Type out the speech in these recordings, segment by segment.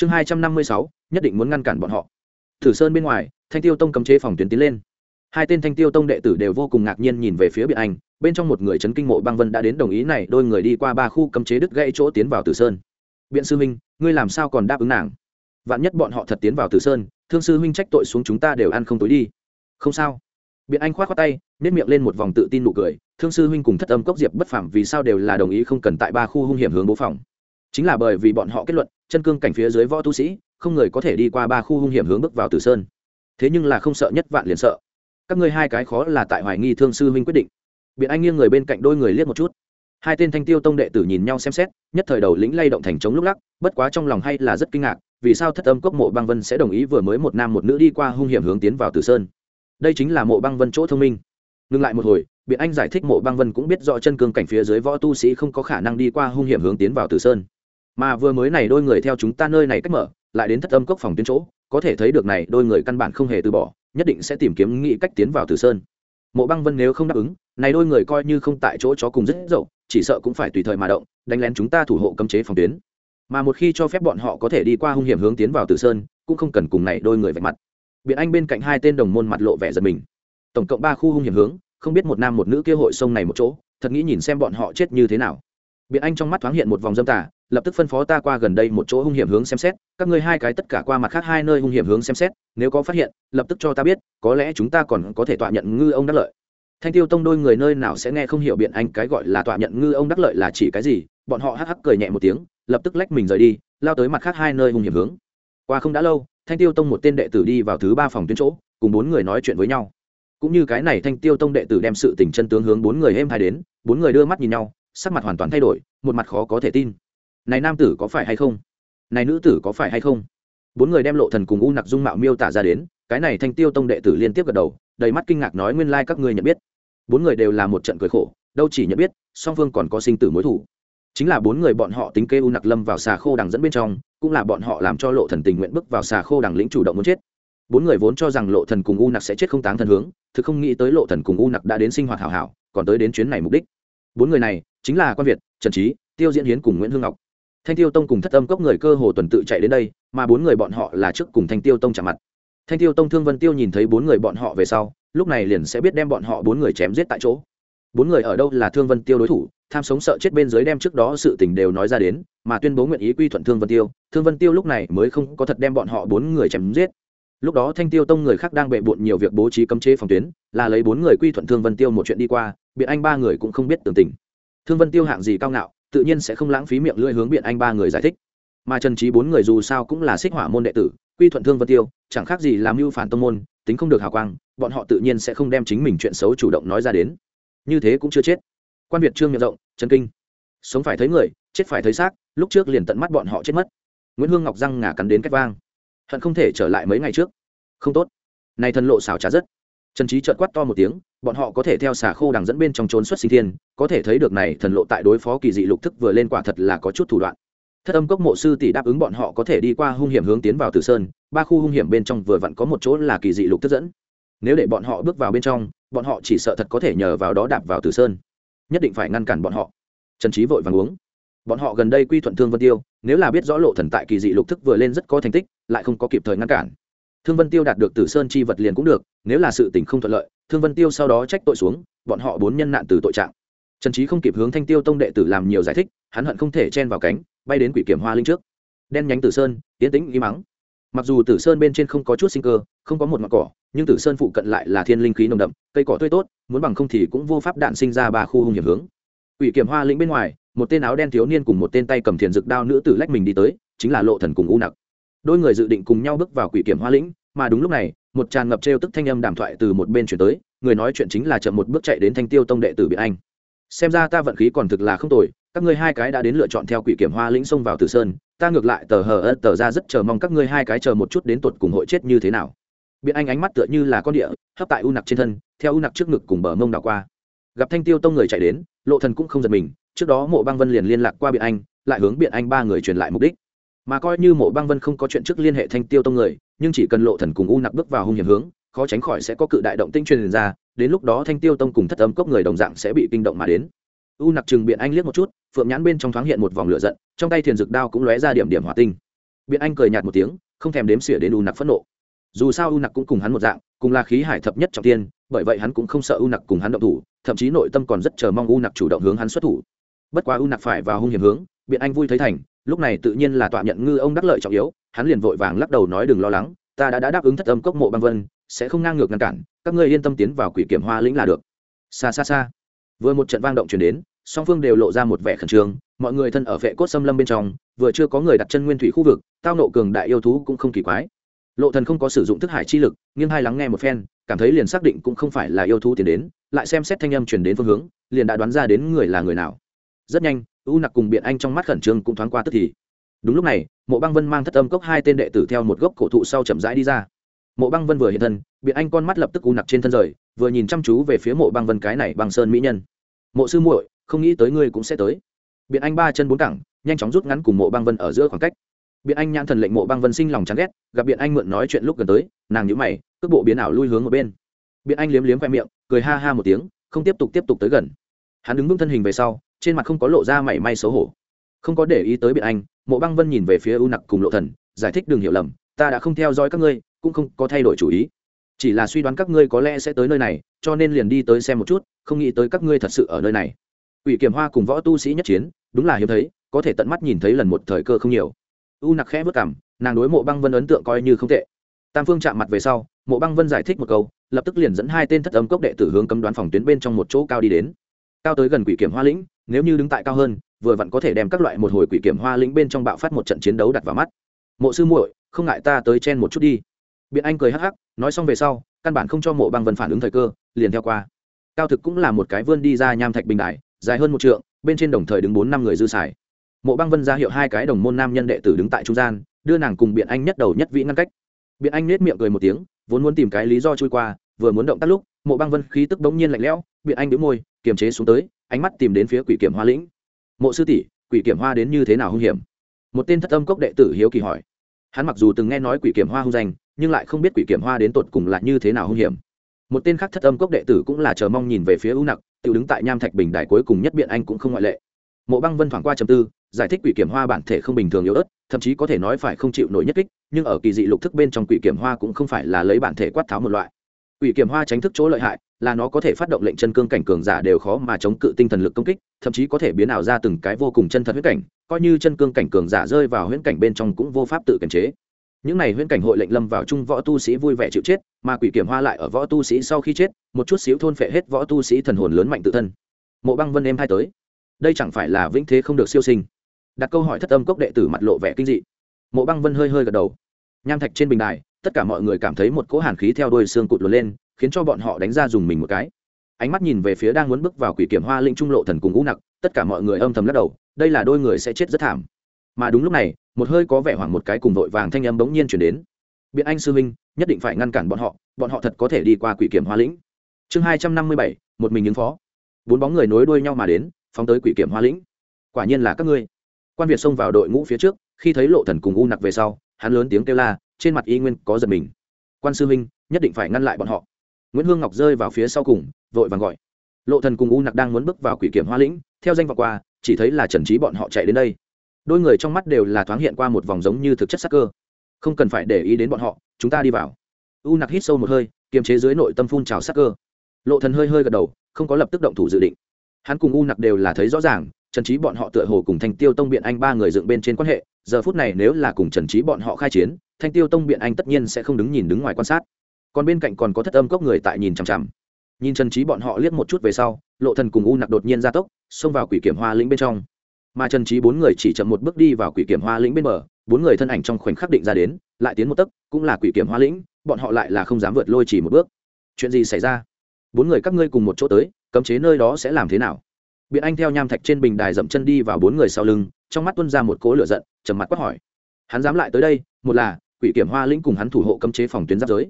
chương hai trăm năm mươi sáu, nhất định muốn ngăn cản bọn họ. Thử sơn bên ngoài, thanh tiêu tông cấm chế phòng tuyến tiến lên. Hai tên thanh tiêu tông đệ tử đều vô cùng ngạc nhiên nhìn về phía biện anh, bên trong một người chấn kinh mộ băng vân đã đến đồng ý này, đôi người đi qua ba khu cấm chế đứt gãy chỗ tiến vào tử sơn. Biện sư huynh, ngươi làm sao còn đáp ứng nàng? Vạn nhất bọn họ thật tiến vào tử sơn, thương sư huynh trách tội xuống chúng ta đều ăn không tối đi. Không sao. Biện anh khoát khoát tay nếp miệng lên một vòng tự tin nụ cười, thương sư huynh cùng thất âm cốc diệp bất phẳng vì sao đều là đồng ý không cần tại ba khu hung hiểm hướng bố phòng chính là bởi vì bọn họ kết luận, chân cương cảnh phía dưới võ tu sĩ, không người có thể đi qua ba khu hung hiểm hướng bước vào tử sơn. Thế nhưng là không sợ nhất vạn liền sợ. Các ngươi hai cái khó là tại hoài nghi thương sư huynh quyết định. Biện anh nghiêng người bên cạnh đôi người liếc một chút. Hai tên thanh tiêu tông đệ tử nhìn nhau xem xét, nhất thời đầu lĩnh lay động thành trống lúc lắc, bất quá trong lòng hay là rất kinh ngạc, vì sao thất âm cốc mộ băng vân sẽ đồng ý vừa mới một nam một nữ đi qua hung hiểm hướng tiến vào tử sơn? Đây chính là mộ băng vân chỗ thông minh. Ngừng lại một hồi, biện anh giải thích mộ băng vân cũng biết rõ chân cương cảnh phía dưới võ tu sĩ không có khả năng đi qua hung hiểm hướng tiến vào tử sơn mà vừa mới này đôi người theo chúng ta nơi này cách mở, lại đến thất âm cốc phòng tuyến chỗ, có thể thấy được này đôi người căn bản không hề từ bỏ, nhất định sẽ tìm kiếm nghĩ cách tiến vào tử sơn. Mộ băng vân nếu không đáp ứng, này đôi người coi như không tại chỗ chó cùng rất dậu, chỉ sợ cũng phải tùy thời mà động, đánh lén chúng ta thủ hộ cấm chế phòng tuyến. Mà một khi cho phép bọn họ có thể đi qua hung hiểm hướng tiến vào tử sơn, cũng không cần cùng này đôi người vạch mặt. Biện anh bên cạnh hai tên đồng môn mặt lộ vẻ giật mình. Tổng cộng ba khu hung hiểm hướng, không biết một nam một nữ kia hội sông này một chỗ, thật nghĩ nhìn xem bọn họ chết như thế nào. Biện anh trong mắt thoáng hiện một vòng dâm tả lập tức phân phó ta qua gần đây một chỗ hung hiểm hướng xem xét, các ngươi hai cái tất cả qua mặt khác hai nơi hung hiểm hướng xem xét, nếu có phát hiện, lập tức cho ta biết, có lẽ chúng ta còn có thể tọa nhận ngư ông đắc lợi. Thanh tiêu tông đôi người nơi nào sẽ nghe không hiểu biện anh cái gọi là tọa nhận ngư ông đắc lợi là chỉ cái gì, bọn họ hắc hắc cười nhẹ một tiếng, lập tức lách mình rời đi, lao tới mặt khác hai nơi hung hiểm hướng. Qua không đã lâu, thanh tiêu tông một tên đệ tử đi vào thứ ba phòng tuyến chỗ, cùng bốn người nói chuyện với nhau. Cũng như cái này thanh tiêu tông đệ tử đem sự tình chân tướng hướng bốn người êm hai đến, bốn người đưa mắt nhìn nhau, sắc mặt hoàn toàn thay đổi, một mặt khó có thể tin này nam tử có phải hay không? Này nữ tử có phải hay không? Bốn người đem lộ thần cùng u nặc dung mạo miêu tả ra đến, cái này thanh tiêu tông đệ tử liên tiếp gật đầu, đầy mắt kinh ngạc nói nguyên lai like các ngươi nhận biết. Bốn người đều là một trận cười khổ, đâu chỉ nhận biết, song phương còn có sinh tử mối thủ. Chính là bốn người bọn họ tính kê u nặc lâm vào xà khô đằng dẫn bên trong, cũng là bọn họ làm cho lộ thần tình nguyện bước vào xà khô đằng lĩnh chủ động muốn chết. Bốn người vốn cho rằng lộ thần cùng u nặc sẽ chết không táng thần hướng, thực không nghĩ tới lộ thần cùng u nặc đã đến sinh hoạt hảo hảo, còn tới đến chuyến này mục đích. Bốn người này, chính là quan việt, trần trí tiêu diễn hiến cùng nguyễn hương ngọc thanh tiêu tông cùng thất âm cốc người cơ hồ tuần tự chạy đến đây, mà bốn người bọn họ là trước cùng thanh tiêu tông chạm mặt. Thanh tiêu tông thương vân tiêu nhìn thấy bốn người bọn họ về sau, lúc này liền sẽ biết đem bọn họ bốn người chém giết tại chỗ. Bốn người ở đâu là thương vân tiêu đối thủ, tham sống sợ chết bên dưới đem trước đó sự tình đều nói ra đến, mà tuyên bố nguyện ý quy thuận thương vân tiêu, thương vân tiêu lúc này mới không có thật đem bọn họ bốn người chém giết. Lúc đó thanh tiêu tông người khác đang bệ bộn nhiều việc bố trí cấm chế phòng tuyến, là lấy bốn người quy thuận thương vân tiêu một chuyện đi qua biện anh ba người cũng không biết tường tình. Thương vân tiêu hạng gì cao ngạo tự nhiên sẽ không lãng phí miệng lưỡi hướng biện anh ba người giải thích. Mà trần trí bốn người dù sao cũng là xích hỏa môn đệ tử, quy thuận thương vân tiêu, chẳng khác gì làm mưu phản tông môn, tính không được hào quang, bọn họ tự nhiên sẽ không đem chính mình chuyện xấu chủ động nói ra đến. Như thế cũng chưa chết. Quan việt trương miệng rộng, Trần kinh, sống phải thấy người, chết phải thấy xác, lúc trước liền tận mắt bọn họ chết mất. Nguyễn hương ngọc răng ngả cắn đến cách vang. Hận không thể trở lại mấy ngày trước. Không tốt. Này thần lộ xảo trá rất. Trần trí trợt quát to một tiếng bọn họ có thể theo xà khô đằng dẫn bên trong trốn xuất sinh thiên, có thể thấy được này thần lộ tại đối phó kỳ dị lục thức vừa lên quả thật là có chút thủ đoạn. Thất âm cốc mộ sư tỷ đáp ứng bọn họ có thể đi qua hung hiểm hướng tiến vào tử sơn, ba khu hung hiểm bên trong vừa vặn có một chỗ là kỳ dị lục thức dẫn. Nếu để bọn họ bước vào bên trong, bọn họ chỉ sợ thật có thể nhờ vào đó đạp vào tử sơn. Nhất định phải ngăn cản bọn họ. Trần trí vội vàng uống. Bọn họ gần đây quy thuận thương vân tiêu, nếu là biết rõ lộ thần tại kỳ dị lục thức vừa lên rất có thành tích, lại không có kịp thời ngăn cản thương vân tiêu đạt được tử sơn chi vật liền cũng được, nếu là sự tình không thuận lợi, thương vân tiêu sau đó trách tội xuống, bọn họ bốn nhân nạn từ tội trạng. Trần trí không kịp hướng thanh tiêu tông đệ tử làm nhiều giải thích, hắn hận không thể chen vào cánh, bay đến quỷ kiểm hoa linh trước. Đen nhánh tử sơn tiến tĩnh im mắng. Mặc dù tử sơn bên trên không có chút sinh cơ, không có một mặt cỏ, nhưng tử sơn phụ cận lại là thiên linh khí nồng đậm, cây cỏ tươi tốt, muốn bằng không thì cũng vô pháp đạn sinh ra ba khu hung hiểm hướng. Quỷ kiểm hoa lĩnh bên ngoài, một tên áo đen thiếu niên cùng một tên tay cầm thiền rực đao nữ tử lách mình đi tới, chính là lộ thần cùng u nặc. Đôi người dự định cùng nhau bước vào quỷ kiểm hoa lĩnh mà đúng lúc này, một tràn ngập trêu tức thanh âm đàm thoại từ một bên chuyển tới, người nói chuyện chính là chậm một bước chạy đến thanh tiêu tông đệ tử Biện anh. Xem ra ta vận khí còn thực là không tồi, các ngươi hai cái đã đến lựa chọn theo quỷ kiểm hoa lĩnh xông vào tử sơn, ta ngược lại tờ hờ ớt tờ ra rất chờ mong các ngươi hai cái chờ một chút đến tuột cùng hội chết như thế nào. Biện anh ánh mắt tựa như là con địa, hấp tại u nặc trên thân, theo u nặc trước ngực cùng bờ mông đảo qua. Gặp thanh tiêu tông người chạy đến, lộ thần cũng không giật mình, trước đó mộ băng vân liền liên lạc qua biện anh, lại hướng biện anh ba người truyền lại mục đích. Mà coi như mộ băng vân không có chuyện trước liên hệ thanh tiêu tông người nhưng chỉ cần lộ thần cùng u nặc bước vào hung hiểm hướng, khó tránh khỏi sẽ có cự đại động tinh truyền ra, đến lúc đó thanh tiêu tông cùng thất âm cốc người đồng dạng sẽ bị kinh động mà đến. U nặc chừng biện anh liếc một chút, phượng nhãn bên trong thoáng hiện một vòng lửa giận, trong tay thiền dực đao cũng lóe ra điểm điểm hỏa tinh. Biện anh cười nhạt một tiếng, không thèm đếm xỉa đến u nặc phẫn nộ. Dù sao u nặc cũng cùng hắn một dạng, cùng là khí hải thập nhất trọng tiên, bởi vậy hắn cũng không sợ u nặc cùng hắn động thủ, thậm chí nội tâm còn rất chờ mong u nặc chủ động hướng hắn xuất thủ. Bất quá u nặc phải vào hung hiểm hướng, biện anh vui thấy thành, lúc này tự nhiên là tọa nhận ngư ông đắc lợi trọng yếu hắn liền vội vàng lắc đầu nói đừng lo lắng ta đã, đã đáp ứng thất âm cốc mộ băng vân sẽ không ngang ngược ngăn cản các ngươi yên tâm tiến vào quỷ kiểm hoa lĩnh là được. Xa xa xa. Vừa một trận vang động chuyển đến song phương đều lộ ra một vẻ khẩn trương mọi người thân ở vệ cốt xâm lâm bên trong vừa chưa có người đặt chân nguyên thủy khu vực tao nộ cường đại yêu thú cũng không kỳ quái. Lộ thần không có sử dụng thức hải chi lực nghiêng hai lắng nghe một phen cảm thấy liền xác định cũng không phải là yêu thú tiến đến lại xem xét thanh âm truyền đến phương hướng liền đã đoán ra đến người là người nào. Rất nhanh u nặc cùng biện anh trong mắt khẩn trương cũng thoáng qua tức thì. Đúng lúc này mộ băng vân mang thất âm cốc hai tên đệ tử theo một gốc cổ thụ sau chậm rãi đi ra. Mộ băng vân vừa hiện thân biện anh con mắt lập tức u nặc trên thân rời, vừa nhìn chăm chú về phía mộ băng vân cái này băng sơn mỹ nhân. Mộ sư muội, không nghĩ tới ngươi cũng sẽ tới. Biện anh ba chân bốn cẳng, nhanh chóng rút ngắn cùng mộ băng vân ở giữa khoảng cách. Biện anh nhãn thần lệnh mộ băng vân sinh lòng chán ghét, gặp biện anh mượn nói chuyện lúc gần tới, nàng nhữ mày, cước bộ biến ảo lui hướng một bên. Biện anh liếm liếm khoe miệng, cười ha ha một tiếng, không tiếp tục tiếp tục tới gần. Hắn đứng vững thân hình về sau, trên mặt không có lộ ra mảy may xấu hổ. Không có để ý tới biện anh mộ băng vân nhìn về phía u nặc cùng lộ thần, giải thích đừng hiểu lầm, ta đã không theo dõi các ngươi, cũng không có thay đổi chủ ý. Chỉ là suy đoán các ngươi có lẽ sẽ tới nơi này, cho nên liền đi tới xem một chút, không nghĩ tới các ngươi thật sự ở nơi này. Ủy kiểm hoa cùng võ tu sĩ nhất chiến, đúng là hiếm thấy, có thể tận mắt nhìn thấy lần một thời cơ không nhiều. U nặc khẽ vất cảm, nàng đối mộ băng vân ấn tượng coi như không tệ. Tam phương chạm mặt về sau, mộ băng vân giải thích một câu, lập tức liền dẫn hai tên thất âm cốc đệ tử hướng cấm đoán phòng tuyến bên trong một chỗ cao đi đến. Cao tới gần quỷ kiểm hoa lĩnh, nếu như đứng tại cao hơn vừa vặn có thể đem các loại một hồi quỷ kiểm hoa lĩnh bên trong bạo phát một trận chiến đấu đặt vào mắt. Mộ sư muội, không ngại ta tới chen một chút đi. Biện anh cười hắc hắc, nói xong về sau, căn bản không cho mộ băng vân phản ứng thời cơ, liền theo qua. Cao thực cũng là một cái vươn đi ra nham thạch bình đại, dài hơn một trượng, bên trên đồng thời đứng bốn năm người dư xài. Mộ băng vân ra hiệu hai cái đồng môn nam nhân đệ tử đứng tại trung gian, đưa nàng cùng biện anh nhất đầu nhất vĩ ngăn cách. Biện anh nết miệng cười một tiếng, vốn muốn tìm cái lý do trôi qua, vừa muốn động tác lúc, mộ băng vân khí tức bỗng nhiên lạnh lẽo, biện anh đĩu môi, kiềm chế xuống tới, ánh mắt tìm đến phía quỷ kiểm hoa lĩnh mộ sư tỷ, quỷ kiểm hoa đến như thế nào hung hiểm? Một tên thất âm cốc đệ tử hiếu kỳ hỏi. Hắn mặc dù từng nghe nói quỷ kiểm hoa hung danh, nhưng lại không biết quỷ kiểm hoa đến tột cùng là như thế nào hung hiểm. Một tên khác thất âm cốc đệ tử cũng là chờ mong nhìn về phía ưu nặc tự đứng tại nham thạch bình đài cuối cùng nhất biện anh cũng không ngoại lệ. Mộ băng vân thoảng qua chầm tư, giải thích quỷ kiểm hoa bản thể không bình thường yếu ớt, thậm chí có thể nói phải không chịu nổi nhất kích, nhưng ở kỳ dị lục thức bên trong quỷ kiểm hoa cũng không phải là lấy bản thể quát tháo một loại quỷ kiểm hoa tránh thức chỗ lợi hại, là nó có thể phát động lệnh chân cương cảnh cường giả đều khó mà chống cự tinh thần lực công kích, thậm chí có thể biến ảo ra từng cái vô cùng chân thật huyết cảnh, coi như chân cương cảnh cường giả rơi vào huyễn cảnh bên trong cũng vô pháp tự kiềm chế. Những này huyễn cảnh hội lệnh lâm vào chung võ tu sĩ vui vẻ chịu chết, mà quỷ kiểm hoa lại ở võ tu sĩ sau khi chết, một chút xíu thôn phệ hết võ tu sĩ thần hồn lớn mạnh tự thân. Mộ băng vân em hai tới. Đây chẳng phải là vĩnh thế không được siêu sinh. Đặt câu hỏi thất âm cốc đệ tử mặt lộ vẻ kinh dị. Mộ băng vân hơi hơi gật đầu. Nham thạch trên bình đài tất cả mọi người cảm thấy một cỗ hàn khí theo đôi xương cụt lùa lên, khiến cho bọn họ đánh ra dùng mình một cái. Ánh mắt nhìn về phía đang muốn bước vào quỷ kiểm hoa linh trung lộ thần cùng ngũ nặc, tất cả mọi người âm thầm lắc đầu, đây là đôi người sẽ chết rất thảm. Mà đúng lúc này, một hơi có vẻ hoảng một cái cùng vội vàng thanh âm bỗng nhiên chuyển đến. Biện anh sư minh nhất định phải ngăn cản bọn họ bọn họ thật có thể đi qua quỷ kiểm hoa lĩnh. Chương hai trăm năm mươi bảy, một mình ứng phó. Bốn bóng người nối đuôi nhau mà đến, phóng tới quỷ kiểm hoa lĩnh. Quả nhiên là các ngươi. Quan việt xông vào đội ngũ phía trước, khi thấy lộ thần cùng u nặc về sau, hắn lớn tiếng kêu la trên mặt y nguyên có giật mình. Quan sư huynh, nhất định phải ngăn lại bọn họ. Nguyễn hương ngọc rơi vào phía sau cùng, vội vàng gọi. Lộ thần cùng u nặc đang muốn bước vào quỷ kiểm hoa lĩnh, theo danh vọng qua, chỉ thấy là trần trí bọn họ chạy đến đây. Đôi người trong mắt đều là thoáng hiện qua một vòng giống như thực chất sắc cơ. Không cần phải để ý đến bọn họ, chúng ta đi vào. U nặc hít sâu một hơi, kiềm chế dưới nội tâm phun trào sắc cơ. Lộ thần hơi hơi gật đầu, không có lập tức động thủ dự định. Hắn cùng u nặc đều là thấy rõ ràng, trần trí bọn họ tựa hồ cùng thanh tiêu tông biện anh ba người dựng bên trên quan hệ, giờ phút này nếu là cùng trần trí bọn họ khai chiến thanh tiêu tông biện anh tất nhiên sẽ không đứng nhìn đứng ngoài quan sát. Còn bên cạnh còn có thất âm cốc người tại nhìn chằm chằm. Nhìn trần trí bọn họ liếc một chút về sau, lộ thần cùng u nặc đột nhiên ra tốc, xông vào quỷ kiểm hoa lĩnh bên trong. Mà trần trí bốn người chỉ chậm một bước đi vào quỷ kiểm hoa lĩnh bên bờ, bốn người thân ảnh trong khoảnh khắc định ra đến, lại tiến một tấc cũng là quỷ kiểm hoa lĩnh, bọn họ lại là không dám vượt lôi chỉ một bước. Chuyện gì xảy ra? Bốn người các ngươi cùng một chỗ tới, cấm chế nơi đó sẽ làm thế nào? Biện anh theo nham thạch trên bình đài dậm chân đi vào bốn người sau lưng, trong mắt tuân ra một cỗ lửa giận, trầm mặt quát hỏi. Hắn dám lại tới đây, một là quỷ kiểm hoa lĩnh cùng hắn thủ hộ cấm chế phòng tuyến giáp giới.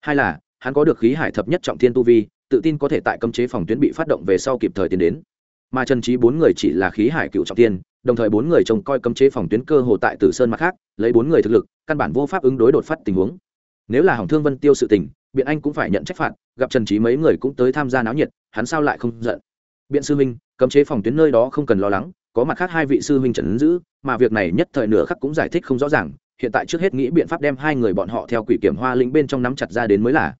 Hai là, hắn có được khí hải thập nhất trọng thiên tu vi, tự tin có thể tại cấm chế phòng tuyến bị phát động về sau kịp thời tiến đến. Mà trần trí bốn người chỉ là khí hải cựu trọng tiên đồng thời bốn người trông coi cấm chế phòng tuyến cơ hồ tại tử sơn mặt khác, lấy bốn người thực lực, căn bản vô pháp ứng đối đột phát tình huống. Nếu là hỏng thương vân tiêu sự tình, biện anh cũng phải nhận trách phạt, gặp trần trí mấy người cũng tới tham gia náo nhiệt, hắn sao lại không giận? Biện sư minh, cấm chế phòng tuyến nơi đó không cần lo lắng, có mặt khác hai vị sư huynh trần ứng giữ, mà việc này nhất thời nửa khắc cũng giải thích không rõ ràng hiện tại trước hết nghĩ biện pháp đem hai người bọn họ theo quỷ kiểm hoa lĩnh bên trong nắm chặt ra đến mới là.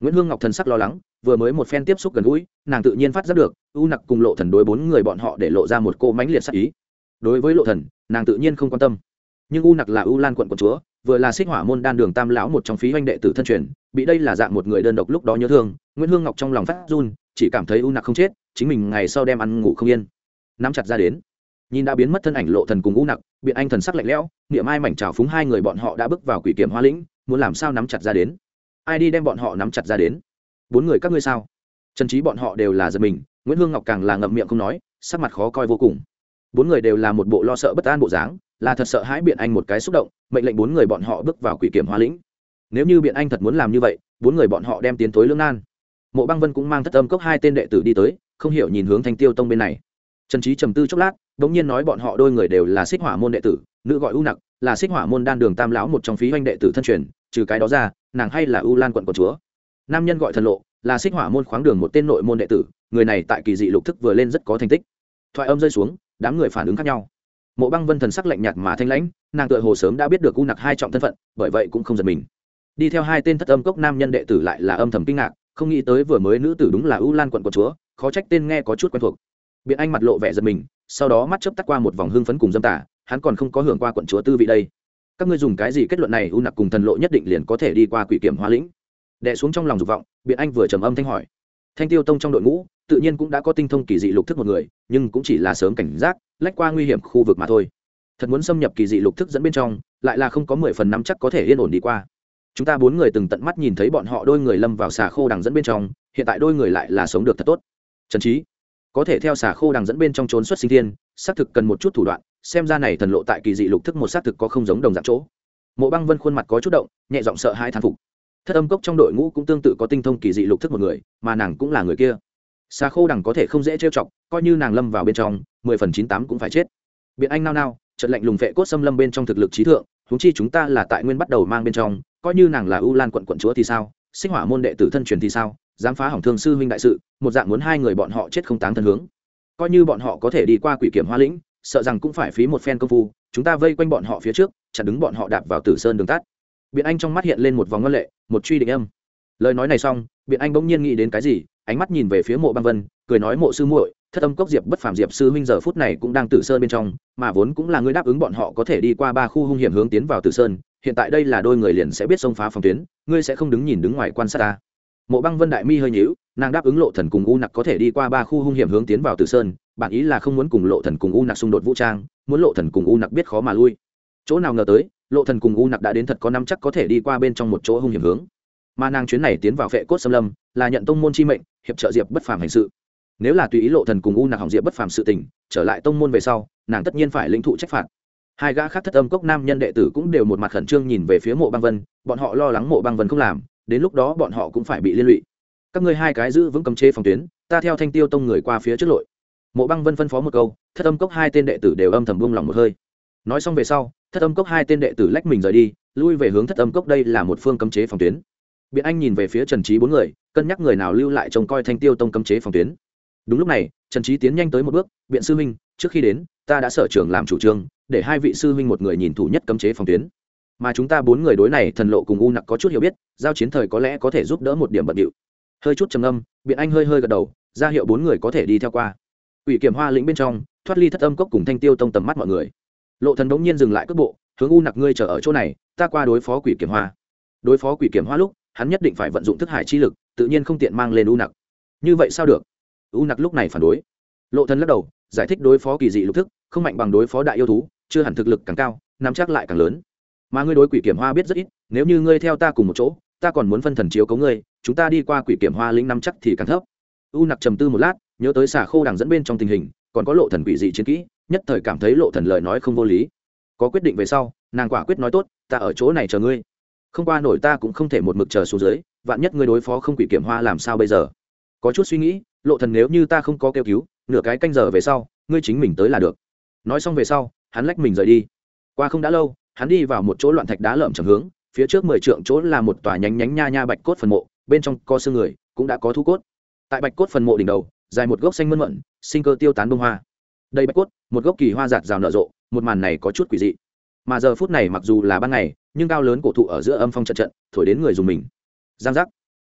Nguyễn hương ngọc thần sắc lo lắng, vừa mới một phen tiếp xúc gần gũi, nàng tự nhiên phát giác được, u nặc cùng lộ thần đối bốn người bọn họ để lộ ra một cô mãnh liệt sắc ý. Đối với lộ thần, nàng tự nhiên không quan tâm. Nhưng u nặc là u lan quận quận chúa, vừa là xích hỏa môn đan đường tam lão một trong phí doanh đệ tử thân truyền, bị đây là dạng một người đơn độc lúc đó nhớ thương, nguyễn hương ngọc trong lòng phát run, chỉ cảm thấy u nặc không chết, chính mình ngày sau đem ăn ngủ không yên. Nắm chặt ra đến nhìn đã biến mất thân ảnh lộ thần cùng u nặc biện anh thần sắc lạnh lẽo, niệm ai mảnh trào phúng hai người bọn họ đã bước vào quỷ kiểm hoa lĩnh, muốn làm sao nắm chặt ra đến? Ai đi đem bọn họ nắm chặt ra đến? Bốn người các ngươi sao? Trần trí bọn họ đều là giật mình, nguyễn hương ngọc càng là ngậm miệng không nói, sắc mặt khó coi vô cùng. Bốn người đều là một bộ lo sợ bất an bộ dáng, là thật sợ hãi biện anh một cái xúc động, mệnh lệnh bốn người bọn họ bước vào quỷ kiểm hoa lĩnh. Nếu như biện anh thật muốn làm như vậy, bốn người bọn họ đem tiến tối lương nan. Mộ băng vân cũng mang thất âm cốc hai tên đệ tử đi tới, không hiểu nhìn hướng thanh tiêu tông bên này trần trí trầm tư chốc lát, đống nhiên nói bọn họ đôi người đều là xích hỏa môn đệ tử, nữ gọi u nặc, là xích hỏa môn đan đường tam lão một trong phí oanh đệ tử thân truyền, trừ cái đó ra, nàng hay là u lan quận của chúa. Nam nhân gọi thần lộ, là xích hỏa môn khoáng đường một tên nội môn đệ tử, người này tại kỳ dị lục thức vừa lên rất có thành tích. Thoại âm rơi xuống, đám người phản ứng khác nhau. Mộ băng vân thần sắc lạnh nhạt mà thanh lãnh, nàng tựa hồ sớm đã biết được u nặc hai trọng thân phận, bởi vậy cũng không giật mình. Đi theo hai tên thất âm cốc nam nhân đệ tử lại là âm thầm kinh ngạc, không nghĩ tới vừa mới nữ tử đúng là u lan quận của chúa, khó trách tên nghe có chút quen thuộc biện anh mặt lộ vẻ giật mình, sau đó mắt chớp tắt qua một vòng hưng phấn cùng dâm tả hắn còn không có hưởng qua quận chúa tư vị đây. Các ngươi dùng cái gì kết luận này, u nặc cùng thần lộ nhất định liền có thể đi qua quỷ kiểm hóa lĩnh. Đè xuống trong lòng dục vọng, biện anh vừa trầm âm thanh hỏi. Thanh tiêu tông trong đội ngũ, tự nhiên cũng đã có tinh thông kỳ dị lục thức một người, nhưng cũng chỉ là sớm cảnh giác, lách qua nguy hiểm khu vực mà thôi. Thật muốn xâm nhập kỳ dị lục thức dẫn bên trong, lại là không có mười phần năm chắc có thể yên ổn đi qua. Chúng ta bốn người từng tận mắt nhìn thấy bọn họ đôi người lâm vào xà khô đằng dẫn bên trong, hiện tại đôi người lại là sống được thật tốt. Trần trí có thể theo xà khô đang dẫn bên trong trốn xuất sinh thiên, xác thực cần một chút thủ đoạn, xem ra này thần lộ tại kỳ dị lục thức một xác thực có không giống đồng dạng chỗ. Mộ băng vân khuôn mặt có chút động, nhẹ giọng sợ hai thán phục. Thất âm cốc trong đội ngũ cũng tương tự có tinh thông kỳ dị lục thức một người, mà nàng cũng là người kia. Xà khô đằng có thể không dễ trêu chọc, coi như nàng lâm vào bên trong, mười phần chín tám cũng phải chết. Biện anh nao nao, trận lạnh lùng vệ cốt xâm lâm bên trong thực lực trí thượng húng chi chúng ta là tại nguyên bắt đầu mang bên trong, coi như nàng là ưu lan quận quận chúa thì sao, sinh hỏa môn đệ tử thân truyền thì sao dám phá hỏng thương sư huynh đại sự, một dạng muốn hai người bọn họ chết không táng thân hướng. Coi như bọn họ có thể đi qua quỷ kiểm hoa lĩnh, sợ rằng cũng phải phí một phen công phu, chúng ta vây quanh bọn họ phía trước, chặn đứng bọn họ đạp vào tử sơn đường tắt. Biện anh trong mắt hiện lên một vòng ngân lệ, một truy định âm. Lời nói này xong, biện anh bỗng nhiên nghĩ đến cái gì, ánh mắt nhìn về phía mộ băng vân, cười nói, mộ sư muội, thất âm cốc diệp bất phàm diệp sư huynh giờ phút này cũng đang tử sơn bên trong, mà vốn cũng là người đáp ứng bọn họ có thể đi qua ba khu hung hiểm hướng tiến vào tử sơn, hiện tại đây là đôi người liền sẽ biết xông phá phòng tuyến, ngươi sẽ không đứng nhìn đứng ngoài quan sát ta mộ băng vân đại mi hơi nhíu, nàng đáp ứng lộ thần cùng u nặc có thể đi qua ba khu hung hiểm hướng tiến vào tử sơn bản ý là không muốn cùng lộ thần cùng u nặc xung đột vũ trang, muốn lộ thần cùng u nặc biết khó mà lui. Chỗ nào ngờ tới, lộ thần cùng u nặc đã đến thật có năm chắc có thể đi qua bên trong một chỗ hung hiểm hướng. Mà nàng chuyến này tiến vào vệ cốt xâm lâm, là nhận tông môn chi mệnh, hiệp trợ diệp bất phàm hành sự. Nếu là tùy ý lộ thần cùng u nặc hỏng diệp bất phàm sự tình, trở lại tông môn về sau, nàng tất nhiên phải lĩnh thụ trách phạt. Hai gã khác thất âm cốc nam nhân đệ tử cũng đều một mặt khẩn trương nhìn về phía mộ băng vân, bọn họ lo lắng mộ băng vân không làm đến lúc đó bọn họ cũng phải bị liên lụy. Các ngươi hai cái giữ vững cấm chế phòng tuyến, ta theo thanh tiêu tông người qua phía trước lội. Mộ băng vân phân phó một câu, thất âm cốc hai tên đệ tử đều âm thầm buông lòng một hơi. Nói xong về sau, thất âm cốc hai tên đệ tử lách mình rời đi, lui về hướng thất âm cốc đây là một phương cấm chế phòng tuyến. Biện anh nhìn về phía trần trí bốn người, cân nhắc người nào lưu lại trông coi thanh tiêu tông cấm chế phòng tuyến. Đúng lúc này, trần trí tiến nhanh tới một bước, biện sư huynh, trước khi đến, ta đã sở trường làm chủ trương, để hai vị sư huynh một người nhìn thủ nhất cấm chế phòng tuyến mà chúng ta bốn người đối này thần lộ cùng u nặc có chút hiểu biết, giao chiến thời có lẽ có thể giúp đỡ một điểm bận điệu. Hơi chút trầm âm biện anh hơi hơi gật đầu, ra hiệu bốn người có thể đi theo qua. Ủy kiểm hoa lĩnh bên trong, thoát ly thất âm cốc cùng thanh tiêu tông tầm mắt mọi người. Lộ thần đống nhiên dừng lại cước bộ, hướng u nặc ngươi chờ ở chỗ này, ta qua đối phó quỷ kiểm hoa. Đối phó quỷ kiểm hoa lúc, hắn nhất định phải vận dụng thức hải chi lực, tự nhiên không tiện mang lên u nặc. Như vậy sao được? U nặc lúc này phản đối. Lộ thần lắc đầu, giải thích đối phó kỳ dị lục thức, không mạnh bằng đối phó đại yêu thú, chưa hẳn thực lực càng cao, nắm chắc lại càng lớn mà ngươi đối quỷ kiểm hoa biết rất ít, nếu như ngươi theo ta cùng một chỗ, ta còn muốn phân thần chiếu cấu ngươi, chúng ta đi qua quỷ kiểm hoa linh năm chắc thì càng thấp. U nặc trầm tư một lát, nhớ tới xà khô đằng dẫn bên trong tình hình, còn có lộ thần quỷ dị chiến kỹ, nhất thời cảm thấy lộ thần lời nói không vô lý. Có quyết định về sau, nàng quả quyết nói tốt, ta ở chỗ này chờ ngươi. Không qua nổi ta cũng không thể một mực chờ xuống dưới, vạn nhất ngươi đối phó không quỷ kiểm hoa làm sao bây giờ? Có chút suy nghĩ, lộ thần nếu như ta không có kêu cứu, nửa cái canh giờ về sau, ngươi chính mình tới là được. Nói xong về sau, hắn lách mình rời đi. Qua không đã lâu hắn đi vào một chỗ loạn thạch đá lởm chầm hướng, phía trước mười trượng chỗ là một tòa nhánh nhánh nha nha bạch cốt phần mộ, bên trong có xương người, cũng đã có thu cốt. Tại bạch cốt phần mộ đỉnh đầu, dài một gốc xanh mơn mận, sinh cơ tiêu tán bông hoa. Đây bạch cốt, một gốc kỳ hoa giạt rào nở rộ, một màn này có chút quỷ dị. Mà giờ phút này mặc dù là ban ngày, nhưng cao lớn cổ thụ ở giữa âm phong trận trận, thổi đến người dùng mình. Giang giác.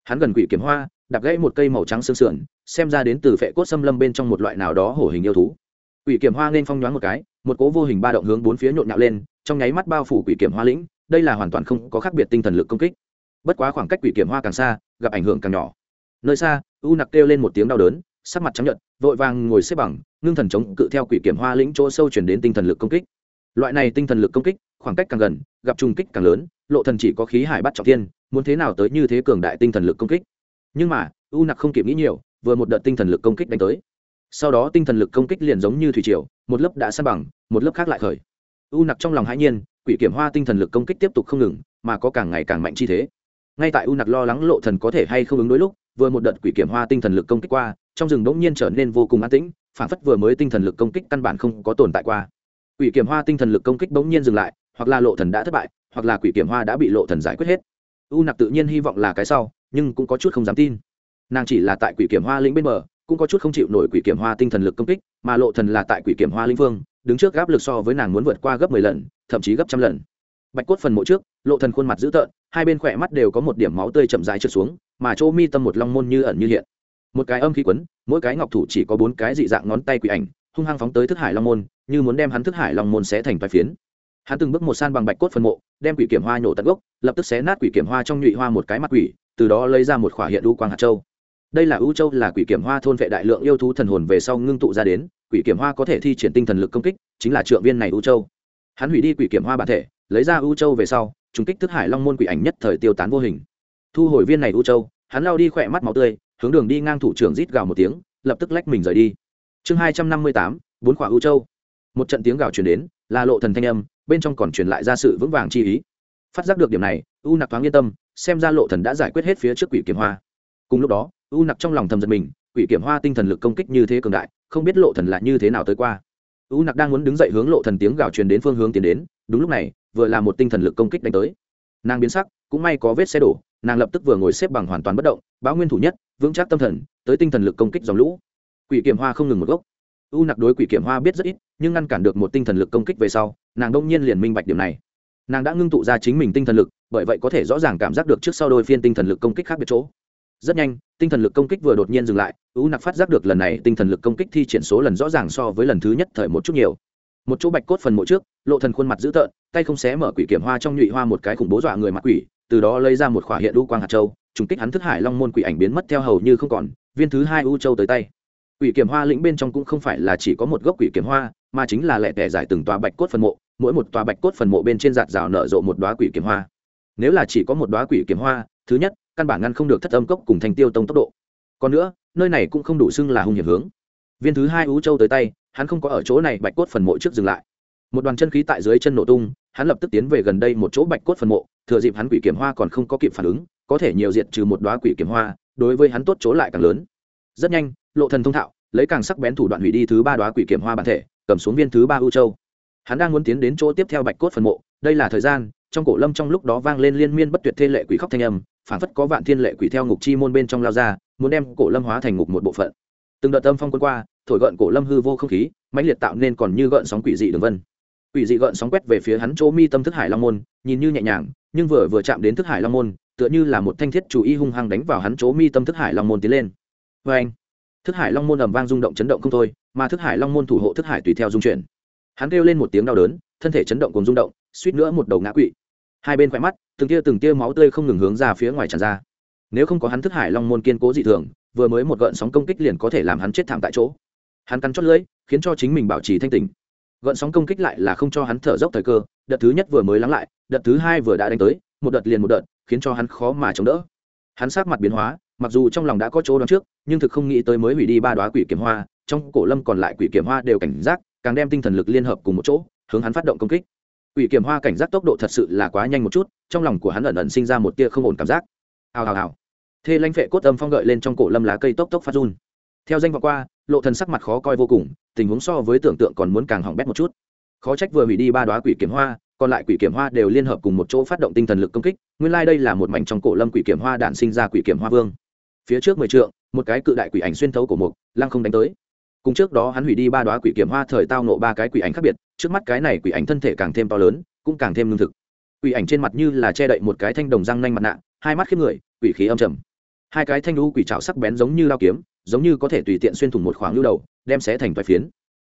Hắn gần quỷ kiếm hoa, đạp gãy một cây màu trắng xương sườn, xem ra đến từ phệ cốt xâm lâm bên trong một loại nào đó hổ hình yêu thú quỷ kiểm hoa nên phong nhoáng một cái, một cố vô hình ba động hướng bốn phía nhộn nhạo lên, trong nháy mắt bao phủ quỷ kiểm hoa lĩnh, đây là hoàn toàn không có khác biệt tinh thần lực công kích. Bất quá khoảng cách quỷ kiểm hoa càng xa, gặp ảnh hưởng càng nhỏ. Nơi xa, u nặc kêu lên một tiếng đau đớn, sắc mặt trắng nhận vội vàng ngồi xếp bằng, ngưng thần chống cự theo quỷ kiểm hoa lĩnh chỗ sâu chuyển đến tinh thần lực công kích. Loại này tinh thần lực công kích, khoảng cách càng gần, gặp trùng kích càng lớn, lộ thần chỉ có khí hải bắt trọng thiên, muốn thế nào tới như thế cường đại tinh thần lực công kích. Nhưng mà, u nặc không kịp nghĩ nhiều, vừa một đợt tinh thần lực công kích đánh tới sau đó tinh thần lực công kích liền giống như thủy triều, một lớp đã san bằng, một lớp khác lại khởi. U nặc trong lòng hãi nhiên, quỷ kiểm hoa tinh thần lực công kích tiếp tục không ngừng, mà có càng ngày càng mạnh chi thế. Ngay tại u nặc lo lắng lộ thần có thể hay không ứng đối lúc, vừa một đợt quỷ kiểm hoa tinh thần lực công kích qua, trong rừng đống nhiên trở nên vô cùng an tĩnh, phản phất vừa mới tinh thần lực công kích căn bản không có tồn tại qua. Quỷ kiểm hoa tinh thần lực công kích bỗng nhiên dừng lại, hoặc là lộ thần đã thất bại, hoặc là quỷ kiểm hoa đã bị lộ thần giải quyết hết. U nặc tự nhiên hy vọng là cái sau, nhưng cũng có chút không dám tin. Nàng chỉ là tại quỷ kiểm hoa lĩnh bên bờ cũng có chút không chịu nổi quỷ kiểm hoa tinh thần lực công kích, mà lộ thần là tại quỷ kiểm hoa linh phương, đứng trước gáp lực so với nàng muốn vượt qua gấp mười lần, thậm chí gấp trăm lần. Bạch cốt phần mộ trước, lộ thần khuôn mặt dữ tợn, hai bên khỏe mắt đều có một điểm máu tươi chậm rãi trượt xuống, mà chỗ mi tâm một long môn như ẩn như hiện. Một cái âm khí quấn, mỗi cái ngọc thủ chỉ có bốn cái dị dạng ngón tay quỷ ảnh, hung hăng phóng tới thức hải long môn, như muốn đem hắn thức hải long môn xé thành vài phiến. Hắn từng bước một san bằng bạch cốt phần mộ, đem quỷ kiểm hoa nhổ tận gốc, lập tức xé nát quỷ kiểm hoa trong nhụy hoa một cái mặt quỷ, từ đó lấy ra một khỏa hiện u quang hạt châu đây là ưu châu là quỷ kiểm hoa thôn vệ đại lượng yêu thú thần hồn về sau ngưng tụ ra đến, quỷ kiểm hoa có thể thi triển tinh thần lực công kích, chính là trượng viên này ưu châu. Hắn hủy đi quỷ kiểm hoa bản thể, lấy ra ưu châu về sau chúng kích thức hải long môn quỷ ảnh nhất thời tiêu tán vô hình. Thu hồi viên này ưu châu, hắn lao đi khỏe mắt máu tươi, hướng đường đi ngang thủ trưởng rít gào một tiếng, lập tức lách mình rời đi. Chương hai trăm năm mươi tám, bốn khỏa ưu châu. Một trận tiếng gào truyền đến, là lộ thần thanh âm, bên trong còn truyền lại ra sự vững vàng chi ý. Phát giác được điểm này, u nặc thoáng yên tâm, xem ra lộ thần đã giải quyết hết phía trước quỷ kiểm hoa. Cùng lúc đó u nặc trong lòng thầm giật mình, quỷ kiểm hoa tinh thần lực công kích như thế cường đại, không biết lộ thần lại như thế nào tới qua. U nặc đang muốn đứng dậy hướng lộ thần tiếng gào truyền đến phương hướng tiến đến, đúng lúc này, vừa là một tinh thần lực công kích đánh tới. Nàng biến sắc, cũng may có vết xe đổ, nàng lập tức vừa ngồi xếp bằng hoàn toàn bất động, báo nguyên thủ nhất, vững chắc tâm thần, tới tinh thần lực công kích dòng lũ. Quỷ kiểm hoa không ngừng một gốc. U nặc đối quỷ kiểm hoa biết rất ít, nhưng ngăn cản được một tinh thần lực công kích về sau, nàng đông nhiên liền minh bạch điểm này. Nàng đã ngưng tụ ra chính mình tinh thần lực, bởi vậy có thể rõ ràng cảm giác được trước sau đôi phiên tinh thần lực công kích khác biệt chỗ rất nhanh, tinh thần lực công kích vừa đột nhiên dừng lại u nặc phát giác được lần này tinh thần lực công kích thi triển số lần rõ ràng so với lần thứ nhất thời một chút nhiều. Một chỗ bạch cốt phần mộ trước, lộ thần khuôn mặt dữ tợn, tay không xé mở quỷ kiểm hoa trong nhụy hoa một cái khủng bố dọa người mặt quỷ, từ đó lấy ra một khỏa hiện u quang hạt châu, trùng kích hắn thức hải long môn quỷ ảnh biến mất theo hầu như không còn, viên thứ hai u châu tới tay. Quỷ kiểm hoa lĩnh bên trong cũng không phải là chỉ có một gốc quỷ kiểm hoa, mà chính là lẻ tẻ giải từng tòa bạch cốt phần mộ, mỗi một tòa bạch cốt phần mộ bên trên giạt rào nở rộ một đóa quỷ kiểm hoa. Nếu là chỉ có một đóa quỷ kiểm hoa, thứ nhất căn bản ngăn không được thất âm cốc cùng thành tiêu tông tốc độ. Còn nữa, nơi này cũng không đủ xưng là hung hiểm hướng. Viên thứ hai ú châu tới tay, hắn không có ở chỗ này bạch cốt phần mộ trước dừng lại. Một đoàn chân khí tại dưới chân nổ tung, hắn lập tức tiến về gần đây một chỗ bạch cốt phần mộ, thừa dịp hắn quỷ kiểm hoa còn không có kịp phản ứng, có thể nhiều diện trừ một đoá quỷ kiểm hoa, đối với hắn tốt chỗ lại càng lớn. Rất nhanh, lộ thần thông thạo, lấy càng sắc bén thủ đoạn hủy đi thứ ba đoá quỷ kiểm hoa bản thể, cầm xuống viên thứ ba ưu châu. Hắn đang muốn tiến đến chỗ tiếp theo bạch cốt phần mộ, đây là thời gian trong cổ lâm trong lúc đó vang lên liên miên bất tuyệt thê lệ quỷ khóc thanh âm phản phất có vạn thiên lệ quỷ theo ngục chi môn bên trong lao ra, muốn đem cổ lâm hóa thành ngục một bộ phận. Từng đợt tâm phong quân qua, thổi gợn cổ lâm hư vô không khí, mãnh liệt tạo nên còn như gợn sóng quỷ dị đường vân. Quỷ dị gợn sóng quét về phía hắn chỗ mi tâm thức hải long môn, nhìn như nhẹ nhàng, nhưng vừa vừa chạm đến thức hải long môn, tựa như là một thanh thiết chủ y hung hăng đánh vào hắn chỗ mi tâm thức hải long môn tiến lên. Vê anh thức hải long môn ầm vang rung động chấn động không thôi, mà thức hải long môn thủ hộ thức hải tùy theo dung chuyển. Hắn kêu lên một tiếng đau đớn, thân thể chấn động cùng rung động, suýt nữa một đầu ngã quỵ hai bên khỏe mắt, từng tia từng tia máu tươi không ngừng hướng ra phía ngoài tràn ra. Nếu không có hắn thức hải long môn kiên cố dị thường, vừa mới một gợn sóng công kích liền có thể làm hắn chết thảm tại chỗ. Hắn cắn chót lưỡi, khiến cho chính mình bảo trì thanh tình gợn sóng công kích lại là không cho hắn thở dốc thời cơ, đợt thứ nhất vừa mới lắng lại, đợt thứ hai vừa đã đánh tới, một đợt liền một đợt, khiến cho hắn khó mà chống đỡ. Hắn sát mặt biến hóa, mặc dù trong lòng đã có chỗ đoán trước, nhưng thực không nghĩ tới mới hủy đi ba đoá quỷ kiểm hoa, trong cổ lâm còn lại quỷ kiểm hoa đều cảnh giác, càng đem tinh thần lực liên hợp cùng một chỗ, hướng hắn phát động công kích quỷ kiểm hoa cảnh giác tốc độ thật sự là quá nhanh một chút, trong lòng của hắn ẩn ẩn sinh ra một tia không ổn cảm giác. Hào hào hào. Thê lanh phệ cốt âm phong gợi lên trong cổ lâm lá cây tốc tốc phát run. Theo danh vọng qua, lộ thần sắc mặt khó coi vô cùng, tình huống so với tưởng tượng còn muốn càng hỏng bét một chút. Khó trách vừa hủy đi ba đóa quỷ kiểm hoa, còn lại quỷ kiểm hoa đều liên hợp cùng một chỗ phát động tinh thần lực công kích, nguyên lai like đây là một mảnh trong cổ lâm quỷ kiểm hoa đản sinh ra quỷ kiểm hoa vương. Phía trước mười trượng, một cái cự đại quỷ ảnh xuyên thấu của mục, lăng không đánh tới. Cùng trước đó hắn hủy đi ba đóa quỷ kiểm hoa thời tao nộ ba cái quỷ ảnh khác biệt trước mắt cái này quỷ ảnh thân thể càng thêm to lớn, cũng càng thêm lương thực. Quỷ ảnh trên mặt như là che đậy một cái thanh đồng răng nanh mặt nạ, hai mắt khiếp người, quỷ khí âm trầm. Hai cái thanh đu quỷ trào sắc bén giống như lao kiếm, giống như có thể tùy tiện xuyên thủng một khoảng lưu đầu, đem xé thành vài phiến.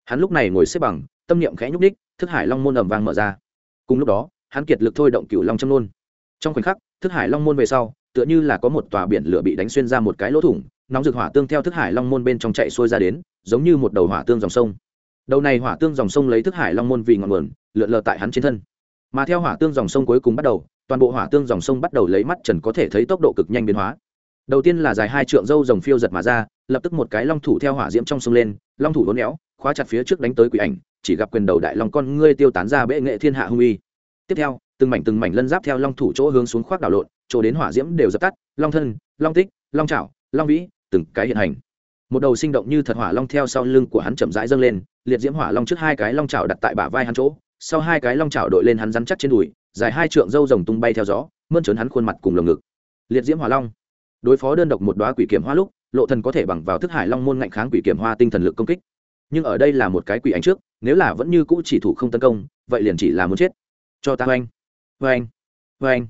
Hắn lúc này ngồi xếp bằng, tâm niệm khẽ nhúc ních thức hải long môn ầm vang mở ra. Cùng lúc đó, hắn kiệt lực thôi động cựu long châm nôn. Trong khoảnh khắc, thức hải long môn về sau, tựa như là có một tòa biển lửa bị đánh xuyên ra một cái lỗ thủng, nóng rực hỏa tương theo thức hải long môn bên trong chạy xuôi ra đến, giống như một đầu hỏa tương dòng sông đầu này hỏa tương dòng sông lấy thức hải long môn vì ngọn nguồn, lượn lờ tại hắn trên thân. Mà theo hỏa tương dòng sông cuối cùng bắt đầu, toàn bộ hỏa tương dòng sông bắt đầu lấy mắt trần có thể thấy tốc độ cực nhanh biến hóa. Đầu tiên là dài hai trượng dâu rồng phiêu giật mà ra, lập tức một cái long thủ theo hỏa diễm trong sông lên, long thủ đốn éo, khóa chặt phía trước đánh tới quỷ ảnh, chỉ gặp quyền đầu đại long con ngươi tiêu tán ra bệ nghệ thiên hạ hung uy. Tiếp theo, từng mảnh từng mảnh lân giáp theo long thủ chỗ hướng xuống khoác đảo lộn, chỗ đến hỏa diễm đều dập tắt, long thân, long tích, long trảo long vĩ, từng cái hiện hành. Một đầu sinh động như thật hỏa long theo sau lưng của hắn chậm rãi dâng lên liệt diễm hỏa long trước hai cái long Chảo đặt tại bả vai hắn chỗ, sau hai cái long Chảo đội lên hắn rắn chắc trên đùi, dài hai trượng râu rồng tung bay theo gió, mơn trớn hắn khuôn mặt cùng lồng ngực. Liệt diễm hỏa long. Đối phó đơn độc một đoá quỷ kiểm hoa lúc, lộ thần có thể bằng vào thức hải long môn ngạnh kháng quỷ kiểm hoa tinh thần lực công kích. Nhưng ở đây là một cái quỷ ảnh trước, nếu là vẫn như cũ chỉ thủ không tấn công, vậy liền chỉ là muốn chết. Cho ta oanh oanh oanh.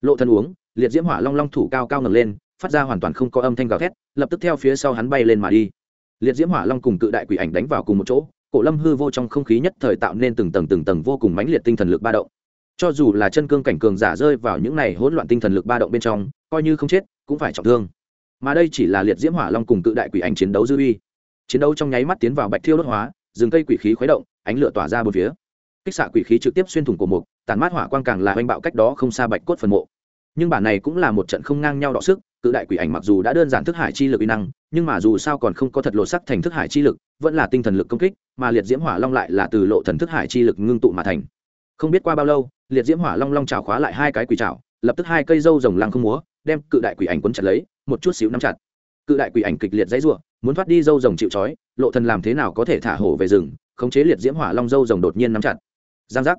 Lộ thần uống, liệt diễm hỏa long long thủ cao cao ngẩng lên, phát ra hoàn toàn không có âm thanh gào thét, lập tức theo phía sau hắn bay lên mà đi. Liệt diễm hỏa long cùng cự đại quỷ ảnh đánh vào cùng một chỗ cổ lâm hư vô trong không khí nhất thời tạo nên từng tầng từng tầng vô cùng mãnh liệt tinh thần lực ba động. Cho dù là chân cương cảnh cường giả rơi vào những này hỗn loạn tinh thần lực ba động bên trong, coi như không chết, cũng phải trọng thương. Mà đây chỉ là liệt diễm hỏa long cùng cự đại quỷ ảnh chiến đấu dư uy. Chiến đấu trong nháy mắt tiến vào bạch thiêu đốt hóa, rừng cây quỷ khí khuấy động, ánh lửa tỏa ra bốn phía. Kích xạ quỷ khí trực tiếp xuyên thủng cổ mục, tàn mát hỏa quang càng là oanh bạo cách đó không xa bạch cốt phần mộ. Nhưng bản này cũng là một trận không ngang nhau đọ sức cự đại quỷ ảnh mặc dù đã đơn giản thức hải chi lực uy năng, nhưng mà dù sao còn không có thật lộ sắc thành thức hải chi lực, vẫn là tinh thần lực công kích, mà liệt diễm hỏa long lại là từ lộ thần thức hải chi lực ngưng tụ mà thành. Không biết qua bao lâu, liệt diễm hỏa long long trào khóa lại hai cái quỷ trào lập tức hai cây dâu rồng lăng không múa, đem cự đại quỷ ảnh quấn chặt lấy, một chút xíu nắm chặt. Cự đại quỷ ảnh kịch liệt dãy rủa, muốn thoát đi dâu rồng chịu trói, lộ thần làm thế nào có thể thả hổ về rừng, khống chế liệt diễm hỏa long dâu rồng đột nhiên nắm chặt. Giang giác.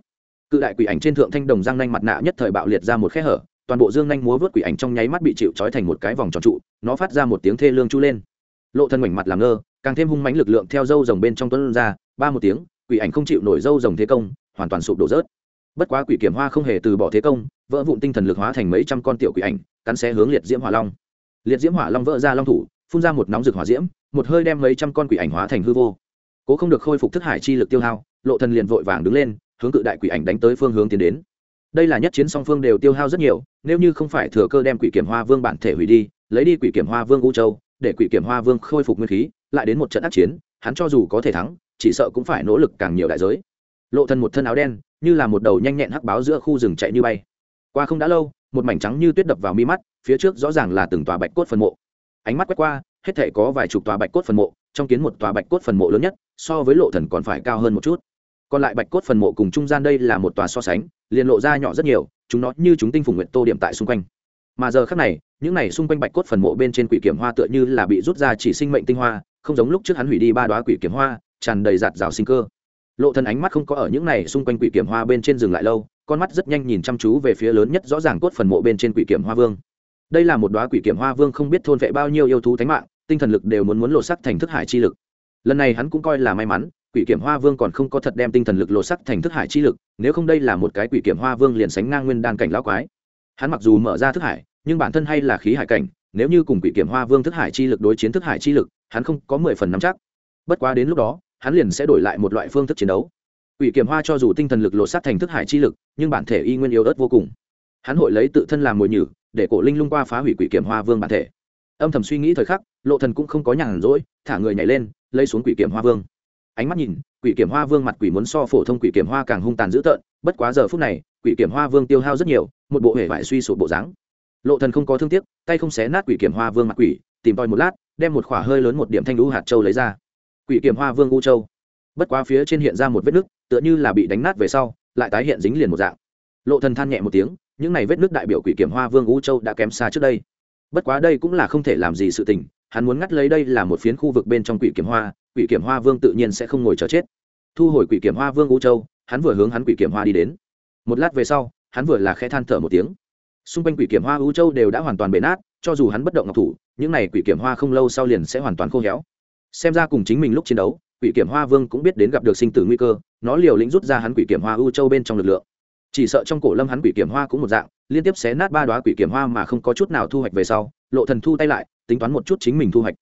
Cự đại quỷ ảnh trên thượng thanh đồng giang nanh mặt nạ nhất thời bạo liệt ra một khe hở toàn bộ dương nhanh múa vớt quỷ ảnh trong nháy mắt bị chịu trói thành một cái vòng tròn trụ, nó phát ra một tiếng thê lương chu lên. Lộ thân mảnh mặt làm ngơ, càng thêm hung mãnh lực lượng theo dâu rồng bên trong tuấn ra, ba một tiếng, quỷ ảnh không chịu nổi dâu rồng thế công, hoàn toàn sụp đổ rớt. Bất quá quỷ kiểm hoa không hề từ bỏ thế công, vỡ vụn tinh thần lực hóa thành mấy trăm con tiểu quỷ ảnh, cắn xé hướng liệt diễm hỏa long. Liệt diễm hỏa long vỡ ra long thủ, phun ra một nóng rực hỏa diễm, một hơi đem mấy trăm con quỷ ảnh hóa thành hư vô. Cố không được khôi phục thức hải chi lực tiêu hao, lộ thần liền vội vàng đứng lên, hướng cự đại quỷ ảnh đánh tới phương hướng tiến đến đây là nhất chiến song phương đều tiêu hao rất nhiều, nếu như không phải thừa cơ đem quỷ kiểm hoa vương bản thể hủy đi, lấy đi quỷ kiểm hoa vương u châu, để quỷ kiểm hoa vương khôi phục nguyên khí, lại đến một trận ác chiến, hắn cho dù có thể thắng, chỉ sợ cũng phải nỗ lực càng nhiều đại giới. Lộ thần một thân áo đen, như là một đầu nhanh nhẹn hắc báo giữa khu rừng chạy như bay. Qua không đã lâu, một mảnh trắng như tuyết đập vào mi mắt, phía trước rõ ràng là từng tòa bạch cốt phần mộ. Ánh mắt quét qua, hết thể có vài chục tòa bạch cốt phần mộ, trong kiến một tòa bạch cốt phần mộ lớn nhất, so với lộ thần còn phải cao hơn một chút còn lại bạch cốt phần mộ cùng trung gian đây là một tòa so sánh, liền lộ ra nhỏ rất nhiều, chúng nó như chúng tinh phủ nguyện tô điểm tại xung quanh. Mà giờ khác này, những này xung quanh bạch cốt phần mộ bên trên quỷ kiểm hoa tựa như là bị rút ra chỉ sinh mệnh tinh hoa, không giống lúc trước hắn hủy đi ba đoá quỷ kiểm hoa, tràn đầy giạt rào sinh cơ. Lộ thân ánh mắt không có ở những này xung quanh quỷ kiểm hoa bên trên dừng lại lâu, con mắt rất nhanh nhìn chăm chú về phía lớn nhất rõ ràng cốt phần mộ bên trên quỷ kiểm hoa vương. Đây là một đoá quỷ kiểm hoa vương không biết thôn vệ bao nhiêu yêu thú thánh mạng, tinh thần lực đều muốn muốn lộ sắc thành thức hải chi lực. Lần này hắn cũng coi là may mắn quỷ kiểm hoa vương còn không có thật đem tinh thần lực lộ sắc thành thức hải chi lực, nếu không đây là một cái quỷ kiểm hoa vương liền sánh ngang nguyên đan cảnh lão quái. Hắn mặc dù mở ra thức hải, nhưng bản thân hay là khí hải cảnh, nếu như cùng quỷ kiểm hoa vương thức hải chi lực đối chiến thức hải chi lực, hắn không có mười phần nắm chắc. Bất quá đến lúc đó, hắn liền sẽ đổi lại một loại phương thức chiến đấu. Quỷ kiểm hoa cho dù tinh thần lực lộ sắc thành thức hải chi lực, nhưng bản thể y nguyên yếu ớt vô cùng. Hắn hội lấy tự thân làm mồi nhử, để cổ linh lung qua phá hủy quỷ kiểm hoa vương bản thể. Âm thầm suy nghĩ thời khắc, lộ thần cũng không có nhàn rỗi, thả người nhảy lên, lấy xuống quỷ kiểm hoa vương ánh mắt nhìn, quỷ kiểm hoa vương mặt quỷ muốn so phổ thông quỷ kiểm hoa càng hung tàn dữ tợn, bất quá giờ phút này, quỷ kiểm hoa vương tiêu hao rất nhiều, một bộ hệ vải suy sụp bộ dáng. Lộ thần không có thương tiếc, tay không xé nát quỷ kiểm hoa vương mặt quỷ, tìm tòi một lát, đem một khỏa hơi lớn một điểm thanh lũ hạt châu lấy ra. Quỷ kiểm hoa vương u châu. Bất quá phía trên hiện ra một vết nứt tựa như là bị đánh nát về sau, lại tái hiện dính liền một dạng. Lộ thần than nhẹ một tiếng, những này vết nứt đại biểu quỷ kiểm hoa vương u châu đã kém xa trước đây. Bất quá đây cũng là không thể làm gì sự tình, hắn muốn ngắt lấy đây là một phiến khu vực bên trong quỷ kiểm hoa quỷ kiểm hoa vương tự nhiên sẽ không ngồi chờ chết. Thu hồi quỷ kiểm hoa vương u châu, hắn vừa hướng hắn quỷ kiểm hoa đi đến. Một lát về sau, hắn vừa là khẽ than thở một tiếng. Xung quanh quỷ kiểm hoa u châu đều đã hoàn toàn bể nát, cho dù hắn bất động ngọc thủ, những này quỷ kiểm hoa không lâu sau liền sẽ hoàn toàn khô héo. Xem ra cùng chính mình lúc chiến đấu, quỷ kiểm hoa vương cũng biết đến gặp được sinh tử nguy cơ, nó liều lĩnh rút ra hắn quỷ kiểm hoa U châu bên trong lực lượng. Chỉ sợ trong cổ lâm hắn quỷ kiểm hoa cũng một dạng, liên tiếp xé nát ba đoá quỷ kiểm hoa mà không có chút nào thu hoạch về sau, lộ thần thu tay lại, tính toán một chút chính mình thu hoạch.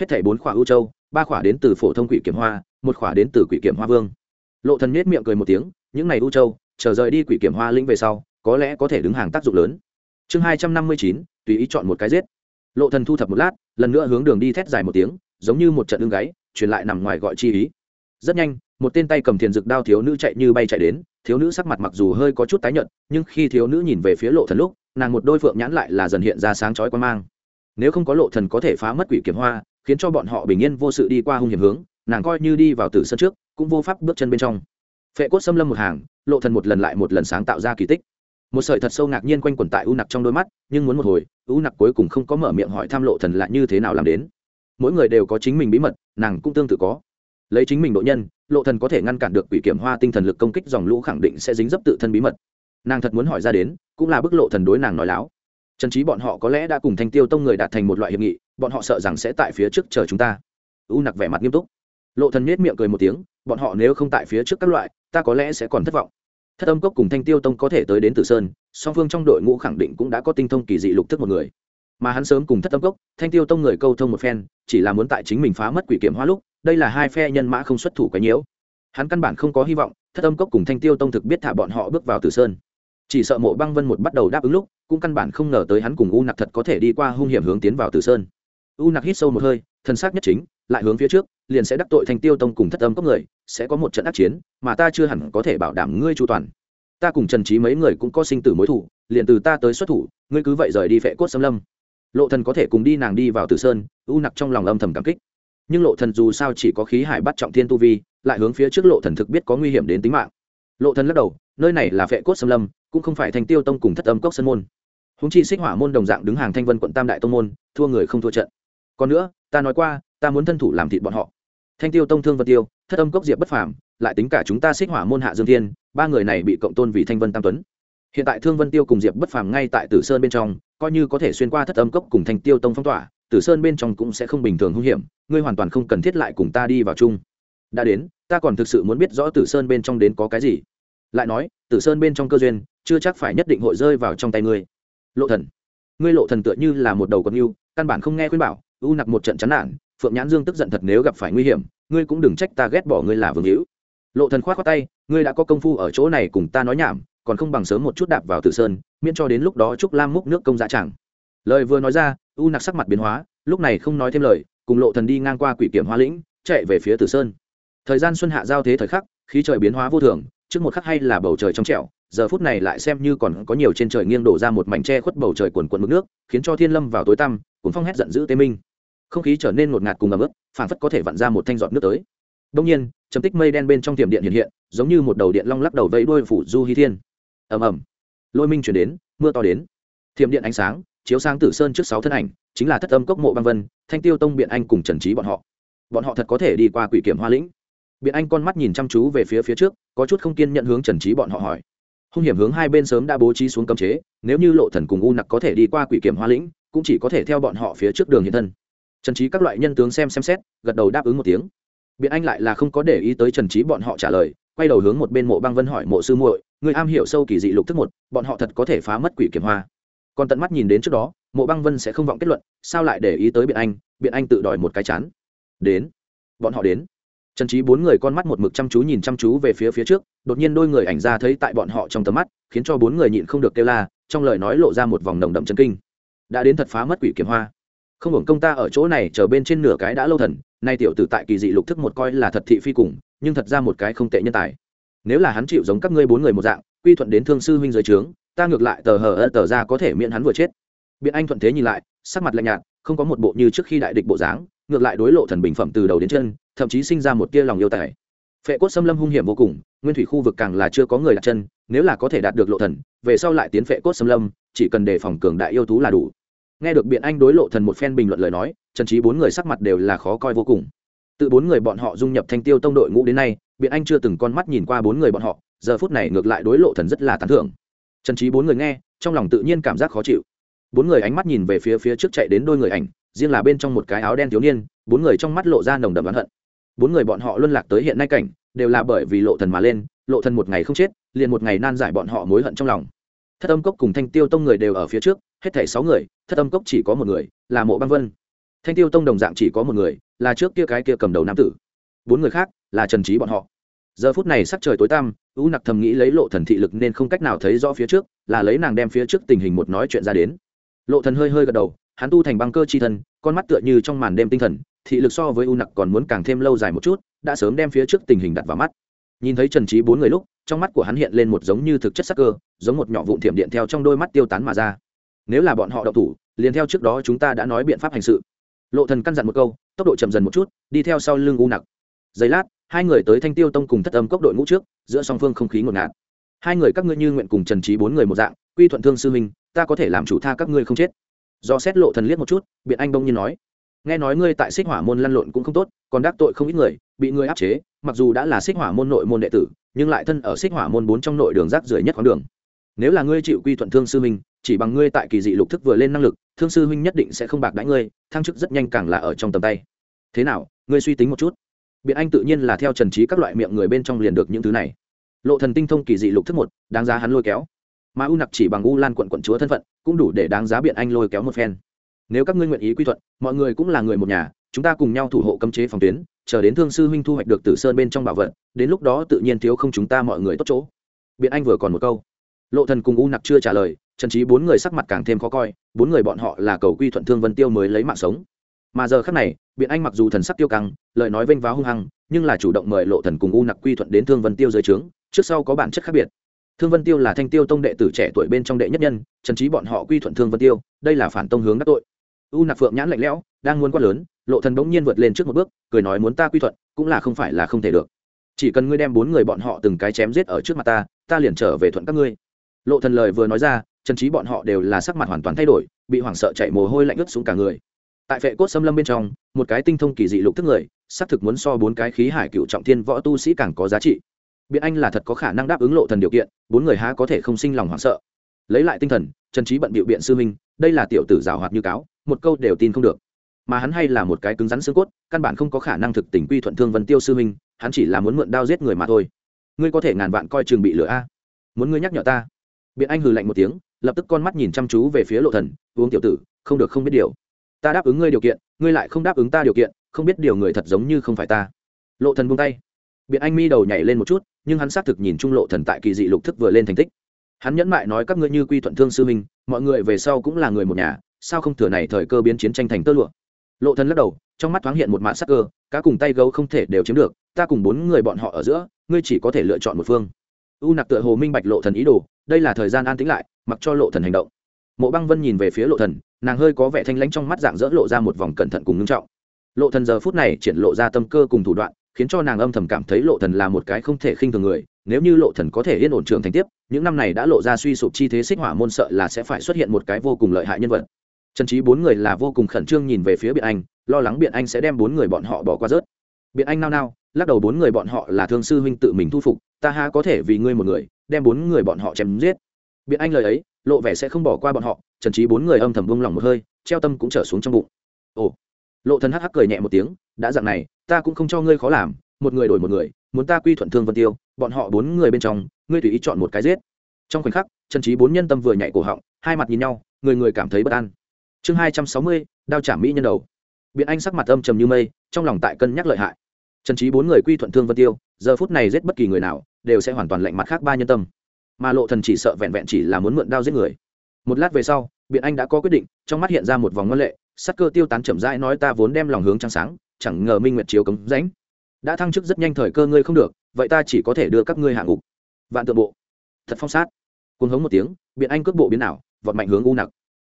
Hết thảy bốn khỏa U châu ba khỏa đến từ phổ thông quỷ kiểm hoa, một khỏa đến từ quỷ kiểm hoa vương. Lộ thần nết miệng cười một tiếng, những này u châu, chờ rời đi quỷ kiểm hoa lĩnh về sau, có lẽ có thể đứng hàng tác dụng lớn. Chương hai trăm năm mươi chín, tùy ý chọn một cái giết. Lộ thần thu thập một lát, lần nữa hướng đường đi thét dài một tiếng, giống như một trận ương gáy, truyền lại nằm ngoài gọi chi ý. Rất nhanh, một tên tay cầm thiền dược đao thiếu nữ chạy như bay chạy đến, thiếu nữ sắc mặt mặc dù hơi có chút tái nhợt, nhưng khi thiếu nữ nhìn về phía lộ thần lúc, nàng một đôi phượng nhãn lại là dần hiện ra sáng chói quan mang. Nếu không có lộ thần có thể phá mất quỷ kiểm hoa khiến cho bọn họ bình yên vô sự đi qua hung hiểm hướng, nàng coi như đi vào tử sân trước, cũng vô pháp bước chân bên trong. Phệ cốt xâm lâm một hàng, lộ thần một lần lại một lần sáng tạo ra kỳ tích. Một sợi thật sâu ngạc nhiên quanh quẩn tại u nặc trong đôi mắt, nhưng muốn một hồi, u nặc cuối cùng không có mở miệng hỏi tham lộ thần lại như thế nào làm đến. Mỗi người đều có chính mình bí mật, nàng cũng tương tự có. Lấy chính mình độ nhân, lộ thần có thể ngăn cản được quỷ kiểm hoa tinh thần lực công kích dòng lũ khẳng định sẽ dính dấp tự thân bí mật. Nàng thật muốn hỏi ra đến, cũng là bức lộ thần đối nàng nói láo. Trần trí bọn họ có lẽ đã cùng thanh tiêu tông người đạt thành một loại hiệp nghị bọn họ sợ rằng sẽ tại phía trước chờ chúng ta. U nặc vẻ mặt nghiêm túc. Lộ thần nết miệng cười một tiếng, bọn họ nếu không tại phía trước các loại, ta có lẽ sẽ còn thất vọng. Thất âm cốc cùng thanh tiêu tông có thể tới đến tử sơn, song phương trong đội ngũ khẳng định cũng đã có tinh thông kỳ dị lục thức một người. Mà hắn sớm cùng thất âm cốc, thanh tiêu tông người câu thông một phen, chỉ là muốn tại chính mình phá mất quỷ kiểm hoa lúc, đây là hai phe nhân mã không xuất thủ cái nhiễu hắn căn bản không có hy vọng, thất âm cốc cùng thanh tiêu tông thực biết thả bọn họ bước vào tử sơn. Chỉ sợ mộ băng vân một bắt đầu đáp ứng lúc, cũng căn bản không ngờ tới hắn cùng u nặc thật có thể đi qua hung hiểm hướng tiến vào tử sơn u nặc hít sâu một hơi thân xác nhất chính, lại hướng phía trước, liền sẽ đắc tội thành tiêu tông cùng thất âm cốc người, sẽ có một trận ác chiến, mà ta chưa hẳn có thể bảo đảm ngươi chu toàn. Ta cùng trần trí mấy người cũng có sinh tử mối thủ, liền từ ta tới xuất thủ, ngươi cứ vậy rời đi vệ cốt xâm lâm. Lộ thần có thể cùng đi nàng đi vào tử sơn, u nặc trong lòng âm thầm cảm kích. Nhưng lộ thần dù sao chỉ có khí hải bắt trọng thiên tu vi, lại hướng phía trước lộ thần thực biết có nguy hiểm đến tính mạng. Lộ thần lắc đầu, nơi này là vệ cốt xâm lâm, cũng không phải thành tiêu tông cùng thất âm cốc sân môn. Húng chi xích hỏa môn đồng dạng đứng hàng thanh vân quận tam đại tông môn, thua người không thua trận còn nữa, ta nói qua, ta muốn thân thủ làm thịt bọn họ. Thanh tiêu tông thương vân tiêu, thất âm cốc diệp bất phàm, lại tính cả chúng ta xích hỏa môn hạ dương thiên, ba người này bị cộng tôn vì thanh vân tam tuấn. Hiện tại thương vân tiêu cùng diệp bất phàm ngay tại tử sơn bên trong, coi như có thể xuyên qua thất âm cốc cùng thanh tiêu tông phong tỏa, tử sơn bên trong cũng sẽ không bình thường hung hiểm, ngươi hoàn toàn không cần thiết lại cùng ta đi vào chung. Đã đến, ta còn thực sự muốn biết rõ tử sơn bên trong đến có cái gì. Lại nói, tử sơn bên trong cơ duyên, chưa chắc phải nhất định hội rơi vào trong tay ngươi. Lộ thần. Ngươi lộ thần tựa như là một đầu con yêu, căn bản không nghe khuyên bảo u nặc một trận chán nản, phượng nhãn dương tức giận thật nếu gặp phải nguy hiểm, ngươi cũng đừng trách ta ghét bỏ ngươi là vương hữu. Lộ thần khoát khoát tay, ngươi đã có công phu ở chỗ này cùng ta nói nhảm, còn không bằng sớm một chút đạp vào tử sơn, miễn cho đến lúc đó trúc lam múc nước công dạ chẳng. Lời vừa nói ra, u nặc sắc mặt biến hóa, lúc này không nói thêm lời, cùng lộ thần đi ngang qua quỷ kiểm hoa lĩnh, chạy về phía tử sơn. Thời gian xuân hạ giao thế thời khắc, khí trời biến hóa vô thường, trước một khắc hay là bầu trời trong trẻo, giờ phút này lại xem như còn có nhiều trên trời nghiêng đổ ra một mảnh tre khuất bầu trời quần quần mực nước, khiến cho thiên lâm vào tối tăm, cuốn phong hét giận dữ tê minh không khí trở nên ngột ngạt cùng ấm ướt, phản phất có thể vặn ra một thanh giọt nước tới. Đông nhiên chấm tích mây đen bên trong tiềm điện hiện hiện giống như một đầu điện long lắc đầu vẫy đuôi phủ du hy thiên. Ầm ầm. Lôi minh chuyển đến mưa to đến. Thiềm điện ánh sáng chiếu sáng tử sơn trước sáu thân ảnh chính là thất âm cốc mộ băng vân thanh tiêu tông biện anh cùng trần trí bọn họ. Bọn họ thật có thể đi qua quỷ kiểm hoa lĩnh. Biện anh con mắt nhìn chăm chú về phía phía trước có chút không kiên nhận hướng trần trí bọn họ hỏi. Hung hiểm hướng hai bên sớm đã bố trí xuống cấm chế nếu như lộ thần cùng u nặc có thể đi qua quỷ kiểm hoa lĩnh cũng chỉ có thể theo bọn họ phía trước đường hiện thân trần trí các loại nhân tướng xem xem xét, gật đầu đáp ứng một tiếng. Biện anh lại là không có để ý tới trần trí bọn họ trả lời, quay đầu hướng một bên mộ băng vân hỏi mộ sư muội, người am hiểu sâu kỳ dị lục thức một, bọn họ thật có thể phá mất quỷ kiểm hoa. Còn tận mắt nhìn đến trước đó, mộ băng vân sẽ không vọng kết luận, sao lại để ý tới biện anh biện anh tự đòi một cái chán. Đến, bọn họ đến. Trần trí bốn người con mắt một mực chăm chú nhìn chăm chú về phía phía trước, đột nhiên đôi người ảnh ra thấy tại bọn họ trong tầm mắt, khiến cho bốn người nhịn không được kêu la, trong lời nói lộ ra một vòng nồng đậm chân kinh. Đã đến thật phá mất quỷ kiểm hoa không hưởng công ta ở chỗ này chờ bên trên nửa cái đã lâu thần, nay tiểu tử tại kỳ dị lục thức một coi là thật thị phi cùng, nhưng thật ra một cái không tệ nhân tài. Nếu là hắn chịu giống các ngươi bốn người một dạng, quy thuận đến thương sư huynh dưới trướng, ta ngược lại tờ hờ ơ tờ ra có thể miễn hắn vừa chết. Biện anh thuận thế nhìn lại, sắc mặt lạnh nhạt, không có một bộ như trước khi đại địch bộ dáng, ngược lại đối lộ thần bình phẩm từ đầu đến chân, thậm chí sinh ra một tia lòng yêu tài. Phệ cốt xâm lâm hung hiểm vô cùng, nguyên thủy khu vực càng là chưa có người đặt chân, nếu là có thể đạt được lộ thần, về sau lại tiến phệ cốt xâm lâm, chỉ cần đề phòng cường đại yêu thú là đủ nghe được biện anh đối lộ thần một phen bình luận lời nói, trần trí bốn người sắc mặt đều là khó coi vô cùng. Từ bốn người bọn họ dung nhập thanh tiêu tông đội ngũ đến nay, biện anh chưa từng con mắt nhìn qua bốn người bọn họ, giờ phút này ngược lại đối lộ thần rất là tán thưởng. Trần trí bốn người nghe, trong lòng tự nhiên cảm giác khó chịu. Bốn người ánh mắt nhìn về phía phía trước chạy đến đôi người ảnh, riêng là bên trong một cái áo đen thiếu niên, bốn người trong mắt lộ ra nồng đậm oán hận. Bốn người bọn họ luân lạc tới hiện nay cảnh, đều là bởi vì lộ thần mà lên, lộ thần một ngày không chết, liền một ngày nan giải bọn họ mối hận trong lòng thất âm cốc cùng thanh tiêu tông người đều ở phía trước, hết thảy sáu người, thất âm cốc chỉ có một người, là mộ băng vân. Thanh tiêu tông đồng dạng chỉ có một người, là trước kia cái kia cầm đầu nam tử. Bốn người khác, là trần trí bọn họ. Giờ phút này sắc trời tối tăm, u nặc thầm nghĩ lấy lộ thần thị lực nên không cách nào thấy rõ phía trước, là lấy nàng đem phía trước tình hình một nói chuyện ra đến. Lộ thần hơi hơi gật đầu, hắn tu thành băng cơ chi thân con mắt tựa như trong màn đêm tinh thần, thị lực so với u nặc còn muốn càng thêm lâu dài một chút, đã sớm đem phía trước tình hình đặt vào mắt. Nhìn thấy trần trí bốn người lúc trong mắt của hắn hiện lên một giống như thực chất sắc cơ, giống một nhỏ vụn thiểm điện theo trong đôi mắt tiêu tán mà ra. Nếu là bọn họ đậu thủ, liền theo trước đó chúng ta đã nói biện pháp hành sự. Lộ thần căn dặn một câu, tốc độ chậm dần một chút, đi theo sau lưng u nặc. Giây lát, hai người tới thanh tiêu tông cùng thất âm cốc đội ngũ trước, giữa song phương không khí ngột ngạt. Hai người các ngươi như nguyện cùng trần trí bốn người một dạng, quy thuận thương sư minh ta có thể làm chủ tha các ngươi không chết. Do xét lộ thần liếc một chút, biện anh bông nhiên nói, nghe nói ngươi tại xích hỏa môn lăn lộn cũng không tốt, còn đắc tội không ít người, bị ngươi áp chế, mặc dù đã là xích hỏa môn nội môn đệ tử nhưng lại thân ở xích hỏa môn bốn trong nội đường rác rưởi nhất con đường. Nếu là ngươi chịu quy thuận thương sư huynh, chỉ bằng ngươi tại kỳ dị lục thức vừa lên năng lực thương sư huynh nhất định sẽ không bạc đãi ngươi thăng chức rất nhanh càng là ở trong tầm tay. Thế nào ngươi suy tính một chút. Biện anh tự nhiên là theo trần trí các loại miệng người bên trong liền được những thứ này. Lộ thần tinh thông kỳ dị lục thức một đáng giá hắn lôi kéo. Mà u nặc chỉ bằng u lan quận quận chúa thân phận cũng đủ để đáng giá biện anh lôi kéo một phen. Nếu các ngươi nguyện ý quy thuận mọi người cũng là người một nhà chúng ta cùng nhau thủ hộ cấm chế phòng tuyến chờ đến thương sư huynh thu hoạch được tử sơn bên trong bảo vật, đến lúc đó tự nhiên thiếu không chúng ta mọi người tốt chỗ. Biện anh vừa còn một câu. Lộ thần cùng u nặc chưa trả lời, trần trí bốn người sắc mặt càng thêm khó coi, bốn người bọn họ là cầu quy thuận thương vân tiêu mới lấy mạng sống. Mà giờ khắc này, biện anh mặc dù thần sắc tiêu căng, lời nói vênh váo hung hăng, nhưng là chủ động mời lộ thần cùng u nặc quy thuận đến thương vân tiêu dưới trướng, trước sau có bản chất khác biệt. Thương vân tiêu là thanh tiêu tông đệ tử trẻ tuổi bên trong đệ nhất nhân, trần trí bọn họ quy thuận thương vân tiêu, đây là phản tông hướng đắc tội. U nặc phượng nhãn lạnh lẽo, đang muốn quát lớn lộ thần bỗng nhiên vượt lên trước một bước, cười nói muốn ta quy thuận, cũng là không phải là không thể được. Chỉ cần ngươi đem bốn người bọn họ từng cái chém giết ở trước mặt ta ta liền trở về thuận các ngươi. Lộ thần lời vừa nói ra, trần trí bọn họ đều là sắc mặt hoàn toàn thay đổi, bị hoảng sợ chạy mồ hôi lạnh ướt xuống cả người. Tại vệ cốt xâm lâm bên trong, một cái tinh thông kỳ dị lục thức người, xác thực muốn so bốn cái khí hải cựu trọng thiên võ tu sĩ càng có giá trị. Biện anh là thật có khả năng đáp ứng lộ thần điều kiện, bốn người há có thể không sinh lòng hoảng sợ. Lấy lại tinh thần, trần trí bận bịu biện sư minh đây là tiểu tử giảo hoạt như cáo, một câu đều tin không được mà hắn hay là một cái cứng rắn xương cốt, căn bản không có khả năng thực tình quy thuận thương vân tiêu sư huynh, hắn chỉ là muốn mượn đao giết người mà thôi. Ngươi có thể ngàn vạn coi trường bị lửa a. Muốn ngươi nhắc nhở ta? Biện anh hừ lạnh một tiếng, lập tức con mắt nhìn chăm chú về phía lộ thần, uống tiểu tử, không được không biết điều. Ta đáp ứng ngươi điều kiện, ngươi lại không đáp ứng ta điều kiện, không biết điều người thật giống như không phải ta. Lộ thần buông tay. Biện anh mi đầu nhảy lên một chút, nhưng hắn xác thực nhìn trung lộ thần tại kỳ dị lục thức vừa lên thành tích. Hắn nhẫn mại nói các ngươi như quy thuận thương sư minh mọi người về sau cũng là người một nhà, sao không thừa này thời cơ biến chiến tranh thành tơ lụa? Lộ thần lắc đầu, trong mắt thoáng hiện một mạn sắc cơ, cá cùng tay gấu không thể đều chiếm được, ta cùng bốn người bọn họ ở giữa, ngươi chỉ có thể lựa chọn một phương. U nặc tựa hồ minh bạch lộ thần ý đồ, đây là thời gian an tĩnh lại, mặc cho lộ thần hành động. Mộ băng vân nhìn về phía lộ thần, nàng hơi có vẻ thanh lãnh trong mắt dạng dỡ lộ ra một vòng cẩn thận cùng ngưng trọng. Lộ thần giờ phút này triển lộ ra tâm cơ cùng thủ đoạn, khiến cho nàng âm thầm cảm thấy lộ thần là một cái không thể khinh thường người, nếu như lộ thần có thể yên ổn trưởng thành tiếp, những năm này đã lộ ra suy sụp chi thế xích hỏa môn sợ là sẽ phải xuất hiện một cái vô cùng lợi hại nhân vật trần trí bốn người là vô cùng khẩn trương nhìn về phía biện anh, lo lắng biện anh sẽ đem bốn người bọn họ bỏ qua rớt. Biện anh nao nao, lắc đầu bốn người bọn họ là thương sư huynh tự mình thu phục, ta ha có thể vì ngươi một người, đem bốn người bọn họ chém giết. Biện anh lời ấy, lộ vẻ sẽ không bỏ qua bọn họ, trần trí bốn người âm thầm bông lòng một hơi, treo tâm cũng trở xuống trong bụng. Ồ. Lộ thần hắc hắc cười nhẹ một tiếng, đã dặn này, ta cũng không cho ngươi khó làm, một người đổi một người, muốn ta quy thuận thương vân tiêu, bọn họ bốn người bên trong, ngươi tùy ý chọn một cái giết. Trong khoảnh khắc, trần trí bốn nhân tâm vừa nhảy cổ họng, hai mặt nhìn nhau, người người cảm thấy bất an chương hai trăm sáu mươi, đao trả mỹ nhân đầu. Biện anh sắc mặt âm trầm như mây, trong lòng tại cân nhắc lợi hại. Trần trí bốn người quy thuận thương vân tiêu, giờ phút này giết bất kỳ người nào, đều sẽ hoàn toàn lạnh mặt khác ba nhân tâm. Mà lộ thần chỉ sợ vẹn vẹn chỉ là muốn mượn đao giết người. Một lát về sau, biện anh đã có quyết định, trong mắt hiện ra một vòng ngân lệ, sắc cơ tiêu tán chậm rãi nói ta vốn đem lòng hướng trăng sáng, chẳng ngờ minh nguyệt chiếu cống ránh đã thăng chức rất nhanh thời cơ ngươi không được, vậy ta chỉ có thể đưa các ngươi hạ ngục. Vạn tự bộ. Thật phong sát. Cuồng hống một tiếng, biện anh cước bộ biến ảo, vọt mạnh hướng u nặc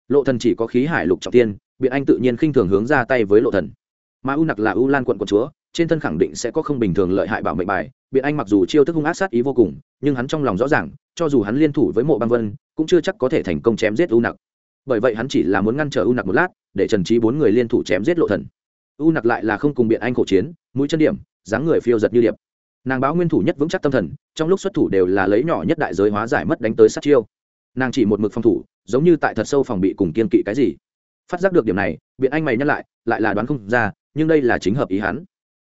lộ thần chỉ có khí hải lục trọng tiên, biện anh tự nhiên khinh thường hướng ra tay với lộ thần. Mà u nặc là u lan quận quận chúa, trên thân khẳng định sẽ có không bình thường lợi hại bảo mệnh bài, biện anh mặc dù chiêu thức hung ác sát ý vô cùng, nhưng hắn trong lòng rõ ràng, cho dù hắn liên thủ với mộ băng vân, cũng chưa chắc có thể thành công chém giết u nặc. Bởi vậy hắn chỉ là muốn ngăn trở u nặc một lát, để trần trí bốn người liên thủ chém giết lộ thần. U nặc lại là không cùng biện anh khổ chiến, mũi chân điểm, dáng người phiêu giật như điệp. Nàng báo nguyên thủ nhất vững chắc tâm thần, trong lúc xuất thủ đều là lấy nhỏ nhất đại giới hóa giải mất đánh tới sát chiêu nàng chỉ một mực phòng thủ, giống như tại thật sâu phòng bị cùng kiên kỵ cái gì. Phát giác được điểm này, biện anh mày nhắc lại lại là đoán không ra, nhưng đây là chính hợp ý hắn.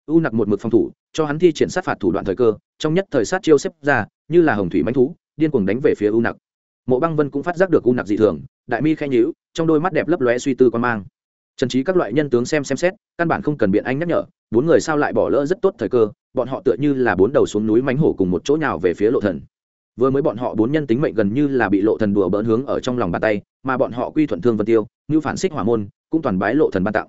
U nặc một mực phòng thủ, cho hắn thi triển sát phạt thủ đoạn thời cơ, trong nhất thời sát chiêu xếp ra, như là hồng thủy mánh thú, điên cuồng đánh về phía u nặc. Mộ băng vân cũng phát giác được u nặc dị thường, đại mi khen nhữ trong đôi mắt đẹp lấp lóe suy tư quan mang. Trần trí các loại nhân tướng xem xem xét, căn bản không cần biện anh nhắc nhở, bốn người sao lại bỏ lỡ rất tốt thời cơ, bọn họ tựa như là bốn đầu xuống núi mánh hổ cùng một chỗ nào về phía lộ thần vừa mới bọn họ bốn nhân tính mệnh gần như là bị lộ thần đùa bỡn hướng ở trong lòng bàn tay, mà bọn họ quy thuận thương vân tiêu, như phản xích hỏa môn, cũng toàn bái lộ thần ban tặng.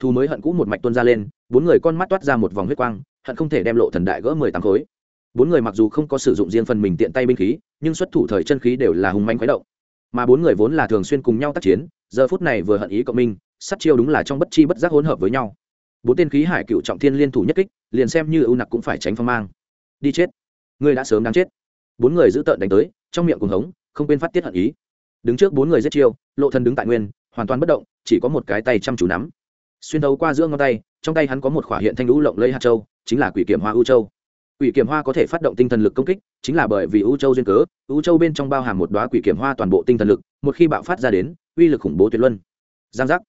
Thu mới hận cũ một mạch tuôn ra lên, bốn người con mắt toát ra một vòng huyết quang, hận không thể đem lộ thần đại gỡ mười tám khối. Bốn người mặc dù không có sử dụng riêng phần mình tiện tay binh khí, nhưng xuất thủ thời chân khí đều là hùng manh khuấy động. Mà bốn người vốn là thường xuyên cùng nhau tác chiến, giờ phút này vừa hận ý cộng minh sắt chiêu đúng là trong bất chi bất giác hỗn hợp với nhau. Bốn tên khí hải cựu trọng thiên liên thủ nhất kích, liền xem như ưu nặc cũng phải tránh phong mang. Đi chết. Ngươi đã sớm đáng chết bốn người giữ tợn đánh tới, trong miệng cùng hống, không quên phát tiết hận ý. Đứng trước bốn người giết chiêu, lộ thần đứng tại nguyên, hoàn toàn bất động, chỉ có một cái tay chăm chú nắm. Xuyên thấu qua giữa ngón tay, trong tay hắn có một khỏa hiện thanh lũ lộng lấy hạt châu, chính là quỷ kiểm hoa ưu châu. Quỷ kiểm hoa có thể phát động tinh thần lực công kích, chính là bởi vì ưu châu duyên cớ ưu châu bên trong bao hàm một đoá quỷ kiểm hoa toàn bộ tinh thần lực, một khi bạo phát ra đến, uy lực khủng bố tuyệt luân. Giang giác.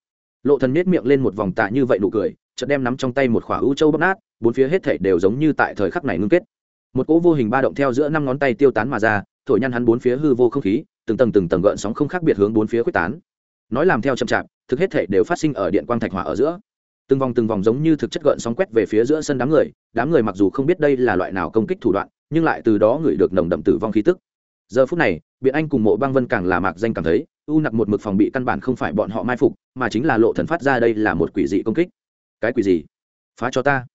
Lộ thần nết miệng lên một vòng tạ như vậy nụ cười, chợt đem nắm trong tay một khỏa ưu châu bóc nát, bốn phía hết thảy đều giống như tại thời khắc này ngưng kết một cỗ vô hình ba động theo giữa năm ngón tay tiêu tán mà ra, thổi nhăn hắn bốn phía hư vô không khí, từng tầng từng tầng gợn sóng không khác biệt hướng bốn phía quyết tán. Nói làm theo chậm chạp, thực hết thể đều phát sinh ở điện quang thạch hỏa ở giữa. Từng vòng từng vòng giống như thực chất gợn sóng quét về phía giữa sân đám người đám người mặc dù không biết đây là loại nào công kích thủ đoạn, nhưng lại từ đó ngửi được nồng đậm tử vong khí tức. Giờ phút này, biện anh cùng mộ băng vân càng là mạc danh cảm thấy, u nặc một mực phòng bị căn bản không phải bọn họ mai phục, mà chính là lộ thần phát ra đây là một quỷ dị công kích. Cái quỷ gì? Phá cho ta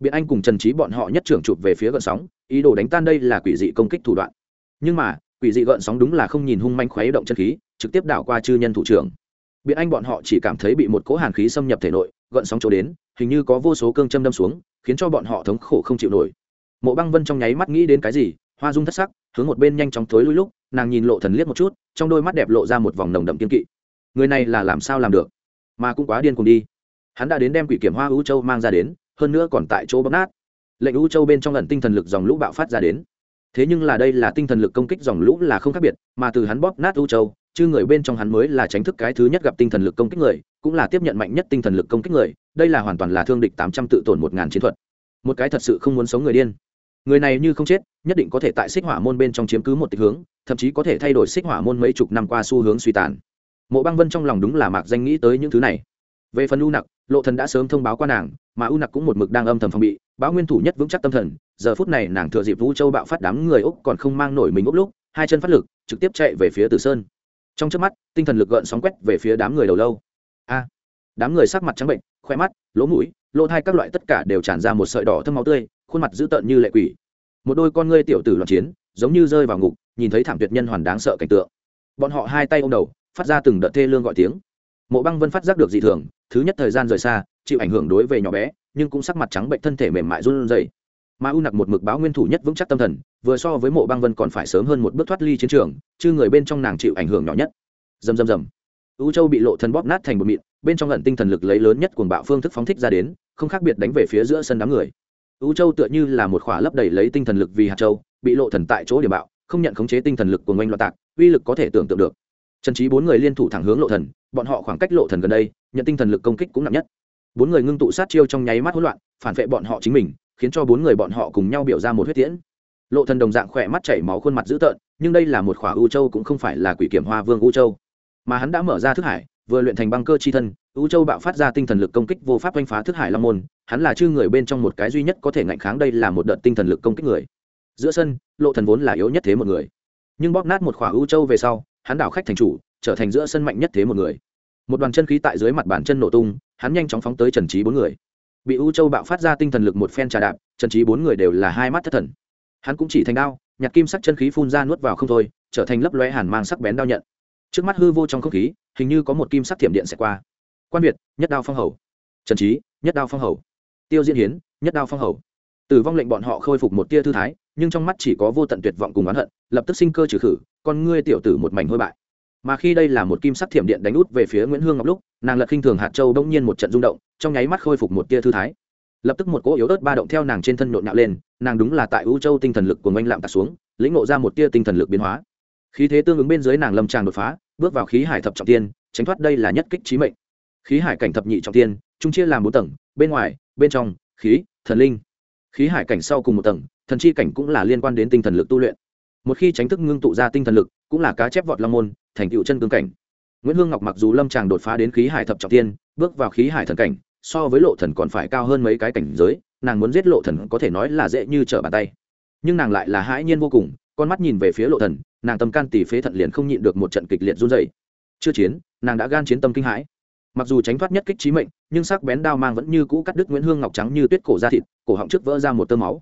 biện anh cùng trần trí bọn họ nhất trưởng chụp về phía gợn sóng, ý đồ đánh tan đây là quỷ dị công kích thủ đoạn. Nhưng mà, quỷ dị gợn sóng đúng là không nhìn hung manh khuấy động chân khí, trực tiếp đảo qua chư nhân thủ trưởng. Biện anh bọn họ chỉ cảm thấy bị một cỗ hàn khí xâm nhập thể nội, gợn sóng chỗ đến, hình như có vô số cương châm đâm xuống, khiến cho bọn họ thống khổ không chịu nổi. Mộ băng vân trong nháy mắt nghĩ đến cái gì, hoa dung thất sắc, hướng một bên nhanh chóng thối lui lúc, nàng nhìn lộ thần liếc một chút, trong đôi mắt đẹp lộ ra một vòng nồng đậm kiên kỵ. Người này là làm sao làm được? Mà cũng quá điên cùng đi. Hắn đã đến đem quỷ kiểm hoa ưu châu mang ra đến hơn nữa còn tại chỗ bóp nát. Lệnh u châu bên trong lần tinh thần lực dòng lũ bạo phát ra đến. Thế nhưng là đây là tinh thần lực công kích dòng lũ là không khác biệt, mà từ hắn bóp nát u châu chứ người bên trong hắn mới là tránh thức cái thứ nhất gặp tinh thần lực công kích người, cũng là tiếp nhận mạnh nhất tinh thần lực công kích người, đây là hoàn toàn là thương địch tám trăm tự tổn một ngàn chiến thuật. Một cái thật sự không muốn sống người điên. Người này như không chết, nhất định có thể tại xích hỏa môn bên trong chiếm cứ một tình hướng, thậm chí có thể thay đổi xích hỏa môn mấy chục năm qua xu hướng suy tàn. Mộ băng vân trong lòng đúng là mạc danh nghĩ tới những thứ này. Về phần u nặc lộ thần đã sớm thông báo qua nàng, mà u nặc cũng một mực đang âm thầm phòng bị, báo nguyên thủ nhất vững chắc tâm thần, giờ phút này nàng thừa dịp vũ châu bạo phát đám người úc còn không mang nổi mình úc lúc, hai chân phát lực, trực tiếp chạy về phía tử sơn. Trong trước mắt, tinh thần lực gợn sóng quét về phía đám người đầu lâu. A! Đám người sắc mặt trắng bệnh khoe mắt, lỗ mũi, lỗ thai các loại tất cả đều tràn ra một sợi đỏ thâm máu tươi, khuôn mặt dữ tợn như lệ quỷ. Một đôi con ngươi tiểu tử loạn chiến, giống như rơi vào ngục, nhìn thấy thảm tuyệt nhân hoàn đáng sợ cảnh tượng. Bọn họ hai tay ôm đầu, phát ra từng đợt thê lương gọi tiếng mộ băng vân phát giác được dị thường, thứ nhất thời gian rời xa, chịu ảnh hưởng đối về nhỏ bé, nhưng cũng sắc mặt trắng bệnh, thân thể mềm mại run rẩy. Mà u nặc một mực báo nguyên thủ nhất vững chắc tâm thần, vừa so với mộ băng vân còn phải sớm hơn một bước thoát ly chiến trường, chứ người bên trong nàng chịu ảnh hưởng nhỏ nhất. Dầm dầm dầm u châu bị lộ thân bóp nát thành một mịn, bên trong lần tinh thần lực lấy lớn nhất cuồng bạo phương thức phóng thích ra đến, không khác biệt đánh về phía giữa sân đám người. U châu tựa như là một khỏa lấp đầy lấy tinh thần lực vì hạt châu, bị lộ thần tại chỗ điểm bạo, không nhận khống chế tinh thần lực của ngoanh loạn tạc, uy lực có thể tưởng tượng được. Trần trí bốn người liên thủ thẳng hướng lộ thần bọn họ khoảng cách lộ thần gần đây, nhận tinh thần lực công kích cũng nặng nhất. Bốn người ngưng tụ sát chiêu trong nháy mắt hỗn loạn, phản vệ bọn họ chính mình, khiến cho bốn người bọn họ cùng nhau biểu ra một huyết tiễn. Lộ thần đồng dạng khỏe mắt chảy máu khuôn mặt dữ tợn, nhưng đây là một khỏa u châu cũng không phải là quỷ kiểm hoa vương u châu. Mà hắn đã mở ra thức hải, vừa luyện thành băng cơ chi thân, u châu bạo phát ra tinh thần lực công kích vô pháp oanh phá thức hải long môn, hắn là chư người bên trong một cái duy nhất có thể ngạnh kháng đây là một đợt tinh thần lực công kích người. Giữa sân, lộ thần vốn là yếu nhất thế một người. Nhưng bóp nát một khỏa u châu về sau, hắn đảo khách thành chủ trở thành giữa sân mạnh nhất thế một người. Một đoàn chân khí tại dưới mặt bàn chân nổ tung, hắn nhanh chóng phóng tới trần trí bốn người. Bị u châu bạo phát ra tinh thần lực một phen trà đạp, trần trí bốn người đều là hai mắt thất thần. Hắn cũng chỉ thành đao, nhặt kim sắc chân khí phun ra nuốt vào không thôi, trở thành lấp lóe hàn mang sắc bén đao nhận. Trước mắt hư vô trong không khí, hình như có một kim sắc thiểm điện sẽ qua. Quan việt, nhất đao phong hầu. Trần trí nhất đao phong hầu. Tiêu diễn hiến, nhất đao phong hầu. Tử vong lệnh bọn họ khôi phục một tia thư thái, nhưng trong mắt chỉ có vô tận tuyệt vọng cùng oán hận, lập tức sinh cơ trừ khử, con ngươi tiểu tử một mảnh hôi bại mà khi đây là một kim sắc thiểm điện đánh út về phía nguyễn hương ngọc lúc, nàng lật khinh thường hạt châu bỗng nhiên một trận rung động, trong nháy mắt khôi phục một tia thư thái. Lập tức một cỗ yếu ớt ba động theo nàng trên thân nhộn nhạo lên, nàng đúng là tại u châu tinh thần lực của oanh lạm tạt xuống, lĩnh ngộ ra một tia tinh thần lực biến hóa. Khí thế tương ứng bên dưới nàng lâm tràng đột phá, bước vào khí hải thập trọng tiên, tránh thoát đây là nhất kích trí mệnh. Khí hải cảnh thập nhị trọng tiên, trung chia làm bốn tầng, bên ngoài, bên trong, khí, thần linh. Khí hải cảnh sau cùng một tầng, thần chi cảnh cũng là liên quan đến tinh thần lực tu luyện. Một khi tránh thức ngưng tụ ra tinh thần lực, cũng là cá chép vọt long môn thành tựu chân cương cảnh. Nguyễn hương ngọc mặc dù lâm tràng đột phá đến khí hải thập trọng tiên bước vào khí hải thần cảnh, so với lộ thần còn phải cao hơn mấy cái cảnh giới, nàng muốn giết lộ thần có thể nói là dễ như trở bàn tay. Nhưng nàng lại là hãi nhiên vô cùng, con mắt nhìn về phía lộ thần, nàng tâm can tỷ phế thận liền không nhịn được một trận kịch liệt run rẩy. Chưa chiến, nàng đã gan chiến tâm kinh hãi. Mặc dù tránh thoát nhất kích trí mệnh, nhưng sắc bén đao mang vẫn như cũ cắt đứt nguyễn hương ngọc trắng như tuyết cổ da thịt, cổ họng trước vỡ ra một tơ máu.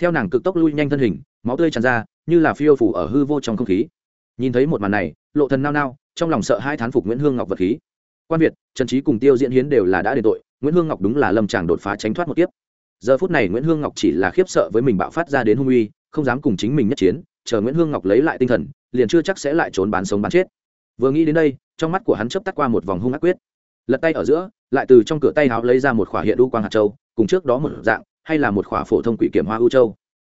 Theo nàng cực tốc lui nhanh thân hình, máu tươi tràn ra, như là phiêu phủ ở hư vô trong không khí. Nhìn thấy một màn này lộ thần nao nao, trong lòng sợ hai thán phục nguyễn hương ngọc vật khí. Quan việt, trần trí cùng tiêu diễn hiến đều là đã đền tội, nguyễn hương ngọc đúng là lâm tràng đột phá tránh thoát một tiếp giờ phút này nguyễn hương ngọc chỉ là khiếp sợ với mình bạo phát ra đến hung uy, không dám cùng chính mình nhất chiến, chờ nguyễn hương ngọc lấy lại tinh thần, liền chưa chắc sẽ lại trốn bán sống bán chết. Vừa nghĩ đến đây, trong mắt của hắn chớp tắt qua một vòng hung ác quyết. Lật tay ở giữa, lại từ trong cửa tay háo lấy ra một khỏa hiện u quang hạt châu, cùng trước đó một dạng, hay là một khỏa phổ thông quỷ kiểm hoa u châu.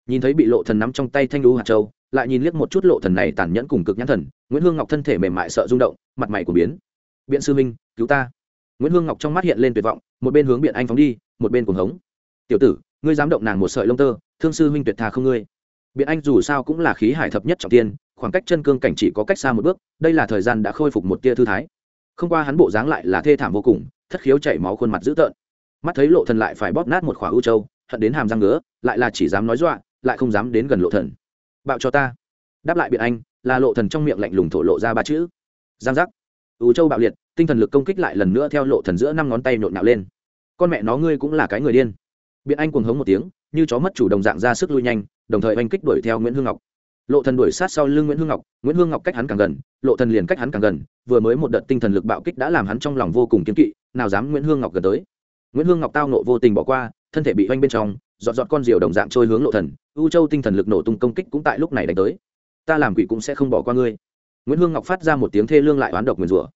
Nhìn thấy bị lộ thần nắm trong tay thanh lũ hạt châu lại nhìn liếc một chút lộ thần này tàn nhẫn cùng cực nhãn thần, nguyễn hương ngọc thân thể mềm mại sợ rung động, mặt mày của biến. Biện sư minh cứu ta. Nguyễn hương ngọc trong mắt hiện lên tuyệt vọng, một bên hướng biện anh phóng đi, một bên cuồng hống. Tiểu tử, ngươi dám động nàng một sợi lông tơ, thương sư huynh tuyệt thà không ngươi. Biện anh dù sao cũng là khí hải thập nhất trọng tiên, khoảng cách chân cương cảnh chỉ có cách xa một bước, đây là thời gian đã khôi phục một tia thư thái. Không qua hắn bộ dáng lại là thê thảm vô cùng, thất khiếu chảy máu khuôn mặt dữ tợn. Mắt thấy lộ thần lại phải bóp nát một khỏa ưu châu, hận đến hàm răng ngứa, lại là chỉ dám nói dọa, lại không dám đến gần lộ thần bạo cho ta. Đáp lại biện anh, là lộ thần trong miệng lạnh lùng thổ lộ ra ba chữ. Giang giác. Ưu châu bạo liệt, tinh thần lực công kích lại lần nữa theo lộ thần giữa năm ngón tay nhộn nhạo lên. Con mẹ nó ngươi cũng là cái người điên. Biện anh cuồng hống một tiếng, như chó mất chủ đồng dạng ra sức lui nhanh, đồng thời anh kích đuổi theo nguyễn hương ngọc. Lộ thần đuổi sát sau lưng nguyễn hương ngọc, nguyễn hương ngọc cách hắn càng gần, lộ thần liền cách hắn càng gần, vừa mới một đợt tinh thần lực bạo kích đã làm hắn trong lòng vô cùng kiên kỵ, nào dám nguyễn hương ngọc gần tới. Nguyễn hương ngọc tao nộ vô tình bỏ qua, thân thể bị oanh bên trong dọn dọn con diều đồng dạng trôi hướng lộ thần, u châu tinh thần lực nổ tung công kích cũng tại lúc này đánh tới. Ta làm quỷ cũng sẽ không bỏ qua ngươi. Nguyễn hương ngọc phát ra một tiếng thê lương lại oán độc nguyền rủa.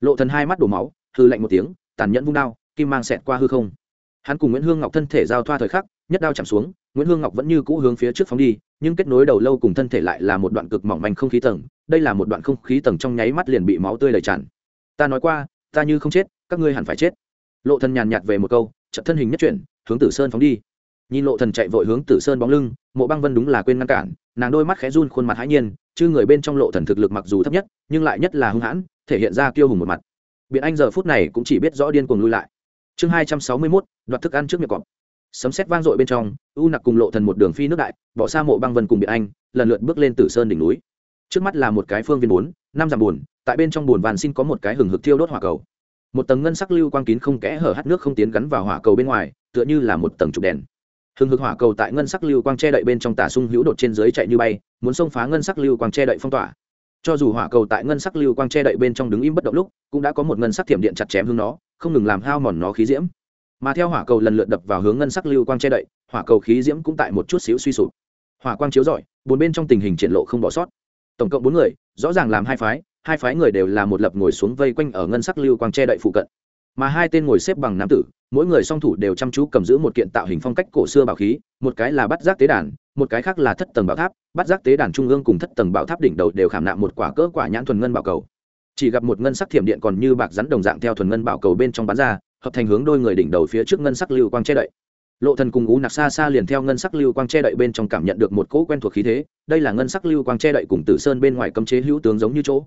Lộ thần hai mắt đổ máu hư lạnh một tiếng, tàn nhẫn vung đao, kim mang xẹt qua hư không. Hắn cùng nguyễn hương ngọc thân thể giao thoa thời khắc, nhất đao chạm xuống, nguyễn hương ngọc vẫn như cũ hướng phía trước phóng đi, nhưng kết nối đầu lâu cùng thân thể lại là một đoạn cực mỏng manh không khí tầng, đây là một đoạn không khí tầng trong nháy mắt liền bị máu tươi đầy tràn. Ta nói qua, ta như không chết, các ngươi hẳn phải chết. Lộ thần nhàn nhạt về một câu, chợt thân hình nhất chuyển, hướng tử sơn phóng đi nhìn lộ thần chạy vội hướng tử sơn bóng lưng mộ băng vân đúng là quên ngăn cản nàng đôi mắt khẽ run khuôn mặt hãi nhiên chứ người bên trong lộ thần thực lực mặc dù thấp nhất nhưng lại nhất là hung hãn thể hiện ra kiêu hùng một mặt. Biện anh giờ phút này cũng chỉ biết rõ điên cuồng lui lại. Chương hai trăm sáu mươi 261, đoạt thức ăn trước miệng cọp. Sấm sét vang dội bên trong u nặc cùng lộ thần một đường phi nước đại bỏ xa mộ băng vân cùng biệt anh lần lượt bước lên tử sơn đỉnh núi. Trước mắt là một cái phương viên bốn năm dặm buồn tại bên trong buồn vàn xin có một cái hừng hực thiêu đốt hỏa cầu. Một tầng ngân sắc lưu quang kín không kẽ hở hắt nước không tiến gắn vào hỏa cầu bên ngoài tựa như là một tầng trục đèn hừng hực hỏa cầu tại ngân sắc lưu quang che đậy bên trong tả sung hữu đột trên dưới chạy như bay, muốn xông phá ngân sắc lưu quang che đậy phong tỏa. Cho dù hỏa cầu tại ngân sắc lưu quang che đậy bên trong đứng im bất động lúc, cũng đã có một ngân sắc thiểm điện chặt chém hướng nó, không ngừng làm hao mòn nó khí diễm. Mà theo hỏa cầu lần lượt đập vào hướng ngân sắc lưu quang che đậy, hỏa cầu khí diễm cũng tại một chút xíu suy sụp. Hỏa quang chiếu rọi, bốn bên trong tình hình triển lộ không bỏ sót. Tổng cộng bốn người, rõ ràng làm hai phái hai phái người đều là một lập ngồi xuống vây quanh ở ngân sắc lưu quang che đậy phụ cận mà hai tên ngồi xếp bằng nam tử, mỗi người song thủ đều chăm chú cầm giữ một kiện tạo hình phong cách cổ xưa bảo khí, một cái là bắt giác tế đàn, một cái khác là thất tầng bảo tháp, bắt giác tế đàn trung ương cùng thất tầng bảo tháp đỉnh đầu đều khảm nạm một quả cỡ quả nhãn thuần ngân bảo cầu. Chỉ gặp một ngân sắc thiểm điện còn như bạc rắn đồng dạng theo thuần ngân bảo cầu bên trong bán ra, hợp thành hướng đôi người đỉnh đầu phía trước ngân sắc lưu quang che đậy. Lộ thần cùng ú nặc xa xa liền theo ngân sắc lưu quang che đậy bên trong cảm nhận được một cỗ quen thuộc khí thế, đây là ngân sắc lưu quang che đậy cùng tử sơn bên ngoài cấm chế hữu tướng giống như chỗ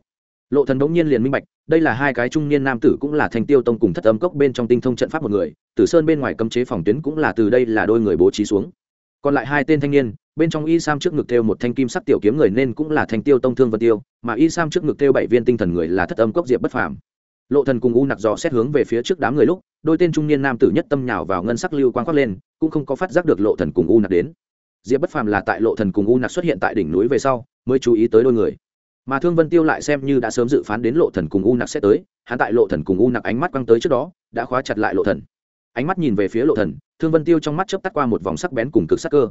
lộ thần đống nhiên liền minh bạch, đây là hai cái trung niên nam tử cũng là thanh tiêu tông cùng thất âm cốc bên trong tinh thông trận pháp một người, tử sơn bên ngoài cấm chế phòng tuyến cũng là từ đây là đôi người bố trí xuống. Còn lại hai tên thanh niên, bên trong y sam trước ngực thêu một thanh kim sắc tiểu kiếm người nên cũng là thanh tiêu tông thương vân tiêu, mà y sam trước ngực thêu bảy viên tinh thần người là thất âm cốc diệp bất phàm. Lộ thần cùng u nặc dò xét hướng về phía trước đám người lúc, đôi tên trung niên nam tử nhất tâm nhào vào ngân sắc lưu quang khoác lên, cũng không có phát giác được lộ thần cùng u nặc đến. Diệp bất phàm là tại lộ thần cùng u nặc xuất hiện tại đỉnh núi về sau, mới chú ý tới đôi người mà thương vân tiêu lại xem như đã sớm dự phán đến lộ thần cùng u nặc sẽ tới, hắn tại lộ thần cùng u nặc ánh mắt quăng tới trước đó, đã khóa chặt lại lộ thần. Ánh mắt nhìn về phía lộ thần, thương vân tiêu trong mắt chớp tắt qua một vòng sắc bén cùng cực sắc cơ.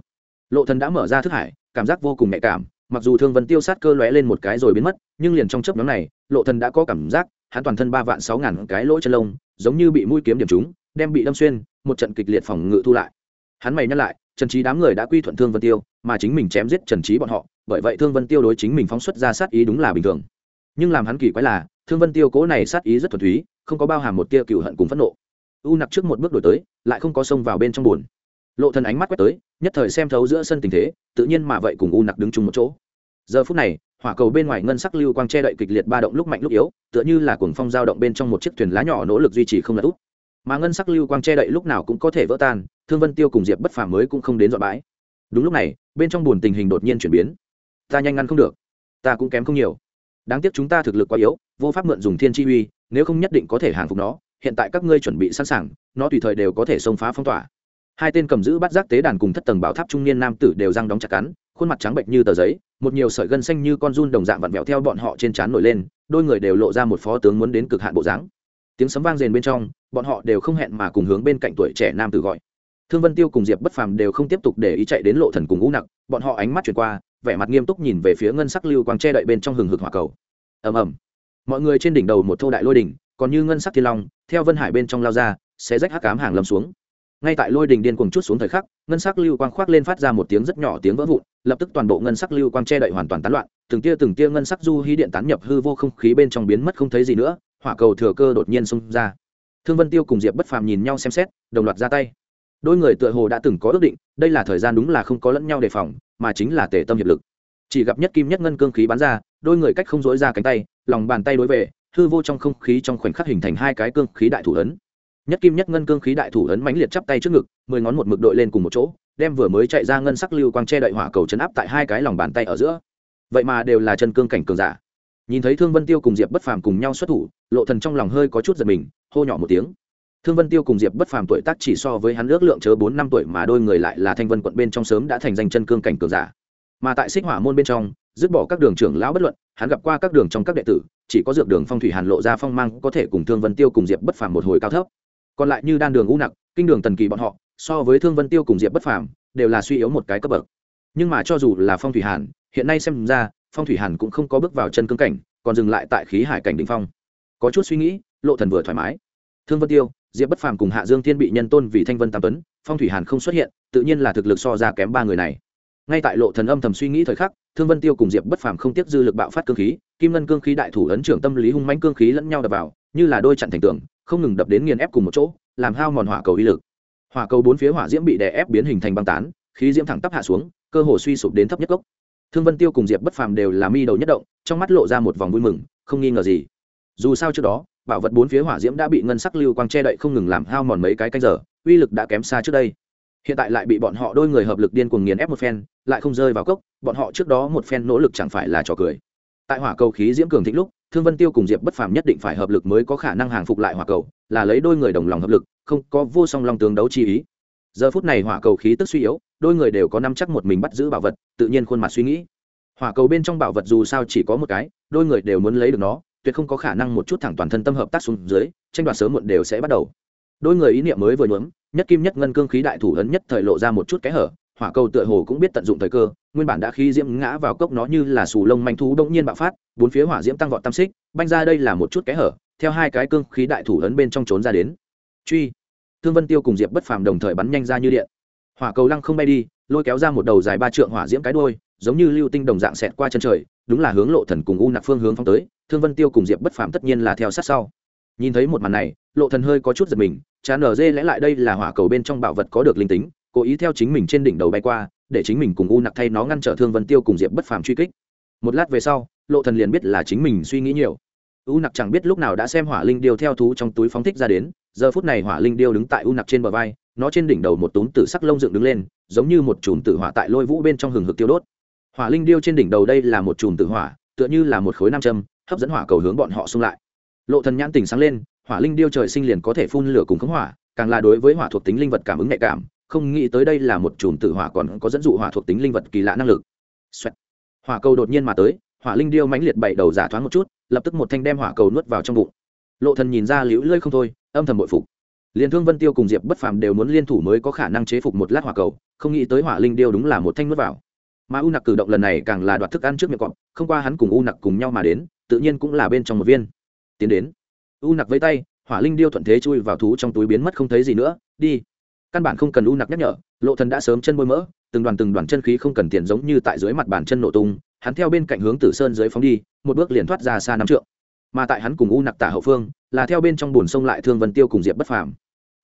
Lộ thần đã mở ra thức hải, cảm giác vô cùng nhạy cảm, mặc dù thương vân tiêu sát cơ lóe lên một cái rồi biến mất, nhưng liền trong chớp nhóm này, lộ thần đã có cảm giác, hắn toàn thân ba vạn sáu ngàn cái lỗ chân lông, giống như bị mũi kiếm điểm trúng, đem bị đâm xuyên, một trận kịch liệt phòng ngự thu lại. Hắn mày nhắc lại trần trí đám người đã quy thuận thương vân tiêu, mà chính mình chém giết trần trí bọn họ, bởi vậy thương vân tiêu đối chính mình phóng xuất ra sát ý đúng là bình thường. Nhưng làm hắn kỳ quái là, thương vân tiêu cố này sát ý rất thuần túy, không có bao hàm một tia cựu hận cùng phẫn nộ. U nặc trước một bước đổi tới, lại không có xông vào bên trong buồn. Lộ thần ánh mắt quét tới, nhất thời xem thấu giữa sân tình thế, tự nhiên mà vậy cùng u nặc đứng chung một chỗ. Giờ phút này, hỏa cầu bên ngoài ngân sắc lưu quang che đậy kịch liệt ba động lúc mạnh lúc yếu, tựa như là cuồng phong dao động bên trong một chiếc thuyền lá nhỏ nỗ lực duy trì không lật úp mà ngân sắc lưu quang che đậy lúc nào cũng có thể vỡ tan, thương vân tiêu cùng diệp bất phàm mới cũng không đến dọn bãi. Đúng lúc này, bên trong buồn tình hình đột nhiên chuyển biến. Ta nhanh ngăn không được, ta cũng kém không nhiều. Đáng tiếc chúng ta thực lực quá yếu, vô pháp mượn dùng thiên chi uy, nếu không nhất định có thể hàng phục nó. Hiện tại các ngươi chuẩn bị sẵn sàng, nó tùy thời đều có thể xông phá phong tỏa. Hai tên cầm giữ bắt giác tế đàn cùng thất tầng bảo tháp trung niên nam tử đều răng đóng chặt cắn, khuôn mặt trắng bệnh như tờ giấy, một nhiều sợi gân xanh như con run đồng dạng vặn vẹo theo bọn họ trên trán nổi lên, đôi người đều lộ ra một phó tướng muốn đến cực hạn bộ dáng tiếng sấm vang rền bên trong, bọn họ đều không hẹn mà cùng hướng bên cạnh tuổi trẻ nam tử gọi. Thương vân tiêu cùng diệp bất phàm đều không tiếp tục để ý chạy đến lộ thần cùng ngũ nặc, bọn họ ánh mắt chuyển qua, vẻ mặt nghiêm túc nhìn về phía ngân sắc lưu quang che đậy bên trong hừng hực hỏa cầu. Ầm ầm. Mọi người trên đỉnh đầu một thô đại lôi đỉnh, còn như ngân sắc thiên long, theo vân hải bên trong lao ra sẽ rách hắc cám hàng lâm xuống. Ngay tại lôi đỉnh điên cuồng chút xuống thời khắc, ngân sắc lưu quang khoác lên phát ra một tiếng rất nhỏ tiếng vỡ vụn, lập tức toàn bộ ngân sắc lưu quang che đậy hoàn toàn tán loạn, từng tia từng tia ngân sắc du hí điện tán nhập hư vô không khí bên trong biến mất không thấy gì nữa hỏa cầu thừa cơ đột nhiên xông ra. Thương vân tiêu cùng diệp bất phàm nhìn nhau xem xét, đồng loạt ra tay. Đôi người tựa hồ đã từng có ước định, đây là thời gian đúng là không có lẫn nhau đề phòng, mà chính là tề tâm hiệp lực. Chỉ gặp nhất kim nhất ngân cương khí bắn ra, đôi người cách không dối ra cánh tay, lòng bàn tay đối về, hư vô trong không khí trong khoảnh khắc hình thành hai cái cương khí đại thủ ấn. Nhất kim nhất ngân cương khí đại thủ ấn mãnh liệt chắp tay trước ngực, mười ngón một mực đội lên cùng một chỗ, đem vừa mới chạy ra ngân sắc lưu quang che đậy hỏa cầu chấn áp tại hai cái lòng bàn tay ở giữa. Vậy mà đều là chân cương cảnh cường giả nhìn thấy thương vân tiêu cùng diệp bất phàm cùng nhau xuất thủ, lộ thần trong lòng hơi có chút giật mình, hô nhỏ một tiếng. Thương vân tiêu cùng diệp bất phàm tuổi tác chỉ so với hắn ước lượng chớ bốn năm tuổi mà đôi người lại là thanh vân quận bên trong sớm đã thành danh chân cương cảnh cường giả. Mà tại xích hỏa môn bên trong, dứt bỏ các đường trưởng lão bất luận, hắn gặp qua các đường trong các đệ tử, chỉ có dược đường phong thủy hàn lộ ra phong mang có thể cùng thương vân tiêu cùng diệp bất phàm một hồi cao thấp. Còn lại như đan đường u nặc, kinh đường tần kỳ bọn họ, so với thương vân tiêu cùng diệp bất phàm, đều là suy yếu một cái cấp bậc. Nhưng mà cho dù là phong thủy hàn, hiện nay xem ra phong thủy hàn cũng không có bước vào chân cương cảnh, còn dừng lại tại khí hải cảnh đình phong. Có chút suy nghĩ, lộ thần vừa thoải mái. Thương vân tiêu, diệp bất phàm cùng hạ dương thiên bị nhân tôn vì thanh vân tam tuấn, phong thủy hàn không xuất hiện, tự nhiên là thực lực so ra kém ba người này. Ngay tại lộ thần âm thầm suy nghĩ thời khắc, thương vân tiêu cùng diệp bất phàm không tiếp dư lực bạo phát cương khí, kim ngân cương khí đại thủ ấn trưởng tâm lý hung mãnh cương khí lẫn nhau đập vào, như là đôi chặn thành tường, không ngừng đập đến nghiền ép cùng một chỗ, làm hao mòn hỏa cầu uy lực. Hỏa cầu bốn phía hỏa diễm bị đè ép biến hình thành băng tán, khí diễm thẳng tắp hạ xuống, cơ hồ suy sụp đến thấp nhất gốc thương vân tiêu cùng diệp bất phàm đều là mi đầu nhất động, trong mắt lộ ra một vòng vui mừng, không nghi ngờ gì. Dù sao trước đó, bảo vật bốn phía hỏa diễm đã bị ngân sắc lưu quang che đậy không ngừng làm hao mòn mấy cái canh giờ, uy lực đã kém xa trước đây. Hiện tại lại bị bọn họ đôi người hợp lực điên cuồng nghiền ép một phen, lại không rơi vào cốc, bọn họ trước đó một phen nỗ lực chẳng phải là trò cười. Tại hỏa cầu khí diễm cường thịnh lúc, thương vân tiêu cùng diệp bất phàm nhất định phải hợp lực mới có khả năng hàng phục lại hỏa cầu, là lấy đôi người đồng lòng hợp lực, không có vô song long tướng đấu chi ý. Giờ phút này hỏa cầu khí tức suy yếu đôi người đều có năm chắc một mình bắt giữ bảo vật, tự nhiên khuôn mặt suy nghĩ. Hỏa cầu bên trong bảo vật dù sao chỉ có một cái, đôi người đều muốn lấy được nó, tuyệt không có khả năng một chút thẳng toàn thân tâm hợp tác xuống dưới, tranh đoạt sớm muộn đều sẽ bắt đầu. Đôi người ý niệm mới vừa nhuốm, nhất kim nhất ngân cương khí đại thủ ấn nhất thời lộ ra một chút kẽ hở, hỏa cầu tựa hồ cũng biết tận dụng thời cơ, nguyên bản đã khí diễm ngã vào cốc nó như là sù lông manh thú đông nhiên bạo phát, bốn phía hỏa diễm tăng vọt tam xích, banh ra đây là một chút kẽ hở, theo hai cái cương khí đại thủ ấn bên trong trốn ra đến. Truy. Thương vân tiêu cùng diệp bất phàm đồng thời bắn nhanh ra như điện hỏa cầu lăng không bay đi, lôi kéo ra một đầu dài ba trượng hỏa diễm cái đôi giống như lưu tinh đồng dạng xẹt qua chân trời, đúng là hướng lộ thần cùng u nặc phương hướng phóng tới, thương vân tiêu cùng diệp bất phàm tất nhiên là theo sát sau. Nhìn thấy một màn này, lộ thần hơi có chút giật mình, chán ở dê lẽ lại đây là hỏa cầu bên trong bảo vật có được linh tính, cố ý theo chính mình trên đỉnh đầu bay qua, để chính mình cùng u nặc thay nó ngăn trở thương vân tiêu cùng diệp bất phàm truy kích. Một lát về sau, lộ thần liền biết là chính mình suy nghĩ nhiều. U nặc chẳng biết lúc nào đã xem hỏa linh điêu theo thú trong túi phóng thích ra đến, giờ phút này hỏa linh điêu đứng tại u nặc trên bờ vai nó trên đỉnh đầu một túm tử sắc lông dựng đứng lên, giống như một chùm tử hỏa tại lôi vũ bên trong hừng hực tiêu đốt. Hỏa linh điêu trên đỉnh đầu đây là một chùm tử hỏa, tựa như là một khối nam châm, hấp dẫn hỏa cầu hướng bọn họ xung lại. Lộ thần nhãn tỉnh sáng lên, hỏa linh điêu trời sinh liền có thể phun lửa cùng khống hỏa, càng là đối với hỏa thuộc tính linh vật cảm ứng nhạy cảm, không nghĩ tới đây là một chùm tử hỏa còn có dẫn dụ hỏa thuộc tính linh vật kỳ lạ năng lực. Xoẹt. hỏa cầu đột nhiên mà tới, hỏa linh điêu mãnh liệt bảy đầu giả thoáng một chút, lập tức một thanh đem hỏa cầu nuốt vào trong bụng. Lộ thần nhìn ra liễu lơi không thôi, âm thầm bội phục liên thương vân tiêu cùng diệp bất phàm đều muốn liên thủ mới có khả năng chế phục một lát hỏa cầu, không nghĩ tới hỏa linh điêu đúng là một thanh nuốt vào. Mà u nặc cử động lần này càng là đoạt thức ăn trước miệng cọp, không qua hắn cùng u nặc cùng nhau mà đến, tự nhiên cũng là bên trong một viên. Tiến đến. U nặc với tay, hỏa linh điêu thuận thế chui vào thú trong túi biến mất không thấy gì nữa, đi. Căn bản không cần u nặc nhắc nhở, lộ thần đã sớm chân bôi mỡ, từng đoàn từng đoàn chân khí không cần tiền giống như tại dưới mặt bàn chân nổ tung, hắn theo bên cạnh hướng tử sơn dưới phóng đi, một bước liền thoát ra xa năm trượng. Mà tại hắn cùng u nặc tả hậu phương, là theo bên trong bùn sông lại thương vân tiêu cùng diệp bất phàm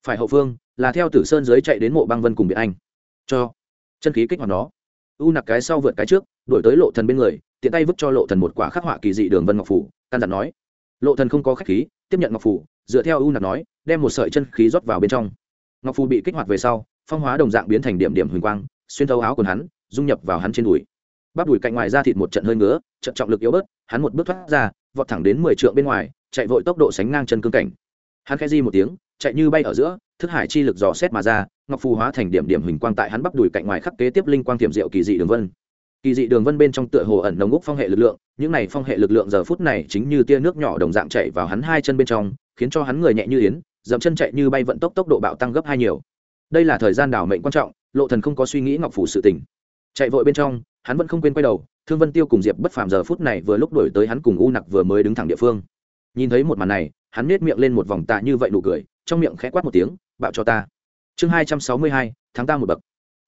phải hậu phương, là theo tử sơn dưới chạy đến mộ băng vân cùng biệt anh. Cho, chân khí kích hoạt nó. U nặc cái sau vượt cái trước đổi tới lộ thần bên người, tiện tay vứt cho lộ thần một quả khắc họa kỳ dị đường vân ngọc phủ, căn dặn nói. Lộ thần không có khách khí, tiếp nhận ngọc phủ, dựa theo u nặc nói, đem một sợi chân khí rót vào bên trong. Ngọc phủ bị kích hoạt về sau, phong hóa đồng dạng biến thành điểm điểm huỳnh quang, xuyên thấu áo quần hắn, dung nhập vào hắn trên đùi. Bắp đùi cạnh ngoài ra thịt một trận hơi ngứa, trận trọng lực yếu bớt, hắn một bước thoát ra, vọt thẳng đến mười trượng bên ngoài, chạy vội tốc độ sánh ngang chân cương cảnh. Hắn khẽ di một tiếng chạy như bay ở giữa, thức hải chi lực dò xét mà ra, ngọc phù hóa thành điểm điểm hình quang tại hắn bắp đùi cạnh ngoài khắc kế tiếp linh quang tiềm diệu kỳ dị đường vân. Kỳ dị đường vân bên trong tựa hồ ẩn nồng úc phong hệ lực lượng, những này phong hệ lực lượng giờ phút này chính như tia nước nhỏ đồng dạng chạy vào hắn hai chân bên trong, khiến cho hắn người nhẹ như yến, dậm chân chạy như bay vận tốc tốc độ bạo tăng gấp hai nhiều. Đây là thời gian đảo mệnh quan trọng, lộ thần không có suy nghĩ ngọc phủ sự tình. Chạy vội bên trong, hắn vẫn không quên quay đầu, thương vân tiêu cùng diệp bất phàm giờ phút này vừa lúc đổi tới hắn cùng u nặc vừa mới đứng thẳng địa phương. Nhìn thấy một màn này hắn nết miệng lên một vòng tạ như vậy nụ cười, trong miệng khẽ quát một tiếng, bạo cho ta. Chương hai trăm sáu mươi hai tháng ta một bậc.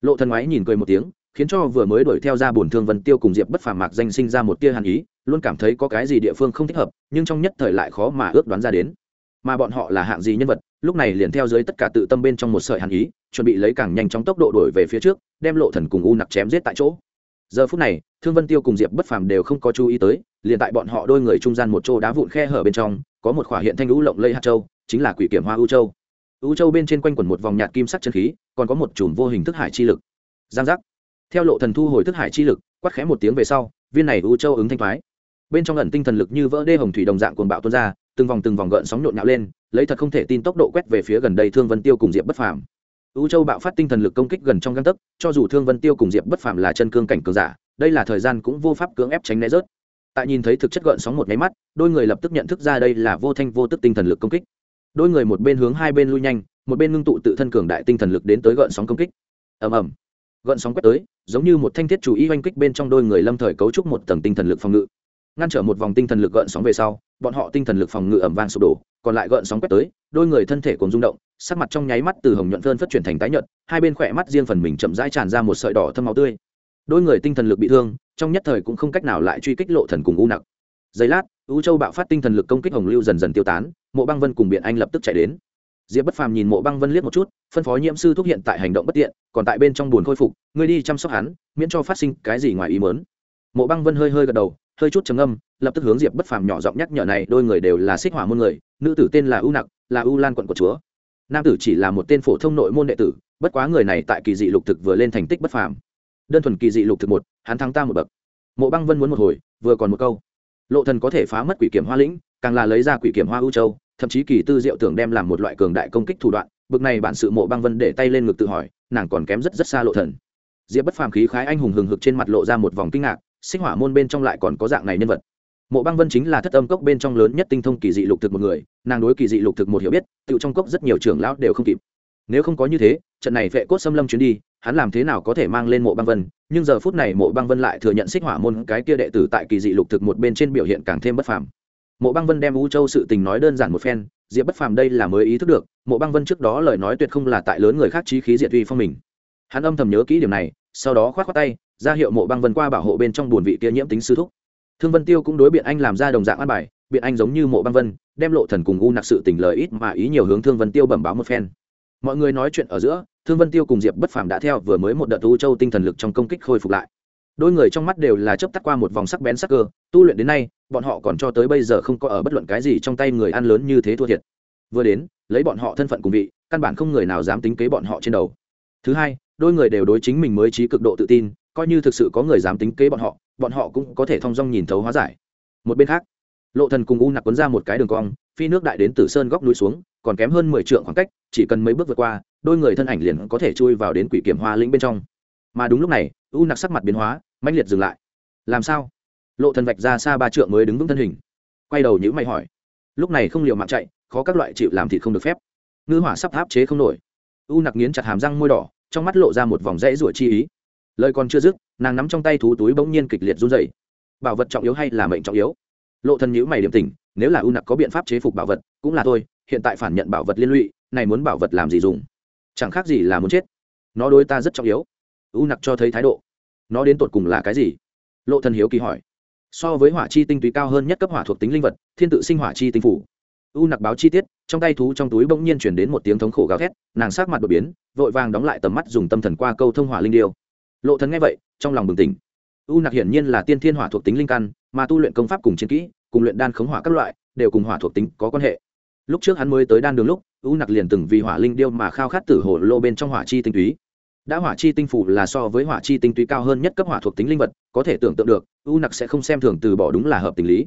Lộ thần ngoái nhìn cười một tiếng, khiến cho vừa mới đuổi theo ra bổn thương vân tiêu cùng diệp bất phàm mạc danh sinh ra một tia hàn ý, luôn cảm thấy có cái gì địa phương không thích hợp, nhưng trong nhất thời lại khó mà ước đoán ra đến. Mà bọn họ là hạng gì nhân vật, lúc này liền theo dưới tất cả tự tâm bên trong một sợi hàn ý, chuẩn bị lấy càng nhanh chóng tốc độ đuổi về phía trước, đem lộ thần cùng u nặc chém giết tại chỗ. Giờ phút này, thương vân tiêu cùng diệp bất phàm đều không có chú ý tới, liền tại bọn họ đôi người trung gian một chỗ đá vụn khe hở bên trong có một khỏa hiện thanh lũ lộng lây hạt châu, chính là quỷ kiểm hoa u châu. U châu bên trên quanh quẩn một vòng nhạt kim sắc chân khí, còn có một chùm vô hình thức hải chi lực. Giang giác. Theo lộ thần thu hồi thức hải chi lực, quát khẽ một tiếng về sau, viên này u châu ứng thanh thoái. Bên trong ẩn tinh thần lực như vỡ đê hồng thủy đồng dạng cuồng bạo tuôn ra, từng vòng từng vòng gợn sóng nhộn nhạo lên, lấy thật không thể tin tốc độ quét về phía gần đây thương vân tiêu cùng diệp bất phàm. U châu bạo phát tinh thần lực công kích gần trong găng tấc, cho dù thương vân tiêu cùng diệp bất phàm là chân cương cảnh cường giả, đây là thời gian cũng vô pháp cưỡng ép tránh né rớt tại nhìn thấy thực chất gợn sóng một nháy mắt, đôi người lập tức nhận thức ra đây là vô thanh vô tức tinh thần lực công kích. Đôi người một bên hướng hai bên lui nhanh, một bên ngưng tụ tự thân cường đại tinh thần lực đến tới gợn sóng công kích. Ầm ầm. Gợn sóng quét tới, giống như một thanh thiết chủ y oanh kích bên trong đôi người lâm thời cấu trúc một tầng tinh thần lực phòng ngự. Ngăn trở một vòng tinh thần lực gợn sóng về sau, bọn họ tinh thần lực phòng ngự ẩm vang sụp đổ, còn lại gợn sóng quét tới, đôi người thân thể còn rung động, sắc mặt trong nháy mắt từ hồng nhuận phơn phất chuyển thành tái nhuận hai bên khỏe mắt riêng phần mình chậm rãi tràn ra một sợi đỏ thâm máu tươi đôi người tinh thần lực bị thương, trong nhất thời cũng không cách nào lại truy kích lộ thần cùng u nặc. Giây lát, u châu bạo phát tinh thần lực công kích hồng lưu dần dần tiêu tán, mộ băng vân cùng biện anh lập tức chạy đến. Diệp bất phàm nhìn mộ băng vân liếc một chút, phân phó nhiễm sư thúc hiện tại hành động bất tiện, còn tại bên trong buồn khôi phục, ngươi đi chăm sóc hắn, miễn cho phát sinh cái gì ngoài ý mớn mộ băng vân hơi hơi gật đầu, hơi chút trầm âm lập tức hướng diệp bất phàm nhỏ giọng nhắc nhở này, đôi người đều là xích hỏa môn người, nữ tử tên là u nặc, là u lan quận của chúa. Nam tử chỉ là một tên phổ thông nội môn đệ tử, bất quá người này tại kỳ dị lục thực vừa lên thành tích bất phàm đơn thuần kỳ dị lục thực một, hắn thắng ta một bậc. Mộ băng vân muốn một hồi, vừa còn một câu. Lộ thần có thể phá mất quỷ kiểm hoa lĩnh, càng là lấy ra quỷ kiểm hoa ưu châu, thậm chí kỳ tư diệu tưởng đem làm một loại cường đại công kích thủ đoạn. Bực này bản sự mộ băng vân để tay lên ngực tự hỏi, nàng còn kém rất rất xa lộ thần. Diệp bất phàm khí khái anh hùng hừng hực trên mặt lộ ra một vòng kinh ngạc, sinh hỏa môn bên trong lại còn có dạng này nhân vật. Mộ băng vân chính là thất âm cốc bên trong lớn nhất tinh thông kỳ dị lục thực một người, nàng đối kỳ dị lục thực một hiểu biết tự trong cốc rất nhiều trưởng lão đều không kịp. Nếu không có như thế, trận này vệ cốt xâm lâm chuyến đi hắn làm thế nào có thể mang lên mộ băng vân, nhưng giờ phút này mộ băng vân lại thừa nhận xích hỏa môn cái kia đệ tử tại kỳ dị lục thực một bên trên biểu hiện càng thêm bất phàm. Mộ băng vân đem u châu sự tình nói đơn giản một phen, diệp bất phàm đây là mới ý thức được, mộ băng vân trước đó lời nói tuyệt không là tại lớn người khác trí khí diệt uy phong mình. Hắn âm thầm nhớ kỹ điểm này, sau đó k h o á t khoác tay, ra hiệu mộ băng vân qua bảo hộ bên trong buồn vị kia nhiễm tính sư thúc. Thương vân tiêu cũng đối biện anh làm ra đồng dạng ăn bài, biện anh giống như mộ băng vân, đem lộ thần cùng u nặc sự tình lời ít mà ý nhiều hướng thương vân tiêu bẩm báo một phen. Mọi người nói chuyện ở giữa thương vân tiêu cùng diệp bất phàm đã theo vừa mới một đợt u châu tinh thần lực trong công kích khôi phục lại. Đôi người trong mắt đều là chớp tắt qua một vòng sắc bén sắc cơ, tu luyện đến nay, bọn họ còn cho tới bây giờ không có ở bất luận cái gì trong tay người ăn lớn như thế thua thiệt. Vừa đến, lấy bọn họ thân phận cùng vị, căn bản không người nào dám tính kế bọn họ trên đầu. Thứ hai, đôi người đều đối chính mình mới trí cực độ tự tin, coi như thực sự có người dám tính kế bọn họ bọn họ cũng có thể thong dong nhìn thấu hóa giải. Một bên khác lộ thần cùng u nặc quấn ra một cái đường cong phi nước đại đến tử sơn góc núi xuống còn kém hơn mười trượng khoảng cách chỉ cần mấy bước vượt qua đôi người thân ảnh liền có thể chui vào đến quỷ kiểm hoa lĩnh bên trong. Mà đúng lúc này u nặc sắc mặt biến hóa mãnh liệt dừng lại. Làm sao? Lộ thần vạch ra xa ba trượng mới đứng vững thân hình. Quay đầu nhữ mày hỏi. Lúc này không liều mạng chạy khó các loại chịu làm thịt không được phép. Ngư hỏa sắp áp chế không nổi. U nặc nghiến chặt hàm răng môi đỏ trong mắt lộ ra một vòng rẽ rủa chi ý. Lời còn chưa dứt nàng nắm trong tay thú túi bỗng nhiên kịch liệt run rẩy, bảo vật trọng yếu hay là mệnh trọng yếu? Lộ thần nhữ mày điểm tỉnh, nếu là u nặc có biện pháp chế phục bảo vật cũng là thôi hiện tại phản nhận bảo vật liên lụy này muốn bảo vật làm gì dùng? Chẳng khác gì là muốn chết. Nó đối ta rất trọng yếu. U nặc cho thấy thái độ. Nó đến tột cùng là cái gì? Lộ thần hiếu kỳ hỏi. So với hỏa chi tinh túy cao hơn nhất cấp hỏa thuộc tính linh vật thiên tự sinh hỏa chi tinh phủ. U nặc báo chi tiết trong tay thú trong túi bỗng nhiên chuyển đến một tiếng thống khổ gào thét nàng sát mặt đột biến vội vàng đóng lại tầm mắt dùng tâm thần qua câu thông hỏa linh điêu. Lộ thần nghe vậy trong lòng bừng tỉnh. U nặc hiển nhiên là tiên thiên hỏa thuộc tính linh căn mà tu luyện công pháp cùng chiến kỹ, cùng luyện đan khống hỏa các loại, đều cùng hỏa thuộc tính có quan hệ. Lúc trước hắn mới tới đan đường lúc, u nặc liền từng vì hỏa linh điêu mà khao khát tử hồ lô bên trong hỏa chi tinh túy. Đã hỏa chi tinh phủ là so với hỏa chi tinh túy cao hơn nhất cấp hỏa thuộc tính linh vật, có thể tưởng tượng được, u nặc sẽ không xem thường từ bỏ đúng là hợp tình lý.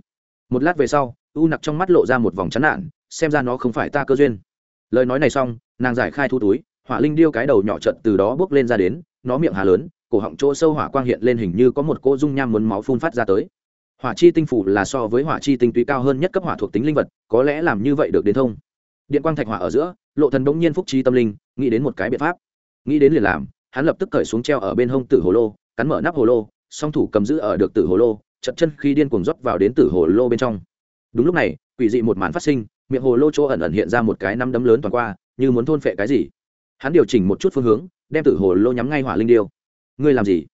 Một lát về sau, u nặc trong mắt lộ ra một vòng chán nản, xem ra nó không phải ta cơ duyên. Lời nói này xong, nàng giải khai thu túi, hỏa linh điêu cái đầu nhỏ trận từ đó bước lên ra đến, nó miệng hà lớn, cổ họng chỗ sâu hỏa quang hiện lên hình như có một cô dung nham muốn máu phun phát ra tới hỏa chi tinh phủ là so với hỏa chi tinh túy cao hơn nhất cấp hỏa thuộc tính linh vật, có lẽ làm như vậy được đến thông. Điện quang thạch hỏa ở giữa, lộ thần đống nhiên phúc trí tâm linh, nghĩ đến một cái biện pháp. Nghĩ đến liền làm, hắn lập tức cởi xuống treo ở bên hông tử hồ lô, cắn mở nắp hồ lô, song thủ cầm giữ ở được tử hồ lô, chật chân khi điên cuồng rót vào đến tử hồ lô bên trong. Đúng lúc này, quỷ dị một màn phát sinh, miệng hồ lô chỗ ẩn ẩn hiện ra một cái năm đấm lớn toàn qua, như muốn thôn phệ cái gì. Hắn điều chỉnh một chút phương hướng, đem tử hồ lô nhắm ngay hỏa linh điêu. Ngươi làm gì?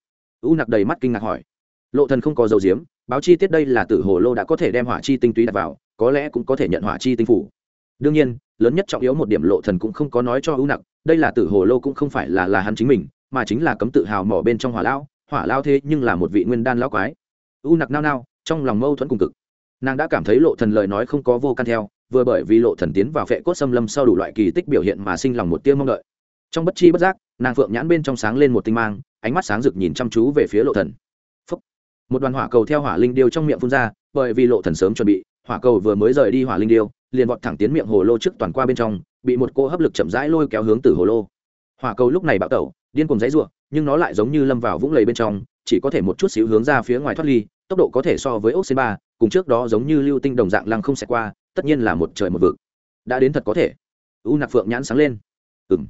U nặc đầy mắt kinh ngạc hỏi. Lộ thần không có dầu diếm báo chi tiết đây là tử hồ lô đã có thể đem hỏa chi tinh túy đặt vào, có lẽ cũng có thể nhận hỏa chi tinh phủ. Đương nhiên, lớn nhất trọng yếu một điểm lộ thần cũng không có nói cho ưu nặc, đây là tử hồ lô cũng không phải là là hắn chính mình, mà chính là cấm tự hào mỏ bên trong hỏa lao hỏa lao thế nhưng là một vị nguyên đan lão quái. U nặc nao nao, trong lòng mâu thuẫn cùng cực. Nàng đã cảm thấy lộ thần lời nói không có vô căn theo, vừa bởi vì lộ thần tiến vào phệ cốt xâm lâm sau đủ loại kỳ tích biểu hiện mà sinh lòng một tia mong đợi. Trong bất chi bất giác, nàng phượng nhãn bên trong sáng lên một tinh mang, ánh mắt sáng rực nhìn chăm chú về phía lộ thần một đoàn hỏa cầu theo hỏa linh điêu trong miệng phun ra, bởi vì lộ thần sớm chuẩn bị, hỏa cầu vừa mới rời đi hỏa linh điêu, liền vọt thẳng tiến miệng hồ lô trước toàn qua bên trong, bị một cô hấp lực chậm rãi lôi kéo hướng từ hồ lô. Hỏa cầu lúc này bạo tẩu, điên cùng dãy rủa nhưng nó lại giống như lâm vào vũng lầy bên trong, chỉ có thể một chút xíu hướng ra phía ngoài thoát ly, tốc độ có thể so với ốc c ba, cùng trước đó giống như lưu tinh đồng dạng lăng không xẹt qua, tất nhiên là một trời một vực. Đã đến thật có thể. U nặc phượng nhãn sáng lên. Ừng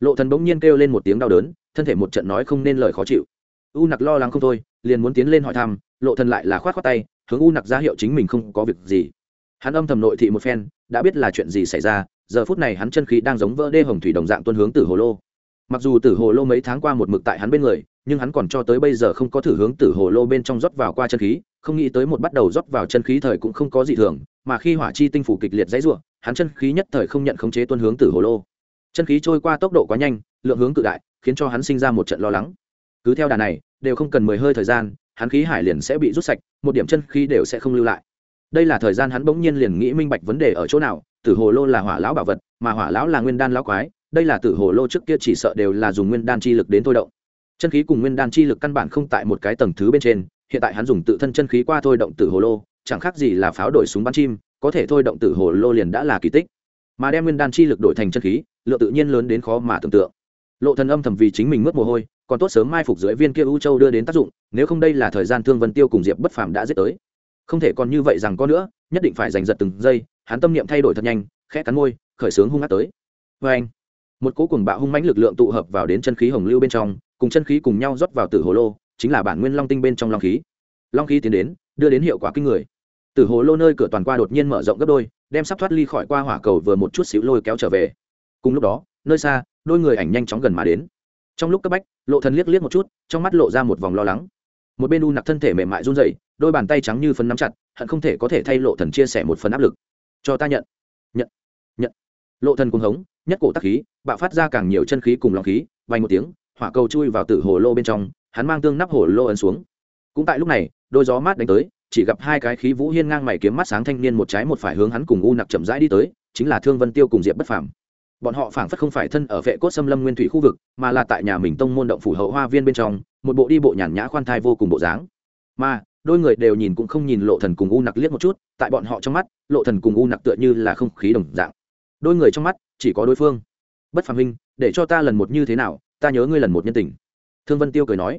lộ thần bỗng nhiên kêu lên một tiếng đau đớn, thân thể một trận nói không nên lời khó chịu u nặc lo lắng không thôi, liền muốn tiến lên hỏi thăm, lộ thần lại là khoát khoát tay, hướng u nặc ra hiệu chính mình không có việc gì. Hắn âm thầm nội thị một phen, đã biết là chuyện gì xảy ra, giờ phút này hắn chân khí đang giống vỡ đê hồng thủy đồng dạng tuân hướng từ hồ lô. Mặc dù tử hồ lô mấy tháng qua một mực tại hắn bên người, nhưng hắn còn cho tới bây giờ không có thử hướng tử hồ lô bên trong rót vào qua chân khí, không nghĩ tới một bắt đầu rót vào chân khí thời cũng không có gì thường, mà khi hỏa chi tinh phủ kịch liệt dãy ruộng hắn chân khí nhất thời không nhận khống chế tuân hướng tử hồ lô. Chân khí trôi qua tốc độ quá nhanh, lượng hướng cự đại, khiến cho hắn sinh ra một trận lo lắng cứ theo đà này, đều không cần mười hơi thời gian, hắn khí hải liền sẽ bị rút sạch, một điểm chân khí đều sẽ không lưu lại. Đây là thời gian hắn bỗng nhiên liền nghĩ minh bạch vấn đề ở chỗ nào, tử hồ lô là hỏa lão bảo vật, mà hỏa lão là nguyên đan lão quái, đây là tử hồ lô trước kia chỉ sợ đều là dùng nguyên đan chi lực đến thôi động. Chân khí cùng nguyên đan chi lực căn bản không tại một cái tầng thứ bên trên, hiện tại hắn dùng tự thân chân khí qua thôi động tử hồ lô, chẳng khác gì là pháo đổi súng bắn chim, có thể thôi động tử hồ lô liền đã là kỳ tích. Mà đem nguyên đan chi lực đổi thành chân khí, lượng tự nhiên lớn đến khó mà tưởng tượng lộ thần âm thầm vì chính mình mất mồ hôi, còn tốt sớm mai phục dưới viên kia u châu đưa đến tác dụng, nếu không đây là thời gian thương vân tiêu cùng diệp bất phàm đã giết tới. Không thể còn như vậy rằng có nữa, nhất định phải giành giật từng giây, hắn tâm niệm thay đổi thật nhanh, khẽ cắn môi, khởi sướng hung ác tới. Với anh, một cỗ cùng bạo hung mãnh lực lượng tụ hợp vào đến chân khí hồng lưu bên trong, cùng chân khí cùng nhau rót vào tử hồ lô, chính là bản nguyên long tinh bên trong long khí. Long khí tiến đến, đưa đến hiệu quả kinh người. Tử hồ lô nơi cửa toàn qua đột nhiên mở rộng gấp đôi, đem sắp thoát ly khỏi qua hỏa cầu vừa một chút xíu lôi kéo trở về. Cùng lúc đó, nơi xa đôi người ảnh nhanh chóng gần mà đến. Trong lúc cấp bách, lộ thần liếc liếc một chút, trong mắt lộ ra một vòng lo lắng. Một bên u nặc thân thể mềm mại run rẩy, đôi bàn tay trắng như phân nắm chặt, hận không thể có thể thay lộ thần chia sẻ một phần áp lực. Cho ta nhận. Nhận nhận. Lộ thần cuồng hống, nhất cổ tắc khí, bạo phát ra càng nhiều chân khí cùng lòng khí vay một tiếng, hỏa cầu chui vào tử hồ lô bên trong, hắn mang tương nắp hồ lô ấn xuống. Cũng tại lúc này, đôi gió mát đánh tới, chỉ gặp hai cái khí vũ hiên ngang mày kiếm mắt sáng thanh niên một trái một phải hướng hắn cùng u nặc chậm rãi đi tới, chính là thương vân tiêu cùng diệp bất phàm bọn họ phảng phất không phải thân ở vệ cốt xâm lâm nguyên thủy khu vực, mà là tại nhà mình tông môn động phủ hậu hoa viên bên trong, một bộ đi bộ nhàn nhã khoan thai vô cùng bộ dáng. Mà, đôi người đều nhìn cũng không nhìn lộ thần cùng u nặc liếc một chút, tại bọn họ trong mắt, lộ thần cùng u nặc tựa như là không khí đồng dạng. Đôi người trong mắt, chỉ có đối phương. Bất phàm huynh, để cho ta lần một như thế nào, ta nhớ ngươi lần một nhân tình. Thương vân tiêu cười nói.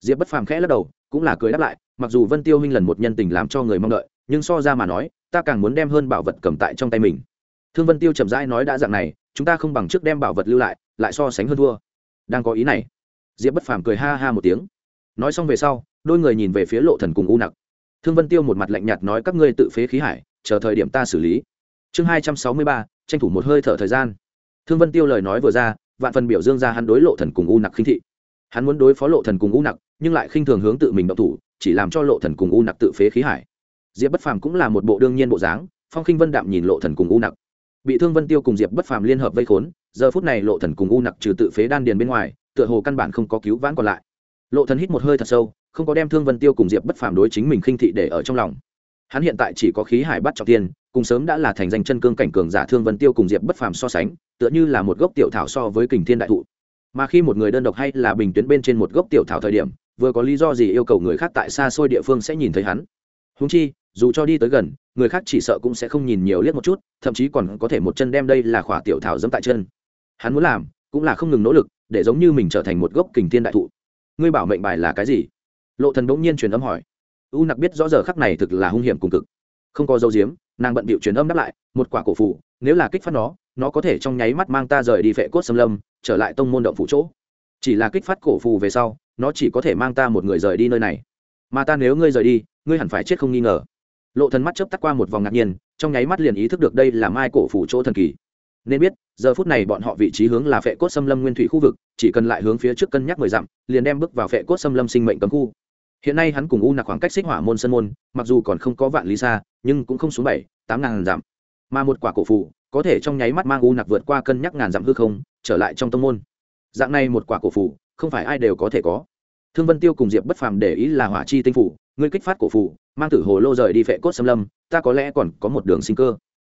Diệp bất phàm khẽ lắc đầu, cũng là cười đáp lại, mặc dù vân tiêu huynh lần một nhân tình làm cho người mong đợi, nhưng so ra mà nói, ta càng muốn đem hơn bảo vật cầm tại trong tay mình. Thương vân tiêu chậm rãi nói đã dạng này chúng ta không bằng trước đem bảo vật lưu lại lại so sánh hơn thua. Đang có ý này. Diệp bất phàm cười ha ha một tiếng. Nói xong về sau, đôi người nhìn về phía lộ thần cùng u nặc. Thương vân tiêu một mặt lạnh nhạt nói các ngươi tự phế khí hải, chờ thời điểm ta xử lý. Chương hai trăm sáu mươi ba, tranh thủ một hơi thở thời gian. Thương vân tiêu lời nói vừa ra, vạn phần biểu dương ra hắn đối lộ thần cùng u nặc khinh thị. Hắn muốn đối phó lộ thần cùng u nặc, nhưng lại khinh thường hướng tự mình động thủ, chỉ làm cho lộ thần cùng u nặc tự phế khí hải. Diệp bất phàm cũng là một bộ đương nhiên bộ dáng, phong khinh vân đạm nhìn lộ thần cùng u nặc bị thương vân tiêu cùng diệp bất phàm liên hợp vây khốn giờ phút này lộ thần cùng u nặc trừ tự phế đan điền bên ngoài tựa hồ căn bản không có cứu vãn còn lại lộ thần hít một hơi thật sâu không có đem thương vân tiêu cùng diệp bất phàm đối chính mình khinh thị để ở trong lòng hắn hiện tại chỉ có khí hải bắt trọng tiên cùng sớm đã là thành danh chân cương cảnh cường giả thương vân tiêu cùng diệp bất phàm so sánh tựa như là một gốc tiểu thảo so với kình thiên đại thụ mà khi một người đơn độc hay là bình tuyến bên trên một gốc tiểu thảo thời điểm vừa có lý do gì yêu cầu người khác tại xa xôi địa phương sẽ nhìn thấy hắn húng chi dù cho đi tới gần người khác chỉ sợ cũng sẽ không nhìn nhiều liếc một chút, thậm chí còn có thể một chân đem đây là khỏa tiểu thảo dẫm tại chân. Hắn muốn làm, cũng là không ngừng nỗ lực, để giống như mình trở thành một gốc kình thiên đại thụ. Ngươi bảo mệnh bài là cái gì? Lộ thần bỗng nhiên truyền âm hỏi. U nặc biết rõ giờ khắc này thực là hung hiểm cùng cực. Không có dấu diếm nàng bận bịu truyền âm đáp lại, một quả cổ phủ, nếu là kích phát nó nó có thể trong nháy mắt mang ta rời đi vệ cốt xâm lâm, trở lại tông môn động phủ chỗ. Chỉ là kích phát cổ phù về sau, nó chỉ có thể mang ta một người rời đi nơi này. Mà ta nếu ngươi rời đi, ngươi hẳn phải chết không nghi ngờ lộ thần mắt chớp tắt qua một vòng ngạc nhiên, trong nháy mắt liền ý thức được đây là mai cổ phủ chỗ thần kỳ. Nên biết, giờ phút này bọn họ vị trí hướng là phệ cốt xâm lâm nguyên thủy khu vực, chỉ cần lại hướng phía trước cân nhắc mười dặm, liền đem bước vào phệ cốt xâm lâm sinh mệnh cấm khu. Hiện nay hắn cùng u nặc khoảng cách xích hỏa môn sân môn, mặc dù còn không có vạn lý xa, nhưng cũng không xuống bảy, tám ngàn dặm. Mà một quả cổ phụ có thể trong nháy mắt mang u nặc vượt qua cân nhắc ngàn dặm hư không, trở lại trong tông môn. Dạng này một quả cổ phụ không phải ai đều có thể có thương vân tiêu cùng diệp bất phàm để ý là hỏa chi tinh phủ ngươi kích phát cổ phủ, mang tử hồ lô rời đi phệ cốt xâm lâm ta có lẽ còn có một đường sinh cơ.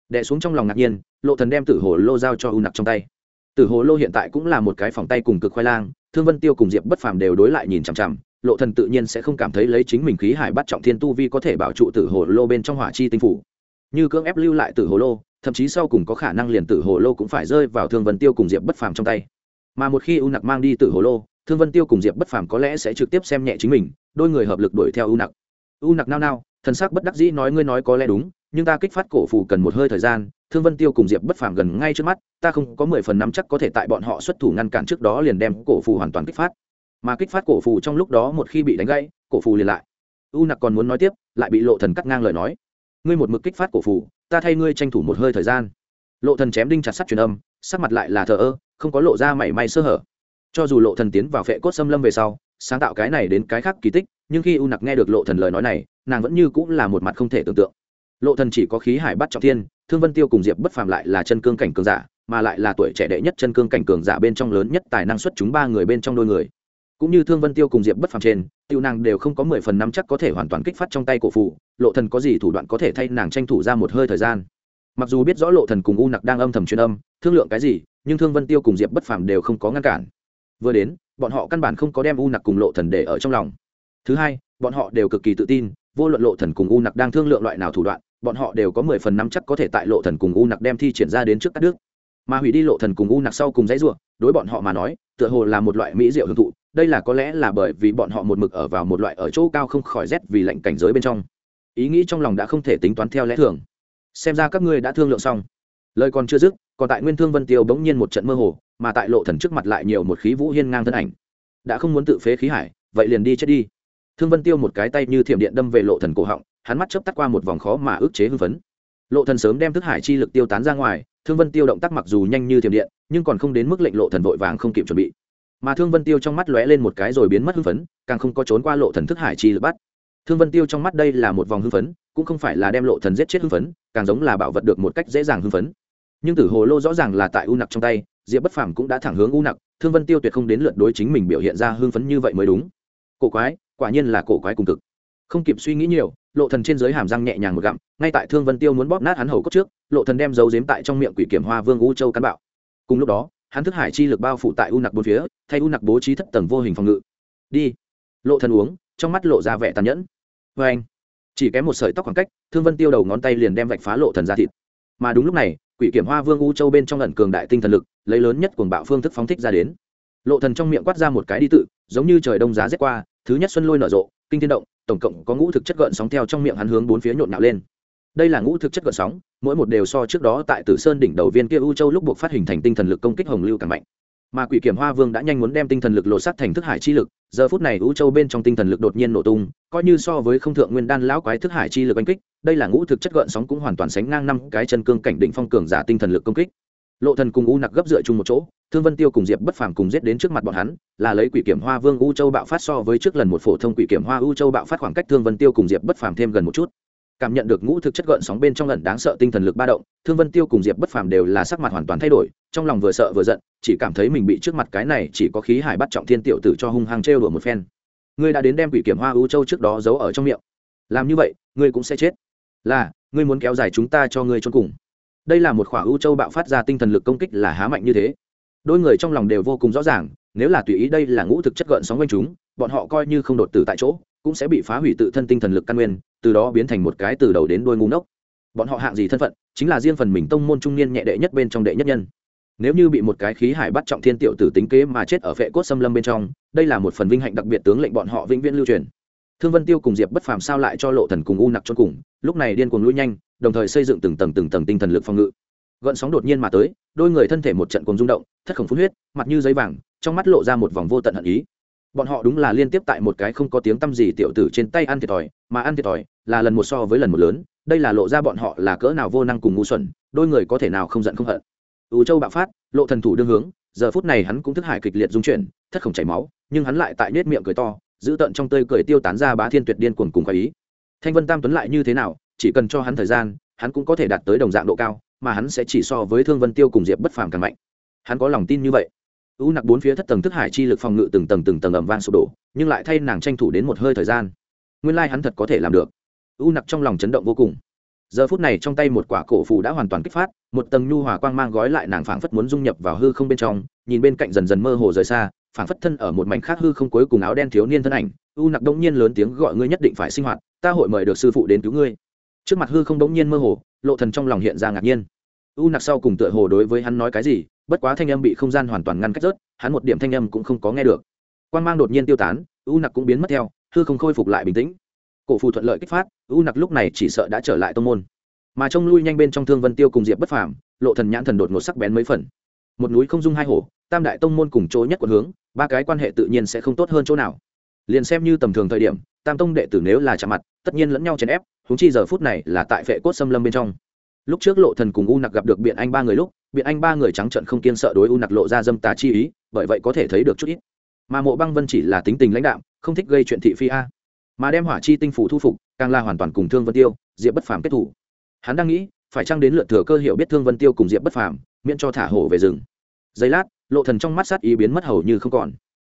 Đẻ xuống trong lòng ngạc nhiên lộ thần đem tử hồ lô giao cho u nặc trong tay. Tử hồ lô hiện tại cũng là một cái phòng tay cùng cực khoai lang thương vân tiêu cùng diệp bất phàm đều đối lại nhìn chằm chằm lộ thần tự nhiên sẽ không cảm thấy lấy chính mình khí hải bắt trọng thiên tu vi có thể bảo trụ tử hồ lô bên trong hỏa chi tinh phủ. Như cưỡng ép lưu lại tử hồ lô thậm chí sau cùng có khả năng liền tử hồ lô cũng phải rơi vào thương vân tiêu cùng diệp bất phàm trong tay. Mà một khi u nặc mang đi tử hồ lô thương vân tiêu cùng diệp bất phàm có lẽ sẽ trực tiếp xem nhẹ chính mình, đôi người hợp lực đuổi theo u nặc. U nặc nao nao, thần sắc bất đắc dĩ nói ngươi nói có lẽ đúng, nhưng ta kích phát cổ phù cần một hơi thời gian, thương vân tiêu cùng diệp bất phàm gần ngay trước mắt, ta không có mười phần năm chắc có thể tại bọn họ xuất thủ ngăn cản trước đó liền đem cổ phù hoàn toàn kích phát. Mà kích phát cổ phù trong lúc đó một khi bị đánh gãy, cổ phù liền lại. U nặc còn muốn nói tiếp, lại bị lộ thần cắt ngang lời nói. Ngươi một mực kích phát cổ phù, ta thay ngươi tranh thủ một hơi thời gian. Lộ thần chém đinh chặt sắt truyền âm, sắc mặt lại là thờ ơ, không có lộ ra mảy may sơ hở cho dù lộ thần tiến vào phệ cốt xâm lâm về sau, sáng tạo cái này đến cái khác kỳ tích, nhưng khi u nặc nghe được lộ thần lời nói này, nàng vẫn như cũng là một mặt không thể tưởng tượng. Lộ thần chỉ có khí hải bắt trọng thiên, thương vân tiêu cùng diệp bất phàm lại là chân cương cảnh cường giả, mà lại là tuổi trẻ đệ nhất chân cương cảnh cường giả bên trong lớn nhất tài năng xuất chúng ba người bên trong đôi người. Cũng như thương vân tiêu cùng diệp bất phàm trên tiêu nàng đều không có mười phần năm chắc có thể hoàn toàn kích phát trong tay cổ phụ lộ thần có gì thủ đoạn có thể thay nàng tranh thủ ra một hơi thời gian. Mặc dù biết rõ lộ thần cùng u nặc đang âm thầm truyền âm, thương lượng cái gì, nhưng thương vân tiêu cùng diệp bất phàm đều không có ngăn cản vừa đến, bọn họ căn bản không có đem u nặc cùng lộ thần để ở trong lòng. Thứ hai, bọn họ đều cực kỳ tự tin, vô luận lộ thần cùng u nặc đang thương lượng loại nào thủ đoạn, bọn họ đều có mười phần năm chắc có thể tại lộ thần cùng u nặc đem thi triển ra đến trước các nước mà hủy đi lộ thần cùng u nặc sau cùng dãy rủa, đối bọn họ mà nói, tựa hồ là một loại mỹ diệu hưởng thụ, đây là có lẽ là bởi vì bọn họ một mực ở vào một loại ở chỗ cao không khỏi rét vì lạnh cảnh giới bên trong. Ý nghĩ trong lòng đã không thể tính toán theo lẽ thường. Xem ra các ngươi đã thương lượng xong. Lời còn chưa dứt, còn tại nguyên thương vân tiêu bỗng nhiên một trận mơ hồ mà tại lộ thần trước mặt lại nhiều một khí vũ hiên ngang thân ảnh. Đã không muốn tự phế khí hải, vậy liền đi chết đi. Thương vân tiêu một cái tay như thiểm điện đâm về lộ thần cổ họng, hắn mắt chớp tắt qua một vòng khó mà ức chế hưng phấn. Lộ thần sớm đem thức hải chi lực tiêu tán ra ngoài, thương vân tiêu động tác mặc dù nhanh như thiểm điện, nhưng còn không đến mức lệnh lộ thần vội vàng không kịp chuẩn bị. Mà thương vân tiêu trong mắt lóe lên một cái rồi biến mất hưng phấn, càng không có trốn qua lộ thần thức hải chi lực bắt. Thương vân tiêu trong mắt đây là một vòng hưng phấn, cũng không phải là đem lộ thần giết chết hưng phấn, càng giống là bảo vật được một cách dễ dàng hưng phấn. Nhưng tử hồ lô rõ ràng là tại u nặc trong tay diệp bất phàm cũng đã thẳng hướng u nặc, thương vân tiêu tuyệt không đến lượt đối chính mình biểu hiện ra hưng phấn như vậy mới đúng. Cổ quái, quả nhiên là cổ quái cùng cực. Không kịp suy nghĩ nhiều, lộ thần trên dưới hàm răng nhẹ nhàng một gặm, ngay tại thương vân tiêu muốn bóp nát hắn hầu cốt trước, lộ thần đem dấu dếm tại trong miệng quỷ kiểm hoa vương u châu cán bạo. Cùng lúc đó, hắn thức hải chi lực bao phủ tại u nặc bốn phía, thay u nặc bố trí thất tầng vô hình phòng ngự. Đi. Lộ thần uống, trong mắt lộ ra vẻ tàn nhẫn. Với anh chỉ kém một sợi tóc khoảng cách, thương vân tiêu đầu ngón tay liền đem vạch phá lộ thần ra thịt. Mà đúng lúc này quỷ kiểm hoa vương u châu bên trong ẩn cường đại tinh thần lực, lấy lớn nhất cuồng bạo phương thức phóng thích ra đến. Lộ thần trong miệng quát ra một cái đi tự, giống như trời đông giá rét qua, thứ nhất xuân lôi nở rộ, kinh thiên động, tổng cộng có ngũ thực chất gợn sóng theo trong miệng hắn hướng bốn phía nhộn nhạo lên. Đây là ngũ thực chất gợn sóng, mỗi một đều so trước đó tại tử sơn đỉnh đầu viên kia u châu lúc buộc phát hình thành tinh thần lực công kích hồng lưu càng mạnh mà quỷ kiểm hoa vương đã nhanh muốn đem tinh thần lực lộ sát thành thức hải chi lực, giờ phút này u châu bên trong tinh thần lực đột nhiên nổ tung, coi như so với không thượng nguyên đan lão quái thức hải chi lực oanh kích, đây là ngũ thực chất gợn sóng cũng hoàn toàn sánh ngang năm cái chân cương cảnh định phong cường giả tinh thần lực công kích. Lộ thần cùng u nặc gấp dựa chung một chỗ, thương vân tiêu cùng diệp bất phàm cùng giết đến trước mặt bọn hắn, là lấy quỷ kiểm hoa vương u châu bạo phát so với trước lần một phổ thông quỷ kiểm hoa u châu bạo phát khoảng cách thương vân tiêu cùng diệp bất phàm thêm gần một chút cảm nhận được ngũ thực chất gợn sóng bên trong lần đáng sợ tinh thần lực ba động, thương vân tiêu cùng diệp bất phàm đều là sắc mặt hoàn toàn thay đổi, trong lòng vừa sợ vừa giận, chỉ cảm thấy mình bị trước mặt cái này chỉ có khí hải bắt trọng thiên tiểu tử cho hung hăng trêu đùa một phen. Ngươi đã đến đem quỷ kiểm hoa ưu châu trước đó giấu ở trong miệng. Làm như vậy, ngươi cũng sẽ chết. Là, ngươi muốn kéo dài chúng ta cho ngươi trốn cùng. Đây là một khỏa ưu châu bạo phát ra tinh thần lực công kích là há mạnh như thế. Đôi người trong lòng đều vô cùng rõ ràng, nếu là tùy ý đây là ngũ thực chất gợn sóng quanh chúng, bọn họ coi như không đột tử tại chỗ cũng sẽ bị phá hủy tự thân tinh thần lực căn nguyên, từ đó biến thành một cái từ đầu đến đuôi ngu ngốc. Bọn họ hạng gì thân phận, chính là riêng phần mình tông môn trung niên nhẹ đệ nhất bên trong đệ nhất nhân. Nếu như bị một cái khí hải bắt trọng thiên tiểu tử tính kế mà chết ở phệ cốt xâm lâm bên trong, đây là một phần vinh hạnh đặc biệt tướng lệnh bọn họ vĩnh viễn lưu truyền. Thương vân tiêu cùng diệp bất phàm sao lại cho lộ thần cùng u nặc cho cùng, lúc này điên cuồng lui nhanh, đồng thời xây dựng từng tầng từng tầng tinh thần lực phòng ngự. Gợn sóng đột nhiên mà tới, đôi người thân thể một trận cùng rung động, thất khổng phun huyết, mặt như giấy vàng, trong mắt lộ ra một vòng vô tận hận ý bọn họ đúng là liên tiếp tại một cái không có tiếng tăm gì tiểu tử trên tay ăn thiệt thòi, mà ăn thiệt thòi là lần một so với lần một lớn, đây là lộ ra bọn họ là cỡ nào vô năng cùng ngu xuẩn, đôi người có thể nào không giận không hận. Ưu châu bạo phát, lộ thần thủ đương hướng, giờ phút này hắn cũng thức hải kịch liệt dung chuyển, thất khổng chảy máu, nhưng hắn lại tại nết miệng cười to, giữ tận trong tơi cười tiêu tán ra bá thiên tuyệt điên cuồng cùng khoái ý. Thanh vân tam tuấn lại như thế nào, chỉ cần cho hắn thời gian, hắn cũng có thể đạt tới đồng dạng độ cao, mà hắn sẽ chỉ so với thương vân tiêu cùng diệp bất phàm càng mạnh. Hắn có lòng tin như vậy u nặc bốn phía thất tầng thức hải chi lực phòng ngự từng tầng từng tầng ẩm vang sụp đổ, nhưng lại thay nàng tranh thủ đến một hơi thời gian. Nguyên lai hắn thật có thể làm được. U nặc trong lòng chấn động vô cùng. Giờ phút này trong tay một quả cổ phù đã hoàn toàn kích phát, một tầng nhu hòa quang mang gói lại nàng phảng phất muốn dung nhập vào hư không bên trong, nhìn bên cạnh dần dần mơ hồ rời xa, phảng phất thân ở một mảnh khác hư không cuối cùng áo đen thiếu niên thân ảnh. U nặc đông nhiên lớn tiếng gọi ngươi nhất định phải sinh hoạt, ta hội mời được sư phụ đến cứu ngươi. Trước mặt hư không đống nhiên mơ hồ, lộ thần trong lòng hiện ra ngạc nhiên. U nặc sau cùng tựa hồ đối với hắn nói cái gì bất quá thanh âm bị không gian hoàn toàn ngăn cách rớt, hắn một điểm thanh âm cũng không có nghe được. Quan mang đột nhiên tiêu tán, u nặc cũng biến mất theo, hư không khôi phục lại bình tĩnh. Cổ phù thuận lợi kích phát, u nặc lúc này chỉ sợ đã trở lại tông môn. Mà trông lui nhanh bên trong thương vân tiêu cùng diệp bất phàm, lộ thần nhãn thần đột ngột sắc bén mấy phần. Một núi không dung hai hổ tam đại tông môn cùng chỗ nhất quận hướng, ba cái quan hệ tự nhiên sẽ không tốt hơn chỗ nào. Liền xem như tầm thường thời điểm, tam tông đệ tử nếu là chạm mặt, tất nhiên lẫn nhau chèn ép húng chi giờ phút này là tại phệ cốt xâm lâm bên trong lúc trước lộ thần cùng u nặc gặp được biện anh ba người lúc, biện anh ba người trắng trợn không kiên sợ đối u nặc lộ ra dâm tà chi ý, bởi vậy có thể thấy được chút ít. Mà mộ băng vân chỉ là tính tình lãnh đạm, không thích gây chuyện thị phi a. Mà đem hỏa chi tinh phủ thu phục, càng là hoàn toàn cùng thương vân tiêu, diệp bất phàm kết thủ. Hắn đang nghĩ, phải chăng đến lượt thừa cơ hiểu biết thương vân tiêu cùng diệp bất phàm, miễn cho thả hổ về rừng. Giây lát, lộ thần trong mắt sát ý biến mất hầu như không còn.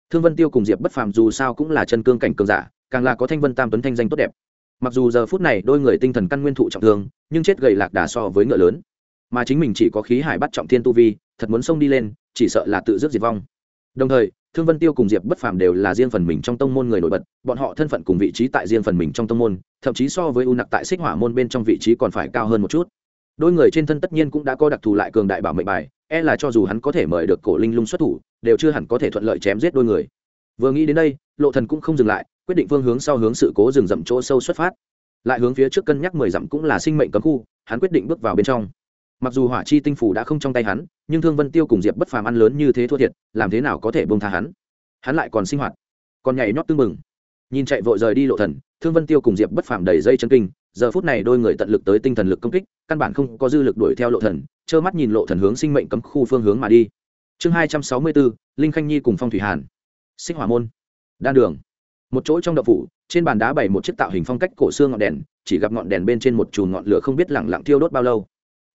Thương vân tiêu cùng diệp bất phàm dù sao cũng là chân cương cảnh cường giả, càng là có thanh vân tam tuấn thanh danh tốt đẹp mặc dù giờ phút này đôi người tinh thần căn nguyên thụ trọng thương, nhưng chết gầy lạc đà so với ngựa lớn. Mà chính mình chỉ có khí hải bắt trọng thiên tu vi, thật muốn xông đi lên, chỉ sợ là tự dứt diệt vong. Đồng thời, thương vân tiêu cùng diệp bất phàm đều là riêng phần mình trong tông môn người nổi bật, bọn họ thân phận cùng vị trí tại riêng phần mình trong tông môn, thậm chí so với u nặc tại xích hỏa môn bên trong vị trí còn phải cao hơn một chút. Đôi người trên thân tất nhiên cũng đã có đặc thù lại cường đại bảo mệnh bài e là cho dù hắn có thể mời được cổ linh lung xuất thủ, đều chưa hẳn có thể thuận lợi chém giết đôi người. Vừa nghĩ đến đây, lộ thần cũng không dừng lại quyết định phương hướng sau hướng sự cố rừng rậm chỗ sâu xuất phát. Lại hướng phía trước cân nhắc mười dặm cũng là sinh mệnh cấm khu, hắn quyết định bước vào bên trong. Mặc dù hỏa chi tinh phủ đã không trong tay hắn, nhưng thương vân tiêu cùng diệp bất phàm ăn lớn như thế thua thiệt, làm thế nào có thể bông tha hắn? Hắn lại còn sinh hoạt, còn nhảy nhót tưng mừng nhìn chạy vội rời đi lộ thần, thương vân tiêu cùng diệp bất phàm đầy dây chân kinh, giờ phút này đôi người tận lực tới tinh thần lực công kích, căn bản không có dư lực đuổi theo lộ thần, trơ mắt nhìn lộ thần hướng sinh mệnh cấm khu phương hướng mà đi. Chương hai trăm sáu mươi bốn, linh khanh nhi cùng phong thủy hàn. Xích hỏa môn. Đan đường một chỗ trong đậu phủ, trên bàn đá bày một chiếc tạo hình phong cách cổ xương ngọn đèn, chỉ gặp ngọn đèn bên trên một chùm ngọn lửa không biết lẳng lặng thiêu đốt bao lâu.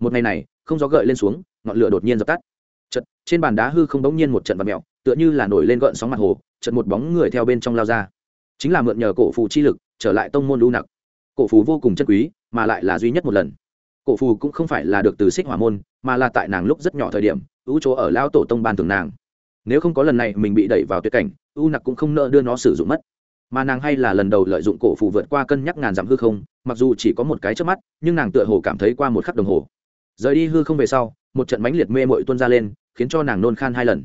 Một ngày này, không gió gợi lên xuống, ngọn lửa đột nhiên dập tắt. Chật trên bàn đá hư không bỗng nhiên một trận vật mèo, tựa như là nổi lên gợn sóng mặt hồ chật một bóng người theo bên trong lao ra. Chính là mượn nhờ cổ phù chi lực, trở lại tông môn lưu nặc. Cổ phù vô cùng chân quý, mà lại là duy nhất một lần. Cổ phù cũng không phải là được từ xích hỏa môn, mà là tại nàng lúc rất nhỏ thời điểm, ưu chỗ ở lao tổ tông ban thường nàng. Nếu không có lần này mình bị đẩy vào tuyệt cảnh u nặc cũng không nợ đưa nó sử dụng mất mà nàng hay là lần đầu lợi dụng cổ phù vượt qua cân nhắc ngàn dặm hư không, mặc dù chỉ có một cái trước mắt, nhưng nàng tựa hồ cảm thấy qua một khắc đồng hồ. Rời đi hư không về sau, một trận mãnh liệt mê mội tuôn ra lên, khiến cho nàng nôn khan hai lần.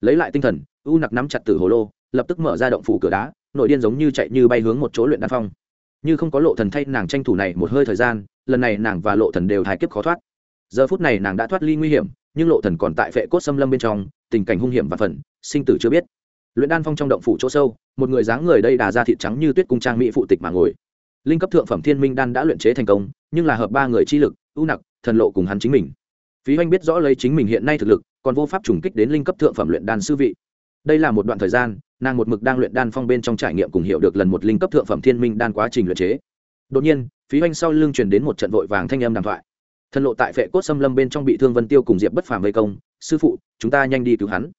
Lấy lại tinh thần, u nặc nắm chặt từ hồ lô, lập tức mở ra động phủ cửa đá, nội điên giống như chạy như bay hướng một chỗ luyện đan phong. Như không có lộ thần thay nàng tranh thủ này một hơi thời gian, lần này nàng và lộ thần đều thái kiếp khó thoát. Giờ phút này nàng đã thoát ly nguy hiểm, nhưng lộ thần còn tại phệ cốt xâm lâm bên trong, tình cảnh hung hiểm và phần, sinh tử chưa biết. Luyện đan phong trong động phủ chỗ sâu một người dáng người đây đà ra thịt trắng như tuyết cung trang mỹ phụ tịch mà ngồi. Linh cấp thượng phẩm thiên minh đan đã luyện chế thành công, nhưng là hợp ba người chi lực, ưu nặc, thần lộ cùng hắn chính mình. Phí oanh biết rõ lấy chính mình hiện nay thực lực, còn vô pháp trùng kích đến linh cấp thượng phẩm luyện đan sư vị. Đây là một đoạn thời gian, nàng một mực đang luyện đan phong bên trong trải nghiệm cùng hiểu được lần một linh cấp thượng phẩm thiên minh đan quá trình luyện chế. Đột nhiên, phí oanh sau lưng truyền đến một trận vội vàng thanh âm đàm thoại. Thần lộ tại vệ cốt xâm lâm bên trong bị thương vân tiêu cùng diệp bất phàm vây công, sư phụ, chúng ta nhanh đi cứu hắn.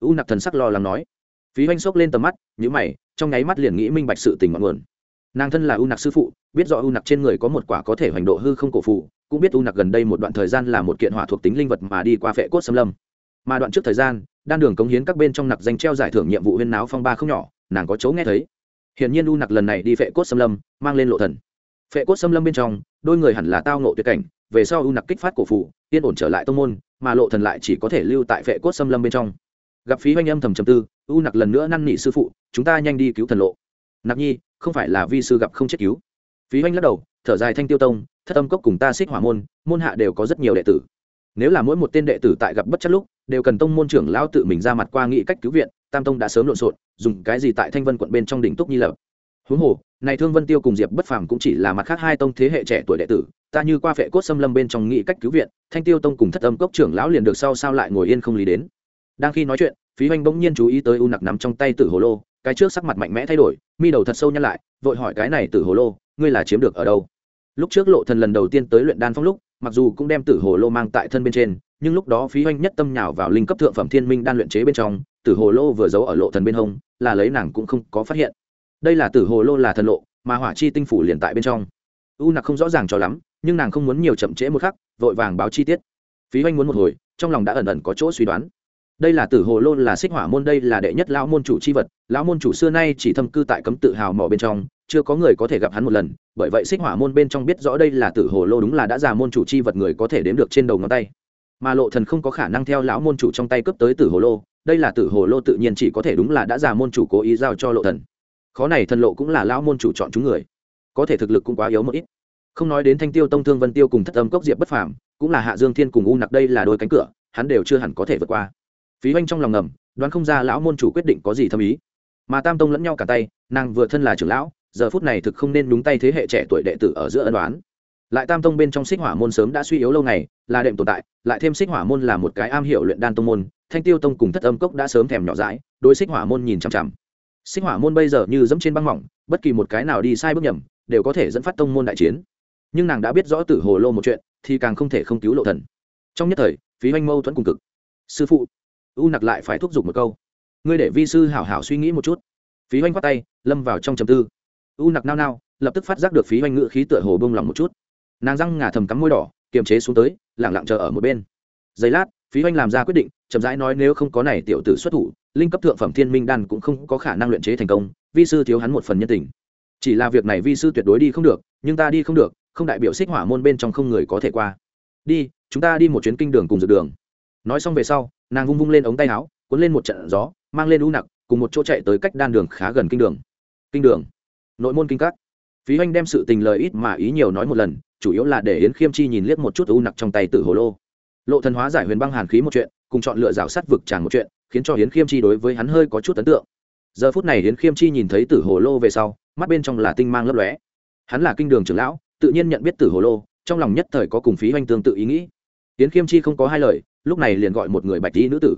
U nặc thần sắc lo lắng nói phí oanh xốc lên tầm mắt nhữ mày trong nháy mắt liền nghĩ minh bạch sự tình ngọn nguồn. Nàng thân là u nặc sư phụ biết rõ u nặc trên người có một quả có thể hoành độ hư không cổ phụ cũng biết u nặc gần đây một đoạn thời gian là một kiện hỏa thuộc tính linh vật mà đi qua vệ cốt xâm lâm. Mà đoạn trước thời gian đan đường cống hiến các bên trong nặc danh treo giải thưởng nhiệm vụ huyên náo phong ba không nhỏ nàng có chấu nghe thấy. Hiển nhiên u nặc lần này đi vệ cốt xâm lâm mang lên lộ thần. Phệ cốt xâm lâm bên trong đôi người hẳn là tao nộ tuyệt cảnh về sau u nặc kích phát cổ phụ, yên ổn trở lại tông môn mà lộ thần lại chỉ có thể lưu tại phệ cốt xâm lâm bên trong. Gặp phí Hoanh âm thầm trầm tư u nặc lần nữa năn nỉ sư phụ, chúng ta nhanh đi cứu thần lộ. Nặc nhi, không phải là vi sư gặp không chết cứu. Phí oanh lắc đầu, thở dài thanh tiêu tông, thất âm cốc cùng ta xích hỏa môn môn hạ đều có rất nhiều đệ tử. Nếu là mỗi một tên đệ tử tại gặp bất chắc lúc, đều cần tông môn trưởng lão tự mình ra mặt qua nghị cách cứu viện, tam tông đã sớm lộn xộn, dùng cái gì tại thanh vân quận bên trong đỉnh túc nhi lập. Huống hồ, này thương vân tiêu cùng diệp bất phàm cũng chỉ là mặt khác hai tông thế hệ trẻ tuổi đệ tử, ta như qua phệ cốt xâm lâm bên trong nghị cách cứu viện, thanh tiêu tông cùng thất âm cốc trưởng lão liền được sau sao lại ngồi yên không lý đến. Đang khi nói chuyện phí Hoanh bỗng nhiên chú ý tới u nặc nắm trong tay tử hồ lô, cái trước sắc mặt mạnh mẽ thay đổi, mi đầu thật sâu nhăn lại, vội hỏi cái này tử hồ lô, ngươi là chiếm được ở đâu? Lúc trước lộ thần lần đầu tiên tới luyện đan phong lúc, mặc dù cũng đem tử hồ lô mang tại thân bên trên, nhưng lúc đó phí Hoanh nhất tâm nhào vào linh cấp thượng phẩm thiên minh đan luyện chế bên trong, tử hồ lô vừa giấu ở lộ thần bên hông, là lấy nàng cũng không có phát hiện. Đây là tử hồ lô là thần lộ, mà hỏa chi tinh phủ liền tại bên trong. U nặc không rõ ràng cho lắm, nhưng nàng không muốn nhiều chậm trễ một khắc, vội vàng báo chi tiết. Phí Hoanh muốn một hồi, trong lòng đã ẩn ẩn có chỗ suy đoán đây là tử hồ lô là xích hỏa môn, đây là đệ nhất lão môn chủ c h i vật. Lão môn chủ xưa nay chỉ thâm cư tại cấm tự hào mỏ bên trong, chưa có người có thể gặp hắn một lần. Bởi vậy xích hỏa môn bên trong biết rõ đây là tử hồ lô đúng là đã già môn chủ c h i vật người có thể đếm được trên đầu ngón tay. Mà lộ thần không có khả năng theo lão môn chủ trong tay cướp tới tử hồ lô. Đây là tử hồ lô tự nhiên chỉ có thể đúng là đã già môn chủ cố ý giao cho lộ thần. Khó này thần lộ cũng là lão môn chủ chọn chúng người. Có thể thực lực cũng quá yếu một ít. Không nói đến thanh tiêu tông thương vân tiêu cùng thất âm cốc diệp bất phàm, cũng là hạ dương thiên cùng u nặc đây là đôi cánh cửa, hắn đều chưa hẳn có thể vượt qua phí oanh trong lòng ngầm, đoán không ra lão môn chủ quyết định có gì thâm ý. Mà tam tông lẫn nhau cả tay, nàng vừa thân là trưởng lão, giờ phút này thực không nên đúng tay thế hệ trẻ tuổi đệ tử ở giữa ân đoán lại tam tông bên trong xích hỏa môn sớm đã suy yếu lâu ngày, là đệm tồn tại, lại thêm xích hỏa môn là một cái am hiểu luyện đan tông môn, thanh tiêu tông cùng thất âm cốc đã sớm thèm nhỏ dãi, đối xích hỏa môn nhìn chằm chằm. Xích hỏa môn bây giờ như dẫm trên băng mỏng, bất kỳ một cái nào đi sai bước nhầm, đều có thể dẫn phát tông môn đại chiến. Nhưng nàng đã biết rõ tử hồ lô một chuyện, thì càng không thể không cứu lộ thần. Trong nhất thời, phí hoanh mâu thuẫn cùng cực. Sư phụ u nặc lại phải thúc giục một câu. Ngươi để vi sư hảo hảo suy nghĩ một chút. Phí hoanh khoát tay, lâm vào trong trầm tư. U nặc nao nao, lập tức phát giác được phí hoanh ngự khí tựa hồ bông lòng một chút. Nàng răng ngả thầm cắm môi đỏ, kiềm chế xuống tới, lẳng lặng chờ ở một bên. Giây lát, phí hoanh làm ra quyết định, chậm rãi nói nếu không có này tiểu tử xuất thủ, linh cấp thượng phẩm thiên minh đan cũng không có khả năng luyện chế thành công, vi sư thiếu hắn một phần nhân tình. Chỉ là việc này vi sư tuyệt đối đi không được, nhưng ta đi không được, không đại biểu xích hỏa môn bên trong không người có thể qua. Đi, chúng ta đi một chuyến kinh đường cùng dược đường. Nói xong về sau nàng vung vung lên ống tay áo, cuốn lên một trận gió, mang lên u nặc, cùng một chỗ chạy tới cách đan đường khá gần kinh đường. Kinh đường. Nội môn kinh các. Phí hoanh đem sự tình lời ít mà ý nhiều nói một lần, chủ yếu là để yến khiêm chi nhìn liếc một chút u nặc trong tay tử hồ lô. Lộ thần hóa giải huyền băng hàn khí một chuyện, cùng chọn lựa rào sắt vực tràng một chuyện, khiến cho yến khiêm chi đối với hắn hơi có chút ấn tượng. Giờ phút này yến khiêm chi nhìn thấy tử hồ lô về sau, mắt bên trong là tinh mang lấp lóe. Hắn là kinh đường trưởng lão, tự nhiên nhận biết tử hồ lô, trong lòng nhất thời có cùng phí hoanh tương tự ý nghĩ. Yến khiêm chi không có hai lời lúc này liền gọi một người bạch tí nữ tử.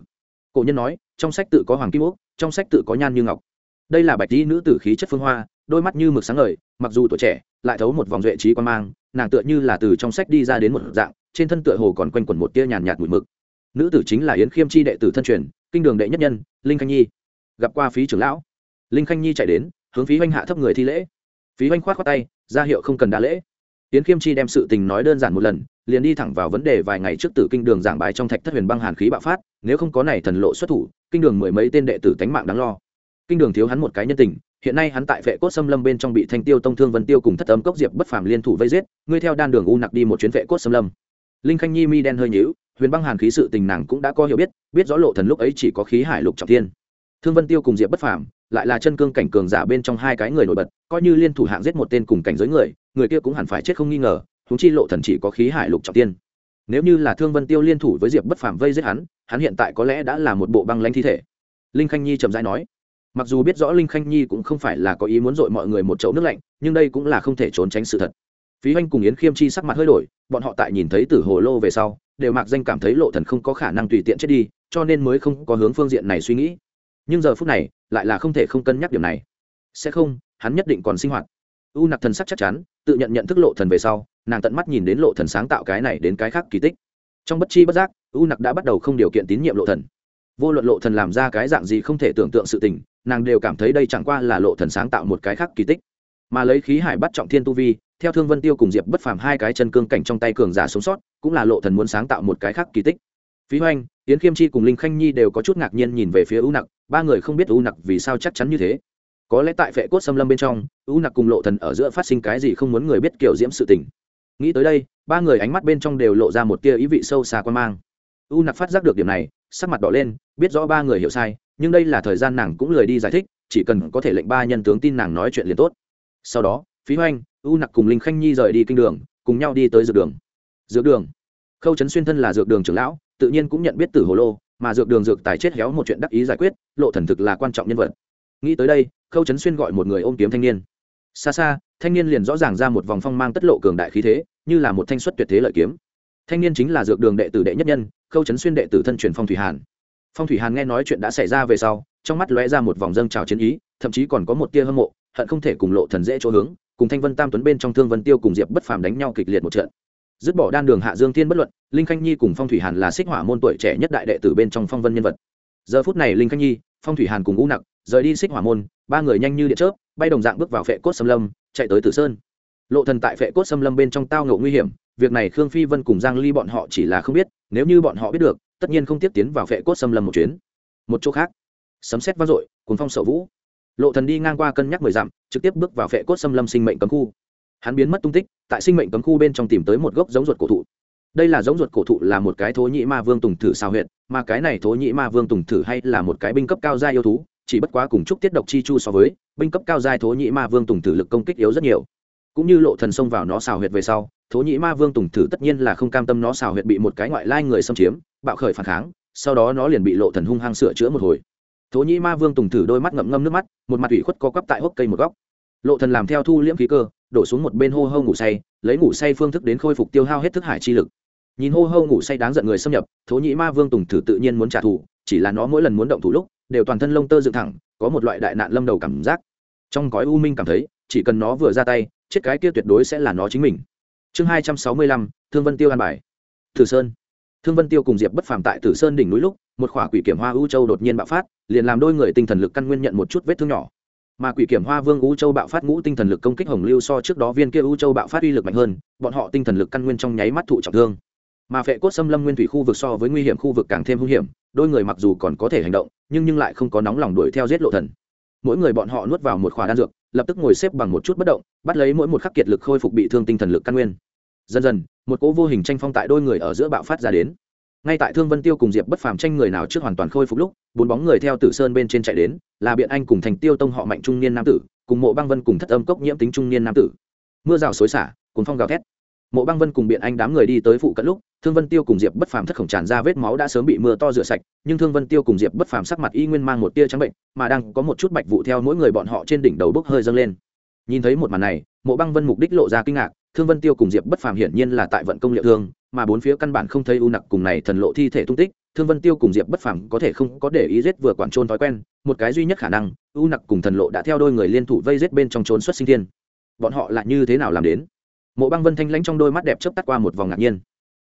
Cổ nhân nói, trong sách tự có hoàng kim úc, trong sách tự có nhan như ngọc. Đây là bạch tí nữ tử khí chất phương hoa, đôi mắt như mực sáng ngời, mặc dù tuổi trẻ, lại thấu một vòng duệ trí quan mang, nàng tựa như là từ trong sách đi ra đến một dạng, trên thân tựa hồ còn quanh quẩn một tia nhàn nhạt mùi mực. Nữ tử chính là yến khiêm chi đệ tử thân truyền, kinh đường đệ nhất nhân, linh khanh nhi. Gặp qua phí trưởng lão. Linh khanh nhi chạy đến, hướng phí oanh hạ thấp người thi lễ. Phí oanh khoát khoát tay, ra hiệu không cần đa lễ. Yến khiêm chi đem sự tình nói đơn giản một lần liền đi thẳng vào vấn đề vài ngày trước tử kinh đường giảng bài trong thạch thất huyền băng hàn khí bạo phát, nếu không có này thần lộ xuất thủ, kinh đường mười mấy tên đệ tử tánh mạng đáng lo. Kinh đường thiếu hắn một cái nhân tình, hiện nay hắn tại vệ cốt xâm lâm bên trong bị thanh tiêu tông thương vân tiêu cùng thất âm cốc diệp bất phàm liên thủ vây giết, ngươi theo đan đường u nặc đi một chuyến vệ cốt xâm lâm. Linh khanh nhi mi đen hơi nhíu, huyền băng hàn khí sự tình nàng cũng đã có hiểu biết biết rõ lộ thần lúc ấy chỉ có khí hải lục trọng thiên. Thương vân tiêu cùng diệp bất phàm, lại là chân cương cảnh cường giả bên trong hai cái người nổi bật, coi như liên thủ hạng giết một tên cùng cảnh giới người người kia cũng hẳn phải chết không nghi ngờ thúng chi lộ thần chỉ có khí hải lục trọng tiên. Nếu như là thương vân tiêu liên thủ với diệp bất phàm vây giết hắn hắn hiện tại có lẽ đã là một bộ băng lanh thi thể. Linh khanh nhi trầm dai nói, mặc dù biết rõ linh khanh nhi cũng không phải là có ý muốn dội mọi người một chậu nước lạnh, nhưng đây cũng là không thể trốn tránh sự thật. Phí oanh cùng yến khiêm chi sắc mặt hơi đổi, bọn họ tại nhìn thấy tử hồ lô về sau, đều mặc danh cảm thấy lộ thần không có khả năng tùy tiện chết đi, cho nên mới không có hướng phương diện này suy nghĩ. Nhưng giờ phút này, lại là không thể không cân nhắc điểm này. Sẽ không, hắn nhất định còn sinh hoạt. U nặc thần sắc chắc chắn, tự nhận nhận thức lộ thần về sau nàng tận mắt nhìn đến lộ thần sáng tạo cái này đến cái khác kỳ tích. Trong bất chi bất giác, u nặc đã bắt đầu không điều kiện tín nhiệm lộ thần. Vô luận lộ thần làm ra cái dạng gì không thể tưởng tượng sự tình, nàng đều cảm thấy đây chẳng qua là lộ thần sáng tạo một cái khác kỳ tích. Mà lấy khí hải bắt trọng thiên tu vi, theo thương vân tiêu cùng diệp bất phàm hai cái chân cương cảnh trong tay cường giả sống sót, cũng là lộ thần muốn sáng tạo một cái khác kỳ tích. Phí hoành tiến khiêm chi cùng linh khanh nhi đều có chút ngạc nhiên nhìn về phía u nặc, ba người không biết u nặc vì sao chắc chắn như thế. Có lẽ tại phệ cốt xâm lâm bên trong, u nặc cùng lộ thần ở giữa phát sinh cái gì không muốn người biết kiểu diễm sự tình nghĩ tới đây, ba người ánh mắt bên trong đều lộ ra một tia ý vị sâu xa quan mang. U nặc phát giác được điểm này, sắc mặt đỏ lên, biết rõ ba người hiểu sai, nhưng đây là thời gian nàng cũng lười đi giải thích, chỉ cần có thể lệnh ba nhân tướng tin nàng nói chuyện liền tốt. Sau đó, phí hoanh u nặc cùng linh khanh nhi rời đi kinh đường, cùng nhau đi tới dược đường. Dược đường? Khâu trấn xuyên thân là dược đường trưởng lão, tự nhiên cũng nhận biết tử hồ lô, mà dược đường dược tài chết héo một chuyện đắc ý giải quyết, lộ thần thực là quan trọng nhân vật. Nghĩ tới đây, khâu trấn xuyên gọi một người ôm kiếm thanh niên xa xa, thanh niên liền rõ ràng ra một vòng phong mang tất lộ cường đại khí thế, như là một thanh xuất tuyệt thế lợi kiếm. Thanh niên chính là dược đường đệ tử đệ nhất nhân, khâu trấn xuyên đệ tử thân truyền phong thủy hàn. Phong thủy hàn nghe nói chuyện đã xảy ra về sau, trong mắt lóe ra một vòng dâng trào chiến ý, thậm chí còn có một tia hâm mộ, hận không thể cùng lộ thần dễ chỗ hướng, cùng thanh vân tam tuấn bên trong thương vân tiêu cùng diệp bất phàm đánh nhau kịch liệt một trận. Dứt bỏ đan đường hạ dương thiên bất luận, linh khanh nhi cùng phong thủy hàn là xích hỏa môn tuổi trẻ nhất đại đệ tử bên trong phong vân nhân vật. Giờ phút này linh khanh nhi phong thủy hàn cùng ngũ nặc, rời đi xích hỏa môn, ba người nhanh như điện chớp, bay đồng dạng bước vào phệ cốt xâm lâm, chạy tới tử sơn. Lộ thần tại phệ cốt xâm lâm bên trong tao ngộ nguy hiểm, việc này khương phi vân cùng giang ly bọn họ chỉ là không biết, nếu như bọn họ biết được, tất nhiên không tiếp tiến vào phệ cốt xâm lâm một chuyến. Một chỗ khác, sấm sét vang dội cuốn phong sợ vũ. Lộ thần đi ngang qua cân nhắc mười dặm, trực tiếp bước vào phệ cốt xâm lâm sinh mệnh cấm khu. Hắn biến mất tung tích, tại sinh mệnh cấm khu bên trong tìm tới một gốc giống ruột cổ thụ đây là giống ruột cổ thụ là một cái thố nhĩ ma vương tùng thử sao huyện mà cái này thố nhĩ ma vương tùng thử hay là một cái binh cấp cao gia yêu thú, chỉ bất quá cùng chúc tiết độc chi chu so với, binh cấp cao giai thố nhĩ ma vương tùng thử lực công kích yếu rất nhiều. Cũng như lộ thần xông vào nó xào huyệt về sau, thố nhĩ ma vương tùng thử tất nhiên là không cam tâm nó xào huyệt bị một cái ngoại lai người xâm chiếm, bạo khởi phản kháng, sau đó nó liền bị lộ thần hung hăng sửa chữa một hồi. Thố nhĩ ma vương tùng thử đôi mắt ngậm ngâm nước mắt, một mặt ủy khuất co quắp tại hốc cây một góc. Lộ thần làm theo thu liễm khí cơ, đổ xuống một bên hô hô ngủ say, lấy ngủ say phương thức đến khôi phục tiêu hao hết thức hải chi lực nhìn hô hô ngủ say đáng giận người xâm nhập, thố nhĩ ma vương tùng thử tự nhiên muốn trả thù, chỉ là nó mỗi lần muốn động thủ lúc, đều toàn thân lông tơ dựng thẳng, có một loại đại nạn lâm đầu cảm giác. Trong gói u minh cảm thấy, chỉ cần nó vừa ra tay, chết cái kia tuyệt đối sẽ là nó chính mình. Chương hai trăm sáu mươi lăm, thương vân tiêu an bài. Tử sơn. Thương vân tiêu cùng diệp bất phàm tại tử sơn đỉnh núi lúc, một khỏa quỷ kiểm hoa u châu đột nhiên bạo phát, liền làm đôi người tinh thần lực căn nguyên nhận một chút vết thương nhỏ. Mà quỷ kiểm hoa vương u châu bạo phát ngũ tinh thần lực công kích hồng lưu so trước đó viên kia u châu bạo phát uy lực mạnh hơn, bọn họ tinh thần lực căn nguyên trong nháy mắt thụ trọng thương mà phệ cốt xâm lâm nguyên thủy khu vực so với nguy hiểm khu vực càng thêm hung hiểm, đôi người mặc dù còn có thể hành động, nhưng nhưng lại không có nóng lòng đuổi theo giết lộ thần. Mỗi người bọn họ nuốt vào một khỏa đan dược, lập tức ngồi xếp bằng một chút bất động, bắt lấy mỗi một khắc kiệt lực khôi phục bị thương tinh thần lực căn nguyên. Dần dần, một cỗ vô hình tranh phong tại đôi người ở giữa bạo phát ra đến. Ngay tại thương vân tiêu cùng diệp bất phàm tranh người nào trước hoàn toàn khôi phục lúc, bốn bóng người theo tử sơn bên trên chạy đến, là biện anh cùng thành tiêu tông họ mạnh trung niên nam tử, cùng mộ băng vân cùng thất âm cốc nhiễm tính trung niên nam tử. Mưa rào xối xả cùng phong gào thét. Mộ băng vân cùng biện anh đám người đi tới phụ cận lúc thương vân tiêu cùng diệp bất phàm thất khổng tràn ra vết máu đã sớm bị mưa to rửa sạch, nhưng thương vân tiêu cùng diệp bất phàm sắc mặt y nguyên mang một tia trắng bệnh, mà đang có một chút bạch vụ theo mỗi người bọn họ trên đỉnh đầu bốc hơi dâng lên. Nhìn thấy một màn này, mộ băng vân mục đích lộ ra kinh ngạc, thương vân tiêu cùng diệp bất phàm hiển nhiên là tại vận công liệu thương, mà bốn phía căn bản không thấy u nặc cùng này thần lộ thi thể tung tích. Thương vân tiêu cùng diệp bất phàm có thể không có để ý giết vừa quản trôn thói quen, một cái duy nhất khả năng, u nặc cùng thần lộ đã theo đôi người liên thủ vây giết bên trong trốn xuất sinh thiên. Bọn họ lại như thế nào làm đến? Mộ băng vân thanh lãnh trong đôi mắt đẹp chớp tắt qua một vòng ngạc nhiên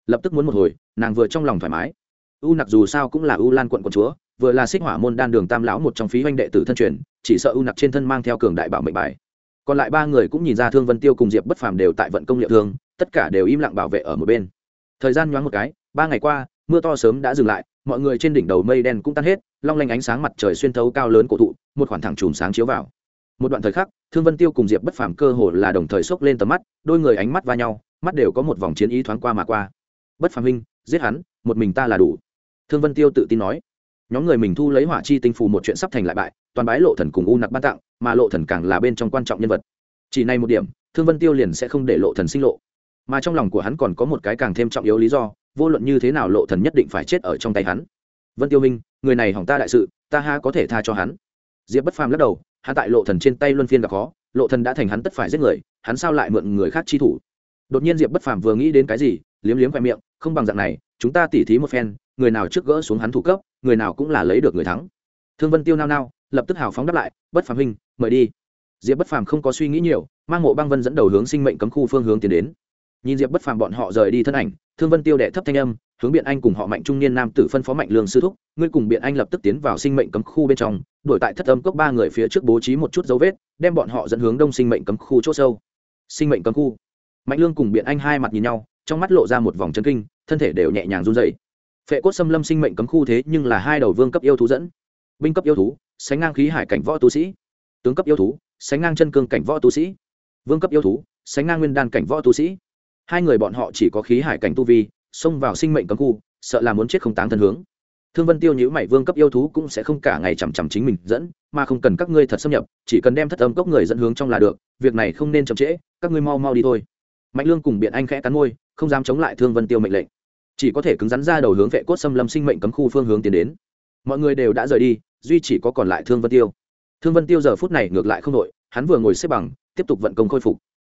lập tức muốn một hồi, nàng vừa trong lòng thoải mái. U nặc dù sao cũng là u lan quận quận chúa, vừa là xích hỏa môn đan đường tam lão một trong phí oanh đệ tử thân truyền, chỉ sợ u nặc trên thân mang theo cường đại bảo mệnh bài. Còn lại ba người cũng nhìn ra thương vân tiêu cùng diệp bất phàm đều tại vận công liệu thương, tất cả đều im lặng bảo vệ ở một bên. Thời gian nhoáng một cái, ba ngày qua, mưa to sớm đã dừng lại, mọi người trên đỉnh đầu mây đen cũng tan hết, long lanh ánh sáng mặt trời xuyên thấu cao lớn cổ thụ, một khoảng thẳng chùm sáng chiếu vào. Một đoạn thời khắc, thương vân tiêu cùng diệp bất phàm cơ hồ là đồng thời xốc lên tầm mắt, đôi người ánh mắt va nhau, mắt đều có một vòng chiến ý thoáng qua mà qua bất phàm huynh, giết hắn, một mình ta là đủ. Thương vân tiêu tự tin nói. Nhóm người mình thu lấy hỏa chi tinh phù một chuyện sắp thành lại bại, toàn bái lộ thần cùng u nặc ban tặng, mà lộ thần càng là bên trong quan trọng nhân vật. Chỉ này một điểm, thương vân tiêu liền sẽ không để lộ thần sinh lộ. Mà trong lòng của hắn còn có một cái càng thêm trọng yếu lý do, vô luận như thế nào lộ thần nhất định phải chết ở trong tay hắn. Vân tiêu minh người này hỏng ta đại sự, ta ha có thể tha cho hắn. Diệp bất phàm lắc đầu, hắn tại lộ thần trên tay luân phiên gặp khó, lộ thần đã thành hắn tất phải giết người, hắn sao lại mượn người khác chi thủ? Đột nhiên diệp bất phàm vừa nghĩ đến cái gì liếm liếm khoe miệng, không bằng dạng này, chúng ta tỉ thí một phen, người nào trước gỡ xuống hắn thủ cấp, người nào cũng là lấy được người thắng. Thương vân tiêu nao nao, lập tức hào phóng đáp lại, bất phàm huynh, mời đi. Diệp bất phàm không có suy nghĩ nhiều, mang mộ băng vân dẫn đầu hướng sinh mệnh cấm khu phương hướng tiến đến. Nhìn diệp bất phàm bọn họ rời đi thân ảnh, thương vân tiêu đệ thấp thanh âm, hướng biện anh cùng họ mạnh trung niên nam tử phân phó mạnh lương sư thúc, ngươi cùng biện anh lập tức tiến vào sinh mệnh cấm khu bên trong, đuổi tại thất âm cốc ba người phía trước bố trí một chút dấu vết, đem bọn họ dẫn hướng đông sinh mệnh cấm khu c h ỗ sâu. Sinh mệnh cấm khu. Mạnh lương cùng biện anh hai mặt nhìn nhau trong mắt lộ ra một vòng chân kinh, thân thể đều nhẹ nhàng run dày phệ cốt xâm lâm sinh mệnh cấm khu thế nhưng là hai đầu vương cấp yêu thú dẫn. Binh cấp yêu thú, sánh ngang khí hải cảnh võ tu sĩ. Tướng cấp yêu thú, sánh ngang chân cương cảnh võ tu sĩ. Vương cấp yêu thú, sánh ngang nguyên đan cảnh võ tu sĩ. Hai người bọn họ chỉ có khí hải cảnh tu vi, xông vào sinh mệnh cấm khu, sợ là muốn chết không táng thân hướng. Thương vân tiêu nhữ mảy vương cấp yêu thú cũng sẽ không cả ngày chằm chằm chính mình dẫn, mà không cần các ngươi thật xâm nhập, chỉ cần đem thất âm cốc người dẫn hướng trong là được, việc này không nên chậm trễ, các ngươi mau mau đi thôi. Mạnh lương cùng biện anh khẽ cắn môi không dám chống lại thương vân tiêu mệnh lệnh. Chỉ có thể cứng rắn ra đầu hướng vệ cốt xâm lâm sinh mệnh cấm khu phương hướng tiến đến. Mọi người đều đã rời đi, duy chỉ có còn lại thương vân tiêu. Thương vân tiêu giờ phút này ngược lại không đội, hắn vừa ngồi xếp bằng, tiếp tục vận công khôi phục.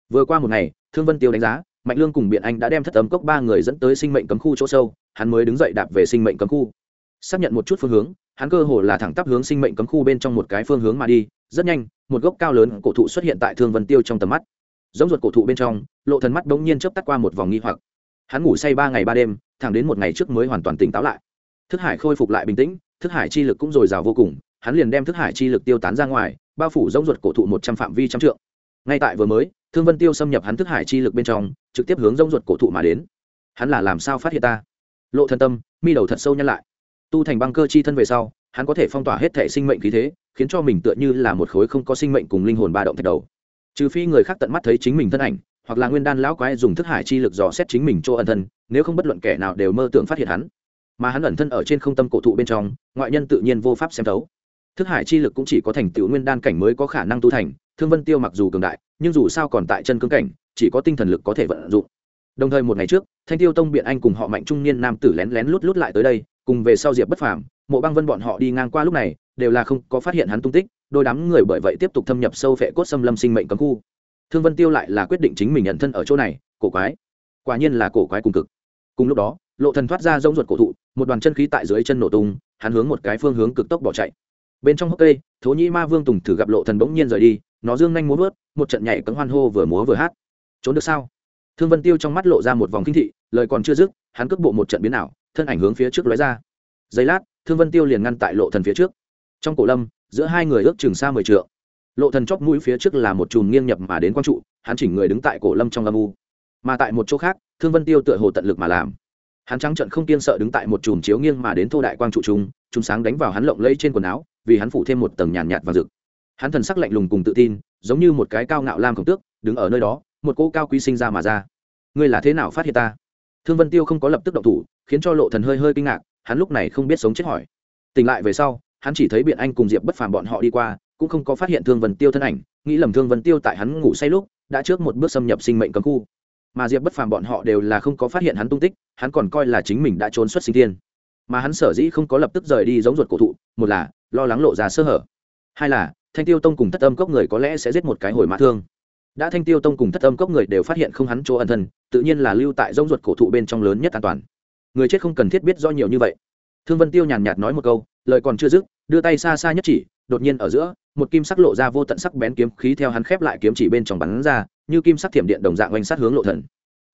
Vừa qua một ngày, thương vân tiêu đánh giá, mạnh lương cùng biện anh đã đem thất tấm cốc ba người dẫn tới sinh mệnh cấm khu chỗ sâu, hắn mới đứng dậy đạp về sinh mệnh cấm khu. Xác nhận một chút phương hướng, hắn cơ hồ là thẳng tắp hướng sinh mệnh cấm khu bên trong một cái phương hướng mà đi, rất nhanh, một gốc cao lớn cổ thụ xuất hiện tại thương vân tiêu trong tầm mắt giống ruột cổ thụ bên trong, lộ thần mắt bỗng nhiên chớp tắt qua một vòng nghi hoặc. Hắn ngủ say ba ngày ba đêm, thẳng đến một ngày trước mới hoàn toàn tỉnh táo lại. Thức hải khôi phục lại bình tĩnh, thức hải chi lực cũng dồi dào vô cùng, hắn liền đem thức hải chi lực tiêu tán ra ngoài, bao phủ giống ruột cổ thụ một trăm phạm vi trăm trượng. Ngay tại vừa mới, thương vân tiêu xâm nhập hắn thức hải chi lực bên trong, trực tiếp hướng giống ruột cổ thụ mà đến. Hắn là làm sao phát hiện ta? Lộ thần tâm, mi đầu thật sâu nhăn lại. Tu thành băng cơ chi thân về sau, hắn có thể phong tỏa hết thể sinh mệnh khí thế, khiến cho mình tựa như là một khối không có sinh mệnh cùng linh hồn ba động thạch đầu trừ phi người khác tận mắt thấy chính mình thân ảnh, hoặc là nguyên đan lão quái dùng thức hải chi lực dò xét chính mình chỗ ẩn thân, nếu không bất luận kẻ nào đều mơ tưởng phát hiện hắn. Mà hắn ẩn thân ở trên không tâm cổ thụ bên trong, ngoại nhân tự nhiên vô pháp xem thấu. Thức hải chi lực cũng chỉ có thành tựu nguyên đan cảnh mới có khả năng tu thành, thương vân tiêu mặc dù cường đại, nhưng dù sao còn tại chân cương cảnh, chỉ có tinh thần lực có thể vận dụng. Đồng thời một ngày trước, thanh tiêu tông biện anh cùng họ mạnh trung niên nam tử lén lén lút lút lại tới đây cùng về sau diệp bất phàm, mộ băng vân bọn họ đi ngang qua lúc này, đều là không có phát hiện hắn tung tích, đôi đám người bởi vậy tiếp tục thâm nhập sâu phệ cốt xâm lâm sinh mệnh cấm khu. Thương vân tiêu lại là quyết định chính mình nhận thân ở chỗ này, cổ quái. Quả nhiên là cổ quái cùng cực. Cùng lúc đó, lộ thần thoát ra rông ruột cổ thụ, một đoàn chân khí tại dưới chân nổ tung, hắn hướng một cái phương hướng cực tốc bỏ chạy. Bên trong hốc cây, thố nhĩ ma vương tùng thử gặp lộ thần bỗng nhiên rời đi, nó dương nhanh múa vớt, một trận nhảy cấm hoan hô vừa múa vừa hát. Trốn được sao? Thương vân tiêu trong mắt lộ ra một vòng kinh thị, lời còn chưa dứt, hắn cước bộ một trận biến ảo thân ảnh hướng phía trước lóe ra. Giây lát, thương vân tiêu liền ngăn tại lộ thần phía trước. Trong cổ lâm, giữa hai người ước chừng xa mười trượng. Lộ thần chóp mũi phía trước là một chùm nghiêng nhập mà đến quang trụ, hắn chỉnh người đứng tại cổ lâm trong âm u. Mà tại một chỗ khác, thương vân tiêu tựa hồ tận lực mà làm. Hắn trắng trận không kiên sợ đứng tại một chùm chiếu nghiêng mà đến thô đại quang trụ trung chúng sáng đánh vào hắn lộng lẫy trên quần áo, vì hắn phủ thêm một tầng nhàn nhạt và rực. Hắn thần sắc lạnh lùng cùng tự tin, giống như một cái cao ngạo lam khổng tước, đứng ở nơi đó, một cô cao quý sinh ra mà ra. Ngươi là thế nào phát hiện ta? Thương vân tiêu không có lập tức động thủ, khiến cho lộ thần hơi hơi kinh ngạc, hắn lúc này không biết sống chết hỏi. Tỉnh lại về sau, hắn chỉ thấy biện anh cùng diệp bất phàm bọn họ đi qua, cũng không có phát hiện thương vân tiêu thân ảnh, nghĩ lầm thương vân tiêu tại hắn ngủ say lúc, đã trước một bước xâm nhập sinh mệnh cấm khu. Mà diệp bất phàm bọn họ đều là không có phát hiện hắn tung tích, hắn còn coi là chính mình đã trốn xuất sinh thiên. Mà hắn sở dĩ không có lập tức rời đi giống ruột cổ thụ, một là lo lắng lộ ra sơ hở. Hai là thanh tiêu tông cùng thất âm cốc người có lẽ sẽ giết một cái hồi mã thương đã thanh tiêu tông cùng thất âm cốc người đều phát hiện không hắn chỗ ẩn thân, tự nhiên là lưu tại rông ruột cổ thụ bên trong lớn nhất an toàn. Người chết không cần thiết biết do nhiều như vậy. Thương vân tiêu nhàn nhạt nói một câu, lời còn chưa dứt, đưa tay xa xa nhất chỉ, đột nhiên ở giữa, một kim sắc lộ ra vô tận sắc bén kiếm khí theo hắn khép lại kiếm chỉ bên trong bắn ra, như kim sắc thiểm điện đồng dạng oanh sát hướng lộ thần.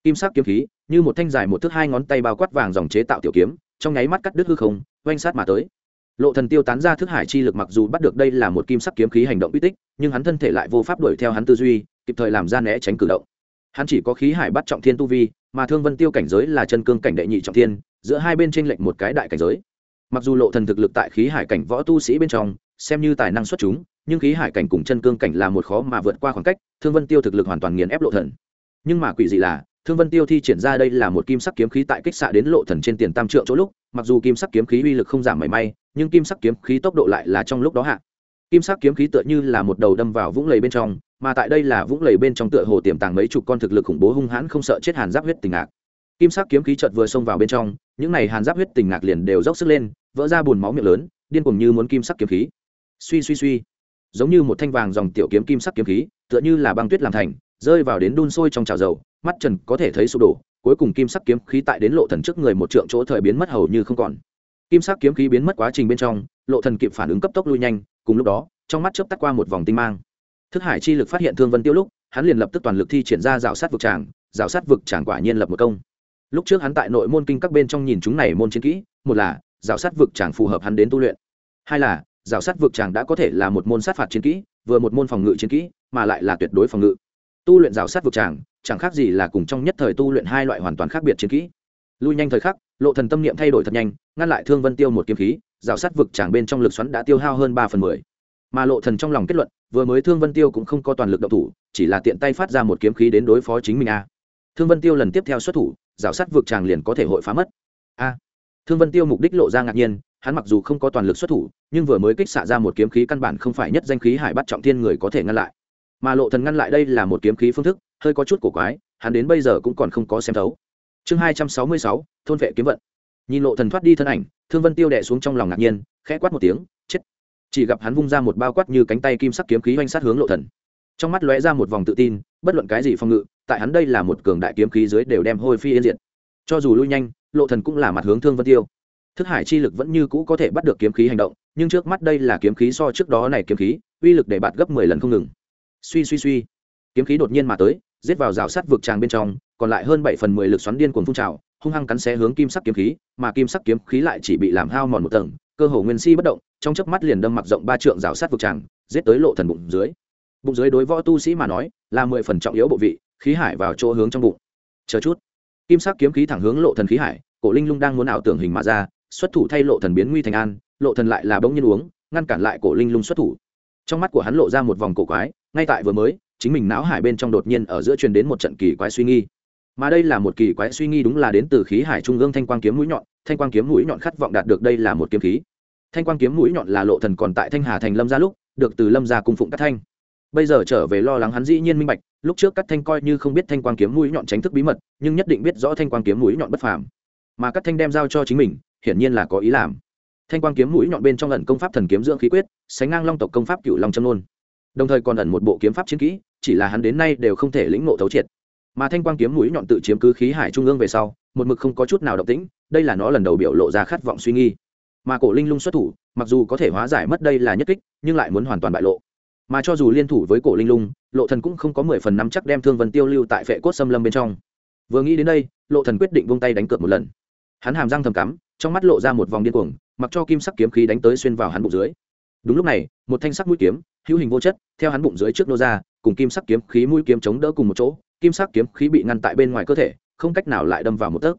Kim sắc kiếm khí, như một thanh dài một thước hai ngón tay bao quát vàng dòng chế tạo tiểu kiếm, trong nháy mắt cắt đứt hư không, oanh sát mà tới. Lộ thần tiêu tán ra thức hải chi lực mặc dù bắt được đây là một kim sắc kiếm khí hành động uy tích, nhưng hắn thân thể lại vô pháp đuổi theo hắn tư duy kịp thời làm ra né tránh cử động. Hắn chỉ có khí hải bắt trọng thiên tu vi, mà thương vân tiêu cảnh giới là chân cương cảnh đệ nhị trọng thiên, giữa hai bên tranh lệch một cái đại cảnh giới. Mặc dù lộ thần thực lực tại khí hải cảnh võ tu sĩ bên trong, xem như tài năng xuất chúng, nhưng khí hải cảnh cùng chân cương cảnh là một khó mà vượt qua khoảng cách, thương vân tiêu thực lực hoàn toàn nghiền ép lộ thần. Nhưng mà quỷ dị là, thương vân tiêu thi triển ra đây là một kim sắc kiếm khí tại kích xạ đến lộ thần trên tiền tam trượng chỗ lúc, mặc dù kim sắc kiếm khí uy lực không giảm mảy may, nhưng kim sắc kiếm khí tốc độ lại là trong lúc đó hạ kim sắc kiếm khí tựa như là một đầu đâm vào vũng lầy bên trong, mà tại đây là vũng lầy bên trong tựa hồ tiềm tàng mấy chục con thực lực khủng bố hung hãn không sợ chết hàn giáp huyết tình ngạc. Kim sắc kiếm khí chợt vừa xông vào bên trong, những này hàn giáp huyết tình ngạc liền đều dốc sức lên, vỡ ra bùn máu miệng lớn, điên cuồng như muốn kim sắc kiếm khí. Suy suy suy. Giống như một thanh vàng dòng tiểu kiếm kim sắc kiếm khí, tựa như là băng tuyết làm thành, rơi vào đến đun sôi trong chảo dầu, mắt trần có thể thấy sụp đổ, cuối cùng kim sắc kiếm khí tại đến lộ thần trước người một trượng chỗ thời biến mất hầu như không còn. Kim sắc kiếm khí biến mất quá trình bên trong, lộ thần kịp phản ứng cấp tốc lui nhanh cùng lúc đó, trong mắt chớp tắt qua một vòng tinh mang. Thức hải chi lực phát hiện thương vân tiêu lúc, hắn liền lập tức toàn lực thi triển ra rào sát vực tràng, rào sát vực tràng quả nhiên lập một công. Lúc trước hắn tại nội môn kinh các bên trong nhìn chúng này môn chiến kỹ, một là, rào sát vực tràng phù hợp hắn đến tu luyện. Hai là, rào sát vực tràng đã có thể là một môn sát phạt chiến kỹ, vừa một môn phòng ngự chiến kỹ, mà lại là tuyệt đối phòng ngự. Tu luyện rào sát vực tràng, chẳng khác gì là cùng trong nhất thời tu luyện hai loại hoàn toàn khác biệt chiến kỹ. Lui nhanh thời khắc, lộ thần tâm niệm thay đổi thật nhanh, ngăn lại thương vân tiêu một kiếm khí rào sát vực tràng bên trong lực xoắn đã tiêu hao hơn ba phần mười. Mà lộ thần trong lòng kết luận, vừa mới thương vân tiêu cũng không có toàn lực động thủ, chỉ là tiện tay phát ra một kiếm khí đến đối phó chính mình a. Thương vân tiêu lần tiếp theo xuất thủ, rào sát vực tràng liền có thể hội phá mất. A. Thương vân tiêu mục đích lộ ra ngạc nhiên, hắn mặc dù không có toàn lực xuất thủ, nhưng vừa mới kích xạ ra một kiếm khí căn bản không phải nhất danh khí hải bắt trọng thiên người có thể ngăn lại. Mà lộ thần ngăn lại đây là một kiếm khí phương thức, hơi có chút cổ quái, hắn đến bây giờ cũng còn không có xem thấu. Chương hai trăm sáu mươi sáu, thôn vệ kiếm vận nhìn lộ thần thoát đi thân ảnh, thương vân tiêu đệ xuống trong lòng ngạc nhiên, khẽ quát một tiếng, chết. Chỉ gặp hắn vung ra một bao quát như cánh tay kim sắc kiếm khí oanh sát hướng lộ thần. Trong mắt lóe ra một vòng tự tin, bất luận cái gì phòng ngự, tại hắn đây là một cường đại kiếm khí dưới đều đem hôi phi yên diệt. Cho dù lui nhanh, lộ thần cũng là mặt hướng thương vân tiêu. Thức hải chi lực vẫn như cũ có thể bắt được kiếm khí hành động, nhưng trước mắt đây là kiếm khí so trước đó này kiếm khí, uy lực để bạt gấp mười lần không ngừng. Suy suy suy. Kiếm khí đột nhiên mà tới, giết vào rào sắt vực tràng bên trong, còn lại hơn bảy phần mười lực xoắn điên cuồng phun trào hung hăng cắn xé hướng kim sắc kiếm khí, mà kim sắc kiếm khí lại chỉ bị làm hao mòn một tầng, cơ hồ nguyên si bất động, trong chớp mắt liền đâm mặc rộng ba trượng rào sắt vực tràng, giết tới lộ thần bụng dưới. Bụng dưới đối võ tu sĩ mà nói, là mười phần trọng yếu bộ vị, khí hải vào chỗ hướng trong bụng. Chờ chút. Kim sắc kiếm khí thẳng hướng lộ thần khí hải, cổ linh lung đang muốn ảo tưởng hình mà ra, xuất thủ thay lộ thần biến nguy thành an, lộ thần lại là bỗng nhiên uống, ngăn cản lại cổ linh lung xuất thủ. Trong mắt của hắn lộ ra một vòng cổ quái, ngay tại vừa mới, chính mình não hải bên trong đột nhiên ở giữa truyền đến một trận kỳ quái suy nghi mà đây là một kỳ quái suy nghi đúng là đến từ khí hải trung ương thanh quang kiếm mũi nhọn, thanh quang kiếm mũi nhọn khát vọng đạt được đây là một kiếm khí. Thanh quang kiếm mũi nhọn là lộ thần còn tại thanh hà thành lâm gia lúc, được từ lâm gia cung phụng cắt thanh. Bây giờ trở về lo lắng hắn dĩ nhiên minh bạch, lúc trước cắt thanh coi như không biết thanh quang kiếm mũi nhọn tránh thức bí mật, nhưng nhất định biết rõ thanh quang kiếm mũi nhọn bất phàm. Mà cắt thanh đem giao cho chính mình, hiển nhiên là có ý làm. Thanh quang kiếm mũi nhọn bên trong ẩn công pháp thần kiếm dưỡng khí quyết, sánh ngang long tộc công pháp cựu long châm nôn. Đồng thời còn ẩn một bộ kiếm pháp chiến kỹ, chỉ là hắn đến nay đều không thể lĩnh ngộ thấu triệt mà thanh quang kiếm mũi nhọn tự chiếm cứ khí hải trung ương về sau, một mực không có chút nào động tĩnh, đây là nó lần đầu biểu lộ ra khát vọng suy nghi mà cổ linh lung xuất thủ, mặc dù có thể hóa giải mất đây là nhất kích, nhưng lại muốn hoàn toàn bại lộ. Mà cho dù liên thủ với cổ linh lung, lộ thần cũng không có mười phần năm chắc đem thương vân tiêu lưu tại phệ cốt xâm lâm bên trong. Vừa nghĩ đến đây, lộ thần quyết định vung tay đánh cược một lần. Hắn hàm răng thầm cắm, trong mắt lộ ra một vòng điên cuồng, mặc cho kim sắc kiếm khí đánh tới xuyên vào hắn bụng dưới. Đúng lúc này, một thanh sắc mũi kiếm, hữu hình vô chất, theo hắn bụng dưới trước nô ra, cùng kim sắc kiếm khí mũi kiếm chống đỡ cùng một chỗ kim sắc kiếm khí bị ngăn tại bên ngoài cơ thể không cách nào lại đâm vào một tấc.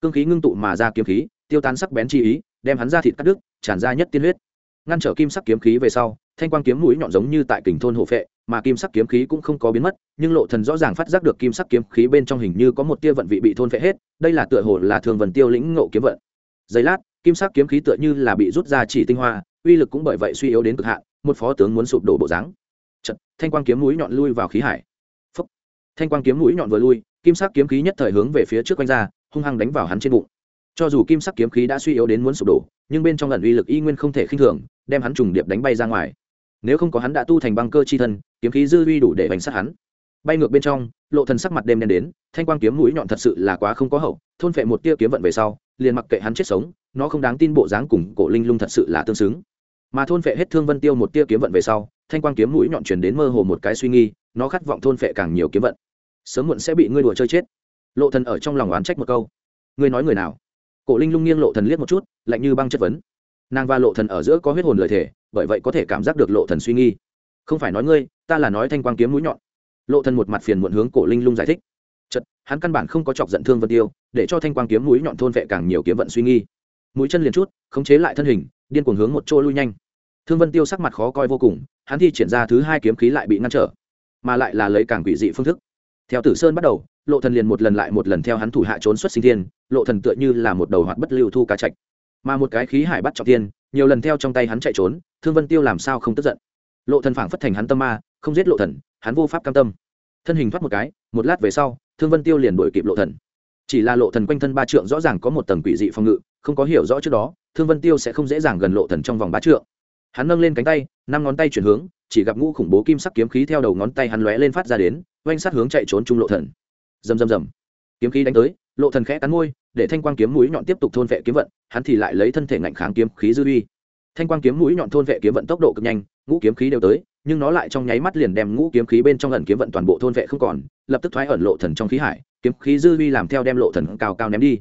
Cương khí ngưng tụ mà ra kiếm khí tiêu tan sắc bén chi ý đem hắn ra thịt cắt đứt tràn ra nhất tiên huyết. Ngăn trở kim sắc kiếm khí về sau thanh quang kiếm mũi nhọn giống như tại kình thôn hộ phệ mà kim sắc kiếm khí cũng không có biến mất nhưng lộ thần rõ ràng phát giác được kim sắc kiếm khí bên trong hình như có một tia vận vị bị thôn phệ hết đây là tựa hồ là thường vần tiêu lĩnh ngộ kiếm vận. Giây lát kim sắc kiếm khí tựa như là bị rút ra chỉ tinh hoa uy lực cũng bởi vậy suy yếu đến cực hạn một phó tướng muốn sụp đổ bộ dáng. Chật, thanh quang kiếm mũi nhọn lui vào khí hải thanh quang kiếm mũi nhọn vừa lui, kim sắc kiếm khí nhất thời hướng về phía trước quanh ra, hung hăng đánh vào hắn trên bụng. Cho dù kim sắc kiếm khí đã suy yếu đến muốn sụp đổ, nhưng bên trong lần uy lực y nguyên không thể khinh thường, đem hắn trùng điệp đánh bay ra ngoài. Nếu không có hắn đã tu thành băng cơ chi thân, kiếm khí dư uy đủ để bánh sát hắn. Bay ngược bên trong, lộ thần sắc mặt đêm đen đến, thanh quang kiếm mũi nhọn thật sự là quá không có hậu, thôn phệ một tia kiếm vận về sau, liền mặc kệ hắn chết sống, nó không đáng tin bộ dáng cùng cổ linh lung thật sự là tương xứng. Mà thôn phệ hết thương vân tiêu một tia kiếm vận về sau, thanh quang kiếm mũi nhọn truyền đến mơ hồ một cái suy nghi, nó khát vọng thôn phệ càng nhiều kiếm vận sớm muộn sẽ bị ngươi đùa chơi chết. Lộ thần ở trong lòng oán trách một câu. Ngươi nói người nào? Cổ linh lung nghiêng lộ thần liếc một chút, lạnh như băng chất vấn. Nàng và lộ thần ở giữa có huyết hồn lời thể bởi vậy có thể cảm giác được lộ thần suy nghi. Không phải nói ngươi, ta là nói thanh quang kiếm mũi nhọn. Lộ thần một mặt phiền muộn hướng cổ linh lung giải thích. Chật hắn căn bản không có chọc giận thương vân tiêu, để cho thanh quang kiếm mũi nhọn thôn vệ càng nhiều kiếm vận suy nghi. Mũi chân liền chút, khống chế lại thân hình, điên cuồng hướng một chỗ lui nhanh. Thương vân tiêu sắc mặt khó coi vô cùng, hắn thi triển ra thứ hai kiếm khí lại bị ngăn trở, mà lại là lấy càng quỷ dị phương thức theo tử sơn bắt đầu, lộ thần liền một lần lại một lần theo hắn thủ hạ trốn xuất sinh thiên, lộ thần tựa như là một đầu hoạt bất lưu thu cá chạch. Mà một cái khí hải bắt trọng tiên nhiều lần theo trong tay hắn chạy trốn, thương vân tiêu làm sao không tức giận? Lộ thần phảng phất thành hắn tâm ma, không giết lộ thần, hắn vô pháp cam tâm. Thân hình thoát một cái, một lát về sau, thương vân tiêu liền đuổi kịp lộ thần. Chỉ là lộ thần quanh thân ba trượng rõ ràng có một tầng quỷ dị phòng ngự, không có hiểu rõ trước đó, thương vân tiêu sẽ không dễ dàng gần lộ thần trong vòng ba trượng. Hắn nâng lên cánh tay, năm ngón tay chuyển hướng chỉ gặp ngũ khủng bố kim sắc kiếm khí theo đầu ngón tay hắn lóe lên phát ra đến, oanh sát hướng chạy trốn trung lộ thần. Rầm rầm rầm. Kiếm khí đánh tới, lộ thần khẽ cắn môi, để thanh quang kiếm mũi nhọn tiếp tục thôn vệ kiếm vận, hắn thì lại lấy thân thể ngạnh kháng kiếm khí dư uy. Thanh quang kiếm mũi nhọn thôn vệ kiếm vận tốc độ cực nhanh, ngũ kiếm khí đều tới, nhưng nó lại trong nháy mắt liền đem ngũ kiếm khí bên trong ẩn kiếm vận toàn bộ thôn vệ không còn, lập tức thoái ẩn lộ thần trong khí hải, kiếm khí dư vi làm theo đem lộ thần cao cao ném đi.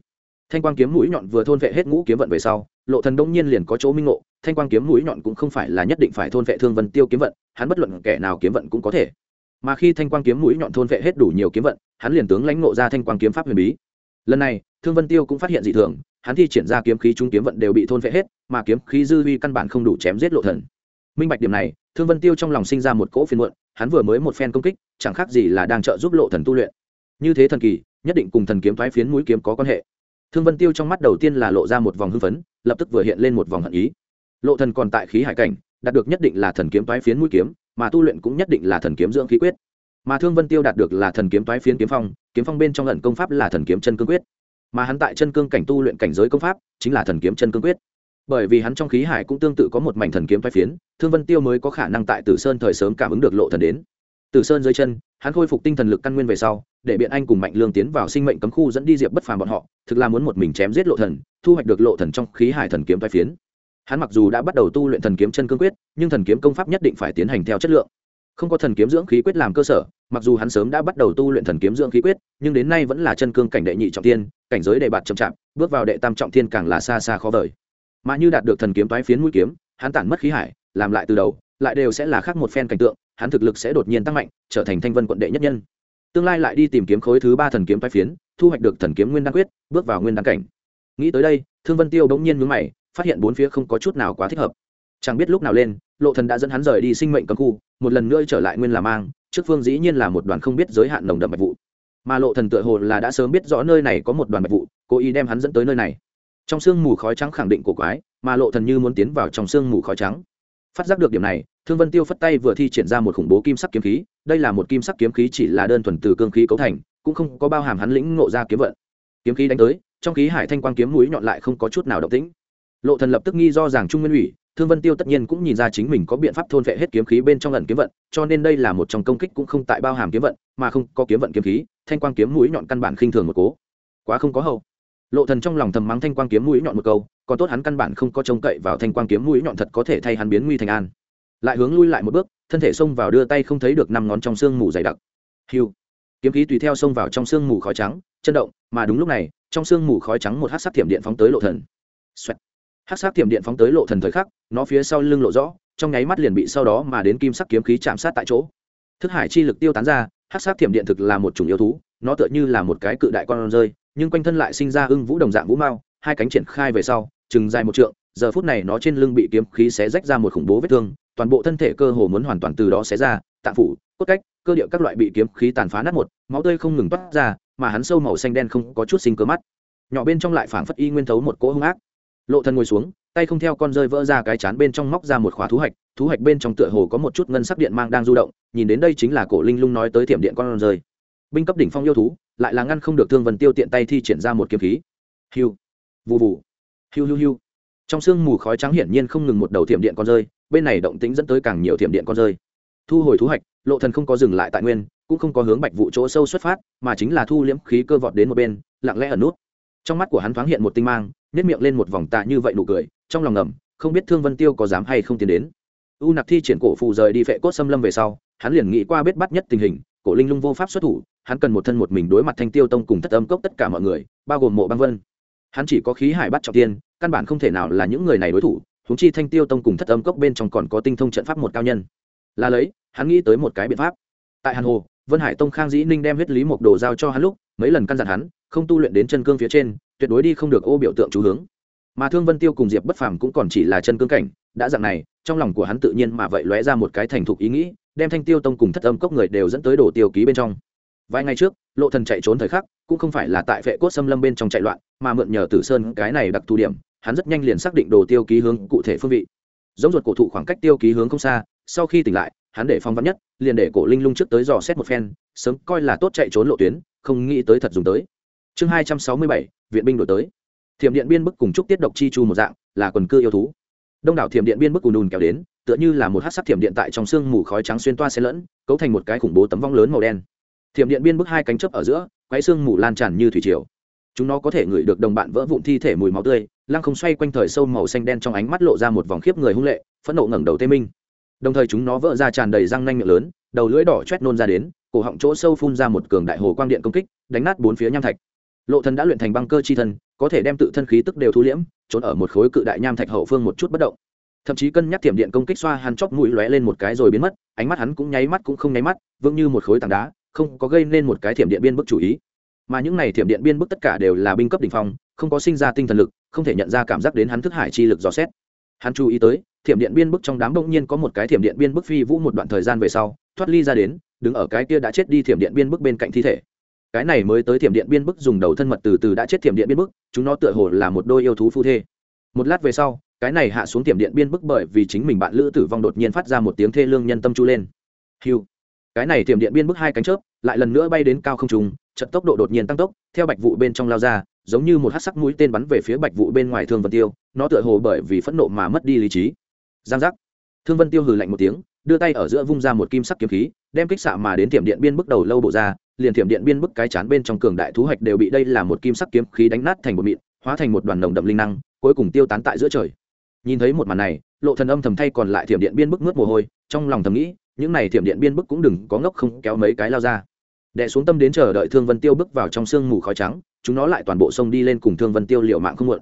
Thanh quang kiếm mũi nhọn vừa thôn vệ hết ngũ kiếm vận về sau, lộ thần đông nhiên liền có chỗ minh ngộ thanh quang kiếm mũi nhọn cũng không phải là nhất định phải thôn vệ thương vân tiêu kiếm vận, hắn bất luận kẻ nào kiếm vận cũng có thể. Mà khi thanh quang kiếm mũi nhọn thôn vệ hết đủ nhiều kiếm vận, hắn liền tướng lãnh ngộ ra thanh quang kiếm pháp huyền bí. Lần này, thương vân tiêu cũng phát hiện dị thường, hắn thi triển ra kiếm khí trung kiếm vận đều bị thôn vệ hết, mà kiếm khí dư vi căn bản không đủ chém giết lộ thần. Minh bạch điểm này, thương vân tiêu trong lòng sinh ra một cỗ phiền muộn, hắn vừa mới một phen công kích, chẳng khác gì là đang trợ giúp lộ thần tu luyện. Như thế thần kỳ, nhất định cùng thần kiếm thoái phiến mũi kiếm có quan hệ. Thương vân tiêu trong mắt đầu tiên là lộ ra một vòng hưng phấn, lập tức vừa hiện lên một vòng hận ý lộ thần còn tại khí hải cảnh, đạt được nhất định là thần kiếm toái phiến mũi kiếm, mà tu luyện cũng nhất định là thần kiếm dưỡng khí quyết. Mà thương vân tiêu đạt được là thần kiếm toái phiến kiếm phong kiếm phong bên trong lận công pháp là thần kiếm chân cương quyết. Mà hắn tại chân cương cảnh tu luyện cảnh giới công pháp, chính là thần kiếm chân cương quyết. Bởi vì hắn trong khí hải cũng tương tự có một mảnh thần kiếm toái phiến, thương vân tiêu mới có khả năng tại tử sơn thời sớm cảm ứng được lộ thần đến. Tử sơn dưới chân, hắn khôi phục tinh thần lực căn nguyên về sau, để biện anh cùng mạnh lương tiến vào sinh mệnh cấm khu dẫn đi diệp bất phàm bọn họ, thực là muốn một mình chém giết lộ thần, thu hoạch được lộ thần trong khí hải thần kiếm toái phiến hắn mặc dù đã bắt đầu tu luyện thần kiếm chân cương quyết, nhưng thần kiếm công pháp nhất định phải tiến hành theo chất lượng. Không có thần kiếm dưỡng khí quyết làm cơ sở, mặc dù hắn sớm đã bắt đầu tu luyện thần kiếm dưỡng khí quyết, nhưng đến nay vẫn là chân cương cảnh đệ nhị trọng thiên, cảnh giới đệ bạt chậm chạp, bước vào đệ tam trọng thiên càng là xa xa khó vời. Mà như đạt được thần kiếm toái phiến mũi kiếm, hắn tản mất khí hải, làm lại từ đầu, lại đều sẽ là khác một phen cảnh tượng, hắn thực lực sẽ đột nhiên tăng mạnh, trở thành thanh vân quận đệ nhất nhân. Tương lai lại đi tìm kiếm khối thứ ba thần kiếm toái phiến, thu hoạch được thần kiếm nguyên đăng quyết, bước vào nguyên đăng cảnh. Nghĩ tới đây, thương vân tiêu bỗng nhiên mướn mày phát hiện bốn phía không có chút nào quá thích hợp. Chẳng biết lúc nào lên, lộ thần đã dẫn hắn rời đi sinh mệnh cấm khu, một lần nữa trở lại nguyên là mang, trước phương dĩ nhiên là một đoàn không biết giới hạn nồng đậm bạch vụ. Mà lộ thần tựa hồ là đã sớm biết rõ nơi này có một đoàn bạch vụ, cố ý đem hắn dẫn tới nơi này. Trong sương mù khói trắng khẳng định của quái, mà lộ thần như muốn tiến vào trong sương mù khói trắng. Phát giác được điểm này, thương vân tiêu phất tay vừa thi triển ra một khủng bố kim sắc kiếm khí, đây là một kim sắc kiếm khí chỉ là đơn thuần từ cương khí cấu thành, cũng không có bao hàm hắn lĩnh ngộ ra kiếm vận. Kiếm khí đánh tới, trong khí hải thanh quang kiếm mũi nhọn lại không có chút nào động tĩnh lộ thần lập tức nghi do rằng trung nguyên ủy, thương vân tiêu tất nhiên cũng nhìn ra chính mình có biện pháp thôn vệ hết kiếm khí bên trong lần kiếm vận, cho nên đây là một trong công kích cũng không tại bao hàm kiếm vận, mà không có kiếm vận kiếm khí, thanh quang kiếm mũi nhọn căn bản khinh thường một cố. Quá không có hậu. Lộ thần trong lòng thầm mắng thanh quang kiếm mũi nhọn một câu, còn tốt hắn căn bản không có trông cậy vào thanh quang kiếm mũi nhọn thật có thể thay hắn biến nguy thành an. Lại hướng lui lại một bước, thân thể xông vào đưa tay không thấy được năm ngón trong xương mù dày đặc. Hiu kiếm khí tùy theo xông vào trong xương mù khói trắng chân động, mà đúng lúc này, trong xương mù khói trắng một hắc sắc thiểm điện phóng tới lộ thần. Xoẹt hắc sắc tiềm điện phóng tới lộ thần thời khắc, nó phía sau lưng lộ rõ, trong nháy mắt liền bị sau đó mà đến kim sắc kiếm khí chạm sát tại chỗ. Thức hải chi lực tiêu tán ra, hắc sắc tiềm điện thực là một chủng yêu thú, nó tựa như là một cái cự đại con rơi, nhưng quanh thân lại sinh ra ưng vũ đồng dạng vũ mao, hai cánh triển khai về sau, chừng dài một trượng, giờ phút này nó trên lưng bị kiếm khí xé rách ra một khủng bố vết thương, toàn bộ thân thể cơ hồ muốn hoàn toàn từ đó xé ra, tạng phủ, cốt cách, cơ điệu các loại bị kiếm khí tàn phá nát một, máu tươi không ngừng toát ra, mà hắn sâu màu xanh đen không có chút sinh cơ mắt. Nhỏ bên trong lại phảng phất y nguyên thấu một cỗ hung ác lộ thân ngồi xuống, tay không theo con rơi vỡ ra cái chán bên trong móc ra một khóa thú hạch thú hạch bên trong tựa hồ có một chút ngân sắc điện mang đang du động, nhìn đến đây chính là cổ linh lung nói tới thiểm điện con rơi. Binh cấp đỉnh phong yêu thú, lại là ngăn không được thương vân tiêu tiện tay thi triển ra một kiếm khí. Hiu, vù vù, hiu hiu hiu. Trong sương mù khói trắng hiển nhiên không ngừng một đầu thiểm điện con rơi, bên này động tĩnh dẫn tới càng nhiều thiểm điện con rơi. Thu hồi thú hạch, lộ thần không có dừng lại tại nguyên, cũng không có hướng bạch vụ chỗ sâu xuất phát, mà chính là thu liễm khí cơ vọt đến một bên, lặng lẽ ẩn nút. Trong mắt của hắn thoáng hiện một tinh mang nếp miệng lên một vòng tạ như vậy nụ cười, trong lòng ngầm, không biết thương vân tiêu có dám hay không tiến đến. U nặc thi triển cổ phù rời đi phệ cốt xâm lâm về sau, hắn liền nghĩ qua biết bắt nhất tình hình, cổ linh lung vô pháp xuất thủ, hắn cần một thân một mình đối mặt thanh tiêu tông cùng thất âm cốc tất cả mọi người, bao gồm mộ băng vân. Hắn chỉ có khí hải bắt trọng tiên, căn bản không thể nào là những người này đối thủ húng chi thanh tiêu tông cùng thất âm cốc bên trong còn có tinh thông trận pháp một cao nhân. Là lấy, hắn nghĩ tới một cái biện pháp. Tại hàn hồ, vân hải tông khang dĩ ninh đem huyết lý một đồ giao cho hắn lúc, mấy lần căn dặn hắn, không tu luyện đến chân cương phía trên tuyệt đối đi không được ô biểu tượng chú hướng. Mà thương vân tiêu cùng diệp bất phàm cũng còn chỉ là chân cương cảnh, đã dạng này, trong lòng của hắn tự nhiên mà vậy lóe ra một cái thành thục ý nghĩ, đem thanh tiêu tông cùng thất âm cốc người đều dẫn tới đổ tiêu ký bên trong. Vài ngày trước, lộ thần chạy trốn thời khắc, cũng không phải là tại vệ cốt xâm lâm bên trong chạy loạn, mà mượn nhờ tử sơn cái này đặc thù điểm, hắn rất nhanh liền xác định đồ tiêu ký hướng cụ thể phương vị. Giống ruột cổ thụ khoảng cách tiêu ký hướng không xa, sau khi tỉnh lại, hắn để phong vắn nhất, liền để cổ linh lung trước tới dò xét một phen, sớm coi là tốt chạy trốn lộ tuyến, không nghĩ tới thật dùng tới chương hai trăm sáu mươi bảy, viện binh đổi tới. Thiểm điện biên bức cùng chúc tiết độc chi chu một dạng, là quần cư yêu thú. Đông đảo thiểm điện biên bức cùn đùn kéo đến, tựa như là một hát sắc thiểm điện tại trong sương mù khói trắng xuyên toa xe lẫn, cấu thành một cái khủng bố tấm vong lớn màu đen. Thiểm điện biên bức hai cánh chấp ở giữa quái sương mù lan tràn như thủy triều. Chúng nó có thể ngửi được đồng bạn vỡ vụn thi thể mùi máu tươi, lăng không xoay quanh thời sâu màu xanh đen trong ánh mắt lộ ra một vòng khiếp người hung lệ, phẫn nộ ngẩng đầu tê minh. Đồng thời chúng nó vỡ ra tràn đầy răng nanh miệng lớn, đầu lưỡi đỏ chét nôn ra đến, cổ họng chỗ sâu phun ra một cường đại hồ quang điện công kích, đánh nát bốn phía nham thạch lộ thần đã luyện thành băng cơ chi thân, có thể đem tự thân khí tức đều thu liễm, trốn ở một khối cự đại nham thạch hậu phương một chút bất động. Thậm chí cân nhắc tiềm điện công kích xoa hắn chóp mũi lóe lên một cái rồi biến mất, ánh mắt hắn cũng nháy mắt cũng không nháy mắt, vững như một khối tảng đá, không có gây nên một cái thiểm điện biên bức chủ ý. Mà những này thiểm điện biên bức tất cả đều là binh cấp đỉnh phong, không có sinh ra tinh thần lực, không thể nhận ra cảm giác đến hắn thức hải chi lực dò xét. Hắn chú ý tới, thiểm điện biên bức trong đám bỗng nhiên có một cái thiểm điện biên bức phi vũ một đoạn thời gian về sau, thoát ly ra đến, đứng ở cái kia đã chết đi thiểm điện biên bức bên cạnh thi thể cái này mới tới thiểm điện biên bức dùng đầu thân mật từ từ đã chết thiểm điện biên bức, chúng nó tựa hồ là một đôi yêu thú phu thê. Một lát về sau, cái này hạ xuống tiệm điện biên bức bởi vì chính mình bạn lữ tử vong đột nhiên phát ra một tiếng thê lương nhân tâm chu lên. Hiu. Cái này tiệm điện biên bức hai cánh chớp, lại lần nữa bay đến cao không trùng trận tốc độ đột nhiên tăng tốc, theo bạch vụ bên trong lao ra, giống như một hát sắc mũi tên bắn về phía bạch vụ bên ngoài thương vân tiêu, nó tựa hồ bởi vì phẫn nộ mà mất đi lý trí. Giang giác. Thương vân tiêu hừ lạnh một tiếng, đưa tay ở giữa vung ra một kim sắc kiếm khí, đem kích xạ mà đến tiệm điện biên bức đầu lâu bộ ra liền thiểm điện biên bức cái chán bên trong cường đại thú hạch đều bị đây là một kim sắc kiếm khí đánh nát thành một mịn, hóa thành một đoàn nồng đậm linh năng, cuối cùng tiêu tán tại giữa trời. Nhìn thấy một màn này, lộ thần âm thầm thay còn lại thiểm điện biên bức mướt mồ hôi, trong lòng thầm nghĩ, những này thiểm điện biên bức cũng đừng có ngốc không kéo mấy cái lao ra. Đè xuống tâm đến chờ đợi thương vân tiêu bước vào trong sương mù khói trắng, chúng nó lại toàn bộ sông đi lên cùng thương vân tiêu liều mạng không muộn.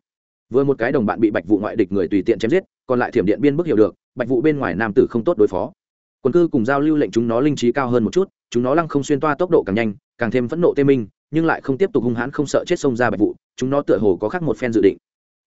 Vừa một cái đồng bạn bị bạch vụ ngoại địch người tùy tiện chém giết, còn lại thiểm điện biên bức hiểu được, bạch vụ bên ngoài nam tử không tốt đối phó. Quần cư cùng giao lưu lệnh chúng nó linh trí cao hơn một chút, chúng nó lăng không xuyên toa tốc độ càng nhanh, càng thêm phẫn nộ tê minh, nhưng lại không tiếp tục hung hãn không sợ chết sông ra bạch vụ, chúng nó tựa hồ có khác một phen dự định.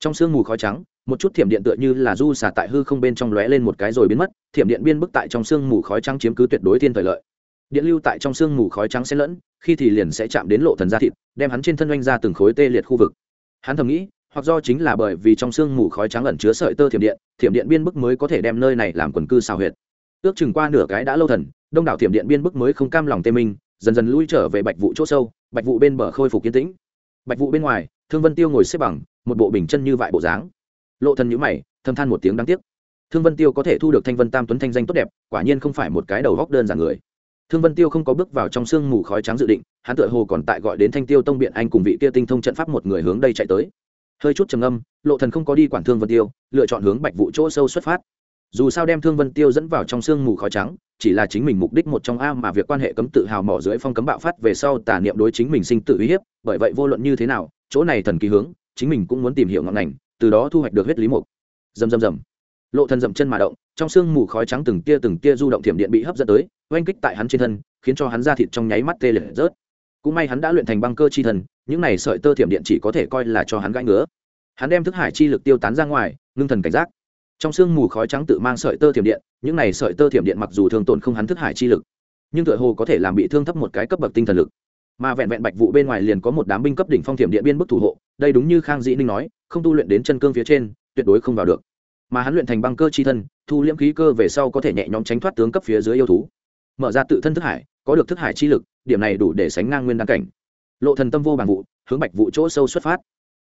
Trong sương mù khói trắng, một chút thiểm điện tựa như là du xả tại hư không bên trong lóe lên một cái rồi biến mất, thiểm điện biên bức tại trong sương mù khói trắng chiếm cứ tuyệt đối thiên thời lợi. Điện lưu tại trong sương mù khói trắng sẽ lẫn, khi thì liền sẽ chạm đến lộ thần da thịt, đem hắn trên thân oanh ra từng khối tê liệt khu vực. Hắn thầm nghĩ, hoặc do chính là bởi vì trong sương mù khói trắng ẩn chứa sợi tơ thiểm điện thiểm điện biên bức mới có thể đem nơi này làm quần cư xào huyệt ước chừng qua nửa cái đã lâu thần, đông đảo thiểm điện biên bức mới không cam lòng tê minh, dần dần lui trở về bạch vụ chỗ sâu, bạch vụ bên bờ khôi phục kiên tĩnh. Bạch vụ bên ngoài, thương vân tiêu ngồi xếp bằng, một bộ bình chân như vại bộ dáng. Lộ thần nhíu mày, thầm than một tiếng đáng tiếc. Thương vân tiêu có thể thu được thanh vân tam tuấn thanh danh tốt đẹp, quả nhiên không phải một cái đầu góc đơn giản người. Thương vân tiêu không có bước vào trong sương mù khói trắng dự định, hắn tựa hồ còn tại gọi đến thanh tiêu tông biện anh cùng vị kia tinh thông trận pháp một người hướng đây chạy tới. Hơi chút trầm âm lộ thần không có đi quản thương vân tiêu, lựa chọn hướng bạch vụ chỗ sâu xuất phát dù sao đem thương vân tiêu dẫn vào trong sương mù khói trắng, chỉ là chính mình mục đích một trong a mà việc quan hệ cấm tự hào mỏ dưới phong cấm bạo phát về sau tà niệm đối chính mình sinh tự uy hiếp, bởi vậy vô luận như thế nào, chỗ này thần kỳ hướng, chính mình cũng muốn tìm hiểu ngọn ngành, từ đó thu hoạch được huyết lý mục. Dầm dầm dầm lộ thần dậm chân mà động, trong sương mù khói trắng từng tia từng tia du động thiểm điện bị hấp dẫn tới, oanh kích tại hắn trên thân, khiến cho hắn ra thịt trong nháy mắt tê liệt rớt. Cũng may hắn đã luyện thành băng cơ chi thần, những này sợi tơ thiểm điện chỉ có thể coi là cho hắn gãi ngứa. Hắn đem thức hải chi lực tiêu tán ra ngoài, ngưng thần cảnh giác trong sương mù khói trắng tự mang sợi tơ thiểm điện, những này sợi tơ thiểm điện mặc dù thường tổn không hắn thức hải chi lực, nhưng tựa hồ có thể làm bị thương thấp một cái cấp bậc tinh thần lực. Mà vẹn vẹn bạch vụ bên ngoài liền có một đám binh cấp đỉnh phong thiểm điện biên bức thủ hộ, đây đúng như khang dĩ ninh nói, không tu luyện đến chân cương phía trên, tuyệt đối không vào được. Mà hắn luyện thành băng cơ chi thân, thu liễm khí cơ về sau có thể nhẹ nhõm tránh thoát tướng cấp phía dưới yêu thú. Mở ra tự thân thức hải, có được thức hải chi lực, điểm này đủ để sánh ngang nguyên đăng cảnh. Lộ thần tâm vô bằng vụ, hướng bạch vụ chỗ sâu xuất phát.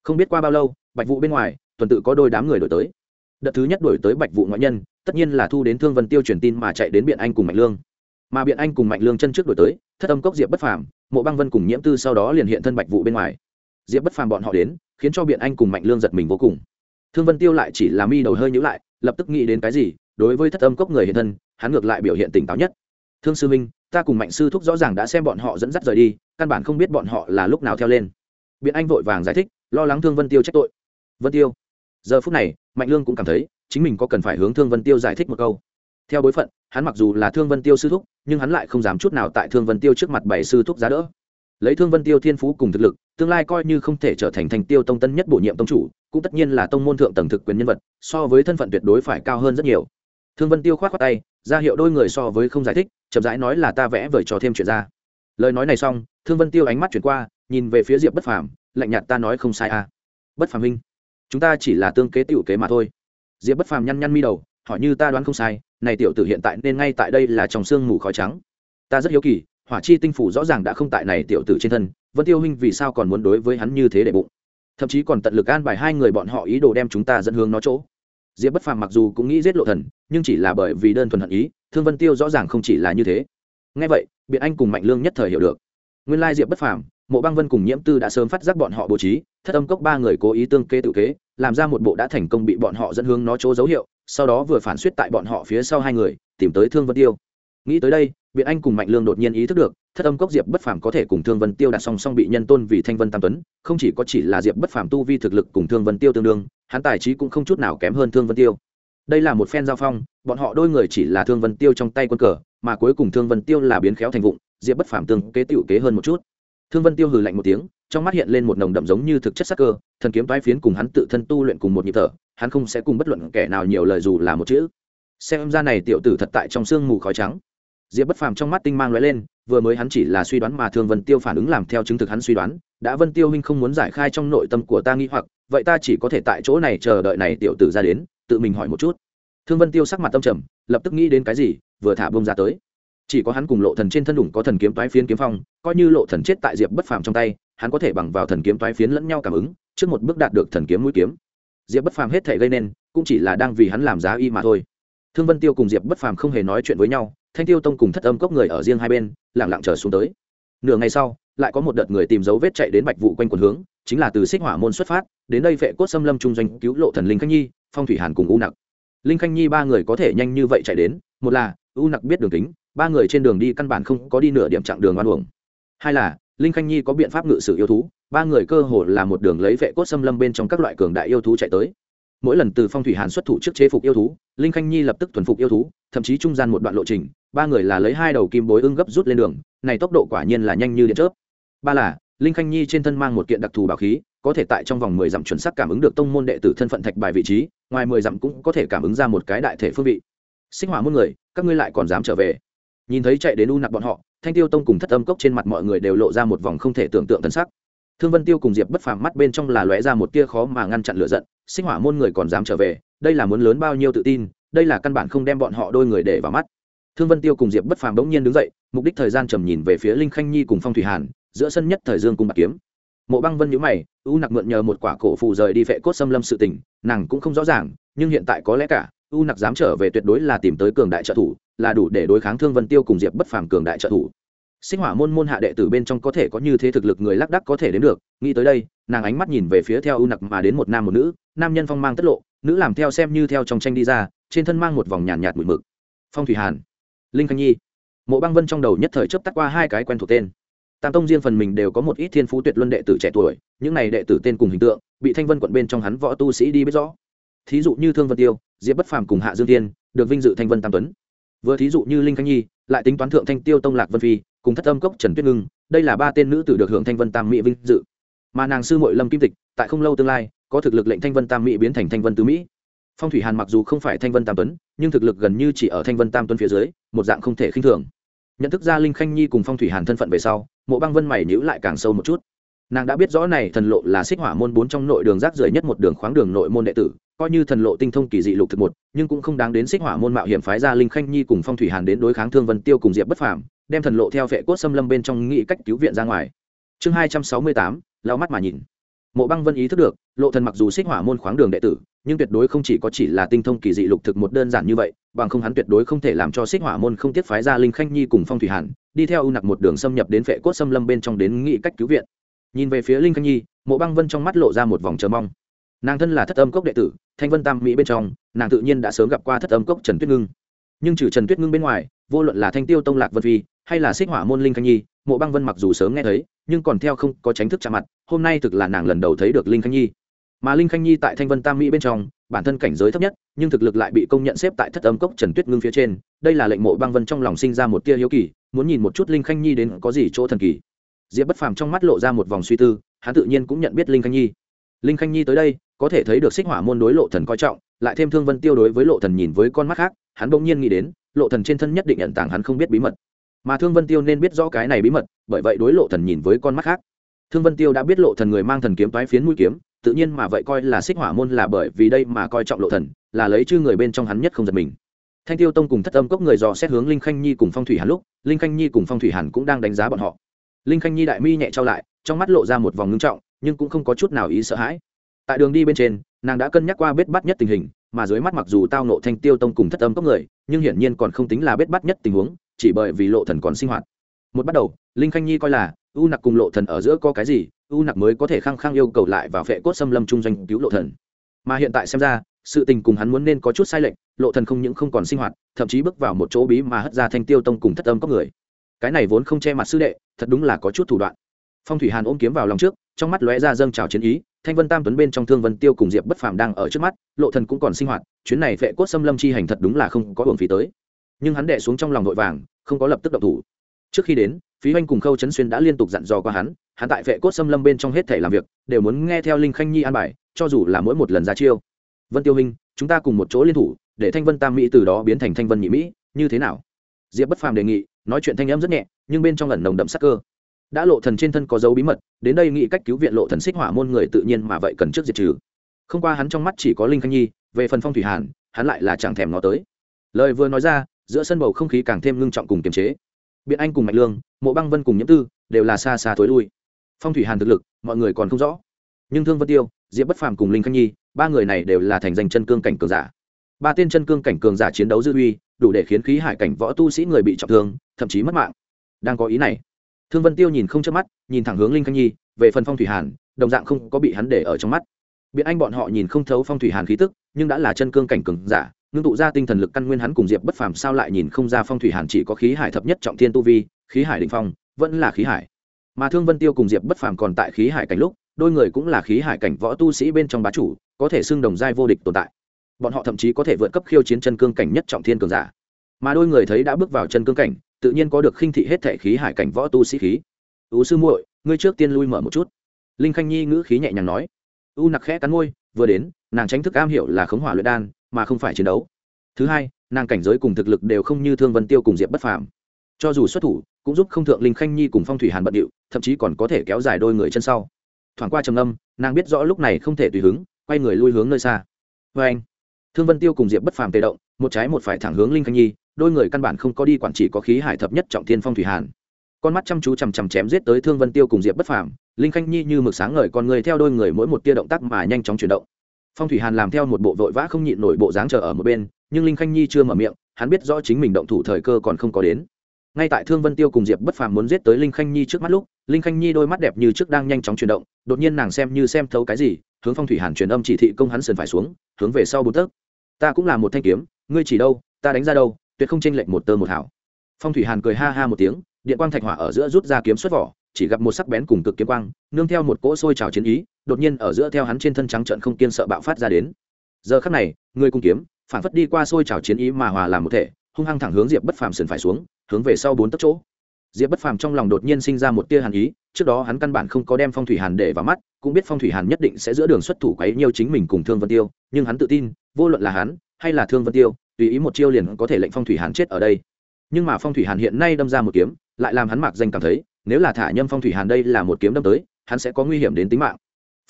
Không biết qua bao lâu, bạch vụ bên ngoài, tuần tự có đôi đám người đổi tới đợt thứ nhất đổi tới bạch vụ ngoại nhân, tất nhiên là thu đến thương vân tiêu truyền tin mà chạy đến biện anh cùng mạnh lương. Mà biện anh cùng mạnh lương chân trước đổi tới, thất âm cốc diệp bất phàm, mộ băng vân cùng nhiễm tư sau đó liền hiện thân bạch vụ bên ngoài. Diệp bất phàm bọn họ đến, khiến cho biện anh cùng mạnh lương giật mình vô cùng. Thương vân tiêu lại chỉ là mi đầu hơi nhữ lại, lập tức nghĩ đến cái gì, đối với thất âm cốc người hiện thân, hắn ngược lại biểu hiện tỉnh táo nhất. Thương sư minh ta cùng mạnh sư thúc rõ ràng đã xem bọn họ dẫn dắt rời đi, căn bản không biết bọn họ là lúc nào theo lên. Biện anh vội vàng giải thích, lo lắng thương vân tiêu trách tội. Vân tiêu, giờ phút này mạnh lương cũng cảm thấy, chính mình có cần phải hướng thương vân tiêu giải thích một câu. Theo bối phận, hắn mặc dù là thương vân tiêu sư thúc, nhưng hắn lại không dám chút nào tại thương vân tiêu trước mặt bảy sư thúc giá đỡ. Lấy thương vân tiêu thiên phú cùng thực lực, tương lai coi như không thể trở thành thành tiêu tông tân nhất bổ nhiệm tông chủ, cũng tất nhiên là tông môn thượng tầng thực quyền nhân vật, so với thân phận tuyệt đối phải cao hơn rất nhiều. Thương vân tiêu k h o á t khoác tay, ra hiệu đôi người so với không giải thích, chậm rãi nói là ta vẽ vời trò thêm chuyện ra. Lời nói này xong, thương vân tiêu ánh mắt chuyển qua, nhìn về phía diệp bất phàm, lạnh nhạt ta nói không sai à. Bất phàm Minh chúng ta chỉ là tương kế tiểu kế mà thôi. Diệp bất phàm nhăn nhăn mi đầu, hỏi như ta đoán không sai, này tiểu tử hiện tại nên ngay tại đây là trong sương mù khói trắng. Ta rất hiếu kỳ, hỏa chi tinh phủ rõ ràng đã không tại này tiểu tử trên thân, vân tiêu huynh vì sao còn muốn đối với hắn như thế để bụng? Thậm chí còn tận lực an bài hai người bọn họ ý đồ đem chúng ta dẫn hướng nó chỗ. Diệp bất phàm mặc dù cũng nghĩ giết lộ thần, nhưng chỉ là bởi vì đơn thuần hận ý, thương vân tiêu rõ ràng không chỉ là như thế. Ngay vậy, biện anh cùng mạnh lương nhất thời hiểu được. Nguyên lai diệp bất phàm mộ băng vân cùng nhiễm tư đã sớm phát giác bọn họ bố trí, thất âm cốc ba người cố ý tương kê tự kế, làm ra một bộ đã thành công bị bọn họ dẫn hướng nó chỗ dấu hiệu, sau đó vừa phản suýt tại bọn họ phía sau hai người, tìm tới thương vân tiêu. Nghĩ tới đây biện anh cùng mạnh lương đột nhiên ý thức được, thất âm cốc diệp bất phàm có thể cùng thương vân tiêu đặt song song bị nhân tôn vì thanh vân tam tuấn, không chỉ có chỉ là diệp bất phàm tu vi thực lực cùng thương vân tiêu tương đương, hắn tài trí cũng không chút nào kém hơn thương vân tiêu. Đây là một phen giao phong, bọn họ đôi người chỉ là thương vân tiêu trong tay quân cờ, mà cuối cùng thương vân tiêu là biến khéo thành vụng, diệp bất phàm tương kế tựu kế hơn một chút thương vân tiêu hừ lạnh một tiếng, trong mắt hiện lên một nồng đậm giống như thực chất sắc cơ, thần kiếm toái phiến cùng hắn tự thân tu luyện cùng một nhịp thở, hắn không sẽ cùng bất luận kẻ nào nhiều lời dù là một chữ. Xem ra này tiểu tử thật tại trong sương mù khói trắng. Diệp bất phàm trong mắt tinh mang lóe lên, vừa mới hắn chỉ là suy đoán mà thương vân tiêu phản ứng làm theo chứng thực hắn suy đoán, đã vân tiêu huynh không muốn giải khai trong nội tâm của ta nghi hoặc, vậy ta chỉ có thể tại chỗ này chờ đợi này tiểu tử ra đến, tự mình hỏi một chút. Thương vân tiêu sắc mặt tâm trầm, lập tức nghĩ đến cái gì, vừa thả bông ra tới chỉ có hắn cùng lộ thần trên thân đủng có thần kiếm toái phiến kiếm phong, coi như lộ thần chết tại diệp bất phàm trong tay, hắn có thể bằng vào thần kiếm toái phiến lẫn nhau cảm ứng, trước một bước đạt được thần kiếm mũi kiếm. Diệp bất phàm hết thể gây nên, cũng chỉ là đang vì hắn làm giá y mà thôi. Thương vân tiêu cùng diệp bất phàm không hề nói chuyện với nhau, thanh tiêu tông cùng thất âm cốc người ở riêng hai bên lẳng lặng chờ xuống tới. Nửa ngày sau, lại có một đợt người tìm dấu vết chạy đến bạch vụ quanh quần hướng, chính là từ xích hỏa môn xuất phát, đến đây vệ cốt xâm lâm trung doanh cứu lộ thần linh khanh nhi, phong thủy hàn cùng u nặc. Linh khanh nhi ba người có thể nhanh như vậy chạy đến, một là u nặc biết đường tính ba người trên đường đi căn bản không có đi nửa điểm chặng đường oan uổng. Hai là, linh khanh nhi có biện pháp ngự sử yêu thú, ba người cơ hồ là một đường lấy vệ cốt xâm lâm bên trong các loại cường đại yêu thú chạy tới. Mỗi lần từ phong thủy hàn xuất thủ trước chế phục yêu thú, linh khanh nhi lập tức thuần phục yêu thú, thậm chí trung gian một đoạn lộ trình, ba người là lấy hai đầu kim bối ưng gấp rút lên đường, này tốc độ quả nhiên là nhanh như điện chớp. Ba là, linh khanh nhi trên thân mang một kiện đặc thù bảo khí, có thể tại trong vòng mười dặm chuẩn xác cảm ứng được tông môn đệ tử thân phận thạch bài vị trí, ngoài mười dặm cũng có thể cảm ứng ra một cái đại thể phương vị. Sinh hỏa muôn người, các ngươi lại còn dám trở về nhìn thấy chạy đến u nặc bọn họ, thanh tiêu tông cùng thất âm cốc trên mặt mọi người đều lộ ra một vòng không thể tưởng tượng thân sắc. Thương vân tiêu cùng diệp bất phàm mắt bên trong là lóe ra một tia khó mà ngăn chặn lửa giận, sinh hỏa môn người còn dám trở về, đây là muốn lớn bao nhiêu tự tin, đây là căn bản không đem bọn họ đôi người để vào mắt. Thương vân tiêu cùng diệp bất phàm bỗng nhiên đứng dậy, mục đích thời gian trầm nhìn về phía linh khanh nhi cùng phong thủy hàn, giữa sân nhất thời dương cùng bạc kiếm. Mộ băng vân nhữ mày, u nặc mượn nhờ một quả cổ phù rời đi vệ cốt xâm lâm sự tình, nàng cũng không rõ ràng, nhưng hiện tại có lẽ cả, u nặc dám trở về tuyệt đối là tìm tới cường đại trợ thủ là đủ để đối kháng thương vân tiêu cùng diệp bất phàm cường đại trợ thủ. Sinh hỏa môn môn hạ đệ tử bên trong có thể có như thế thực lực người lác đắc có thể đến được nghĩ tới đây nàng ánh mắt nhìn về phía theo u nặc mà đến một nam một nữ nam nhân phong mang tất lộ nữ làm theo xem như theo trong tranh đi ra trên thân mang một vòng nhàn nhạt, nhạt bụi mực. Phong thủy hàn linh khanh nhi. Mộ băng vân trong đầu nhất thời chấp tắt qua hai cái quen thuộc tên. Tam tông riêng phần mình đều có một ít thiên phú tuyệt luân đệ tử trẻ tuổi những này đệ tử tên cùng hình tượng bị thanh vân quận bên trong hắn võ tu sĩ đi biết rõ. Thí dụ như thương vân tiêu diệp bất phàm cùng hạ dương tiên được vinh dự thanh vân tam tuấn vừa thí dụ như linh khanh nhi, lại tính toán thượng thanh tiêu tông lạc vân phi, cùng thất âm cốc trần tuyết ngưng, đây là ba tên nữ tử được hưởng thanh vân tam mỹ vinh dự. Mà nàng sư mội lâm kim tịch, tại không lâu tương lai, có thực lực lệnh thanh vân tam mỹ biến thành thanh vân tứ mỹ. Phong thủy hàn mặc dù không phải thanh vân tam tuấn, nhưng thực lực gần như chỉ ở thanh vân tam tuấn phía dưới, một dạng không thể khinh thường. Nhận thức ra linh khanh nhi cùng phong thủy hàn thân phận về sau, mộ băng vân mày nhữ lại càng sâu một chút. Nàng đã biết rõ này thần lộ là xích hỏa môn bốn trong nội đường rác rưởi nhất một đường khoáng đường nội môn đệ tử coi như thần lộ tinh thông kỳ dị lục thực một, nhưng cũng không đáng đến xích hỏa môn mạo hiểm phái ra linh khanh nhi cùng phong thủy hàn đến đối kháng thương vân tiêu cùng diệp bất phàm, đem thần lộ theo vệ cốt xâm lâm bên trong nghị cách cứu viện ra ngoài. Chương hai trăm sáu mươi tám lao mắt mà nhìn. Mộ băng vân ý thức được, lộ thần mặc dù xích hỏa môn khoáng đường đệ tử, nhưng tuyệt đối không chỉ có chỉ là tinh thông kỳ dị lục thực một đơn giản như vậy, bằng không hắn tuyệt đối không thể làm cho xích hỏa môn không tiết phái ra linh khanh nhi cùng phong thủy hàn, đi theo ưu nặc một đường xâm nhập đến vệ cốt xâm lâm bên trong đến nghị cách cứu viện. Nhìn về phía linh khanh nhi, mộ băng vân trong mắt lộ ra một vòng chờ mong. Nàng thân là thất âm cốc đệ tử thanh vân tam mỹ bên trong, nàng tự nhiên đã sớm gặp qua thất âm cốc trần tuyết ngưng. Nhưng trừ trần tuyết ngưng bên ngoài, vô luận là thanh tiêu tông lạc vân phi, hay là xích hỏa môn linh khanh nhi, mộ băng vân mặc dù sớm nghe thấy, nhưng còn theo không có tránh thức chạm mặt, hôm nay thực là nàng lần đầu thấy được linh khanh nhi. Mà linh khanh nhi tại thanh vân tam mỹ bên trong, bản thân cảnh giới thấp nhất, nhưng thực lực lại bị công nhận xếp tại thất âm cốc trần tuyết ngưng phía trên, đây là lệnh mộ băng vân trong lòng sinh ra một tia hiếu kỳ, muốn nhìn một chút linh khanh nhi đến có gì chỗ thần kỳ. Diệp bất phàm trong mắt lộ ra một vòng suy tư, hắn tự nhiên cũng nhận biết linh khanh nhi. Linh khanh nhi tới đây có thể thấy được xích hỏa môn đối lộ thần coi trọng, lại thêm thương vân tiêu đối với lộ thần nhìn với con mắt khác, hắn bỗng nhiên nghĩ đến, lộ thần trên thân nhất định nhận tàng hắn không biết bí mật. Mà thương vân tiêu nên biết rõ cái này bí mật, bởi vậy đối lộ thần nhìn với con mắt khác. Thương vân tiêu đã biết lộ thần người mang thần kiếm toái phiến mũi kiếm, tự nhiên mà vậy coi là xích hỏa môn là bởi vì đây mà coi trọng lộ thần, là lấy chư người bên trong hắn nhất không giật mình. Thanh tiêu tông cùng thất âm cốc người dò xét hướng linh khanh nhi cùng phong thủy hàn lúc, linh khanh nhi cùng phong thủy hàn cũng đang đánh giá bọn họ. Linh khanh nhi đại mi nhẹ trao lại, trong mắt lộ ra một vòng ngưng trọng, nhưng cũng không có chút nào ý sợ hãi tại đường đi bên trên, nàng đã cân nhắc qua bết bắt nhất tình hình, mà dưới mắt mặc dù tao nộ thanh tiêu tông cùng thất âm cốc người, nhưng hiển nhiên còn không tính là bết bắt nhất tình huống, chỉ bởi vì lộ thần còn sinh hoạt. Một bắt đầu, linh khanh nhi coi là, u nặc cùng lộ thần ở giữa có cái gì, u nặc mới có thể khăng khăng yêu cầu lại vào phệ cốt xâm lâm trung doanh cứu lộ thần. Mà hiện tại xem ra, sự tình cùng hắn muốn nên có chút sai lệch, lộ thần không những không còn sinh hoạt, thậm chí bước vào một chỗ bí mà hất ra thanh tiêu tông cùng thất âm cốc người. Cái này vốn không che mặt sư đệ, thật đúng là có chút thủ đoạn. Phong thủy hàn ôm kiếm vào lòng trước, trong mắt lóe ra dâng trào chiến ý thanh vân tam tuấn bên trong thương vân tiêu cùng diệp bất phàm đang ở trước mắt, lộ thần cũng còn sinh hoạt, chuyến này vệ cốt xâm lâm chi hành thật đúng là không có hưởng phí tới. Nhưng hắn đệ xuống trong lòng vội vàng, không có lập tức động thủ. Trước khi đến, phí hoanh cùng khâu Chấn xuyên đã liên tục dặn dò qua hắn hắn tại vệ cốt xâm lâm bên trong hết thể làm việc, đều muốn nghe theo linh khanh nhi an bài, cho dù là mỗi một lần ra chiêu. Vân tiêu hình, chúng ta cùng một chỗ liên thủ, để thanh vân tam mỹ từ đó biến thành thanh vân nhị mỹ, như thế nào? Diệp bất phàm đề nghị, nói chuyện thanh âm rất nhẹ, nhưng bên trong lần nồng đậm sắc cơ đã lộ thần trên thân có dấu bí mật, đến đây nghĩ cách cứu viện lộ thần xích hỏa môn người tự nhiên mà vậy cần trước diệt trừ. Không qua hắn trong mắt chỉ có linh khanh nhi, về phần phong thủy hàn, hắn lại là chẳng thèm ngó tới. Lời vừa nói ra, giữa sân bầu không khí càng thêm ngưng trọng cùng kiềm chế. Biện anh cùng mạnh lương, mộ băng vân cùng nhiễm tư đều là xa xa thối lui. Phong thủy hàn thực lực, mọi người còn không rõ. Nhưng thương vân tiêu, diệp bất phàm cùng linh khanh nhi, ba người này đều là thành danh chân cương cảnh cường giả. Ba tên chân cương cảnh cường giả chiến đấu dư uy, đủ để khiến khí hải cảnh võ tu sĩ người bị trọng thương, thậm chí mất mạng. Đang có ý này thương vân tiêu nhìn không chớp mắt, nhìn thẳng hướng linh khanh nhi, về phần phong thủy hàn, đồng dạng không có bị hắn để ở trong mắt. Biện anh bọn họ nhìn không thấu phong thủy hàn khí tức, nhưng đã là chân cương cảnh cường giả, ngưng tụ ra tinh thần lực căn nguyên hắn cùng diệp bất phàm sao lại nhìn không ra phong thủy hàn chỉ có khí hải thập nhất trọng thiên tu vi, khí hải định phong, vẫn là khí hải. Mà thương vân tiêu cùng diệp bất phàm còn tại khí hải cảnh lúc, đôi người cũng là khí hải cảnh võ tu sĩ bên trong bá chủ, có thể xưng đồng giai vô địch tồn tại. Bọn họ thậm chí có thể vượt cấp khiêu chiến chân cương cảnh nhất trọng thiên cường giả. Mà đôi người thấy đã bước vào chân cương cảnh tự nhiên có được khinh thị hết thể khí hải cảnh võ tu sĩ khí. Ú sư muội, ngươi trước tiên lui mở một chút. Linh khanh nhi ngữ khí nhẹ nhàng nói. U nặc khẽ cắn môi, vừa đến, nàng tránh thức am hiểu là khống hỏa luyện đan, mà không phải chiến đấu. Thứ hai, nàng cảnh giới cùng thực lực đều không như thương vân tiêu cùng diệp bất phàm. Cho dù xuất thủ, cũng giúp không thượng linh khanh nhi cùng phong thủy hàn bận điệu, thậm chí còn có thể kéo dài đôi người chân sau. Thoảng qua trầm âm nàng biết rõ lúc này không thể tùy hứng, quay người lui hướng nơi xa. Vê anh thương vân tiêu cùng diệp bất phàm tề động, một trái một phải thẳng hướng linh khanh nhi đôi người căn bản không có đi quản chỉ có khí hải thập nhất trọng thiên phong thủy hàn. Con mắt chăm chú chằm chằm chém giết tới thương vân tiêu cùng diệp bất phàm, linh khanh nhi như mực sáng ngời con người theo đôi người mỗi một tia động tác mà nhanh chóng chuyển động. Phong thủy hàn làm theo một bộ vội vã không nhịn nổi bộ dáng chờ ở một bên, nhưng linh khanh nhi chưa mở miệng, hắn biết rõ chính mình động thủ thời cơ còn không có đến. Ngay tại thương vân tiêu cùng diệp bất phàm muốn giết tới linh khanh nhi trước mắt lúc, linh khanh nhi đôi mắt đẹp như trước đang nhanh chóng chuyển động, đột nhiên nàng xem như xem thấu cái gì, hướng phong thủy hàn truyền âm chỉ thị công hắn sườn phải xuống, hướng về sau bốn tấc. Ta cũng là một thanh kiếm, ngươi chỉ đâu, ta đánh ra đâu tuyệt không chênh lệch một tơ một hảo phong thủy hàn cười ha ha một tiếng, điện quang thạch hỏa ở giữa rút ra kiếm xuất vỏ, chỉ gặp một sắc bén cùng cực kiếm quang, nương theo một cỗ sôi trào chiến ý, đột nhiên ở giữa theo hắn trên thân trắng trận không kiên sợ bạo phát ra đến. Giờ khắc này, người cùng kiếm, phản phất đi qua sôi trào chiến ý mà hòa làm một thể, hung hăng thẳng hướng diệp bất phàm sườn phải xuống, hướng về sau bốn tấc chỗ. Diệp bất phàm trong lòng đột nhiên sinh ra một tia hàn ý, trước đó hắn căn bản không có đem phong thủy hàn để vào mắt, cũng biết phong thủy hàn nhất định sẽ giữa đường xuất thủ quấy nhiêu chính mình cùng thương vân tiêu, nhưng hắn tự tin, vô luận là hắn, hay là thương vân tiêu tùy ý một chiêu liền có thể lệnh phong thủy hàn chết ở đây. Nhưng mà phong thủy hàn hiện nay đâm ra một kiếm, lại làm hắn mạc danh cảm thấy, nếu là thả nhâm phong thủy hàn đây là một kiếm đâm tới, hắn sẽ có nguy hiểm đến tính mạng.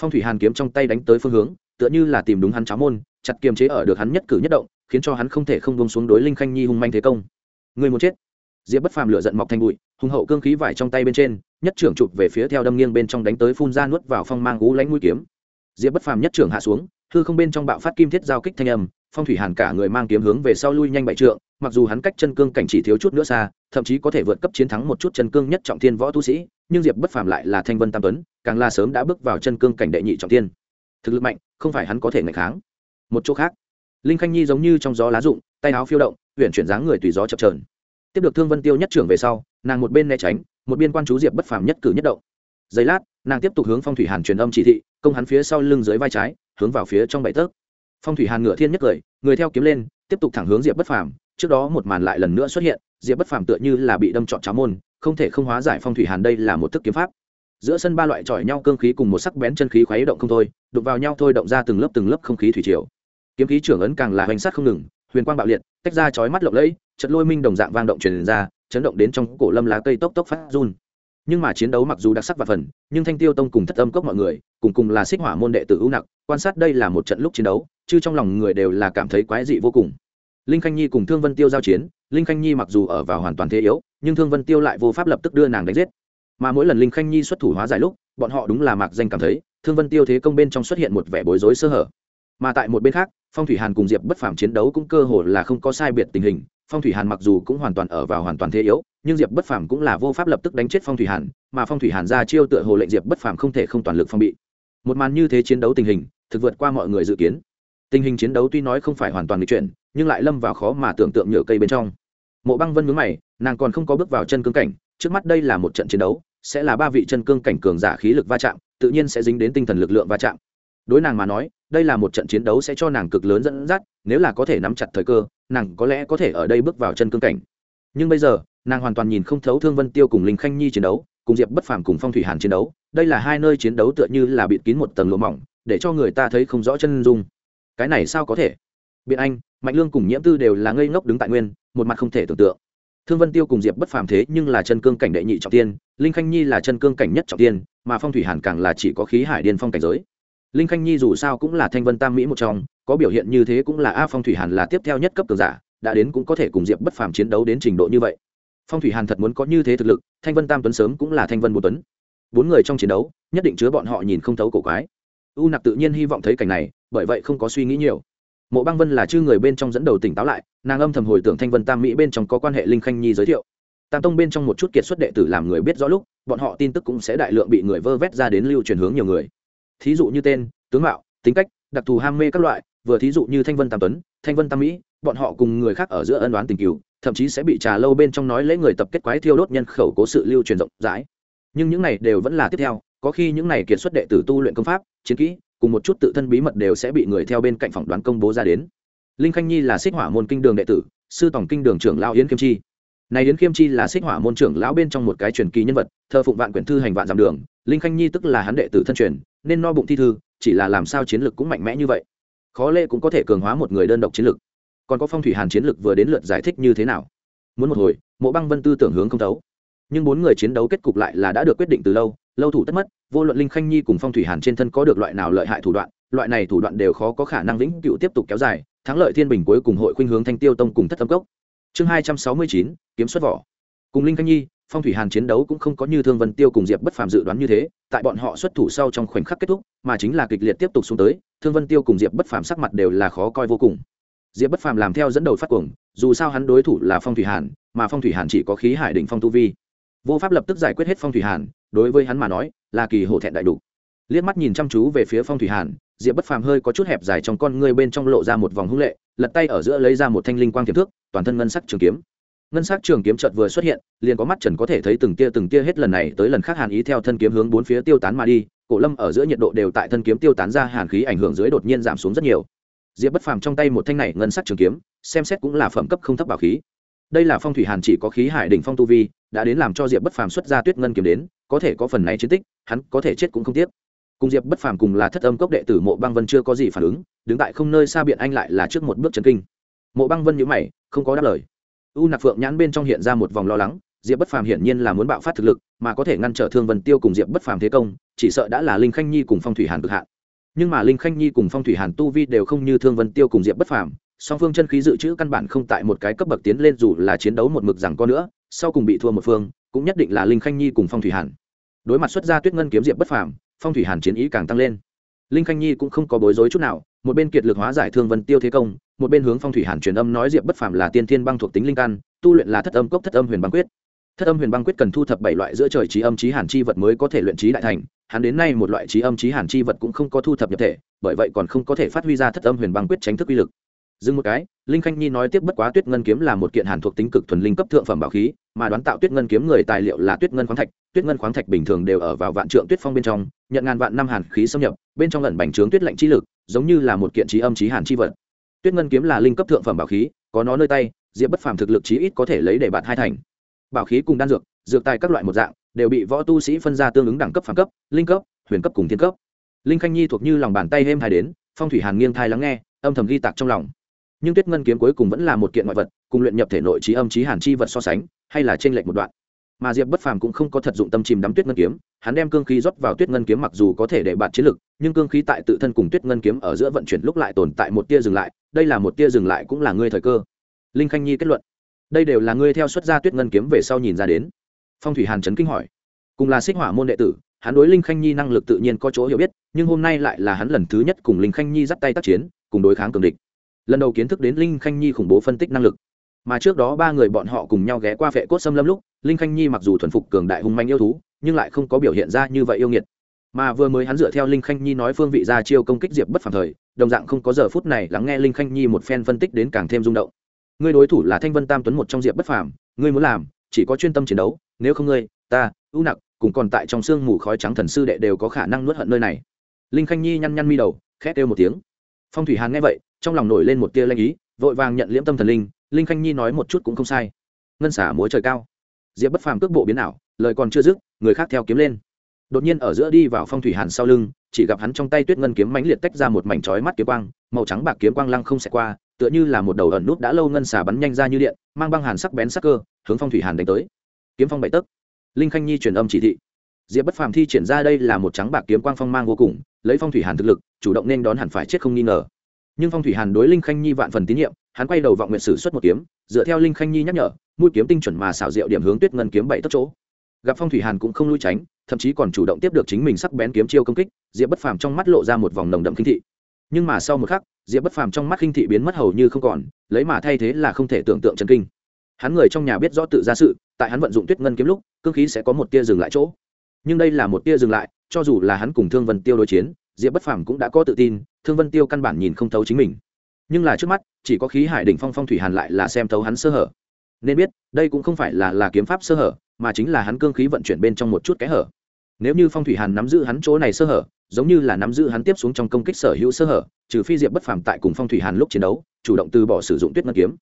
Phong thủy hàn kiếm trong tay đánh tới phương hướng, tựa như là tìm đúng hắn cháo môn, chặt kiềm chế ở được hắn nhất cử nhất động, khiến cho hắn không thể không bông xuống đối linh khanh nhi hung manh thế công. Người muốn chết. Diệp bất phàm lửa giận mọc thành bụi hùng hậu cương khí vải trong tay bên trên, nhất trưởng chụp về phía theo đâm nghiêng bên trong đánh tới phun ra nuốt vào phong mang gú lánh mũi kiếm. Diệp bất phàm nhất trưởng hạ xuống, hư không bên trong bạo phát kim thiết giao kích thanh âm phong thủy hàn cả người mang kiếm hướng về sau lui nhanh bảy trượng, mặc dù hắn cách chân cương cảnh chỉ thiếu chút nữa xa, thậm chí có thể vượt cấp chiến thắng một chút chân cương nhất trọng thiên võ tu sĩ, nhưng diệp bất phàm lại là thanh vân tam tuấn, càng là sớm đã bước vào chân cương cảnh đệ nhị trọng thiên. Thực lực mạnh, không phải hắn có thể ngày kháng. Một chỗ khác, linh khanh nhi giống như trong gió lá rụng, tay áo phiêu động huyện chuyển dáng người tùy gió chập trờn tiếp được thương vân tiêu nhất trưởng về sau, nàng một bên né tránh, một bên quan chú diệp bất phàm nhất cử nhất động. Giây lát, nàng tiếp tục hướng phong thủy hàn truyền âm chỉ thị, công hắn phía sau lưng dưới vai trái, hướng vào phía trong bảy tấc phong thủy hàn ngựa thiên nhất cười, người theo kiếm lên, tiếp tục thẳng hướng diệp bất phàm. Trước đó một màn lại lần nữa xuất hiện, diệp bất phàm tựa như là bị đâm trọn cháo môn, không thể không hóa giải phong thủy hàn đây là một thức kiếm pháp. Giữa sân ba loại chọi nhau cương khí cùng một sắc bén chân khí khuấy động không thôi, đụng vào nhau thôi động ra từng lớp từng lớp không khí thủy triều. Kiếm khí trưởng ấn càng là hoành sát không ngừng, huyền quang bạo liệt, tách ra chói mắt lộng lẫy chật lôi minh đồng dạng vang động truyền ra, chấn động đến trong cổ lâm lá cây tốc tốc phát run. Nhưng mà chiến đấu mặc dù đặc sắc và phần, nhưng thanh tiêu tông cùng thất âm cốc mọi người, cùng cùng là xích hỏa môn đệ tử ưu nặc, quan sát đây là một trận lúc chiến đấu chứ trong lòng người đều là cảm thấy quái dị vô cùng. Linh khanh nhi cùng thương vân tiêu giao chiến, linh khanh nhi mặc dù ở vào hoàn toàn thế yếu, nhưng thương vân tiêu lại vô pháp lập tức đưa nàng đánh giết. Mà mỗi lần linh khanh nhi xuất thủ hóa giải lúc, bọn họ đúng là mạc danh cảm thấy, thương vân tiêu thế công bên trong xuất hiện một vẻ bối rối sơ hở. Mà tại một bên khác, phong thủy hàn cùng diệp bất phàm chiến đấu cũng cơ hồ là không có sai biệt tình hình. Phong thủy hàn mặc dù cũng hoàn toàn ở vào hoàn toàn thế yếu, nhưng diệp bất phàm cũng là vô pháp lập tức đánh chết phong thủy hàn, mà phong thủy hàn ra chiêu tựa hồ lệnh diệp bất phàm không thể không toàn lực phong bị. Một màn như thế chiến đấu tình hình, thực vượt qua mọi người dự kiến tình hình chiến đấu tuy nói không phải hoàn toàn bị chuyển, nhưng lại lâm vào khó mà tưởng tượng nhựa cây bên trong. Mộ băng vân mướn mày, nàng còn không có bước vào chân cương cảnh, trước mắt đây là một trận chiến đấu, sẽ là ba vị chân cương cảnh cường giả khí lực va chạm, tự nhiên sẽ dính đến tinh thần lực lượng va chạm. Đối nàng mà nói, đây là một trận chiến đấu sẽ cho nàng cực lớn dẫn dắt, nếu là có thể nắm chặt thời cơ, nàng có lẽ có thể ở đây bước vào chân cương cảnh. Nhưng bây giờ, nàng hoàn toàn nhìn không thấu thương vân tiêu cùng linh khanh nhi chiến đấu, cùng diệp bất phàm cùng phong thủy hàn chiến đấu, đây là hai nơi chiến đấu tựa như là bịt kín một tầng lỗ mỏng, để cho người ta thấy không rõ chân dung cái này sao có thể? Biện anh, mạnh lương cùng nhiễm tư đều là ngây ngốc đứng tại nguyên, một mặt không thể tưởng tượng. Thương vân tiêu cùng diệp bất phàm thế nhưng là chân cương cảnh đệ nhị trọng tiên, linh khanh nhi là chân cương cảnh nhất trọng tiên, mà phong thủy hàn càng là chỉ có khí hải điên phong cảnh giới. Linh khanh nhi dù sao cũng là thanh vân tam mỹ một trong, có biểu hiện như thế cũng là a phong thủy hàn là tiếp theo nhất cấp cường giả, đã đến cũng có thể cùng diệp bất phàm chiến đấu đến trình độ như vậy. Phong thủy hàn thật muốn có như thế thực lực, thanh vân tam tuấn sớm cũng là thanh vân một tuấn. Bốn người trong chiến đấu, nhất định chứa bọn họ nhìn không thấu cổ quái u nặc tự nhiên hy vọng thấy cảnh này, bởi vậy không có suy nghĩ nhiều. Mộ băng vân là chư người bên trong dẫn đầu tỉnh táo lại, nàng âm thầm hồi tưởng thanh vân tam mỹ bên trong có quan hệ linh khanh nhi giới thiệu. Tam tông bên trong một chút kiệt xuất đệ tử làm người biết rõ lúc, bọn họ tin tức cũng sẽ đại lượng bị người vơ vét ra đến lưu truyền hướng nhiều người. Thí dụ như tên, tướng mạo, tính cách, đặc thù ham mê các loại, vừa thí dụ như thanh vân tam tuấn, thanh vân tam mỹ, bọn họ cùng người khác ở giữa ân đoán tình cựu thậm chí sẽ bị trà lâu bên trong nói lễ người tập kết quái thiêu đốt nhân khẩu cố sự lưu truyền rộng rãi. Nhưng những này đều vẫn là tiếp theo có khi những này kiệt xuất đệ tử tu luyện công pháp, chiến kỹ, cùng một chút tự thân bí mật đều sẽ bị người theo bên cạnh phỏng đoán công bố ra đến. Linh khanh nhi là xích hỏa môn kinh đường đệ tử, sư tổng kinh đường trưởng lão yến kim chi. Này yến kim chi là xích hỏa môn trưởng lão bên trong một cái truyền kỳ nhân vật, thờ phụng vạn quyển thư hành vạn dặm đường, linh khanh nhi tức là hắn đệ tử thân truyền, nên no bụng thi thư, chỉ là làm sao chiến lực cũng mạnh mẽ như vậy. Khó lệ cũng có thể cường hóa một người đơn độc chiến lực? Còn có phong thủy hàn chiến lực vừa đến lượt giải thích như thế nào? Muốn một hồi, mộ băng vân tư tưởng hướng không thấu. Nhưng bốn người chiến đấu kết cục lại là đã được quyết định từ lâu lâu thủ tất mất, vô luận linh khanh nhi cùng phong thủy hàn trên thân có được loại nào lợi hại thủ đoạn, loại này thủ đoạn đều khó có khả năng vĩnh cựu tiếp tục kéo dài, thắng lợi thiên bình cuối cùng hội khuynh hướng thanh tiêu tông cùng thất tâm cốc. Chương hai trăm sáu mươi chín, kiếm xuất vỏ. Cùng linh khanh nhi, phong thủy hàn chiến đấu cũng không có như thương vân tiêu cùng diệp bất phàm dự đoán như thế, tại bọn họ xuất thủ sau trong khoảnh khắc kết thúc, mà chính là kịch liệt tiếp tục xuống tới, thương vân tiêu cùng diệp bất phàm sắc mặt đều là khó coi vô cùng. Diệp bất phàm làm theo dẫn đầu phát cuồng, dù sao hắn đối thủ là phong thủy hàn, mà phong thủy hàn chỉ có khí hải đỉnh phong tu vi vô pháp lập tức giải quyết hết phong thủy hàn, đối với hắn mà nói, là kỳ hổ thẹn đại đủ. Liếc mắt nhìn chăm chú về phía phong thủy hàn, diệp bất phàm hơi có chút hẹp dài trong con ngươi bên trong lộ ra một vòng hung lệ, lật tay ở giữa lấy ra một thanh linh quang tiềm thước, toàn thân ngân sắc trường kiếm. Ngân sắc trường kiếm chợt vừa xuất hiện, liền có mắt trần có thể thấy từng tia từng tia hết lần này tới lần khác hàn ý theo thân kiếm hướng bốn phía tiêu tán mà đi, cổ lâm ở giữa nhiệt độ đều tại thân kiếm tiêu tán ra, hàn khí ảnh hưởng dưới đột nhiên giảm xuống rất nhiều. Diệp bất phàm trong tay một thanh này ngân sắc trường kiếm, xem xét cũng là phẩm cấp không thấp bảo khí đây là phong thủy hàn chỉ có khí hải đỉnh phong tu vi, đã đến làm cho diệp bất phàm xuất ra tuyết ngân kiếm đến, có thể có phần này chiến tích, hắn có thể chết cũng không tiếc. Cùng diệp bất phàm cùng là thất âm cốc đệ tử mộ băng vân chưa có gì phản ứng, đứng tại không nơi xa biện anh lại là trước một bước trần kinh. Mộ băng vân nhữ mày, không có đáp lời. U nạc phượng nhãn bên trong hiện ra một vòng lo lắng, diệp bất phàm hiển nhiên là muốn bạo phát thực lực, mà có thể ngăn trở thương vân tiêu cùng diệp bất phàm thế công, chỉ sợ đã là linh khanh nhi cùng phong thủy hàn cực hạn. Nhưng mà linh khanh nhi cùng phong thủy hàn tu vi đều không như thương vân tiêu cùng diệp bất phàm song phương chân khí dự trữ căn bản không tại một cái cấp bậc tiến lên, dù là chiến đấu một mực rằng có nữa, sau cùng bị thua một phương, cũng nhất định là linh khanh nhi cùng phong thủy hàn. Đối mặt xuất ra tuyết ngân kiếm diệp bất phàm, phong thủy hàn chiến ý càng tăng lên. Linh khanh nhi cũng không có bối rối chút nào, một bên kiệt lực hóa giải thương vân tiêu thế công, một bên hướng phong thủy hàn truyền âm nói diệp bất phàm là tiên thiên băng thuộc tính linh căn, tu luyện là thất âm cốc, thất âm huyền băng quyết. Thất âm huyền băng quyết cần thu thập bảy loại giữa trời trí âm trí hàn chi vật mới có thể luyện trí đại thành, hắn đến nay một loại trí âm trí hàn chi vật cũng không có thu thập nhập thể, bởi vậy còn không có thể phát huy ra thất âm huyền băng quyết tránh thức uy lực dừng một cái, linh khanh nhi nói tiếp bất quá tuyết ngân kiếm là một kiện hàn thuộc tính cực thuần linh cấp thượng phẩm bảo khí, mà đoán tạo tuyết ngân kiếm người tài liệu là tuyết ngân khoáng thạch. Tuyết ngân khoáng thạch bình thường đều ở vào vạn trượng tuyết phong bên trong, nhận ngàn vạn năm hàn khí xâm nhập, bên trong lẩn bành trướng tuyết lạnh chi lực, giống như là một kiện trí âm trí hàn chi vật. Tuyết ngân kiếm là linh cấp thượng phẩm bảo khí, có nó nơi tay, diệp bất phàm thực lực chí ít có thể lấy để bạn hai thành. Bảo khí cùng đan dược dược tài các loại một dạng, đều bị võ tu sĩ phân ra tương ứng đẳng cấp, phàm cấp, linh cấp, huyền cấp cùng thiên cấp. Linh khanh nhi thuộc như lòng bàn tay êm hai đến, phong thủy hàn nghiêng thai lắng nghe, âm thầm ghi tạc trong lòng nhưng tuyết ngân kiếm cuối cùng vẫn là một kiện ngoại vật, cùng luyện nhập thể nội trí âm trí hàn chi vật so sánh, hay là trên lệch một đoạn. Mà diệp bất phàm cũng không có thật dụng tâm chìm đắm tuyết ngân kiếm, hắn đem cương khí rót vào tuyết ngân kiếm mặc dù có thể để bạn chiến lực, nhưng cương khí tại tự thân cùng tuyết ngân kiếm ở giữa vận chuyển lúc lại tồn tại một tia dừng lại, đây là một tia dừng lại cũng là ngươi thời cơ. Linh khanh nhi kết luận, đây đều là ngươi theo xuất gia tuyết ngân kiếm về sau nhìn ra đến. Phong thủy hàn trấn kinh hỏi, cùng là xích hỏa môn đệ tử, hắn đối linh khanh nhi năng lực tự nhiên có chỗ hiểu biết, nhưng hôm nay lại là hắn lần thứ nhất cùng linh khanh nhi dắt tay tác chiến, cùng đối kháng cường địch lần đầu kiến thức đến linh khanh nhi khủng bố phân tích năng lực. Mà trước đó ba người bọn họ cùng nhau ghé qua vệ cốt xâm lâm lúc, linh khanh nhi mặc dù thuần phục cường đại hung manh yêu thú, nhưng lại không có biểu hiện ra như vậy yêu nghiệt. Mà vừa mới hắn dựa theo linh khanh nhi nói phương vị ra chiêu công kích diệp bất phàm thời, đồng dạng không có giờ phút này lắng nghe linh khanh nhi một phen phân tích đến càng thêm rung động. Ngươi đối thủ là thanh vân tam tuấn một trong diệp bất phàm, ngươi muốn làm, chỉ có chuyên tâm chiến đấu, nếu không ngươi, ta ưu nặc, cùng còn tại trong sương mù khói trắng thần sư đệ đều có khả năng nuốt hận nơi này. Linh khanh nhi nhăn nhăn mi đầu khét kêu một tiếng. Phong thủy hàn nghe vậy trong lòng nổi lên một tia lanh ý, vội vàng nhận liễm tâm thần linh linh khanh nhi nói một chút cũng không sai. Ngân xả múa trời cao. Diệp bất phàm cước bộ biến ảo, lời còn chưa dứt, người khác theo kiếm lên. Đột nhiên ở giữa đi vào phong thủy hàn sau lưng, chỉ gặp hắn trong tay tuyết ngân kiếm mãnh liệt tách ra một mảnh chói mắt kiếm quang, màu trắng bạc kiếm quang lăng không xẹt qua, tựa như là một đầu ẩn nút đã lâu ngân xả bắn nhanh ra như điện, mang băng hàn sắc bén sắc cơ, hướng phong thủy hàn đánh tới. Kiếm phong bảy tấc. Linh khanh nhi truyền âm chỉ thị. Diệp bất phàm thi triển ra đây là một trắng bạc kiếm quang phong mang vô cùng, lấy phong thủy hàn thực lực, chủ động nên đón hẳn phải chết không nghi ngờ nhưng phong thủy hàn đối linh khanh nhi vạn phần tín nhiệm hắn quay đầu vọng nguyện sử xuất một kiếm dựa theo linh khanh nhi nhắc nhở mũi kiếm tinh chuẩn mà xảo diệu điểm hướng tuyết ngân kiếm bảy tất chỗ gặp phong thủy hàn cũng không lui tránh thậm chí còn chủ động tiếp được chính mình sắc bén kiếm chiêu công kích diệp bất phàm trong mắt lộ ra một vòng nồng đậm kinh thị nhưng mà sau một khắc diệp bất phàm trong mắt kinh thị biến mất hầu như không còn lấy mà thay thế là không thể tưởng tượng chân kinh hắn người trong nhà biết rõ tự ra sự tại hắn vận dụng tuyết ngân kiếm lúc cương khí sẽ có một tia dừng lại chỗ nhưng đây là một tia dừng lại cho dù là hắn cùng thương vân tiêu đối chiến diệp bất phàm cũng đã có tự tin thương vân tiêu căn bản nhìn không thấu chính mình. Nhưng là trước mắt, chỉ có khí hải đỉnh phong phong thủy hàn lại là xem thấu hắn sơ hở. Nên biết, đây cũng không phải là là kiếm pháp sơ hở, mà chính là hắn cương khí vận chuyển bên trong một chút kẽ hở. Nếu như phong thủy hàn nắm giữ hắn chỗ này sơ hở, giống như là nắm giữ hắn tiếp xuống trong công kích sở hữu sơ hở, trừ phi diệp bất phàm tại cùng phong thủy hàn lúc chiến đấu, chủ động từ bỏ sử dụng tuyết ngân kiếm.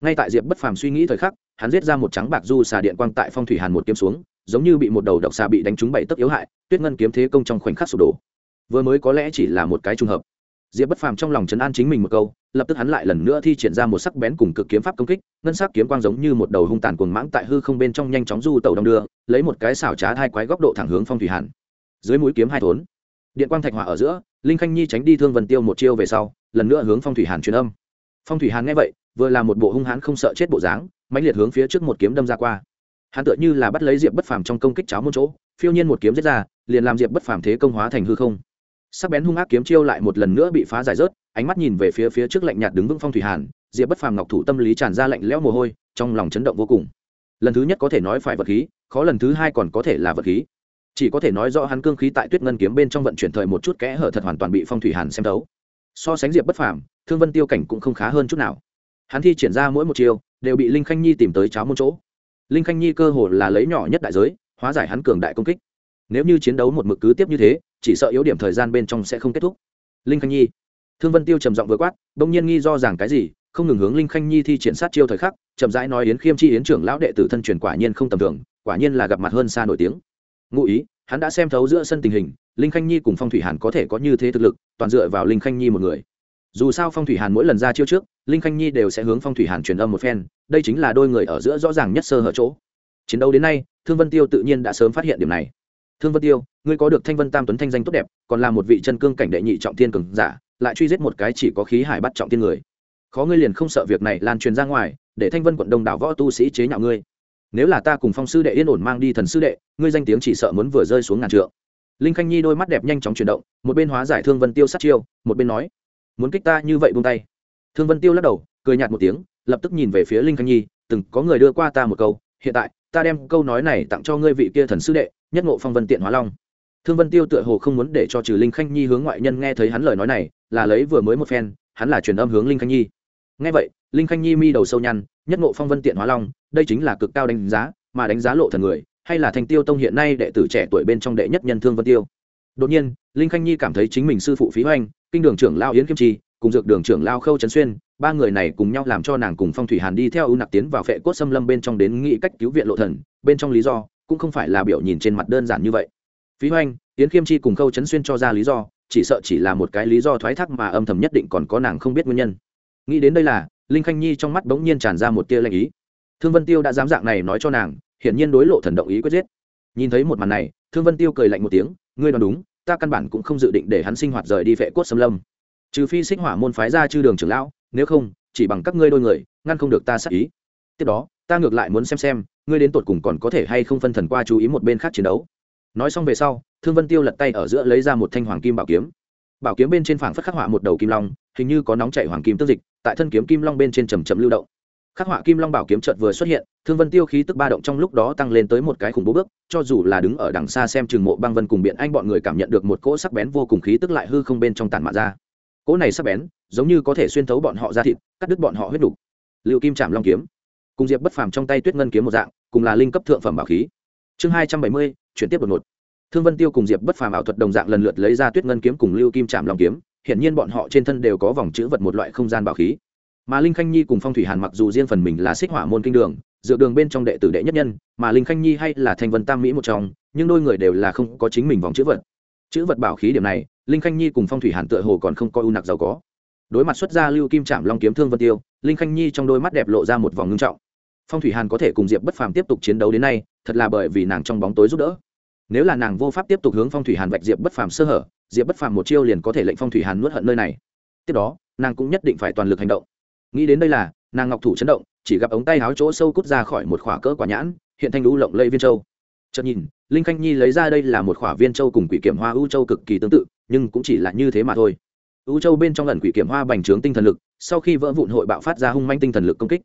Ngay tại diệp bất phàm suy nghĩ thời khắc, hắn giết ra một trắng bạc du xà điện quang tại phong thủy hàn một kiếm xuống, giống như bị một đầu độc xà bị đánh trúng bảy tấc yếu hại, tuyết ngân kiếm thế công trong khoảnh khắc sụp đổ. Vừa mới có lẽ chỉ là một cái trùng hợp diệp bất phàm trong lòng chấn an chính mình một câu, lập tức hắn lại lần nữa thi triển ra một sắc bén cùng cực kiếm pháp công kích, ngân sắc kiếm quang giống như một đầu hung tàn cuồng mãng tại hư không bên trong nhanh chóng du tàu đong đưa, lấy một cái xảo trá hai quái góc độ thẳng hướng phong thủy hàn. Dưới mũi kiếm hai thốn, điện quang thạch hỏa ở giữa, linh khanh nhi tránh đi thương vần tiêu một chiêu về sau, lần nữa hướng phong thủy hàn truyền âm. Phong thủy hàn nghe vậy, vừa là một bộ hung hãn không sợ chết bộ dáng, mãnh liệt hướng phía trước một kiếm đâm ra qua. Hắn tựa như là bắt lấy diệp bất phàm trong công kích cháo một chỗ, phiêu nhiên một kiếm giết ra, liền làm diệp bất phàm thế công hóa thành hư không sắc bén hung ác kiếm chiêu lại một lần nữa bị phá giải rớt, ánh mắt nhìn về phía phía trước lạnh nhạt đứng vững phong thủy hàn, diệp bất phàm ngọc thủ tâm lý tràn ra lạnh lẽo mồ hôi, trong lòng chấn động vô cùng. Lần thứ nhất có thể nói phải vật khí, khó lần thứ hai còn có thể là vật khí. Chỉ có thể nói rõ hắn cương khí tại tuyết ngân kiếm bên trong vận chuyển thời một chút kẽ hở thật hoàn toàn bị phong thủy hàn xem thấu. So sánh diệp bất phàm, thương vân tiêu cảnh cũng không khá hơn chút nào. Hắn thi triển ra mỗi một chiêu, đều bị linh khanh nhi tìm tới cháo một chỗ. Linh khanh nhi cơ hồ là lấy nhỏ nhất đại giới, hóa giải hắn cường đại công kích. Nếu như chiến đấu một mực cứ tiếp như thế chỉ sợ yếu điểm thời gian bên trong sẽ không kết thúc. Linh khanh nhi. Thương vân tiêu trầm giọng vừa quát, bỗng nhiên nghi do rằng cái gì, không ngừng hướng linh khanh nhi thi triển sát chiêu thời khắc, chậm rãi nói yến khiêm chi yến trưởng lão đệ tử thân truyền quả nhiên không tầm thường, quả nhiên là gặp mặt hơn xa nổi tiếng. Ngụ ý, hắn đã xem thấu giữa sân tình hình, linh khanh nhi cùng phong thủy hàn có thể có như thế thực lực, toàn dựa vào linh khanh nhi một người. Dù sao phong thủy hàn mỗi lần ra chiêu trước, linh khanh nhi đều sẽ hướng phong thủy hàn truyền âm một phen, đây chính là đôi người ở giữa rõ ràng nhất sơ hở chỗ. Chiến đấu đến nay, thương vân tiêu tự nhiên đã sớm phát hiện điểm này thương vân tiêu, ngươi có được thanh vân tam tuấn thanh danh tốt đẹp, còn là một vị chân cương cảnh đệ nhị trọng thiên cường giả, lại truy giết một cái chỉ có khí hải bắt trọng thiên người. Khó ngươi liền không sợ việc này lan truyền ra ngoài, để thanh vân quận đông đảo võ tu sĩ chế nhạo ngươi. Nếu là ta cùng phong sư đệ yên ổn mang đi thần sư đệ, ngươi danh tiếng chỉ sợ muốn vừa rơi xuống ngàn trượng. Linh khanh nhi đôi mắt đẹp nhanh chóng chuyển động, một bên hóa giải thương vân tiêu sát chiêu, một bên nói, muốn kích ta như vậy buông tay? Thương vân tiêu lắc đầu, cười nhạt một tiếng, lập tức nhìn về phía linh khanh nhi, từng có người đưa qua ta một câu, hiện tại ta đem câu nói này tặng cho ngươi vị kia thần sư đệ, nhất ngộ phong vân tiện hóa long. Thương vân tiêu tựa hồ không muốn để cho trừ linh khanh nhi hướng ngoại nhân nghe thấy hắn lời nói này, là lấy vừa mới một phen, hắn là truyền âm hướng linh khanh nhi. Nghe vậy, linh khanh nhi mi đầu sâu nhăn, nhất ngộ phong vân tiện hóa long, đây chính là cực cao đánh giá, mà đánh giá lộ thần người, hay là thành tiêu tông hiện nay đệ tử trẻ tuổi bên trong đệ nhất nhân thương vân tiêu. Đột nhiên, linh khanh nhi cảm thấy chính mình sư phụ phí hoành, kinh đường trưởng lao yến kim chi cùng dược đường trưởng lao khâu trấn xuyên ba người này cùng nhau làm cho nàng cùng phong thủy hàn đi theo ưu nặc tiến vào phệ cốt xâm lâm bên trong đến nghĩ cách cứu viện lộ thần, bên trong lý do cũng không phải là biểu nhìn trên mặt đơn giản như vậy. Phí hoành, yến khiêm chi cùng khâu Chấn xuyên cho ra lý do, chỉ sợ chỉ là một cái lý do thoái thác mà âm thầm nhất định còn có nàng không biết nguyên nhân. Nghĩ đến đây là, linh khanh nhi trong mắt bỗng nhiên tràn ra một tia lanh ý. Thương vân tiêu đã dám dạng này nói cho nàng, hiển nhiên đối lộ thần động ý quyết giết. Nhìn thấy một màn này, thương vân tiêu cười lạnh một tiếng, ngươi nói đúng, ta căn bản cũng không dự định để hắn sinh hoạt rời đi vệ cốt xâm lâm. Trừ phi xích hỏa môn phái ra chư đường trưởng lão nếu không, chỉ bằng các ngươi đôi người, ngăn không được ta sát ý. Tiếp đó, ta ngược lại muốn xem xem, ngươi đến tột cùng còn có thể hay không phân thần qua chú ý một bên khác chiến đấu. Nói xong về sau, thương vân tiêu lật tay ở giữa lấy ra một thanh hoàng kim bảo kiếm. Bảo kiếm bên trên phảng phất khắc họa một đầu kim long, hình như có nóng chảy hoàng kim tức dịch, tại thân kiếm kim long bên trên trầm trầm lưu động. Khắc họa kim long bảo kiếm chợt vừa xuất hiện, thương vân tiêu khí tức ba động trong lúc đó tăng lên tới một cái khủng bố bước, cho dù là đứng ở đằng xa xem trường mộ băng vân cùng biện anh bọn người cảm nhận được một cỗ sắc bén vô cùng khí tức lại hư không bên trong tàn mạ ra. Cỗ này sắc bén giống như có thể xuyên thấu bọn họ ra thịt, cắt đứt bọn họ huyết đục liệu kim chạm long kiếm, cùng diệp bất phàm trong tay tuyết ngân kiếm một dạng, cùng là linh cấp thượng phẩm bảo khí. Chương hai trăm bảy mươi, chuyển tiếp đột ngột. Thương vân tiêu cùng diệp bất phàm ảo thuật đồng dạng lần lượt lấy ra tuyết ngân kiếm cùng lưu kim chạm long kiếm, hiển nhiên bọn họ trên thân đều có vòng chữ vật một loại không gian bảo khí. Mà linh khanh nhi cùng phong thủy hàn mặc dù riêng phần mình là xích hỏa môn kinh đường, dựa đường bên trong đệ tử đệ nhất nhân, mà linh khanh nhi hay là Thanh vân tam mỹ một trong, nhưng đôi người đều là không có chính mình vòng chữ vật. Chữ vật bảo khí điểm này, linh khanh nhi cùng phong thủy hàn tựa hồ còn không coi u nặc giàu có đối mặt xuất ra lưu kim trạm long kiếm thương vân tiêu, linh khanh nhi trong đôi mắt đẹp lộ ra một vòng ngưng trọng. Phong thủy hàn có thể cùng diệp bất phàm tiếp tục chiến đấu đến nay, thật là bởi vì nàng trong bóng tối giúp đỡ. Nếu là nàng vô pháp tiếp tục hướng phong thủy hàn vạch diệp bất phàm sơ hở, diệp bất phàm một chiêu liền có thể lệnh phong thủy hàn nuốt hận nơi này. Tiếp đó, nàng cũng nhất định phải toàn lực hành động. Nghĩ đến đây là, nàng ngọc thủ chấn động, chỉ gặp ống tay áo chỗ sâu cút ra khỏi một khỏa cỡ quả nhãn, hiện thanh lũ lộng lây viên châu. Chợt nhìn, linh khanh nhi lấy ra đây là một khỏa viên châu cùng quỷ kiểm hoa ưu châu cực kỳ tương tự, nhưng cũng chỉ là như thế mà thôi. U châu bên trong lần quỷ kiểm hoa bành trướng tinh thần lực, sau khi vỡ vụn hội bạo phát ra hung manh tinh thần lực công kích.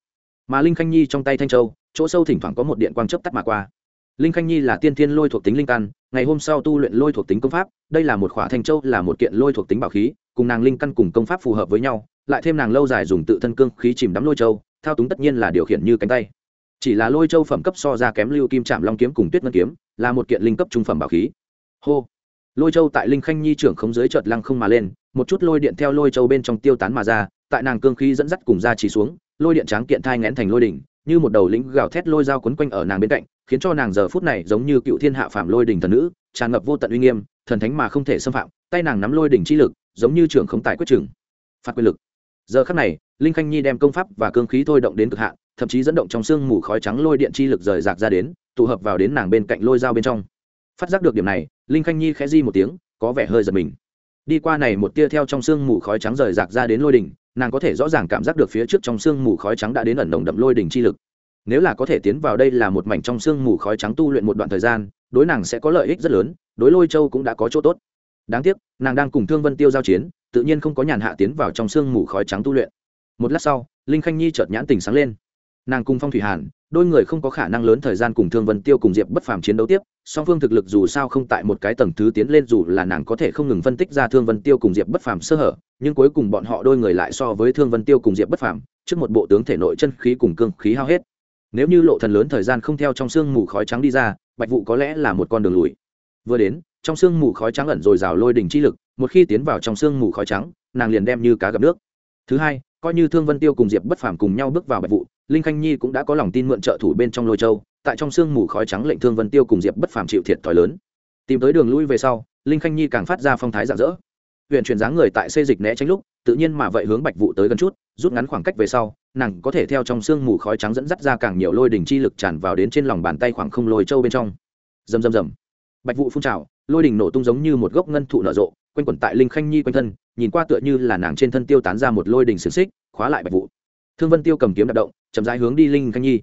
Mà linh khanh nhi trong tay thanh châu, chỗ sâu thỉnh thoảng có một điện quang chớp tắt mà qua. Linh khanh nhi là tiên thiên lôi thuộc tính linh căn, ngày hôm sau tu luyện lôi thuộc tính công pháp, đây là một khỏa thanh châu, là một kiện lôi thuộc tính bảo khí, cùng nàng linh căn cùng công pháp phù hợp với nhau, lại thêm nàng lâu dài dùng tự thân cương khí chìm đắm lôi châu, thao túng tất nhiên là điều khiển như cánh tay. Chỉ là lôi châu phẩm cấp so ra kém lưu kim trạm long kiếm cùng tuyết ngân kiếm, là một kiện linh cấp trung phẩm bảo khí. Hô! Lôi châu tại linh khanh nhi trưởng không dưới chợt lăng không mà lên một chút lôi điện theo lôi châu bên trong tiêu tán mà ra, tại nàng cương khí dẫn dắt cùng ra chỉ xuống, lôi điện tráng kiện thai ngén thành lôi đỉnh, như một đầu lĩnh gào thét lôi dao quấn quanh ở nàng bên cạnh, khiến cho nàng giờ phút này giống như cựu thiên hạ phạm lôi đỉnh thần nữ, tràn ngập vô tận uy nghiêm, thần thánh mà không thể xâm phạm, tay nàng nắm lôi đỉnh chi lực, giống như trưởng không tài quyết trường. Phạt quyền lực. Giờ khắc này, linh khanh nhi đem công pháp và cương khí thôi động đến cực hạn, thậm chí dẫn động trong xương mù khói trắng lôi điện chi lực rời rạc ra đến, tụ hợp vào đến nàng bên cạnh lôi dao bên trong. Phát giác được điểm này, linh khanh nhi khẽ di một tiếng, có vẻ hơi giật mình đi qua này một tia theo trong sương mù khói trắng rời rạc ra đến lôi đỉnh, nàng có thể rõ ràng cảm giác được phía trước trong sương mù khói trắng đã đến ẩn nồng đậm lôi đỉnh chi lực. Nếu là có thể tiến vào đây là một mảnh trong sương mù khói trắng tu luyện một đoạn thời gian, đối nàng sẽ có lợi ích rất lớn, đối lôi châu cũng đã có chỗ tốt. Đáng tiếc, nàng đang cùng thương vân tiêu giao chiến, tự nhiên không có nhàn hạ tiến vào trong sương mù khói trắng tu luyện. Một lát sau, linh khanh nhi chợt nhãn tình sáng lên nàng cùng phong thủy hàn, đôi người không có khả năng lớn thời gian cùng thương vân tiêu cùng diệp bất phàm chiến đấu tiếp, song phương thực lực dù sao không tại một cái tầng thứ tiến lên dù là nàng có thể không ngừng phân tích ra thương vân tiêu cùng diệp bất phàm sơ hở, nhưng cuối cùng bọn họ đôi người lại so với thương vân tiêu cùng diệp bất phàm, trước một bộ tướng thể nội chân khí cùng cương khí hao hết. Nếu như lộ thần lớn thời gian không theo trong sương mù khói trắng đi ra, bạch vụ có lẽ là một con đường lùi. Vừa đến, trong sương mù khói trắng ẩn rồi rào lôi đỉnh chi lực, một khi tiến vào trong sương mù khói trắng, nàng liền đem như cá gặp nước. Thứ hai, coi như thương vân tiêu cùng diệp bất phàm cùng nhau bước vào bạch vụ linh khanh nhi cũng đã có lòng tin mượn trợ thủ bên trong lôi châu, tại trong sương mù khói trắng lệnh thương vân tiêu cùng diệp bất phàm chịu thiệt thòi lớn. Tìm tới đường lui về sau, linh khanh nhi càng phát ra phong thái rạng rỡ. Huyện chuyển dáng người tại xây dịch né tránh lúc, tự nhiên mà vậy hướng bạch vụ tới gần chút, rút ngắn khoảng cách về sau, nàng có thể theo trong sương mù khói trắng dẫn dắt ra càng nhiều lôi đỉnh chi lực tràn vào đến trên lòng bàn tay khoảng không lôi châu bên trong. Rầm rầm rầm. Bạch vụ phun trào, lôi đỉnh nổ tung giống như một gốc ngân thụ nở rộ, quanh quẩn tại linh khanh nhi quanh thân, nhìn qua tựa như là nàng trên thân tiêu tán ra một lôi đỉnh xiềng xích, khóa lại bạch vụ thương vân tiêu cầm kiếm đạp động, chậm rãi hướng đi linh khanh nhi.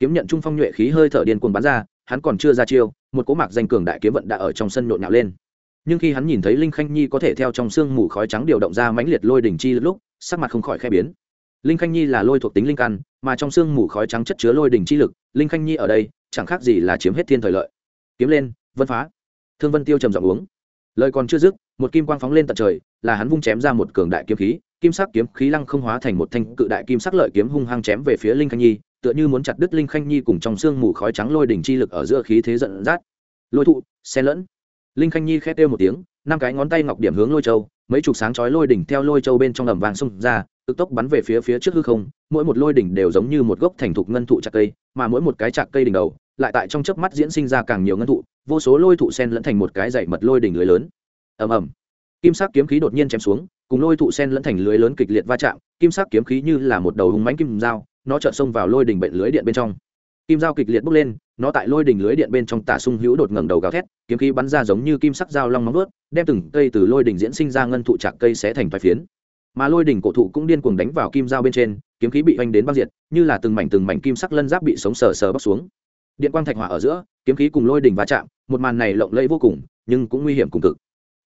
Kiếm nhận trung phong nhuệ khí hơi thở điên cuồng bắn ra, hắn còn chưa ra chiêu, một cỗ mạc danh cường đại kiếm vận đã ở trong sân nhộn nhạo lên. Nhưng khi hắn nhìn thấy linh khanh nhi có thể theo trong sương mù khói trắng điều động ra mãnh liệt lôi đỉnh chi lúc, sắc mặt không khỏi khẽ biến. Linh khanh nhi là lôi thuộc tính linh căn, mà trong sương mù khói trắng chất chứa lôi đỉnh chi lực, linh khanh nhi ở đây, chẳng khác gì là chiếm hết thiên thời lợi. Kiếm lên, vân phá. Thương vân tiêu trầm giọng uống. Lời còn chưa dứt, một kim quang phóng lên tận trời, là hắn vung chém ra một cường đại kiếm khí kim sắc kiếm khí lăng không hóa thành một thanh cự đại kim sắc lợi kiếm hung hăng chém về phía linh khanh nhi, tựa như muốn chặt đứt linh khanh nhi cùng trong sương mù khói trắng lôi đỉnh chi lực ở giữa khí thế giận dắt. Lôi thụ, xen lẫn. Linh khanh nhi khét kêu một tiếng, năm cái ngón tay ngọc điểm hướng lôi châu, mấy chục sáng chói lôi đỉnh theo lôi châu bên trong ầm vàng xung ra, cực tốc bắn về phía phía trước hư không, mỗi một lôi đỉnh đều giống như một gốc thành thục ngân thụ chặt cây, mà mỗi một cái chặt cây đỉnh đầu, lại tại trong chớp mắt diễn sinh ra càng nhiều ngân thụ, vô số lôi thụ sen lẫn thành một cái dày mật lôi đỉnh lưới lớn. Ầm ầm. Kim sắc kiếm khí đột nhiên chém xuống cùng lôi thụ sen lẫn thành lưới lớn kịch liệt va chạm, kim sắc kiếm khí như là một đầu hùng mãnh kim dao, nó chợt xông vào lôi đỉnh bệnh lưới điện bên trong. Kim dao kịch liệt bốc lên, nó tại lôi đỉnh lưới điện bên trong tả sung hữu đột ngẩng đầu gào thét, kiếm khí bắn ra giống như kim sắc dao long móng vớt đem từng cây từ lôi đỉnh diễn sinh ra ngân thụ chạc cây xé thành vài phiến. Mà lôi đỉnh cổ thụ cũng điên cuồng đánh vào kim dao bên trên, kiếm khí bị oanh đến băng diệt, như là từng mảnh từng mảnh kim sắc lân giáp bị sống sờ sờ bóc xuống. Điện quang thạch hỏa ở giữa, kiếm khí cùng lôi đỉnh va chạm, một màn này lộng lẫy vô cùng, nhưng cũng nguy hiểm cùng cực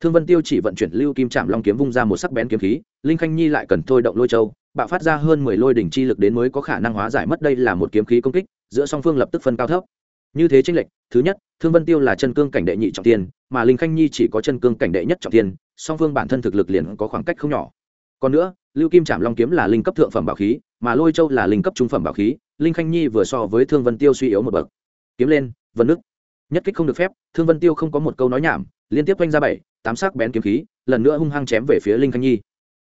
thương vân tiêu chỉ vận chuyển lưu kim trạm long kiếm vung ra một sắc bén kiếm khí, linh khanh nhi lại cần thôi động lôi châu, bạo phát ra hơn mười lôi đỉnh chi lực đến mới có khả năng hóa giải mất đây là một kiếm khí công kích, giữa song phương lập tức phân cao thấp. Như thế tranh lệch, thứ nhất, thương vân tiêu là chân cương cảnh đệ nhị trọng tiên mà linh khanh nhi chỉ có chân cương cảnh đệ nhất trọng tiên song phương bản thân thực lực liền có khoảng cách không nhỏ. Còn nữa, lưu kim Trạm long kiếm là linh cấp thượng phẩm bảo khí, mà lôi châu là linh cấp trung phẩm bảo khí, linh khanh nhi vừa so với thương vân tiêu suy yếu một bậc. Kiếm lên, vân nước. Nhất kích không được phép, thương vân tiêu không có một câu nói nhảm liên tiếp quanh ra bảy, tám sắc bén kiếm khí, lần nữa hung hăng chém về phía linh khanh nhi.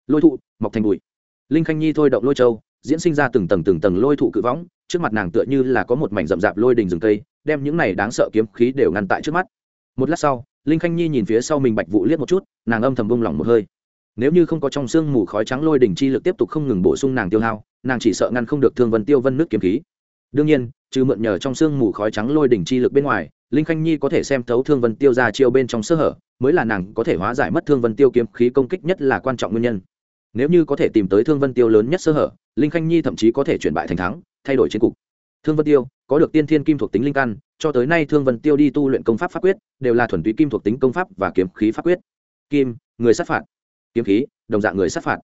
Lôi thụ mọc thành bụi linh khanh nhi thôi động lôi châu, diễn sinh ra từng tầng từng tầng lôi thụ cự võng, trước mặt nàng tựa như là có một mảnh rậm rạp lôi đình rừng cây, đem những này đáng sợ kiếm khí đều ngăn tại trước mắt. Một lát sau, linh khanh nhi nhìn phía sau mình bạch vụ liếc một chút, nàng âm thầm bông lỏng một hơi. Nếu như không có trong sương mù khói trắng lôi đỉnh chi lực tiếp tục không ngừng bổ sung nàng tiêu hao, nàng chỉ sợ ngăn không được thương vân tiêu vân nước kiếm khí. Đương nhiên, trừ mượn nhờ trong sương mù khói trắng lôi đỉnh chi lực bên ngoài linh khanh nhi có thể xem thấu thương vân tiêu ra chiêu bên trong sơ hở, mới là nàng có thể hóa giải mất thương vân tiêu kiếm khí công kích nhất là quan trọng nguyên nhân. Nếu như có thể tìm tới thương vân tiêu lớn nhất sơ hở, linh khanh nhi thậm chí có thể chuyển bại thành thắng, thay đổi chiến cục. Thương vân tiêu, có được tiên thiên kim thuộc tính linh căn, cho tới nay thương vân tiêu đi tu luyện công pháp pháp quyết, đều là thuần túy kim thuộc tính công pháp và kiếm khí pháp quyết. Kim, người sát phạt. Kiếm khí, đồng dạng người sát phạt.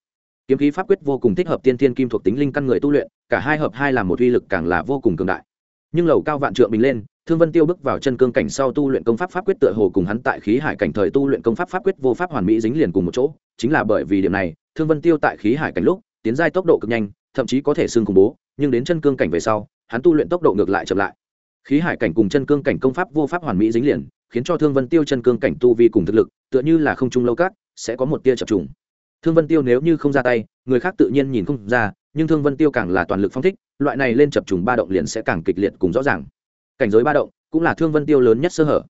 Kiếm khí pháp quyết vô cùng thích hợp tiên thiên kim thuộc tính linh căn người tu luyện, cả hai hợp hai làm một uy lực càng là vô cùng cường đại. Nhưng lầu cao vạn trượng bình lên thương vân tiêu bước vào chân cương cảnh sau tu luyện công pháp pháp quyết tựa hồ cùng hắn tại khí hải cảnh thời tu luyện công pháp pháp quyết vô pháp hoàn mỹ dính liền cùng một chỗ. Chính là bởi vì điểm này, thương vân tiêu tại khí hải cảnh lúc, tiến giai tốc độ cực nhanh, thậm chí có thể xương cùng bố, nhưng đến chân cương cảnh về sau, hắn tu luyện tốc độ ngược lại chậm lại. Khí hải cảnh cùng chân cương cảnh công pháp vô pháp hoàn mỹ dính liền, khiến cho thương vân tiêu chân cương cảnh tu vi cùng thực lực, tựa như là không trung lâu cát, sẽ có một tia chập trùng. Thương vân tiêu nếu như không ra tay, người khác tự nhiên nhìn không ra, nhưng thương vân tiêu càng là toàn lực phong thích, loại này lên chập trùng ba động liền sẽ càng kịch liệt cùng rõ ràng cảnh giới ba động, cũng là thương vân tiêu lớn nhất sơ hở.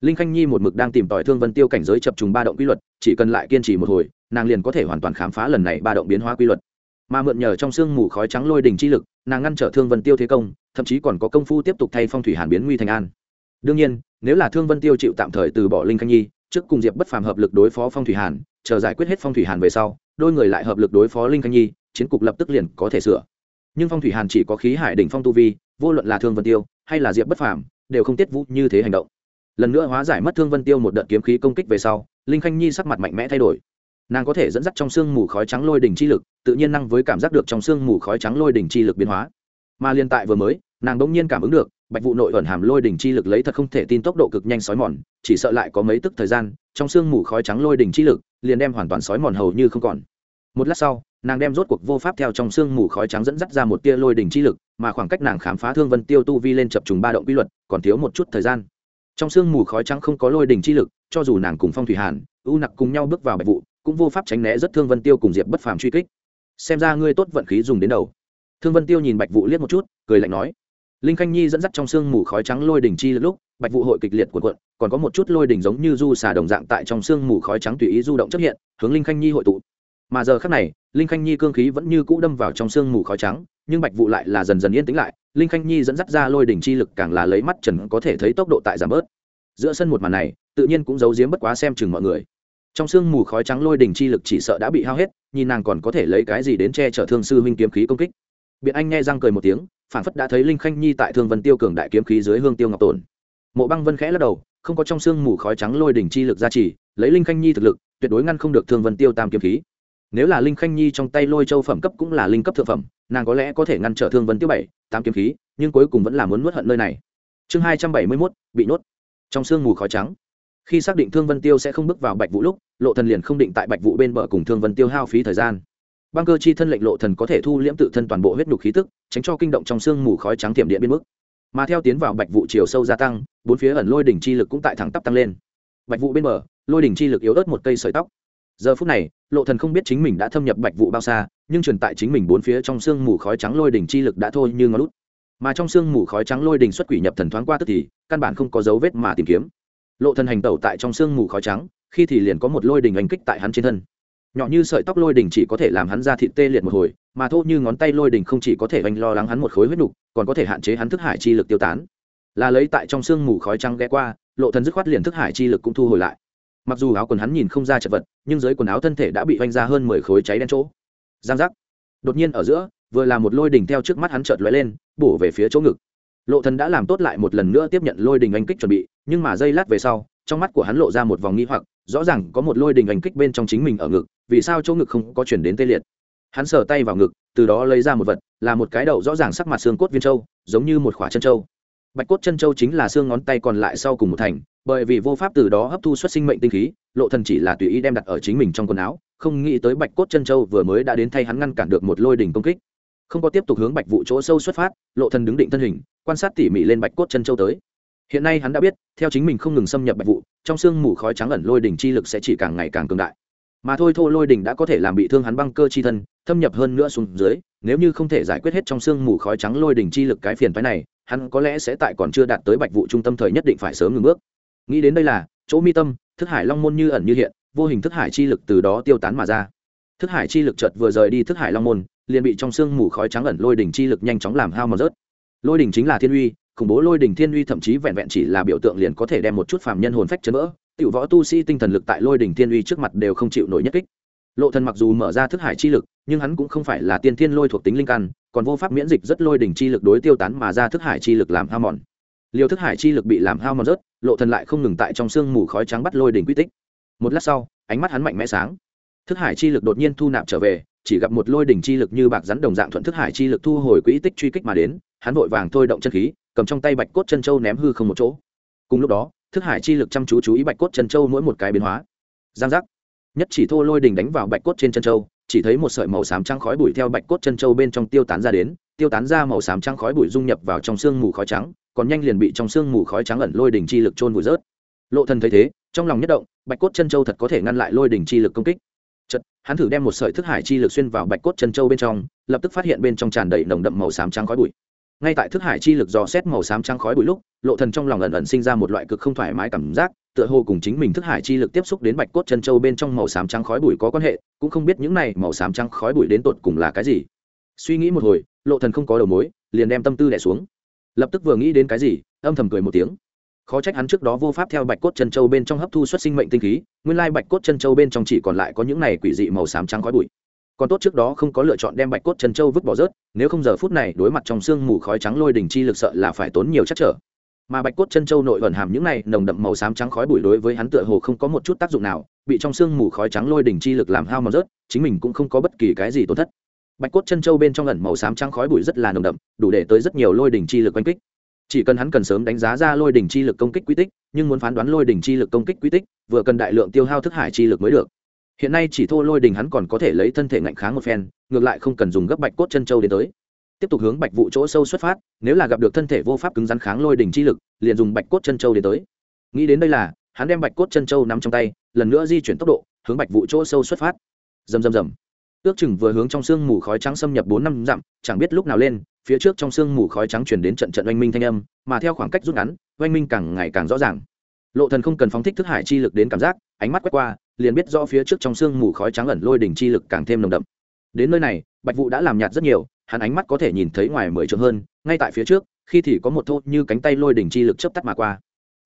Linh khanh nhi một mực đang tìm tòi thương vân tiêu cảnh giới chập trùng ba động quy luật, chỉ cần lại kiên trì một hồi, nàng liền có thể hoàn toàn khám phá lần này ba động biến hóa quy luật. Mà mượn nhờ trong sương mù khói trắng lôi đình chi lực, nàng ngăn trở thương vân tiêu thế công, thậm chí còn có công phu tiếp tục thay phong thủy hàn biến nguy thành an. Đương nhiên, nếu là thương vân tiêu chịu tạm thời từ bỏ linh khanh nhi, trước cùng diệp bất phàm hợp lực đối phó phong thủy hàn, chờ giải quyết hết phong thủy hàn về sau, đôi người lại hợp lực đối phó linh khanh nhi, chiến cục lập tức liền có thể sửa. Nhưng phong thủy hàn chỉ có khí hải đỉnh phong tu vi, vô luận là thương vân tiêu hay là diệp bất phàm, đều không tiết vũ như thế hành động. Lần nữa hóa giải mất thương vân tiêu một đợt kiếm khí công kích về sau, linh khanh nhi sắc mặt mạnh mẽ thay đổi. Nàng có thể dẫn dắt trong sương mù khói trắng lôi đỉnh chi lực, tự nhiên năng với cảm giác được trong sương mù khói trắng lôi đỉnh chi lực biến hóa. Mà liên tại vừa mới, nàng đ ỗ n g nhiên cảm ứng được, bạch vụ nội ẩn hàm lôi đỉnh chi lực lấy thật không thể tin tốc độ cực nhanh sói mòn, chỉ sợ lại có mấy tức thời gian, trong sương mù khói trắng lôi đỉnh chi lực, liền đem hoàn toàn sói mòn hầu như không còn. Một lát sau nàng đem rốt cuộc vô pháp theo trong sương mù khói trắng dẫn dắt ra một tia lôi đỉnh chi lực, mà khoảng cách nàng khám phá thương vân tiêu tu vi lên chập trùng ba động quy luật, còn thiếu một chút thời gian. Trong sương mù khói trắng không có lôi đỉnh chi lực, cho dù nàng cùng phong thủy hàn ưu nặc cùng nhau bước vào bạch vụ, cũng vô pháp tránh né rất thương vân tiêu cùng diệp bất phàm truy kích. Xem ra ngươi tốt vận khí dùng đến đầu. Thương vân tiêu nhìn bạch vụ liếc một chút, cười lạnh nói. Linh khanh nhi dẫn dắt trong sương mù khói trắng lôi đỉnh chi lực lúc, bạch vụ hội kịch liệt cuộn cuộn, còn có một chút lôi đỉnh giống như du xà đồng dạng tại trong sương mù khói trắng tùy ý du động chấp hiện, hướng linh khanh nhi hội tụ mà giờ khác này, linh khanh nhi cương khí vẫn như cũ đâm vào trong sương mù khói trắng, nhưng bạch vụ lại là dần dần yên tĩnh lại. Linh khanh nhi dẫn dắt ra lôi đỉnh chi lực càng là lấy mắt trần có thể thấy tốc độ tại giảm bớt. Giữa sân một màn này, tự nhiên cũng giấu giếm bất quá xem chừng mọi người. Trong sương mù khói trắng lôi đỉnh chi lực chỉ sợ đã bị hao hết, nhìn nàng còn có thể lấy cái gì đến che chở thương sư huynh kiếm khí công kích. Biện anh nghe răng cười một tiếng, phản phất đã thấy linh khanh nhi tại thương vân tiêu cường đại kiếm khí dưới hương tiêu ngọc tồn mộ băng vân khẽ lắc đầu, không có trong sương mù khói trắng lôi đỉnh chi lực gia trì, lấy linh khanh nhi thực lực, tuyệt đối ngăn không được thương vân tiêu tam kiếm khí nếu là linh khanh nhi trong tay lôi châu phẩm cấp cũng là linh cấp thượng phẩm, nàng có lẽ có thể ngăn trở thương vân tiêu bảy, tám kiếm khí, nhưng cuối cùng vẫn là muốn nuốt hận nơi này. Chương hai trăm bảy mươi mốt, bị nuốt trong sương mù khói trắng, khi xác định thương vân tiêu sẽ không bước vào bạch vũ lúc, lộ thần liền không định tại bạch vũ bên bờ cùng thương vân tiêu hao phí thời gian. Băng cơ chi thân lệnh lộ thần có thể thu liễm tự thân toàn bộ huyết nhục khí tức, tránh cho kinh động trong sương mù khói trắng tiềm điện biên mức. Mà theo tiến vào bạch vụ chiều sâu gia tăng, bốn phía ẩn lôi đỉnh chi lực cũng tại thẳng tắp tăng lên. Bạch vụ bên bờ, lôi đỉnh chi lực yếu ớt một cây sợi tóc. Giờ phút này lộ thần không biết chính mình đã thâm nhập bạch vụ bao xa, nhưng truyền tại chính mình bốn phía trong sương mù khói trắng lôi đỉnh chi lực đã thôi như ngón lút. Mà trong sương mù khói trắng lôi đỉnh xuất quỷ nhập thần thoáng qua tức thì, căn bản không có dấu vết mà tìm kiếm. Lộ thần hành tẩu tại trong sương mù khói trắng, khi thì liền có một lôi đỉnh đánh kích tại hắn trên thân. Nhỏ như sợi tóc lôi đỉnh chỉ có thể làm hắn ra thịt tê liệt một hồi, mà thô như ngón tay lôi đỉnh không chỉ có thể anh lo lắng hắn một khối huyết nục, còn có thể hạn chế hắn thức hải chi lực tiêu tán. Là lấy tại trong sương mù khói trắng ghé qua, lộ thần dứt khoát liền thức hải chi lực cũng thu hồi lại mặc dù áo quần hắn nhìn không ra chật vật, nhưng dưới quần áo thân thể đã bị vanh ra hơn mười khối cháy đen chỗ. Giang giác. Đột nhiên ở giữa, vừa là một lôi đỉnh theo trước mắt hắn chợt lóe lên, bổ về phía chỗ ngực. Lộ thần đã làm tốt lại một lần nữa tiếp nhận lôi đình anh kích chuẩn bị, nhưng mà giây lát về sau, trong mắt của hắn lộ ra một vòng nghi hoặc, rõ ràng có một lôi đình anh kích bên trong chính mình ở ngực, vì sao chỗ ngực không có chuyển đến tê liệt. Hắn sờ tay vào ngực, từ đó lấy ra một vật, là một cái đầu rõ ràng sắc mặt xương cốt viên trâu giống như một khỏa chân trâu bạch cốt chân châu chính là xương ngón tay còn lại sau cùng một thành, bởi vì vô pháp từ đó hấp thu xuất sinh mệnh tinh khí, lộ thần chỉ là tùy ý đem đặt ở chính mình trong quần áo, không nghĩ tới bạch cốt chân châu vừa mới đã đến thay hắn ngăn cản được một lôi đỉnh công kích. Không có tiếp tục hướng bạch vụ chỗ sâu xuất phát, lộ thần đứng định thân hình, quan sát tỉ mỉ lên bạch cốt chân châu tới. Hiện nay hắn đã biết, theo chính mình không ngừng xâm nhập bạch vụ trong xương mù khói trắng ẩn lôi đỉnh chi lực sẽ chỉ càng ngày càng cường đại mà thôi thô lôi đỉnh đã có thể làm bị thương hắn băng cơ chi thân, thâm nhập hơn nữa xuống dưới, nếu như không thể giải quyết hết trong xương mù khói trắng lôi đỉnh chi lực cái phiền phái này, hắn có lẽ sẽ tại còn chưa đạt tới bạch vụ trung tâm thời nhất định phải sớm ngừng bước. Nghĩ đến đây là, chỗ mi tâm, thức hải long môn như ẩn như hiện, vô hình thức hải chi lực từ đó tiêu tán mà ra. Thức hải chi lực chợt vừa rời đi thức hải long môn, liền bị trong sương mù khói trắng ẩn lôi đỉnh chi lực nhanh chóng làm hao mà rớt. Lôi đỉnh chính là thiên uy, khủng bố lôi đỉnh thiên uy thậm chí vẹn vẹn chỉ là biểu tượng liền có thể đem một chút phàm nhân hồn phách chấn vỡ tiểu võ tu sĩ tinh thần lực tại lôi đỉnh thiên uy trước mặt đều không chịu nổi nhất kích. Lộ thần mặc dù mở ra thức hải chi lực, nhưng hắn cũng không phải là tiên thiên lôi thuộc tính linh căn, còn vô pháp miễn dịch rất lôi đỉnh chi lực đối tiêu tán mà ra thức hải chi lực làm hao mòn. Liều thức hải chi lực bị làm hao mòn rớt, lộ thần lại không ngừng tại trong sương mù khói trắng bắt lôi đỉnh quy tích. Một lát sau, ánh mắt hắn mạnh mẽ sáng. Thức hải chi lực đột nhiên thu nạp trở về, chỉ gặp một lôi đỉnh chi lực như bạc rắn đồng dạng thuận thức hải chi lực thu hồi quỹ tích truy kích mà đến, hắn vội vàng thôi động chân khí, cầm trong tay bạch cốt chân châu ném hư không một chỗ. Cùng lúc đó thức hải chi lực chăm chú chú ý bạch cốt chân châu mỗi một cái biến hóa. Giang giác. Nhất chỉ thô lôi đỉnh đánh vào bạch cốt trên chân châu, chỉ thấy một sợi màu xám trắng khói bụi theo bạch cốt chân châu bên trong tiêu tán ra đến, tiêu tán ra màu xám trắng khói bụi dung nhập vào trong xương mù khói trắng, còn nhanh liền bị trong xương mù khói trắng ẩn lôi đỉnh chi lực trôn vùi rớt. Lộ thần thấy thế, trong lòng nhất động, bạch cốt chân châu thật có thể ngăn lại lôi đỉnh chi lực công kích. Chật hắn thử đem một sợi thức hải chi lực xuyên vào bạch cốt chân châu bên trong, lập tức phát hiện bên trong tràn đầy nồng đậm màu xám trắng khói bụi ngay tại thức hải chi lực dò xét màu xám trắng khói bụi lúc, lộ thần trong lòng ẩn ẩn sinh ra một loại cực không thoải mái cảm giác, tựa hồ cùng chính mình thức hải chi lực tiếp xúc đến bạch cốt chân châu bên trong màu xám trắng khói bụi có quan hệ, cũng không biết những này màu xám trắng khói bụi đến tột cùng là cái gì. Suy nghĩ một hồi, lộ thần không có đầu mối, liền đem tâm tư đè xuống. Lập tức vừa nghĩ đến cái gì, âm thầm cười một tiếng. Khó trách hắn trước đó vô pháp theo bạch cốt chân châu bên trong hấp thu xuất sinh mệnh tinh khí, nguyên lai bạch cốt chân châu bên trong chỉ còn lại có những này quỷ dị màu xám trắng khói bụi còn tốt trước đó không có lựa chọn đem bạch cốt chân châu vứt bỏ rớt, nếu không giờ phút này đối mặt trong sương mù khói trắng lôi đỉnh chi lực sợ là phải tốn nhiều chắc trở. Mà bạch cốt chân châu nội ẩn hàm những này nồng đậm màu xám trắng khói bụi đối với hắn tựa hồ không có một chút tác dụng nào, bị trong sương mù khói trắng lôi đỉnh chi lực làm hao mòn rớt, chính mình cũng không có bất kỳ cái gì tổn thất. Bạch cốt chân châu bên trong ẩn màu xám trắng khói bụi rất là nồng đậm, đủ để tới rất nhiều lôi đỉnh chi lực oanh kích. Chỉ cần hắn cần sớm đánh giá ra lôi đỉnh chi lực công kích quy tích, nhưng muốn phán đoán lôi đỉnh chi lực công kích quy tích, vừa cần đại lượng tiêu hao thức hải chi lực mới được hiện nay chỉ thô lôi đình hắn còn có thể lấy thân thể ngạnh kháng một phen, ngược lại không cần dùng gấp bạch cốt chân châu đến tới. Tiếp tục hướng bạch vụ chỗ sâu xuất phát, nếu là gặp được thân thể vô pháp cứng rắn kháng lôi đình chi lực, liền dùng bạch cốt chân châu đến tới. Nghĩ đến đây là, hắn đem bạch cốt chân châu nắm trong tay, lần nữa di chuyển tốc độ, hướng bạch vụ chỗ sâu xuất phát. Rầm rầm rầm. Ước chừng vừa hướng trong sương mù khói trắng xâm nhập bốn năm dặm, chẳng biết lúc nào lên, phía trước trong sương mù khói trắng chuyển đến trận trận oanh minh thanh âm, mà theo khoảng cách rút ngắn, oanh minh càng ngày càng rõ ràng. Lộ thần không cần phóng thích thức hải chi lực đến cảm giác, ánh mắt quét qua liền biết rõ phía trước trong sương mù khói trắng ẩn lôi đỉnh chi lực càng thêm nồng đậm. Đến nơi này, bạch vụ đã làm nhạt rất nhiều, hắn ánh mắt có thể nhìn thấy ngoài mười trượng hơn, ngay tại phía trước, khi thì có một thô như cánh tay lôi đỉnh chi lực chớp tắt mà qua.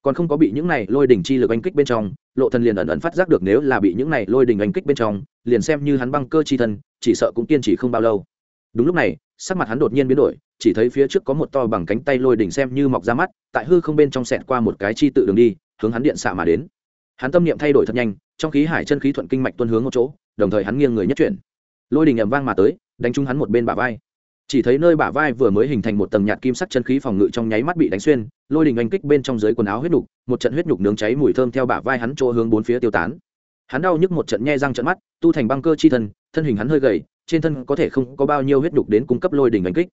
Còn không có bị những này lôi đỉnh chi lực anh kích bên trong, lộ thần liền ẩn ẩn phát giác được nếu là bị những này lôi đỉnh anh kích bên trong, liền xem như hắn băng cơ chi thân, chỉ sợ cũng kiên trì không bao lâu. Đúng lúc này, sắc mặt hắn đột nhiên biến đổi, chỉ thấy phía trước có một to bằng cánh tay lôi đỉnh xem như mọc ra mắt, tại hư không bên trong sẹt qua một cái chi tự đường đi, hướng hắn điện xạ mà đến hắn tâm niệm thay đổi thật nhanh, trong khí hải chân khí thuận kinh mạch tuân hướng một chỗ, đồng thời hắn nghiêng người nhất chuyển. Lôi đỉnh ầm vang mà tới, đánh trúng hắn một bên bả vai. Chỉ thấy nơi bả vai vừa mới hình thành một tầng nhạt kim sắc chân khí phòng ngự trong nháy mắt bị đánh xuyên, lôi đình anh kích bên trong dưới quần áo huyết nhục một trận huyết nhục nướng cháy mùi thơm theo bả vai hắn chỗ hướng bốn phía tiêu tán. Hắn đau nhức một trận nhe răng trận mắt, tu thành băng cơ chi thân thân hình hắn hơi gầy, trên thân có thể không có bao nhiêu huyết nhục đến cung cấp lôi đình anh kích.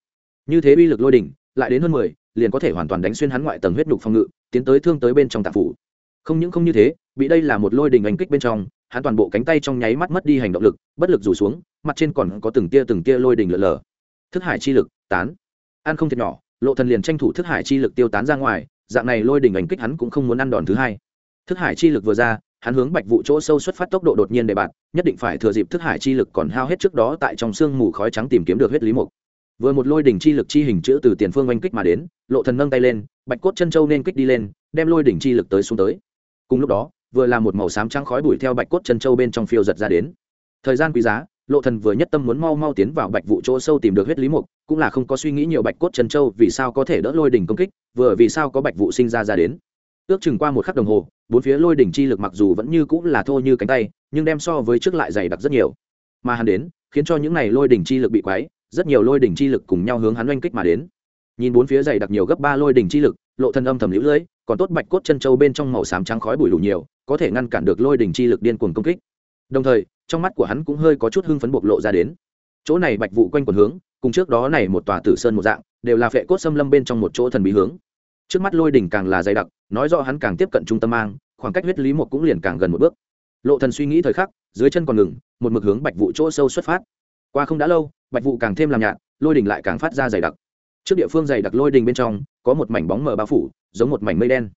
Như thế uy lực lôi đỉnh lại đến hơn mười, liền có thể hoàn toàn đánh xuyên hắn ngoại tầng huyết nhục phòng ngự, tiến tới thương tới bên trong tạp phủ không những không như thế, bị đây là một lôi đình anh kích bên trong, hắn toàn bộ cánh tay trong nháy mắt mất đi hành động lực, bất lực rủ xuống, mặt trên còn có từng tia từng tia lôi đình lở lở. Thức hải chi lực, tán. Ăn không thiệt nhỏ, lộ thần liền tranh thủ thức hải chi lực tiêu tán ra ngoài, dạng này lôi đình ảnh kích hắn cũng không muốn ăn đòn thứ hai. Thức hải chi lực vừa ra, hắn hướng bạch vụ chỗ sâu xuất phát tốc độ đột nhiên để bạn, nhất định phải thừa dịp thức hải chi lực còn hao hết trước đó tại trong sương mù khói trắng tìm kiếm được huyết lý mục. Vừa một lôi đỉnh chi lực chi hình chữ từ tiền phương oanh kích mà đến, lộ thần nâng tay lên, bạch cốt chân châu nên kích đi lên, đem lôi đỉnh chi lực tới xuống tới cùng lúc đó, vừa là một màu xám trắng khói bụi theo bạch cốt chân châu bên trong phiêu giật ra đến. Thời gian quý giá, lộ thần vừa nhất tâm muốn mau mau tiến vào bạch vụ chỗ sâu tìm được huyết lý mục, cũng là không có suy nghĩ nhiều bạch cốt chân châu vì sao có thể đỡ lôi đỉnh công kích, vừa vì sao có bạch vụ sinh ra ra đến. Ước chừng qua một khắc đồng hồ, bốn phía lôi đỉnh chi lực mặc dù vẫn như cũng là thô như cánh tay, nhưng đem so với trước lại dày đặc rất nhiều. Mà hắn đến, khiến cho những này lôi đỉnh chi lực bị quái rất nhiều lôi đỉnh chi lực cùng nhau hướng hắn oanh kích mà đến. Nhìn bốn phía dày đặc nhiều gấp ba lôi đỉnh chi lực, lộ thần âm thầm liễu lưỡi còn tốt bạch cốt chân châu bên trong màu xám trắng khói bụi đủ nhiều, có thể ngăn cản được lôi đỉnh chi lực điên cuồng công kích. Đồng thời, trong mắt của hắn cũng hơi có chút hưng phấn bộc lộ ra đến. Chỗ này bạch vụ quanh quần hướng, cùng trước đó này một tòa tử sơn một dạng, đều là phệ cốt xâm lâm bên trong một chỗ thần bí hướng. Trước mắt lôi đỉnh càng là dày đặc, nói rõ hắn càng tiếp cận trung tâm mang, khoảng cách huyết lý một cũng liền càng gần một bước. Lộ thần suy nghĩ thời khắc, dưới chân còn ngừng, một mực hướng bạch vụ chỗ sâu xuất phát. Qua không đã lâu, bạch vụ càng thêm làm nhạt, lôi đỉnh lại càng phát ra dày đặc trước địa phương dày đặc lôi đình bên trong, có một mảnh bóng mờ bao phủ, giống một mảnh mây đen.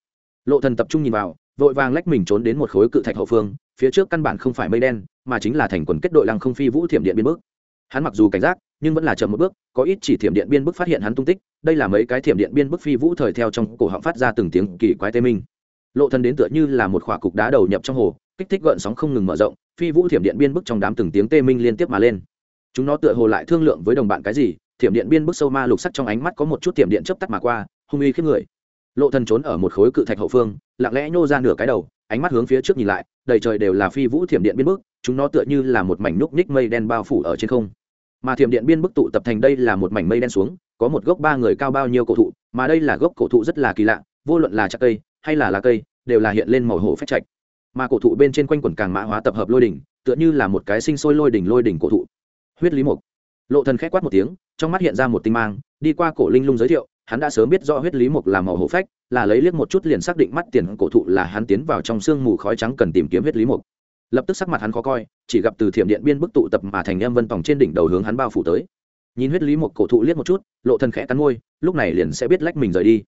Lộ thần tập trung nhìn vào, vội vàng lách mình trốn đến một khối cự thạch hậu phương, phía trước căn bản không phải mây đen, mà chính là thành quần kết đội lăng không phi vũ thiểm điện biên bước. Hắn mặc dù cảnh giác, nhưng vẫn là chậm một bước, có ít chỉ thiểm điện biên bức phát hiện hắn tung tích, đây là mấy cái thiểm điện biên bức phi vũ thời theo trong cổ họng phát ra từng tiếng kỳ quái tê minh. Lộ Thần đến tựa như là một khỏa cục đá đầu nhập trong hồ, kích thích gợn sóng không ngừng mở rộng, phi vũ thiểm điện biên bức trong đám từng tiếng tê minh liên tiếp mà lên. Chúng nó tựa hồ lại thương lượng với đồng bạn cái gì thiểm điện biên bức sâu ma lục sắc trong ánh mắt có một chút thiểm điện chớp tắt mà qua, hung uy khiếp người. Lộ thân trốn ở một khối cự thạch hậu phương, lặng lẽ nhô ra nửa cái đầu, ánh mắt hướng phía trước nhìn lại, đầy trời đều là phi vũ thiểm điện biên bức, chúng nó tựa như là một mảnh núc ních mây đen bao phủ ở trên không. Mà thiểm điện biên bức tụ tập thành đây là một mảnh mây đen xuống, có một gốc ba người cao bao nhiêu cổ thụ, mà đây là gốc cổ thụ rất là kỳ lạ, vô luận là chặt cây, hay là lá cây, đều là hiện lên màu hổ phách trạch. Mà cổ thụ bên trên quanh quần càng mã hóa tập hợp lôi đỉnh, tựa như là một cái sinh sôi lôi đỉnh lôi đỉnh cổ thụ. Huyết lý mục. Lộ thần khẽ quát một tiếng trong mắt hiện ra một tinh mang, đi qua cổ linh lung giới thiệu, hắn đã sớm biết rõ huyết lý mục là màu hổ phách, là lấy liếc một chút liền xác định mắt tiền cổ thụ là hắn tiến vào trong sương mù khói trắng cần tìm kiếm huyết lý mục. Lập tức sắc mặt hắn khó coi, chỉ gặp từ thiểm điện biên bức tụ tập mà thành em vân tòng trên đỉnh đầu hướng hắn bao phủ tới. Nhìn huyết lý một cổ thụ liếc một chút, lộ thân khẽ cắn môi, lúc này liền sẽ biết lách mình rời đi.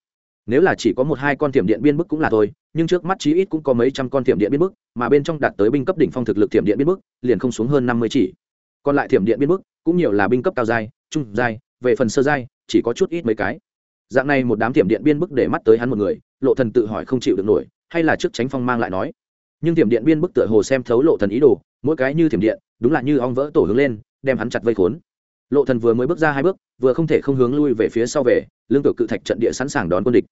Nếu là chỉ có một hai con thiểm điện biên bức cũng là thôi, nhưng trước mắt chí ít cũng có mấy trăm con thiểm điện biên bức, mà bên trong đạt tới binh cấp đỉnh phong thực lực thiểm điện biên bức, liền không xuống hơn năm mươi chỉ. Còn lại thiểm điện biên bức, cũng nhiều là binh cấp cao giai trung giai, về phần sơ giai, chỉ có chút ít mấy cái. Dạng này một đám tiệm điện biên bức để mắt tới hắn một người, lộ thần tự hỏi không chịu được nổi, hay là trước tránh phong mang lại nói. Nhưng tiệm điện biên bức tựa hồ xem thấu lộ thần ý đồ, mỗi cái như thiểm điện, đúng là như ong vỡ tổ hướng lên, đem hắn chặt vây khốn. Lộ thần vừa mới bước ra hai bước, vừa không thể không hướng lui về phía sau về lương tử cự thạch trận địa sẵn sàng đón quân địch.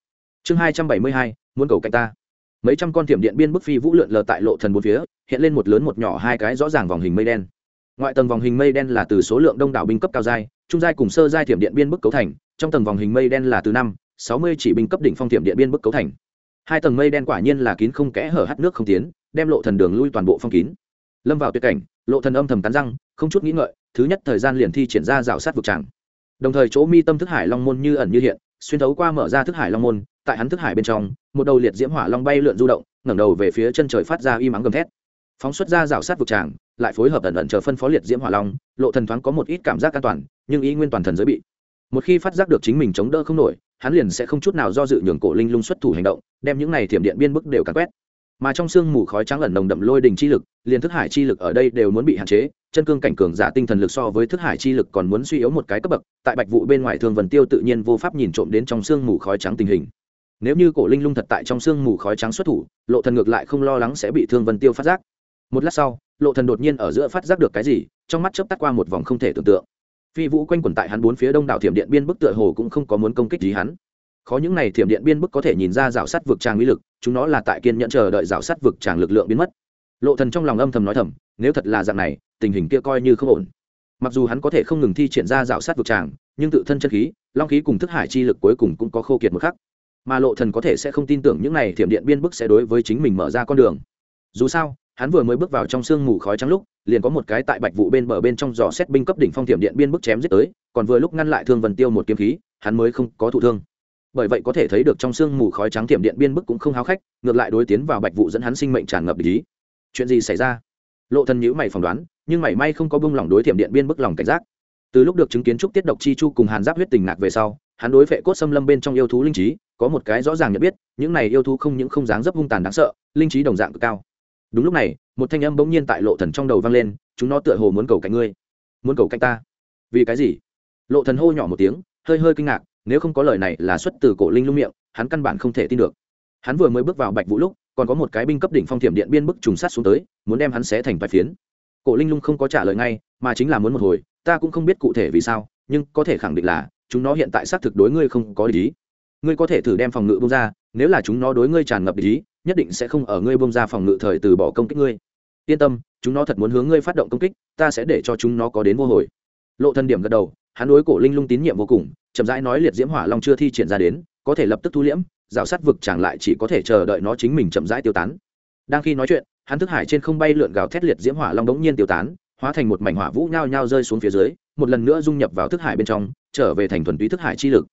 Chương hai trăm bảy mươi hai, muốn cầu cạnh ta. Mấy trăm con tiệm điện biên bức phi vũ lượn lờ tại lộ thần bốn phía, hiện lên một lớn một nhỏ hai cái rõ ràng vòng hình mây đen ngoại tầng vòng hình mây đen là từ số lượng đông đảo binh cấp cao giai, trung giai cùng sơ giai thiểm điện biên bức cấu thành, trong tầng vòng hình mây đen là từ năm, sáu mươi chỉ binh cấp đỉnh phong thiểm điện biên bức cấu thành. Hai tầng mây đen quả nhiên là kín không kẽ hở hắt nước không tiến, đem lộ thần đường lui toàn bộ phong kín. Lâm vào tuyệt cảnh, lộ thần âm thầm cắn răng, không chút nghĩ ngợi, thứ nhất thời gian liền thi triển ra rào sát vực tràng. Đồng thời chỗ mi tâm thức hải long môn như ẩn như hiện, xuyên thấu qua mở ra thức hải long môn, tại hắn thức hải bên trong, một đầu liệt diễm hỏa long bay lượn du động, ngẩng đầu về phía chân trời phát ra y mắng gầm thét phóng xuất ra rào sát vực tràng, lại phối hợp ẩn ẩn chờ phân phó liệt diễm hỏa long, lộ thần thoáng có một ít cảm giác an toàn, nhưng ý nguyên toàn thần giới bị. Một khi phát giác được chính mình chống đỡ không nổi, hắn liền sẽ không chút nào do dự nhường cổ linh lung xuất thủ hành động, đem những này thiểm điện biên bức đều cắn quét. Mà trong sương mù khói trắng ẩn nồng đậm lôi đình chi lực, liền thức hải chi lực ở đây đều muốn bị hạn chế, chân cương cảnh cường giả tinh thần lực so với thức hải chi lực còn muốn suy yếu một cái cấp bậc, tại bạch vụ bên ngoài thường vần tiêu tự nhiên vô pháp nhìn trộm đến trong sương mù khói trắng tình hình. Nếu như cổ linh lung thật tại trong sương mù khói trắng xuất thủ, lộ thần ngược lại không lo lắng sẽ bị thương vân tiêu phát giác một lát sau, lộ thần đột nhiên ở giữa phát giác được cái gì, trong mắt chớp tắt qua một vòng không thể tưởng tượng. Phi vũ quanh quẩn tại hắn bốn phía đông đảo thiểm điện biên bức tựa hồ cũng không có muốn công kích gì hắn. Khó những này thiểm điện biên bức có thể nhìn ra rào sắt vực tràng uy lực, chúng nó là tại kiên nhẫn chờ đợi rào sắt vực tràng lực lượng biến mất. Lộ thần trong lòng âm thầm nói thầm, nếu thật là dạng này, tình hình kia coi như không ổn. Mặc dù hắn có thể không ngừng thi triển ra rào sắt vực tràng, nhưng tự thân chân khí, long khí cùng thức hải chi lực cuối cùng cũng có khô kiệt một khắc. Mà lộ thần có thể sẽ không tin tưởng những này thiểm điện biên bức sẽ đối với chính mình mở ra con đường. Dù sao hắn vừa mới bước vào trong sương mù khói trắng lúc, liền có một cái tại bạch vụ bên bờ bên trong giò xét binh cấp đỉnh phong thiểm điện biên bức chém giết tới, còn vừa lúc ngăn lại thương vần tiêu một kiếm khí, hắn mới không có thụ thương. Bởi vậy có thể thấy được trong sương mù khói trắng thiểm điện biên bức cũng không háo khách, ngược lại đối tiến vào bạch vụ dẫn hắn sinh mệnh tràn ngập ý. chuyện gì xảy ra? Lộ thần nhữ mày phỏng đoán, nhưng mảy may không có bông lòng đối thiểm điện biên bức lòng cảnh giác. Từ lúc được chứng kiến trúc tiết độc chi chu cùng hàn giáp huyết tình ngạc về sau, hắn đối vệ cốt xâm lâm bên trong yêu thú linh trí, có một cái rõ ràng nhận biết, những này yêu thú không những không dáng dấp hung tàn đáng sợ, linh trí đồng dạng cực cao đúng lúc này, một thanh âm bỗng nhiên tại lộ thần trong đầu vang lên, chúng nó tựa hồ muốn cầu cạnh ngươi. Muốn cầu cạnh ta? Vì cái gì? Lộ thần hô nhỏ một tiếng, hơi hơi kinh ngạc, nếu không có lời này là xuất từ cổ linh lung miệng, hắn căn bản không thể tin được. Hắn vừa mới bước vào bạch vũ lúc, còn có một cái binh cấp đỉnh phong thiểm điện biên bức trùng sát xuống tới, muốn đem hắn xé thành vài phiến. Cổ linh lung không có trả lời ngay, mà chính là muốn một hồi, ta cũng không biết cụ thể vì sao, nhưng có thể khẳng định là, chúng nó hiện tại xác thực đối ngươi không có lý ngươi có thể thử đem phòng ngự bông ra, nếu là chúng nó đối ngươi tràn ngập ý nhất định sẽ không ở ngươi bông ra phòng ngự thời từ bỏ công kích ngươi. Yên tâm, chúng nó thật muốn hướng ngươi phát động công kích, ta sẽ để cho chúng nó có đến vô hồi. Lộ thần điểm gật đầu, hắn đối cổ linh lung tín nhiệm vô cùng, chậm rãi nói liệt diễm hỏa long chưa thi triển ra đến, có thể lập tức thu liễm, rào sát vực chẳng lại chỉ có thể chờ đợi nó chính mình chậm rãi tiêu tán. Đang khi nói chuyện, hắn thức hải trên không bay lượn gào thét liệt diễm hỏa long đống nhiên tiêu tán, hóa thành một mảnh hỏa vũ nhao nhao rơi xuống phía dưới, một lần nữa dung nhập vào thức hải bên trong, trở về thành thuần túy thức hải chi lực.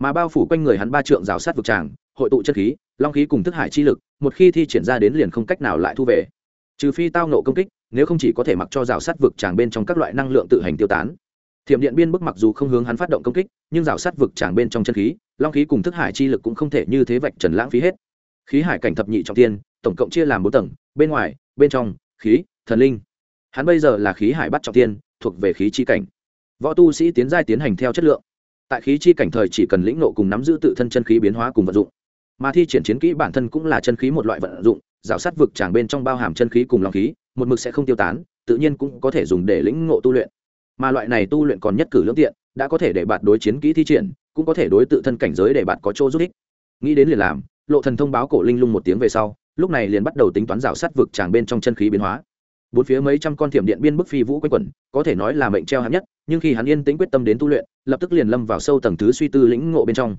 Mà bao phủ quanh người hắn ba trượng rào sát vực tràng hội tụ chất khí long khí cùng thức hải chi lực, một khi thi triển ra đến liền không cách nào lại thu về. Trừ phi tao nộ công kích, nếu không chỉ có thể mặc cho rào sát vực tràng bên trong các loại năng lượng tự hành tiêu tán. Thiểm điện biên bức mặc dù không hướng hắn phát động công kích, nhưng rào sát vực tràng bên trong chân khí, long khí cùng thức hải chi lực cũng không thể như thế vạch trần lãng phí hết. Khí hải cảnh thập nhị trọng tiên, tổng cộng chia làm bốn tầng, bên ngoài, bên trong, khí, thần linh. Hắn bây giờ là khí hải bắt trọng tiên, thuộc về khí chi cảnh. Võ tu sĩ tiến giai tiến hành theo chất lượng. Tại khí chi cảnh thời chỉ cần lĩnh nộ cùng nắm giữ tự thân chân khí biến hóa cùng vận dụng mà thi triển chiến kỹ bản thân cũng là chân khí một loại vận dụng, rào sát vực tràng bên trong bao hàm chân khí cùng lòng khí, một mực sẽ không tiêu tán, tự nhiên cũng có thể dùng để lĩnh ngộ tu luyện. Mà loại này tu luyện còn nhất cử lương tiện, đã có thể để bạn đối chiến kỹ thi triển, cũng có thể đối tự thân cảnh giới để bạn có chỗ giúp ích. Nghĩ đến liền làm, lộ thần thông báo cổ linh lung một tiếng về sau, lúc này liền bắt đầu tính toán rào sát vực tràng bên trong chân khí biến hóa. Bốn phía mấy trăm con thiểm điện biên bức phi vũ quanh quẩn, có thể nói là mệnh treo hạng nhất, nhưng khi hắn yên tĩnh quyết tâm đến tu luyện, lập tức liền lâm vào sâu tầng thứ suy tư lĩnh ngộ bên trong.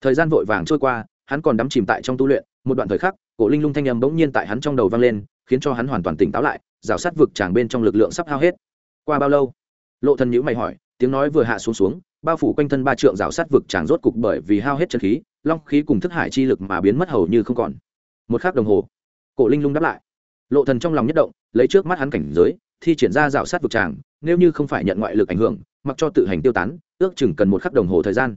Thời gian vội vàng trôi qua hắn còn đắm chìm tại trong tu luyện, một đoạn thời khắc, cổ linh lung thanh âm bỗng nhiên tại hắn trong đầu vang lên, khiến cho hắn hoàn toàn tỉnh táo lại, rào sát vực tràng bên trong lực lượng sắp hao hết. Qua bao lâu? Lộ thần nhữ mày hỏi, tiếng nói vừa hạ xuống xuống, bao phủ quanh thân ba trượng rào sát vực tràng rốt cục bởi vì hao hết chân khí, long khí cùng thức hải chi lực mà biến mất hầu như không còn. Một khắc đồng hồ, cổ linh lung đáp lại. Lộ thần trong lòng nhất động, lấy trước mắt hắn cảnh giới, thi triển ra rào sát vực tràng, nếu như không phải nhận ngoại lực ảnh hưởng, mặc cho tự hành tiêu tán, ước chừng cần một khắc đồng hồ thời gian.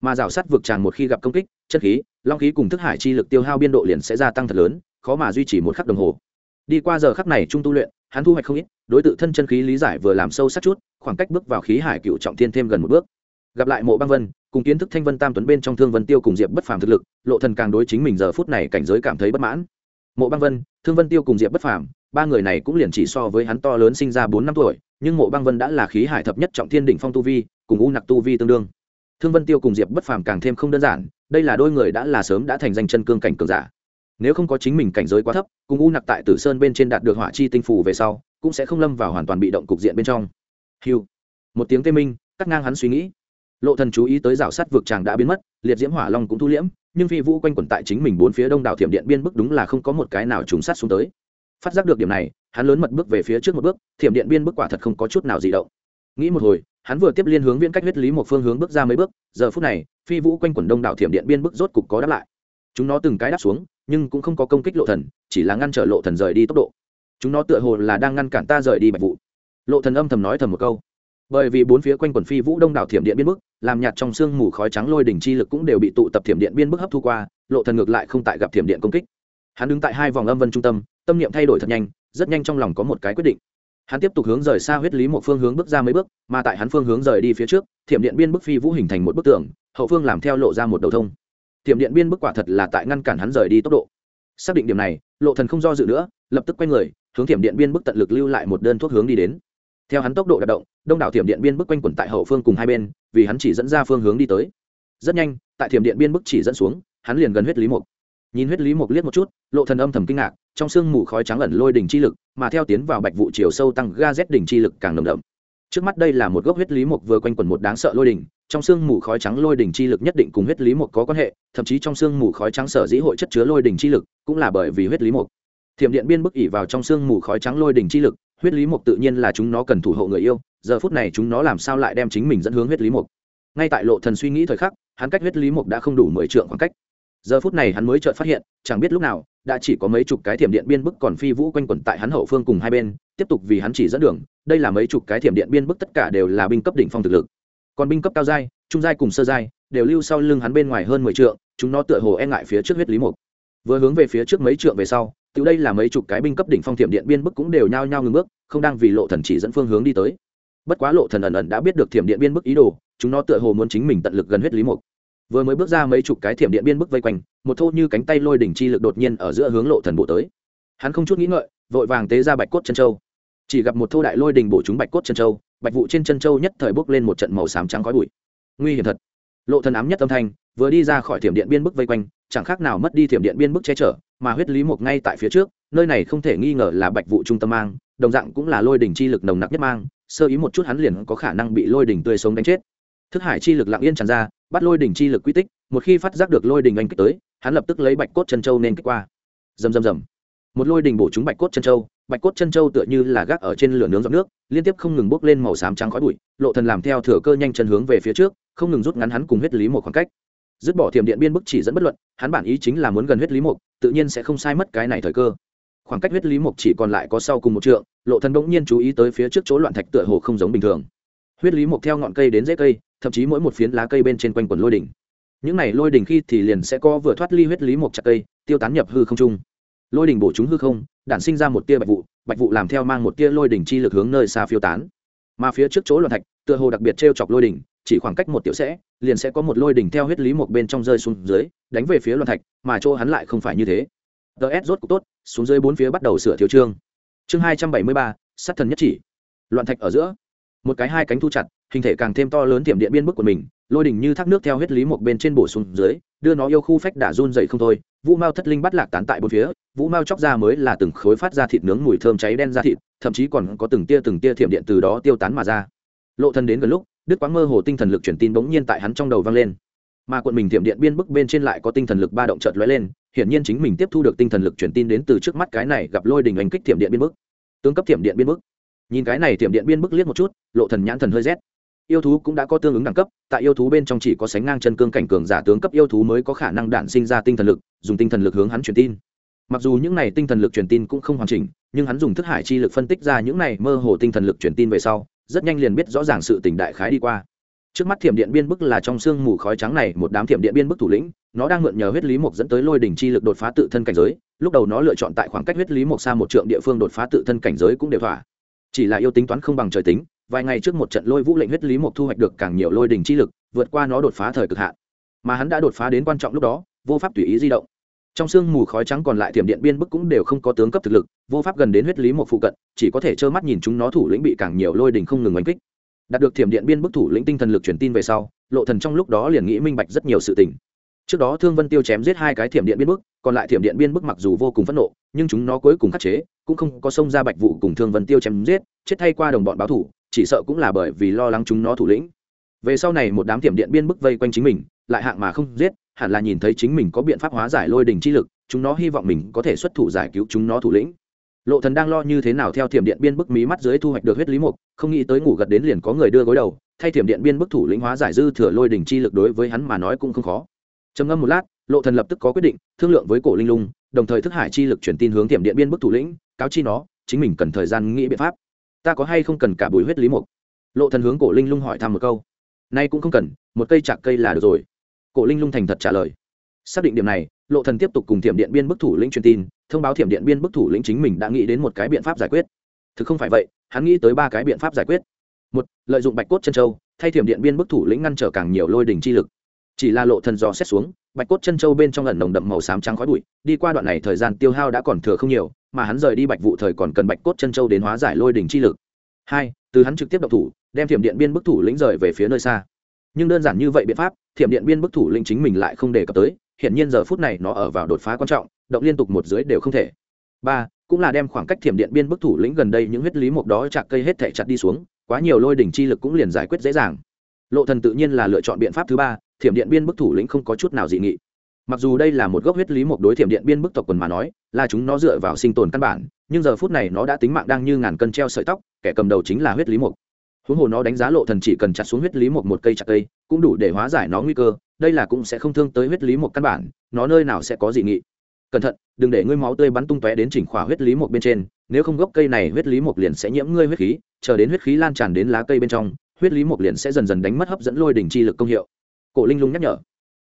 Mà rào sát vực tràng một khi gặp công kích chất khí long khí cùng thức hải chi lực tiêu hao biên độ liền sẽ gia tăng thật lớn, khó mà duy trì một khắc đồng hồ. Đi qua giờ khắc này trung tu luyện, hắn thu hoạch không ít, đối tượng thân chân khí lý giải vừa làm sâu sắc chút, khoảng cách bước vào khí hải cựu trọng thiên thêm gần một bước. Gặp lại mộ băng vân, cùng kiến thức thanh vân tam tuấn bên trong thương vân tiêu cùng diệp bất phàm thực lực, lộ thần càng đối chính mình giờ phút này cảnh giới cảm thấy bất mãn. Mộ băng vân, thương vân tiêu cùng diệp bất phàm, ba người này cũng liền chỉ so với hắn to lớn sinh ra bốn năm tuổi, nhưng mộ băng vân đã là khí hải thập nhất trọng thiên đỉnh phong tu vi, cùng u nặc tu vi tương đương. Thương vân tiêu cùng diệp bất phàm càng thêm không đơn giản đây là đôi người đã là sớm đã thành danh chân cương cảnh cường giả. Nếu không có chính mình cảnh giới quá thấp, cùng u nặc tại tử sơn bên trên đạt được hỏa chi tinh phủ về sau, cũng sẽ không lâm vào hoàn toàn bị động cục diện bên trong. Hiu một tiếng tê minh, cắt ngang hắn suy nghĩ. Lộ thần chú ý tới rào sắt vực chàng đã biến mất, liệt diễm hỏa long cũng thu liễm, nhưng phi vũ quanh quẩn tại chính mình bốn phía đông đảo thiểm điện biên bức đúng là không có một cái nào trùng sát xuống tới. Phát giác được điểm này, hắn lớn mật bước về phía trước một bước, thiểm điện biên bức quả thật không có chút nào gì động. Nghĩ một hồi hắn vừa tiếp liên hướng viễn cách huyết lý một phương hướng bước ra mấy bước, giờ phút này, phi vũ quanh quẩn đông đảo thiểm điện biên bức rốt cục có đáp lại. Chúng nó từng cái đáp xuống, nhưng cũng không có công kích lộ thần, chỉ là ngăn trở lộ thần rời đi tốc độ. Chúng nó tựa hồ là đang ngăn cản ta rời đi bạch vụ lộ thần âm thầm nói thầm một câu. Bởi vì bốn phía quanh quần phi vũ đông đảo thiểm điện biên bức làm nhạt trong sương mù khói trắng lôi đỉnh chi lực cũng đều bị tụ tập thiểm điện biên bức hấp thu qua, lộ thần ngược lại không tại gặp thiểm điện công kích. Hắn đứng tại hai vòng âm vân trung tâm tâm niệm thay đổi thật nhanh, rất nhanh trong lòng có một cái quyết định hắn tiếp tục hướng rời xa huyết lý một phương hướng bước ra mấy bước, mà tại hắn phương hướng rời đi phía trước, thiểm điện biên bức phi vũ hình thành một bức tường, hậu phương làm theo lộ ra một đầu thông. Thiểm điện biên bức quả thật là tại ngăn cản hắn rời đi tốc độ. Xác định điểm này, lộ thần không do dự nữa, lập tức quay người, hướng thiểm điện biên bức tận lực lưu lại một đơn thuốc hướng đi đến. Theo hắn tốc độ đạt động, đông đảo thiểm điện biên bức quanh quẩn tại hậu phương cùng hai bên, vì hắn chỉ dẫn ra phương hướng đi tới. Rất nhanh, tại thiểm điện biên bức chỉ dẫn xuống, hắn liền gần huyết lý mục nhìn huyết lý mục liếc một chút, lộ thần âm thầm kinh ngạc, trong sương mù khói trắng ẩn lôi đỉnh chi lực, mà theo tiến vào bạch vụ chiều sâu tăng ga z đỉnh chi lực càng nồng đậm. Trước mắt đây là một gốc huyết lý mục vừa quanh quẩn một đáng sợ lôi đỉnh, trong sương mù khói trắng lôi đỉnh chi lực nhất định cùng huyết lý mục có quan hệ, thậm chí trong sương mù khói trắng sở dĩ hội chất chứa lôi đỉnh chi lực, cũng là bởi vì huyết lý mục. Thiểm điện biên bức ỉ vào trong sương mù khói trắng lôi đỉnh chi lực, huyết lý mục tự nhiên là chúng nó cần thủ hộ người yêu, giờ phút này chúng nó làm sao lại đem chính mình dẫn hướng huyết lý mục? Ngay tại lộ thần suy nghĩ thời khắc, hắn cách huyết lý mục đã không đủ mười trượng khoảng cách giờ phút này hắn mới chợt phát hiện, chẳng biết lúc nào, đã chỉ có mấy chục cái thiểm điện biên bức còn phi vũ quanh quẩn tại hắn hậu phương cùng hai bên, tiếp tục vì hắn chỉ dẫn đường, đây là mấy chục cái thiểm điện biên bức tất cả đều là binh cấp đỉnh phong thực lực. Còn binh cấp cao giai, trung giai cùng sơ giai, đều lưu sau lưng hắn bên ngoài hơn mười trượng, chúng nó tựa hồ e ngại phía trước huyết lý mục. Vừa hướng về phía trước mấy trượng về sau từ đây là mấy chục cái binh cấp đỉnh phong thiểm điện biên bức cũng đều nhao nhao ngừng bước, không đang vì lộ thần chỉ dẫn phương hướng đi tới. Bất quá lộ thần ẩn ẩn đã biết được thiểm điện biên bức ý đồ, chúng nó tựa hồ muốn chính mình tận lực gần huyết lý mục vừa mới bước ra mấy chục cái thiểm điện biên bức vây quanh, một thô như cánh tay lôi đỉnh chi lực đột nhiên ở giữa hướng lộ thần bộ tới. Hắn không chút nghĩ ngợi, vội vàng tế ra bạch cốt chân châu. Chỉ gặp một thô đại lôi đỉnh bổ chúng bạch cốt chân châu, bạch vụ trên chân châu nhất thời bước lên một trận màu xám trắng khói bụi. Nguy hiểm thật. Lộ thần ám nhất âm thanh, vừa đi ra khỏi thiểm điện biên bức vây quanh, chẳng khác nào mất đi thiểm điện biên bức che chở, mà huyết lý một ngay tại phía trước, nơi này không thể nghi ngờ là bạch vụ trung tâm mang, đồng dạng cũng là lôi đỉnh chi lực nồng nặc nhất mang, sơ ý một chút hắn liền có khả năng bị lôi đỉnh tươi sống đánh chết thức hải chi lực lặng yên tràn ra, bắt lôi đỉnh chi lực quy tích, một khi phát giác được lôi đỉnh anh kích tới, hắn lập tức lấy bạch cốt chân châu nên kích qua. Rầm rầm rầm. Một lôi đỉnh bổ trúng bạch cốt chân châu, bạch cốt chân châu tựa như là gác ở trên lửa nướng giọt nước, liên tiếp không ngừng bốc lên màu xám trắng khói bụi, lộ thần làm theo thừa cơ nhanh chân hướng về phía trước, không ngừng rút ngắn hắn cùng huyết lý một khoảng cách. Dứt bỏ thiểm điện biên bức chỉ dẫn bất luận, hắn bản ý chính là muốn gần huyết lý mục, tự nhiên sẽ không sai mất cái này thời cơ. Khoảng cách huyết lý mục chỉ còn lại có sau cùng một trượng, lộ thần bỗng nhiên chú ý tới phía trước chỗ loạn thạch tựa hồ không giống bình thường. Huyết lý mục theo ngọn cây đến rễ cây thậm chí mỗi một phiến lá cây bên trên quanh quần lôi đỉnh. Những này lôi đỉnh khi thì liền sẽ có vừa thoát ly huyết lý một chặt cây, tiêu tán nhập hư không trung lôi đỉnh bổ chúng hư không, đản sinh ra một tia bạch vụ bạch vụ làm theo mang một tia lôi đỉnh chi lực hướng nơi xa phiêu tán. Mà phía trước chỗ loạn thạch, tựa hồ đặc biệt treo chọc lôi đỉnh, chỉ khoảng cách một tiểu sẽ, liền sẽ có một lôi đỉnh theo huyết lý một bên trong rơi xuống dưới, đánh về phía loạn thạch, mà chỗ hắn lại không phải như thế. Ts rốt cũng tốt, xuống dưới bốn phía bắt đầu sửa thiếu chương. Chương hai trăm bảy mươi ba, sát thần nhất chỉ. Loạn thạch ở giữa một cái hai cánh thu chặt, hình thể càng thêm to lớn tiệm điện biên bức của mình, lôi đỉnh như thác nước theo huyết lý một bên trên bổ sung dưới, đưa nó yêu khu phách đả run dậy không thôi. Vũ mao thất linh bắt lạc tán tại bốn phía, vũ mao chóc ra mới là từng khối phát ra thịt nướng mùi thơm cháy đen ra thịt, thậm chí còn có từng tia từng tia thiểm điện từ đó tiêu tán mà ra. Lộ thân đến gần lúc đức quáng mơ hồ tinh thần lực truyền tin bỗng nhiên tại hắn trong đầu vang lên. Mà quận mình thiểm điện biên bức bên trên lại có tinh thần lực ba động chợt lóe lên, hiển nhiên chính mình tiếp thu được tinh thần lực truyền tin đến từ trước mắt cái này gặp lôi đình đánh kích thiểm điện biên bức. Tướng cấp thiểm điện biên bức nhìn cái này tiệm điện biên bức liếc một chút, lộ thần nhãn thần hơi rét. Yêu thú cũng đã có tương ứng đẳng cấp, tại yêu thú bên trong chỉ có sánh ngang chân cương cảnh cường giả tướng cấp yêu thú mới có khả năng đản sinh ra tinh thần lực, dùng tinh thần lực hướng hắn truyền tin. Mặc dù những này tinh thần lực truyền tin cũng không hoàn chỉnh, nhưng hắn dùng thức hải chi lực phân tích ra những này mơ hồ tinh thần lực truyền tin về sau, rất nhanh liền biết rõ ràng sự tình đại khái đi qua. Trước mắt thiểm điện biên bức là trong sương mù khói trắng này một đám thiểm điện biên bức thủ lĩnh, nó đang mượn nhờ huyết lý mục dẫn tới lôi đỉnh chi lực đột phá tự thân cảnh giới, lúc đầu nó lựa chọn tại khoảng cách huyết lý mục xa một trượng địa phương đột phá tự thân cảnh giới cũng đều thỏa chỉ là yêu tính toán không bằng trời tính, vài ngày trước một trận lôi vũ lệnh huyết lý mục thu hoạch được càng nhiều lôi đỉnh chi lực, vượt qua nó đột phá thời cực hạn. Mà hắn đã đột phá đến quan trọng lúc đó, vô pháp tùy ý di động. Trong sương mù khói trắng còn lại thiểm điện biên bức cũng đều không có tướng cấp thực lực, vô pháp gần đến huyết lý một phụ cận, chỉ có thể trơ mắt nhìn chúng nó thủ lĩnh bị càng nhiều lôi đình không ngừng oanh kích. Đạt được thiểm điện biên bức thủ lĩnh tinh thần lực truyền tin về sau, lộ thần trong lúc đó liền nghĩ minh bạch rất nhiều sự tình trước đó thương vân tiêu chém giết hai cái thiểm điện biên bức, còn lại thiểm điện biên bức mặc dù vô cùng phẫn nộ, nhưng chúng nó cuối cùng khắc chế, cũng không có xông ra bạch vụ cùng thương vân tiêu chém giết, chết thay qua đồng bọn báo thủ, chỉ sợ cũng là bởi vì lo lắng chúng nó thủ lĩnh. Về sau này một đám thiểm điện biên bức vây quanh chính mình, lại hạng mà không giết, hẳn là nhìn thấy chính mình có biện pháp hóa giải lôi đình chi lực, chúng nó hy vọng mình có thể xuất thủ giải cứu chúng nó thủ lĩnh. Lộ thần đang lo như thế nào theo thiểm điện biên bức mí mắt dưới thu hoạch được huyết lý mục, không nghĩ tới ngủ gật đến liền có người đưa gối đầu, thay thiểm điện biên bức thủ lĩnh hóa giải dư thừa lôi đỉnh chi lực đối với hắn mà nói cũng không khó trầm ngâm một lát, lộ thần lập tức có quyết định, thương lượng với cổ linh lung, đồng thời thức hải chi lực truyền tin hướng thiểm điện biên bức thủ lĩnh, cáo chi nó, chính mình cần thời gian nghĩ biện pháp. Ta có hay không cần cả bùi huyết lý mục? Lộ thần hướng cổ linh lung hỏi thăm một câu. Nay cũng không cần, một cây chạc cây là được rồi. Cổ linh lung thành thật trả lời. Xác định điểm này, lộ thần tiếp tục cùng thiểm điện biên bức thủ lĩnh truyền tin, thông báo thiểm điện biên bức thủ lĩnh chính mình đã nghĩ đến một cái biện pháp giải quyết. Thực không phải vậy, hắn nghĩ tới ba cái biện pháp giải quyết. Một, lợi dụng bạch cốt chân châu, thay thiểm điện biên bức thủ lĩnh ngăn trở càng nhiều lôi đỉnh chi lực chỉ là lộ thần dò xét xuống, bạch cốt chân châu bên trong ẩn nồng đậm màu xám trắng khói bụi, đi qua đoạn này thời gian tiêu hao đã còn thừa không nhiều, mà hắn rời đi bạch vụ thời còn cần bạch cốt chân châu đến hóa giải lôi đỉnh chi lực. Hai, từ hắn trực tiếp động thủ, đem thiểm điện biên bức thủ lĩnh rời về phía nơi xa. Nhưng đơn giản như vậy biện pháp, thiểm điện biên bức thủ lĩnh chính mình lại không đề cập tới hiện nhiên giờ phút này nó ở vào đột phá quan trọng, động liên tục một dưới đều không thể. Ba, cũng là đem khoảng cách thiểm điện biên bức thủ lĩnh gần đây những huyết lý mục đó chặt cây hết thể chặt đi xuống, quá nhiều lôi đỉnh chi lực cũng liền giải quyết dễ dàng. Lộ thần tự nhiên là lựa chọn biện pháp thứ ba thiểm điện biên bức thủ lĩnh không có chút nào dị nghị. Mặc dù đây là một gốc huyết lý một đối thiểm điện biên bức tộc quần mà nói, là chúng nó dựa vào sinh tồn căn bản, nhưng giờ phút này nó đã tính mạng đang như ngàn cân treo sợi tóc, kẻ cầm đầu chính là huyết lý một. huống hồ nó đánh giá lộ thần chỉ cần chặt xuống huyết lý một một cây chặt cây, cũng đủ để hóa giải nó nguy cơ, đây là cũng sẽ không thương tới huyết lý một căn bản, nó nơi nào sẽ có dị nghị. Cẩn thận, đừng để ngươi máu tươi bắn tung tóe đến chỉnh khỏa huyết lý một bên trên, nếu không gốc cây này huyết lý một liền sẽ nhiễm ngươi huyết khí, chờ đến huyết khí lan tràn đến lá cây bên trong, huyết lý một liền sẽ dần dần đánh mất hấp dẫn lôi đỉnh chi lực công hiệu cổ linh lung nhắc nhở.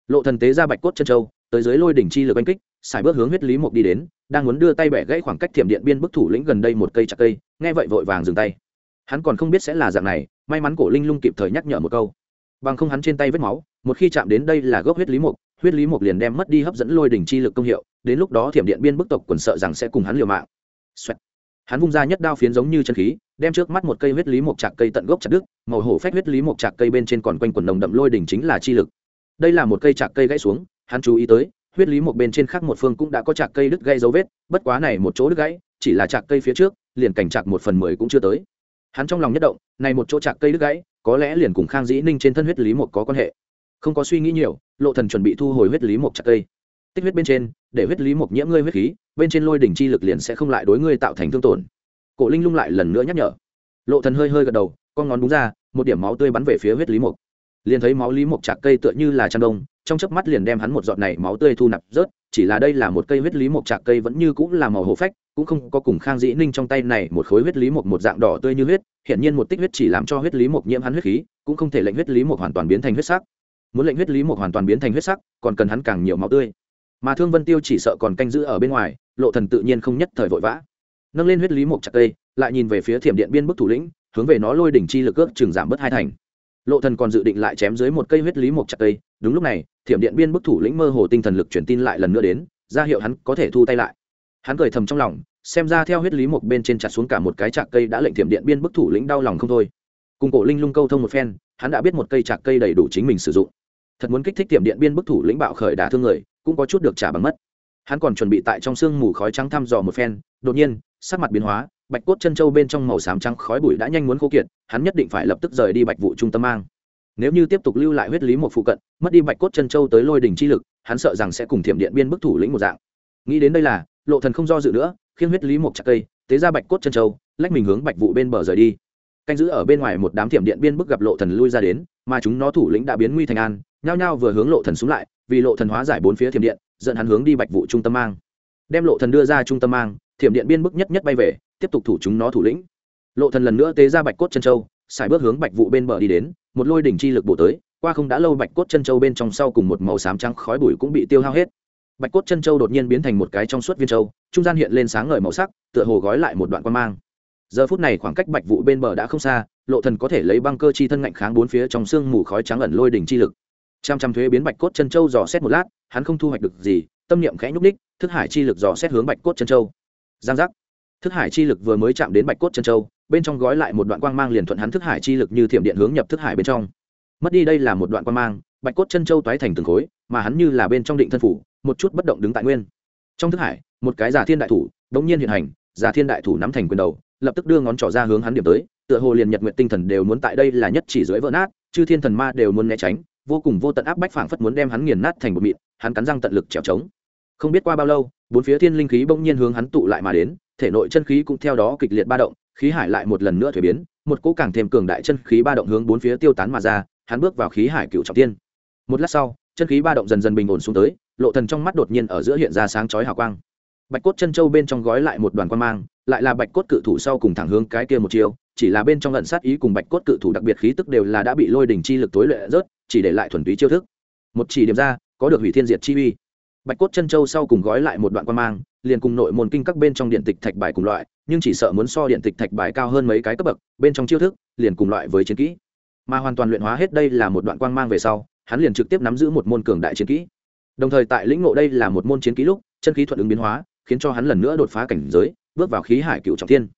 Lộ thần tế ra bạch cốt chân châu, tới dưới lôi đỉnh chi lực oanh kích, xài bước hướng huyết lý mục đi đến, đang muốn đưa tay bẻ gãy khoảng cách thiểm điện biên bức thủ lĩnh gần đây một cây chặt cây, nghe vậy vội vàng dừng tay. Hắn còn không biết sẽ là dạng này, may mắn cổ linh lung kịp thời nhắc nhở một câu. Bằng không hắn trên tay vết máu, một khi chạm đến đây là gốc huyết lý mục, huyết lý mục liền đem mất đi hấp dẫn lôi đỉnh chi lực công hiệu, đến lúc đó thiểm điện biên bức tộc quần sợ rằng sẽ cùng hắn liều mạng、Xoẹt hắn vung ra nhất đao phiến giống như chân khí, đem trước mắt một cây huyết lý mục chạc cây tận gốc chặt đứt, màu hổ phách huyết lý mục chạc cây bên trên còn quanh quần nồng đậm lôi đỉnh chính là chi lực. Đây là một cây chạc cây gãy xuống, hắn chú ý tới, huyết lý một bên trên khác một phương cũng đã có chạc cây đứt gây dấu vết, bất quá này một chỗ đứt gãy, chỉ là chạc cây phía trước, liền cảnh chạc một phần mười cũng chưa tới. Hắn trong lòng nhất động, này một chỗ chạc cây đứt gãy, có lẽ liền cùng khang dĩ ninh trên thân huyết lý một có quan hệ. Không có suy nghĩ nhiều, lộ thần chuẩn bị thu hồi huyết lý một chặt cây tích huyết bên trên, để huyết lý mộc nhiễm ngươi huyết khí, bên trên lôi đỉnh chi lực liền sẽ không lại đối ngươi tạo thành thương tổn. Cổ linh lung lại lần nữa nhắc nhở. Lộ thần hơi hơi gật đầu, con ngón đúng ra, một điểm máu tươi bắn về phía huyết lý mục liền thấy máu lý mục chạc cây tựa như là chăn đông, trong chớp mắt liền đem hắn một giọt này máu tươi thu nạp rớt, chỉ là đây là một cây huyết lý mục chạc cây vẫn như cũng là màu hổ phách, cũng không có cùng khang dĩ ninh trong tay này một khối huyết lý mục một dạng đỏ tươi như huyết hiện nhiên một tích huyết chỉ làm cho huyết lý mục nhiễm hắn huyết khí, cũng không thể lệnh huyết lý mục hoàn toàn biến thành huyết sắc. Muốn lệnh huyết lý mục hoàn toàn biến thành huyết sắc, còn cần hắn càng nhiều máu tươi mà thương vân tiêu chỉ sợ còn canh giữ ở bên ngoài, lộ thần tự nhiên không nhất thời vội vã. Nâng lên huyết lý một chặt cây, lại nhìn về phía thiểm điện biên bức thủ lĩnh, hướng về nó lôi đỉnh chi lực ước chừng giảm bớt hai thành. Lộ thần còn dự định lại chém dưới một cây huyết lý một chặt cây, đúng lúc này, thiểm điện biên bức thủ lĩnh mơ hồ tinh thần lực truyền tin lại lần nữa đến, ra hiệu hắn có thể thu tay lại. Hắn cười thầm trong lòng, xem ra theo huyết lý một bên trên chặt xuống cả một cái chạc cây đã lệnh thiểm điện biên bức thủ lĩnh đau lòng không thôi. Cùng cổ linh lung câu thông một phen, hắn đã biết một cây chạc cây đầy đủ chính mình sử dụng. Thật muốn kích thích tiệm điện biên bức thủ lĩnh bạo khởi đả thương người cũng có chút được trả bằng mất. Hắn còn chuẩn bị tại trong sương mù khói trắng thăm dò một phen, đột nhiên, sắc mặt biến hóa, bạch cốt chân châu bên trong màu xám trắng khói bụi đã nhanh muốn khô kiệt, hắn nhất định phải lập tức rời đi bạch vụ trung tâm mang. Nếu như tiếp tục lưu lại huyết lý một phụ cận, mất đi bạch cốt chân châu tới lôi đỉnh chi lực, hắn sợ rằng sẽ cùng thiểm điện biên bức thủ lĩnh một dạng. Nghĩ đến đây là, lộ thần không do dự nữa khiến huyết lý một chặt cây, tế ra bạch cốt chân châu, lách mình hướng bạch vụ bên bờ rời đi. Canh giữ ở bên ngoài một đám thiểm điện biên bức gặp lộ thần lui ra đến, mà chúng nó thủ lĩnh đã biến nguy thành an nhao nhao vừa hướng lộ thần xuống lại, vì lộ thần hóa giải bốn phía thiểm điện, dẫn hắn hướng đi bạch vụ trung tâm mang. Đem lộ thần đưa ra trung tâm mang, thiểm điện biên bức nhất nhất bay về, tiếp tục thủ chúng nó thủ lĩnh. Lộ thần lần nữa tế ra bạch cốt chân châu, xài bước hướng bạch vụ bên bờ đi đến, một lôi đỉnh chi lực bổ tới, qua không đã lâu bạch cốt chân châu bên trong sau cùng một màu xám trắng khói bụi cũng bị tiêu hao hết. Bạch cốt chân châu đột nhiên biến thành một cái trong suốt viên châu, trung gian hiện lên sáng ngời màu sắc, tựa hồ gói lại một đoạn quan mang. Giờ phút này khoảng cách bạch vụ bên bờ đã không xa, lộ thần có thể lấy băng cơ chi thân ngạnh kháng bốn phía trong xương mù khói trắng ẩn lôi đỉnh chi lực trăm trăm thuế biến bạch cốt chân châu dò xét một lát, hắn không thu hoạch được gì, tâm niệm khẽ nhúc ních thức hải chi lực dò xét hướng bạch cốt chân châu. Giang giác. Thức hải chi lực vừa mới chạm đến bạch cốt chân châu, bên trong gói lại một đoạn quang mang liền thuận hắn thức hải chi lực như thiểm điện hướng nhập thức hải bên trong. Mất đi đây là một đoạn quang mang, bạch cốt chân châu toái thành từng khối, mà hắn như là bên trong định thân phủ, một chút bất động đứng tại nguyên. Trong thức hải, một cái giả thiên đại thủ, đống nhiên hiện hành, giả thiên đại thủ nắm thành quyền đầu, lập tức đưa ngón trỏ ra hướng hắn điểm tới, tựa hồ liền nhật nguyện tinh thần đều muốn tại đây là nhất chỉ dưới vỡ nát, chư thiên thần ma đều muốn né tránh vô cùng vô tận áp bách phảng phất muốn đem hắn nghiền nát thành một mịn, hắn cắn răng tận lực trèo trống. Không biết qua bao lâu, bốn phía thiên linh khí bỗng nhiên hướng hắn tụ lại mà đến, thể nội chân khí cũng theo đó kịch liệt ba động, khí hải lại một lần nữa thuế biến, một cỗ càng thêm cường đại chân khí ba động hướng bốn phía tiêu tán mà ra, hắn bước vào khí hải cựu trọng tiên. Một lát sau, chân khí ba động dần dần bình ổn xuống tới, lộ thần trong mắt đột nhiên ở giữa hiện ra sáng chói hào quang. Bạch cốt chân châu bên trong gói lại một đoàn quan mang, lại là bạch cốt cự thủ sau cùng thẳng hướng cái kia một chiều chỉ là bên trong lận sát ý cùng bạch cốt cự thủ đặc biệt khí tức đều là đã bị lôi đỉnh chi lực tối lệ rớt chỉ để lại thuần túy chiêu thức. Một chỉ điểm ra, có được hủy thiên diệt chi uy. Bạch cốt chân châu sau cùng gói lại một đoạn quan mang, liền cùng nội môn kinh các bên trong điện tịch thạch bài cùng loại, nhưng chỉ sợ muốn so điện tịch thạch bài cao hơn mấy cái cấp bậc, bên trong chiêu thức, liền cùng loại với chiến kỹ. Mà hoàn toàn luyện hóa hết đây là một đoạn quang mang về sau, hắn liền trực tiếp nắm giữ một môn cường đại chiến kỹ. Đồng thời tại lĩnh ngộ đây là một môn chiến kỹ lúc, chân khí thuận ứng biến hóa, khiến cho hắn lần nữa đột phá cảnh giới, bước vào khí hải cựu trọng thiên.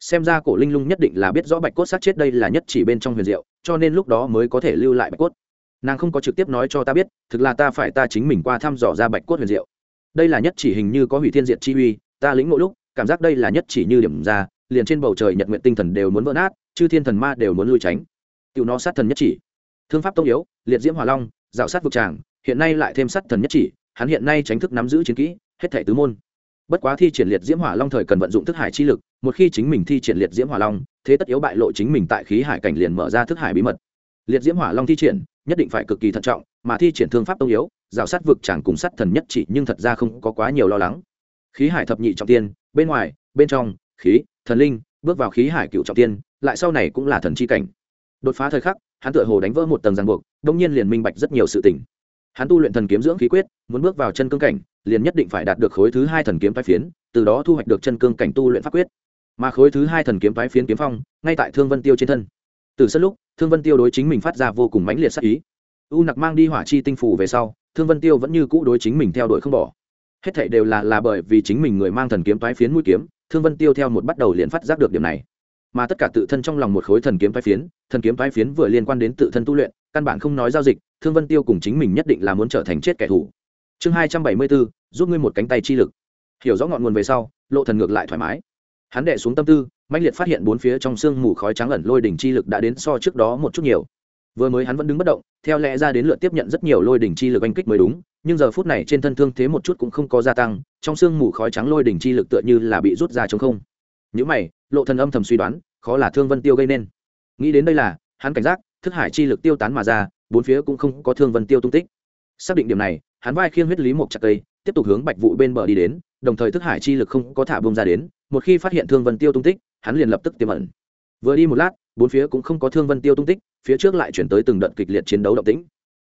Xem ra cổ linh lung nhất định là biết rõ bạch cốt sát chết đây là nhất chỉ bên trong huyền diệu, cho nên lúc đó mới có thể lưu lại bạch cốt nàng không có trực tiếp nói cho ta biết, thực là ta phải ta chính mình qua thăm dò ra bạch cốt huyền diệu. Đây là nhất chỉ hình như có hủy thiên diệt chi uy, ta lĩnh ngộ lúc, cảm giác đây là nhất chỉ như điểm ra, liền trên bầu trời nhật nguyện tinh thần đều muốn vỡ nát, chư thiên thần ma đều muốn lui tránh. Tiểu nó sát thần nhất chỉ. Thương pháp tông yếu, liệt diễm hỏa long, dạo sát vực tràng, hiện nay lại thêm sát thần nhất chỉ, hắn hiện nay tránh thức nắm giữ chiến kỹ, hết thể tứ môn. Bất quá thi triển liệt diễm hỏa long thời cần vận dụng thức hải chi lực, một khi chính mình thi triển liệt diễm hỏa long, thế tất yếu bại lộ chính mình tại khí hải cảnh liền mở ra thức hải bí mật liệt diễm hỏa long thi triển, nhất định phải cực kỳ thận trọng, mà thi triển thương pháp tông yếu, rào sát vực chẳng cùng sát thần nhất chỉ nhưng thật ra không có quá nhiều lo lắng. Khí hải thập nhị trọng tiên, bên ngoài, bên trong, khí, thần linh, bước vào khí hải cựu trọng tiên, lại sau này cũng là thần chi cảnh. Đột phá thời khắc, hắn tựa hồ đánh vỡ một tầng ràng buộc, đông nhiên liền minh bạch rất nhiều sự tình. Hắn tu luyện thần kiếm dưỡng khí quyết, muốn bước vào chân cương cảnh, liền nhất định phải đạt được khối thứ hai thần kiếm phái phiến, từ đó thu hoạch được chân cương cảnh tu luyện pháp quyết. Mà khối thứ hai thần kiếm tái phiến kiếm phong, ngay tại thương vân tiêu trên thân từ sân lúc, thương vân tiêu đối chính mình phát ra vô cùng mãnh liệt sắc ý. U nặc mang đi hỏa chi tinh phủ về sau, thương vân tiêu vẫn như cũ đối chính mình theo đuổi không bỏ. Hết thảy đều là là bởi vì chính mình người mang thần kiếm toái phiến mũi kiếm, thương vân tiêu theo một bắt đầu liền phát giác được điểm này. Mà tất cả tự thân trong lòng một khối thần kiếm toái phiến, thần kiếm toái phiến vừa liên quan đến tự thân tu luyện, căn bản không nói giao dịch, thương vân tiêu cùng chính mình nhất định là muốn trở thành chết kẻ thù. Chương hai trăm bảy mươi bốn, giúp ngươi một cánh tay chi lực. Hiểu rõ ngọn nguồn về sau, lộ thần ngược lại thoải mái hắn đệ xuống tâm tư mạnh liệt phát hiện bốn phía trong sương mù khói trắng ẩn lôi đỉnh chi lực đã đến so trước đó một chút nhiều. Vừa mới hắn vẫn đứng bất động, theo lẽ ra đến lượt tiếp nhận rất nhiều lôi đỉnh chi lực oanh kích mới đúng, nhưng giờ phút này trên thân thương thế một chút cũng không có gia tăng, trong sương mù khói trắng lôi đỉnh chi lực tựa như là bị rút ra chống không. Những mày, lộ thần âm thầm suy đoán, khó là thương vân tiêu gây nên. Nghĩ đến đây là, hắn cảnh giác, thức hải chi lực tiêu tán mà ra, bốn phía cũng không có thương vân tiêu tung tích. Xác định điểm này, hắn vai khiêng huyết lý một chặt cây, tiếp tục hướng bạch vụ bên bờ đi đến đồng thời thức hải chi lực không có thả bông ra đến, một khi phát hiện thương vân tiêu tung tích, hắn liền lập tức tiềm ẩn. Vừa đi một lát, bốn phía cũng không có thương vân tiêu tung tích, phía trước lại chuyển tới từng đợt kịch liệt chiến đấu động tĩnh.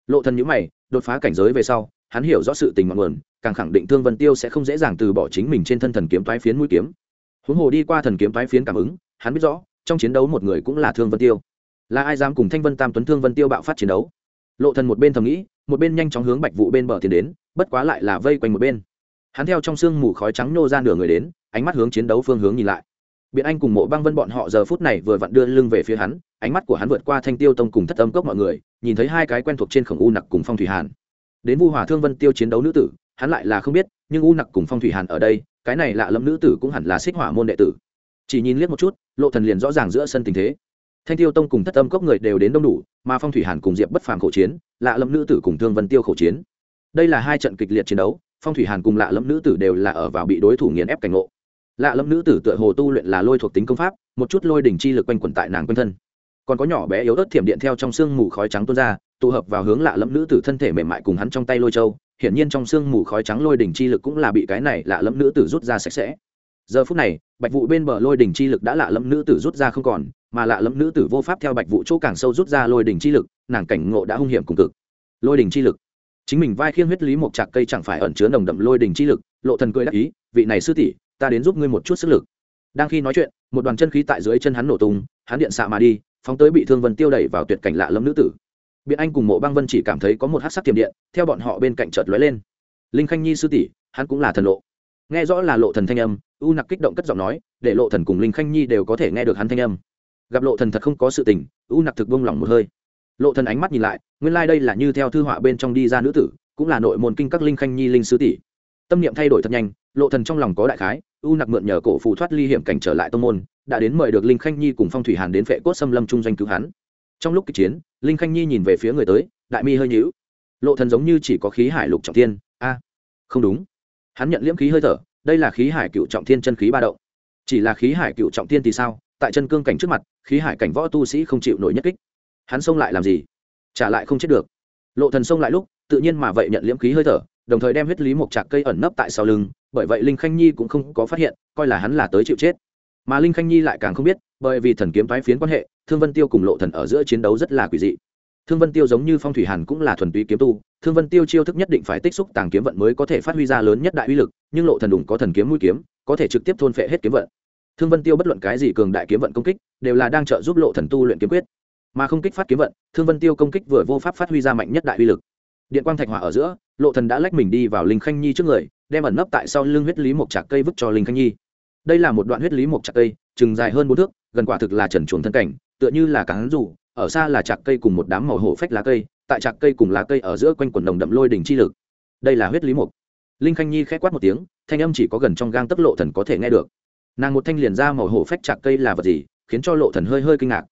Lộ thần nhíu mày, đột phá cảnh giới về sau, hắn hiểu rõ sự tình mặn nguồn, càng khẳng định thương vân tiêu sẽ không dễ dàng từ bỏ chính mình trên thân thần kiếm toái phiến mũi kiếm. Huống hồ đi qua thần kiếm toái phiến cảm ứng, hắn biết rõ, trong chiến đấu một người cũng là thương vân tiêu. Là ai dám cùng thanh vân tam tuấn thương vân tiêu bạo phát chiến đấu? Lộ thần một bên thầm nghĩ, một bên nhanh chóng hướng bạch vụ bên bờ tiến đến, bất quá lại là vây quanh một bên hắn theo trong sương mù khói trắng nô ra nửa người đến, ánh mắt hướng chiến đấu phương hướng nhìn lại. Biện anh cùng mộ băng vân bọn họ giờ phút này vừa vặn đưa lưng về phía hắn, ánh mắt của hắn vượt qua thanh tiêu tông cùng thất âm cốc mọi người, nhìn thấy hai cái quen thuộc trên khổng u nặc cùng phong thủy hàn. Đến vu hòa thương vân tiêu chiến đấu nữ tử, hắn lại là không biết, nhưng u nặc cùng phong thủy hàn ở đây, cái này lạ lẫm nữ tử cũng hẳn là xích hỏa môn đệ tử. Chỉ nhìn liếc một chút, lộ thần liền rõ ràng giữa sân tình thế. Thanh tiêu tông cùng thất âm cốc người đều đến đông đủ, mà phong thủy hàn cùng diệp bất phàm khẩu chiến, lạ lẫm nữ tử cùng thương vân tiêu khẩu chiến. Đây là hai trận kịch liệt chiến đấu phong thủy hàn cùng lạ lẫm nữ tử đều là ở vào bị đối thủ nghiền ép cảnh ngộ. Lạ lẫm nữ tử tựa hồ tu luyện là lôi thuộc tính công pháp, một chút lôi đỉnh chi lực quanh quẩn tại nàng quanh thân. Còn có nhỏ bé yếu ớt thiểm điện theo trong xương mù khói trắng tuôn ra, tụ hợp vào hướng lạ lẫm nữ tử thân thể mềm mại cùng hắn trong tay lôi châu. Hiển nhiên trong xương mù khói trắng lôi đỉnh chi lực cũng là bị cái này lạ lẫm nữ tử rút ra sạch sẽ. Giờ phút này, bạch vụ bên bờ lôi đỉnh chi lực đã lạ lẫm nữ tử rút ra không còn, mà lạ lẫm nữ tử vô pháp theo bạch vụ chỗ càng sâu rút ra lôi đỉnh chi lực, nàng cảnh ngộ đã hung hiểm cùng cực. Lôi đỉnh chi lực chính mình vai khiêng huyết lý một trạc cây chẳng phải ẩn chứa nồng đậm lôi đỉnh chi lực, lộ thần cười đắc ý, vị này sư tỷ, ta đến giúp ngươi một chút sức lực. Đang khi nói chuyện, một đoàn chân khí tại dưới chân hắn nổ tung, hắn điện xạ mà đi, phóng tới bị thương vân tiêu đẩy vào tuyệt cảnh lạ lẫm nữ tử. Biện anh cùng mộ băng vân chỉ cảm thấy có một hát sắc tiềm điện, theo bọn họ bên cạnh chợt lóe lên. Linh khanh nhi sư tỷ, hắn cũng là thần lộ. Nghe rõ là lộ thần thanh âm, u nặc kích động cất giọng nói, để lộ thần cùng linh khanh nhi đều có thể nghe được hắn thanh âm. Gặp lộ thần thật không có sự tình, u nặc thực buông lòng một hơi lộ thần ánh mắt nhìn lại, nguyên lai like đây là như theo thư họa bên trong đi ra nữ tử, cũng là nội môn kinh các linh khanh nhi linh Sứ tỷ. Tâm niệm thay đổi thật nhanh, lộ thần trong lòng có đại khái, u nặc mượn nhờ cổ phù thoát ly hiểm cảnh trở lại tông môn, đã đến mời được linh khanh nhi cùng phong thủy hàn đến vệ cốt xâm lâm trung doanh cứu hắn. Trong lúc kịch chiến, linh khanh nhi nhìn về phía người tới, đại mi hơi nhíu. Lộ thần giống như chỉ có khí hải lục trọng thiên. A, không đúng. Hắn nhận liễm khí hơi thở, đây là khí hải cựu trọng thiên chân khí ba động. Chỉ là khí hải cựu trọng thiên thì sao? Tại chân cương cảnh trước mặt, khí hải cảnh võ tu sĩ không chịu nổi nhất kích hắn xông lại làm gì? Trả lại không chết được. Lộ thần xông lại lúc, tự nhiên mà vậy nhận liễm khí hơi thở, đồng thời đem huyết lý một trạc cây ẩn nấp tại sau lưng, bởi vậy linh khanh nhi cũng không có phát hiện, coi là hắn là tới chịu chết. Mà linh khanh nhi lại càng không biết, bởi vì thần kiếm tái phiến quan hệ, thương vân tiêu cùng lộ thần ở giữa chiến đấu rất là quỷ dị. Thương vân tiêu giống như phong thủy hàn cũng là thuần túy kiếm tu, thương vân tiêu chiêu thức nhất định phải tích xúc tàng kiếm vận mới có thể phát huy ra lớn nhất đại uy lực, nhưng lộ thần đủng có thần kiếm mũi kiếm, có thể trực tiếp thôn phệ hết kiếm vận. Thương vân tiêu bất luận cái gì cường đại kiếm vận công kích, đều là đang trợ giúp lộ thần tu luyện kiếm quyết mà không kích phát kiếm vận, thương vân tiêu công kích vừa vô pháp phát huy ra mạnh nhất đại uy lực. Điện quang thạch hỏa ở giữa, lộ thần đã lách mình đi vào linh khanh nhi trước người, đem ẩn nấp tại sau lưng huyết lý một trạc cây vứt cho linh khanh nhi. Đây là một đoạn huyết lý một trạc cây, chừng dài hơn bốn thước, gần quả thực là trần chuồng thân cảnh, tựa như là cán rủ, ở xa là trạc cây cùng một đám màu hổ phách lá cây, tại trạc cây cùng lá cây ở giữa quanh quần đồng đậm lôi đỉnh chi lực. Đây là huyết lý mục linh khanh nhi khẽ quát một tiếng, thanh âm chỉ có gần trong gang tấc lộ thần có thể nghe được. Nàng một thanh liền ra màu hổ phách trạc cây là vật gì, khiến cho lộ thần hơi hơi kinh ngạc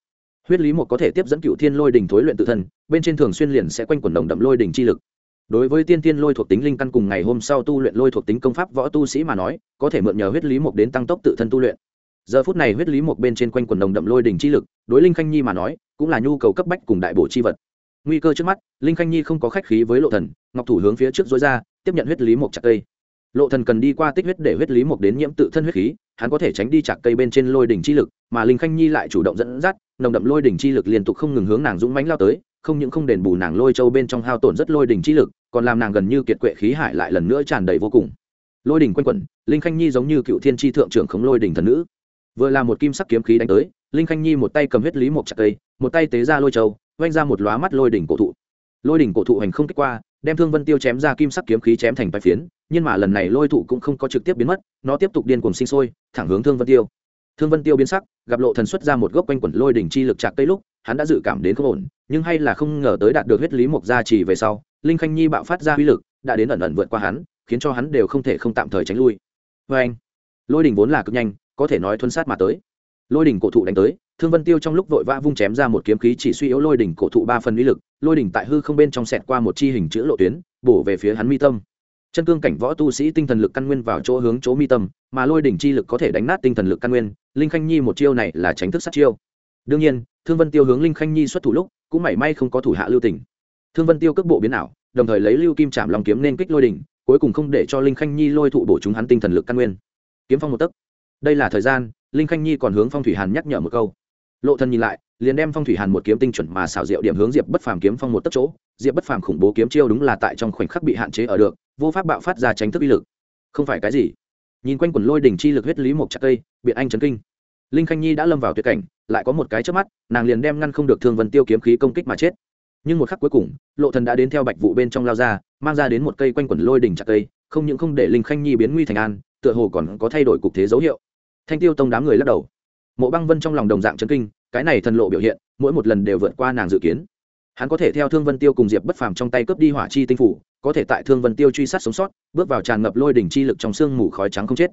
huyết lý một có thể tiếp dẫn cựu thiên lôi đỉnh thối luyện tự thân, bên trên thường xuyên liền sẽ quanh quẩn đồng đậm lôi đỉnh chi lực. Đối với tiên tiên lôi thuộc tính linh căn cùng ngày hôm sau tu luyện lôi thuộc tính công pháp võ tu sĩ mà nói, có thể mượn nhờ huyết lý một đến tăng tốc tự thân tu luyện. Giờ phút này huyết lý một bên trên quanh quần đồng đậm lôi đỉnh chi lực, đối linh khanh nhi mà nói, cũng là nhu cầu cấp bách cùng đại bổ chi vật. Nguy cơ trước mắt, linh khanh nhi không có khách khí với lộ thần, ngọc thủ hướng phía trước dối ra, tiếp nhận huyết lý một chặt cây. Lộ thần cần đi qua tích huyết để huyết lý một đến nhiễm tự thân huyết khí hắn có thể tránh đi chặt cây bên trên lôi đỉnh chi lực, mà linh khanh nhi lại chủ động dẫn dắt, nồng đậm lôi đỉnh chi lực liên tục không ngừng hướng nàng dũng mãnh lao tới, không những không đền bù nàng lôi châu bên trong hao tổn rất lôi đỉnh chi lực, còn làm nàng gần như kiệt quệ khí hải lại lần nữa tràn đầy vô cùng. Lôi đỉnh quanh quẩn, linh khanh nhi giống như cựu thiên tri thượng trưởng khống lôi đỉnh thần nữ. Vừa là một kim sắc kiếm khí đánh tới, linh khanh nhi một tay cầm huyết lý một chặt cây, một tay tế ra lôi châu oanh ra một lóa mắt lôi đỉnh cổ thụ. Lôi đỉnh cổ thụ hành không kích qua, đem thương vân tiêu chém ra kim sắc kiếm khí chém thành bài phiến nhưng mà lần này lôi thụ cũng không có trực tiếp biến mất, nó tiếp tục điên cuồng sinh sôi, thẳng hướng thương vân tiêu. Thương vân tiêu biến sắc, gặp lộ thần xuất ra một gốc quanh quẩn lôi đỉnh chi lực chạc cây lúc, hắn đã dự cảm đến không ổn, nhưng hay là không ngờ tới đạt được huyết lý mục gia trì về sau, linh khanh nhi bạo phát ra uy lực, đã đến ẩn ẩn vượt qua hắn, khiến cho hắn đều không thể không tạm thời tránh lui. Với anh, lôi đỉnh vốn là cực nhanh, có thể nói thuấn sát mà tới. Lôi đỉnh cổ thụ đánh tới, thương vân tiêu trong lúc vội vã vung chém ra một kiếm khí chỉ suy yếu lôi đỉnh cổ thụ ba phần uy lực, lôi đỉnh tại hư không bên trong sẹt qua một chi hình chữ lộ tuyến, bổ về phía hắn mi tâm chân cương cảnh võ tu sĩ tinh thần lực căn nguyên vào chỗ hướng chỗ mi tâm, mà lôi đỉnh chi lực có thể đánh nát tinh thần lực căn nguyên, linh khanh nhi một chiêu này là tránh thức sát chiêu. Đương nhiên, thương vân tiêu hướng linh khanh nhi xuất thủ lúc, cũng mảy may không có thủ hạ lưu tình. Thương vân tiêu cước bộ biến ảo, đồng thời lấy lưu kim chạm lòng kiếm nên kích lôi đỉnh, cuối cùng không để cho linh khanh nhi lôi thụ bổ chúng hắn tinh thần lực căn nguyên. Kiếm phong một tấc. Đây là thời gian, linh khanh nhi còn hướng phong thủy hàn nhắc nhở một câu lộ thần nhìn lại, liền đem phong thủy hàn một kiếm tinh chuẩn mà xảo diệu điểm hướng diệp bất phàm kiếm phong một tấc chỗ. Diệp bất phàm khủng bố kiếm chiêu đúng là tại trong khoảnh khắc bị hạn chế ở được, vô pháp bạo phát ra tránh thức uy lực. Không phải cái gì? Nhìn quanh quần lôi đỉnh chi lực huyết lý một chặt cây biện anh chấn kinh. Linh khanh nhi đã lâm vào tuyệt cảnh, lại có một cái trước mắt, nàng liền đem ngăn không được thương vân tiêu kiếm khí công kích mà chết. Nhưng một khắc cuối cùng, lộ thần đã đến theo bạch vụ bên trong lao ra, mang ra đến một cây quanh quần lôi đỉnh chặt cây, không những không để linh khanh nhi biến nguy thành an, tựa hồ còn có thay đổi cục thế dấu hiệu. Thanh tiêu tông đám người lắc đầu mộ băng vân trong lòng đồng dạng chấn kinh, cái này thần lộ biểu hiện, mỗi một lần đều vượt qua nàng dự kiến. Hắn có thể theo thương vân tiêu cùng diệp bất phàm trong tay cướp đi hỏa chi tinh phủ, có thể tại thương vân tiêu truy sát sống sót, bước vào tràn ngập lôi đỉnh chi lực trong sương mù khói trắng không chết.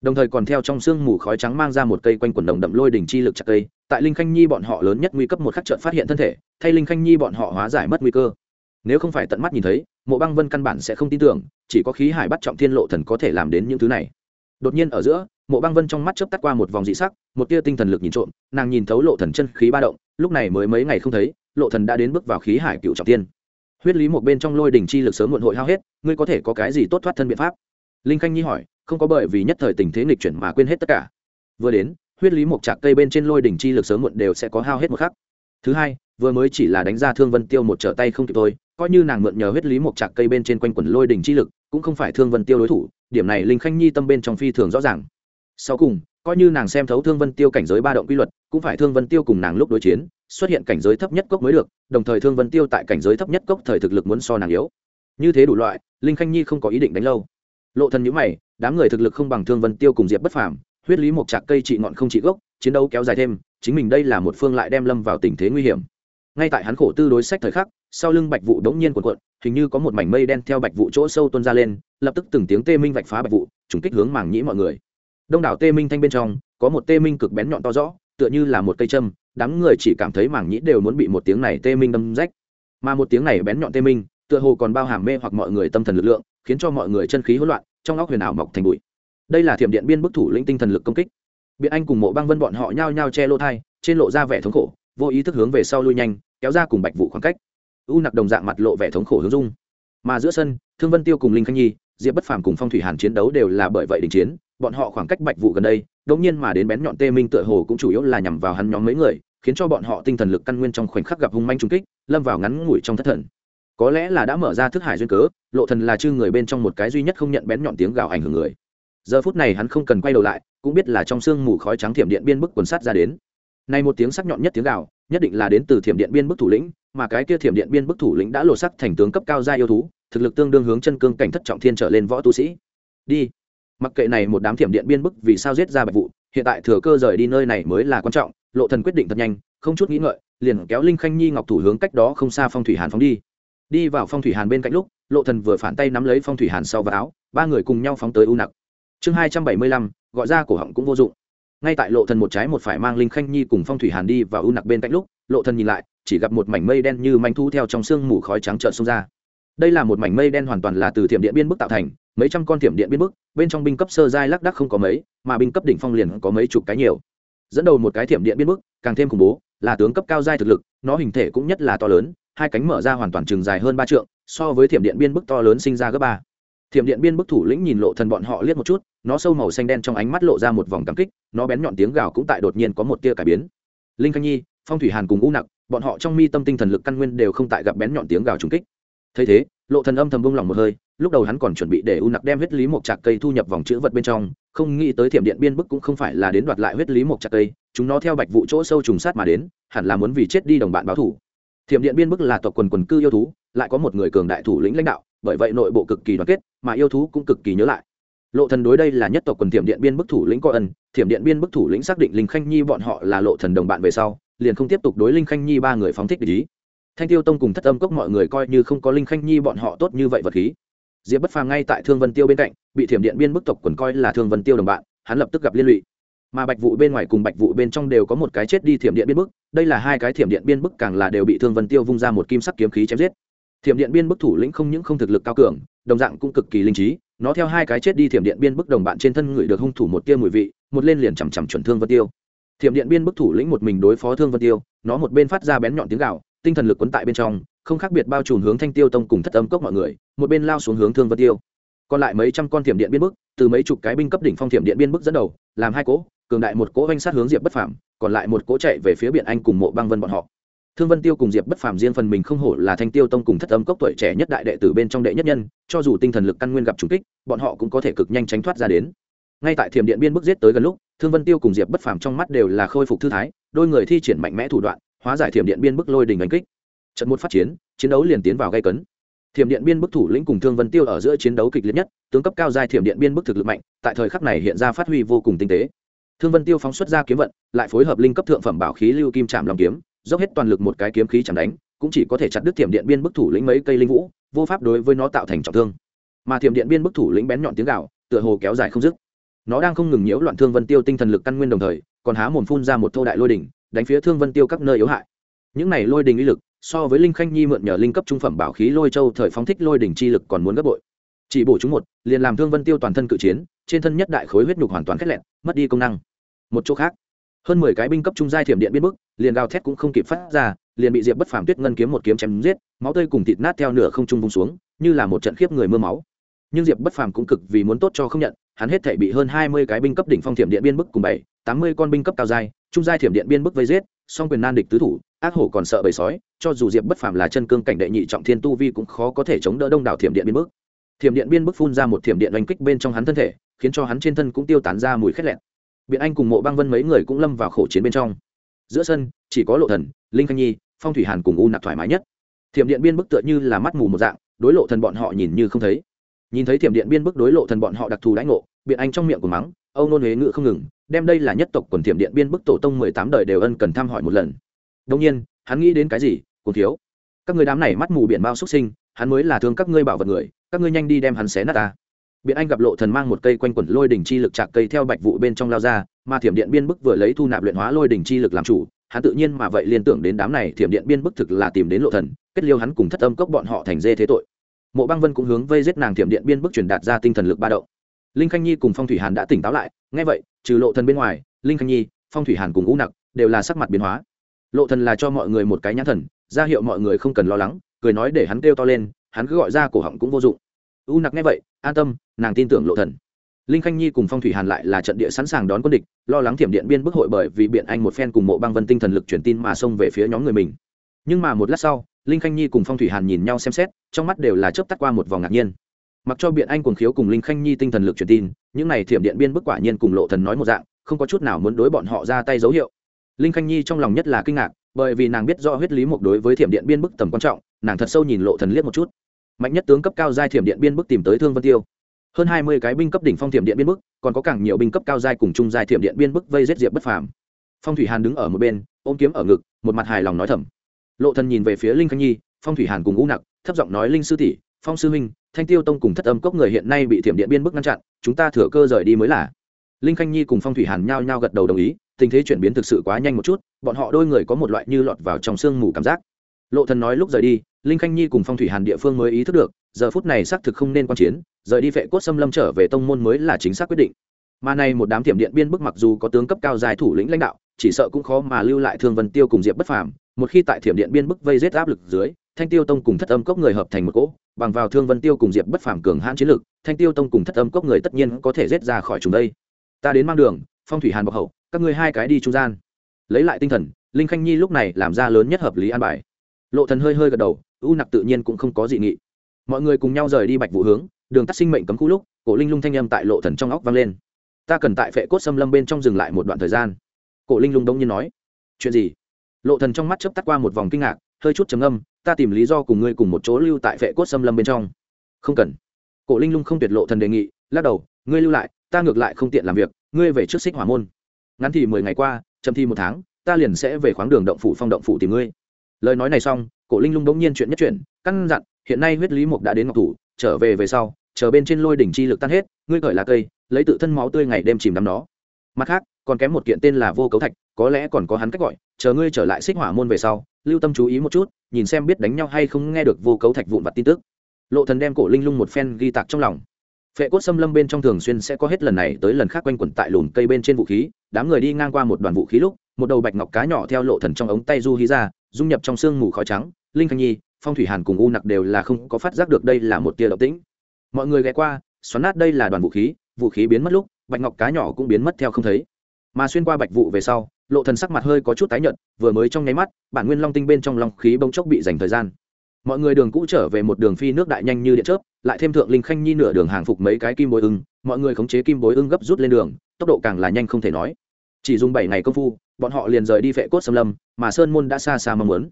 Đồng thời còn theo trong sương mù khói trắng mang ra một cây quanh quần đồng đậm lôi đỉnh chi lực chặt cây, tại linh khanh nhi bọn họ lớn nhất nguy cấp một khắc trợn phát hiện thân thể, thay linh khanh nhi bọn họ hóa giải mất nguy cơ. Nếu không phải tận mắt nhìn thấy, mộ băng vân căn bản sẽ không tin tưởng, chỉ có khí hải bắt trọng thiên lộ thần có thể làm đến những thứ này. Đột nhiên ở giữa mộ băng vân trong mắt chớp tắt qua một vòng dị sắc, một tia tinh thần lực nhìn trộm, nàng nhìn thấu lộ thần chân khí ba động, lúc này mới mấy ngày không thấy, lộ thần đã đến bước vào khí hải cựu trọng tiên. Huyết lý một bên trong lôi đỉnh chi lực sớm muộn hội hao hết, ngươi có thể có cái gì tốt thoát thân biện pháp? Linh khanh nhi hỏi, không có bởi vì nhất thời tình thế nghịch chuyển mà quên hết tất cả. Vừa đến, huyết lý một trạc cây bên trên lôi đỉnh chi lực sớm muộn đều sẽ có hao hết một khắc. Thứ hai, vừa mới chỉ là đánh ra thương vân tiêu một trở tay không kịp thôi, coi như nàng mượn nhờ huyết lý một trạc cây bên trên quanh quẩn lôi đỉnh chi lực, cũng không phải thương vân tiêu đối thủ, điểm này linh khanh nhi tâm bên trong phi thường rõ ràng sau cùng, coi như nàng xem thấu thương vân tiêu cảnh giới ba động quy luật, cũng phải thương vân tiêu cùng nàng lúc đối chiến, xuất hiện cảnh giới thấp nhất cốc mới được, đồng thời thương vân tiêu tại cảnh giới thấp nhất cốc thời thực lực muốn so nàng yếu. Như thế đủ loại, linh khanh nhi không có ý định đánh lâu. Lộ thần nhíu mày, đám người thực lực không bằng thương vân tiêu cùng diệp bất phàm, huyết lý một chạc cây trị ngọn không trị gốc, chiến đấu kéo dài thêm, chính mình đây là một phương lại đem lâm vào tình thế nguy hiểm. Ngay tại hắn khổ tư đối sách thời khắc, sau lưng bạch vụ đống nhiên cuộn cuộn, hình như có một mảnh mây đen theo bạch vụ chỗ sâu tuôn ra lên, lập tức từng tiếng tê minh vạch phá bạch vụ trùng kích hướng màng nhĩ mọi người đông đảo tê minh thanh bên trong, có một tê minh cực bén nhọn to rõ, tựa như là một cây châm, đám người chỉ cảm thấy mảng nhĩ đều muốn bị một tiếng này tê minh đâm rách. Mà một tiếng này bén nhọn tê minh, tựa hồ còn bao hàm mê hoặc mọi người tâm thần lực lượng, khiến cho mọi người chân khí hỗn loạn, trong óc huyền ảo mọc thành bụi. Đây là thiểm điện biên bức thủ lĩnh tinh thần lực công kích. Biện anh cùng mộ băng vân bọn họ nhao nhao che lỗ thai, trên lộ ra vẻ thống khổ, vô ý thức hướng về sau lui nhanh, kéo ra cùng bạch vụ khoảng cách. U nặc đồng dạng mặt lộ vẻ thống khổ hướng dung. Mà giữa sân, thương vân tiêu cùng linh khanh nhi, diệp bất phàm cùng phong thủy hàn chiến đấu đều là bởi vậy đình chiến bọn họ khoảng cách bạch vụ gần đây, đột nhiên mà đến bén nhọn tê minh tựa hồ cũng chủ yếu là nhằm vào hắn nhóm mấy người, khiến cho bọn họ tinh thần lực căn nguyên trong khoảnh khắc gặp hung manh trung kích, lâm vào ngắn ngủi trong thất thần. Có lẽ là đã mở ra thức hải duyên cớ, lộ thần là chư người bên trong một cái duy nhất không nhận bén nhọn tiếng gào ảnh hưởng người. Giờ phút này hắn không cần quay đầu lại, cũng biết là trong sương mù khói trắng thiểm điện biên bức quần sát ra đến. Nay một tiếng sắc nhọn nhất tiếng gào, nhất định là đến từ thiểm điện biên bức thủ lĩnh, mà cái kia thiểm điện biên bức thủ lĩnh đã lộ sắc thành tướng cấp cao gia yêu thú, thực lực tương đương hướng chân cương cảnh thất trọng thiên trở lên võ tu sĩ. Đi mặc kệ này một đám thiểm điện biên bức vì sao giết ra bạch vụ, hiện tại thừa cơ rời đi nơi này mới là quan trọng. Lộ thần quyết định thật nhanh, không chút nghĩ ngợi, liền kéo linh khanh nhi ngọc thủ hướng cách đó không xa phong thủy hàn phóng đi. Đi vào phong thủy hàn bên cạnh lúc, lộ thần vừa phản tay nắm lấy phong thủy hàn sau và áo, ba người cùng nhau phóng tới u nặc. Chương hai trăm bảy mươi lăm, gọi ra cổ họng cũng vô dụng. Ngay tại lộ thần một trái một phải mang linh khanh nhi cùng phong thủy hàn đi vào u nặc bên cạnh lúc, lộ thần nhìn lại, chỉ gặp một mảnh mây đen như manh thu theo trong sương mù khói trắng trợn xông ra. Đây là một mảnh mây đen hoàn toàn là từ thiểm điện biên bức tạo thành mấy trăm con thiểm điện biên bức, bên trong binh cấp sơ giai lác đác không có mấy, mà binh cấp đỉnh phong liền có mấy chục cái nhiều. Dẫn đầu một cái thiểm điện biên bức, càng thêm khủng bố, là tướng cấp cao giai thực lực, nó hình thể cũng nhất là to lớn, hai cánh mở ra hoàn toàn trường dài hơn ba trượng, so với thiểm điện biên bức to lớn sinh ra gấp ba. Thiểm điện biên bức thủ lĩnh nhìn lộ thần bọn họ liếc một chút, nó sâu màu xanh đen trong ánh mắt lộ ra một vòng cảm kích, nó bén nhọn tiếng gào cũng tại đột nhiên có một tia cải biến. Linh khanh nhi, phong thủy hàn cùng u nặc, bọn họ trong mi tâm tinh thần lực căn nguyên đều không tại gặp bén nhọn tiếng gào trùng kích. Thấy thế lộ thần âm thầm buông lòng một hơi, lúc đầu hắn còn chuẩn bị để u nặc đem huyết lý một chặt cây thu nhập vòng chữ vật bên trong, không nghĩ tới thiểm điện biên bức cũng không phải là đến đoạt lại huyết lý một chặt cây, chúng nó theo bạch vụ chỗ sâu trùng sát mà đến, hẳn là muốn vì chết đi đồng bạn báo thủ. Thiểm điện biên bức là tộc quần quần cư yêu thú, lại có một người cường đại thủ lĩnh lãnh đạo, bởi vậy nội bộ cực kỳ đoàn kết, mà yêu thú cũng cực kỳ nhớ lại. Lộ thần đối đây là nhất tộc quần thiểm điện biên bức thủ lĩnh có ân, thiểm điện biên bức thủ lĩnh xác định linh khanh nhi bọn họ là lộ thần đồng bạn về sau, liền không tiếp tục đối linh khanh nhi ba người phóng thích để ý thanh tiêu tông cùng thất âm cốc mọi người coi như không có linh khanh nhi bọn họ tốt như vậy vật khí. Diệp bất phàm ngay tại thương vân tiêu bên cạnh, bị thiểm điện biên bức tộc quần coi là thương vân tiêu đồng bạn, hắn lập tức gặp liên lụy. Mà bạch vụ bên ngoài cùng bạch vụ bên trong đều có một cái chết đi thiểm điện biên bức, đây là hai cái thiểm điện biên bức càng là đều bị thương vân tiêu vung ra một kim sắc kiếm khí chém giết. Thiểm điện biên bức thủ lĩnh không những không thực lực cao cường, đồng dạng cũng cực kỳ linh trí, nó theo hai cái chết đi thiểm điện biên bức đồng bạn trên thân người được hung thủ một tia mùi vị, một lên liền chằm chằm chuẩn thương vân tiêu. Thiểm điện biên bức thủ lĩnh một mình đối phó thương vân tiêu, nó một bên phát ra bén nhọn tiếng gạo tinh thần lực quấn tại bên trong, không khác biệt bao trùm hướng thanh tiêu tông cùng thất âm cốc mọi người, một bên lao xuống hướng thương vân tiêu. Còn lại mấy trăm con thiểm điện biên bức, từ mấy chục cái binh cấp đỉnh phong thiểm điện biên bức dẫn đầu, làm hai cỗ, cường đại một cỗ oanh sát hướng diệp bất phàm, còn lại một cỗ chạy về phía biển anh cùng mộ băng vân bọn họ. Thương vân tiêu cùng diệp bất phàm riêng phần mình không hổ là thanh tiêu tông cùng thất âm cốc tuổi trẻ nhất đại đệ tử bên trong đệ nhất nhân, cho dù tinh thần lực căn nguyên gặp trùng kích, bọn họ cũng có thể cực nhanh tránh thoát ra đến. Ngay tại thiểm điện biên bức giết tới gần lúc, thương vân tiêu cùng diệp bất phàm trong mắt đều là khôi phục thư thái, đôi người thi triển mạnh mẽ thủ đoạn hóa giải thiểm điện biên bức lôi đình đánh kích. Trận một phát chiến chiến đấu liền tiến vào gây cấn. Thiểm điện biên bức thủ lĩnh cùng thương vân tiêu ở giữa chiến đấu kịch liệt nhất, tướng cấp cao giai thiểm điện biên bức thực lực mạnh, tại thời khắc này hiện ra phát huy vô cùng tinh tế. Thương vân tiêu phóng xuất ra kiếm vận, lại phối hợp linh cấp thượng phẩm bảo khí lưu kim trạm lòng kiếm, dốc hết toàn lực một cái kiếm khí chẳng đánh, cũng chỉ có thể chặt đứt thiểm điện biên bức thủ lĩnh mấy cây linh vũ, vô pháp đối với nó tạo thành trọng thương. Mà thiểm điện biên bức thủ lĩnh bén nhọn tiếng gạo tựa hồ kéo dài không dứt. Nó đang không ngừng nhiễu loạn thương vân tiêu tinh thần lực căn nguyên đồng thời, còn há mồm phun ra một thô đại lôi đỉnh đánh phía thương vân tiêu các nơi yếu hại. Những này lôi đình uy lực, so với linh khanh nhi mượn nhờ linh cấp trung phẩm bảo khí lôi châu thời phóng thích lôi đỉnh chi lực còn muốn gấp bội. Chỉ bổ chúng một, liền làm thương vân tiêu toàn thân cự chiến, trên thân nhất đại khối huyết nhục hoàn toàn khét lẹn, mất đi công năng. Một chỗ khác, hơn mười cái binh cấp trung giai thiểm điện biên bức, liền gào thét cũng không kịp phát ra, liền bị diệp bất phàm tuyết ngân kiếm một kiếm chém giết, máu tươi cùng thịt nát theo nửa không trung vung xuống, như là một trận khiếp người mưa máu. Nhưng diệp bất phàm cũng cực vì muốn tốt cho không nhận, hắn hết thể bị hơn hai mươi cái binh cấp đỉnh phong thiểm điện biên bức cùng bảy, tám mươi con binh cấp cao giai trung giai thiểm điện biên bức vây giết, song quyền nan địch tứ thủ, ác hổ còn sợ bầy sói, cho dù diệp bất phàm là chân cương cảnh đệ nhị trọng thiên tu vi cũng khó có thể chống đỡ đông đảo thiểm điện biên bức. Thiểm điện biên bức phun ra một thiểm điện oanh kích bên trong hắn thân thể, khiến cho hắn trên thân cũng tiêu tán ra mùi khét lẹn biện anh cùng mộ băng vân mấy người cũng lâm vào khổ chiến bên trong. Giữa sân, chỉ có lộ thần, linh khanh nhi, phong thủy hàn cùng u nạp thoải mái nhất. Thiểm điện biên bức tựa như là mắt mù một dạng, đối lộ thần bọn họ nhìn như không thấy. Nhìn thấy thiểm điện biên bức đối lộ thần bọn họ đặc thù đãi ngộ, biện anh trong miệng của mắng âu nôn huế ngự không ngừng, đem đây là nhất tộc quần thiểm điện biên bức tổ tông mười tám đời đều ân cần thăm hỏi một lần. Đông nhiên, hắn nghĩ đến cái gì cùng thiếu? Các người đám này mắt mù biển bao xuất sinh, hắn mới là thương các ngươi bảo vật người, các ngươi nhanh đi đem hắn xé nát ta. Biện anh gặp lộ thần mang một cây quanh quẩn lôi đỉnh chi lực chạc cây theo bạch vụ bên trong lao ra, mà thiểm điện biên bức vừa lấy thu nạp luyện hóa lôi đỉnh chi lực làm chủ, hắn tự nhiên mà vậy liên tưởng đến đám này thiểm điện biên bức thực là tìm đến lộ thần, kết liêu hắn cùng thất âm cốc bọn họ thành dê thế tội. Mộ băng vân cũng hướng vây giết nàng thiểm điện biên bức truyền đạt ra tinh thần lực ba động linh khanh nhi cùng phong thủy hàn đã tỉnh táo lại, nghe vậy, trừ lộ thần bên ngoài, linh khanh nhi, phong thủy hàn cùng U nặc đều là sắc mặt biến hóa. Lộ thần là cho mọi người một cái nhãn thần, ra hiệu mọi người không cần lo lắng, cười nói để hắn kêu to lên, hắn cứ gọi ra cổ họng cũng vô dụng. U nặc nghe vậy, an tâm, nàng tin tưởng lộ thần. Linh khanh nhi cùng phong thủy hàn lại là trận địa sẵn sàng đón quân địch, lo lắng thiểm điện biên bức hội bởi vì biện anh một phen cùng mộ băng vân tinh thần lực truyền tin mà xông về phía nhóm người mình. Nhưng mà một lát sau, linh khanh nhi cùng phong thủy hàn nhìn nhau xem xét, trong mắt đều là chớp tắt qua một vòng ngạc nhiên mặc cho biện anh cuồng khiếu cùng linh khanh nhi tinh thần lực truyền tin, những này thiểm điện biên bức quả nhiên cùng lộ thần nói một dạng, không có chút nào muốn đối bọn họ ra tay dấu hiệu. Linh khanh nhi trong lòng nhất là kinh ngạc, bởi vì nàng biết rõ huyết lý mục đối với thiểm điện biên bức tầm quan trọng, nàng thật sâu nhìn lộ thần liếc một chút. Mạnh nhất tướng cấp cao giai thiểm điện biên bức tìm tới thương vân tiêu. Hơn hai mươi cái binh cấp đỉnh phong thiểm điện biên bức, còn có càng nhiều binh cấp cao giai cùng trung giai thiểm điện biên bức vây giết diệp bất phàm. Phong thủy hàn đứng ở một bên, ôm kiếm ở ngực, một mặt hài lòng nói thầm. Lộ thần nhìn về phía linh khanh nhi, phong thủy hàn cùng ngũ nặc, thấp giọng nói, linh sư tỷ phong sư huynh, thanh tiêu tông cùng thất âm cốc người hiện nay bị thiểm điện biên bức ngăn chặn, chúng ta thừa cơ rời đi mới là. Linh khanh nhi cùng phong thủy hàn nhao nhao gật đầu đồng ý, tình thế chuyển biến thực sự quá nhanh một chút, bọn họ đôi người có một loại như lọt vào trong sương mù cảm giác. Lộ thần nói lúc rời đi, linh khanh nhi cùng phong thủy hàn địa phương mới ý thức được, giờ phút này xác thực không nên quan chiến, rời đi vệ cốt xâm lâm trở về tông môn mới là chính xác quyết định. Mà này một đám thiểm điện biên bức mặc dù có tướng cấp cao dài thủ lĩnh lãnh đạo, chỉ sợ cũng khó mà lưu lại thương vân tiêu cùng diệp bất phàm, một khi tại thiểm điện biên bức vây giết áp lực dưới thanh tiêu tông cùng thất âm cốc người hợp thành một cỗ, bằng vào thương vân tiêu cùng diệp bất phàm cường hãn chiến lực, thanh tiêu tông cùng thất âm cốc người tất nhiên có thể giết ra khỏi chúng đây. Ta đến mang đường, phong thủy hàn bọc hậu, các ngươi hai cái đi trung gian. Lấy lại tinh thần, linh khanh nhi lúc này làm ra lớn nhất hợp lý an bài. Lộ thần hơi hơi gật đầu, u nặc tự nhiên cũng không có dị nghị. Mọi người cùng nhau rời đi bạch vụ hướng, đường tắt sinh mệnh cấm khu lúc, cổ linh lung thanh âm tại lộ thần trong óc vang lên. Ta cần tại phệ cốt xâm lâm bên trong dừng lại một đoạn thời gian. Cổ linh lung đông nhiên nói, chuyện gì? Lộ thần trong mắt chớp tắt qua một vòng kinh ngạc hơi chút trầm âm ta tìm lý do cùng ngươi cùng một chỗ lưu tại vệ cốt xâm lâm bên trong. Không cần. Cổ linh lung không tuyệt lộ thần đề nghị, lắc đầu, ngươi lưu lại, ta ngược lại không tiện làm việc, ngươi về trước xích hỏa môn. Ngắn thì mười ngày qua, chậm thì một tháng, ta liền sẽ về khoáng đường động phủ phong động phủ tìm ngươi. Lời nói này xong, cổ linh lung đống nhiên chuyện nhất chuyện, căn dặn, hiện nay huyết lý mục đã đến ngọc thủ, trở về về sau, chờ bên trên lôi đỉnh chi lực tan hết, ngươi cởi lá cây, lấy tự thân máu tươi ngày đêm chìm đắm nó. Mặt khác, còn kém một kiện tên là vô cấu thạch, có lẽ còn có hắn cách gọi, chờ ngươi trở lại xích hỏa môn về sau lưu tâm chú ý một chút, nhìn xem biết đánh nhau hay không nghe được vô cấu thạch vụn vặt tin tức. Lộ thần đem cổ linh lung một phen ghi tạc trong lòng. Phệ cốt xâm lâm bên trong thường xuyên sẽ có hết lần này tới lần khác quanh quẩn tại lùm cây bên trên vũ khí, đám người đi ngang qua một đoàn vũ khí lúc, một đầu bạch ngọc cá nhỏ theo lộ thần trong ống tay du hí ra, dung nhập trong sương mù khói trắng, linh khanh nhi, phong thủy hàn cùng u nặc đều là không có phát giác được đây là một tia động tĩnh. Mọi người ghé qua, xoắn nát đây là đoàn vũ khí vũ khí biến mất lúc, bạch ngọc cá nhỏ cũng biến mất theo không thấy. Mà xuyên qua bạch vụ về sau lộ thần sắc mặt hơi có chút tái nhợt, vừa mới trong nháy mắt, bản nguyên long tinh bên trong long khí bông chốc bị dành thời gian. Mọi người đường cũ trở về một đường phi nước đại nhanh như điện chớp, lại thêm thượng linh khanh nhi nửa đường hàng phục mấy cái kim bối ưng, mọi người khống chế kim bối ưng gấp rút lên đường, tốc độ càng là nhanh không thể nói. Chỉ dùng bảy ngày công phu, bọn họ liền rời đi vệ cốt xâm lâm, mà sơn môn đã xa xa mong muốn.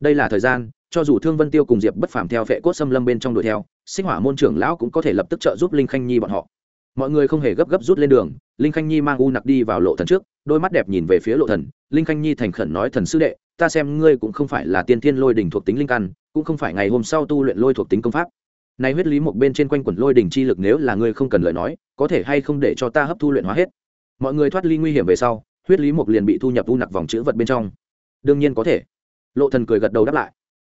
Đây là thời gian, cho dù thương vân tiêu cùng diệp bất phàm theo vệ cốt xâm lâm bên trong đuổi theo, sinh hỏa môn trưởng lão cũng có thể lập tức trợ giúp linh khanh nhi bọn họ. Mọi người không hề gấp gấp rút lên đường, linh khanh nhi mang u nặc đi vào lộ thần trước đôi mắt đẹp nhìn về phía lộ thần, linh khanh nhi thành khẩn nói, thần sư đệ, ta xem ngươi cũng không phải là tiên thiên lôi đỉnh thuộc tính linh căn, cũng không phải ngày hôm sau tu luyện lôi thuộc tính công pháp. Này huyết lý một bên trên quanh quẩn lôi đỉnh chi lực nếu là ngươi không cần lời nói, có thể hay không để cho ta hấp thu luyện hóa hết? Mọi người thoát ly nguy hiểm về sau, huyết lý một liền bị thu nhập u nặc vòng chữ vật bên trong. Đương nhiên có thể. Lộ thần cười gật đầu đáp lại.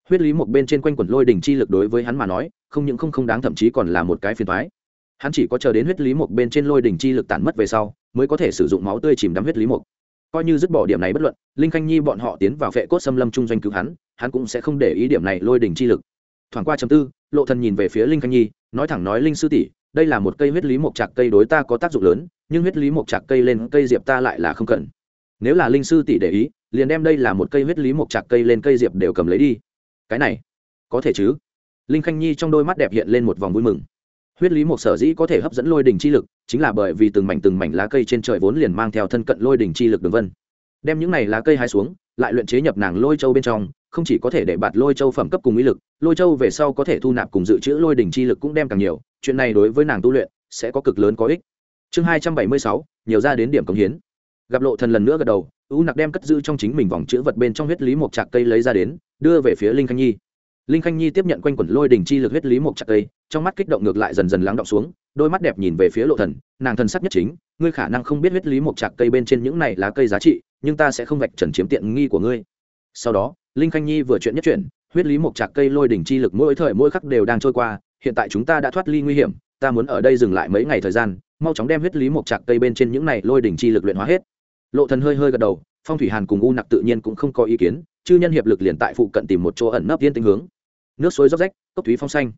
Huyết lý một bên trên quanh quẩn lôi đỉnh chi lực đối với hắn mà nói, không những không không đáng, thậm chí còn là một cái phiền toái hắn chỉ có chờ đến huyết lý mục bên trên lôi đỉnh chi lực tản mất về sau, mới có thể sử dụng máu tươi chìm đắm huyết lý mục. coi như dứt bỏ điểm này bất luận, linh khanh nhi bọn họ tiến vào vệ cốt xâm lâm trung doanh cứu hắn hắn cũng sẽ không để ý điểm này lôi đỉnh chi lực. Thoảng qua chấm tư, lộ thần nhìn về phía linh khanh nhi, nói thẳng nói, linh sư tỷ, đây là một cây huyết lý mục trạc cây đối ta có tác dụng lớn, nhưng huyết lý mục trạc cây lên cây diệp ta lại là không cần. Nếu là linh sư tỷ để ý, liền đem đây là một cây huyết lý mục trạc cây lên cây diệp đều cầm lấy đi. Cái này, có thể chứ? Linh khanh nhi trong đôi mắt đẹp hiện lên một vòng vui mừng huyết lý một sở dĩ có thể hấp dẫn lôi đỉnh chi lực, chính là bởi vì từng mảnh từng mảnh lá cây trên trời vốn liền mang theo thân cận lôi đỉnh chi lực đường vân. Đem những này lá cây hai xuống, lại luyện chế nhập nàng lôi châu bên trong, không chỉ có thể để bạt lôi châu phẩm cấp cùng ý lực, lôi châu về sau có thể thu nạp cùng dự trữ lôi đỉnh chi lực cũng đem càng nhiều, chuyện này đối với nàng tu luyện, sẽ có cực lớn có ích. Chương hai trăm bảy mươi sáu, nhiều ra đến điểm công hiến. Gặp lộ thần lần nữa gật đầu u nặc đem cất giữ trong chính mình vòng chữ vật bên trong huyết lý một trạc cây lấy ra đến, đưa về phía linh khanh nhi linh khanh nhi tiếp nhận quanh quẩn lôi đỉnh chi lực huyết lý một chặt cây, trong mắt kích động ngược lại dần dần lắng động xuống, đôi mắt đẹp nhìn về phía lộ thần, nàng thần sắc nhất chính, ngươi khả năng không biết huyết lý một chặt cây bên trên những này lá cây giá trị, nhưng ta sẽ không vạch trần chiếm tiện nghi của ngươi. Sau đó, linh khanh nhi vừa chuyện nhất chuyện huyết lý một chặt cây lôi đỉnh chi lực mỗi thời mỗi khắc đều đang trôi qua, hiện tại chúng ta đã thoát ly nguy hiểm, ta muốn ở đây dừng lại mấy ngày thời gian, mau chóng đem huyết lý một chặt cây bên trên những này lôi đỉnh chi lực luyện hóa hết. Lộ thần hơi hơi gật đầu, phong thủy hàn cùng u nặc tự nhiên cũng không có ý kiến, chư nhân hiệp lực liền tại phụ cận tìm một chỗ ẩn nấp yên tĩnh hướng nước suối róc rách, cốc thúy phong xanh.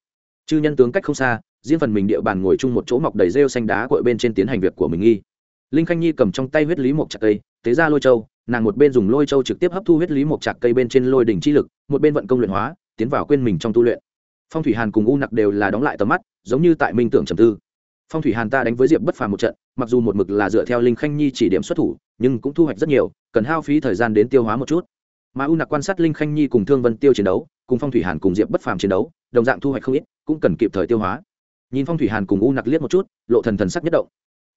Chư nhân tướng cách không xa, riêng phần mình địa bàn ngồi chung một chỗ mọc đầy rêu xanh đá cội bên trên tiến hành việc của mình nghi. Linh khanh nhi cầm trong tay huyết lý một chặt cây, tế ra lôi châu, nàng một bên dùng lôi châu trực tiếp hấp thu huyết lý một chặt cây bên trên lôi đỉnh chi lực, một bên vận công luyện hóa, tiến vào quên mình trong tu luyện. Phong thủy hàn cùng u nặc đều là đóng lại tầm mắt, giống như tại minh tưởng trầm tư. Phong thủy hàn ta đánh với diệp bất phàm một trận, mặc dù một mực là dựa theo linh khanh nhi chỉ điểm xuất thủ, nhưng cũng thu hoạch rất nhiều, cần hao phí thời gian đến tiêu hóa một chút. Mà u nặc quan sát linh khanh nhi cùng thương vân tiêu chiến đấu cùng phong thủy hàn cùng diệp bất phàm chiến đấu, đồng dạng thu hoạch không ít, cũng cần kịp thời tiêu hóa. Nhìn phong thủy hàn cùng u nặc liếc một chút, lộ thần thần sắc nhất động.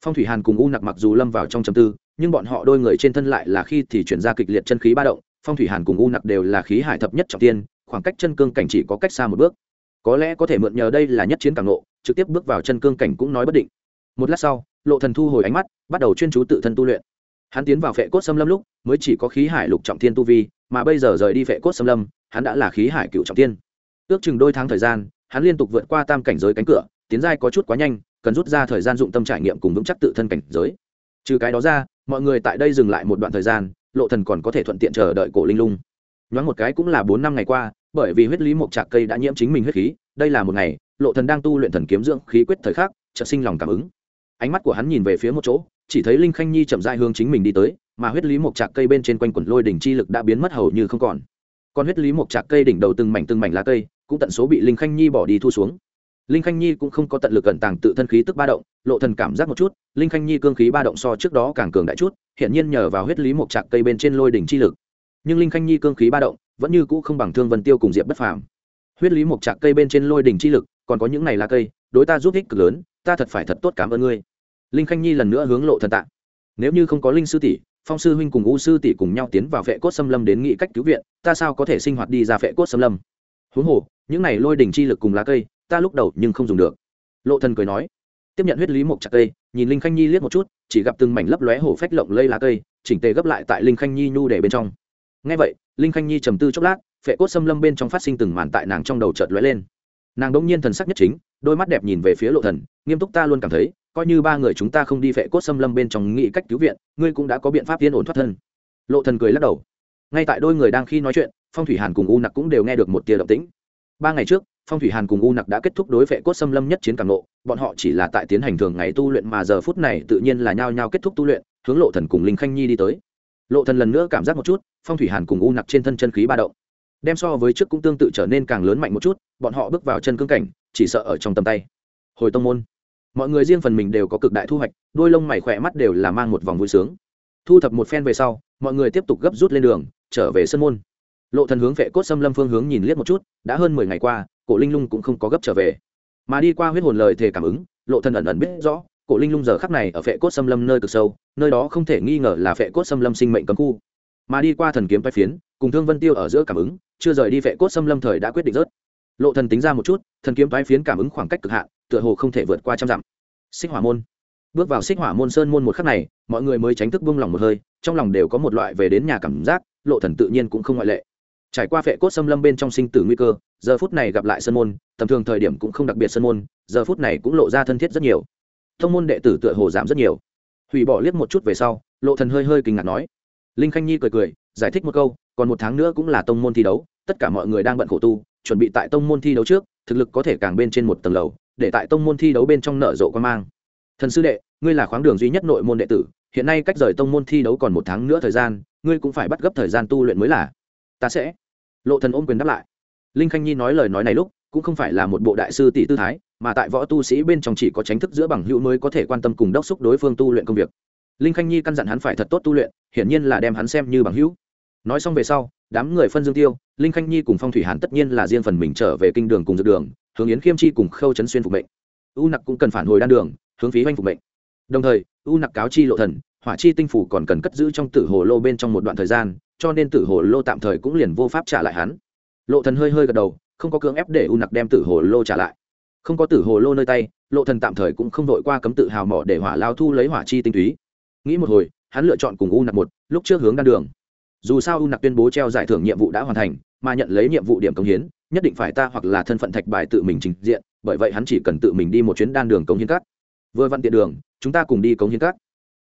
Phong thủy hàn cùng u nặc mặc dù lâm vào trong trầm tư, nhưng bọn họ đôi người trên thân lại là khi thì chuyển ra kịch liệt chân khí ba động, phong thủy hàn cùng u nặc đều là khí hải thập nhất trọng tiên, khoảng cách chân cương cảnh chỉ có cách xa một bước. Có lẽ có thể mượn nhờ đây là nhất chiến càng lộ, trực tiếp bước vào chân cương cảnh cũng nói bất định. Một lát sau, lộ thần thu hồi ánh mắt, bắt đầu chuyên chú tự thân tu luyện. Hắn tiến vào phệ cốt xâm lâm lúc, mới chỉ có khí hải lục trọng thiên tu vi mà bây giờ rời đi vệ cốt xâm lâm, hắn đã là khí hải cựu trọng thiên ước chừng đôi tháng thời gian, hắn liên tục vượt qua tam cảnh giới cánh cửa, tiến giai có chút quá nhanh, cần rút ra thời gian dụng tâm trải nghiệm cùng vững chắc tự thân cảnh giới. Trừ cái đó ra, mọi người tại đây dừng lại một đoạn thời gian, lộ thần còn có thể thuận tiện chờ đợi cổ linh lung. Nhoáng một cái cũng là bốn năm ngày qua, bởi vì huyết lý một trạc cây đã nhiễm chính mình huyết khí, đây là một ngày, lộ thần đang tu luyện thần kiếm dưỡng khí quyết thời khắc, chợt sinh lòng cảm ứng. Ánh mắt của hắn nhìn về phía một chỗ chỉ thấy linh khanh nhi chậm rãi hướng chính mình đi tới, mà huyết lý một trạc cây bên trên quanh quần lôi đỉnh chi lực đã biến mất hầu như không còn. Còn huyết lý một trạc cây đỉnh đầu từng mảnh từng mảnh lá cây, cũng tận số bị linh khanh nhi bỏ đi thu xuống. Linh khanh nhi cũng không có tận lực cẩn tàng tự thân khí tức ba động, lộ thần cảm giác một chút, linh khanh nhi cương khí ba động so trước đó càng cường đại chút hiện nhiên nhờ vào huyết lý một trạc cây bên trên lôi đỉnh chi lực. Nhưng linh khanh nhi cương khí ba động, vẫn như cũ không bằng thương vân tiêu cùng diệp bất phàm. Huyết lý một trạc cây bên trên lôi đỉnh chi lực, còn có những này là cây, đối ta giúp ích cực lớn, ta thật phải thật tốt cảm ơn ngươi linh khanh nhi lần nữa hướng lộ thần tạ. Nếu như không có linh sư tỷ, phong sư huynh cùng u sư tỷ cùng nhau tiến vào vệ cốt xâm lâm đến nghị cách cứu viện, ta sao có thể sinh hoạt đi ra vệ cốt xâm lâm? Huống hồ, những này lôi đỉnh chi lực cùng lá cây, ta lúc đầu nhưng không dùng được. Lộ thần cười nói. Tiếp nhận huyết lý một chặt cây, nhìn linh khanh nhi liếc một chút, chỉ gặp từng mảnh lấp lóe hổ phách lộng lây lá cây, chỉnh tề gấp lại tại linh khanh nhi nhu để bên trong. Nghe vậy, linh khanh nhi trầm tư chốc lát phệ cốt xâm lâm bên trong phát sinh từng màn tại nàng trong đầu chợt lóe lên nàng đông nhiên thần sắc nhất chính, đôi mắt đẹp nhìn về phía lộ thần, nghiêm túc ta luôn cảm thấy, coi như ba người chúng ta không đi vệ cốt xâm lâm bên trong nghĩ cách cứu viện, ngươi cũng đã có biện pháp yên ổn thoát thân. Lộ thần cười lắc đầu. Ngay tại đôi người đang khi nói chuyện, phong thủy hàn cùng u nặc cũng đều nghe được một tia động tĩnh. Ba ngày trước, phong thủy hàn cùng u nặc đã kết thúc đối vệ cốt xâm lâm nhất chiến càng lộ, bọn họ chỉ là tại tiến hành thường ngày tu luyện mà giờ phút này tự nhiên là nhao nhao kết thúc tu luyện, hướng lộ thần cùng linh khanh nhi đi tới. Lộ thần lần nữa cảm giác một chút, phong thủy hàn cùng u nặc trên thân chân khí ba động. Đem so với trước cũng tương tự trở nên càng lớn mạnh một chút bọn họ bước vào chân cương cảnh, chỉ sợ ở trong tầm tay. Hồi tông môn, mọi người riêng phần mình đều có cực đại thu hoạch, đôi lông mày khỏe mắt đều là mang một vòng vui sướng. Thu thập một phen về sau, mọi người tiếp tục gấp rút lên đường, trở về sân môn. Lộ thần hướng vệ cốt xâm lâm phương hướng nhìn liếc một chút, đã hơn mười ngày qua, cổ linh lung cũng không có gấp trở về. Mà đi qua huyết hồn lời thề cảm ứng, lộ thần ẩn ẩn biết rõ, cổ linh lung giờ khắc này ở vệ cốt xâm lâm nơi cực sâu, nơi đó không thể nghi ngờ là vệ cốt xâm lâm sinh mệnh cấm khu. Mà đi qua thần kiếm vai phiến, cùng thương vân tiêu ở giữa cảm ứng, chưa rời đi vệ cốt xâm lâm thời đã quyết định rớt lộ thần tính ra một chút, thần kiếm vai phiến cảm ứng khoảng cách cực hạn, tựa hồ không thể vượt qua trăm dặm. Xích hỏa môn. Bước vào xích hỏa môn sơn môn một khắc này, mọi người mới tránh thức buông lòng một hơi, trong lòng đều có một loại về đến nhà cảm giác, lộ thần tự nhiên cũng không ngoại lệ. Trải qua phệ cốt xâm lâm bên trong sinh tử nguy cơ, giờ phút này gặp lại sơn môn, tầm thường thời điểm cũng không đặc biệt sơn môn, giờ phút này cũng lộ ra thân thiết rất nhiều. Thông môn đệ tử tựa hồ giảm rất nhiều. Hủy bỏ liếc một chút về sau, lộ thần hơi hơi kinh ngạc nói. Linh khanh nhi cười cười, giải thích một câu, còn một tháng nữa cũng là tông môn thi đấu, tất cả mọi người đang bận khổ tu chuẩn bị tại tông môn thi đấu trước, thực lực có thể càng bên trên một tầng lầu, để tại tông môn thi đấu bên trong nở rộ quan mang. Thần sư đệ, ngươi là khoáng đường duy nhất nội môn đệ tử, hiện nay cách rời tông môn thi đấu còn một tháng nữa thời gian, ngươi cũng phải bắt gấp thời gian tu luyện mới là. Ta sẽ. Lộ thần ôm quyền đáp lại. Linh khanh nhi nói lời nói này lúc, cũng không phải là một bộ đại sư tỷ tư thái, mà tại võ tu sĩ bên trong chỉ có tránh thức giữa bằng hữu mới có thể quan tâm cùng đốc xúc đối phương tu luyện công việc. Linh khanh nhi căn dặn hắn phải thật tốt tu luyện, hiển nhiên là đem hắn xem như bằng hữu. Nói xong về sau đám người phân dương tiêu, linh khanh nhi cùng phong thủy hàn tất nhiên là riêng phần mình trở về kinh đường cùng dược đường, hướng yến khiêm chi cùng khâu chấn xuyên phục mệnh. U nặc cũng cần phản hồi đan đường, hướng phí hoanh phục mệnh. Đồng thời, u nặc cáo chi lộ thần, hỏa chi tinh phủ còn cần cất giữ trong tử hồ lô bên trong một đoạn thời gian, cho nên tử hồ lô tạm thời cũng liền vô pháp trả lại hắn. Lộ thần hơi hơi gật đầu, không có cưỡng ép để u nặc đem tử hồ lô trả lại. Không có tử hồ lô nơi tay, lộ thần tạm thời cũng không đội qua cấm tự hào mỏ để hỏa lao thu lấy hỏa chi tinh túy. Nghĩ một hồi, hắn lựa chọn cùng u nặc một, lúc trước hướng đan đường dù sao u nặc tuyên bố treo giải thưởng nhiệm vụ đã hoàn thành, mà nhận lấy nhiệm vụ điểm công hiến, nhất định phải ta hoặc là thân phận thạch bài tự mình trình diện, bởi vậy hắn chỉ cần tự mình đi một chuyến đan đường công hiến cắt vừa văn tiện đường, chúng ta cùng đi công hiến cắt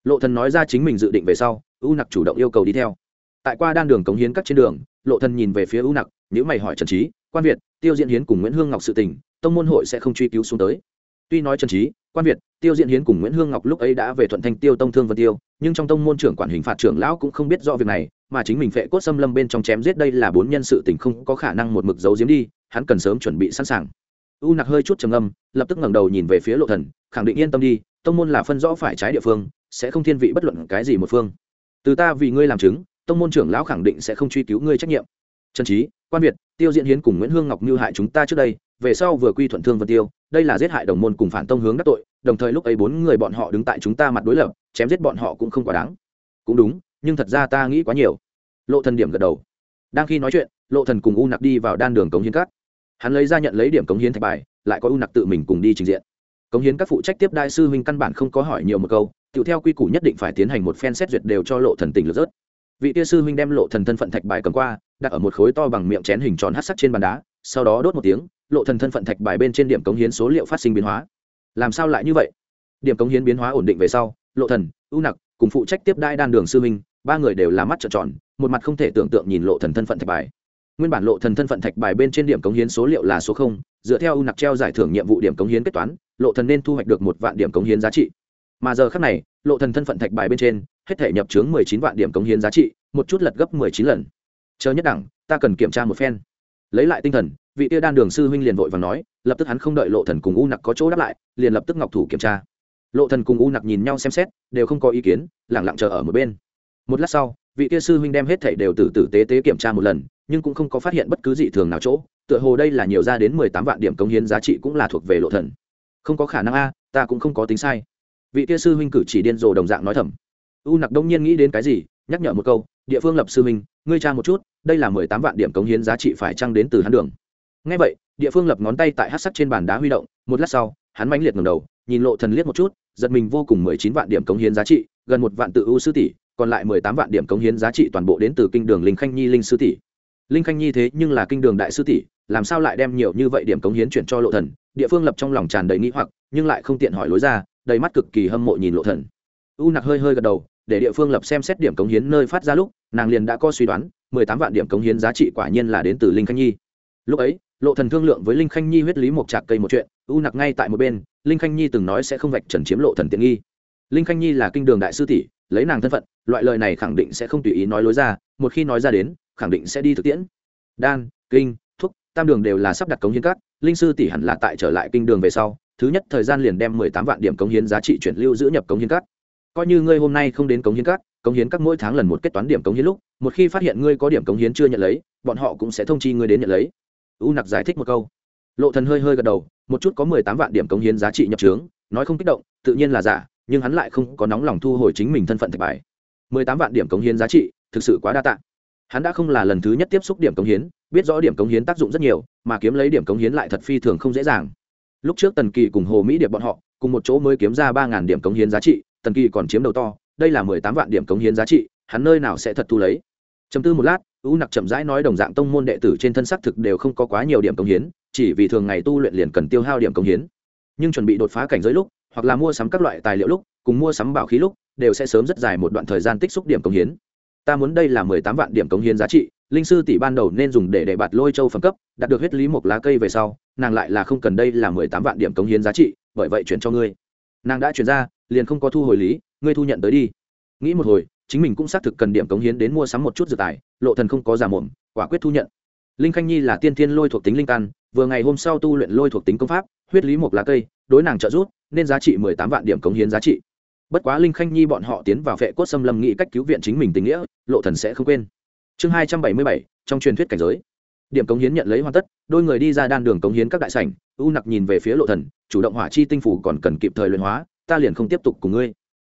lộ thần nói ra chính mình dự định về sau, u nặc chủ động yêu cầu đi theo. Tại qua đan đường cống hiến cắt trên đường, lộ thần nhìn về phía u nặc nếu mày hỏi trần trí quan việt, tiêu diễn hiến cùng nguyễn hương ngọc sự tình, tông môn hội sẽ không truy cứu xuống tới? Tuy nói trần trí quan việt, tiêu diễn hiến cùng nguyễn hương ngọc lúc ấy đã về thuận thanh tiêu tông thương vân tiêu, nhưng trong tông môn trưởng quản hình phạt trưởng lão cũng không biết rõ việc này, mà chính mình phệ cốt xâm lâm bên trong chém giết đây là bốn nhân sự tình không có khả năng một mực giấu giếm đi, hắn cần sớm chuẩn bị sẵn sàng. U nặc hơi chút trầm âm lập tức ngẩng đầu nhìn về phía lộ thần, khẳng định yên tâm đi, tông môn là phân rõ phải trái địa phương, sẽ không thiên vị bất luận cái gì một phương. Từ ta vì ngươi làm chứng, tông môn trưởng lão khẳng định sẽ không truy cứu ngươi trách nhiệm. Trần trí quan việt, tiêu diễn hiến cùng nguyễn hương ngọc như hại chúng ta trước đây về sau vừa quy thuận thương vân tiêu, đây là giết hại đồng môn cùng phản tông hướng đắc tội, đồng thời lúc ấy bốn người bọn họ đứng tại chúng ta mặt đối lập, chém giết bọn họ cũng không quá đáng. Cũng đúng, nhưng thật ra ta nghĩ quá nhiều. Lộ thần điểm gật đầu. Đang khi nói chuyện, lộ thần cùng u nặc đi vào đan đường cống hiến cắt hắn lấy ra nhận lấy điểm cống hiến thạch bài, lại có u nặc tự mình cùng đi trình diện. Cống hiến các phụ trách tiếp đại sư huynh căn bản không có hỏi nhiều một câu tự theo quy củ nhất định phải tiến hành một phen xét duyệt đều cho lộ thần tình lực rớt. Vị tia sư huynh đem lộ thần thân phận thạch bài cầm qua, đặt ở một khối to bằng miệng chén hình tròn hắt sắc trên bàn đá, sau đó đốt một tiếng lộ thần thân phận thạch bài bên trên điểm cống hiến số liệu phát sinh biến hóa. Làm sao lại như vậy? Điểm cống hiến biến hóa ổn định về sau lộ thần u nặc cùng phụ trách tiếp đai đan đường sư minh, ba người đều là mắt trợn tròn một mặt không thể tưởng tượng nhìn lộ thần thân phận thạch bài. Nguyên bản lộ thần thân phận thạch bài bên trên điểm cống hiến số liệu là số không dựa theo u nặc treo giải thưởng nhiệm vụ điểm cống hiến kết toán lộ thần nên thu hoạch được một vạn điểm cống hiến giá trị. Mà giờ khắc này lộ thần thân phận thạch bài bên trên hết thể nhập chướng mười chín vạn điểm cống hiến giá trị một chút lật gấp mười chín lần. Chờ nhất đẳng ta cần kiểm tra một phen. Lấy lại tinh thần vị tia đan đường sư huynh liền vội và nói, lập tức hắn không đợi lộ thần cùng u nặc có chỗ đáp lại, liền lập tức ngọc thủ kiểm tra. Lộ thần cùng u nặc nhìn nhau xem xét, đều không có ý kiến lẳng lặng chờ ở một bên. Một lát sau, vị tia sư huynh đem hết thảy đều từ tử tế tế kiểm tra một lần, nhưng cũng không có phát hiện bất cứ dị thường nào chỗ, tựa hồ đây là nhiều ra đến mười tám vạn điểm cống hiến giá trị cũng là thuộc về lộ thần. Không có khả năng a, ta cũng không có tính sai. Vị tia sư huynh cử chỉ điên rồ đồng dạng nói thầm. U nặc đông nhiên nghĩ đến cái gì, nhắc nhở một câu, địa phương lập sư huynh, ngươi tra một chút, đây là mười tám vạn điểm cống hiến giá trị phải trăng đến từ hắn đường? Ngay vậy, địa phương lập ngón tay tại hát sắt trên bàn đá huy động, một lát sau, hắn mãnh liệt ngầm đầu, nhìn lộ thần liếc một chút, giật mình vô cùng mười chín vạn điểm cống hiến giá trị, gần một vạn tự ưu sư tỷ, còn lại mười tám vạn điểm cống hiến giá trị toàn bộ đến từ kinh đường linh khanh nhi linh sư tỷ. Linh khanh nhi thế nhưng là kinh đường đại sư tỷ, làm sao lại đem nhiều như vậy điểm cống hiến chuyển cho lộ thần? Địa phương lập trong lòng tràn đầy nghĩ hoặc, nhưng lại không tiện hỏi lối ra, đầy mắt cực kỳ hâm mộ nhìn lộ thần. U nặc hơi hơi gật đầu, để địa phương lập xem xét điểm cống hiến nơi phát ra lúc, nàng liền đã có suy đoán, mười tám vạn điểm cống hiến giá trị quả nhiên là đến từ linh khanh nhi. Lúc ấy lộ thần thương lượng với linh khanh nhi huyết lý một trạc cây một chuyện, u nặc ngay tại một bên, linh khanh nhi từng nói sẽ không vạch trần chiếm lộ thần tiện nghi. Linh khanh nhi là kinh đường đại sư tỷ, lấy nàng thân phận, loại lời này khẳng định sẽ không tùy ý nói lối ra, một khi nói ra đến, khẳng định sẽ đi thực tiễn. Đan, kinh thuốc tam đường đều là sắp đặt cống hiến các, linh sư tỷ hẳn là tại trở lại kinh đường về sau, thứ nhất thời gian liền đem mười tám vạn điểm cống hiến giá trị chuyển lưu giữ nhập cống hiến các. Coi như ngươi hôm nay không đến cống hiến các, cống hiến các mỗi tháng lần một kết toán điểm cống hiến lúc, một khi phát hiện ngươi có điểm cống hiến chưa nhận lấy, bọn họ cũng sẽ thông chi ngươi đến nhận lấy u nặc giải thích một câu. Lộ thần hơi hơi gật đầu, một chút có mười tám vạn điểm cống hiến giá trị nhập trướng, nói không kích động, tự nhiên là giả, nhưng hắn lại không có nóng lòng thu hồi chính mình thân phận thạch bài. Mười tám vạn điểm cống hiến giá trị, thực sự quá đa tạ. Hắn đã không là lần thứ nhất tiếp xúc điểm cống hiến, biết rõ điểm cống hiến tác dụng rất nhiều, mà kiếm lấy điểm cống hiến lại thật phi thường không dễ dàng. Lúc trước tần kỳ cùng hồ mỹ điệp bọn họ, cùng một chỗ mới kiếm ra ba ngàn điểm cống hiến giá trị, tần kỳ còn chiếm đầu to, đây là mười tám vạn điểm cống hiến giá trị, hắn nơi nào sẽ thật thu lấy? Chấm tư một lát, u nặc chậm rãi nói đồng dạng tông môn đệ tử trên thân xác thực đều không có quá nhiều điểm công hiến, chỉ vì thường ngày tu luyện liền cần tiêu hao điểm công hiến. Nhưng chuẩn bị đột phá cảnh giới lúc, hoặc là mua sắm các loại tài liệu lúc, cùng mua sắm bảo khí lúc, đều sẽ sớm rất dài một đoạn thời gian tích xúc điểm công hiến. Ta muốn đây là mười tám vạn điểm công hiến giá trị, linh sư tỷ ban đầu nên dùng để để bạt lôi châu phẩm cấp, đạt được huyết lý một lá cây về sau, nàng lại là không cần đây là mười tám vạn điểm cống hiến giá trị, bởi vậy chuyển cho ngươi. Nàng đã chuyển ra, liền không có thu hồi lý, ngươi thu nhận tới đi. Nghĩ một hồi chính mình cũng xác thực cần điểm cống hiến đến mua sắm một chút dự tài, lộ thần không có giả mồm, quả quyết thu nhận. Linh khanh nhi là tiên thiên lôi thuộc tính linh căn, vừa ngày hôm sau tu luyện lôi thuộc tính công pháp, huyết lý một lá cây, đối nàng trợ giúp, nên giá trị mười tám vạn điểm cống hiến giá trị. Bất quá linh khanh nhi bọn họ tiến vào vệ cốt xâm lâm nghĩ cách cứu viện chính mình tình nghĩa, lộ thần sẽ không quên. Chương hai trăm bảy mươi bảy, trong truyền thuyết cảnh giới. Điểm cống hiến nhận lấy hoàn tất, đôi người đi ra đan đường cống hiến các đại sảnh, u nặc nhìn về phía lộ thần, chủ động hỏa chi tinh phủ còn cần kịp thời luyện hóa, ta liền không tiếp tục cùng ngươi.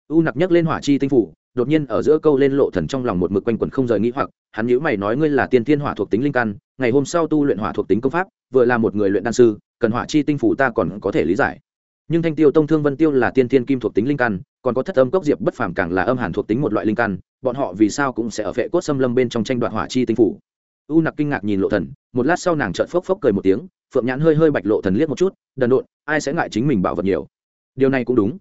U nặc nhắc lên hỏa chi tinh phủ đột nhiên ở giữa câu lên lộ thần trong lòng một mực quanh quẩn không rời nghĩ hoặc, hắn nhíu mày nói ngươi là tiên thiên hỏa thuộc tính linh căn, ngày hôm sau tu luyện hỏa thuộc tính công pháp, vừa là một người luyện đan sư, cần hỏa chi tinh phủ ta còn có thể lý giải. Nhưng thanh tiêu tông thương vân tiêu là tiên thiên kim thuộc tính linh căn, còn có thất âm cốc diệp bất phàm càng là âm hàn thuộc tính một loại linh căn, bọn họ vì sao cũng sẽ ở vệ cốt xâm lâm bên trong tranh đoạt hỏa chi tinh phủ. U nặc kinh ngạc nhìn lộ thần, một lát sau nàng trợn phốc phốc cười một tiếng, phượng nhãn hơi hơi bạch lộ thần liếc một chút, đần độn, ai sẽ ngại chính mình bảo vật nhiều? Điều này cũng đúng.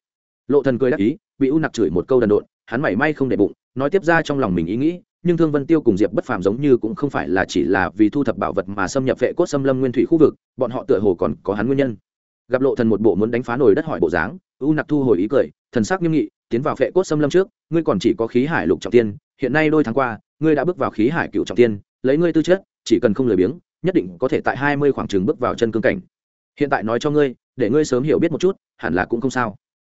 Lộ thần cười đáp ý, bị u nặc chửi một câu đần độn hắn mảy may không để bụng, nói tiếp ra trong lòng mình ý nghĩ, nhưng thương vân tiêu cùng diệp bất phàm giống như cũng không phải là chỉ là vì thu thập bảo vật mà xâm nhập vệ cốt xâm lâm nguyên thủy khu vực, bọn họ tựa hồ còn có hắn nguyên nhân. Gặp lộ thần một bộ muốn đánh phá nổi đất hỏi bộ dáng, u nặc thu hồi ý cười, thần sắc nghiêm nghị, tiến vào vệ cốt xâm lâm trước, ngươi còn chỉ có khí hải lục trọng tiên, hiện nay đôi tháng qua, ngươi đã bước vào khí hải cựu trọng tiên, lấy ngươi tư chất, chỉ cần không lười biếng, nhất định có thể tại hai mươi khoảng trường bước vào chân cương cảnh. Hiện tại nói cho ngươi, để ngươi sớm hiểu biết một chút, hẳn là cũng không sao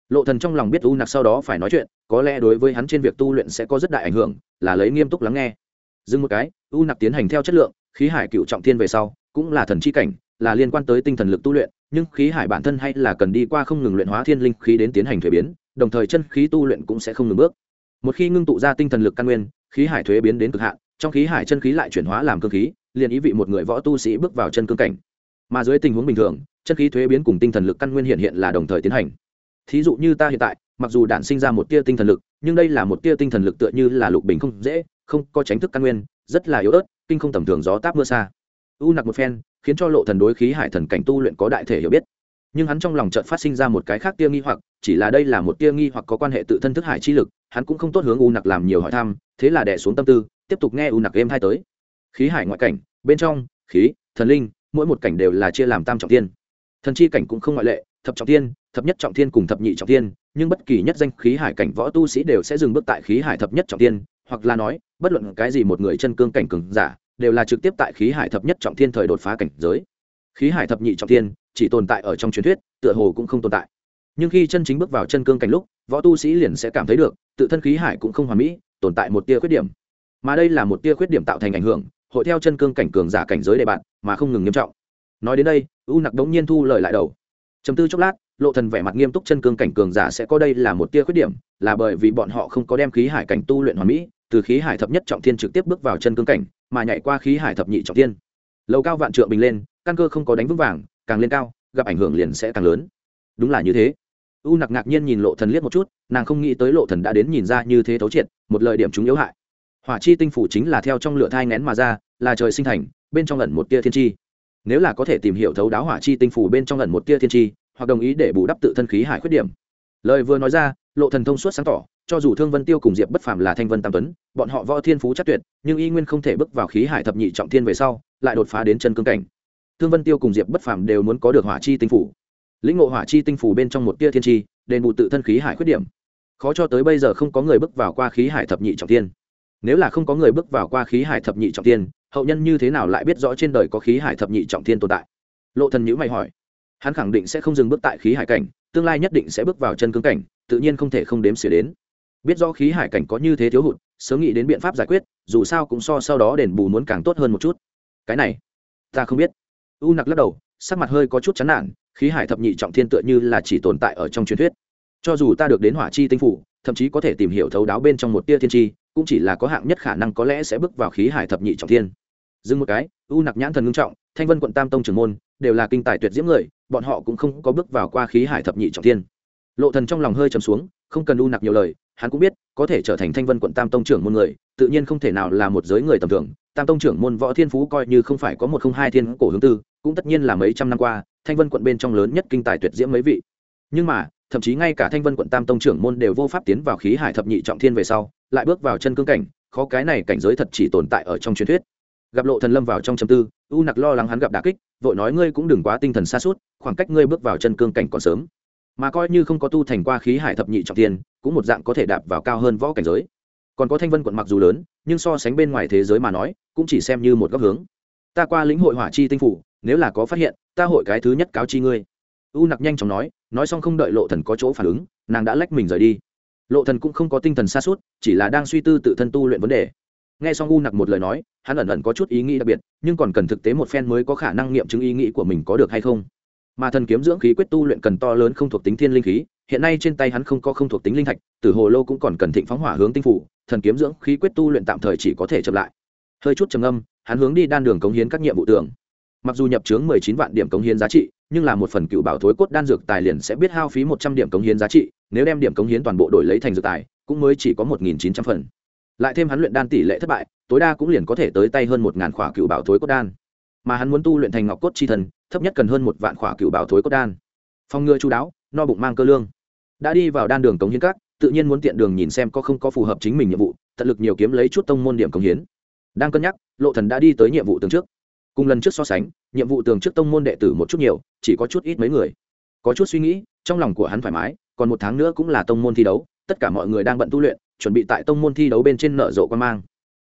lộ thần trong lòng biết u nặc sau đó phải nói chuyện, có lẽ đối với hắn trên việc tu luyện sẽ có rất đại ảnh hưởng, là lấy nghiêm túc lắng nghe. Dừng một cái, u nặc tiến hành theo chất lượng, khí hải cựu trọng thiên về sau, cũng là thần chi cảnh, là liên quan tới tinh thần lực tu luyện, nhưng khí hải bản thân hay là cần đi qua không ngừng luyện hóa thiên linh khí đến tiến hành thuế biến, đồng thời chân khí tu luyện cũng sẽ không ngừng bước. Một khi ngưng tụ ra tinh thần lực căn nguyên, khí hải thuế biến đến cực hạn, trong khí hải chân khí lại chuyển hóa làm cơ khí, liền ý vị một người võ tu sĩ bước vào chân cương cảnh. Mà dưới tình huống bình thường, chân khí thuế biến cùng tinh thần lực căn nguyên hiện hiện là đồng thời tiến hành thí dụ như ta hiện tại, mặc dù đản sinh ra một tia tinh thần lực, nhưng đây là một tia tinh thần lực tựa như là lục bình không dễ, không có tránh thức căn nguyên, rất là yếu ớt, kinh không tầm thường gió táp mưa xa. U nặc một phen, khiến cho lộ thần đối khí hải thần cảnh tu luyện có đại thể hiểu biết. Nhưng hắn trong lòng chợt phát sinh ra một cái khác tia nghi hoặc, chỉ là đây là một tia nghi hoặc có quan hệ tự thân thức hải chi lực, hắn cũng không tốt hướng u nặc làm nhiều hỏi thăm, thế là đè xuống tâm tư, tiếp tục nghe u nặc êm hai tới. Khí hải ngoại cảnh, bên trong, khí, thần linh, mỗi một cảnh đều là chia làm tam trọng tiên thần chi cảnh cũng không ngoại lệ, thập trọng tiên thập nhất trọng thiên cùng thập nhị trọng Thiên, nhưng bất kỳ nhất danh khí hải cảnh võ tu sĩ đều sẽ dừng bước tại khí hải thập nhất trọng Thiên, hoặc là nói bất luận cái gì một người chân cương cảnh cường giả đều là trực tiếp tại khí hải thập nhất trọng thiên thời đột phá cảnh giới. Khí hải thập nhị trọng thiên chỉ tồn tại ở trong truyền thuyết tựa hồ cũng không tồn tại. Nhưng khi chân chính bước vào chân cương cảnh lúc võ tu sĩ liền sẽ cảm thấy được tự thân khí hải cũng không hoàn mỹ tồn tại một tia khuyết điểm. Mà đây là một tia khuyết điểm tạo thành ảnh hưởng hội theo chân cương cảnh cường giả cảnh giới đề bạn mà không ngừng nghiêm trọng. Nói đến đây u nặc đống nhiên thu lời lại đầu. Chấm tư chốc lát lộ thần vẻ mặt nghiêm túc chân cương cảnh cường giả sẽ có đây là một tia khuyết điểm, là bởi vì bọn họ không có đem khí hải cảnh tu luyện hoàn mỹ, từ khí hải thập nhất trọng thiên trực tiếp bước vào chân cương cảnh, mà nhảy qua khí hải thập nhị trọng thiên. Lầu cao vạn trượng bình lên, căn cơ không có đánh vững vàng, càng lên cao, gặp ảnh hưởng liền sẽ càng lớn. Đúng là như thế. U nặc ngạc nhiên nhìn lộ thần liếc một chút, nàng không nghĩ tới lộ thần đã đến nhìn ra như thế thấu triệt, một lời điểm chúng yếu hại. Hỏa chi tinh phủ chính là theo trong lửa thai nén mà ra, là trời sinh thành, bên trong ẩn một tia thiên chi. Nếu là có thể tìm hiểu thấu đáo hỏa chi tinh phủ bên trong ẩn một tia thiên chi hoặc đồng ý để bù đắp tự thân khí hải khuyết điểm. Lời vừa nói ra, lộ thần thông suốt sáng tỏ, cho dù thương vân tiêu cùng diệp bất phàm là thanh vân tam tuấn, bọn họ võ thiên phú chắc tuyệt, nhưng y nguyên không thể bước vào khí hải thập nhị trọng thiên về sau, lại đột phá đến chân cương cảnh. Thương vân tiêu cùng diệp bất phàm đều muốn có được hỏa chi tinh phủ. Lĩnh ngộ hỏa chi tinh phủ bên trong một tia thiên chi đền bù tự thân khí hải khuyết điểm. Khó cho tới bây giờ không có người bước vào qua khí hải thập nhị trọng thiên. Nếu là không có người bước vào qua khí hải thập nhị trọng thiên, hậu nhân như thế nào lại biết rõ trên đời có khí hải thập nhị trọng thiên tồn tại? Lộ thần nhữ mày hỏi hắn khẳng định sẽ không dừng bước tại khí hải cảnh, tương lai nhất định sẽ bước vào chân cương cảnh, tự nhiên không thể không đếm xỉa đến. Biết do khí hải cảnh có như thế thiếu hụt, sớm nghĩ đến biện pháp giải quyết, dù sao cũng so sau đó đền bù muốn càng tốt hơn một chút. Cái này, ta không biết. U nặc lắc đầu, sắc mặt hơi có chút chán nản, khí hải thập nhị trọng thiên tựa như là chỉ tồn tại ở trong truyền thuyết. Cho dù ta được đến hỏa chi tinh phủ, thậm chí có thể tìm hiểu thấu đáo bên trong một tia thiên chi cũng chỉ là có hạng nhất khả năng có lẽ sẽ bước vào khí hải thập nhị trọng thiên. Dừng một cái, u nặc nhãn thần ngưng trọng, thanh vân quận tam tông trưởng môn, đều là kinh tài tuyệt diễm người bọn họ cũng không có bước vào qua khí hải thập nhị trọng thiên. Lộ thần trong lòng hơi trầm xuống, không cần u nặc nhiều lời, hắn cũng biết, có thể trở thành thanh vân quận tam tông trưởng môn người, tự nhiên không thể nào là một giới người tầm thường. Tam tông trưởng môn võ thiên phú coi như không phải có một không hai thiên cổ hướng tư, cũng tất nhiên là mấy trăm năm qua, thanh vân quận bên trong lớn nhất kinh tài tuyệt diễm mấy vị. Nhưng mà, thậm chí ngay cả thanh vân quận tam tông trưởng môn đều vô pháp tiến vào khí hải thập nhị trọng thiên về sau, lại bước vào chân cương cảnh, khó cái này cảnh giới thật chỉ tồn tại ở trong truyền thuyết gặp lộ thần lâm vào trong trầm tư, u nặc lo lắng hắn gặp đả kích, vội nói ngươi cũng đừng quá tinh thần xa suốt khoảng cách ngươi bước vào chân cương cảnh còn sớm. Mà coi như không có tu thành qua khí hải thập nhị trọng thiên cũng một dạng có thể đạp vào cao hơn võ cảnh giới. Còn có thanh vân quận mặc dù lớn, nhưng so sánh bên ngoài thế giới mà nói, cũng chỉ xem như một góc hướng. Ta qua lĩnh hội hỏa chi tinh phủ, nếu là có phát hiện, ta hội cái thứ nhất cáo chi ngươi. U nặc nhanh chóng nói nói xong không đợi lộ thần có chỗ phản ứng, nàng đã lách mình rời đi. Lộ thần cũng không có tinh thần xa suốt chỉ là đang suy tư tự thân tu luyện vấn đề nghe xong u nặc một lời nói, hắn ẩn ẩn có chút ý nghĩ đặc biệt, nhưng còn cần thực tế một phen mới có khả năng nghiệm chứng ý nghĩ của mình có được hay không. Mà thần kiếm dưỡng khí quyết tu luyện cần to lớn không thuộc tính thiên linh khí, hiện nay trên tay hắn không có không thuộc tính linh thạch tử hồ lô cũng còn cần thịnh phóng hỏa hướng tinh phủ, thần kiếm dưỡng khí quyết tu luyện tạm thời chỉ có thể chậm lại. Hơi chút trầm âm hắn hướng đi đan đường cống hiến các nhiệm vụ tưởng. Mặc dù nhập chướng mười chín vạn điểm cống hiến giá trị, nhưng là một phần cựu bảo thối cốt đan dược tài liền sẽ biết hao phí một trăm điểm cống hiến giá trị, nếu đem điểm cống hiến toàn bộ đổi lấy thành dược tài, cũng mới chỉ có một nghìn chín trăm phần lại thêm hắn luyện đan tỷ lệ thất bại, tối đa cũng liền có thể tới tay hơn một ngàn khỏa cựu bảo thối cốt đan. Mà hắn muốn tu luyện thành ngọc cốt chi thần, thấp nhất cần hơn một vạn khỏa cựu bảo thối cốt đan. Phòng ngừa chú đáo, no bụng mang cơ lương. Đã đi vào đan đường cống hiến các, tự nhiên muốn tiện đường nhìn xem có không có phù hợp chính mình nhiệm vụ, tận lực nhiều kiếm lấy chút tông môn điểm cống hiến. Đang cân nhắc, lộ thần đã đi tới nhiệm vụ tường trước. Cùng lần trước so sánh, nhiệm vụ tường trước tông môn đệ tử một chút nhiều, chỉ có chút ít mấy người. Có chút suy nghĩ, trong lòng của hắn thoải mái, còn một tháng nữa cũng là tông môn thi đấu tất cả mọi người đang bận tu luyện, chuẩn bị tại tông môn thi đấu bên trên nở rộ quan mang.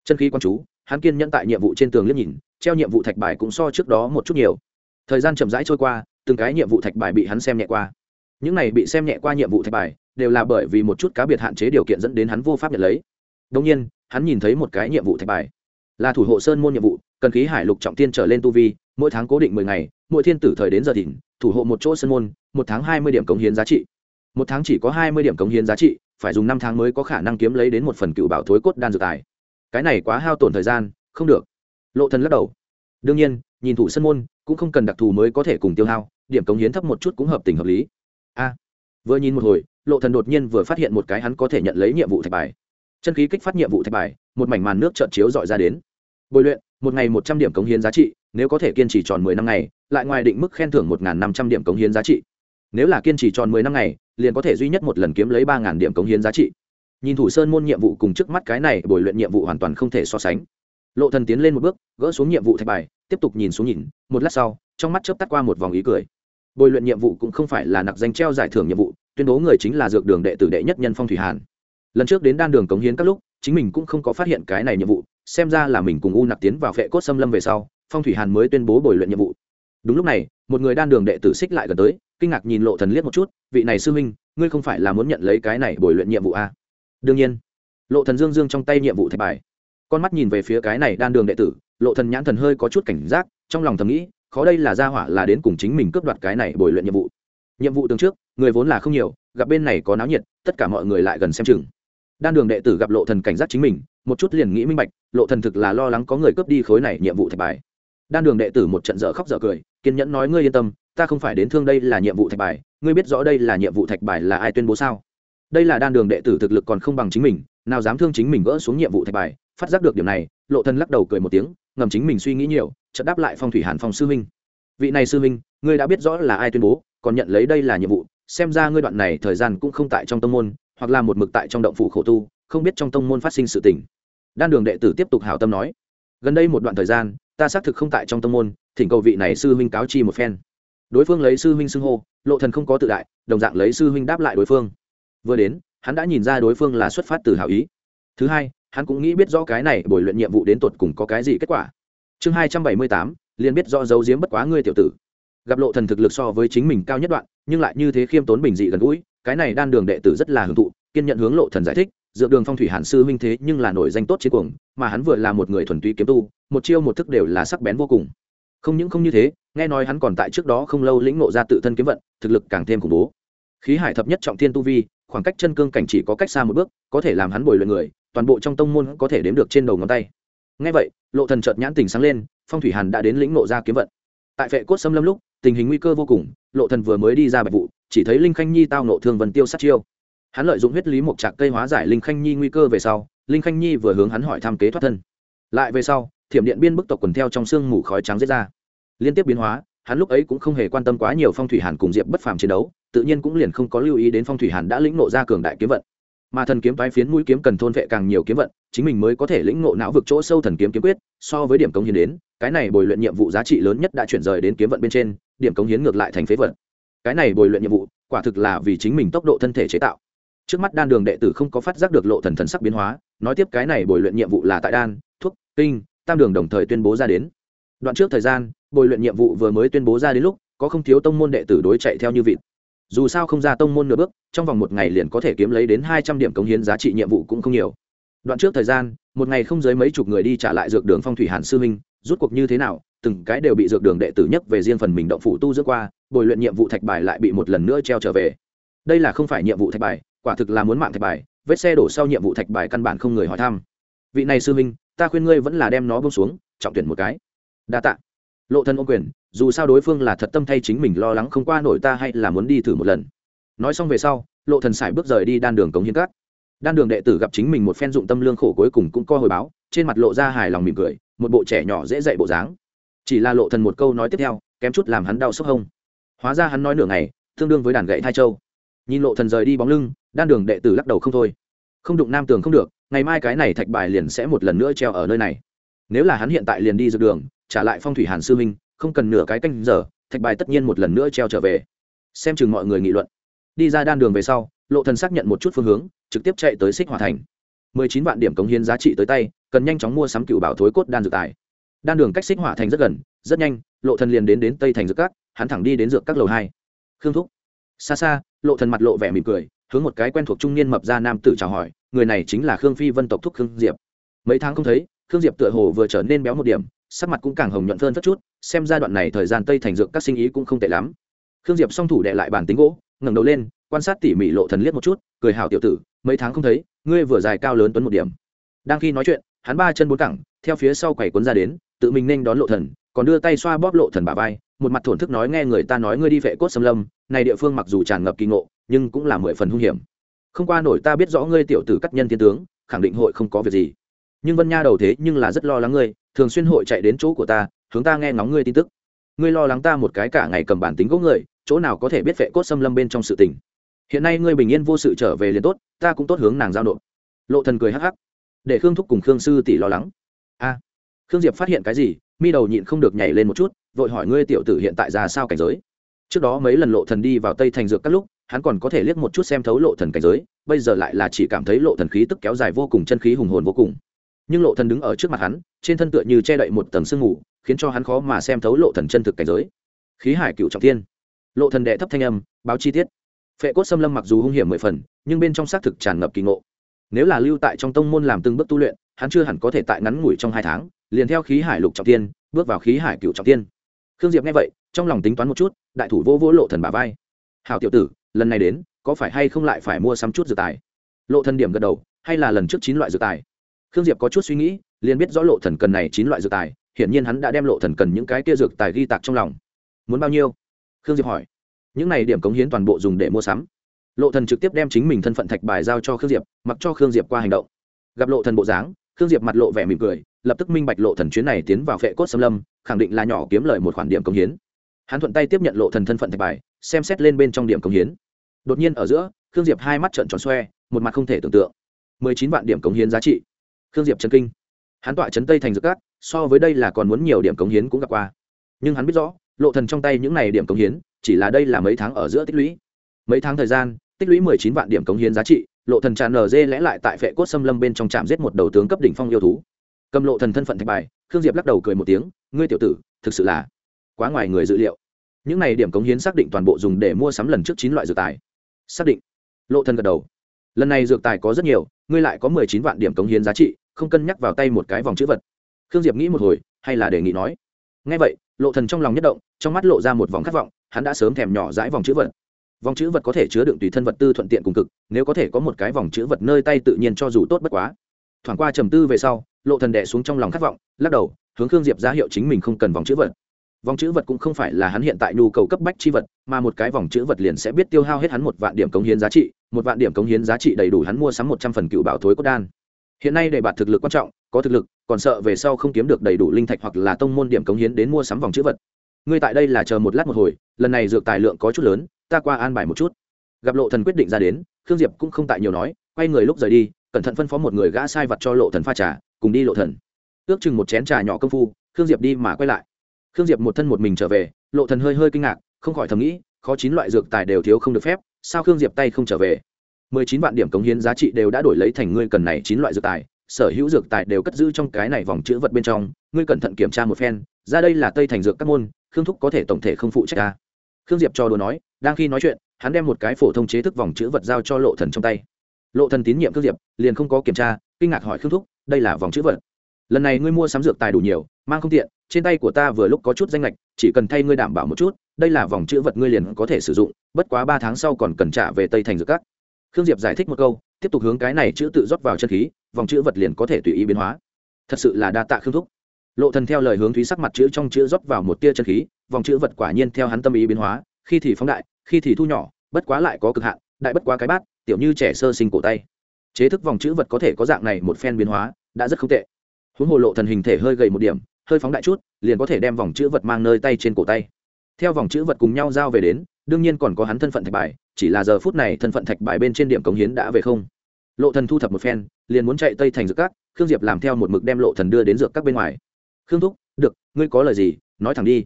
Chân khí quan chú, hắn kiên nhẫn tại nhiệm vụ trên tường liếc nhìn, treo nhiệm vụ thạch bài cũng so trước đó một chút nhiều. Thời gian chậm rãi trôi qua, từng cái nhiệm vụ thạch bài bị hắn xem nhẹ qua. Những này bị xem nhẹ qua nhiệm vụ thạch bài, đều là bởi vì một chút cá biệt hạn chế điều kiện dẫn đến hắn vô pháp nhận lấy. Đông nhiên, hắn nhìn thấy một cái nhiệm vụ thạch bài, là thủ hộ sơn môn nhiệm vụ, cần khí hải lục trọng tiên trở lên tu vi, mỗi tháng cố định mười ngày, mỗi thiên tử thời đến giờ thìn, thủ hộ một chỗ sơn môn, một tháng hai mươi điểm cống hiến giá trị. Một tháng chỉ có hai mươi điểm cống hiến giá trị phải dùng năm tháng mới có khả năng kiếm lấy đến một phần cựu bảo thối cốt đan dược tài. Cái này quá hao tổn thời gian, không được. Lộ thần lắc đầu. Đương nhiên, nhìn thủ sân môn, cũng không cần đặc thù mới có thể cùng tiêu hao, điểm cống hiến thấp một chút cũng hợp tình hợp lý. A. Vừa nhìn một hồi, lộ thần đột nhiên vừa phát hiện một cái hắn có thể nhận lấy nhiệm vụ thạch bài. Chân khí kích phát nhiệm vụ thạch bài, một mảnh màn nước trợn chiếu dọi ra đến. Bồi luyện, một ngày một trăm điểm cống hiến giá trị, nếu có thể kiên trì tròn mười năm ngày, lại ngoài định mức khen thưởng một năm trăm điểm cống hiến giá trị. Nếu là kiên trì tròn mười năm ngày liền có thể duy nhất một lần kiếm lấy ba điểm cống hiến giá trị. Nhìn thủ sơn môn nhiệm vụ cùng trước mắt cái này bồi luyện nhiệm vụ hoàn toàn không thể so sánh. Lộ thần tiến lên một bước, gỡ xuống nhiệm vụ thạch bài, tiếp tục nhìn xuống nhìn, một lát sau, trong mắt chớp tắt qua một vòng ý cười. Bồi luyện nhiệm vụ cũng không phải là nặc danh treo giải thưởng nhiệm vụ, tuyên bố người chính là dược đường đệ tử đệ nhất nhân phong thủy hàn. Lần trước đến đan đường cống hiến các lúc, chính mình cũng không có phát hiện cái này nhiệm vụ, xem ra là mình cùng u nặc tiến vào phệ cốt xâm lâm về sau, phong thủy hàn mới tuyên bố bồi luyện nhiệm vụ đúng lúc này, một người đan đường đệ tử xích lại gần tới, kinh ngạc nhìn lộ thần liếc một chút, vị này sư huynh, ngươi không phải là muốn nhận lấy cái này bồi luyện nhiệm vụ à? đương nhiên. Lộ thần dương dương trong tay nhiệm vụ thạch bài. Con mắt nhìn về phía cái này đan đường đệ tử, lộ thần nhãn thần hơi có chút cảnh giác, trong lòng thầm nghĩ, khó đây là gia hỏa là đến cùng chính mình cướp đoạt cái này bồi luyện nhiệm vụ. Nhiệm vụ tương trước, người vốn là không nhiều, gặp bên này có náo nhiệt, tất cả mọi người lại gần xem chừng. Đan đường đệ tử gặp lộ thần cảnh giác chính mình, một chút liền nghĩ minh bạch, lộ thần thực là lo lắng có người cướp đi khối này nhiệm vụ thạch bài đan đường đệ tử một trận dở khóc dở cười, kiên nhẫn nói, ngươi yên tâm, ta không phải đến thương đây là nhiệm vụ thạch bài, ngươi biết rõ đây là nhiệm vụ thạch bài là ai tuyên bố sao? Đây là đan đường đệ tử thực lực còn không bằng chính mình, nào dám thương chính mình gỡ xuống nhiệm vụ thạch bài. Phát giác được điểm này, lộ thần lắc đầu cười một tiếng, ngầm chính mình suy nghĩ nhiều, chợt đáp lại phong thủy hàn phong sư huynh. Vị này sư huynh, ngươi đã biết rõ là ai tuyên bố, còn nhận lấy đây là nhiệm vụ, xem ra ngươi đoạn này thời gian cũng không tại trong tông môn, hoặc là một mực tại trong động phủ khổ tu, không biết trong tông môn phát sinh sự tình. Đan đường đệ tử tiếp tục hảo tâm nói. Gần đây một đoạn thời gian ta xác thực không tại trong tâm môn, thỉnh cầu vị này sư huynh cáo chi một phen. Đối phương lấy sư huynh xưng hô, lộ thần không có tự đại, đồng dạng lấy sư huynh đáp lại đối phương. Vừa đến, hắn đã nhìn ra đối phương là xuất phát từ hảo ý. Thứ hai, hắn cũng nghĩ biết rõ cái này buổi luyện nhiệm vụ đến tột cùng có cái gì kết quả. Chương hai trăm bảy mươi tám, liền biết rõ giấu giếm bất quá ngươi tiểu tử. Gặp lộ thần thực lực so với chính mình cao nhất đoạn, nhưng lại như thế khiêm tốn bình dị gần gũi, cái này đan đường đệ tử rất là hưởng thụ, kiên nhận hướng lộ thần giải thích dựa đường phong thủy hàn sư huynh thế nhưng là nổi danh tốt chiến cuồng, mà hắn vừa là một người thuần túy kiếm tu, một chiêu một thức đều là sắc bén vô cùng. Không những không như thế, nghe nói hắn còn tại trước đó không lâu lĩnh ngộ ra tự thân kiếm vận, thực lực càng thêm khủng bố. Khí hải thập nhất trọng thiên tu vi, khoảng cách chân cương cảnh chỉ có cách xa một bước, có thể làm hắn bồi luyện người, toàn bộ trong tông môn có thể đếm được trên đầu ngón tay. Ngay vậy, lộ thần chợt nhãn tình sáng lên, phong thủy hàn đã đến lĩnh ngộ ra kiếm vận. Tại vệ cốt xâm lâm lúc, tình hình nguy cơ vô cùng, lộ thần vừa mới đi ra bạch vụ, chỉ thấy linh khanh nhi tao nộ thương vân tiêu sát chiêu hắn lợi dụng huyết lý một trạc cây hóa giải linh khanh nhi nguy cơ về sau, linh khanh nhi vừa hướng hắn hỏi thăm kế thoát thân. Lại về sau, thiểm điện biên bức tộc quần theo trong sương mù khói trắng giết ra. Liên tiếp biến hóa, hắn lúc ấy cũng không hề quan tâm quá nhiều phong thủy hàn cùng diệp bất phàm chiến đấu, tự nhiên cũng liền không có lưu ý đến phong thủy hàn đã lĩnh nộ ra cường đại kiếm vận. Mà thần kiếm toái phiến mũi kiếm cần thôn vệ càng nhiều kiếm vận, chính mình mới có thể lĩnh ngộ não vực chỗ sâu thần kiếm kiếm quyết, so với điểm cống hiến đến, cái này bồi luyện nhiệm vụ giá trị lớn nhất đã chuyển rời đến kiếm vận bên trên, điểm cống hiến ngược lại thành phế vận cái này bồi luyện nhiệm vụ, quả thực là vì chính mình tốc độ thân thể chế tạo trước mắt đan đường đệ tử không có phát giác được lộ thần thần sắc biến hóa, nói tiếp cái này bồi luyện nhiệm vụ là tại đan, thuốc, kinh, tam đường đồng thời tuyên bố ra đến. Đoạn trước thời gian bồi luyện nhiệm vụ vừa mới tuyên bố ra đến lúc, có không thiếu tông môn đệ tử đối chạy theo như vịt. Dù sao không ra tông môn nửa bước, trong vòng một ngày liền có thể kiếm lấy đến hai trăm điểm cống hiến giá trị nhiệm vụ cũng không nhiều. Đoạn trước thời gian, một ngày không dưới mấy chục người đi trả lại dược đường phong thủy hàn sư minh rút cuộc như thế nào, từng cái đều bị dược đường đệ tử nhất về riêng phần mình động phủ tu dưỡng qua bồi luyện nhiệm vụ thạch bài lại bị một lần nữa treo trở về. Đây là không phải nhiệm vụ thạch bài quả thực là muốn mạng thạch bài, vết xe đổ sau nhiệm vụ thạch bài căn bản không người hỏi thăm. Vị này sư minh ta khuyên ngươi vẫn là đem nó bông xuống, trọng tuyển một cái. Đa tạ. Lộ thân ô quyền, dù sao đối phương là thật tâm thay chính mình lo lắng không qua nổi ta hay là muốn đi thử một lần. Nói xong về sau, lộ thần sải bước rời đi đan đường cống hiến cát. Đan đường đệ tử gặp chính mình một phen dụng tâm lương khổ cuối cùng cũng co hồi báo, trên mặt lộ ra hài lòng mỉm cười, một bộ trẻ nhỏ dễ dạy bộ dáng. Chỉ là lộ thần một câu nói tiếp theo, kém chút làm hắn đau sốc hông. Hóa ra hắn nói nửa ngày, tương đương với đàn gậy thai châu nhìn lộ thần rời đi bóng lưng, đan đường đệ tử lắc đầu không thôi. Không đụng nam tường không được, ngày mai cái này thạch bài liền sẽ một lần nữa treo ở nơi này. Nếu là hắn hiện tại liền đi dược đường, trả lại phong thủy hàn sư minh không cần nửa cái canh giờ, thạch bài tất nhiên một lần nữa treo trở về. Xem chừng mọi người nghị luận. Đi ra đan đường về sau, lộ thần xác nhận một chút phương hướng, trực tiếp chạy tới xích hỏa thành. Mười chín vạn điểm cống hiến giá trị tới tay, cần nhanh chóng mua sắm cựu bảo thối cốt đan dược tài. Đan đường cách xích hỏa thành rất gần, rất nhanh, lộ thần liền đến đến tây thành dược các, hắn thẳng đi đến dược các lầu hai. Khương thúc xa xa, lộ thần mặt lộ vẻ mỉm cười, hướng một cái quen thuộc trung niên mập ra nam tử chào hỏi, người này chính là khương phi vân tộc thúc khương diệp. Mấy tháng không thấy, khương diệp tựa hồ vừa trở nên béo một điểm, sắc mặt cũng càng hồng nhuận hơn phất chút, xem giai đoạn này thời gian tây thành dược các sinh ý cũng không tệ lắm. Khương diệp song thủ đệ lại bản tính gỗ, ngẩng đầu lên, quan sát tỉ mỉ lộ thần liếc một chút, cười hào tiểu tử, mấy tháng không thấy, ngươi vừa dài cao lớn tuấn một điểm. Đang khi nói chuyện, hắn ba chân bốn cẳng, theo phía sau quầy cuốn ra đến, tự mình nên đón lộ thần, còn đưa tay xoa bóp lộ thần bả vai một mặt thổn thức nói nghe người ta nói ngươi đi vệ cốt xâm lâm, này địa phương mặc dù tràn ngập kỳ ngộ, nhưng cũng là mười phần hung hiểm. Không qua nổi ta biết rõ ngươi tiểu tử cắt nhân thiên tướng, khẳng định hội không có việc gì. Nhưng vân nha đầu thế nhưng là rất lo lắng ngươi, thường xuyên hội chạy đến chỗ của ta, hướng ta nghe ngóng ngươi tin tức. Ngươi lo lắng ta một cái cả ngày cầm bản tính gỗ người, chỗ nào có thể biết vệ cốt xâm lâm bên trong sự tình. Hiện nay ngươi bình yên vô sự trở về liền tốt, ta cũng tốt hướng nàng giao nộp. Lộ thần cười hắc hắc. Để khương thúc cùng khương sư tỷ lo lắng. A, khương diệp phát hiện cái gì, mi đầu nhịn không được nhảy lên một chút vội hỏi ngươi tiểu tử hiện tại ra sao cảnh giới? Trước đó mấy lần lộ thần đi vào tây thành dược các lúc, hắn còn có thể liếc một chút xem thấu lộ thần cảnh giới, bây giờ lại là chỉ cảm thấy lộ thần khí tức kéo dài vô cùng, chân khí hùng hồn vô cùng. Nhưng lộ thần đứng ở trước mặt hắn, trên thân tựa như che đậy một tầng sương mù, khiến cho hắn khó mà xem thấu lộ thần chân thực cảnh giới. Khí hải cựu trọng thiên. Lộ thần đệ thấp thanh âm, báo chi tiết. Phệ cốt xâm lâm mặc dù hung hiểm mười phần, nhưng bên trong xác thực tràn ngập kỳ ngộ. Nếu là lưu tại trong tông môn làm từng bước tu luyện, hắn chưa hẳn có thể tại ngắn ngủi trong hai tháng, liền theo khí hải lục trọng thiên, bước vào khí hải cựu trọng thiên khương diệp nghe vậy, trong lòng tính toán một chút, đại thủ vô vô lộ thần bà vai. Hào tiểu tử, lần này đến, có phải hay không lại phải mua sắm chút dược tài? Lộ thần điểm gật đầu, hay là lần trước chín loại dược tài? Khương diệp có chút suy nghĩ, liền biết rõ lộ thần cần này chín loại dược tài, hiển nhiên hắn đã đem lộ thần cần những cái kia dược tài ghi tạc trong lòng. Muốn bao nhiêu? Khương diệp hỏi. Những này điểm cống hiến toàn bộ dùng để mua sắm. Lộ thần trực tiếp đem chính mình thân phận thạch bài giao cho khương diệp, mặc cho khương diệp qua hành động. Gặp lộ thần bộ dáng, khương diệp mặt lộ vẻ mỉm cười, lập tức minh bạch lộ thần chuyến này tiến vào phệ cốt xâm lâm khẳng định là nhỏ kiếm lời một khoản điểm cống hiến. Hắn thuận tay tiếp nhận lộ thần thân phận thạch bài, xem xét lên bên trong điểm cống hiến. Đột nhiên ở giữa, khương diệp hai mắt trợn tròn xoe, một mặt không thể tưởng tượng. Mười chín vạn điểm cống hiến giá trị. Khương diệp chấn kinh. Hắn tọa chấn tây thành dược cát so với đây là còn muốn nhiều điểm cống hiến cũng gặp qua. Nhưng hắn biết rõ, lộ thần trong tay những này điểm cống hiến, chỉ là đây là mấy tháng ở giữa tích lũy. Mấy tháng thời gian, tích lũy mười chín vạn điểm cống hiến giá trị, lộ thần tràn nở dê lẽ lại tại phệ cốt xâm lâm bên trong trạm giết một đầu tướng cấp đỉnh phong yêu thú cầm lộ thần thân phận thạch bài, khương diệp lắc đầu cười một tiếng, ngươi tiểu tử, thực sự là quá ngoài người dự liệu. Những này điểm cống hiến xác định toàn bộ dùng để mua sắm lần trước chín loại dược tài. Xác định. Lộ thần gật đầu. Lần này dược tài có rất nhiều, ngươi lại có mười chín vạn điểm cống hiến giá trị, không cân nhắc vào tay một cái vòng chữ vật. Khương diệp nghĩ một hồi, hay là đề nghị nói. Ngay vậy, lộ thần trong lòng nhất động, trong mắt lộ ra một vòng khát vọng, hắn đã sớm thèm nhỏ dãi vòng chữ vật. Vòng chữ vật có thể chứa đựng tùy thân vật tư thuận tiện cùng cực, nếu có thể có một cái vòng chữ vật nơi tay tự nhiên cho dù tốt bất quá thoảng qua trầm tư về sau, lộ thần đẻ xuống trong lòng khát vọng, lắc đầu, hướng khương diệp ra hiệu chính mình không cần vòng chữ vật. Vòng chữ vật cũng không phải là hắn hiện tại nhu cầu cấp bách chi vật, mà một cái vòng chữ vật liền sẽ biết tiêu hao hết hắn một vạn điểm cống hiến giá trị, một vạn điểm cống hiến giá trị đầy đủ hắn mua sắm một trăm phần cựu bảo thối cốt đan. Hiện nay để bạt thực lực quan trọng, có thực lực, còn sợ về sau không kiếm được đầy đủ linh thạch hoặc là tông môn điểm cống hiến đến mua sắm vòng chữ vật. Ngươi tại đây là chờ một lát một hồi, lần này dược tài lượng có chút lớn, ta qua an bài một chút. Gặp lộ thần quyết định ra đến, khương diệp cũng không tại nhiều nói, quay người lúc rời đi cẩn thận phân phó một người gã sai vật cho lộ thần pha trà, cùng đi lộ thần. Ước chừng một chén trà nhỏ công phu, khương diệp đi mà quay lại. Khương diệp một thân một mình trở về, lộ thần hơi hơi kinh ngạc, không khỏi thầm nghĩ, khó chín loại dược tài đều thiếu không được phép, sao khương diệp tay không trở về? Mười chín vạn điểm cống hiến giá trị đều đã đổi lấy thành ngươi cần này chín loại dược tài, sở hữu dược tài đều cất giữ trong cái này vòng chữ vật bên trong, ngươi cẩn thận kiểm tra một phen, ra đây là tây thành dược các môn, khương thúc có thể tổng thể không phụ trách ta. Khương diệp cho đùa nói, đang khi nói chuyện, hắn đem một cái phổ thông chế thức vòng chữ vật giao cho lộ thần trong tay lộ thần tín nhiệm Cương diệp, liền không có kiểm tra, kinh ngạc hỏi khương thúc, đây là vòng chữ vật. Lần này ngươi mua sắm dược tài đủ nhiều, mang không tiện, trên tay của ta vừa lúc có chút danh lệch chỉ cần thay ngươi đảm bảo một chút, đây là vòng chữ vật ngươi liền có thể sử dụng, bất quá ba tháng sau còn cần trả về tây thành dược các. Khương diệp giải thích một câu, tiếp tục hướng cái này chữ tự rót vào chân khí, vòng chữ vật liền có thể tùy ý biến hóa. Thật sự là đa tạ khương thúc. Lộ thần theo lời hướng thúy sắc mặt chữ trong chữ rót vào một tia chân khí, vòng chữ vật quả nhiên theo hắn tâm ý biến hóa, khi thì phóng đại, khi thì thu nhỏ, bất quá lại có cực hạn đại bất quá cái bát, tiểu như trẻ sơ sinh cổ tay. Chế thức vòng chữ vật có thể có dạng này một phen biến hóa, đã rất không tệ. Huống hồ lộ thần hình thể hơi gầy một điểm, hơi phóng đại chút, liền có thể đem vòng chữ vật mang nơi tay trên cổ tay. Theo vòng chữ vật cùng nhau giao về đến, đương nhiên còn có hắn thân phận thạch bài, chỉ là giờ phút này thân phận thạch bài bên trên điểm cống hiến đã về không. Lộ thần thu thập một phen, liền muốn chạy tây thành dược các, khương diệp làm theo một mực đem lộ thần đưa đến dược các bên ngoài. Khương thúc, được, ngươi có lời gì, nói thẳng đi.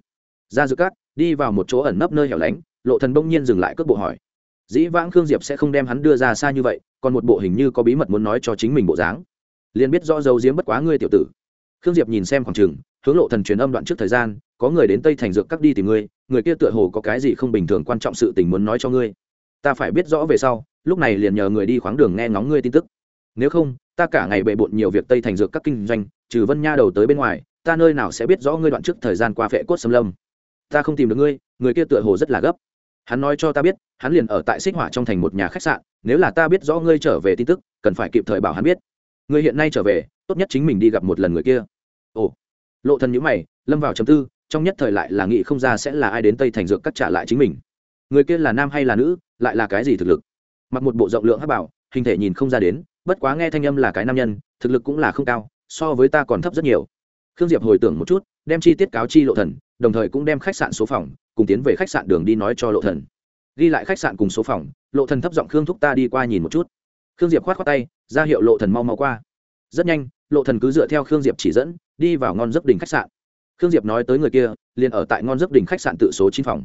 Ra dược các, đi vào một chỗ ẩn nấp nơi hẻo lánh, lộ thần bỗng nhiên dừng lại cước bộ hỏi dĩ vãng khương diệp sẽ không đem hắn đưa ra xa như vậy còn một bộ hình như có bí mật muốn nói cho chính mình bộ dáng. Liền biết rõ dấu diếm bất quá ngươi tiểu tử. Khương diệp nhìn xem khoảng trường, hướng lộ thần truyền âm đoạn trước thời gian có người đến tây thành dược các đi tìm ngươi người kia tựa hồ có cái gì không bình thường quan trọng sự tình muốn nói cho ngươi. Ta phải biết rõ về sau lúc này liền nhờ người đi khoáng đường nghe ngóng ngươi tin tức. Nếu không ta cả ngày bệ bộn nhiều việc tây thành dược các kinh doanh trừ vân nha đầu tới bên ngoài ta nơi nào sẽ biết rõ ngươi đoạn trước thời gian qua phệ cốt xâm lâm. Ta không tìm được ngươi người kia tựa hồ rất là gấp hắn nói cho ta biết, hắn liền ở tại xích hỏa trong thành một nhà khách sạn, nếu là ta biết rõ ngươi trở về tin tức, cần phải kịp thời bảo hắn biết. Ngươi hiện nay trở về, tốt nhất chính mình đi gặp một lần người kia. Ồ. Lộ thần nhữ mày, lâm vào chấm tư, trong nhất thời lại là nghĩ không ra sẽ là ai đến tây thành dược cắt trả lại chính mình. Người kia là nam hay là nữ, lại là cái gì thực lực? Mặc một bộ rộng lượng hắc bảo, hình thể nhìn không ra đến, bất quá nghe thanh âm là cái nam nhân, thực lực cũng là không cao, so với ta còn thấp rất nhiều. Khương diệp hồi tưởng một chút, đem chi tiết cáo chi lộ thần, đồng thời cũng đem khách sạn số phòng cùng tiến về khách sạn đường đi nói cho lộ thần. Ghi lại khách sạn cùng số phòng, lộ thần thấp giọng khương thúc ta đi qua nhìn một chút. Khương diệp khoát khoát tay, ra hiệu lộ thần mau mau qua. Rất nhanh, lộ thần cứ dựa theo khương diệp chỉ dẫn, đi vào ngon giấc đỉnh khách sạn. Khương diệp nói tới người kia, liền ở tại ngon giấc đỉnh khách sạn tự số chín phòng.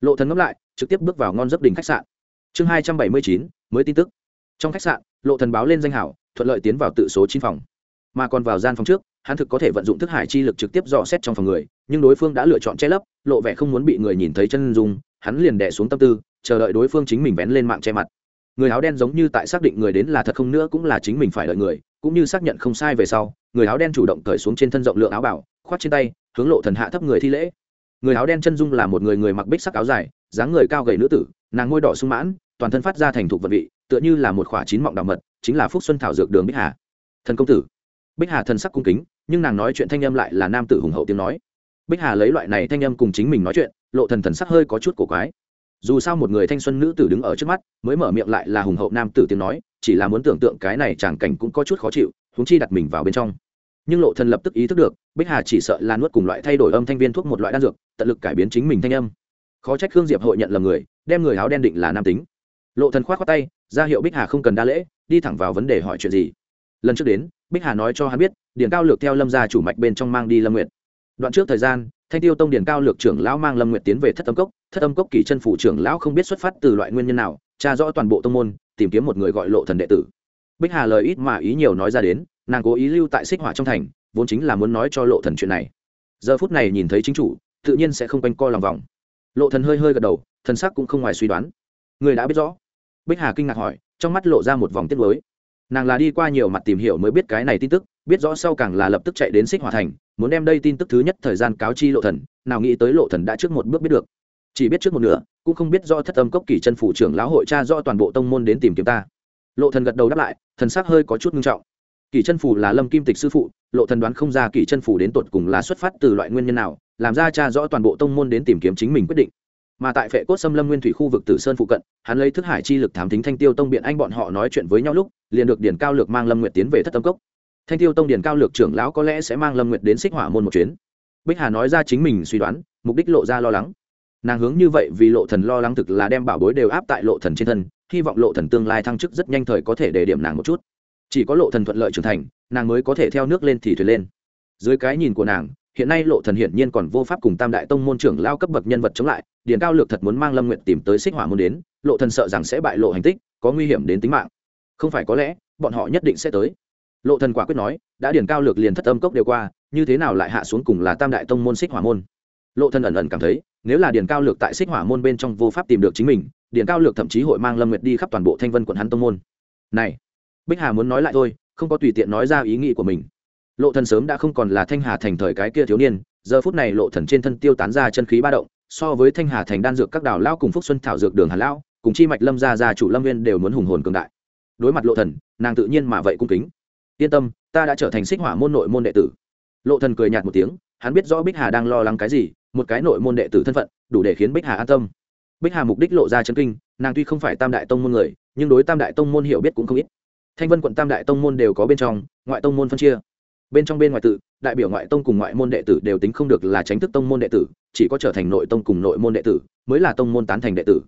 Lộ thần ngấp lại, trực tiếp bước vào ngon giấc đỉnh khách sạn. Chương hai trăm bảy mươi chín, mới tin tức. Trong khách sạn, lộ thần báo lên danh hảo, thuận lợi tiến vào tự số chín phòng. Mà còn vào gian phòng trước hắn thực có thể vận dụng thức hải chi lực trực tiếp dò xét trong phòng người, nhưng đối phương đã lựa chọn che lấp, lộ vẻ không muốn bị người nhìn thấy chân dung, hắn liền đẻ xuống tâm tư, chờ đợi đối phương chính mình vén lên mạng che mặt. Người áo đen giống như tại xác định người đến là thật không nữa cũng là chính mình phải đợi người, cũng như xác nhận không sai về sau, người áo đen chủ động cởi xuống trên thân rộng lượng áo bảo khoát trên tay, hướng lộ thần hạ thấp người thi lễ. Người áo đen chân dung là một người người mặc bích sắc áo dài, dáng người cao gầy nữ tử, nàng ngôi đỏ sung mãn, toàn thân phát ra thành thục vật vị, tựa như là một khỏa chín mọng đạo mật, chính là phúc xuân thảo dược đường bích hà. Thần công tử. Bích hà thần sắc cung kính nhưng nàng nói chuyện thanh âm lại là nam tử hùng hậu tiếng nói. Bích hà lấy loại này thanh âm cùng chính mình nói chuyện, lộ thần thần sắc hơi có chút cổ quái. Dù sao một người thanh xuân nữ tử đứng ở trước mắt, mới mở miệng lại là hùng hậu nam tử tiếng nói, chỉ là muốn tưởng tượng cái này chẳng cảnh cũng có chút khó chịu, huống chi đặt mình vào bên trong. Nhưng lộ thần lập tức ý thức được, bích hà chỉ sợ là nuốt cùng loại thay đổi âm thanh viên thuốc một loại đan dược, tận lực cải biến chính mình thanh âm. Khó trách Hương diệp hội nhận là người, đem người áo đen định là nam tính. Lộ thần khoát khoát tay, ra hiệu bích hà không cần đa lễ, đi thẳng vào vấn đề hỏi chuyện gì lần trước đến, bích hà nói cho hắn biết điển cao lược theo lâm gia chủ mạch bên trong mang đi lâm nguyệt. Đoạn trước thời gian, thanh tiêu tông điển cao lược trưởng lão mang lâm nguyệt tiến về thất âm cốc. Thất âm cốc kỳ chân phủ trưởng lão không biết xuất phát từ loại nguyên nhân nào, tra rõ toàn bộ tông môn, tìm kiếm một người gọi lộ thần đệ tử. Bích hà lời ít mà ý nhiều nói ra đến, nàng cố ý lưu tại xích hỏa trong thành, vốn chính là muốn nói cho lộ thần chuyện này. Giờ phút này nhìn thấy chính chủ, tự nhiên sẽ không quanh co lòng vòng. Lộ thần hơi hơi gật đầu, thần sắc cũng không ngoài suy đoán. Người đã biết rõ. Bích hà kinh ngạc hỏi, trong mắt lộ ra một vòng tiết mới nàng là đi qua nhiều mặt tìm hiểu mới biết cái này tin tức, biết rõ sau càng là lập tức chạy đến xích hòa thành, muốn đem đây tin tức thứ nhất thời gian cáo chi lộ thần, nào nghĩ tới lộ thần đã trước một bước biết được. Chỉ biết trước một nửa, cũng không biết do thất âm cốc kỳ chân phủ trưởng lão hội cha do toàn bộ tông môn đến tìm kiếm ta. Lộ thần gật đầu đáp lại, thần sắc hơi có chút nghiêm trọng. Kỳ chân phủ là lâm kim tịch sư phụ, lộ thần đoán không ra kỳ chân phủ đến tột cùng là xuất phát từ loại nguyên nhân nào, làm ra cha rõ toàn bộ tông môn đến tìm kiếm chính mình quyết định mà tại phệ cốt xâm lâm nguyên thủy khu vực tử sơn phụ cận, hắn lấy thức hải chi lực thám tính thanh tiêu tông biện anh bọn họ nói chuyện với nhau lúc, liền được điển cao lược mang lâm nguyệt tiến về thất tâm cốc. Thanh tiêu tông điển cao lược trưởng lão có lẽ sẽ mang lâm nguyệt đến xích hỏa môn một chuyến. Bích hà nói ra chính mình suy đoán, mục đích lộ ra lo lắng. Nàng hướng như vậy vì lộ thần lo lắng thực là đem bảo bối đều áp tại lộ thần trên thân, hy vọng lộ thần tương lai thăng chức rất nhanh thời có thể để điểm nàng một chút. Chỉ có lộ thần thuận lợi trưởng thành, nàng mới có thể theo nước lên thì thuyền lên. Dưới cái nhìn của nàng hiện nay lộ thần hiển nhiên còn vô pháp cùng tam đại tông môn trưởng lao cấp bậc nhân vật chống lại, điền cao lược thật muốn mang lâm nguyện tìm tới xích hỏa môn đến, lộ thần sợ rằng sẽ bại lộ hành tích, có nguy hiểm đến tính mạng. Không phải có lẽ, bọn họ nhất định sẽ tới. Lộ thần quả quyết nói, đã điền cao lược liền thất âm cốc đều qua, như thế nào lại hạ xuống cùng là tam đại tông môn xích hỏa môn? Lộ thần ẩn ẩn cảm thấy, nếu là điền cao lược tại xích hỏa môn bên trong vô pháp tìm được chính mình, điền cao lược thậm chí hội mang lâm nguyệt đi khắp toàn bộ thanh vân quận hắn tông môn. Này, bích hà muốn nói lại thôi, không có tùy tiện nói ra ý nghĩ của mình lộ thần sớm đã không còn là thanh hà thành thời cái kia thiếu niên, giờ phút này lộ thần trên thân tiêu tán ra chân khí ba động, so với thanh hà thành đan dược các đảo lao cùng phúc xuân thảo dược đường hà lao cùng chi mạch lâm gia gia chủ lâm viên đều muốn hùng hồn cường đại. Đối mặt lộ thần, nàng tự nhiên mà vậy cung kính. Yên tâm, ta đã trở thành xích hỏa môn nội môn đệ tử. Lộ thần cười nhạt một tiếng, hắn biết rõ bích hà đang lo lắng cái gì, một cái nội môn đệ tử thân phận, đủ để khiến bích hà an tâm. Bích hà mục đích lộ ra chân kinh, nàng tuy không phải tam đại tông môn người, nhưng đối tam đại tông môn hiểu biết cũng không ít. Thanh vân quận tam đại tông môn đều có bên trong, ngoại tông môn phân chia bên trong bên ngoại tự, đại biểu ngoại tông cùng ngoại môn đệ tử đều tính không được là tránh thức tông môn đệ tử, chỉ có trở thành nội tông cùng nội môn đệ tử mới là tông môn tán thành đệ tử.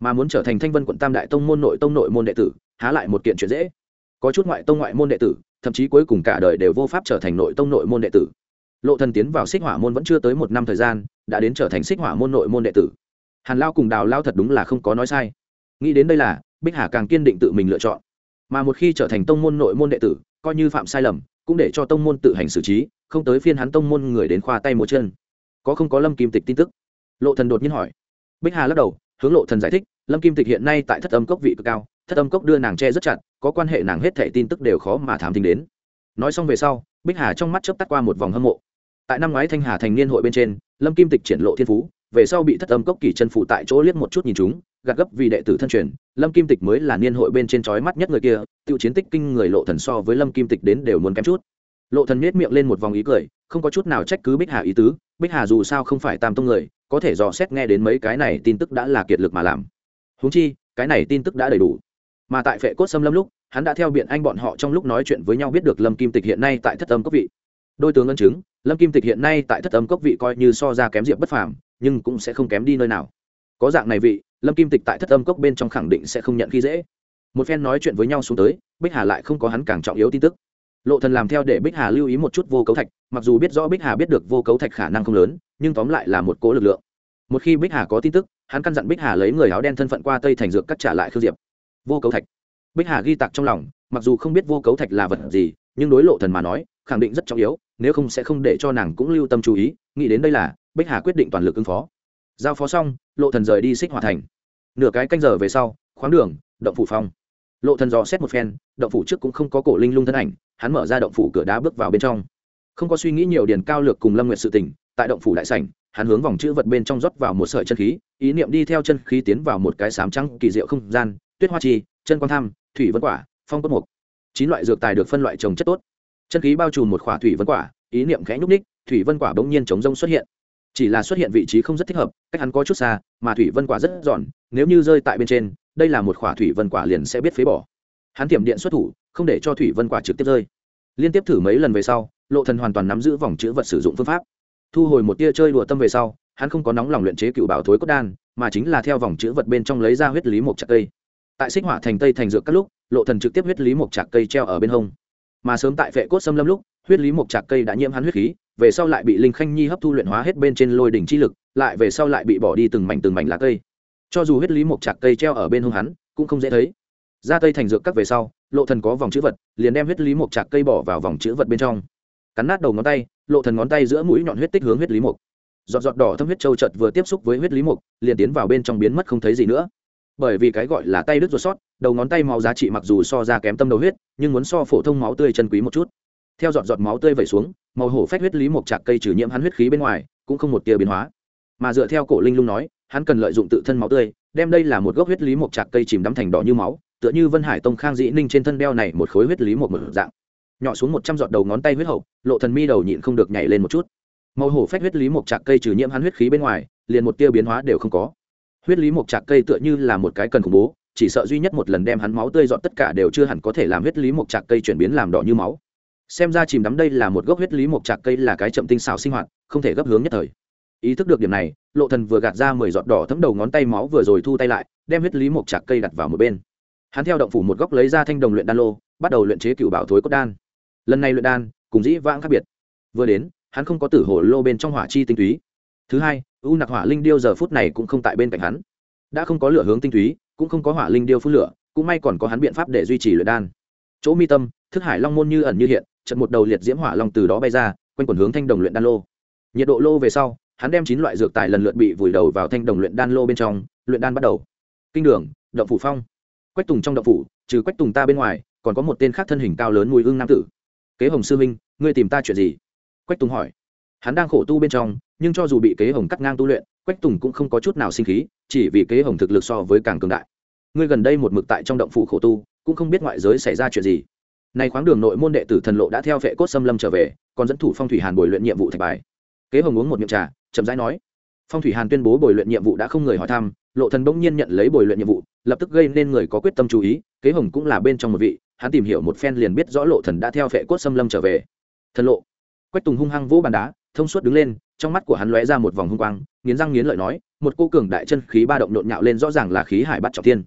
Mà muốn trở thành thanh vân quận tam đại tông môn nội tông nội môn đệ tử, há lại một kiện chuyện dễ. Có chút ngoại tông ngoại môn đệ tử, thậm chí cuối cùng cả đời đều vô pháp trở thành nội tông nội môn đệ tử. Lộ thần tiến vào xích hỏa môn vẫn chưa tới một năm thời gian, đã đến trở thành xích hỏa môn nội môn đệ tử. Hàn lao cùng đào lao thật đúng là không có nói sai. Nghĩ đến đây là, bích hà càng kiên định tự mình lựa chọn. Mà một khi trở thành tông môn nội môn đệ tử, coi như phạm sai lầm cũng để cho tông môn tự hành xử trí, không tới phiên hắn tông môn người đến khoa tay một chân. Có không có lâm kim tịch tin tức? Lộ thần đột nhiên hỏi. Bích hà lắc đầu, hướng lộ thần giải thích, lâm kim tịch hiện nay tại thất âm cốc vị cực cao, thất âm cốc đưa nàng che rất chặt, có quan hệ nàng hết thảy tin tức đều khó mà thám tính đến. Nói xong về sau, bích hà trong mắt chớp tắt qua một vòng hâm mộ. Tại năm ngoái thanh hà thành niên hội bên trên, lâm kim tịch triển lộ thiên phú, về sau bị thất âm cốc kỳ chân phụ tại chỗ liếc một chút nhìn chúng gạt gấp vì đệ tử thân truyền, lâm kim tịch mới là niên hội bên trên trói mắt nhất người kia, tiêu chiến tích kinh người lộ thần so với lâm kim tịch đến đều muốn kém chút. Lộ thần nhếch miệng lên một vòng ý cười, không có chút nào trách cứ bích hà ý tứ, bích hà dù sao không phải tam tông người, có thể dò xét nghe đến mấy cái này tin tức đã là kiệt lực mà làm. Huống chi, cái này tin tức đã đầy đủ. Mà tại phệ cốt xâm lâm lúc, hắn đã theo biện anh bọn họ trong lúc nói chuyện với nhau biết được lâm kim tịch hiện nay tại thất âm cốc vị. Đôi tướng ân chứng, lâm kim tịch hiện nay tại thất âm cốc vị coi như so ra kém diệp bất phàm, nhưng cũng sẽ không kém đi nơi nào có dạng này vị, lâm kim tịch tại thất âm cốc bên trong khẳng định sẽ không nhận khi dễ. Một phen nói chuyện với nhau xuống tới, bích hà lại không có hắn càng trọng yếu tin tức. Lộ thần làm theo để bích hà lưu ý một chút vô cấu thạch, mặc dù biết rõ bích hà biết được vô cấu thạch khả năng không lớn, nhưng tóm lại là một cố lực lượng. Một khi bích hà có tin tức, hắn căn dặn bích hà lấy người áo đen thân phận qua tây thành dược cắt trả lại khương diệp. Vô cấu thạch. Bích hà ghi tạc trong lòng, mặc dù không biết vô cấu thạch là vật gì, nhưng đối lộ thần mà nói, khẳng định rất trọng yếu, nếu không sẽ không để cho nàng cũng lưu tâm chú ý, nghĩ đến đây là, bích hà quyết định toàn lực ứng phó giao phó xong, lộ thần rời đi xích hòa thành. Nửa cái canh giờ về sau, khoáng đường, động phủ phong. Lộ thần dò xét một phen, động phủ trước cũng không có cổ linh lung thân ảnh, hắn mở ra động phủ cửa đá bước vào bên trong. Không có suy nghĩ nhiều điền cao lược cùng lâm nguyệt sự tình, tại động phủ đại sảnh, hắn hướng vòng chữ vật bên trong rót vào một sợi chân khí, ý niệm đi theo chân khí tiến vào một cái sám trắng kỳ diệu không gian, tuyết hoa chi, chân quan tham, thủy vân quả, phong cốt mục. Chín loại dược tài được phân loại trồng chất tốt. Chân khí bao trùm một khỏa thủy vân quả, ý niệm khẽ nhúc ních thủy vân quả bỗng nhiên chống rông xuất hiện chỉ là xuất hiện vị trí không rất thích hợp, cách hắn có chút xa, mà thủy vân quả rất giòn, nếu như rơi tại bên trên, đây là một khỏa thủy vân quả liền sẽ biết phế bỏ. Hắn tiềm điện xuất thủ, không để cho thủy vân quả trực tiếp rơi. Liên tiếp thử mấy lần về sau, lộ thần hoàn toàn nắm giữ vòng chữ vật sử dụng phương pháp. Thu hồi một tia chơi đùa tâm về sau, hắn không có nóng lòng luyện chế cựu bảo thối cốt đan, mà chính là theo vòng chữ vật bên trong lấy ra huyết lý một chặt cây. Tại xích hỏa thành tây thành dược các lúc, lộ thần trực tiếp huyết lý một chặt cây treo ở bên hông. Mà sớm tại vệ cốt xâm lâm lúc huyết lý mộc chặt cây đã nhiễm hắn huyết khí, về sau lại bị linh khanh nhi hấp thu luyện hóa hết bên trên lôi đỉnh chi lực, lại về sau lại bị bỏ đi từng mảnh từng mảnh lá cây. Cho dù huyết lý mộc chặt cây treo ở bên hông hắn, cũng không dễ thấy. Ra tây thành dược các về sau, lộ thần có vòng chữ vật, liền đem huyết lý mộc chặt cây bỏ vào vòng chữ vật bên trong. Cắn nát đầu ngón tay, lộ thần ngón tay giữa mũi nhọn huyết tích hướng huyết lý mục giọt giọt đỏ thâm huyết châu chợt vừa tiếp xúc với huyết lý mục liền tiến vào bên trong biến mất không thấy gì nữa. Bởi vì cái gọi là tay đứt ruột sót, đầu ngón tay máu giá trị mặc dù so ra kém tâm đầu huyết, nhưng muốn so phổ thông máu tươi chân quý một chút theo giọt giọt máu tươi vẩy xuống, màu hổ phách huyết lý một chạc cây trừ nhiễm hắn huyết khí bên ngoài, cũng không một tia biến hóa. Mà dựa theo cổ linh lung nói, hắn cần lợi dụng tự thân máu tươi, đem đây là một gốc huyết lý một chạc cây chìm đắm thành đỏ như máu, tựa như vân hải tông khang dĩ ninh trên thân đeo này một khối huyết lý một một dạng. Nhỏ xuống một trăm giọt đầu ngón tay huyết hậu, lộ thần mi đầu nhịn không được nhảy lên một chút. Màu hổ phách huyết lý một trạc cây trừ nhiễm hắn huyết khí bên ngoài, liền một tia biến hóa đều không có. Huyết lý một trạc cây tựa như là một cái cần khủng bố, chỉ sợ duy nhất một lần đem hắn máu tươi dọn tất cả đều chưa hẳn có thể làm huyết lý một trạc cây chuyển biến làm đỏ như máu xem ra chìm đắm đây là một gốc huyết lý một trạc cây là cái chậm tinh xảo sinh hoạt, không thể gấp hướng nhất thời. Ý thức được điểm này, lộ thần vừa gạt ra mười giọt đỏ thấm đầu ngón tay máu vừa rồi thu tay lại, đem huyết lý một trạc cây đặt vào một bên. Hắn theo động phủ một góc lấy ra thanh đồng luyện đan lô, bắt đầu luyện chế cựu bảo thối cốt đan. Lần này luyện đan, cùng dĩ vãng khác biệt. Vừa đến, hắn không có tử hổ lô bên trong hỏa chi tinh túy. Thứ hai, u nặc hỏa linh điêu giờ phút này cũng không tại bên cạnh hắn. Đã không có lửa hướng tinh túy, cũng không có hỏa linh điêu phun lửa, cũng may còn có hắn biện pháp để duy trì luyện đan. Chỗ mi tâm, thức hải long môn như ẩn như hiện trận một đầu liệt diễm hỏa long từ đó bay ra, quanh quần hướng thanh đồng luyện đan lô. Nhiệt độ lô về sau, hắn đem chín loại dược tài lần lượt bị vùi đầu vào thanh đồng luyện đan lô bên trong, luyện đan bắt đầu. Kinh đường, động phủ phong. Quách tùng trong động phủ, trừ quách tùng ta bên ngoài, còn có một tên khác thân hình cao lớn mùi hương nam tử. Kế hồng sư minh ngươi tìm ta chuyện gì? Quách tùng hỏi. Hắn đang khổ tu bên trong, nhưng cho dù bị kế hồng cắt ngang tu luyện, quách tùng cũng không có chút nào sinh khí, chỉ vì kế hồng thực lực so với càng cường đại. Ngươi gần đây một mực tại trong động phủ khổ tu, cũng không biết ngoại giới xảy ra chuyện gì nay khoáng đường nội môn đệ tử thần lộ đã theo vệ cốt xâm lâm trở về, còn dẫn thủ phong thủy hàn bồi luyện nhiệm vụ thạch bài. Kế hồng uống một miệng trà, chậm rãi nói. Phong thủy hàn tuyên bố bồi luyện nhiệm vụ đã không người hỏi thăm, lộ thần bỗng nhiên nhận lấy bồi luyện nhiệm vụ, lập tức gây nên người có quyết tâm chú ý, kế hồng cũng là bên trong một vị, hắn tìm hiểu một phen liền biết rõ lộ thần đã theo vệ cốt xâm lâm trở về. Thần lộ. Quách tùng hung hăng vỗ bàn đá, thông suốt đứng lên, trong mắt của hắn lóe ra một vòng hung quang, nghiến răng nghiến lợi nói, một cô cường đại chân khí ba động nhộn nhạo lên rõ ràng là khí hải bắt trọng thiên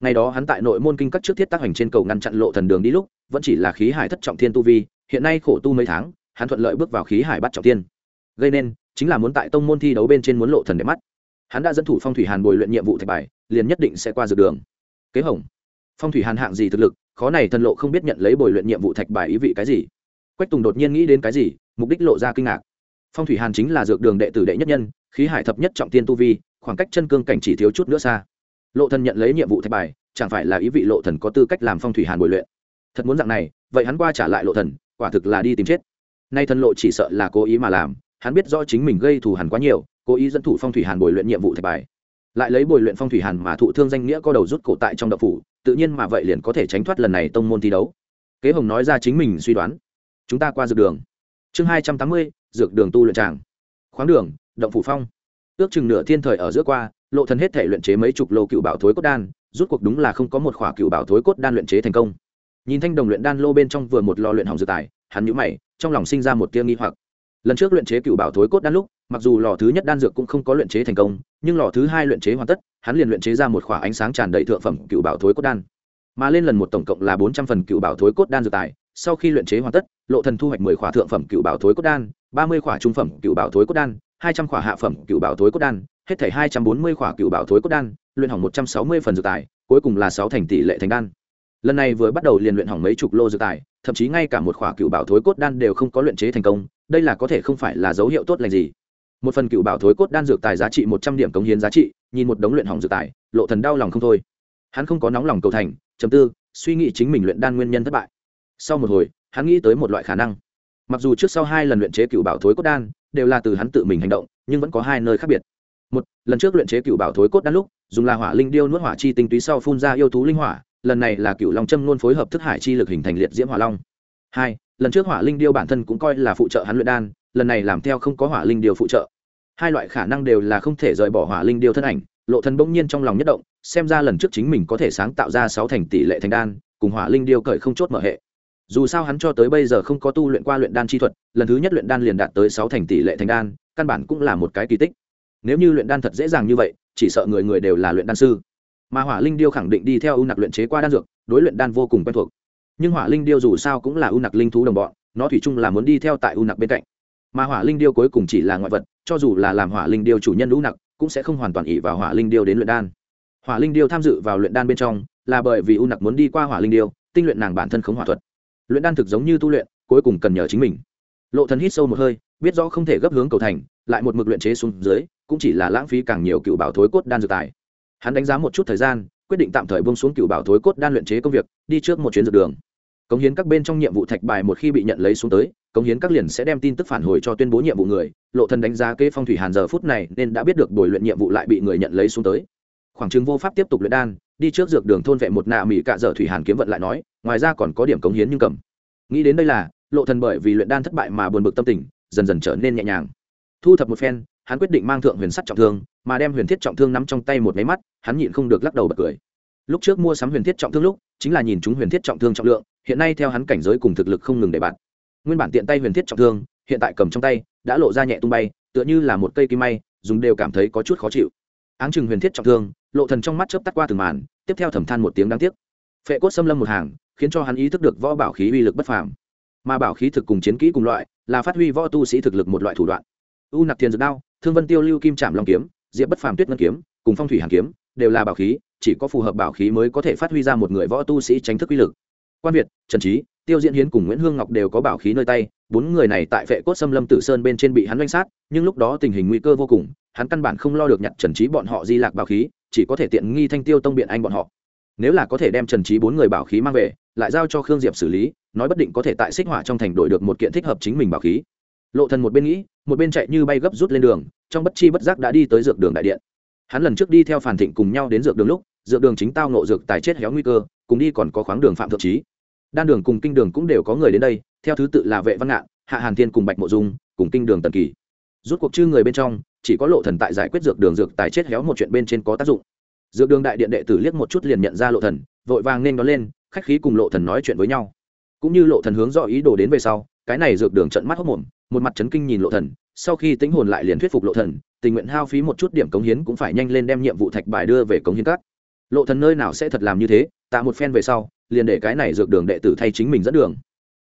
ngày đó hắn tại nội môn kinh các trước thiết tác hành trên cầu ngăn chặn lộ thần đường đi lúc, vẫn chỉ là khí hải thất trọng thiên tu vi, hiện nay khổ tu mấy tháng, hắn thuận lợi bước vào khí hải bắt trọng thiên. Gây nên, chính là muốn tại tông môn thi đấu bên trên muốn lộ thần để mắt. Hắn đã dẫn thủ phong thủy hàn bồi luyện nhiệm vụ thạch bài, liền nhất định sẽ qua dược đường. Kế hồng. Phong thủy hàn hạng gì thực lực, khó này thần lộ không biết nhận lấy bồi luyện nhiệm vụ thạch bài ý vị cái gì. Quách tùng đột nhiên nghĩ đến cái gì, mục đích lộ ra kinh ngạc. Phong thủy hàn chính là dược đường đệ tử đệ nhất nhân, khí hải thập nhất trọng tiên tu vi, khoảng cách chân cương cảnh chỉ thiếu chút nữa xa lộ thần nhận lấy nhiệm vụ thạch bài, chẳng phải là ý vị lộ thần có tư cách làm phong thủy hàn bồi luyện? Thật muốn dạng này, vậy hắn qua trả lại lộ thần, quả thực là đi tìm chết. Nay thần lộ chỉ sợ là cố ý mà làm, hắn biết rõ chính mình gây thù hằn quá nhiều, cố ý dẫn thủ phong thủy hàn bồi luyện nhiệm vụ thạch bài. Lại lấy bồi luyện phong thủy hàn mà thụ thương danh nghĩa có đầu rút cổ tại trong đậu phủ, tự nhiên mà vậy liền có thể tránh thoát lần này tông môn thi đấu. Kế hồng nói ra chính mình suy đoán. Chúng ta qua dược đường. Chương hai trăm tám mươi, dược đường tu luyện tràng. Khoáng đường, động phủ phong. Ước chừng nửa thiên thời ở giữa qua lộ thần hết thể luyện chế mấy chục lô cựu bảo thối cốt đan, rút cuộc đúng là không có một khỏa cựu bảo thối cốt đan luyện chế thành công. Nhìn thanh đồng luyện đan lô bên trong vừa một lò luyện hỏng dược tài, hắn nhíu mày, trong lòng sinh ra một tia nghi hoặc. Lần trước luyện chế cựu bảo thối cốt đan lúc, mặc dù lò thứ nhất đan dược cũng không có luyện chế thành công, nhưng lò thứ hai luyện chế hoàn tất, hắn liền luyện chế ra một khỏa ánh sáng tràn đầy thượng phẩm cựu bảo thối cốt đan. Mà lên lần một tổng cộng là bốn trăm phần cựu bảo thối cốt đan dược tài, sau khi luyện chế hoàn tất, lộ thần thu hoạch mười khỏa thượng phẩm cựu bảo thối cốt đan, ba mươi khỏa trung phẩm cựu bảo thối cốt đan hai trăm khỏa hạ phẩm cựu bảo thối cốt đan, hết thể hai trăm bốn mươi khỏa cựu bảo thối cốt đan, luyện hỏng một trăm sáu mươi phần dược tài, cuối cùng là sáu thành tỷ lệ thành đan. Lần này vừa bắt đầu liền luyện hỏng mấy chục lô dược tài, thậm chí ngay cả một khỏa cựu bảo thối cốt đan đều không có luyện chế thành công, đây là có thể không phải là dấu hiệu tốt lành gì. Một phần cựu bảo thối cốt đan dược tài giá trị một trăm điểm cống hiến giá trị, nhìn một đống luyện hỏng dược tài, lộ thần đau lòng không thôi. Hắn không có nóng lòng cầu thành chấm tư, suy nghĩ chính mình luyện đan nguyên nhân thất bại. Sau một hồi, hắn nghĩ tới một loại khả năng. Mặc dù trước sau hai lần luyện chế cựu bảo thối cốt đan đều là từ hắn tự mình hành động, nhưng vẫn có hai nơi khác biệt. Một, lần trước luyện chế cựu bảo thối cốt đan lúc, dùng là hỏa linh điêu nuốt hỏa chi tinh túy sau phun ra yêu thú linh hỏa, lần này là cựu long châm luôn phối hợp thức hải chi lực hình thành liệt diễm hỏa long. Hai, lần trước hỏa linh điêu bản thân cũng coi là phụ trợ hắn luyện đan, lần này làm theo không có hỏa linh điêu phụ trợ. Hai loại khả năng đều là không thể rời bỏ hỏa linh điêu thân ảnh, lộ thần bỗng nhiên trong lòng nhất động, xem ra lần trước chính mình có thể sáng tạo ra sáu thành tỷ lệ thành đan, cùng hỏa linh điêu cởi không chốt mở hệ dù sao hắn cho tới bây giờ không có tu luyện qua luyện đan chi thuật, lần thứ nhất luyện đan liền đạt tới sáu thành tỷ lệ thành đan, căn bản cũng là một cái kỳ tích. Nếu như luyện đan thật dễ dàng như vậy, chỉ sợ người người đều là luyện đan sư. Mà hỏa linh điêu khẳng định đi theo ưu nặc luyện chế qua đan dược, đối luyện đan vô cùng quen thuộc. Nhưng hỏa linh điêu dù sao cũng là ưu nặc linh thú đồng bọn, nó thủy chung là muốn đi theo tại ưu nặc bên cạnh. Mà hỏa linh điêu cuối cùng chỉ là ngoại vật, cho dù là làm hỏa linh điêu chủ nhân ưu nặc, cũng sẽ không hoàn toàn ỉ vào hỏa linh điêu đến luyện đan. Hỏa linh điêu tham dự vào luyện đan bên trong, là bởi vì ưu nặc muốn đi qua hỏa linh điêu, tinh luyện nàng bản thân khống hỏa thuật luyện đan thực giống như tu luyện, cuối cùng cần nhờ chính mình. Lộ thần hít sâu một hơi, biết rõ không thể gấp hướng cầu thành, lại một mực luyện chế xuống dưới, cũng chỉ là lãng phí càng nhiều cựu bảo thối cốt đan dược tài. Hắn đánh giá một chút thời gian, quyết định tạm thời buông xuống cựu bảo thối cốt đan luyện chế công việc, đi trước một chuyến dược đường. Cống hiến các bên trong nhiệm vụ thạch bài một khi bị nhận lấy xuống tới, cống hiến các liền sẽ đem tin tức phản hồi cho tuyên bố nhiệm vụ người. Lộ thần đánh giá kế phong thủy hàn giờ phút này nên đã biết được buổi luyện nhiệm vụ lại bị người nhận lấy xuống tới khoảng trừng vô pháp tiếp tục luyện đan, đi trước dược đường thôn vệ một nạ mỹ cạ dở thủy hàn kiếm vận lại nói, ngoài ra còn có điểm cống hiến nhưng cầm. Nghĩ đến đây là, lộ thần bởi vì luyện đan thất bại mà buồn bực tâm tình, dần dần trở nên nhẹ nhàng. Thu thập một phen, hắn quyết định mang thượng huyền sắt trọng thương, mà đem huyền thiết trọng thương nắm trong tay một máy mắt, hắn nhịn không được lắc đầu bật cười. Lúc trước mua sắm huyền thiết trọng thương lúc, chính là nhìn chúng huyền thiết trọng thương trọng lượng, hiện nay theo hắn cảnh giới cùng thực lực không ngừng để bạn nguyên bản tiện tay huyền thiết trọng thương, hiện tại cầm trong tay, đã lộ ra nhẹ tung bay, tựa như là một cây kim may, dùng đều cảm thấy có chút khó chịu áng chừng huyền thiết trọng thương, lộ thần trong mắt chớp tắt qua từng màn, tiếp theo thầm than một tiếng đáng tiếc. Phệ cốt xâm lâm một hàng, khiến cho hắn ý thức được võ bảo khí uy lực bất phàm. Mà bảo khí thực cùng chiến kỹ cùng loại, là phát huy võ tu sĩ thực lực một loại thủ đoạn. U nạp thiền dược đao, thương vân tiêu lưu kim trảm long kiếm, diệp bất phàm tuyết ngân kiếm, cùng phong thủy hàn kiếm, đều là bảo khí, chỉ có phù hợp bảo khí mới có thể phát huy ra một người võ tu sĩ tránh thức uy lực. Quan việt, trần trí tiêu diễn hiến cùng nguyễn hương ngọc đều có bảo khí nơi tay, bốn người này tại vệ cốt xâm lâm tử sơn bên trên bị hắn doanh sát, nhưng lúc đó tình hình nguy cơ vô cùng hắn căn bản không lo được nhặt trần trí bọn họ di lạc bảo khí, chỉ có thể tiện nghi thanh tiêu tông biện anh bọn họ. Nếu là có thể đem trần trí bốn người bảo khí mang về, lại giao cho khương diệp xử lý, nói bất định có thể tại xích hỏa trong thành đổi được một kiện thích hợp chính mình bảo khí. Lộ thần một bên nghĩ, một bên chạy như bay gấp rút lên đường, trong bất chi bất giác đã đi tới dược đường đại điện. Hắn lần trước đi theo phản thịnh cùng nhau đến dược đường lúc, dược đường chính tao nộ dược tài chết héo nguy cơ, cùng đi còn có khoáng đường phạm thượng trí đan đường cùng kinh đường cũng đều có người đến đây, theo thứ tự là vệ văn ngạn, hạ hàn thiên cùng bạch mộ dung, cùng kinh đường tần kỳ rút cuộc chư người bên trong, chỉ có lộ thần tại giải quyết dược đường dược tài chết héo một chuyện bên trên có tác dụng. Dược đường đại điện đệ tử liếc một chút liền nhận ra lộ thần, vội vàng nên đón lên, khách khí cùng lộ thần nói chuyện với nhau. Cũng như lộ thần hướng rõ ý đồ đến về sau, cái này dược đường trận mắt hốc mồm, một mặt chấn kinh nhìn lộ thần, sau khi tính hồn lại liền thuyết phục lộ thần, tình nguyện hao phí một chút điểm cống hiến cũng phải nhanh lên đem nhiệm vụ thạch bài đưa về cống hiến các. Lộ thần nơi nào sẽ thật làm như thế, tạ một phen về sau, liền để cái này dược đường đệ tử thay chính mình dẫn đường.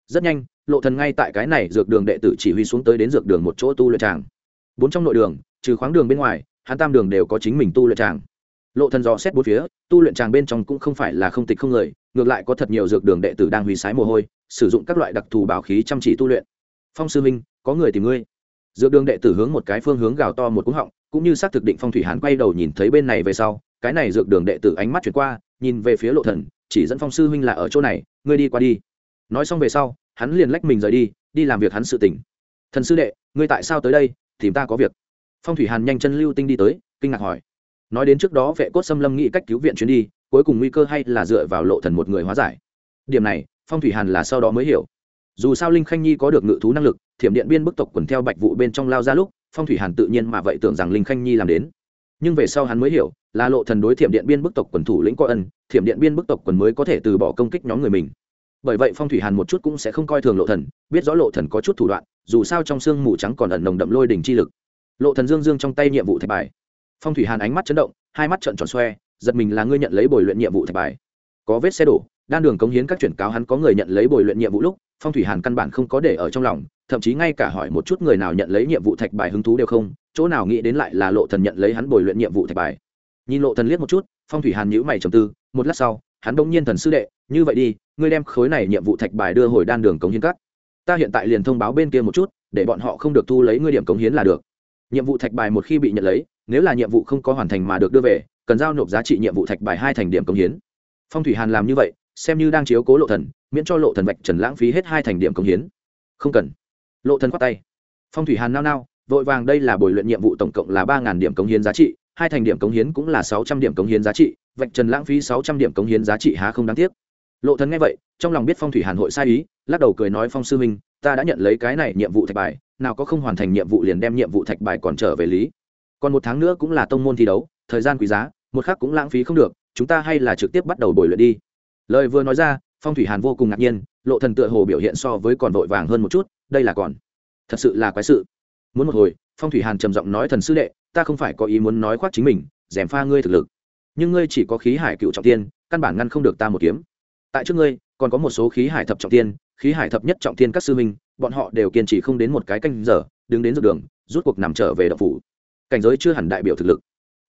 Rất nhanh lộ thần ngay tại cái này dược đường đệ tử chỉ huy xuống tới đến dược đường một chỗ tu luyện tràng. Bốn trong nội đường, trừ khoáng đường bên ngoài, hắn tam đường đều có chính mình tu luyện tràng. Lộ thần dò xét bốn phía, tu luyện tràng bên trong cũng không phải là không tịch không người, ngược lại có thật nhiều dược đường đệ tử đang huy sái mồ hôi, sử dụng các loại đặc thù bảo khí chăm chỉ tu luyện. Phong sư minh có người tìm ngươi. Dược đường đệ tử hướng một cái phương hướng gào to một cú họng, cũng như xác thực định phong thủy hán quay đầu nhìn thấy bên này về sau, cái này dược đường đệ tử ánh mắt chuyển qua, nhìn về phía lộ thần, chỉ dẫn phong sư huynh là ở chỗ này, ngươi đi qua đi nói xong về sau, hắn liền lách mình rời đi đi làm việc hắn sự tỉnh thần sư đệ, ngươi tại sao tới đây? Tìm ta có việc. Phong thủy hàn nhanh chân lưu tinh đi tới, kinh ngạc hỏi. Nói đến trước đó, vệ cốt xâm lâm nghĩ cách cứu viện chuyến đi, cuối cùng nguy cơ hay là dựa vào lộ thần một người hóa giải. Điểm này, phong thủy hàn là sau đó mới hiểu. Dù sao linh khanh nhi có được ngự thú năng lực, thiểm điện biên bức tộc quần theo bạch vụ bên trong lao ra lúc, phong thủy hàn tự nhiên mà vậy tưởng rằng linh khanh nhi làm đến. Nhưng về sau hắn mới hiểu, là lộ thần đối thiểm điện biên bức tộc quần thủ lĩnh có ân, thiểm điện biên bức tộc quần mới có thể từ bỏ công kích nhóm người mình bởi vậy phong thủy hàn một chút cũng sẽ không coi thường lộ thần, biết rõ lộ thần có chút thủ đoạn, dù sao trong xương mù trắng còn ẩn nồng đậm lôi đỉnh chi lực. Lộ thần dương dương trong tay nhiệm vụ thạch bài. Phong thủy hàn ánh mắt chấn động, hai mắt trợn tròn xoe, giật mình là ngươi nhận lấy bồi luyện nhiệm vụ thạch bài. Có vết xe đổ, đan đường cống hiến các chuyển cáo hắn có người nhận lấy bồi luyện nhiệm vụ lúc, phong thủy hàn căn bản không có để ở trong lòng, thậm chí ngay cả hỏi một chút người nào nhận lấy nhiệm vụ thạch bài hứng thú đều không, chỗ nào nghĩ đến lại là lộ thần nhận lấy hắn bồi luyện nhiệm vụ thạch bài. Nhìn lộ thần liếc một chút, phong thủy hàn nhíu mày trầm tư, một lát sau, hắn bỗng nhiên thần sư đệ, như vậy đi ngươi đem khối này nhiệm vụ thạch bài đưa hồi đan đường cống hiến cắt. Ta hiện tại liền thông báo bên kia một chút, để bọn họ không được thu lấy ngươi điểm cống hiến là được. Nhiệm vụ thạch bài một khi bị nhận lấy, nếu là nhiệm vụ không có hoàn thành mà được đưa về, cần giao nộp giá trị nhiệm vụ thạch bài hai thành điểm cống hiến. Phong thủy hàn làm như vậy, xem như đang chiếu cố lộ thần, miễn cho lộ thần vạch trần lãng phí hết hai thành điểm cống hiến. Không cần. Lộ thần khoát tay. Phong thủy hàn nao nao, vội vàng đây là buổi luyện nhiệm vụ tổng cộng là ba ngàn điểm cống hiến giá trị, hai thành điểm cống hiến cũng là sáu trăm điểm cống hiến giá trị, vạch trần lãng phí sáu trăm điểm cống hiến giá trị há không đáng tiếc lộ thần nghe vậy, trong lòng biết phong thủy hàn hội sai ý, lắc đầu cười nói, phong sư minh ta đã nhận lấy cái này nhiệm vụ thạch bài, nào có không hoàn thành nhiệm vụ liền đem nhiệm vụ thạch bài còn trở về lý. Còn một tháng nữa cũng là tông môn thi đấu, thời gian quý giá, một khác cũng lãng phí không được, chúng ta hay là trực tiếp bắt đầu bồi luyện đi. Lời vừa nói ra, phong thủy hàn vô cùng ngạc nhiên, lộ thần tựa hồ biểu hiện so với còn vội vàng hơn một chút, đây là còn. Thật sự là quái sự. Muốn một hồi, phong thủy hàn trầm giọng nói, thần sư đệ, ta không phải có ý muốn nói khoác chính mình dèm pha ngươi thực lực. Nhưng ngươi chỉ có khí hải cựu trọng tiên, căn bản ngăn không được ta một kiếm tại trước ngươi, còn có một số khí hải thập trọng tiên, khí hải thập nhất trọng tiên các sư minh bọn họ đều kiên trì không đến một cái canh giờ, đứng đến dược đường, rút cuộc nằm trở về đậu phủ. Cảnh giới chưa hẳn đại biểu thực lực.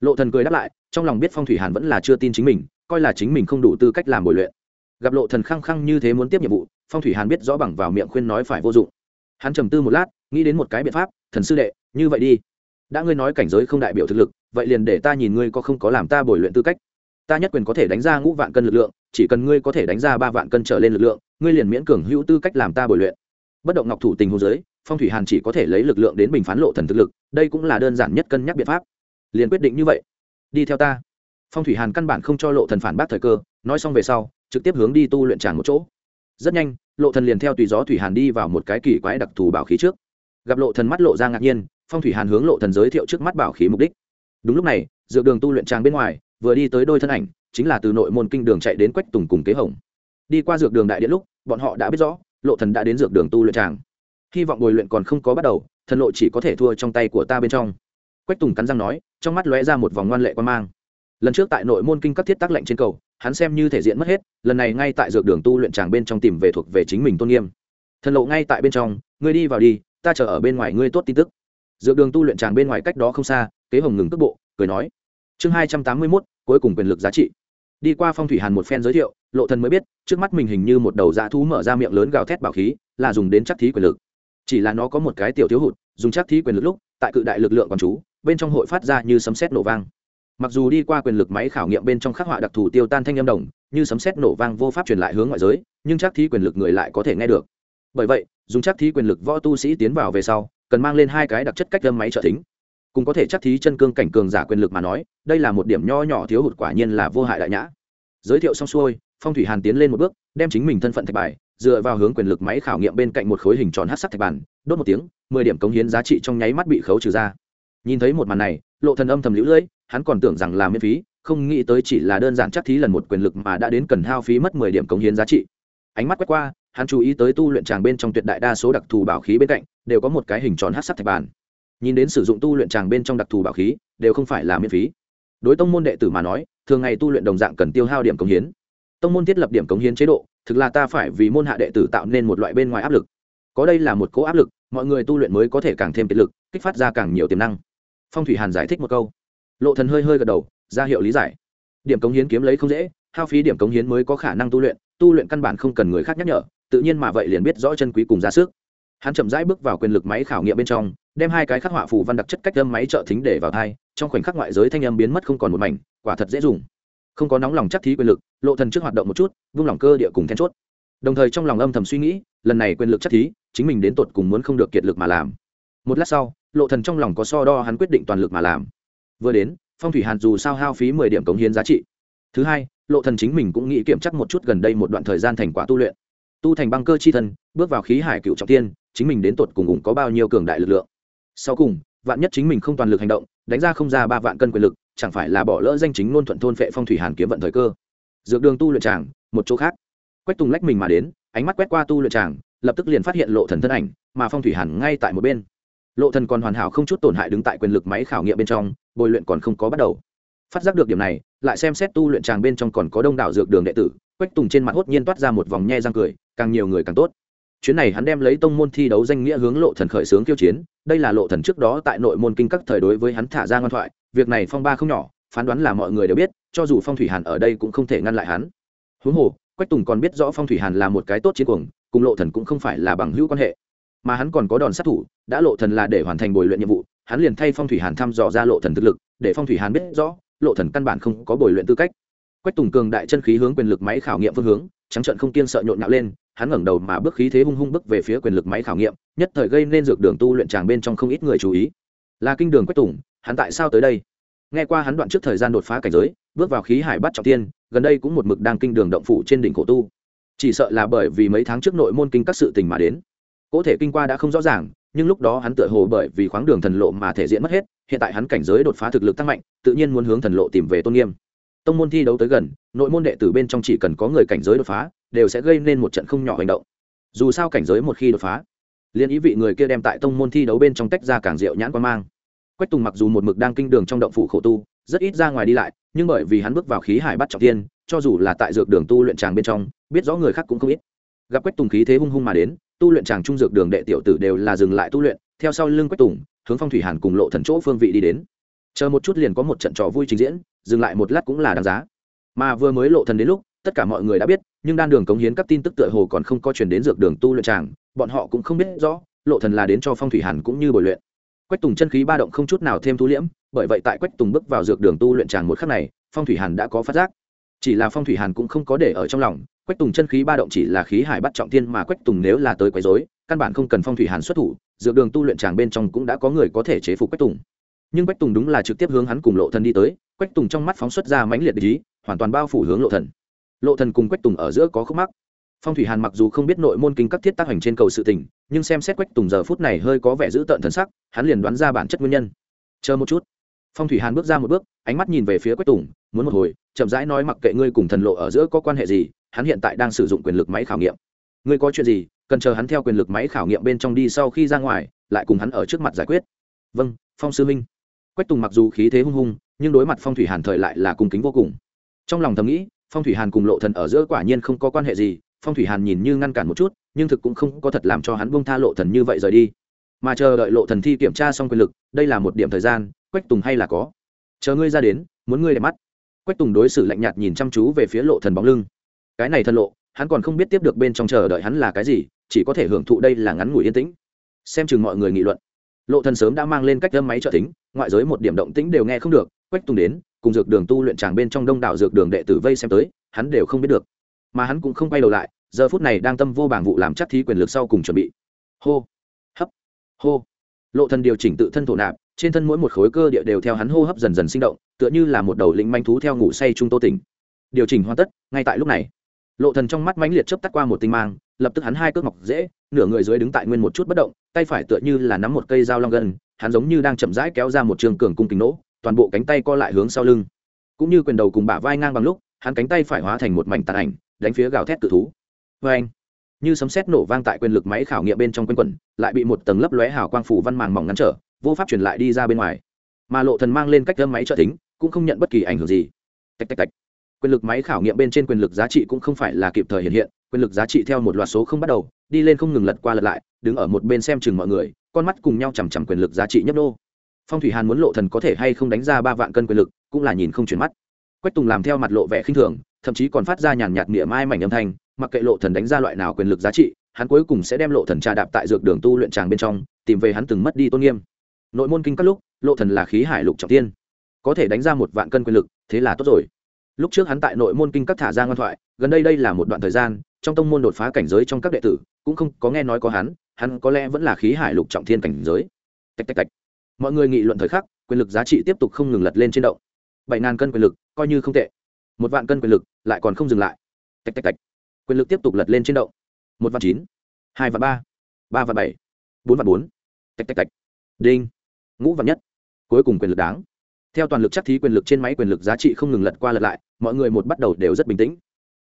Lộ thần cười đáp lại, trong lòng biết phong thủy hàn vẫn là chưa tin chính mình, coi là chính mình không đủ tư cách làm bồi luyện. Gặp lộ thần khăng khăng như thế muốn tiếp nhiệm vụ, phong thủy hàn biết rõ bằng vào miệng khuyên nói phải vô dụng. Hắn trầm tư một lát, nghĩ đến một cái biện pháp, thần sư đệ, như vậy đi. Đã ngươi nói cảnh giới không đại biểu thực lực, vậy liền để ta nhìn ngươi có không có làm ta bồi luyện tư cách. Ta nhất quyền có thể đánh ra ngũ vạn cân lực lượng chỉ cần ngươi có thể đánh ra ba vạn cân trở lên lực lượng, ngươi liền miễn cường hữu tư cách làm ta bồi luyện. Bất động ngọc thủ tình hồ giới, phong thủy hàn chỉ có thể lấy lực lượng đến bình phán lộ thần thực lực, đây cũng là đơn giản nhất cân nhắc biện pháp. Liền quyết định như vậy. Đi theo ta. Phong thủy hàn căn bản không cho lộ thần phản bác thời cơ, nói xong về sau, trực tiếp hướng đi tu luyện tràng một chỗ. Rất nhanh, lộ thần liền theo tùy gió thủy hàn đi vào một cái kỳ quái đặc thù bảo khí trước. Gặp lộ thần mắt lộ ra ngạc nhiên, phong thủy hàn hướng lộ thần giới thiệu trước mắt bảo khí mục đích. Đúng lúc này dựa đường tu luyện tràng bên ngoài vừa đi tới đôi thân ảnh, chính là từ nội môn kinh đường chạy đến quách tùng cùng kế hồng. Đi qua dược đường đại điện lúc, bọn họ đã biết rõ, lộ thần đã đến dược đường tu luyện tràng. Hy vọng bồi luyện còn không có bắt đầu, thần lộ chỉ có thể thua trong tay của ta bên trong. Quách tùng cắn răng nói, trong mắt lóe ra một vòng ngoan lệ quan mang. Lần trước tại nội môn kinh các thiết tác lệnh trên cầu, hắn xem như thể diện mất hết, lần này ngay tại dược đường tu luyện tràng bên trong tìm về thuộc về chính mình tôn nghiêm. Thần lộ ngay tại bên trong, ngươi đi vào đi, ta chờ ở bên ngoài ngươi tốt tin tức. Dược đường tu luyện tràng bên ngoài cách đó không xa, kế hồng ngừng cước bộ, cười nói. Chương hai trăm tám mươi mốt cuối cùng quyền lực giá trị. Đi qua phong thủy hàn một phen giới thiệu, lộ thần mới biết, trước mắt mình hình như một đầu dã thú mở ra miệng lớn gào thét bảo khí, là dùng đến chắc thí quyền lực. Chỉ là nó có một cái tiểu thiếu hụt, dùng chắc thí quyền lực lúc, tại cự đại lực lượng còn chú, bên trong hội phát ra như sấm sét nổ vang. Mặc dù đi qua quyền lực máy khảo nghiệm bên trong khắc họa đặc thù tiêu tan thanh âm đồng, như sấm sét nổ vang vô pháp truyền lại hướng ngoại giới, nhưng chắc thí quyền lực người lại có thể nghe được. Bởi vậy, dùng chắc thí quyền lực võ tu sĩ tiến vào về sau, cần mang lên hai cái đặc chất cách âm máy trợ thính cùng có thể chắc thí chân cương cảnh cường giả quyền lực mà nói, đây là một điểm nho nhỏ thiếu hụt quả nhiên là vô hại đại nhã. Giới thiệu xong xuôi, phong thủy hàn tiến lên một bước, đem chính mình thân phận thạch bài, dựa vào hướng quyền lực máy khảo nghiệm bên cạnh một khối hình tròn hát sắc thạch bàn, đốt một tiếng, mười điểm cống hiến giá trị trong nháy mắt bị khấu trừ ra. Nhìn thấy một màn này, lộ thần âm thầm lũ lưỡi, hắn còn tưởng rằng là miễn phí, không nghĩ tới chỉ là đơn giản chắc thí lần một quyền lực mà đã đến cần hao phí mất mười điểm cống hiến giá trị. Ánh mắt quét qua, hắn chú ý tới tu luyện tràng bên trong tuyệt đại đa số đặc thù bảo khí bên cạnh, đều có một cái hình tròn hát sắc thạch bàn nhìn đến sử dụng tu luyện tràng bên trong đặc thù bảo khí, đều không phải là miễn phí. Đối tông môn đệ tử mà nói, thường ngày tu luyện đồng dạng cần tiêu hao điểm cống hiến. Tông môn thiết lập điểm cống hiến chế độ, thực là ta phải vì môn hạ đệ tử tạo nên một loại bên ngoài áp lực. Có đây là một cố áp lực, mọi người tu luyện mới có thể càng thêm tiết lực, kích phát ra càng nhiều tiềm năng. Phong thủy hàn giải thích một câu. Lộ thần hơi hơi gật đầu, ra hiệu lý giải. Điểm cống hiến kiếm lấy không dễ, hao phí điểm cống hiến mới có khả năng tu luyện tu luyện căn bản không cần người khác nhắc nhở, tự nhiên mà vậy liền biết rõ chân quý cùng ra sức hắn chậm rãi bước vào quyền lực máy khảo nghiệm bên trong, đem hai cái khắc họa phù văn đặc chất cách âm máy trợ thính để vào thai, trong khoảnh khắc ngoại giới thanh âm biến mất không còn một mảnh, quả thật dễ dùng. Không có nóng lòng chắc thí quyền lực, lộ thần trước hoạt động một chút, vung lòng cơ địa cùng then chốt. Đồng thời trong lòng âm thầm suy nghĩ, lần này quyền lực chắc thí, chính mình đến tột cùng muốn không được kiệt lực mà làm. Một lát sau, lộ thần trong lòng có so đo hắn quyết định toàn lực mà làm. Vừa đến, phong thủy hàn dù sao hao phí mười điểm cống hiến giá trị. Thứ hai, lộ thần chính mình cũng nghĩ kiểm chắc một chút gần đây một đoạn thời gian thành quả tu luyện. Tu thành băng cơ chi thân, bước vào khí hải cựu trọng tiên chính mình đến tột cùng cũng có bao nhiêu cường đại lực lượng. Sau cùng, vạn nhất chính mình không toàn lực hành động, đánh ra không ra ba vạn cân quyền lực, chẳng phải là bỏ lỡ danh chính ngôn thuận thôn phệ phong thủy hàn kiếm vận thời cơ. Dược đường tu luyện tràng, một chỗ khác. Quách tùng lách mình mà đến, ánh mắt quét qua tu luyện tràng, lập tức liền phát hiện lộ thần thân ảnh, mà phong thủy hàn ngay tại một bên. Lộ thần còn hoàn hảo không chút tổn hại đứng tại quyền lực máy khảo nghiệm bên trong, bồi luyện còn không có bắt đầu. Phát giác được điểm này, lại xem xét tu luyện tràng bên trong còn có đông đảo dược đường đệ tử, quách tùng trên mặt hốt nhiên toát ra một vòng nhe răng cười, càng nhiều người càng tốt chuyến này hắn đem lấy tông môn thi đấu danh nghĩa hướng lộ thần khởi sướng kiêu chiến, đây là lộ thần trước đó tại nội môn kinh các thời đối với hắn thả ra ngoan thoại, việc này phong ba không nhỏ, phán đoán là mọi người đều biết, cho dù phong thủy hàn ở đây cũng không thể ngăn lại hắn. Huống hồ, quách tùng còn biết rõ phong thủy hàn là một cái tốt chiến cuồng, cùng lộ thần cũng không phải là bằng hữu quan hệ. Mà hắn còn có đòn sát thủ, đã lộ thần là để hoàn thành bồi luyện nhiệm vụ, hắn liền thay phong thủy hàn thăm dò ra lộ thần thực lực, để phong thủy hàn biết rõ, lộ thần căn bản không có bồi luyện tư cách. Quách tùng cường đại chân khí hướng quyền lực máy khảo nghiệm phương hướng, trắng trợn không kiên sợ nhộn nhạo lên hắn ngẩng đầu mà bước khí thế hung hung bước về phía quyền lực máy khảo nghiệm, nhất thời gây nên dược đường tu luyện tràng bên trong không ít người chú ý. Là kinh đường quách tùng, hắn tại sao tới đây? Nghe qua hắn đoạn trước thời gian đột phá cảnh giới, bước vào khí hải bắt trọng tiên, gần đây cũng một mực đang kinh đường động phủ trên đỉnh cổ tu. Chỉ sợ là bởi vì mấy tháng trước nội môn kinh các sự tình mà đến. Có thể kinh qua đã không rõ ràng, nhưng lúc đó hắn tựa hồ bởi vì khoáng đường thần lộ mà thể diện mất hết, hiện tại hắn cảnh giới đột phá thực lực tăng mạnh, tự nhiên muốn hướng thần lộ tìm về tôn nghiêm tông môn thi đấu tới gần, nội môn đệ tử bên trong chỉ cần có người cảnh giới đột phá, đều sẽ gây nên một trận không nhỏ hành động. Dù sao cảnh giới một khi đột phá liên ý vị người kia đem tại tông môn thi đấu bên trong tách ra càng rượu nhãn quan mang. Quách tùng mặc dù một mực đang kinh đường trong động phủ khổ tu, rất ít ra ngoài đi lại, nhưng bởi vì hắn bước vào khí hải bắt trọng tiên, cho dù là tại dược đường tu luyện tràng bên trong, biết rõ người khác cũng không ít. Gặp quách tùng khí thế hung hung mà đến, tu luyện tràng trung dược đường đệ tiểu tử đều là dừng lại tu luyện, theo sau lưng quách tùng, hướng phong thủy hàn cùng lộ thần chỗ phương vị đi đến chờ một chút liền có một trận trò vui trình diễn, dừng lại một lát cũng là đáng giá. Mà vừa mới lộ thần đến lúc, tất cả mọi người đã biết, nhưng đan đường cống hiến các tin tức tựa hồ còn không có truyền đến dược đường tu luyện tràng, bọn họ cũng không biết rõ, lộ thần là đến cho phong thủy hàn cũng như bồi luyện. Quách tùng chân khí ba động không chút nào thêm thu liễm, bởi vậy tại quách tùng bước vào dược đường tu luyện tràng một khắc này, phong thủy hàn đã có phát giác. Chỉ là phong thủy hàn cũng không có để ở trong lòng, quách tùng chân khí ba động chỉ là khí hải bắt trọng thiên mà quách tùng nếu là tới quấy rối, căn bản không cần phong thủy hàn xuất thủ, dược đường tu luyện tràng bên trong cũng đã có người có thể chế phục quách tùng nhưng quách tùng đúng là trực tiếp hướng hắn cùng lộ thần đi tới quách tùng trong mắt phóng xuất ra mãnh liệt ý, hoàn toàn bao phủ hướng lộ thần. lộ thần cùng quách tùng ở giữa có khúc mắc. phong thủy hàn mặc dù không biết nội môn kinh các thiết tác hành trên cầu sự tình, nhưng xem xét quách tùng giờ phút này hơi có vẻ dữ tợn thần sắc, hắn liền đoán ra bản chất nguyên nhân. chờ một chút. phong thủy hàn bước ra một bước, ánh mắt nhìn về phía quách tùng, muốn một hồi, chậm rãi nói mặc kệ ngươi cùng thần lộ ở giữa có quan hệ gì, hắn hiện tại đang sử dụng quyền lực máy khảo nghiệm. ngươi có chuyện gì, cần chờ hắn theo quyền lực máy khảo nghiệm bên trong đi sau khi ra ngoài, lại cùng hắn ở trước mặt giải quyết. vâng phong sư minh quách tùng mặc dù khí thế hung hung, nhưng đối mặt phong thủy hàn thời lại là cung kính vô cùng. Trong lòng thầm nghĩ, phong thủy hàn cùng lộ thần ở giữa quả nhiên không có quan hệ gì, phong thủy hàn nhìn như ngăn cản một chút, nhưng thực cũng không có thật làm cho hắn buông tha lộ thần như vậy rời đi. Mà chờ đợi lộ thần thi kiểm tra xong quyền lực, đây là một điểm thời gian, quách tùng hay là có. Chờ ngươi ra đến, muốn ngươi để mắt. Quách tùng đối xử lạnh nhạt nhìn chăm chú về phía lộ thần bóng lưng. Cái này thân lộ, hắn còn không biết tiếp được bên trong chờ đợi hắn là cái gì, chỉ có thể hưởng thụ đây là ngắn ngủi yên tĩnh. Xem chừng mọi người nghị luận lộ thần sớm đã mang lên cách âm máy trợ tính ngoại giới một điểm động tĩnh đều nghe không được, quách tùng đến, cùng dược đường tu luyện tràng bên trong đông đảo dược đường đệ tử vây xem tới, hắn đều không biết được. Mà hắn cũng không quay đầu lại, giờ phút này đang tâm vô bảng vụ làm chắc thí quyền lực sau cùng chuẩn bị. Hô, hấp, hô. Lộ thần điều chỉnh tự thân thổ nạp, trên thân mỗi một khối cơ địa đều theo hắn hô hấp dần dần sinh động, tựa như là một đầu lĩnh manh thú theo ngủ say trung tô tỉnh. Điều chỉnh hoàn tất, ngay tại lúc này. Lộ thần trong mắt mãnh liệt chớp tắt qua một tinh mang lập tức hắn hai cước ngọc dễ, nửa người dưới đứng tại nguyên một chút bất động, tay phải tựa như là nắm một cây dao long gân, hắn giống như đang chậm rãi kéo ra một trường cường cung kính nỗ toàn bộ cánh tay co lại hướng sau lưng. Cũng như quyền đầu cùng bả vai ngang bằng lúc, hắn cánh tay phải hóa thành một mảnh tàn ảnh, đánh phía gào thét tự thú. Vê anh. Như sấm sét nổ vang tại quyền lực máy khảo nghiệm bên trong quanh quẩn, lại bị một tầng lấp lóe hào quang phủ văn màng mỏng ngăn trở, vô pháp truyền lại đi ra bên ngoài. Mà lộ thần mang lên cách âm máy trợ tính cũng không nhận bất kỳ ảnh hưởng gì. Tạch tạch tạch. Quyền lực máy khảo nghiệm bên trên quyền lực giá trị cũng không phải là kịp thời hiện hiện quyền lực giá trị theo một loạt số không bắt đầu, đi lên không ngừng lật qua lật lại, đứng ở một bên xem chừng mọi người, con mắt cùng nhau chằm chằm quyền lực giá trị nhấp đô phong thủy hàn muốn lộ thần có thể hay không đánh ra ba vạn cân quyền lực, cũng là nhìn không chuyển mắt. Quách tùng làm theo mặt lộ vẻ khinh thường, thậm chí còn phát ra nhàn nhạt niệm mai mảnh âm thanh, mặc kệ lộ thần đánh ra loại nào quyền lực giá trị, hắn cuối cùng sẽ đem lộ thần trà đạp tại dược đường tu luyện tràng bên trong, tìm về hắn từng mất đi tôn nghiêm. Nội môn kinh các lúc, lộ thần là khí hải lục trọng tiên, có thể đánh ra một vạn cân quyền lực, thế là tốt rồi. Lúc trước hắn tại nội môn kinh các thả ra ngoan thoại, gần đây đây là một đoạn thời gian trong tông môn đột phá cảnh giới trong các đệ tử, cũng không có nghe nói có hắn hắn có lẽ vẫn là khí hải lục trọng thiên cảnh giới. Tạch tạch tạch. Mọi người nghị luận thời khắc, quyền lực giá trị tiếp tục không ngừng lật lên trên động. Bảy ngàn cân quyền lực, coi như không tệ. Một vạn cân quyền lực, lại còn không dừng lại. Tạch tạch tạch. Quyền lực tiếp tục lật lên trên động. Một vạn chín, hai vạn ba ba vạn bảy, bốn vạn bốn. Tạch tạch tạch. Đinh. Ngũ vạn nhất. Cuối cùng quyền lực đáng. Theo toàn lực chắc thí quyền lực trên máy quyền lực giá trị không ngừng lật qua lật lại, mọi người một bắt đầu đều rất bình tĩnh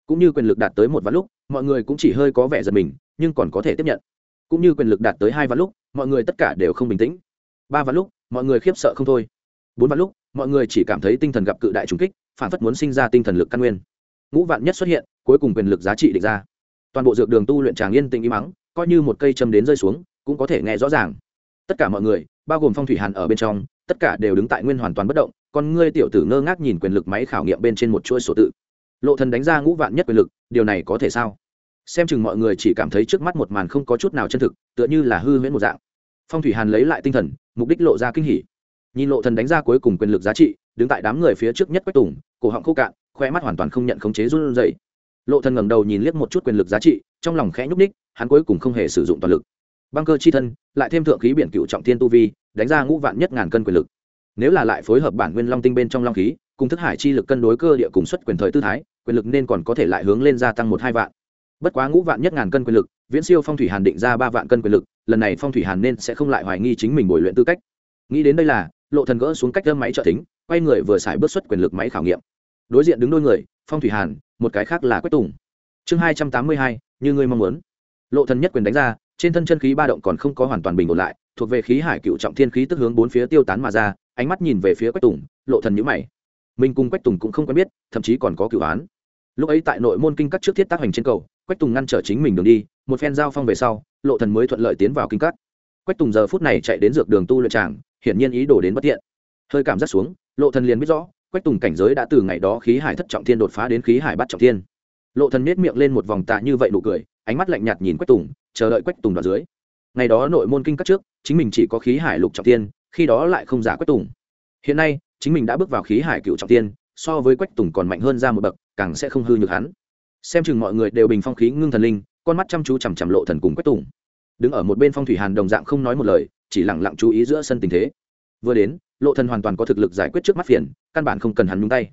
cũng như quyền lực đạt tới một vạn lúc, mọi người cũng chỉ hơi có vẻ giật mình, nhưng còn có thể tiếp nhận. Cũng như quyền lực đạt tới hai vạn lúc, mọi người tất cả đều không bình tĩnh. Ba vạn lúc, mọi người khiếp sợ không thôi. Bốn vạn lúc, mọi người chỉ cảm thấy tinh thần gặp cự đại trùng kích, phản phất muốn sinh ra tinh thần lực căn nguyên. Ngũ vạn nhất xuất hiện, cuối cùng quyền lực giá trị định ra. Toàn bộ dược đường tu luyện tràng yên tĩnh im mắng coi như một cây châm đến rơi xuống, cũng có thể nghe rõ ràng. Tất cả mọi người, bao gồm phong thủy hàn ở bên trong, tất cả đều đứng tại nguyên hoàn toàn bất động còn ngươi tiểu tử ngơ ngác nhìn quyền lực máy khảo nghiệm bên trên một chuỗi sổ tự lộ thần đánh ra ngũ vạn nhất quyền lực, điều này có thể sao? Xem chừng mọi người chỉ cảm thấy trước mắt một màn không có chút nào chân thực, tựa như là hư huyễn một dạng. Phong thủy hàn lấy lại tinh thần, mục đích lộ ra kinh hỉ. Nhìn lộ thần đánh ra cuối cùng quyền lực giá trị, đứng tại đám người phía trước nhất quách tùng, cổ họng khô cạn khoe mắt hoàn toàn không nhận khống chế run rẩy. Lộ thần ngẩng đầu nhìn liếc một chút quyền lực giá trị, trong lòng khẽ nhúc ních hắn cuối cùng không hề sử dụng toàn lực. Băng cơ chi thân, lại thêm thượng khí biển cựu trọng thiên tu vi, đánh ra ngũ vạn nhất ngàn cân quyền lực. Nếu là lại phối hợp bản nguyên long tinh bên trong long khí, cùng thức hải chi lực cân đối cơ địa cùng xuất quyền thời tư thái quyền lực nên còn có thể lại hướng lên gia tăng một hai vạn. Bất quá ngũ vạn nhất ngàn cân quyền lực viễn siêu phong thủy hàn định ra ba vạn cân quyền lực lần này phong thủy hàn nên sẽ không lại hoài nghi chính mình bồi luyện tư cách. Nghĩ đến đây là lộ thần gỡ xuống cách đâm máy trợ tính, quay người vừa xài bước xuất quyền lực máy khảo nghiệm. Đối diện đứng đôi người phong thủy hàn một cái khác là quách tùng. Chương hai trăm tám mươi hai như ngươi mong muốn. Lộ thần nhất quyền đánh ra trên thân chân khí ba động còn không có hoàn toàn bình ổn lại thuộc về khí hải cựu trọng thiên khí tức hướng bốn phía tiêu tán mà ra ánh mắt nhìn về phía quách tùng lộ thần nhíu mày. Mình cùng quách tùng cũng không quen biết thậm chí còn có cựu án lúc ấy tại nội môn kinh các trước thiết tác hành trên cầu, quách tùng ngăn trở chính mình đường đi, một phen giao phong về sau, lộ thần mới thuận lợi tiến vào kinh các. Quách tùng giờ phút này chạy đến dược đường tu luyện tràng, hiển nhiên ý đồ đến bất tiện. Hơi cảm giác xuống, lộ thần liền biết rõ, quách tùng cảnh giới đã từ ngày đó khí hải thất trọng thiên đột phá đến khí hải bắt trọng thiên. Lộ thần nét miệng lên một vòng tạ như vậy nụ cười, ánh mắt lạnh nhạt nhìn quách tùng, chờ đợi quách tùng đoạt dưới. Ngày đó nội môn kinh các trước, chính mình chỉ có khí hải lục trọng thiên, khi đó lại không giả quách tùng. Hiện nay, chính mình đã bước vào khí hải cựu trọng thiên so với quách tùng còn mạnh hơn ra một bậc, càng sẽ không hư nhược hắn. Xem chừng mọi người đều bình phong khí ngưng thần linh, con mắt chăm chú chằm chằm lộ thần cùng quách tùng. Đứng ở một bên phong thủy hàn đồng dạng không nói một lời, chỉ lặng lặng chú ý giữa sân tình thế. Vừa đến, lộ thần hoàn toàn có thực lực giải quyết trước mắt phiền, căn bản không cần hắn nhúng tay.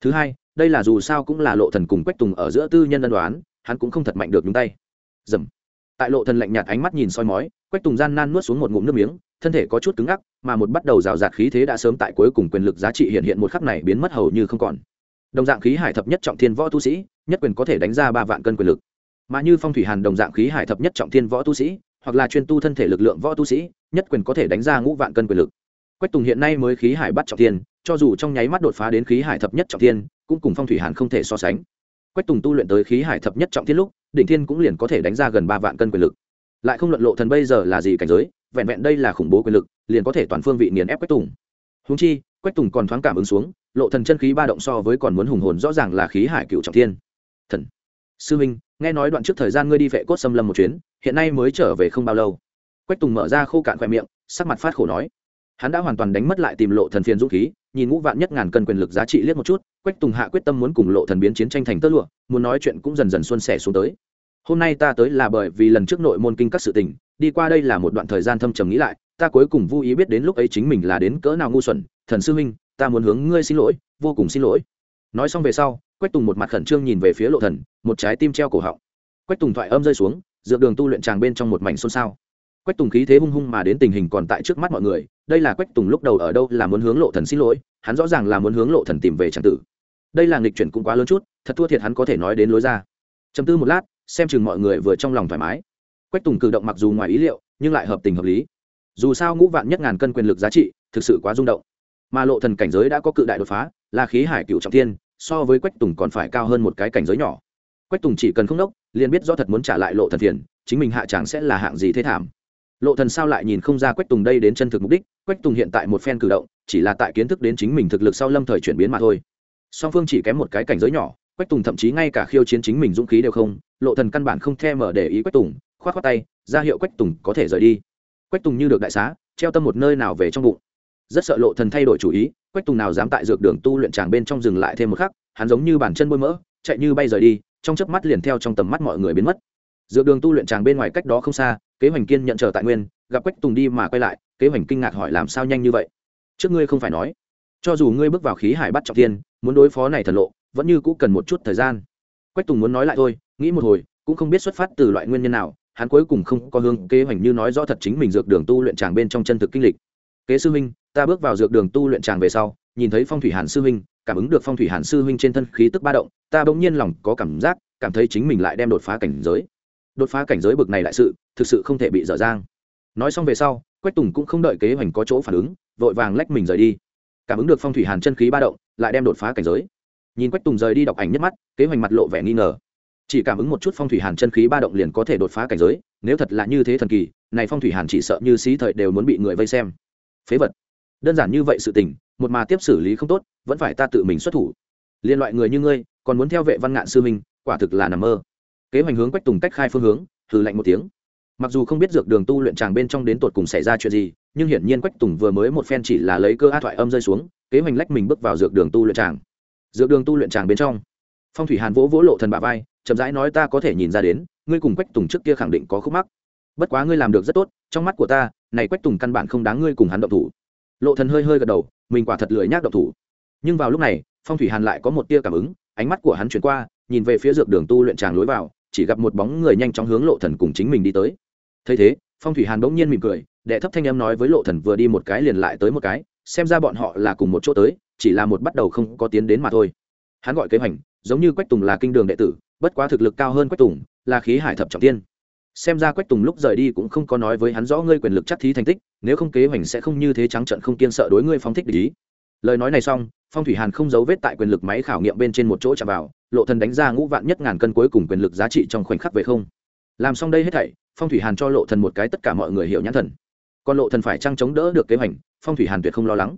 Thứ hai, đây là dù sao cũng là lộ thần cùng quách tùng ở giữa tư nhân đơn đoán, hắn cũng không thật mạnh được nhúng tay. Dầm. Tại lộ thần lạnh nhạt ánh mắt nhìn soi mói, quách tùng gian nan nuốt xuống một ngụm nước miếng thân thể có chút cứng ngắc, mà một bắt đầu rào rạt khí thế đã sớm tại cuối cùng quyền lực giá trị hiện hiện một khắc này biến mất hầu như không còn. Đồng dạng khí hải thập nhất trọng thiên võ tu sĩ, nhất quyền có thể đánh ra ba vạn cân quyền lực. Mà như phong thủy hàn đồng dạng khí hải thập nhất trọng thiên võ tu sĩ, hoặc là chuyên tu thân thể lực lượng võ tu sĩ, nhất quyền có thể đánh ra ngũ vạn cân quyền lực. Quách tùng hiện nay mới khí hải bắt trọng thiên, cho dù trong nháy mắt đột phá đến khí hải thập nhất trọng thiên, cũng cùng phong thủy hàn không thể so sánh. Quách tùng tu luyện tới khí hải thập nhất trọng thiên lúc, đỉnh thiên cũng liền có thể đánh ra gần ba vạn cân quyền lực. Lại không luận lộ thần bây giờ là gì cảnh giới vẹn vẹn đây là khủng bố quyền lực, liền có thể toàn phương vị nghiền ép quách tùng. Húng chi, quách tùng còn thoáng cảm ứng xuống, lộ thần chân khí ba động so với còn muốn hùng hồn rõ ràng là khí hải cựu trọng thiên. Thần. Sư minh, nghe nói đoạn trước thời gian ngươi đi vệ cốt xâm lâm một chuyến, hiện nay mới trở về không bao lâu. Quách tùng mở ra khô cạn khoe miệng, sắc mặt phát khổ nói. Hắn đã hoàn toàn đánh mất lại tìm lộ thần phiền dũng khí, nhìn ngũ vạn nhất ngàn cân quyền lực giá trị liếc một chút, quách tùng hạ quyết tâm muốn cùng lộ thần biến chiến tranh thành tơ lụa, muốn nói chuyện cũng dần dần xuân sẻ xuống tới. Hôm nay ta tới là bởi vì lần trước nội môn kinh các sự tình đi qua đây là một đoạn thời gian thâm trầm nghĩ lại, ta cuối cùng vô ý biết đến lúc ấy chính mình là đến cỡ nào ngu xuẩn, thần sư huynh, ta muốn hướng ngươi xin lỗi, vô cùng xin lỗi. Nói xong về sau, quách tùng một mặt khẩn trương nhìn về phía lộ thần, một trái tim treo cổ họng. Quách tùng thoại âm rơi xuống dựa đường tu luyện tràng bên trong một mảnh xôn xao. Quách tùng khí thế hung hung mà đến tình hình còn tại trước mắt mọi người, đây là quách tùng lúc đầu ở đâu là muốn hướng lộ thần xin lỗi, hắn rõ ràng là muốn hướng lộ thần tìm về tràng tử. Đây là nghịch chuyển cũng quá lớn chút, thật thua thiệt hắn có thể nói đến lối ra. Chầm tư một lát, xem chừng mọi người vừa trong lòng thoải mái quách tùng cử động mặc dù ngoài ý liệu, nhưng lại hợp tình hợp lý. Dù sao ngũ vạn nhất ngàn cân quyền lực giá trị, thực sự quá rung động. Mà lộ thần cảnh giới đã có cự đại đột phá, là khí hải cựu trọng thiên, so với quách tùng còn phải cao hơn một cái cảnh giới nhỏ. Quách tùng chỉ cần không đốc, liền biết do thật muốn trả lại lộ thần thiền chính mình hạ chẳng sẽ là hạng gì thế thảm. Lộ thần sao lại nhìn không ra quách tùng đây đến chân thực mục đích, quách tùng hiện tại một phen cử động, chỉ là tại kiến thức đến chính mình thực lực sau lâm thời chuyển biến mà thôi. Song phương chỉ kém một cái cảnh giới nhỏ, quách tùng thậm chí ngay cả khiêu chiến chính mình dũng khí đều không, lộ thần căn bản không thèm mở để ý quách tùng khoát khoát tay, ra hiệu quách tùng có thể rời đi. Quách tùng như được đại xá, treo tâm một nơi nào về trong bụng. Rất sợ lộ thần thay đổi chủ ý, quách tùng nào dám tại dược đường tu luyện tràng bên trong dừng lại thêm một khắc, hắn giống như bàn chân bôi mỡ, chạy như bay rời đi, trong chớp mắt liền theo trong tầm mắt mọi người biến mất. Dược đường tu luyện tràng bên ngoài cách đó không xa, kế hoành kiên nhận chờ tại nguyên, gặp quách tùng đi mà quay lại, kế hoành kinh ngạc hỏi làm sao nhanh như vậy? Trước ngươi không phải nói, cho dù ngươi bước vào khí hải bắt trọng thiên, muốn đối phó này thần lộ, vẫn như cũ cần một chút thời gian. Quách tùng muốn nói lại thôi, nghĩ một hồi, cũng không biết xuất phát từ loại nguyên nhân nào hắn cuối cùng không có hướng kế hoành như nói rõ thật chính mình dược đường tu luyện tràng bên trong chân thực kinh lịch. Kế sư huynh, ta bước vào dược đường tu luyện tràng về sau, nhìn thấy phong thủy hàn sư huynh, cảm ứng được phong thủy hàn sư huynh trên thân khí tức ba động, ta bỗng nhiên lòng có cảm giác, cảm thấy chính mình lại đem đột phá cảnh giới. Đột phá cảnh giới bực này đại sự, thực sự không thể bị dở dang. Nói xong về sau, quách tùng cũng không đợi kế hoành có chỗ phản ứng, vội vàng lách mình rời đi. Cảm ứng được phong thủy hàn chân khí ba động, lại đem đột phá cảnh giới. Nhìn quách tùng rời đi đọc ảnh nhất mắt, kế hoành mặt lộ vẻ nghi ngờ chỉ cảm ứng một chút phong thủy hàn chân khí ba động liền có thể đột phá cảnh giới, nếu thật là như thế thần kỳ, này phong thủy hàn chỉ sợ như xí thời đều muốn bị người vây xem. Phế vật. Đơn giản như vậy sự tình, một mà tiếp xử lý không tốt, vẫn phải ta tự mình xuất thủ. Liên loại người như ngươi, còn muốn theo vệ văn ngạn sư minh quả thực là nằm mơ. Kế hoành hướng quách tùng cách khai phương hướng, hừ lạnh một tiếng. Mặc dù không biết dược đường tu luyện tràng bên trong đến tột cùng xảy ra chuyện gì, nhưng hiển nhiên quách tùng vừa mới một phen chỉ là lấy cơ a thoại âm rơi xuống, kế hoành lách mình bước vào dược đường tu luyện tràng dược đường tu luyện tràng bên trong, phong thủy hàn vỗ vỗ lộ thần bà vai chậm rãi nói ta có thể nhìn ra đến, ngươi cùng quách tùng trước kia khẳng định có khúc mắc. Bất quá ngươi làm được rất tốt, trong mắt của ta, này quách tùng căn bản không đáng ngươi cùng hắn động thủ. Lộ thần hơi hơi gật đầu, mình quả thật lười nhác động thủ. Nhưng vào lúc này, phong thủy hàn lại có một tia cảm ứng, ánh mắt của hắn chuyển qua, nhìn về phía dược đường tu luyện tràng lối vào, chỉ gặp một bóng người nhanh chóng hướng lộ thần cùng chính mình đi tới. Thấy thế, phong thủy hàn bỗng nhiên mỉm cười, đệ thấp thanh âm nói với lộ thần vừa đi một cái liền lại tới một cái, xem ra bọn họ là cùng một chỗ tới, chỉ là một bắt đầu không có tiến đến mà thôi. Hắn gọi kế hoạch, giống như quách tùng là kinh đường đệ tử bất quá thực lực cao hơn quách tùng, là khí hải thập trọng tiên. Xem ra quách tùng lúc rời đi cũng không có nói với hắn rõ ngươi quyền lực chắc thí thành tích, nếu không kế hoạch sẽ không như thế trắng trận không kiên sợ đối ngươi phóng thích lý lời nói này xong, phong thủy hàn không giấu vết tại quyền lực máy khảo nghiệm bên trên một chỗ chạm vào, lộ thần đánh ra ngũ vạn nhất ngàn cân cuối cùng quyền lực giá trị trong khoảnh khắc về không. Làm xong đây hết thảy, phong thủy hàn cho lộ thần một cái tất cả mọi người hiểu nhãn thần. Còn lộ thần phải trăng chống đỡ được kế hoạch, phong thủy hàn tuyệt không lo lắng.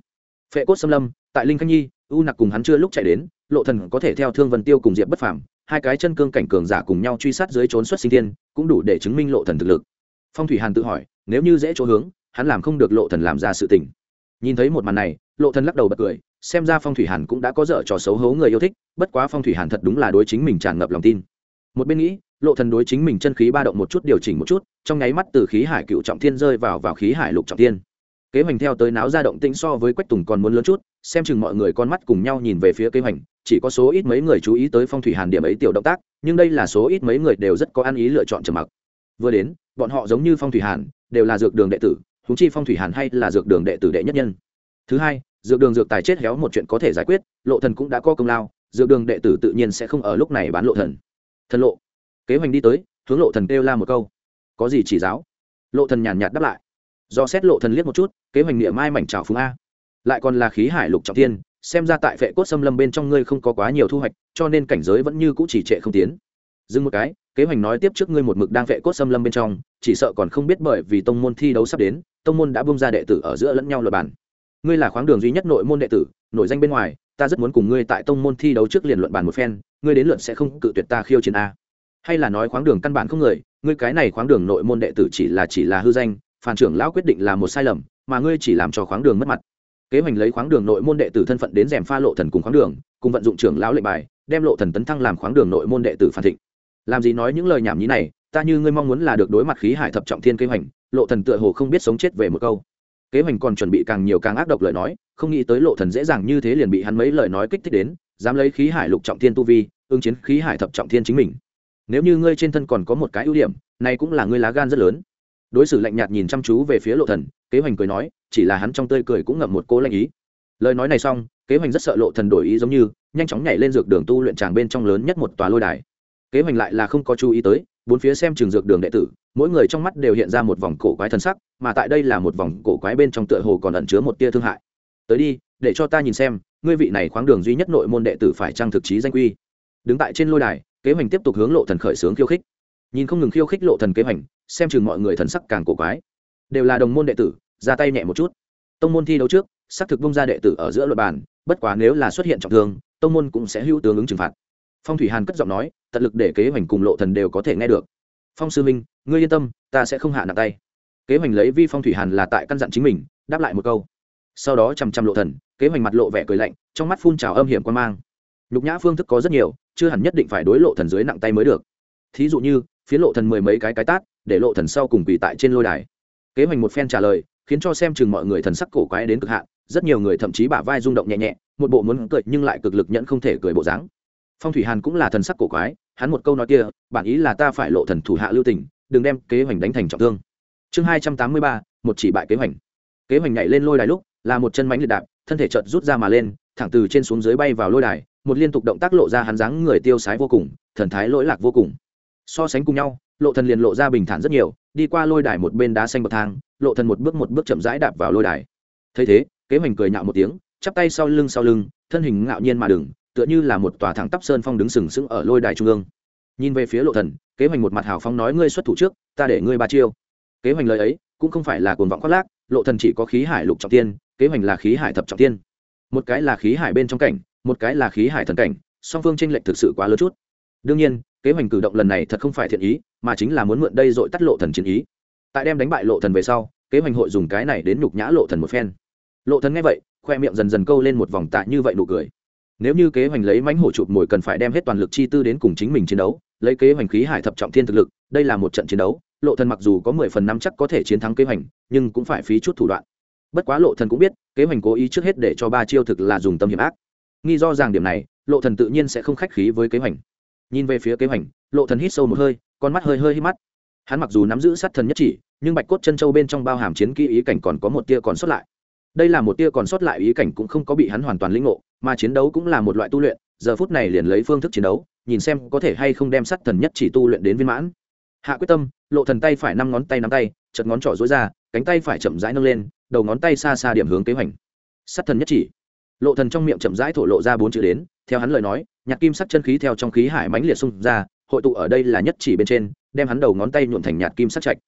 Phệ cốt xâm lâm, tại linh khanh nhi, u nặc cùng hắn chưa lúc chạy đến, lộ thần có thể theo thương vân tiêu cùng diệp bất phàm hai cái chân cương cảnh cường giả cùng nhau truy sát dưới trốn xuất sinh thiên, cũng đủ để chứng minh lộ thần thực lực. Phong thủy hàn tự hỏi, nếu như dễ chỗ hướng, hắn làm không được lộ thần làm ra sự tình. Nhìn thấy một màn này, lộ thần lắc đầu bật cười, xem ra phong thủy hàn cũng đã có dở trò xấu hố người yêu thích, bất quá phong thủy hàn thật đúng là đối chính mình tràn ngập lòng tin. Một bên nghĩ, lộ thần đối chính mình chân khí ba động một chút điều chỉnh một chút, trong nháy mắt từ khí hải cựu trọng thiên rơi vào vào khí hải lục trọng thiên. Kế hoạch theo tới náo ra động tĩnh so với quách tùng còn muốn lớn chút xem chừng mọi người con mắt cùng nhau nhìn về phía kế hoạch, chỉ có số ít mấy người chú ý tới phong thủy hàn điểm ấy tiểu động tác, nhưng đây là số ít mấy người đều rất có ăn ý lựa chọn trầm mặc. Vừa đến, bọn họ giống như phong thủy hàn, đều là dược đường đệ tử húng chi phong thủy hàn hay là dược đường đệ tử đệ nhất nhân. Thứ hai, dược đường dược tài chết héo một chuyện có thể giải quyết, lộ thần cũng đã có công lao, dược đường đệ tử tự nhiên sẽ không ở lúc này bán lộ thần. Thần lộ. Kế hoạch đi tới, hướng lộ thần kêu la một câu. Có gì chỉ giáo? Lộ thần nhàn nhạt đáp lại. Do xét lộ thần liếc một chút, kế hoạch niệm mai mảnh trào phúng a lại còn là khí hải lục trọng thiên, xem ra tại vệ cốt xâm lâm bên trong ngươi không có quá nhiều thu hoạch, cho nên cảnh giới vẫn như cũ chỉ trệ không tiến. Dừng một cái, kế hoạch nói tiếp trước ngươi một mực đang vệ cốt xâm lâm bên trong, chỉ sợ còn không biết bởi vì tông môn thi đấu sắp đến, tông môn đã bung ra đệ tử ở giữa lẫn nhau luật bản. Ngươi là khoáng đường duy nhất nội môn đệ tử nổi danh bên ngoài, ta rất muốn cùng ngươi tại tông môn thi đấu trước liền luận bàn một phen, ngươi đến luận sẽ không cự tuyệt ta khiêu chiến a. Hay là nói khoáng đường căn bản không người, ngươi cái này khoáng đường nội môn đệ tử chỉ là chỉ là hư danh, phản trưởng lão quyết định là một sai lầm, mà ngươi chỉ làm cho khoáng đường mất mặt kế hoạch lấy khoáng đường nội môn đệ tử thân phận đến rèm pha lộ thần cùng khoáng đường, cùng vận dụng trưởng lão lệnh bài, đem lộ thần tấn thăng làm khoáng đường nội môn đệ tử phản thịnh. Làm gì nói những lời nhảm nhí này, ta như ngươi mong muốn là được đối mặt khí hải thập trọng thiên kế hoạch, lộ thần tựa hồ không biết sống chết về một câu. Kế hoạch còn chuẩn bị càng nhiều càng ác độc lời nói, không nghĩ tới lộ thần dễ dàng như thế liền bị hắn mấy lời nói kích thích đến, dám lấy khí hải lục trọng thiên tu vi, ứng chiến khí hải thập trọng thiên chính mình. Nếu như ngươi trên thân còn có một cái ưu điểm, này cũng là ngươi lá gan rất lớn đối xử lạnh nhạt nhìn chăm chú về phía lộ thần, kế hoành cười nói, chỉ là hắn trong tươi cười cũng ngậm một cố lạnh ý. Lời nói này xong, kế hoành rất sợ lộ thần đổi ý giống như, nhanh chóng nhảy lên dược đường tu luyện tràng bên trong lớn nhất một tòa lôi đài. Kế hoành lại là không có chú ý tới, bốn phía xem trường dược đường đệ tử, mỗi người trong mắt đều hiện ra một vòng cổ quái thần sắc, mà tại đây là một vòng cổ quái bên trong tựa hồ còn ẩn chứa một tia thương hại. Tới đi, để cho ta nhìn xem, ngươi vị này khoáng đường duy nhất nội môn đệ tử phải trang thực chí danh quy. Đứng tại trên lôi đài, kế hoành tiếp tục hướng lộ thần khởi sướng khiêu khích. Nhìn không ngừng khiêu khích lộ thần kế hoành xem chừng mọi người thần sắc càng cổ quái. Đều là đồng môn đệ tử, ra tay nhẹ một chút. Tông môn thi đấu trước, xác thực bung ra đệ tử ở giữa luật bàn, bất quá nếu là xuất hiện trọng thương, tông môn cũng sẽ hữu tướng ứng trừng phạt. Phong thủy hàn cất giọng nói, tận lực để kế hoạch cùng lộ thần đều có thể nghe được. Phong sư minh ngươi yên tâm, ta sẽ không hạ nặng tay. Kế hoạch lấy vi phong thủy hàn là tại căn dặn chính mình, đáp lại một câu. Sau đó chằm chằm lộ thần, kế hoạch mặt lộ vẻ cười lạnh, trong mắt phun trào âm hiểm quan mang. Nhục nhã phương thức có rất nhiều, chưa hẳn nhất định phải đối lộ thần dưới nặng tay mới được. Thí dụ như, phía lộ thần mười mấy cái cái tát để lộ thần sau cùng quỳ tại trên lôi đài. Kế hoạch một phen trả lời, khiến cho xem chừng mọi người thần sắc cổ quái đến cực hạn, rất nhiều người thậm chí bả vai rung động nhẹ nhẹ, một bộ muốn cười nhưng lại cực lực nhẫn không thể cười bộ dáng. Phong thủy hàn cũng là thần sắc cổ quái, hắn một câu nói kia, bản ý là ta phải lộ thần thủ hạ lưu tình, đừng đem kế hoạch đánh thành trọng thương. Chương hai trăm tám mươi ba, một chỉ bại kế hoạch. Kế hoạch nhảy lên lôi đài lúc, là một chân mánh liệt đạp, thân thể chợt rút ra mà lên, thẳng từ trên xuống dưới bay vào lôi đài, một liên tục động tác lộ ra hắn dáng người tiêu sái vô cùng, thần thái lỗi lạc vô cùng so sánh cùng nhau, lộ thần liền lộ ra bình thản rất nhiều, đi qua lôi đài một bên đá xanh bậc thang, lộ thần một bước một bước chậm rãi đạp vào lôi đài. Thấy thế, kế hoành cười nhạo một tiếng, chắp tay sau lưng sau lưng, thân hình ngạo nhiên mà đừng, tựa như là một tòa thẳng tắp sơn phong đứng sừng sững ở lôi đài trung ương. Nhìn về phía lộ thần, kế hoành một mặt hào phong nói ngươi xuất thủ trước, ta để ngươi ba chiêu. Kế hoành lời ấy, cũng không phải là cuồng vọng khoác lác, lộ thần chỉ có khí hải lục trọng tiên, kế hoành là khí hải thập trọng tiên. Một cái là khí hải bên trong cảnh, một cái là khí hải thần cảnh, song phương tranh lệch thực sự quá lớn chút. Đương nhiên kế hoạch cử động lần này thật không phải thiện ý, mà chính là muốn mượn đây dội tắt lộ thần chiến ý. Tại đem đánh bại lộ thần về sau, kế hoạch hội dùng cái này đến nhục nhã lộ thần một phen. Lộ thần nghe vậy, khoe miệng dần dần câu lên một vòng tạ như vậy nụ cười. Nếu như kế hoạch lấy mãnh hổ chụp mồi cần phải đem hết toàn lực chi tư đến cùng chính mình chiến đấu, lấy kế hoạch khí hải thập trọng thiên thực lực, đây là một trận chiến đấu, lộ thần mặc dù có mười phần năm chắc có thể chiến thắng kế hoạch, nhưng cũng phải phí chút thủ đoạn. Bất quá lộ thần cũng biết, kế hoạch cố ý trước hết để cho ba chiêu thực là dùng tâm hiểm ác. Nghi do rằng điểm này, lộ thần tự nhiên sẽ không khách khí với kế hoạch nhìn về phía kế hoạch lộ thần hít sâu một hơi, con mắt hơi hơi hít mắt. Hắn mặc dù nắm giữ sát thần nhất chỉ, nhưng bạch cốt chân châu bên trong bao hàm chiến kỹ ý cảnh còn có một tia còn sót lại. Đây là một tia còn sót lại ý cảnh cũng không có bị hắn hoàn toàn lĩnh ngộ, mà chiến đấu cũng là một loại tu luyện, giờ phút này liền lấy phương thức chiến đấu, nhìn xem có thể hay không đem sát thần nhất chỉ tu luyện đến viên mãn. Hạ quyết tâm, lộ thần tay phải năm ngón tay nắm tay chật ngón trỏ dối ra, cánh tay phải chậm rãi nâng lên, đầu ngón tay xa xa điểm hướng kế hoạch sát thần nhất chỉ. Lộ thần trong miệng chậm rãi thổ lộ ra bốn chữ đến, theo hắn lời nói nhạc kim sắc chân khí theo trong khí hải mãnh liệt xung ra, hội tụ ở đây là nhất chỉ bên trên, đem hắn đầu ngón tay nhuộn thành nhạt kim sắc chạch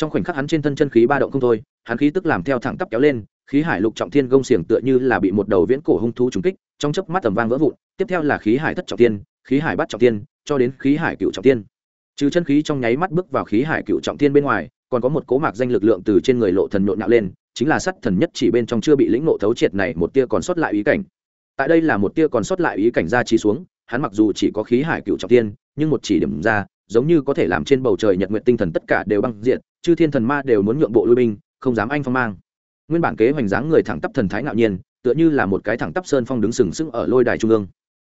trong khoảnh khắc hắn trên thân chân khí ba động không thôi, hắn khí tức làm theo thẳng tắp kéo lên, khí hải lục trọng thiên gông xiềng tựa như là bị một đầu viễn cổ hung thú trúng kích, trong chớp mắt tầm vang vỡ vụn, tiếp theo là khí hải thất trọng thiên, khí hải bắt trọng thiên, cho đến khí hải cựu trọng thiên. Trừ chân khí trong nháy mắt bước vào khí hải cựu trọng thiên bên ngoài, còn có một cố mạc danh lực lượng từ trên người lộ thần nhộn nhạo lên, chính là sắt thần nhất chỉ bên trong chưa bị lĩnh ngộ thấu triệt này một tia còn sót lại ý cảnh tại đây là một tia còn sót lại ý cảnh ra trí xuống, hắn mặc dù chỉ có khí hải cựu trọng thiên nhưng một chỉ điểm ra, giống như có thể làm trên bầu trời nhật nguyện tinh thần tất cả đều băng diện chư thiên thần ma đều muốn nhượng bộ lui binh, không dám anh phong mang. Nguyên bản kế hoành dáng người thẳng tắp thần thái ngạo nhiên, tựa như là một cái thẳng tắp sơn phong đứng sừng sững ở lôi đài trung ương.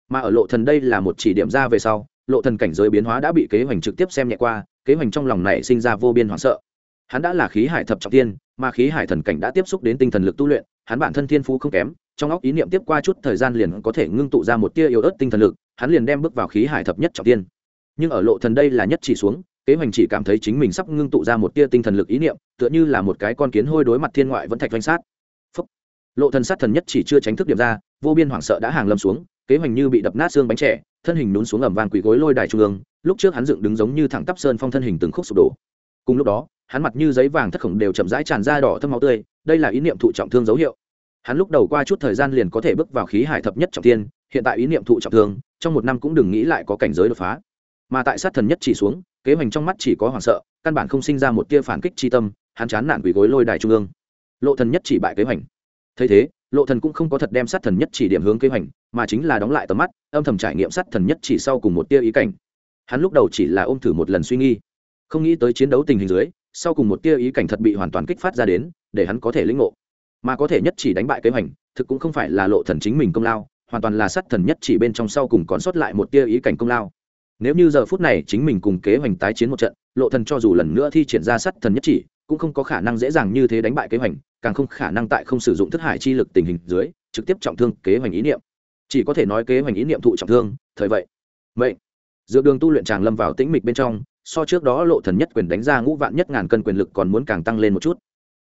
Mà ở lộ thần đây là một chỉ điểm ra về sau, lộ thần cảnh giới biến hóa đã bị kế hoành trực tiếp xem nhẹ qua, kế hoành trong lòng này sinh ra vô biên hoảng sợ. Hắn đã là khí hải thập trọng tiên, mà khí hải thần cảnh đã tiếp xúc đến tinh thần lực tu luyện, hắn bản thân thiên phú không kém trong óc ý niệm tiếp qua chút thời gian liền có thể ngưng tụ ra một tia yếu ớt tinh thần lực, hắn liền đem bước vào khí hải thập nhất trọng tiên. Nhưng ở lộ thần đây là nhất chỉ xuống, kế hoành chỉ cảm thấy chính mình sắp ngưng tụ ra một tia tinh thần lực ý niệm, tựa như là một cái con kiến hôi đối mặt thiên ngoại vẫn thạch doanh sát. Phúc. lộ thần sát thần nhất chỉ chưa tránh thức điểm ra, vô biên hoảng sợ đã hàng lâm xuống, kế hoành như bị đập nát xương bánh trẻ, thân hình nún xuống ẩm vang quỳ gối lôi đài trung ương, lúc trước hắn dựng đứng giống như thẳng tắp sơn phong thân hình từng khúc sụp đổ. Cùng lúc đó, hắn mặt như giấy vàng thất khổng đều chậm rãi tràn ra đỏ thâm máu tươi, đây là ý niệm thụ trọng thương dấu hiệu hắn lúc đầu qua chút thời gian liền có thể bước vào khí hải thập nhất trọng thiên, hiện tại ý niệm thụ trọng thương, trong một năm cũng đừng nghĩ lại có cảnh giới đột phá. Mà tại sát thần nhất chỉ xuống, kế hoành trong mắt chỉ có hoảng sợ, căn bản không sinh ra một tia phản kích chi tâm, hắn chán nản quỳ gối lôi đài trung ương. Lộ thần nhất chỉ bại kế hoành. Thấy thế, lộ thần cũng không có thật đem sát thần nhất chỉ điểm hướng kế hoành, mà chính là đóng lại tầm mắt, âm thầm trải nghiệm sát thần nhất chỉ sau cùng một tia ý cảnh. Hắn lúc đầu chỉ là ôm thử một lần suy nghi. Không nghĩ tới chiến đấu tình hình dưới, sau cùng một tia ý cảnh thật bị hoàn toàn kích phát ra đến, để hắn có thể lĩnh ngộ mà có thể nhất chỉ đánh bại kế hoành thực cũng không phải là lộ thần chính mình công lao, hoàn toàn là sát thần nhất chỉ bên trong sau cùng còn sót lại một tia ý cảnh công lao. Nếu như giờ phút này chính mình cùng kế hoành tái chiến một trận, lộ thần cho dù lần nữa thi triển ra sát thần nhất chỉ, cũng không có khả năng dễ dàng như thế đánh bại kế hoành càng không khả năng tại không sử dụng thức hải chi lực tình hình dưới, trực tiếp trọng thương kế hoành ý niệm. Chỉ có thể nói kế hoành ý niệm thụ trọng thương, thời vậy. Vậy dược đường tu luyện tràng lâm vào tĩnh mịch bên trong, so trước đó lộ thần nhất quyền đánh ra ngũ vạn nhất ngàn cân quyền lực còn muốn càng tăng lên một chút.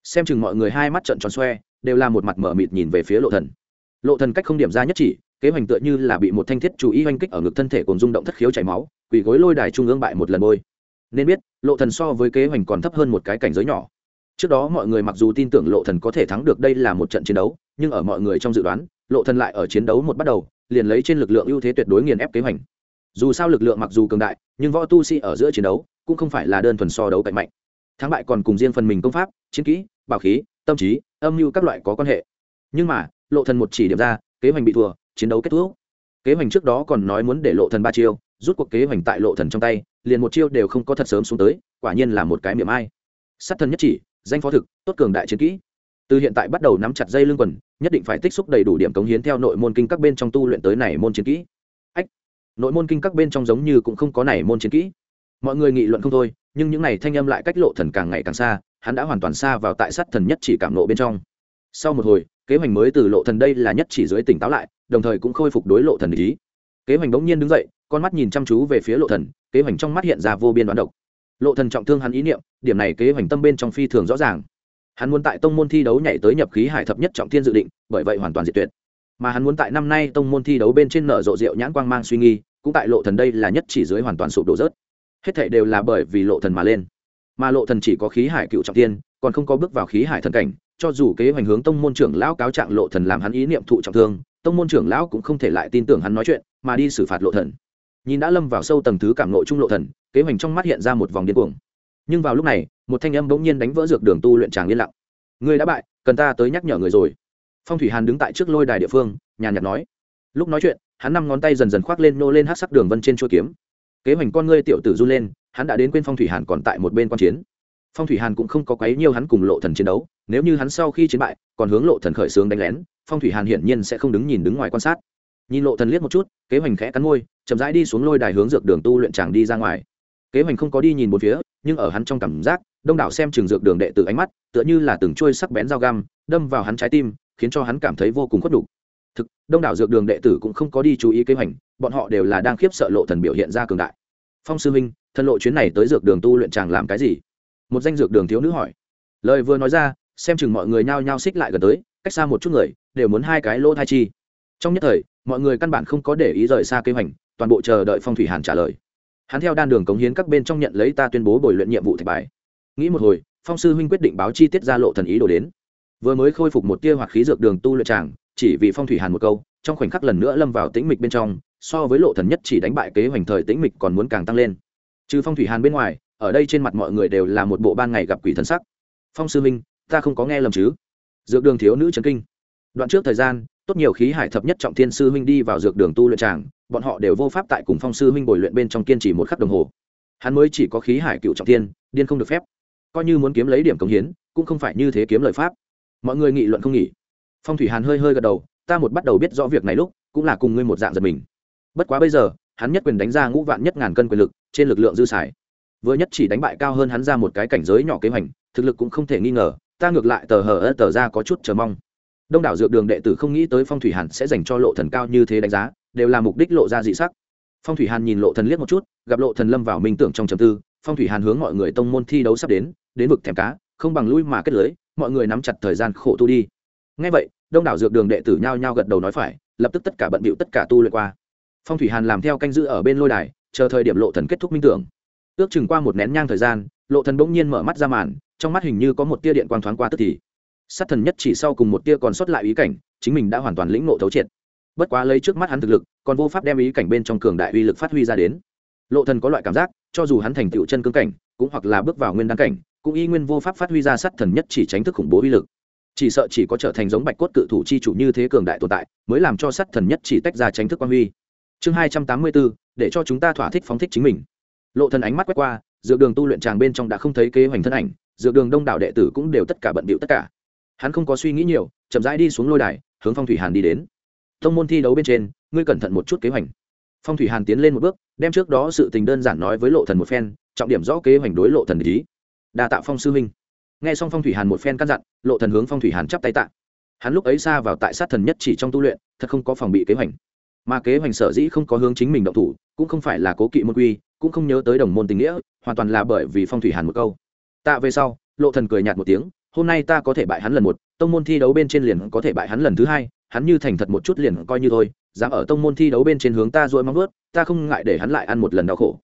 Xem chừng mọi người hai mắt trợn tròn xoe đều là một mặt mở mịt nhìn về phía lộ thần. Lộ thần cách không điểm ra nhất chỉ, kế hoành tựa như là bị một thanh thiết chủ ý oanh kích ở ngực thân thể cùng rung động thất khiếu chảy máu, quỳ gối lôi đài trung ương bại một lần bôi. Nên biết, lộ thần so với kế hoành còn thấp hơn một cái cảnh giới nhỏ. Trước đó mọi người mặc dù tin tưởng lộ thần có thể thắng được đây là một trận chiến đấu, nhưng ở mọi người trong dự đoán, lộ thần lại ở chiến đấu một bắt đầu, liền lấy trên lực lượng ưu thế tuyệt đối nghiền ép kế hoành. Dù sao lực lượng mặc dù cường đại, nhưng võ tu sĩ ở giữa chiến đấu, cũng không phải là đơn thuần so đấu cạnh mạnh. Thắng bại còn cùng riêng phần mình công pháp, chiến kỹ, bảo khí, tâm trí âm mưu các loại có quan hệ. Nhưng mà, lộ thần một chỉ điểm ra, kế hoành bị thua, chiến đấu kết thúc. Kế hoành trước đó còn nói muốn để lộ thần ba chiêu, rút cuộc kế hoành tại lộ thần trong tay, liền một chiêu đều không có thật sớm xuống tới, quả nhiên là một cái miệng ai. Sát thần nhất chỉ, danh phó thực, tốt cường đại chiến kỹ. Từ hiện tại bắt đầu nắm chặt dây lưng quần, nhất định phải tích xúc đầy đủ điểm cống hiến theo nội môn kinh các bên trong tu luyện tới này môn chiến kỹ. Ách, nội môn kinh các bên trong giống như cũng không có này môn chiến kỹ. Mọi người nghị luận không thôi, nhưng những này thanh âm lại cách lộ thần càng ngày càng xa hắn đã hoàn toàn xa vào tại sát thần nhất chỉ cảm nộ bên trong. Sau một hồi, kế hoạch mới từ lộ thần đây là nhất chỉ dưới tỉnh táo lại, đồng thời cũng khôi phục đối lộ thần ý. Kế hoạch đống nhiên đứng dậy, con mắt nhìn chăm chú về phía lộ thần, kế hoạch trong mắt hiện ra vô biên đoán độc. Lộ thần trọng thương hắn ý niệm, điểm này kế hoạch tâm bên trong phi thường rõ ràng. Hắn muốn tại tông môn thi đấu nhảy tới nhập khí hải thập nhất trọng thiên dự định, bởi vậy hoàn toàn diệt tuyệt. Mà hắn muốn tại năm nay tông môn thi đấu bên trên nở rộ rượu nhãn quang mang suy nghi, cũng tại lộ thần đây là nhất chỉ dưới hoàn toàn sụp đổ rớt. Hết thảy đều là bởi vì lộ thần mà lên mà lộ thần chỉ có khí hải cựu trọng thiên còn không có bước vào khí hải thần cảnh, cho dù kế hoành hướng tông môn trưởng lão cáo trạng lộ thần làm hắn ý niệm thụ trọng thương, tông môn trưởng lão cũng không thể lại tin tưởng hắn nói chuyện, mà đi xử phạt lộ thần. Nhìn đã lâm vào sâu tầng thứ cảm nội trung lộ thần, kế hoành trong mắt hiện ra một vòng điên cuồng. Nhưng vào lúc này, một thanh âm bỗng nhiên đánh vỡ dược đường tu luyện tràng yên lặng. Người đã bại, cần ta tới nhắc nhở người rồi. Phong thủy hàn đứng tại trước lôi đài địa phương, nhàn nhạt nói. Lúc nói chuyện, hắn năm ngón tay dần dần khoác lên nô lên hát sắc đường vân trên chuôi kiếm. Kế hoành con ngươi tiểu tử du lên hắn đã đến quên phong thủy hàn còn tại một bên quan chiến. Phong thủy hàn cũng không có quấy nhiều hắn cùng lộ thần chiến đấu, nếu như hắn sau khi chiến bại, còn hướng lộ thần khởi xướng đánh lén, phong thủy hàn hiển nhiên sẽ không đứng nhìn đứng ngoài quan sát. Nhìn lộ thần liếc một chút, kế hoành khẽ cắn môi, chậm rãi đi xuống lôi đài hướng dược đường tu luyện chàng đi ra ngoài. Kế hoạch không có đi nhìn một phía, nhưng ở hắn trong cảm giác, đông đảo xem trường dược đường đệ tử ánh mắt, tựa như là từng trôi sắc bén dao găm, đâm vào hắn trái tim, khiến cho hắn cảm thấy vô cùng khuất đủ. thực, đông đảo dược đường đệ tử cũng không có đi chú ý kế hoạch bọn họ đều là đang khiếp sợ lộ thần biểu hiện ra cường đại. Phong sư huynh thân lộ chuyến này tới dược đường tu luyện chàng làm cái gì? Một danh dược đường thiếu nữ hỏi. Lời vừa nói ra, xem chừng mọi người nhao nhao xích lại gần tới, cách xa một chút người, đều muốn hai cái lỗ thai chi. Trong nhất thời, mọi người căn bản không có để ý rời xa kế hoạch, toàn bộ chờ đợi phong thủy hàn trả lời. Hắn theo đan đường cống hiến các bên trong nhận lấy ta tuyên bố bồi luyện nhiệm vụ thạch bài. Nghĩ một hồi, phong sư huynh quyết định báo chi tiết ra lộ thần ý đồ đến. Vừa mới khôi phục một tia hoặc khí dược đường tu luyện tràng chỉ vì phong thủy hàn một câu, trong khoảnh khắc lần nữa lâm vào tĩnh mịch bên trong, so với lộ thần nhất chỉ đánh bại kế hoành thời tĩnh mịch còn muốn càng tăng lên trừ phong thủy hàn bên ngoài, ở đây trên mặt mọi người đều là một bộ ban ngày gặp quỷ thần sắc. Phong sư minh, ta không có nghe lầm chứ? Dược đường thiếu nữ trấn kinh. Đoạn trước thời gian, tốt nhiều khí hải thập nhất trọng thiên sư huynh đi vào dược đường tu luyện tràng, bọn họ đều vô pháp tại cùng phong sư huynh bồi luyện bên trong kiên trì một khắc đồng hồ. Hắn mới chỉ có khí hải cựu trọng thiên, điên không được phép. Coi như muốn kiếm lấy điểm cống hiến, cũng không phải như thế kiếm lời pháp. Mọi người nghị luận không nghỉ. Phong thủy hàn hơi hơi gật đầu, ta một bắt đầu biết rõ việc này lúc, cũng là cùng ngươi một dạng giật mình. Bất quá bây giờ, hắn nhất quyền đánh ra ngũ vạn nhất ngàn cân quyền lực trên lực lượng dư xài. Vừa nhất chỉ đánh bại cao hơn hắn ra một cái cảnh giới nhỏ kế hoạch, thực lực cũng không thể nghi ngờ, ta ngược lại tờ hờ ơ tờ ra có chút chờ mong. Đông đảo dược đường đệ tử không nghĩ tới phong thủy hàn sẽ dành cho lộ thần cao như thế đánh giá, đều là mục đích lộ ra dị sắc. Phong thủy hàn nhìn lộ thần liếc một chút, gặp lộ thần lâm vào minh tưởng trong trầm tư, phong thủy hàn hướng mọi người tông môn thi đấu sắp đến đến vực thèm cá, không bằng lui mà kết lưới, mọi người nắm chặt thời gian khổ tu đi. Ngay vậy, đông đảo dược đường đệ tử nhao nhao gật đầu nói phải, lập tức tất cả bận bịu tất cả tu luyện qua. Phong thủy hàn làm theo canh giữ ở bên lôi đài chờ thời điểm lộ thần kết thúc minh tưởng. Ước chừng qua một nén nhang thời gian, lộ thần bỗng nhiên mở mắt ra màn, trong mắt hình như có một tia điện quang thoáng qua tức thì. Sát thần nhất chỉ sau cùng một tia còn sót lại ý cảnh, chính mình đã hoàn toàn lĩnh ngộ thấu triệt. Bất quá lấy trước mắt hắn thực lực, còn vô pháp đem ý cảnh bên trong cường đại uy lực phát huy ra đến. Lộ thần có loại cảm giác, cho dù hắn thành tựu chân cương cảnh, cũng hoặc là bước vào nguyên đăng cảnh, cũng y nguyên vô pháp phát huy ra sát thần nhất chỉ tránh thức khủng bố uy lực. Chỉ sợ chỉ có trở thành giống bạch cốt cự thủ chi chủ như thế cường đại tồn tại, mới làm cho sát thần nhất chỉ tách ra tránh thức quan huy. Chương hai trăm tám mươi bốn để cho chúng ta thỏa thích phóng thích chính mình. Lộ thần ánh mắt quét qua, dược đường tu luyện tràng bên trong đã không thấy kế hoành thân ảnh, dược đường đông đảo đệ tử cũng đều tất cả bận bịu tất cả. Hắn không có suy nghĩ nhiều, chậm rãi đi xuống lôi đài, hướng phong thủy hàn đi đến. Thông môn thi đấu bên trên, ngươi cẩn thận một chút kế hoạch phong thủy hàn tiến lên một bước, đem trước đó sự tình đơn giản nói với lộ thần một phen, trọng điểm rõ kế hoạch đối lộ thần ý. Đa tạ phong sư huynh nghe xong phong thủy hàn một phen căn dặn, lộ thần hướng phong thủy hàn chắp tay tạ. Hắn lúc ấy xa vào tại sát thần nhất chỉ trong tu luyện, thật không có phòng bị kế hoạch mà kế hoạch sở dĩ không có hướng chính mình động thủ, cũng không phải là cố kỵ môn quy, cũng không nhớ tới đồng môn tình nghĩa, hoàn toàn là bởi vì phong thủy hàn một câu. Tạ về sau, lộ thần cười nhạt một tiếng, hôm nay ta có thể bại hắn lần một, tông môn thi đấu bên trên liền có thể bại hắn lần thứ hai, hắn như thành thật một chút liền coi như thôi, dám ở tông môn thi đấu bên trên hướng ta dội mong ướt ta không ngại để hắn lại ăn một lần đau khổ.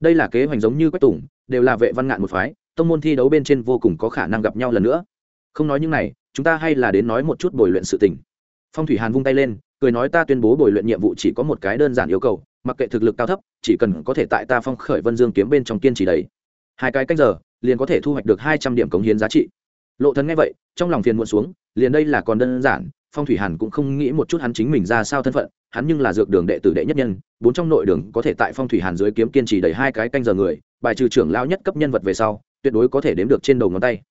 Đây là kế hoạch giống như quách tùng, đều là vệ văn ngạn một phái, tông môn thi đấu bên trên vô cùng có khả năng gặp nhau lần nữa. Không nói những này, chúng ta hay là đến nói một chút bồi luyện sự tình. Phong thủy hàn vung tay lên cười nói ta tuyên bố bồi luyện nhiệm vụ chỉ có một cái đơn giản yêu cầu, mặc kệ thực lực cao thấp, chỉ cần có thể tại ta phong khởi vân dương kiếm bên trong kiên trì đấy. Hai cái cách giờ, liền có thể thu hoạch được hai trăm điểm cống hiến giá trị. Lộ thần nghe vậy, trong lòng phiền muộn xuống, liền đây là còn đơn giản, phong thủy hàn cũng không nghĩ một chút hắn chính mình ra sao thân phận, hắn nhưng là dược đường đệ tử đệ nhất nhân, bốn trong nội đường có thể tại phong thủy hàn dưới kiếm kiên trì đầy hai cái canh giờ người, bài trừ trưởng lao nhất cấp nhân vật về sau, tuyệt đối có thể đếm được trên đầu ngón tay.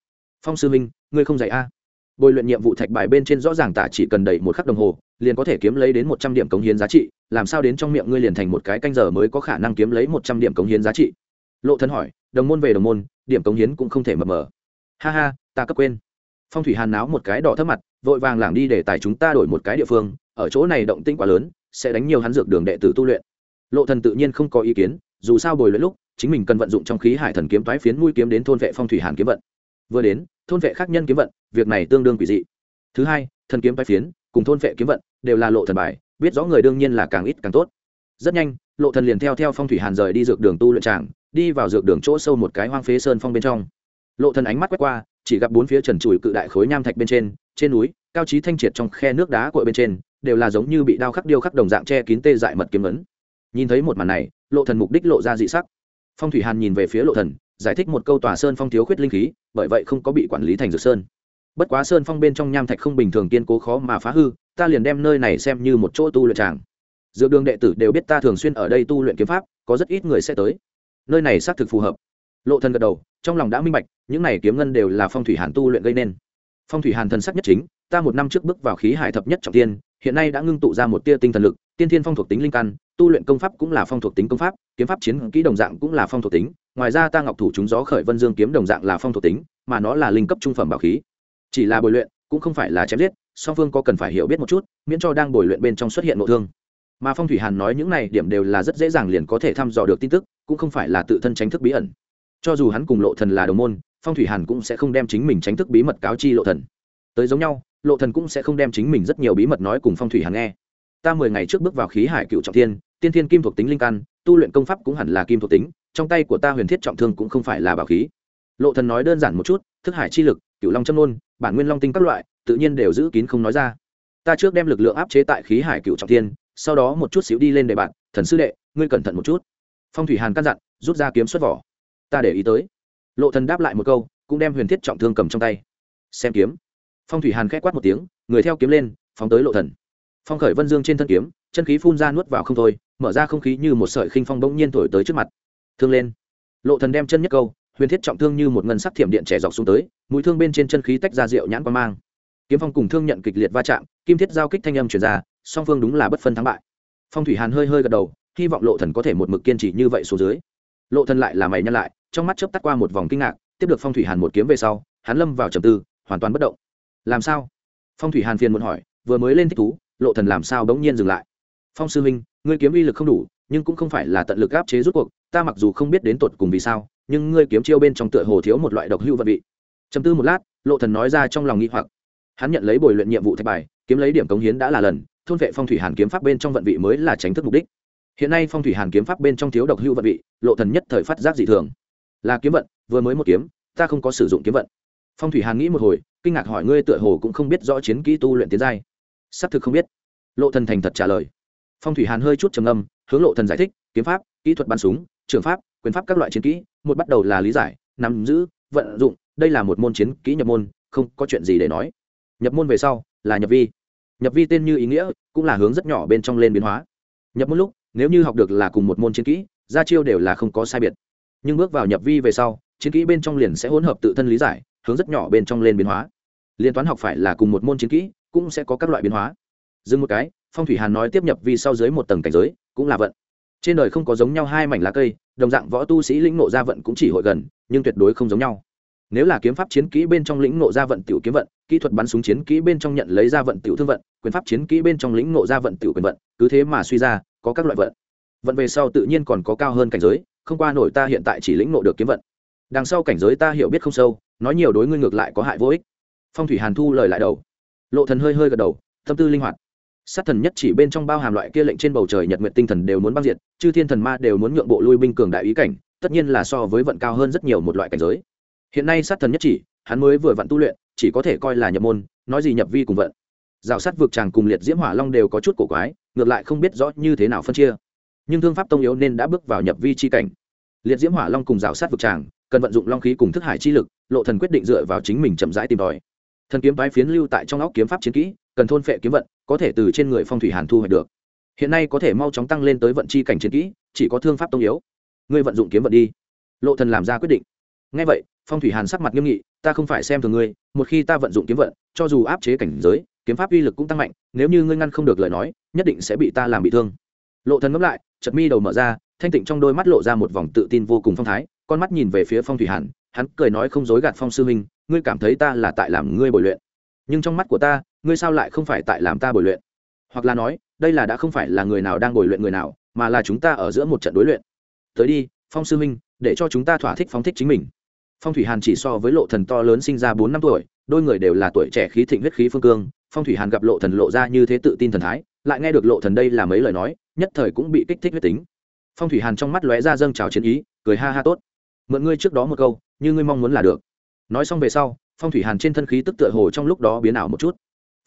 Phong sư minh, ngươi không dạy a? Bồi luyện nhiệm vụ thạch bài bên trên rõ ràng tả chỉ cần đầy một khắc đồng hồ, liền có thể kiếm lấy đến một trăm điểm cống hiến giá trị, làm sao đến trong miệng ngươi liền thành một cái canh giờ mới có khả năng kiếm lấy một trăm điểm cống hiến giá trị? Lộ thân hỏi, đồng môn về đồng môn, điểm cống hiến cũng không thể mập mờ. Ha ha, ta cấp quên. Phong thủy hàn náo một cái đỏ thấp mặt, vội vàng lảng đi để tài chúng ta đổi một cái địa phương, ở chỗ này động tinh quá lớn, sẽ đánh nhiều hắn dược đường đệ tử tu luyện. Lộ thần tự nhiên không có ý kiến, dù sao bồi luyện lúc, chính mình cần vận dụng trong khí hải thần kiếm toái phiến mũi kiếm đến thôn vệ phong thủy hàn kiếm vận vừa đến, thôn vệ khác nhân kiếm vận, việc này tương đương quỷ dị. Thứ hai, thần kiếm toái phiến, cùng thôn vệ kiếm vận đều là lộ thần bài, biết rõ người đương nhiên là càng ít càng tốt. Rất nhanh, lộ thần liền theo theo phong thủy hàn rời đi dược đường tu luyện tràng, đi vào dược đường chỗ sâu một cái hoang phế sơn phong bên trong. Lộ thần ánh mắt quét qua, chỉ gặp bốn phía trần trụi cự đại khối nham thạch bên trên trên núi, cao trí thanh triệt trong khe nước đá cội bên trên, đều là giống như bị đao khắc điêu khắc đồng dạng che kín tê dại mật kiếm ấn. Nhìn thấy một màn này, lộ thần mục đích lộ ra dị sắc. Phong thủy hàn nhìn về phía lộ thần giải thích một câu tòa sơn phong thiếu khuyết linh khí, bởi vậy không có bị quản lý thành dược sơn. Bất quá sơn phong bên trong nham thạch không bình thường kiên cố khó mà phá hư, ta liền đem nơi này xem như một chỗ tu luyện tràng. Dược đường đệ tử đều biết ta thường xuyên ở đây tu luyện kiếm pháp, có rất ít người sẽ tới. Nơi này xác thực phù hợp. Lộ thần gật đầu, trong lòng đã minh bạch, những này kiếm ngân đều là phong thủy hàn tu luyện gây nên. Phong thủy hàn thần sắc nhất chính, ta một năm trước bước vào khí hải thập nhất trọng tiên, hiện nay đã ngưng tụ ra một tia tinh thần lực, tiên thiên phong thuộc tính linh căn, tu luyện công pháp cũng là phong thuộc tính công pháp, kiếm pháp chiến kỹ đồng dạng cũng là phong thuộc tính ngoài ra ta ngọc thủ chúng gió khởi vân dương kiếm đồng dạng là phong thuộc tính, mà nó là linh cấp trung phẩm bảo khí. Chỉ là bồi luyện, cũng không phải là chém giết, song phương có cần phải hiểu biết một chút, miễn cho đang bồi luyện bên trong xuất hiện nội thương. Mà phong thủy hàn nói những này điểm đều là rất dễ dàng liền có thể thăm dò được tin tức, cũng không phải là tự thân tránh thức bí ẩn. Cho dù hắn cùng lộ thần là đồng môn, phong thủy hàn cũng sẽ không đem chính mình tránh thức bí mật cáo chi lộ thần. Tới giống nhau, lộ thần cũng sẽ không đem chính mình rất nhiều bí mật nói cùng phong thủy hàn nghe. Ta mười ngày trước bước vào khí hải cựu trọng thiên, tiên thiên kim thuộc tính linh căn, tu luyện công pháp cũng hẳn là kim thuộc tính trong tay của ta huyền thiết trọng thương cũng không phải là bảo khí. Lộ thần nói đơn giản một chút, thức hải chi lực cựu long châm nôn, bản nguyên long tinh các loại, tự nhiên đều giữ kín không nói ra. Ta trước đem lực lượng áp chế tại khí hải cựu trọng thiên, sau đó một chút xíu đi lên để bạn, thần sư đệ, ngươi cẩn thận một chút. Phong thủy hàn căn dặn, rút ra kiếm xuất vỏ. Ta để ý tới. Lộ thần đáp lại một câu, cũng đem huyền thiết trọng thương cầm trong tay. Xem kiếm. Phong thủy hàn khẽ quát một tiếng, người theo kiếm lên, phóng tới lộ thần. Phong khởi vân dương trên thân kiếm, chân khí phun ra nuốt vào không thôi, mở ra không khí như một sợi khinh phong bỗng nhiên thổi tới trước mặt thương lên. Lộ thần đem chân nhất câu, huyền thiết trọng thương như một ngân sắc thiểm điện trẻ dọc xuống tới, mũi thương bên trên chân khí tách ra rượu nhãn qua mang. Kiếm phong cùng thương nhận kịch liệt va chạm, kim thiết giao kích thanh âm truyền ra, song phương đúng là bất phân thắng bại. Phong thủy hàn hơi hơi gật đầu, hy vọng lộ thần có thể một mực kiên trì như vậy xuống dưới. Lộ thần lại là mày nhăn lại, trong mắt chớp tắt qua một vòng kinh ngạc, tiếp được phong thủy hàn một kiếm về sau, hắn lâm vào trầm tư, hoàn toàn bất động. Làm sao? Phong thủy hàn phiền muốn hỏi, vừa mới lên thích thú, lộ thần làm sao bỗng nhiên dừng lại? Phong sư minh ngươi kiếm uy lực không đủ, nhưng cũng không phải là tận lực áp chế rút cuộc ta mặc dù không biết đến tột cùng vì sao, nhưng ngươi kiếm chiêu bên trong tựa hồ thiếu một loại độc hữu vận vị. Trầm tư một lát, lộ thần nói ra trong lòng nghi hoặc. Hắn nhận lấy bồi luyện nhiệm vụ thạch bài, kiếm lấy điểm cống hiến đã là lần, thôn vệ phong thủy hàn kiếm pháp bên trong vận vị mới là tránh thức mục đích. Hiện nay phong thủy hàn kiếm pháp bên trong thiếu độc hữu vận vị, lộ thần nhất thời phát giác dị thường. Là kiếm vận, vừa mới một kiếm, ta không có sử dụng kiếm vận. Phong thủy hàn nghĩ một hồi, kinh ngạc hỏi ngươi tựa hồ cũng không biết rõ chiến kỹ tu luyện tiến giai. Xác thực không biết. Lộ thần thành thật trả lời. Phong thủy hàn hơi chút trầm âm hướng lộ thần giải thích, kiếm pháp, kỹ thuật bắn súng trường pháp, quyền pháp các loại chiến kỹ, một bắt đầu là lý giải, nắm giữ, vận dụng. Đây là một môn chiến kỹ nhập môn, không có chuyện gì để nói. Nhập môn về sau là nhập vi. Nhập vi tên như ý nghĩa, cũng là hướng rất nhỏ bên trong lên biến hóa. Nhập môn lúc, nếu như học được là cùng một môn chiến kỹ ra chiêu đều là không có sai biệt. Nhưng bước vào nhập vi về sau, chiến kỹ bên trong liền sẽ hỗn hợp tự thân lý giải, hướng rất nhỏ bên trong lên biến hóa. Liên toán học phải là cùng một môn chiến kỹ, cũng sẽ có các loại biến hóa. Dừng một cái, phong thủy hàn nói tiếp nhập vi sau dưới một tầng cảnh giới, cũng là vận trên đời không có giống nhau hai mảnh lá cây, đồng dạng võ tu sĩ lĩnh nộ gia vận cũng chỉ hội gần, nhưng tuyệt đối không giống nhau. Nếu là kiếm pháp chiến kỹ bên trong lĩnh nộ gia vận tiểu kiếm vận, kỹ thuật bắn súng chiến kỹ bên trong nhận lấy gia vận tiểu thương vận, quyền pháp chiến kỹ bên trong lĩnh nộ gia vận tiểu quyền vận, cứ thế mà suy ra, có các loại vận. Vận về sau tự nhiên còn có cao hơn cảnh giới, không qua nổi ta hiện tại chỉ lĩnh nộ được kiếm vận. Đằng sau cảnh giới ta hiểu biết không sâu, nói nhiều đối ngươi ngược lại có hại vô ích. Phong thủy hàn thu lời lại đầu. Lộ thần hơi hơi gật đầu, tâm tư linh hoạt sát thần nhất chỉ bên trong bao hàm loại kia lệnh trên bầu trời nhật nguyện tinh thần đều muốn băng diệt, chư thiên thần ma đều muốn nhượng bộ lui binh cường đại ý cảnh, tất nhiên là so với vận cao hơn rất nhiều một loại cảnh giới. Hiện nay sát thần nhất chỉ, hắn mới vừa vận tu luyện, chỉ có thể coi là nhập môn, nói gì nhập vi cùng vận. Rào sát vực tràng cùng liệt diễm hỏa long đều có chút cổ quái, ngược lại không biết rõ như thế nào phân chia. Nhưng thương pháp tông yếu nên đã bước vào nhập vi chi cảnh. Liệt diễm hỏa long cùng rào sát vực tràng cần vận dụng long khí cùng thức hải chi lực, lộ thần quyết định dựa vào chính mình chậm rãi tìm tòi thần kiếm tái phiến lưu tại trong óc kiếm pháp chiến kỹ, cần thôn phệ kiếm vận, có thể từ trên người phong thủy hàn thu hoạch được. Hiện nay có thể mau chóng tăng lên tới vận chi cảnh chiến kỹ, chỉ có thương pháp tông yếu. Ngươi vận dụng kiếm vận đi. Lộ thần làm ra quyết định. Ngay vậy, phong thủy hàn sắc mặt nghiêm nghị, ta không phải xem thường ngươi, một khi ta vận dụng kiếm vận, cho dù áp chế cảnh giới, kiếm pháp uy lực cũng tăng mạnh, nếu như ngươi ngăn không được lời nói, nhất định sẽ bị ta làm bị thương. Lộ thần ngấp lại, chợt mi đầu mở ra, thanh tịnh trong đôi mắt lộ ra một vòng tự tin vô cùng phong thái, con mắt nhìn về phía phong thủy hàn, hắn cười nói không dối gạt phong sư huynh ngươi cảm thấy ta là tại làm ngươi bồi luyện. Nhưng trong mắt của ta ngươi sao lại không phải tại làm ta bồi luyện? Hoặc là nói đây là đã không phải là người nào đang bồi luyện người nào mà là chúng ta ở giữa một trận đối luyện. Tới đi phong sư minh, để cho chúng ta thỏa thích phóng thích chính mình. Phong thủy hàn chỉ so với lộ thần to lớn sinh ra bốn năm tuổi đôi người đều là tuổi trẻ khí thịnh huyết khí phương cương. Phong thủy hàn gặp lộ thần lộ ra như thế tự tin thần thái lại nghe được lộ thần đây là mấy lời nói nhất thời cũng bị kích thích huyết tính. Phong thủy hàn trong mắt lóe ra dâng trào chiến ý cười ha ha tốt. Mượn ngươi trước đó một câu như ngươi mong muốn là được nói xong về sau, phong thủy hàn trên thân khí tức tựa hồ trong lúc đó biến ảo một chút.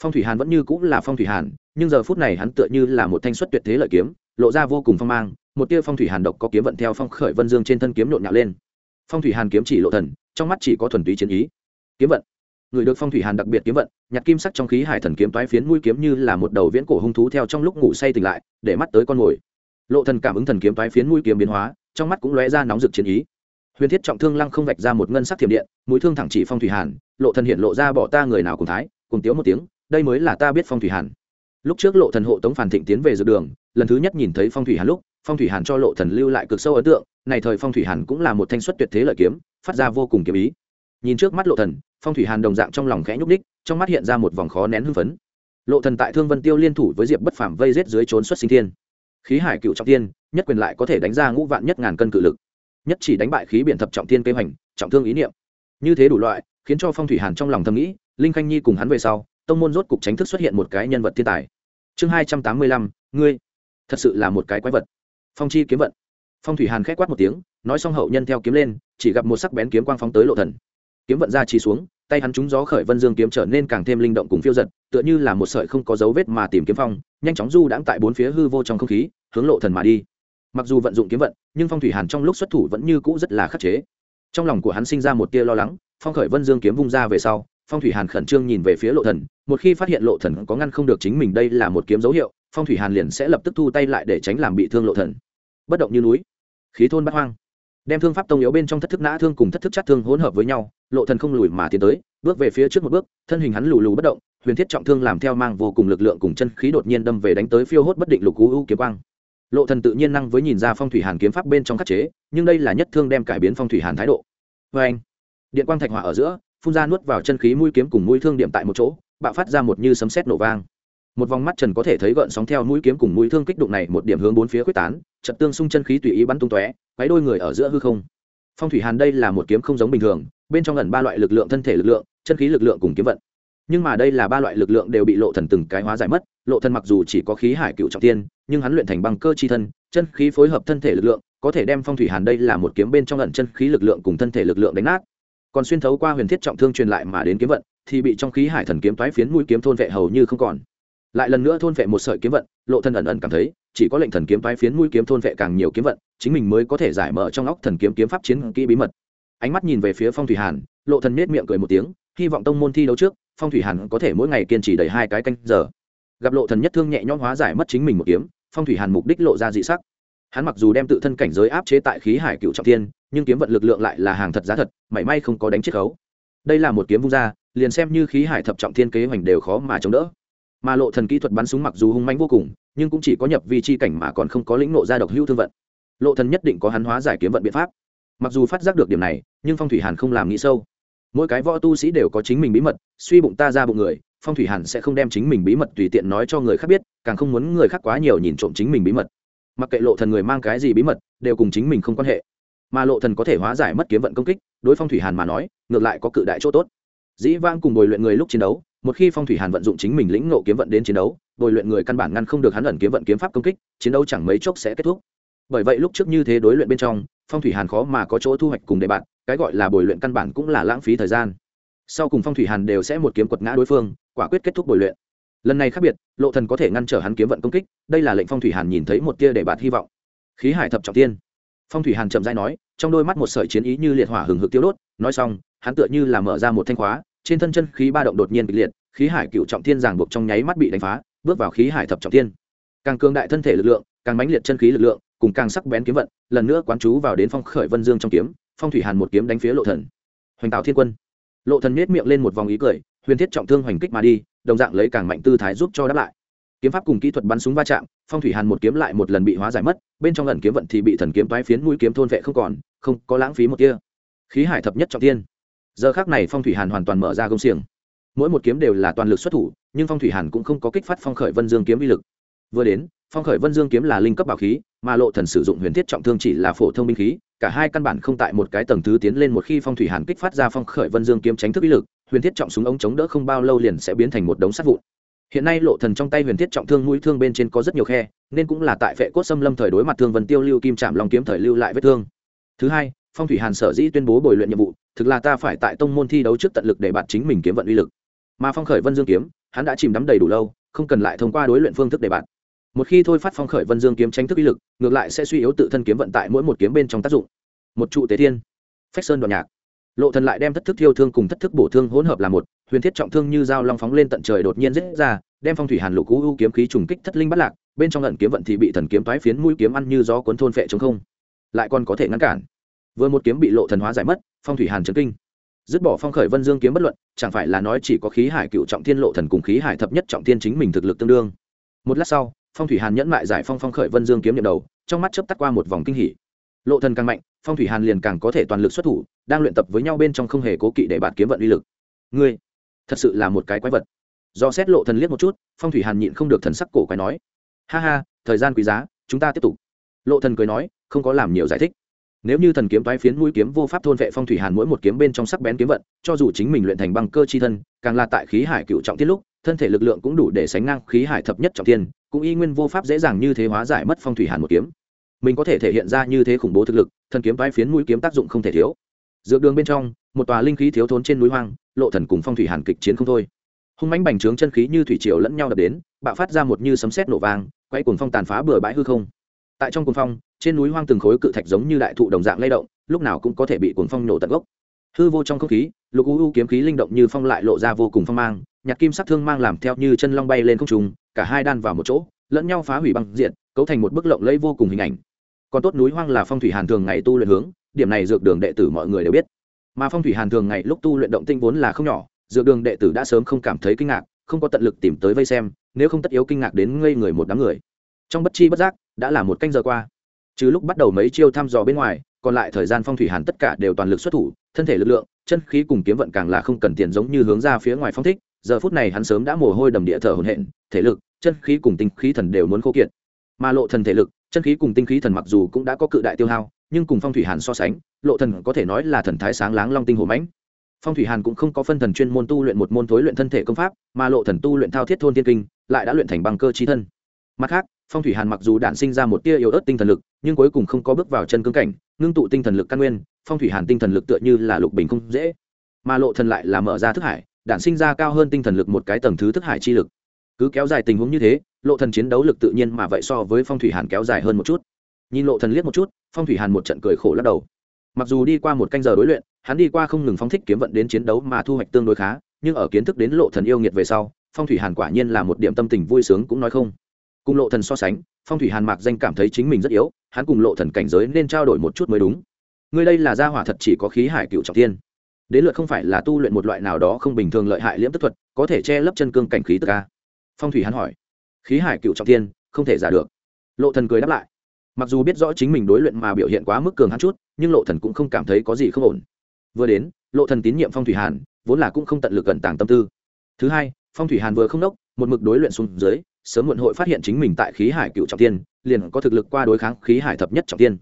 Phong thủy hàn vẫn như cũng là phong thủy hàn, nhưng giờ phút này hắn tựa như là một thanh xuất tuyệt thế lợi kiếm, lộ ra vô cùng phong mang, một tia phong thủy hàn độc có kiếm vận theo phong khởi vân dương trên thân kiếm nhộn nhạo lên. Phong thủy hàn kiếm chỉ lộ thần, trong mắt chỉ có thuần túy chiến ý. Kiếm vận. Người được phong thủy hàn đặc biệt kiếm vận, nhặt kim sắc trong khí hải thần kiếm toái phiến mũi kiếm như là một đầu viễn cổ hung thú theo trong lúc ngủ say tỉnh lại, để mắt tới con mồi. Lộ thần cảm ứng thần kiếm toái phiến mũi kiếm biến hóa, trong mắt cũng lóe ra nóng rực chiến ý huyền thiết trọng thương lăng không vạch ra một ngân sắc thiểm điện, mũi thương thẳng chỉ phong thủy hàn, lộ thần hiện lộ ra bỏ ta người nào cùng thái, cùng tiếu một tiếng, đây mới là ta biết phong thủy hàn. Lúc trước lộ thần hộ tống phản thịnh tiến về dược đường, lần thứ nhất nhìn thấy phong thủy hàn lúc, phong thủy hàn cho lộ thần lưu lại cực sâu ấn tượng, này thời phong thủy hàn cũng là một thanh xuất tuyệt thế lợi kiếm, phát ra vô cùng kiếm ý. Nhìn trước mắt lộ thần, phong thủy hàn đồng dạng trong lòng khẽ nhúc đích trong mắt hiện ra một vòng khó nén hưng phấn. Lộ thần tại thương vân tiêu liên thủ với diệp bất phàm vây giết dưới trốn xuất sinh thiên. Khí hải cựu trọng thiên nhất quyền lại có thể đánh ra ngũ vạn nhất ngàn cân cự lực nhất chỉ đánh bại khí biển thập trọng thiên kế hoạch trọng thương ý niệm. Như thế đủ loại, khiến cho phong thủy hàn trong lòng thầm nghĩ, linh khanh nhi cùng hắn về sau, tông môn rốt cục tránh thức xuất hiện một cái nhân vật thiên tài. Chương hai trăm tám mươi lăm, ngươi. Thật sự là một cái quái vật. Phong chi kiếm vận. Phong thủy hàn k h ẽ quát một tiếng, nói xong hậu nhân theo kiếm lên, chỉ gặp một sắc bén kiếm quang phóng tới lộ thần. Kiếm vận ra chỉ xuống, tay hắn trúng gió khởi vân dương kiếm trở nên càng thêm linh động cùng phiêu giật, tựa như là một sợi không có dấu vết mà tìm kiếm phong, nhanh chóng du đãng tại bốn phía hư vô trong không khí, hướng lộ thần mà đi mặc dù vận dụng kiếm vận, nhưng phong thủy hàn trong lúc xuất thủ vẫn như cũ rất là khắc chế. Trong lòng của hắn sinh ra một tia lo lắng, phong khởi vân dương kiếm vung ra về sau, phong thủy hàn khẩn trương nhìn về phía lộ thần, một khi phát hiện lộ thần có ngăn không được chính mình đây là một kiếm dấu hiệu, phong thủy hàn liền sẽ lập tức thu tay lại để tránh làm bị thương lộ thần. Bất động như núi, khí thôn bát hoang. Đem thương pháp tông yếu bên trong thất thức nã thương cùng thất thức chát thương hỗn hợp với nhau, lộ thần không lùi mà tiến tới, bước về phía trước một bước, thân hình hắn lù lù bất động, huyền thiết trọng thương làm theo mang vô cùng lực lượng cùng chân khí đột nhiên đâm về đánh tới phiêu hốt bất định lục u u kiếm quang lộ thần tự nhiên năng với nhìn ra phong thủy hàn kiếm pháp bên trong khắc chế, nhưng đây là nhất thương đem cải biến phong thủy hàn thái độ. Với anh, điện quang thạch hỏa ở giữa, phun ra nuốt vào chân khí mũi kiếm cùng mũi thương điểm tại một chỗ, bạo phát ra một như sấm sét nổ vang. Một vòng mắt trần có thể thấy gợn sóng theo mũi kiếm cùng mũi thương kích đụng này một điểm hướng bốn phía quyết tán trận tương xung chân khí tùy ý bắn tung tóe, quấy đôi người ở giữa hư không. Phong thủy hàn đây là một kiếm không giống bình thường, bên trong ẩn ba loại lực lượng thân thể lực lượng, chân khí lực lượng cùng kiếm vận nhưng mà đây là ba loại lực lượng đều bị lộ thần từng cái hóa giải mất. Lộ thần mặc dù chỉ có khí hải cựu trọng tiên, nhưng hắn luyện thành băng cơ chi thân, chân khí phối hợp thân thể lực lượng, có thể đem phong thủy hàn đây là một kiếm bên trong ẩn chân khí lực lượng cùng thân thể lực lượng đánh nát. Còn xuyên thấu qua huyền thiết trọng thương truyền lại mà đến kiếm vận, thì bị trong khí hải thần kiếm toái phiến mũi kiếm thôn vệ hầu như không còn. Lại lần nữa thôn vệ một sợi kiếm vận, lộ thần ẩn ẩn cảm thấy, chỉ có lệnh thần kiếm toái phiến mũi kiếm thôn vệ càng nhiều kiếm vận, chính mình mới có thể giải mở trong óc thần kiếm kiếm pháp chiến kỹ bí mật. Ánh mắt nhìn về phía phong thủy hàn, lộ thần nết miệng cười một tiếng hy vọng tông môn thi đấu trước, phong thủy hàn có thể mỗi ngày kiên trì đầy hai cái canh giờ. Gặp lộ thần nhất thương nhẹ nhõm hóa giải mất chính mình một kiếm, phong thủy hàn mục đích lộ ra dị sắc. Hắn mặc dù đem tự thân cảnh giới áp chế tại khí hải cựu trọng thiên, nhưng kiếm vận lực lượng lại là hàng thật giá thật, mảy may không có đánh chiết khấu đây là một kiếm vung ra, liền xem như khí hải thập trọng thiên kế hoành đều khó mà chống đỡ. Mà lộ thần kỹ thuật bắn súng mặc dù hung manh vô cùng, nhưng cũng chỉ có nhập vi chi cảnh mà còn không có lĩnh nộ ra độc hữu thương vận. Lộ thần nhất định có hắn hóa giải kiếm vận biện pháp. Mặc dù phát giác được điểm này, nhưng phong thủy hàn không làm nghĩ sâu mỗi cái võ tu sĩ đều có chính mình bí mật, suy bụng ta ra bụng người, phong thủy hàn sẽ không đem chính mình bí mật tùy tiện nói cho người khác biết, càng không muốn người khác quá nhiều nhìn trộm chính mình bí mật. Mặc kệ lộ thần người mang cái gì bí mật, đều cùng chính mình không quan hệ. Mà lộ thần có thể hóa giải mất kiếm vận công kích, đối phong thủy hàn mà nói, ngược lại có cự đại chỗ tốt. Dĩ vang cùng bồi luyện người lúc chiến đấu, một khi phong thủy hàn vận dụng chính mình lĩnh ngộ kiếm vận đến chiến đấu, bồi luyện người căn bản ngăn không được hắn ẩn kiếm vận kiếm pháp công kích, chiến đấu chẳng mấy chốc sẽ kết thúc. Bởi vậy lúc trước như thế đối luyện bên trong, phong thủy hàn khó mà có chỗ thu hoạch cùng đề bạn cái gọi là bồi luyện căn bản cũng là lãng phí thời gian. Sau cùng phong thủy hàn đều sẽ một kiếm quật ngã đối phương, quả quyết kết thúc bồi luyện. Lần này khác biệt, lộ thần có thể ngăn trở hắn kiếm vận công kích, đây là lệnh phong thủy hàn nhìn thấy một tia để bạt hy vọng. Khí hải thập trọng tiên. Phong thủy hàn chậm rãi nói, trong đôi mắt một sợi chiến ý như liệt hỏa hừng hực tiêu đốt, nói xong, hắn tựa như là mở ra một thanh khóa, trên thân chân khí ba động đột nhiên kịch liệt, khí hải cựu trọng thiên giảng buộc trong nháy mắt bị đánh phá, bước vào khí hải thập trọng thiên càng cường đại thân thể lực lượng, càng mãnh liệt chân khí lực lượng, cùng càng sắc bén kiếm vận, lần nữa quán chú vào đến phong khởi vân dương trong kiếm phong thủy hàn một kiếm đánh phía lộ thần. Hoành tạo thiên quân. Lộ thần nết miệng lên một vòng ý cười, huyền thiết trọng thương hoành kích mà đi, đồng dạng lấy càng mạnh tư thái giúp cho đáp lại. Kiếm pháp cùng kỹ thuật bắn súng va chạm, phong thủy hàn một kiếm lại một lần bị hóa giải mất, bên trong lần kiếm vận thì bị thần kiếm toái phiến mũi kiếm thôn vệ không còn, không có lãng phí một kia khí hải thập nhất trọng thiên. Giờ khác này phong thủy hàn hoàn toàn mở ra công xiềng. Mỗi một kiếm đều là toàn lực xuất thủ, nhưng phong thủy hàn cũng không có kích phát phong khởi vân dương kiếm uy lực. Vừa đến, phong khởi vân dương kiếm là linh cấp bảo khí, mà lộ thần sử dụng huyền thiết trọng thương chỉ là phổ thông binh khí cả hai căn bản không tại một cái tầng thứ tiến lên một khi phong thủy hàn kích phát ra phong khởi vân dương kiếm tránh thức uy lực, huyền thiết trọng súng ống chống đỡ không bao lâu liền sẽ biến thành một đống sắt vụn. Hiện nay lộ thần trong tay huyền thiết trọng thương mũi thương bên trên có rất nhiều khe, nên cũng là tại vệ cốt xâm lâm thời đối mặt thương vân tiêu lưu kim chạm long kiếm thời lưu lại vết thương. Thứ hai, phong thủy hàn sở dĩ tuyên bố bồi luyện nhiệm vụ, thực là ta phải tại tông môn thi đấu trước tận lực để bạt chính mình kiếm vận uy lực. Mà phong khởi vân dương kiếm, hắn đã chìm đắm đầy đủ lâu, không cần lại thông qua đối luyện phương thức để bạt một khi thôi phát phong khởi vân dương kiếm tranh thức uy lực, ngược lại sẽ suy yếu tự thân kiếm vận tại mỗi một kiếm bên trong tác dụng. Một trụ tế thiên. Phách sơn đoạn nhạc. Lộ thần lại đem thất thức thiêu thương cùng thất thức bổ thương hỗn hợp là một, huyền thiết trọng thương như dao long phóng lên tận trời đột nhiên giết ra, đem phong thủy hàn lục cú u kiếm khí trùng kích thất linh bắt lạc, bên trong ẩn kiếm vận thì bị thần kiếm toái phiến mũi kiếm ăn như gió cuốn thôn phệ chống không. Lại còn có thể ngăn cản. Vừa một kiếm bị lộ thần hóa giải mất, phong thủy hàn chấn kinh. Dứt bỏ phong khởi vân dương kiếm bất luận, chẳng phải là nói chỉ có khí hải cựu trọng thiên lộ thần cùng khí hải thập nhất trọng thiên chính mình thực lực tương đương. Một lát sau phong thủy hàn nhẫn mại giải phong phong khởi vân dương kiếm nhậm đầu, trong mắt chớp tắt qua một vòng kinh hỉ. Lộ thần càng mạnh, phong thủy hàn liền càng có thể toàn lực xuất thủ, đang luyện tập với nhau bên trong không hề cố kỵ để bạt kiếm vận uy lực. Ngươi, thật sự là một cái quái vật. Do xét lộ thần liếc một chút, phong thủy hàn nhịn không được thần sắc cổ quái nói. Ha ha, thời gian quý giá, chúng ta tiếp tục. Lộ thần cười nói, không có làm nhiều giải thích. Nếu như thần kiếm toái phiến mũi kiếm vô pháp thôn vệ phong thủy hàn mỗi một kiếm bên trong sắc bén kiếm vận, cho dù chính mình luyện thành băng cơ chi thân, càng là tại khí hải cựu trọng tiết lúc thân thể lực lượng cũng đủ để sánh ngang khí hải thập nhất trọng thiên, cũng y nguyên vô pháp dễ dàng như thế hóa giải mất phong thủy hàn một kiếm. Mình có thể thể hiện ra như thế khủng bố thực lực, thần kiếm vai phiến mũi kiếm tác dụng không thể thiếu. Dược đường bên trong, một tòa linh khí thiếu thốn trên núi hoang, lộ thần cùng phong thủy hàn kịch chiến không thôi. Hung mãnh bành trướng chân khí như thủy triều lẫn nhau đập đến, bạo phát ra một như sấm sét nổ vang, quay cuồng phong tàn phá bừa bãi hư không. Tại trong cuồng phong, trên núi hoang từng khối cự thạch giống như đại thụ đồng dạng lay động, lúc nào cũng có thể bị cuồng phong nổ tận gốc. Hư vô trong không khí, lục u u kiếm khí linh động như phong lại lộ ra vô cùng phong mang nhạc kim sắc thương mang làm theo như chân long bay lên không trung, cả hai đan vào một chỗ, lẫn nhau phá hủy băng diện cấu thành một bức lộng lẫy vô cùng hình ảnh. Còn tốt núi hoang là phong thủy hàn thường ngày tu luyện hướng, điểm này dược đường đệ tử mọi người đều biết. Mà phong thủy hàn thường ngày lúc tu luyện động tinh vốn là không nhỏ, dược đường đệ tử đã sớm không cảm thấy kinh ngạc, không có tận lực tìm tới vây xem, nếu không tất yếu kinh ngạc đến ngây người một đám người. Trong bất chi bất giác, đã là một canh giờ qua. Trừ lúc bắt đầu mấy chiêu thăm dò bên ngoài, còn lại thời gian phong thủy hàn tất cả đều toàn lực xuất thủ, thân thể lực lượng, chân khí cùng kiếm vận càng là không cần tiền giống như hướng ra phía ngoài phong thích giờ phút này hắn sớm đã mồ hôi đầm địa thở hổn hển, thể lực, chân khí cùng tinh khí thần đều muốn khô kiệt. Mà lộ thần thể lực, chân khí cùng tinh khí thần mặc dù cũng đã có cự đại tiêu hao, nhưng cùng phong thủy hàn so sánh, lộ thần có thể nói là thần thái sáng láng long tinh hổ mãnh. Phong thủy hàn cũng không có phân thần chuyên môn tu luyện một môn thối luyện thân thể công pháp, mà lộ thần tu luyện thao thiết thôn thiên kinh, lại đã luyện thành bằng cơ trí thân. Mặt khác, phong thủy hàn mặc dù đản sinh ra một tia yếu ớt tinh thần lực, nhưng cuối cùng không có bước vào chân cương cảnh, ngưng tụ tinh thần lực căn nguyên, phong thủy hàn tinh thần lực tựa như là lục bình không dễ. Mà lộ thần lại là mở ra thức hải đản sinh ra cao hơn tinh thần lực một cái tầng thứ thức hải chi lực. Cứ kéo dài tình huống như thế, lộ thần chiến đấu lực tự nhiên mà vậy so với phong thủy hàn kéo dài hơn một chút. Nhìn lộ thần liếc một chút, phong thủy hàn một trận cười khổ lắc đầu. Mặc dù đi qua một canh giờ đối luyện, hắn đi qua không ngừng phóng thích kiếm vận đến chiến đấu mà thu hoạch tương đối khá, nhưng ở kiến thức đến lộ thần yêu nghiệt về sau, phong thủy hàn quả nhiên là một điểm tâm tình vui sướng cũng nói không. Cùng lộ thần so sánh, phong thủy hàn mạc danh cảm thấy chính mình rất yếu, hắn cùng lộ thần cảnh giới nên trao đổi một chút mới đúng. Người đây là gia hỏa thật chỉ có khí hải cựu trọng thiên đến lượt không phải là tu luyện một loại nào đó không bình thường lợi hại liễm tức thuật, có thể che lấp chân cương cảnh khí tức ca phong thủy hắn hỏi. Khí hải cựu trọng thiên, không thể giả được. Lộ thần cười đáp lại. Mặc dù biết rõ chính mình đối luyện mà biểu hiện quá mức cường hắn chút, nhưng lộ thần cũng không cảm thấy có gì không ổn. Vừa đến, lộ thần tín nhiệm phong thủy hàn, vốn là cũng không tận lực gần tàng tâm tư. Thứ hai, phong thủy hàn vừa không đốc một mực đối luyện xuống dưới, sớm muộn hội phát hiện chính mình tại khí hải cựu trọng tiên liền có thực lực qua đối kháng khí hải thập nhất trọng tiên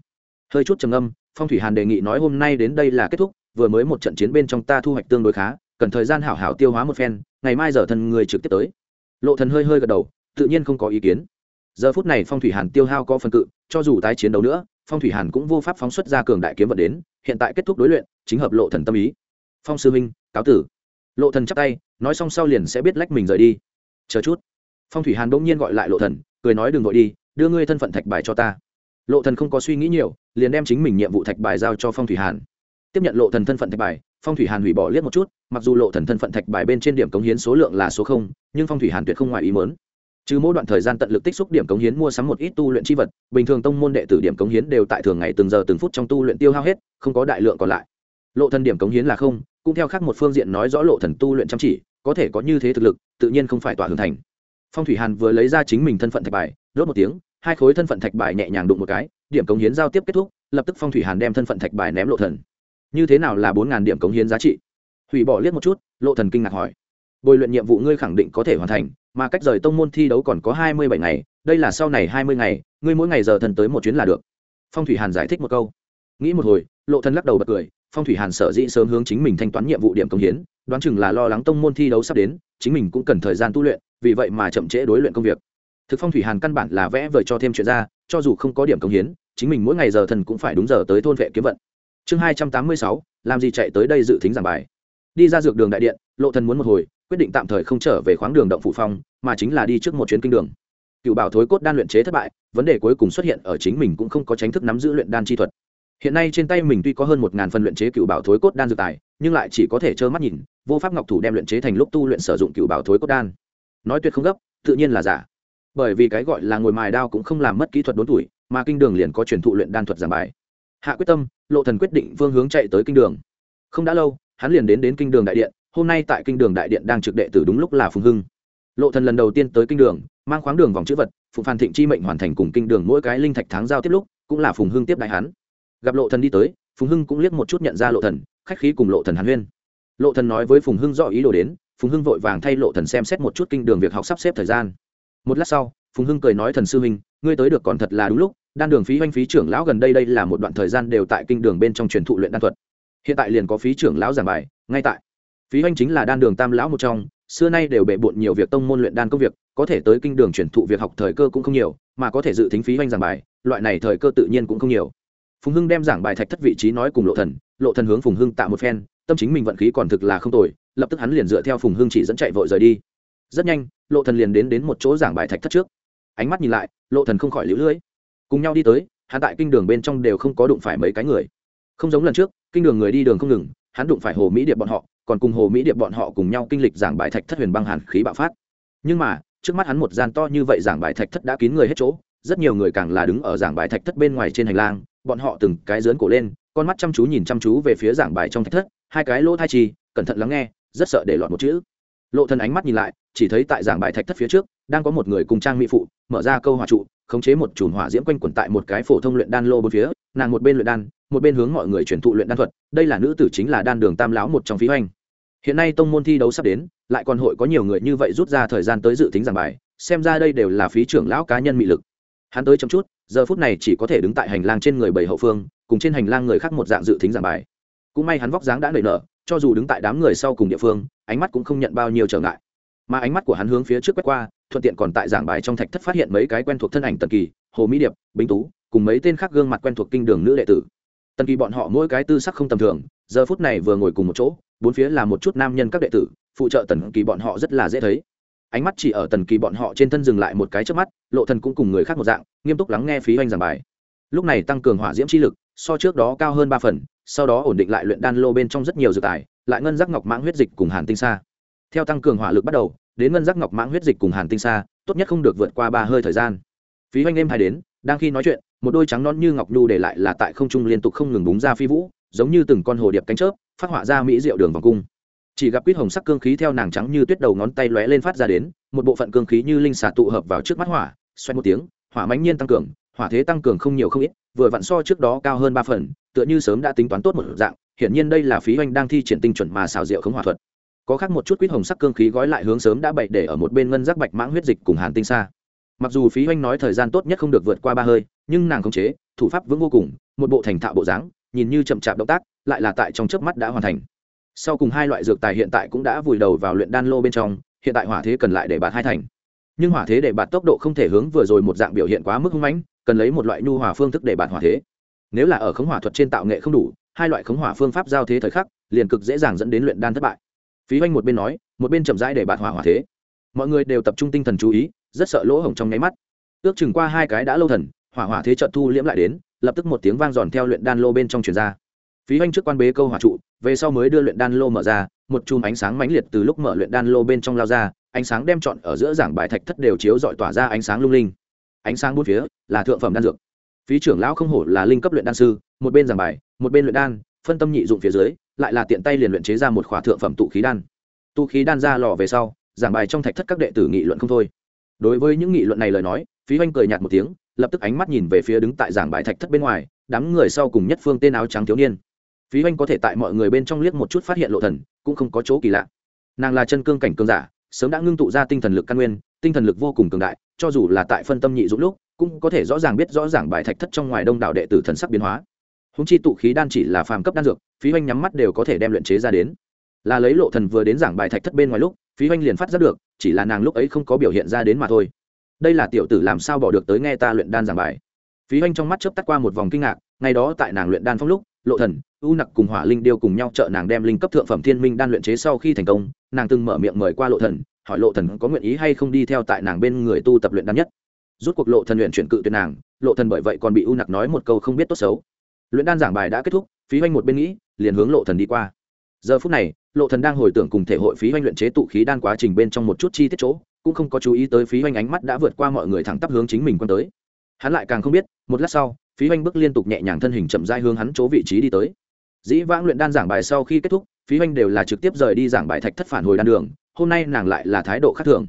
hơi chút trầm âm phong thủy hàn đề nghị nói hôm nay đến đây là kết thúc vừa mới một trận chiến bên trong ta thu hoạch tương đối khá, cần thời gian hảo hảo tiêu hóa một phen, ngày mai giờ thần người trực tiếp tới. Lộ thần hơi hơi gật đầu, tự nhiên không có ý kiến. Giờ phút này phong thủy hàn tiêu hao có phần cự, cho dù tái chiến đấu nữa, phong thủy hàn cũng vô pháp phóng xuất ra cường đại kiếm vật đến, hiện tại kết thúc đối luyện, chính hợp lộ thần tâm ý. Phong sư minh cáo tử. Lộ thần chắp tay, nói xong sau liền sẽ biết lách mình rời đi. Chờ chút. Phong thủy hàn đung nhiên gọi lại lộ thần, cười nói đừng vội đi, đưa ngươi thân phận thạch bài cho ta. Lộ thần không có suy nghĩ nhiều, liền đem chính mình nhiệm vụ thạch bài giao cho phong thủy hàn tiếp nhận lộ thần thân phận thạch bài, phong thủy hàn hủy bỏ liếc một chút, mặc dù lộ thần thân phận thạch bài bên trên điểm cống hiến số lượng là số không, nhưng phong thủy hàn tuyệt không ngoài ý mớn trừ mỗi đoạn thời gian tận lực tích xúc điểm cống hiến mua sắm một ít tu luyện chi vật, bình thường tông môn đệ tử điểm cống hiến đều tại thường ngày từng giờ từng phút trong tu luyện tiêu hao hết, không có đại lượng còn lại. Lộ thần điểm cống hiến là không, cũng theo khác một phương diện nói rõ lộ thần tu luyện chăm chỉ, có thể có như thế thực lực, tự nhiên không phải tỏa hưởng thành. Phong thủy hàn vừa lấy ra chính mình thân phận thạch bài, đốt một tiếng, hai khối thân phận thạch bài nhẹ nhàng đụng một cái, điểm cống hiến giao tiếp kết thúc, lập tức phong thủy hàn đem thân phận thạch bài ném lộ thần như thế nào là bốn điểm cống hiến giá trị? Hủy bỏ liếc một chút, lộ thần kinh ngạc hỏi. Bồi luyện nhiệm vụ ngươi khẳng định có thể hoàn thành, mà cách rời tông môn thi đấu còn có hai mươi bảy ngày, đây là sau này hai mươi ngày, ngươi mỗi ngày giờ thần tới một chuyến là được. Phong thủy hàn giải thích một câu. Nghĩ một hồi, lộ thần lắc đầu bật cười, phong thủy hàn sở dĩ sớm hướng chính mình thanh toán nhiệm vụ điểm công hiến, đoán chừng là lo lắng tông môn thi đấu sắp đến, chính mình cũng cần thời gian tu luyện, vì vậy mà chậm trễ đối luyện công việc. Thực phong thủy hàn căn bản là vẽ vời cho thêm chuyện ra, cho dù không có điểm công hiến, chính mình mỗi ngày giờ thần cũng phải đúng giờ tới thôn vệ kiếm vận chương hai trăm tám mươi sáu, làm gì chạy tới đây dự thính giảng bài. Đi ra dược đường đại điện, lộ thần muốn một hồi, quyết định tạm thời không trở về khoáng đường động phủ phong, mà chính là đi trước một chuyến kinh đường. Cựu bảo thối cốt đan luyện chế thất bại, vấn đề cuối cùng xuất hiện ở chính mình cũng không có tránh thức nắm giữ luyện đan chi thuật. Hiện nay trên tay mình tuy có hơn một ngàn phần luyện chế cựu bảo thối cốt đan dược tài, nhưng lại chỉ có thể trơ mắt nhìn, vô pháp ngọc thủ đem luyện chế thành lúc tu luyện sử dụng cựu bảo thối cốt đan. Nói tuyệt không gấp, tự nhiên là giả. Bởi vì cái gọi là ngồi mài đao cũng không làm mất kỹ thuật đốn tuổi, mà kinh đường liền có truyền thụ luyện đan thuật giảng bài hạ quyết tâm, lộ thần quyết định phương hướng chạy tới kinh đường. Không đã lâu, hắn liền đến đến kinh đường đại điện, hôm nay tại kinh đường đại điện đang trực đệ tử đúng lúc là phùng hưng. Lộ thần lần đầu tiên tới kinh đường, mang khoáng đường vòng chữ vật, phụng phan thịnh chi mệnh hoàn thành cùng kinh đường mỗi cái linh thạch tháng giao tiếp lúc, cũng là phùng hưng tiếp đại hắn. Gặp lộ thần đi tới, phùng hưng cũng liếc một chút nhận ra lộ thần, khách khí cùng lộ thần hàn huyên. Lộ thần nói với phùng hưng rõ ý đồ đến, phùng hưng vội vàng thay lộ thần xem xét một chút kinh đường việc học sắp xếp thời gian. Một lát sau, phùng hưng cười nói, thần sư huynh, ngươi tới được còn thật là đúng lúc đan đường phí oanh phí trưởng lão gần đây đây là một đoạn thời gian đều tại kinh đường bên trong truyền thụ luyện đan thuật. Hiện tại liền có phí trưởng lão giảng bài, ngay tại. Phí oanh chính là đan đường tam lão một trong, xưa nay đều bệ bộn nhiều việc tông môn luyện đan công việc, có thể tới kinh đường truyền thụ việc học thời cơ cũng không nhiều, mà có thể dự tính phí oanh giảng bài, loại này thời cơ tự nhiên cũng không nhiều. Phùng hưng đem giảng bài thạch thất vị trí nói cùng lộ thần lộ thần hướng phùng hưng tạo một phen, tâm chính mình vận khí còn thực là không tồi, lập tức hắn liền dựa theo phùng hưng chỉ dẫn chạy vội rời đi. Rất nhanh, lộ thần liền đến đến một chỗ giảng bài thạch thất trước. Ánh mắt nhìn lại, lộ thần không khỏi liễu lưỡi cùng nhau đi tới, hắn tại kinh đường bên trong đều không có đụng phải mấy cái người. Không giống lần trước, kinh đường người đi đường không ngừng, hắn đụng phải hồ mỹ điệp bọn họ, còn cùng hồ mỹ điệp bọn họ cùng nhau kinh lịch giảng bài thạch thất huyền băng hàn khí bạo phát. Nhưng mà, trước mắt hắn một gian to như vậy giảng bài thạch thất đã kín người hết chỗ, rất nhiều người càng là đứng ở giảng bài thạch thất bên ngoài trên hành lang, bọn họ từng cái dướn cổ lên, con mắt chăm chú nhìn chăm chú về phía giảng bài trong thạch thất, hai cái lỗ thai trì, cẩn thận lắng nghe, rất sợ để lọt một chữ. Lộ thân ánh mắt nhìn lại, chỉ thấy tại giảng bài thạch thất phía trước, đang có một người cùng trang mỹ phụ, mở ra câu hòa trụ khống chế một chùm hỏa diễm quanh quẩn tại một cái phổ thông luyện đan lô bốn phía, nàng một bên luyện đan, một bên hướng mọi người truyền thụ luyện đan thuật, đây là nữ tử chính là đan đường tam lão một trong phí hoành. Hiện nay tông môn thi đấu sắp đến, lại còn hội có nhiều người như vậy rút ra thời gian tới dự tính giảng bài, xem ra đây đều là phí trưởng lão cá nhân mị lực. Hắn tới chậm chút, giờ phút này chỉ có thể đứng tại hành lang trên người bảy hậu phương, cùng trên hành lang người khác một dạng dự tính giảng bài. Cũng may hắn vóc dáng đã nảy nở, cho dù đứng tại đám người sau cùng địa phương, ánh mắt cũng không nhận bao nhiêu trở ngại. Mà ánh mắt của hắn hướng phía trước quét qua thuận tiện còn tại giảng bài trong thạch thất phát hiện mấy cái quen thuộc thân ảnh tần kỳ, hồ mỹ điệp, bính tú, cùng mấy tên khác gương mặt quen thuộc kinh đường nữ đệ tử. Tần kỳ bọn họ mỗi cái tư sắc không tầm thường, giờ phút này vừa ngồi cùng một chỗ, bốn phía là một chút nam nhân các đệ tử, phụ trợ tần kỳ bọn họ rất là dễ thấy. Ánh mắt chỉ ở tần kỳ bọn họ trên thân dừng lại một cái trước mắt, lộ thần cũng cùng người khác một dạng, nghiêm túc lắng nghe phí hoành giảng bài. Lúc này tăng cường hỏa diễm chi lực, so trước đó cao hơn ba phần, sau đó ổn định lại luyện đan lô bên trong rất nhiều dự tài, lại ngân giác ngọc mãng huyết dịch cùng hàn tinh xa theo tăng cường hỏa lực bắt đầu đến ngân giác ngọc mãng huyết dịch cùng hàn tinh xa tốt nhất không được vượt qua ba hơi thời gian. Phí Hoanh em hai đến, đang khi nói chuyện, một đôi trắng non như ngọc nhu để lại là tại không trung liên tục không ngừng búng ra phi vũ, giống như từng con hồ điệp cánh chớp, phát họa ra mỹ diệu đường vòng cung. Chỉ gặp quýt hồng sắc cương khí theo nàng trắng như tuyết đầu ngón tay lóe lên phát ra đến, một bộ phận cương khí như linh xà tụ hợp vào trước mắt hỏa, xoay một tiếng, hỏa mãnh nhiên tăng cường, hỏa thế tăng cường không nhiều không ít, vừa vặn so trước đó cao hơn ba phần, tựa như sớm đã tính toán tốt một dạng, hiển nhiên đây là phí Hoanh đang thi triển tinh chuẩn mà xào rượu không hỏa thuật có khác một chút quýt hồng sắc cương khí gói lại hướng sớm đã bậy để ở một bên ngân giác bạch mãng huyết dịch cùng hàn tinh xa mặc dù phí hoành nói thời gian tốt nhất không được vượt qua ba hơi, nhưng nàng không chế, thủ pháp vững vô cùng, một bộ thành thạo bộ dáng, nhìn như chậm chạp động tác, lại là tại trong chớp mắt đã hoàn thành. Sau cùng hai loại dược tài hiện tại cũng đã vùi đầu vào luyện đan lô bên trong, hiện tại hỏa thế cần lại để bạt hai thành. Nhưng hỏa thế để bạt tốc độ không thể hướng vừa rồi một dạng biểu hiện quá mức hung mãnh, cần lấy một loại nhu hòa phương thức để bạt hỏa thế. Nếu là ở khống hỏa thuật trên tạo nghệ không đủ, hai loại khống hỏa phương pháp giao thế thời khắc, liền cực dễ dàng dẫn đến luyện đan thất bại phí oanh một bên nói, một bên chậm rãi để bạt hỏa hỏa thế. Mọi người đều tập trung tinh thần chú ý, rất sợ lỗ hổng trong nháy mắt. Ước chừng qua hai cái đã lâu thần, hỏa hỏa thế trận thu liễm lại đến, lập tức một tiếng vang giòn theo luyện đan lô bên trong truyền ra. Phí oanh trước quan bế câu hỏa trụ, về sau mới đưa luyện đan lô mở ra, một chùm ánh sáng mãnh liệt từ lúc mở luyện đan lô bên trong lao ra, ánh sáng đem trọn ở giữa giảng bài thạch thất đều chiếu dọi tỏa ra ánh sáng lung linh. Ánh sáng bốn phía là thượng phẩm đan dược. Phí trưởng lão không hổ là linh cấp luyện đan sư, một bên giảng bài, một bên luyện đan, phân tâm nhị dụng phía dưới lại là tiện tay liền luyện chế ra một khỏa thượng phẩm tụ khí đan. Tụ khí đan ra lò về sau, giảng bài trong thạch thất các đệ tử nghị luận không thôi. Đối với những nghị luận này lời nói, phí hoanh cười nhạt một tiếng, lập tức ánh mắt nhìn về phía đứng tại giảng bài thạch thất bên ngoài, đám người sau cùng nhất phương tên áo trắng thiếu niên. Phí hoanh có thể tại mọi người bên trong liếc một chút phát hiện lộ thần, cũng không có chỗ kỳ lạ. Nàng là chân cương cảnh cương giả, sớm đã ngưng tụ ra tinh thần lực căn nguyên, tinh thần lực vô cùng cường đại, cho dù là tại phân tâm nhị dũng lúc, cũng có thể rõ ràng biết rõ ràng bài thạch thất trong ngoài đông đảo đệ tử thần sắc biến hóa húng chi tụ khí đan chỉ là phàm cấp đan dược, phí hoanh nhắm mắt đều có thể đem luyện chế ra đến. Là lấy lộ thần vừa đến giảng bài thạch thất bên ngoài lúc, phí hoanh liền phát giác được, chỉ là nàng lúc ấy không có biểu hiện ra đến mà thôi. Đây là tiểu tử làm sao bỏ được tới nghe ta luyện đan giảng bài? Phí hoanh trong mắt chớp tắt qua một vòng kinh ngạc, ngày đó tại nàng luyện đan phong lúc, lộ thần, u nặc cùng hỏa linh điêu cùng nhau trợ nàng đem linh cấp thượng phẩm thiên minh đan luyện chế sau khi thành công, nàng từng mở miệng mời qua lộ thần, hỏi lộ thần có nguyện ý hay không đi theo tại nàng bên người tu tập luyện đan nhất. Rút cuộc lộ thần luyện chuyển cự tuyệt nàng, lộ thần bởi vậy còn bị u nặc nói một câu không biết tốt xấu luyện đan giảng bài đã kết thúc, phí hoanh một bên nghĩ, liền hướng lộ thần đi qua. Giờ phút này, lộ thần đang hồi tưởng cùng thể hội phí hoanh luyện chế tụ khí đan quá trình bên trong một chút chi tiết chỗ, cũng không có chú ý tới phí hoanh ánh mắt đã vượt qua mọi người thẳng tắp hướng chính mình quan tới. Hắn lại càng không biết, một lát sau, phí hoanh bước liên tục nhẹ nhàng thân hình chậm rãi hướng hắn chỗ vị trí đi tới. Dĩ vãng luyện đan giảng bài sau khi kết thúc, phí hoanh đều là trực tiếp rời đi giảng bài thạch thất phản hồi đan đường, hôm nay nàng lại là thái độ khác thường.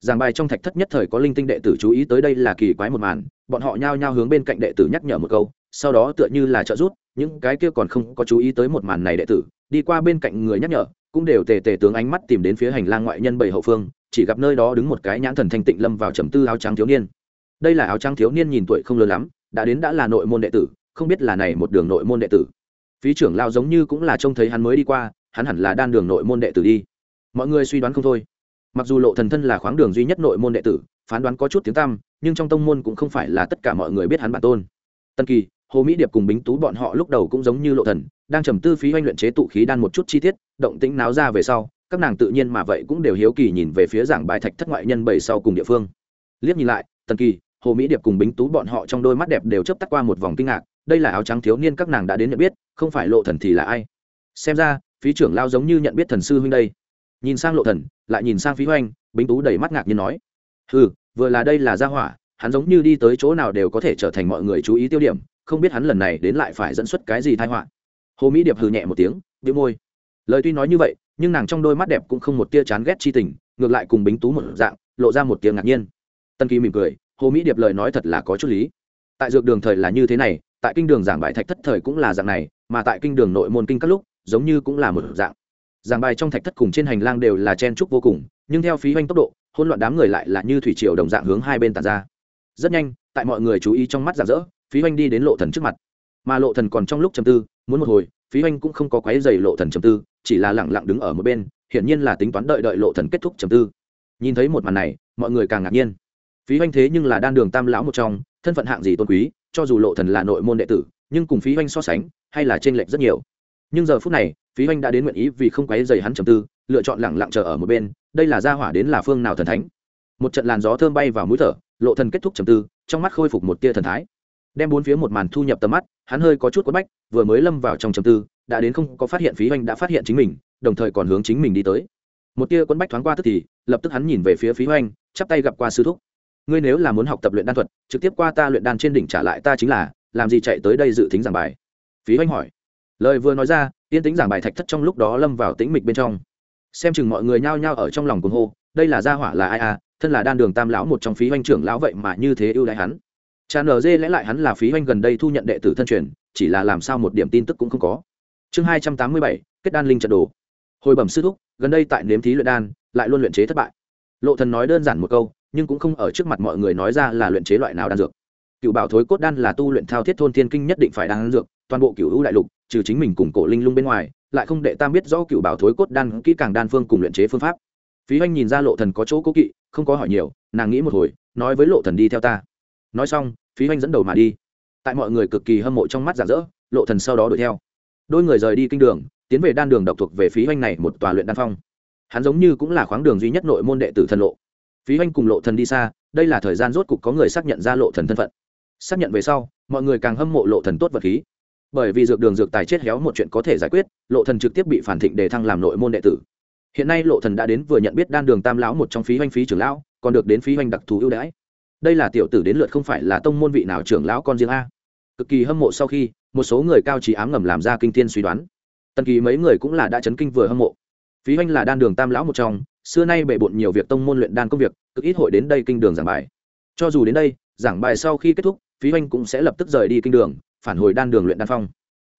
Giảng bài trong thạch thất nhất thời có linh tinh đệ tử chú ý tới đây là kỳ quái một màn, bọn họ nhao nhao hướng bên cạnh đệ tử nhắc nhở một câu sau đó tựa như là trợ rút những cái kia còn không có chú ý tới một màn này đệ tử, đi qua bên cạnh người nhắc nhở, cũng đều tề tề tướng ánh mắt tìm đến phía hành lang ngoại nhân bảy hậu phương, chỉ gặp nơi đó đứng một cái nhãn thần thanh tịnh lâm vào trầm tư áo trắng thiếu niên. Đây là áo trắng thiếu niên nhìn tuổi không lớn lắm, đã đến đã là nội môn đệ tử, không biết là này một đường nội môn đệ tử. Phí trưởng lao giống như cũng là trông thấy hắn mới đi qua, hắn hẳn là đan đường nội môn đệ tử đi. Mọi người suy đoán không thôi. Mặc dù lộ thần thân là khoáng đường duy nhất nội môn đệ tử, phán đoán có chút tiếng tăm, nhưng trong tông môn cũng không phải là tất cả mọi người biết hắn bản tôn. Tân kỳ hồ mỹ điệp cùng bính tú bọn họ lúc đầu cũng giống như lộ thần đang trầm tư phí oanh luyện chế tụ khí đan một chút chi tiết động tĩnh náo ra về sau các nàng tự nhiên mà vậy cũng đều hiếu kỳ nhìn về phía giảng bài thạch thất ngoại nhân bảy sau cùng địa phương. Liếc nhìn lại tần kỳ hồ mỹ điệp cùng bính tú bọn họ trong đôi mắt đẹp đều chấp tắt qua một vòng kinh ngạc đây là áo trắng thiếu niên các nàng đã đến nhận biết không phải lộ thần thì là ai? Xem ra phí trưởng lao giống như nhận biết thần sư huynh đây. Nhìn sang lộ thần lại nhìn sang phí hoanh bính tú đầy mắt ngạc nhiên nói Hừ, vừa là đây là gia hỏa hắn giống như đi tới chỗ nào đều có thể trở thành mọi người chú ý tiêu điểm không biết hắn lần này đến lại phải dẫn xuất cái gì tai họa. Hồ mỹ điệp hừ nhẹ một tiếng đĩu môi. Lời tuy nói như vậy, nhưng nàng trong đôi mắt đẹp cũng không một tia chán ghét chi tình, ngược lại cùng bính tú một dạng, lộ ra một tiếng ngạc nhiên. Tân kỳ mỉm cười, hồ mỹ điệp lời nói thật là có chút lý. Tại dược đường thời là như thế này, tại kinh đường giảng bài thạch thất thời cũng là dạng này, mà tại kinh đường nội môn kinh các lúc, giống như cũng là một dạng. Giảng bài trong thạch thất cùng trên hành lang đều là chen trúc vô cùng, nhưng theo phí hoanh tốc độ hôn loạn đám người lại là như thủy triều đồng dạng hướng hai bên tàn ra. Rất nhanh, tại mọi người chú ý trong mắt giả rỡ phí hoanh đi đến lộ thần trước mặt. Mà lộ thần còn trong lúc trầm tư, muốn một hồi, phí hoanh cũng không có quấy giày lộ thần trầm tư, chỉ là lặng lặng đứng ở một bên, hiển nhiên là tính toán đợi đợi lộ thần kết thúc trầm tư. Nhìn thấy một màn này, mọi người càng ngạc nhiên. Phí hoanh thế nhưng là đan đường tam lão một trong, thân phận hạng gì tôn quý, cho dù lộ thần là nội môn đệ tử, nhưng cùng phí hoanh so sánh, hay là trên lệch rất nhiều. Nhưng giờ phút này, phí hoanh đã đến nguyện ý vì không quấy dày hắn trầm tư, lựa chọn lẳng lặng chờ ở một bên, đây là gia hỏa đến là phương nào thần thánh. Một trận làn gió thơm bay vào mũi thở, lộ thần kết thúc trầm tư, trong mắt khôi phục một tia thần thái đem bốn phía một màn thu nhập tầm mắt, hắn hơi có chút quất bách, vừa mới lâm vào trong trầm tư, đã đến không có phát hiện phí hoanh đã phát hiện chính mình, đồng thời còn hướng chính mình đi tới. Một tia quấn bách thoáng qua tức thì, lập tức hắn nhìn về phía phí hoanh chắp tay gặp qua sư thúc. Ngươi nếu là muốn học tập luyện đan thuật, trực tiếp qua ta luyện đan trên đỉnh trả lại ta chính là, làm gì chạy tới đây dự tính giảng bài? Phí hoanh hỏi. Lời vừa nói ra, yên tính giảng bài thạch thất trong lúc đó lâm vào tĩnh mịch bên trong. Xem chừng mọi người nhao nhao ở trong lòng cuồng hô, đây là gia hỏa là ai à? Thân là đan đường tam lão một trong phí hoanh trưởng lão vậy mà như thế ưu đãi hắn cha nở dê lẽ lại hắn là phí hoanh gần đây thu nhận đệ tử thân truyền, chỉ là làm sao một điểm tin tức cũng không có. Chương hai trăm tám mươi bảy, kết đan linh trận đồ. Hồi bẩm sư thúc, gần đây tại nếm thí luyện đan, lại luôn luyện chế thất bại. Lộ thần nói đơn giản một câu, nhưng cũng không ở trước mặt mọi người nói ra là luyện chế loại nào đan dược. Cựu bảo thối cốt đan là tu luyện thao thiết thôn thiên kinh nhất định phải đan dược, toàn bộ cựu hữu đại lục, trừ chính mình cùng cổ linh lung bên ngoài, lại không đệ tam biết rõ cựu bảo thối cốt đan kỹ càng đan phương cùng luyện chế phương pháp. Phí hoanh nhìn ra lộ thần có chỗ cố kỵ, không có hỏi nhiều, nàng nghĩ một hồi, nói với lộ thần đi theo ta nói xong, phí hoanh dẫn đầu mà đi. Tại mọi người cực kỳ hâm mộ trong mắt giả dỡ lộ thần sau đó đuổi theo. Đôi người rời đi kinh đường, tiến về đan đường độc thuộc về phí hoanh này một tòa luyện đan phong. Hắn giống như cũng là khoáng đường duy nhất nội môn đệ tử thần lộ. Phí hoanh cùng lộ thần đi xa, đây là thời gian rốt cục có người xác nhận ra lộ thần thân phận. Xác nhận về sau, mọi người càng hâm mộ lộ thần tốt vật khí. Bởi vì dược đường dược tài chết héo một chuyện có thể giải quyết, lộ thần trực tiếp bị phản thịnh để thăng làm nội môn đệ tử. Hiện nay lộ thần đã đến vừa nhận biết đan đường tam lão một trong phí hoanh phí trưởng lão, còn được đến phí hoanh đặc thù ưu đãi đây là tiểu tử đến lượt không phải là tông môn vị nào trưởng lão con riêng a. Cực kỳ hâm mộ sau khi, một số người cao trí ám ngầm làm ra kinh tiên suy đoán. Tần kỳ mấy người cũng là đã chấn kinh vừa hâm mộ. Phí oanh là đan đường tam lão một trong, xưa nay bệ bộn nhiều việc tông môn luyện đan công việc, cực ít hội đến đây kinh đường giảng bài. Cho dù đến đây, giảng bài sau khi kết thúc, phí oanh cũng sẽ lập tức rời đi kinh đường, phản hồi đan đường luyện đan phong.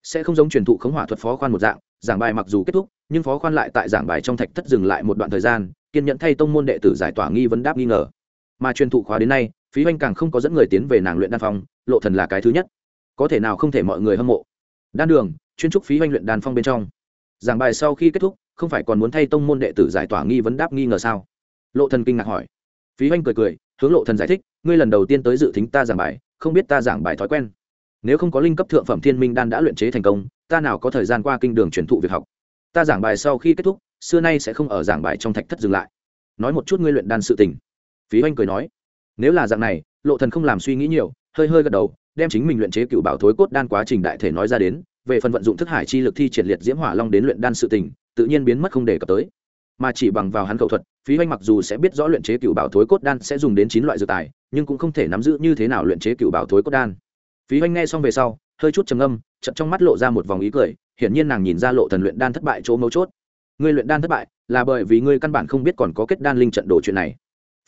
Sẽ không giống truyền thụ khống hỏa thuật phó khoan một dạng, giảng bài mặc dù kết thúc, nhưng phó khoan lại tại giảng bài trong thạch thất dừng lại một đoạn thời gian, kiên nhẫn thay tông môn đệ tử giải tỏa nghi vấn đáp nghi ngờ mà truyền thụ khóa đến nay, phí hoanh càng không có dẫn người tiến về nàng luyện đan phong, lộ thần là cái thứ nhất. Có thể nào không thể mọi người hâm mộ. Đan đường, chuyên trúc phí hoanh luyện đan phong bên trong. Giảng bài sau khi kết thúc, không phải còn muốn thay tông môn đệ tử giải tỏa nghi vấn đáp nghi ngờ sao? Lộ thần kinh ngạc hỏi. Phí hoanh cười cười, hướng lộ thần giải thích, ngươi lần đầu tiên tới dự thính ta giảng bài, không biết ta giảng bài thói quen. Nếu không có linh cấp thượng phẩm thiên minh đan đã luyện chế thành công, ta nào có thời gian qua kinh đường truyền thụ việc học. Ta giảng bài sau khi kết thúc, xưa nay sẽ không ở giảng bài trong thạch thất dừng lại. Nói một chút ngươi luyện đan sự tình phí oanh cười nói, nếu là dạng này, lộ thần không làm suy nghĩ nhiều, hơi hơi gật đầu, đem chính mình luyện chế cựu bảo thối cốt đan quá trình đại thể nói ra đến, về phần vận dụng thức hải chi lực thi triển liệt diễm hỏa long đến luyện đan sự tình, tự nhiên biến mất không để cập tới. Mà chỉ bằng vào hắn khẩu thuật, phí oanh mặc dù sẽ biết rõ luyện chế cựu bảo thối cốt đan sẽ dùng đến chín loại dược tài, nhưng cũng không thể nắm giữ như thế nào luyện chế cựu bảo thối cốt đan. Phí oanh nghe xong về sau, hơi chút trầm âm chậm trong mắt lộ ra một vòng ý cười, hiển nhiên nàng nhìn ra lộ thần luyện đan thất bại chỗ mấu chốt. Ngươi luyện đan thất bại, là bởi vì ngươi căn bản không biết còn có kết đan linh trận đồ chuyện này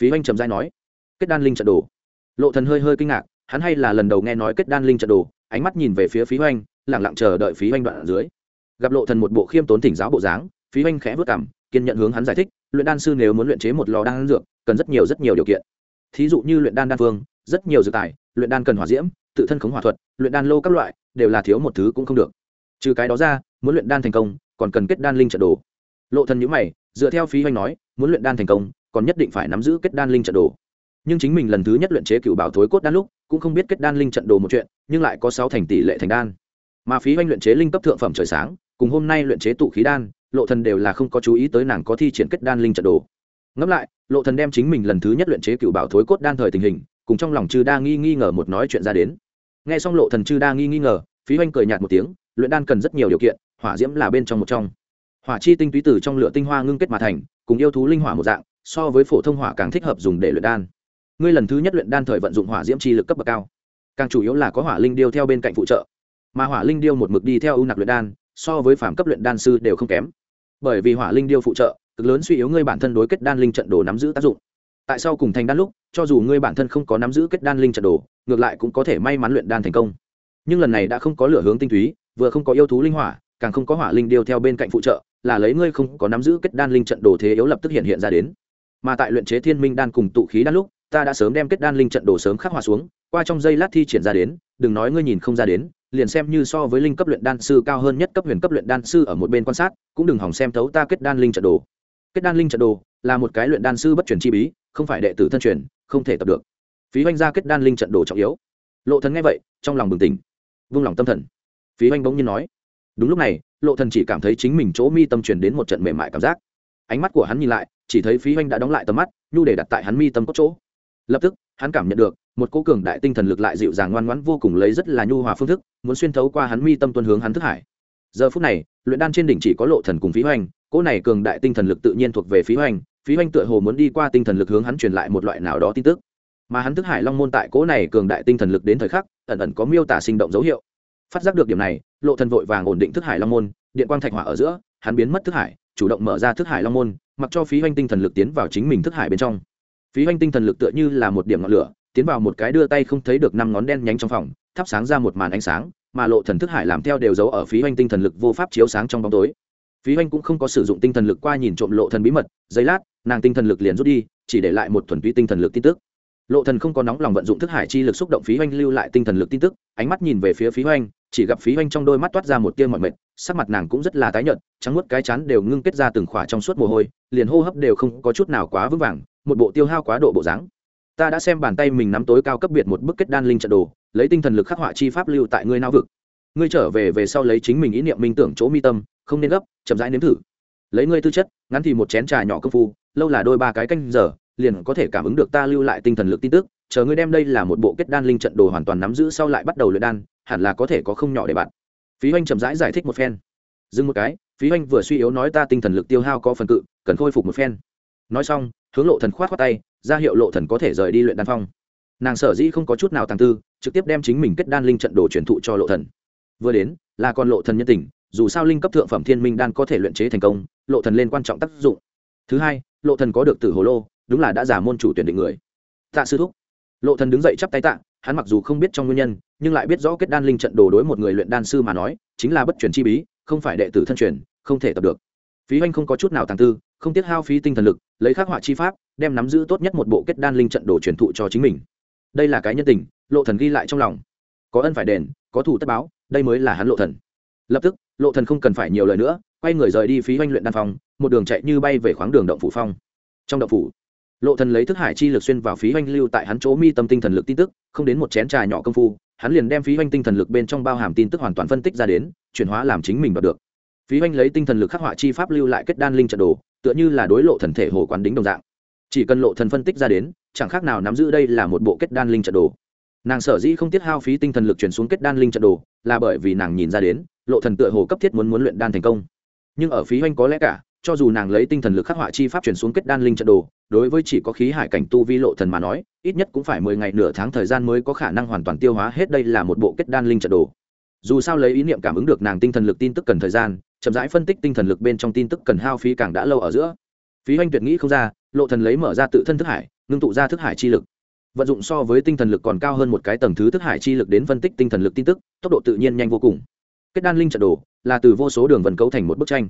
phí oanh trầm giai nói, kết đan linh trận đồ. Lộ thần hơi hơi kinh ngạc, hắn hay là lần đầu nghe nói kết đan linh trận đồ, ánh mắt nhìn về phía phí oanh, lặng lặng chờ đợi phí oanh đoạn ở dưới. Gặp lộ thần một bộ khiêm tốn thỉnh giáo bộ dáng, phí oanh khẽ vất cảm kiên nhận hướng hắn giải thích, luyện đan sư nếu muốn luyện chế một lò đan dược, cần rất nhiều rất nhiều điều kiện. Thí dụ như luyện đan đan phương, rất nhiều dược tài, luyện đan cần hỏa diễm, tự thân khống hỏa thuật, luyện đan lô các loại, đều là thiếu một thứ cũng không được. Trừ cái đó ra, muốn luyện đan thành công, còn cần kết đan linh trận đồ. Lộ thần nhíu mày, dựa theo phí hoành nói, muốn luyện đan thành công còn nhất định phải nắm giữ kết đan linh trận đồ. Nhưng chính mình lần thứ nhất luyện chế cựu bảo thối cốt đan lúc, cũng không biết kết đan linh trận đồ một chuyện, nhưng lại có sáu thành tỷ lệ thành đan. Mà phí oanh luyện chế linh cấp thượng phẩm trời sáng, cùng hôm nay luyện chế tụ khí đan, lộ thần đều là không có chú ý tới nàng có thi triển kết đan linh trận đồ. Ngẫm lại, lộ thần đem chính mình lần thứ nhất luyện chế cựu bảo thối cốt đan thời tình hình, cùng trong lòng chư đa nghi nghi ngờ một nói chuyện ra đến. Nghe xong lộ thần chư đa nghi nghi ngờ, phí oanh cười nhạt một tiếng, luyện đan cần rất nhiều điều kiện, hỏa diễm là bên trong một trong. Hỏa chi tinh túy từ trong lửa tinh hoa ngưng kết mà thành, cùng yêu thú linh hỏa một dạng so với phổ thông hỏa càng thích hợp dùng để luyện đan. Ngươi lần thứ nhất luyện đan thời vận dụng hỏa diễm chi lực cấp bậc cao. Càng chủ yếu là có hỏa linh điêu theo bên cạnh phụ trợ. Mà hỏa linh điêu một mực đi theo ưu nặc luyện đan, so với phàm cấp luyện đan sư đều không kém. Bởi vì hỏa linh điêu phụ trợ, cực lớn suy yếu ngươi bản thân đối kết đan linh trận đồ nắm giữ tác dụng. Tại sao cùng thành đan lúc, cho dù ngươi bản thân không có nắm giữ kết đan linh trận đồ, ngược lại cũng có thể may mắn luyện đan thành công. Nhưng lần này đã không có lửa hướng tinh túy, vừa không có yêu thú linh hỏa, càng không có hỏa linh điêu theo bên cạnh phụ trợ, là lấy ngươi không có nắm giữ kết đan linh trận đồ thế yếu lập tức hiện hiện ra đến mà tại luyện chế thiên minh đan cùng tụ khí đan lúc, ta đã sớm đem kết đan linh trận đồ sớm khắc hòa xuống, qua trong giây lát thi triển ra đến, đừng nói ngươi nhìn không ra đến, liền xem như so với linh cấp luyện đan sư cao hơn nhất cấp huyền cấp luyện đan sư ở một bên quan sát, cũng đừng hỏng xem thấu ta kết đan linh trận đồ. Kết đan linh trận đồ là một cái luyện đan sư bất truyền chi bí, không phải đệ tử thân truyền, không thể tập được. Phí hoanh ra kết đan linh trận đồ trọng yếu. Lộ thần nghe vậy, trong lòng bừng tỉnh, vung lòng tâm thần. Phí hoanh bỗng nhiên nói, đúng lúc này, lộ thần chỉ cảm thấy chính mình chỗ mi tâm truyền đến một trận mềm mại cảm giác. Ánh mắt của hắn nhìn lại chỉ thấy phí hoanh đã đóng lại tầm mắt, nhu để đặt tại hắn mi tâm cốt chỗ. Lập tức, hắn cảm nhận được, một cô cường đại tinh thần lực lại dịu dàng ngoan ngoãn vô cùng lấy rất là nhu hòa phương thức, muốn xuyên thấu qua hắn mi tâm tuân hướng hắn thức hải. Giờ phút này, luyện đan trên đỉnh chỉ có lộ thần cùng phí hoành cỗ này cường đại tinh thần lực tự nhiên thuộc về phí hoành phí hoành tựa hồ muốn đi qua tinh thần lực hướng hắn truyền lại một loại nào đó tin tức. Mà hắn thức hải long môn tại cỗ này cường đại tinh thần lực đến thời khắc, ẩn ẩn có miêu tả sinh động dấu hiệu. Phát giác được điểm này, lộ thần vội vàng ổn định thức hải long môn, điện quang thạch hỏa ở giữa, hắn biến mất thức hải, chủ động mở ra thức hải long môn mặc cho phí hoanh tinh thần lực tiến vào chính mình thức hải bên trong. Phí hoanh tinh thần lực tựa như là một điểm ngọn lửa, tiến vào một cái đưa tay không thấy được năm ngón đen nhánh trong phòng, thắp sáng ra một màn ánh sáng, mà lộ thần thức hải làm theo đều giấu ở phí hoanh tinh thần lực vô pháp chiếu sáng trong bóng tối. Phí hoanh cũng không có sử dụng tinh thần lực qua nhìn trộm lộ thần bí mật, giây lát, nàng tinh thần lực liền rút đi, chỉ để lại một thuần túy tinh thần lực tin tức. Lộ thần không có nóng lòng vận dụng thức hải chi lực xúc động phí hoanh lưu lại tinh thần lực tin tức, ánh mắt nhìn về phía phí hoanh chỉ gặp phí hoành trong đôi mắt toát ra một tia mọi mệt, sắc mặt nàng cũng rất là tái nhợt, trắng nuốt cái chán đều ngưng kết ra từng khỏa trong suốt mồ hôi, liền hô hấp đều không có chút nào quá vững vàng, một bộ tiêu hao quá độ bộ dáng. Ta đã xem bàn tay mình nắm tối cao cấp biệt một bức kết đan linh trận đồ, lấy tinh thần lực khắc họa chi pháp lưu tại ngươi não vực. Ngươi trở về về sau lấy chính mình ý niệm minh tưởng chỗ mi tâm, không nên gấp, chậm rãi nếm thử. Lấy ngươi tư chất, ngắn thì một chén trà nhỏ công phu, lâu là đôi ba cái canh giờ, liền có thể cảm ứng được ta lưu lại tinh thần lực tin tức. Chờ ngươi đem đây là một bộ kết đan linh trận đồ hoàn toàn nắm giữ sau lại bắt đầu luyện đan hẳn là có thể có không nhỏ để bạn. Phí hoanh chậm rãi giải, giải thích một phen. Dừng một cái phí hoanh vừa suy yếu nói ta tinh thần lực tiêu hao có phần cự cần khôi phục một phen. Nói xong hướng lộ thần khoát khoát tay ra hiệu lộ thần có thể rời đi luyện đan phong. Nàng sở dĩ không có chút nào tàng tư trực tiếp đem chính mình kết đan linh trận đồ truyền thụ cho lộ thần. Vừa đến là con lộ thần nhân tình dù sao linh cấp thượng phẩm thiên minh đan có thể luyện chế thành công lộ thần lên quan trọng tác dụng. Thứ hai lộ thần có được tử hồ lô đúng là đã giả môn chủ tuyển định người. Tạ sư thúc. Lộ thần đứng dậy chắp tay tạ hắn mặc dù không biết trong nguyên nhân, nhưng lại biết rõ kết đan linh trận đồ đối một người luyện đan sư mà nói, chính là bất truyền chi bí, không phải đệ tử thân truyền, không thể tập được. Phí hoanh không có chút nào tàng tư, không tiếc hao phí tinh thần lực, lấy khắc họa chi pháp, đem nắm giữ tốt nhất một bộ kết đan linh trận đồ truyền thụ cho chính mình. Đây là cái nhân tình, lộ thần ghi lại trong lòng. Có ân phải đền, có thủ tất báo, đây mới là hắn lộ thần. Lập tức, lộ thần không cần phải nhiều lời nữa, quay người rời đi phí hoanh luyện đan phòng, một đường chạy như bay về khoáng đường động phủ phong. Trong động phủ, lộ thần lấy thức hải chi lực xuyên vào phí hoanh lưu tại hắn chỗ mi tâm tinh thần lực tin tức không đến một chén trà nhỏ công phu, hắn liền đem phí oanh tinh thần lực bên trong bao hàm tin tức hoàn toàn phân tích ra đến, chuyển hóa làm chính mình đoạt được. Phí oanh lấy tinh thần lực khắc họa chi pháp lưu lại kết đan linh trận đồ, tựa như là đối lộ thần thể hồ quán đính đồng dạng. Chỉ cần lộ thần phân tích ra đến, chẳng khác nào nắm giữ đây là một bộ kết đan linh trận đồ. Nàng sở dĩ không tiết hao phí tinh thần lực chuyển xuống kết đan linh trận đồ, là bởi vì nàng nhìn ra đến, lộ thần tựa hồ cấp thiết muốn muốn luyện đan thành công. Nhưng ở phí oanh có lẽ cả cho dù nàng lấy tinh thần lực khắc họa chi pháp chuyển xuống kết đan linh trận đồ, đối với chỉ có khí hải cảnh tu vi lộ thần mà nói, ít nhất cũng phải mười ngày nửa tháng thời gian mới có khả năng hoàn toàn tiêu hóa hết đây là một bộ kết đan linh trận đồ. Dù sao lấy ý niệm cảm ứng được nàng tinh thần lực tin tức cần thời gian, chậm rãi phân tích tinh thần lực bên trong tin tức cần hao phí càng đã lâu ở giữa. Phí oanh tuyệt nghĩ không ra, lộ thần lấy mở ra tự thân thức hải, ngưng tụ ra thức hải chi lực. Vận dụng so với tinh thần lực còn cao hơn một cái tầng thứ thức hải chi lực đến phân tích tinh thần lực tin tức, tốc độ tự nhiên nhanh vô cùng. Kết đan linh trận đồ là từ vô số đường vần cấu thành một bức tranh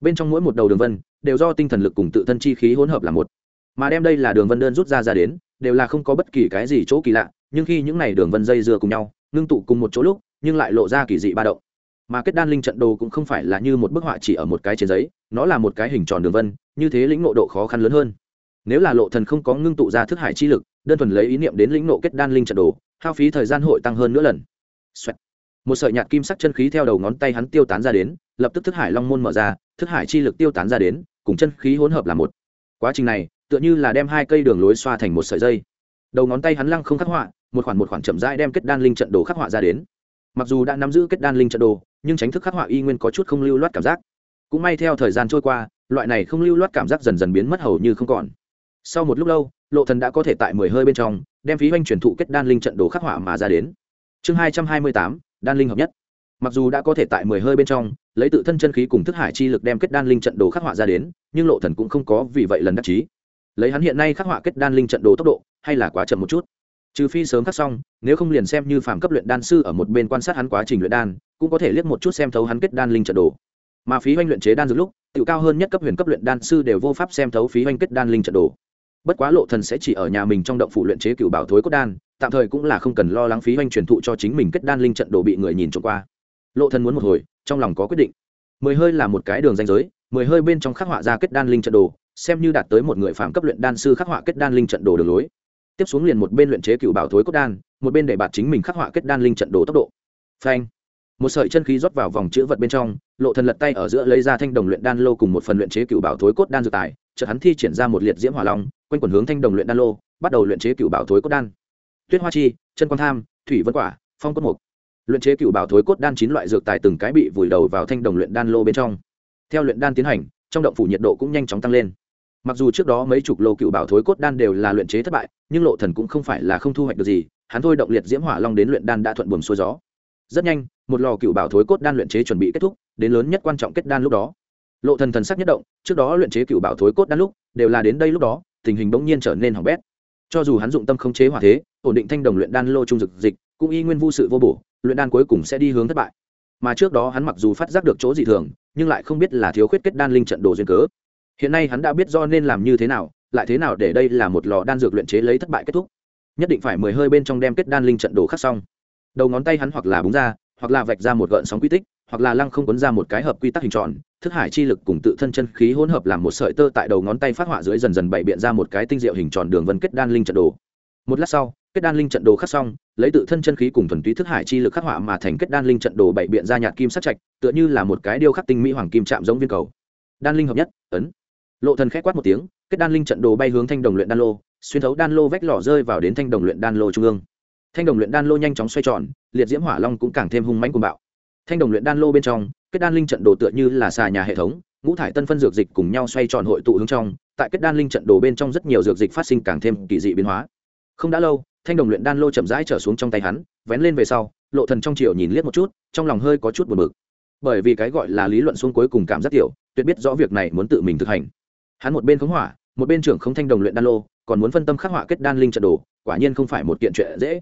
bên trong mỗi một đầu đường vân đều do tinh thần lực cùng tự thân chi khí hỗn hợp là một. Mà đem đây là đường vân đơn rút ra ra đến, đều là không có bất kỳ cái gì chỗ kỳ lạ, nhưng khi những này đường vân dây dưa cùng nhau, ngưng tụ cùng một chỗ lúc, nhưng lại lộ ra kỳ dị ba động. Mà kết đan linh trận đồ cũng không phải là như một bức họa chỉ ở một cái trên giấy, nó là một cái hình tròn đường vân, như thế lĩnh ngộ độ khó khăn lớn hơn. Nếu là lộ thần không có ngưng tụ ra thức hải chi lực, đơn thuần lấy ý niệm đến lĩnh ngộ kết đan linh trận đồ, hao phí thời gian hội tăng hơn nữa lần. Xoẹt một sợi nhạt kim sắc chân khí theo đầu ngón tay hắn tiêu tán ra đến, lập tức thức hải long môn mở ra, thức hải chi lực tiêu tán ra đến, cùng chân khí hỗn hợp là một. Quá trình này, tựa như là đem hai cây đường lối xoa thành một sợi dây. Đầu ngón tay hắn lăng không khắc họa, một khoản một khoản chậm rãi đem kết đan linh trận đồ khắc họa ra đến. Mặc dù đã nắm giữ kết đan linh trận đồ, nhưng tránh thức khắc họa y nguyên có chút không lưu loát cảm giác. Cũng may theo thời gian trôi qua, loại này không lưu loát cảm giác dần dần biến mất hầu như không còn. Sau một lúc lâu, lộ thần đã có thể tại mười hơi bên trong, đem phí hoanh truyền thụ kết đan linh trận đồ khắc họa mà ra đến. Chương hai trăm hai mươi tám đan linh hợp nhất. Mặc dù đã có thể tại mười hơi bên trong, lấy tự thân chân khí cùng thức hải chi lực đem kết đan linh trận đồ khắc họa ra đến, nhưng lộ thần cũng không có vì vậy lần đắc chí. Lấy hắn hiện nay khắc họa kết đan linh trận đồ tốc độ, hay là quá chậm một chút. Trừ phi sớm khắc xong, nếu không liền xem như phàm cấp luyện đan sư ở một bên quan sát hắn quá trình luyện đan, cũng có thể liếc một chút xem thấu hắn kết đan linh trận đồ. Mà phí hoanh luyện chế đan dược lúc tự cao hơn nhất cấp huyền cấp luyện đan sư đều vô pháp xem thấu phí hoanh kết đan linh trận đồ. Bất quá lộ thần sẽ chỉ ở nhà mình trong động phủ luyện chế cựu bảo thối cốt đan tạm thời cũng là không cần lo lắng phí oanh truyền thụ cho chính mình kết đan linh trận đồ bị người nhìn trộm qua. Lộ thần muốn một hồi, trong lòng có quyết định. Mười hơi là một cái đường danh giới, mười hơi bên trong khắc họa ra kết đan linh trận đồ, xem như đạt tới một người phạm cấp luyện đan sư khắc họa kết đan linh trận đồ đường lối. Tiếp xuống liền một bên luyện chế cựu bảo thối cốt đan, một bên để bạt chính mình khắc họa kết đan linh trận đồ tốc độ. Phanh. Một sợi chân khí rót vào vòng chữ vật bên trong, lộ thần lật tay ở giữa lấy ra thanh đồng luyện đan lô cùng một phần luyện chế cựu bảo thối cốt đan dược tài, chợt hắn thi triển ra một liệt diễm hỏa long, quanh quần hướng thanh đồng luyện đan lô, bắt đầu luyện chế cựu bảo thối cốt đan tuyết hoa chi, chân quan tham, thủy vân quả, phong cốt mục. Luyện chế cựu bảo thối cốt đan chín loại dược tài từng cái bị vùi đầu vào thanh đồng luyện đan lô bên trong. Theo luyện đan tiến hành, trong động phủ nhiệt độ cũng nhanh chóng tăng lên. Mặc dù trước đó mấy chục lô cựu bảo thối cốt đan đều là luyện chế thất bại, nhưng lộ thần cũng không phải là không thu hoạch được gì, hắn thôi động liệt diễm hỏa long đến luyện đan đã thuận buồm xuôi gió. Rất nhanh, một lò cựu bảo thối cốt đan luyện chế chuẩn bị kết thúc, đến lớn nhất quan trọng kết đan lúc đó. Lộ thần thần sắc nhất động, trước đó luyện chế cựu bảo thối cốt đan lúc, đều là đến đây lúc đó, tình hình bỗng nhiên trở nên hỏng bét. Cho dù hắn dụng tâm không chế hỏa thế ổn định thanh đồng luyện đan lô trung dực dịch, cũng y nguyên vu sự vô bổ, luyện đan cuối cùng sẽ đi hướng thất bại. Mà trước đó hắn mặc dù phát giác được chỗ dị thường, nhưng lại không biết là thiếu khuyết kết đan linh trận đồ duyên cớ. Hiện nay hắn đã biết do nên làm như thế nào, lại thế nào để đây là một lò đan dược luyện chế lấy thất bại kết thúc. Nhất định phải mười hơi bên trong đem kết đan linh trận đồ khắc xong. Đầu ngón tay hắn hoặc là búng ra, hoặc là vạch ra một gợn sóng quy tích, hoặc là lăng không quấn ra một cái hợp quy tắc hình tròn, thức hải chi lực cùng tự thân chân khí hỗn hợp làm một sợi tơ tại đầu ngón tay phát họa dưới dần dần bày biện ra một cái tinh diệu hình tròn đường vân kết đan linh trận đồ một lát sau, kết đan linh trận đồ khắc xong, lấy tự thân chân khí cùng thuần túy thức hải chi lực khắc họa mà thành kết đan linh trận đồ bảy biện ra nhạt kim sắc trạch, tựa như là một cái điêu khắc tinh mỹ hoàng kim chạm giống viên cầu. Đan linh hợp nhất, ấn. Lộ thần khẽ quát một tiếng, kết đan linh trận đồ bay hướng thanh đồng luyện đan lô, xuyên thấu đan lô vách lò rơi vào đến thanh đồng luyện đan lô trung ương. Thanh đồng luyện đan lô nhanh chóng xoay tròn, liệt diễm hỏa long cũng càng thêm hung mãnh cuồng bạo. Thanh đồng luyện đan lô bên trong, kết đan linh trận đồ tựa như là xà nhà hệ thống, ngũ thải tân phân dược dịch cùng nhau xoay tròn hội tụ hướng trong, tại kết đan linh trận đồ bên trong rất nhiều dược dịch phát sinh càng thêm kỳ dị biến hóa không đã lâu, thanh đồng luyện đan lô chậm rãi trở xuống trong tay hắn, vén lên về sau, lộ thần trong chiều nhìn liếc một chút, trong lòng hơi có chút buồn bực. Bởi vì cái gọi là lý luận xuống cuối cùng cảm giác tiểu, tuyệt biết rõ việc này muốn tự mình thực hành. Hắn một bên khống hỏa, một bên trưởng không thanh đồng luyện đan lô, còn muốn phân tâm khắc họa kết đan linh trận đồ, quả nhiên không phải một kiện chuyện dễ.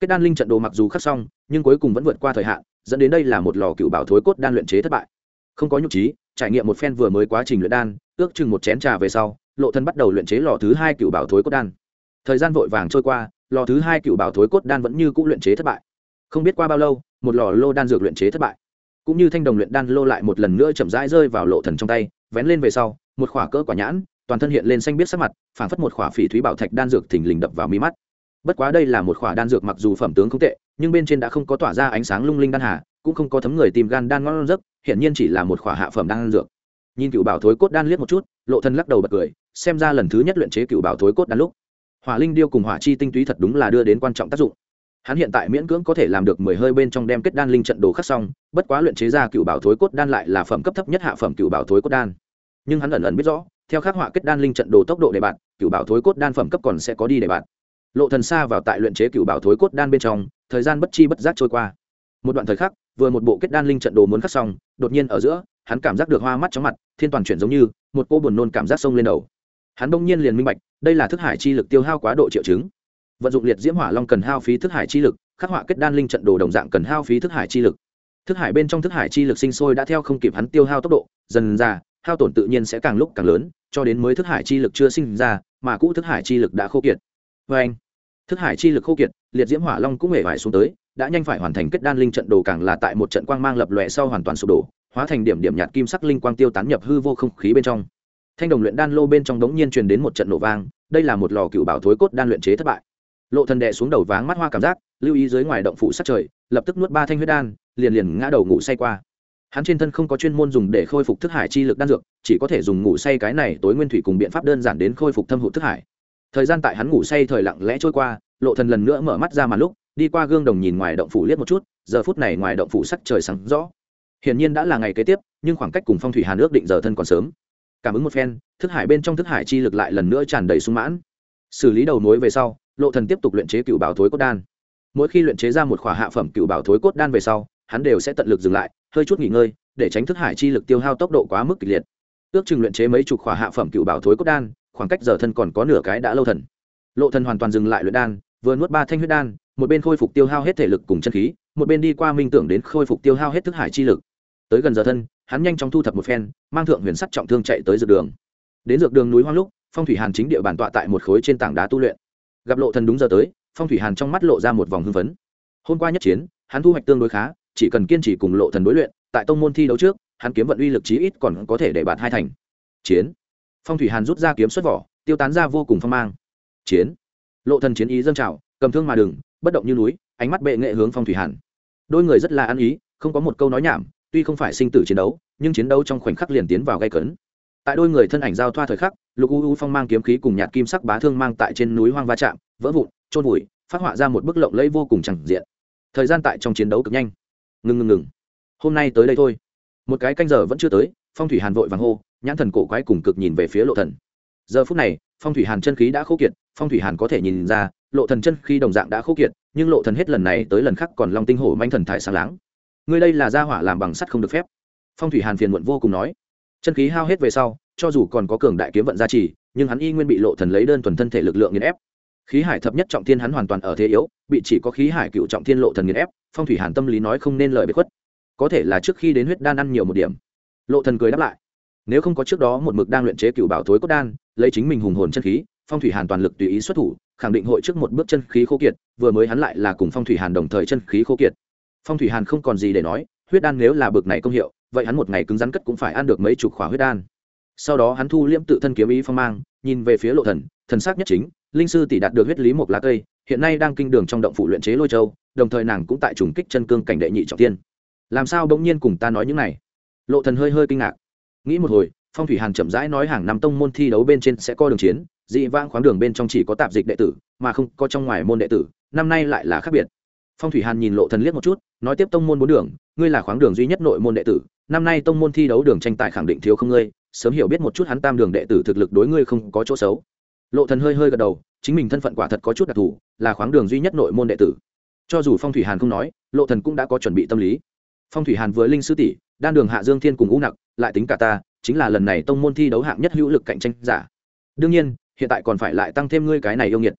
Kết đan linh trận đồ mặc dù khắc xong, nhưng cuối cùng vẫn vượt qua thời hạn, dẫn đến đây là một lò cựu bảo thối cốt đan luyện chế thất bại. Không có nhục trí, trải nghiệm một phen vừa mới quá trình luyện đan, ước chừng một chén trà về sau, lộ thân bắt đầu luyện chế lò thứ hai cựu bảo thối cốt đan thời gian vội vàng trôi qua, lò thứ hai cựu bảo thối cốt đan vẫn như c ũ luyện chế thất bại. Không biết qua bao lâu, một lò lô đan dược luyện chế thất bại. Cũng như thanh đồng luyện đan lô lại một lần nữa chậm rãi rơi vào lộ thần trong tay, vén lên về sau, một khỏa cỡ quả nhãn, toàn thân hiện lên xanh biết sắc mặt, phảng phất một khỏa phỉ thúy bảo thạch đan dược thình lình đập vào mi mắt. Bất quá đây là một khỏa đan dược mặc dù phẩm tướng không tệ, nhưng bên trên đã không có tỏa ra ánh sáng lung linh đan hà, cũng không có thấm người tìm gan đan ngon giấc, hiển nhiên chỉ là một khỏa hạ phẩm đan dược. Nhìn cựu bảo thối cốt đan liếc một chút, lộ thân lắc đầu bật cười, xem ra lần thứ nhất luyện chế cựu bảo thối cốt đan lúc hỏa linh điêu cùng hỏa chi tinh túy thật đúng là đưa đến quan trọng tác dụng. Hắn hiện tại miễn cưỡng có thể làm được mười hơi bên trong đem kết đan linh trận đồ khắc xong, bất quá luyện chế ra cựu bảo thối cốt đan lại là phẩm cấp thấp nhất hạ phẩm cựu bảo thối cốt đan. Nhưng hắn ẩn ẩn biết rõ, theo khắc họa kết đan linh trận đồ tốc độ đề bạn, cựu bảo thối cốt đan phẩm cấp còn sẽ có đi đề bạn. Lộ thần xa vào tại luyện chế cựu bảo thối cốt đan bên trong, thời gian bất chi bất giác trôi qua. Một đoạn thời khắc, vừa một bộ kết đan linh trận đồ muốn khắc xong, đột nhiên ở giữa, hắn cảm giác được hoa mắt chóng mặt, thiên toàn chuyển giống như, một cô buồn nôn cảm giác sông lên đầu hắn bỗng nhiên liền minh bạch, đây là thức hải chi lực tiêu hao quá độ triệu chứng. Vận dụng liệt diễm hỏa long cần hao phí thức hải chi lực, khắc họa kết đan linh trận đồ đồng dạng cần hao phí thức hải chi lực. Thức hải bên trong thức hải chi lực sinh sôi đã theo không kịp hắn tiêu hao tốc độ, dần ra, hao tổn tự nhiên sẽ càng lúc càng lớn, cho đến mới thức hải chi lực chưa sinh ra, mà cũ thức hải chi lực đã khô kiệt. Vê anh, thức hải chi lực khô kiệt, liệt diễm hỏa long cũng hề vải xuống tới, đã nhanh phải hoàn thành kết đan linh trận đồ càng là tại một trận quang mang lập lòe sau hoàn toàn sụp đổ, hóa thành điểm điểm nhạt kim sắc linh quang tiêu tán nhập hư vô không khí bên trong thanh đồng luyện đan lô bên trong đống nhiên truyền đến một trận nổ vang, đây là một lò cựu bảo thối cốt đan luyện chế thất bại. Lộ thần đệ xuống đầu váng mắt hoa cảm giác, lưu ý dưới ngoài động phủ sát trời, lập tức nuốt ba thanh huyết đan, liền liền ngã đầu ngủ say qua. Hắn trên thân không có chuyên môn dùng để khôi phục thức hải chi lực đan dược, chỉ có thể dùng ngủ say cái này tối nguyên thủy cùng biện pháp đơn giản đến khôi phục thâm hụt thức hải. Thời gian tại hắn ngủ say thời lặng lẽ trôi qua, lộ thần lần nữa mở mắt ra mà lúc, đi qua gương đồng nhìn ngoài động phủ liếc một chút, giờ phút này ngoài động phủ sắc trời sáng rõ. Hiển nhiên đã là ngày kế tiếp, nhưng khoảng cách cùng phong thủy hàn nước định giờ thân còn sớm cảm ứng một phen, thức hải bên trong thức hải chi lực lại lần nữa tràn đầy sung mãn. Xử lý đầu mối về sau, lộ thần tiếp tục luyện chế cựu bảo thối cốt đan. Mỗi khi luyện chế ra một khỏa hạ phẩm cựu bảo thối cốt đan về sau, hắn đều sẽ tận lực dừng lại, hơi chút nghỉ ngơi, để tránh thức hải chi lực tiêu hao tốc độ quá mức kịch liệt. Ước chừng luyện chế mấy chục khỏa hạ phẩm cựu bảo thối cốt đan, khoảng cách giờ thân còn có nửa cái đã lâu thần. Lộ thần hoàn toàn dừng lại luyện đan, vừa nuốt ba thanh huyết đan, một bên khôi phục tiêu hao hết thể lực cùng chân khí, một bên đi qua minh tưởng đến khôi phục tiêu hao hết thức hải chi lực. Tới gần giờ thân hắn nhanh chóng thu thập một phen, mang thượng huyền sắt trọng thương chạy tới dược đường. Đến dược đường núi hoang lúc, phong thủy hàn chính địa bàn tọa tại một khối trên tảng đá tu luyện. Gặp lộ thần đúng giờ tới, phong thủy hàn trong mắt lộ ra một vòng hưng phấn. Hôm qua nhất chiến, hắn thu hoạch tương đối khá, chỉ cần kiên trì cùng lộ thần đối luyện, tại tông môn thi đấu trước, hắn kiếm vận uy lực chí ít còn có thể để bạt hai thành. Chiến. Phong thủy hàn rút ra kiếm xuất vỏ, tiêu tán ra vô cùng phong mang. Chiến. Lộ thần chiến ý dâng trào, cầm thương mà đừng, bất động như núi, ánh mắt bệ nghệ hướng phong thủy hàn. Đôi người rất là ăn ý, không có một câu nói nhảm tuy không phải sinh tử chiến đấu, nhưng chiến đấu trong khoảnh khắc liền tiến vào gây cấn. Tại đôi người thân ảnh giao thoa thời khắc, lục u u phong mang kiếm khí cùng nhạt kim sắc bá thương mang tại trên núi hoang va chạm, vỡ vụn trôn vùi, phát họa ra một bức lộng lẫy vô cùng chẳng diện. Thời gian tại trong chiến đấu cực nhanh. Ngừng ngừng ngừng. Hôm nay tới đây thôi. Một cái canh giờ vẫn chưa tới, phong thủy hàn vội vàng hô, nhãn thần cổ quái cùng cực nhìn về phía lộ thần. Giờ phút này, phong thủy hàn chân khí đã khô kiệt, phong thủy hàn có thể nhìn ra, lộ thần chân khí đồng dạng đã khô kiệt, nhưng lộ thần hết lần này tới lần khác còn long tinh hổ manh thần thái sáng láng ngươi đây là gia hỏa làm bằng sắt không được phép. Phong thủy hàn phiền muộn vô cùng nói. Chân khí hao hết về sau, cho dù còn có cường đại kiếm vận gia trì, nhưng hắn y nguyên bị lộ thần lấy đơn thuần thân thể lực lượng nghiền ép. Khí hải thập nhất trọng thiên hắn hoàn toàn ở thế yếu, bị chỉ có khí hải cựu trọng thiên lộ thần nghiền ép, phong thủy hàn tâm lý nói không nên lời bế khuất. Có thể là trước khi đến huyết đan ăn nhiều một điểm. Lộ thần cười đáp lại. Nếu không có trước đó một mực đang luyện chế cựu bảo thối cốt đan, lấy chính mình hùng hồn chân khí, phong thủy hàn toàn lực tùy ý xuất thủ, khẳng định hội trước một bước chân khí khô kiệt, vừa mới hắn lại là cùng phong thủy hàn đồng thời chân khí khô kiệt phong thủy hàn không còn gì để nói, huyết đan nếu là bực này công hiệu, vậy hắn một ngày cứng rắn cất cũng phải ăn được mấy chục khỏa huyết đan. Sau đó hắn thu liễm tự thân kiếm ý phong mang, nhìn về phía lộ thần thần sắc nhất chính, linh sư tỷ đạt được huyết lý một lá cây, hiện nay đang kinh đường trong động phủ luyện chế lôi châu, đồng thời nàng cũng tại trùng kích chân cương cảnh đệ nhị trọng tiên. Làm sao bỗng nhiên cùng ta nói những này? Lộ thần hơi hơi kinh ngạc. Nghĩ một hồi, phong thủy hàn chậm rãi nói hàng năm tông môn thi đấu bên trên sẽ có đường chiến, dị vãng khoáng đường bên trong chỉ có tạp dịch đệ tử, mà không có trong ngoài môn đệ tử, năm nay lại là khác biệt phong thủy hàn nhìn lộ thần liếc một chút, nói tiếp tông môn bốn đường, ngươi là khoáng đường duy nhất nội môn đệ tử, năm nay tông môn thi đấu đường tranh tài khẳng định thiếu không ngươi, sớm hiểu biết một chút hắn tam đường đệ tử thực lực đối ngươi không có chỗ xấu. Lộ thần hơi hơi gật đầu, chính mình thân phận quả thật có chút đặc thù, là khoáng đường duy nhất nội môn đệ tử. Cho dù phong thủy hàn không nói, lộ thần cũng đã có chuẩn bị tâm lý. Phong thủy hàn với linh sư tỷ, đan đường hạ dương thiên cùng u nặc, lại tính cả ta, chính là lần này tông môn thi đấu hạng nhất hữu lực cạnh tranh giả. Đương nhiên, hiện tại còn phải lại tăng thêm ngươi cái này yêu nghiệt.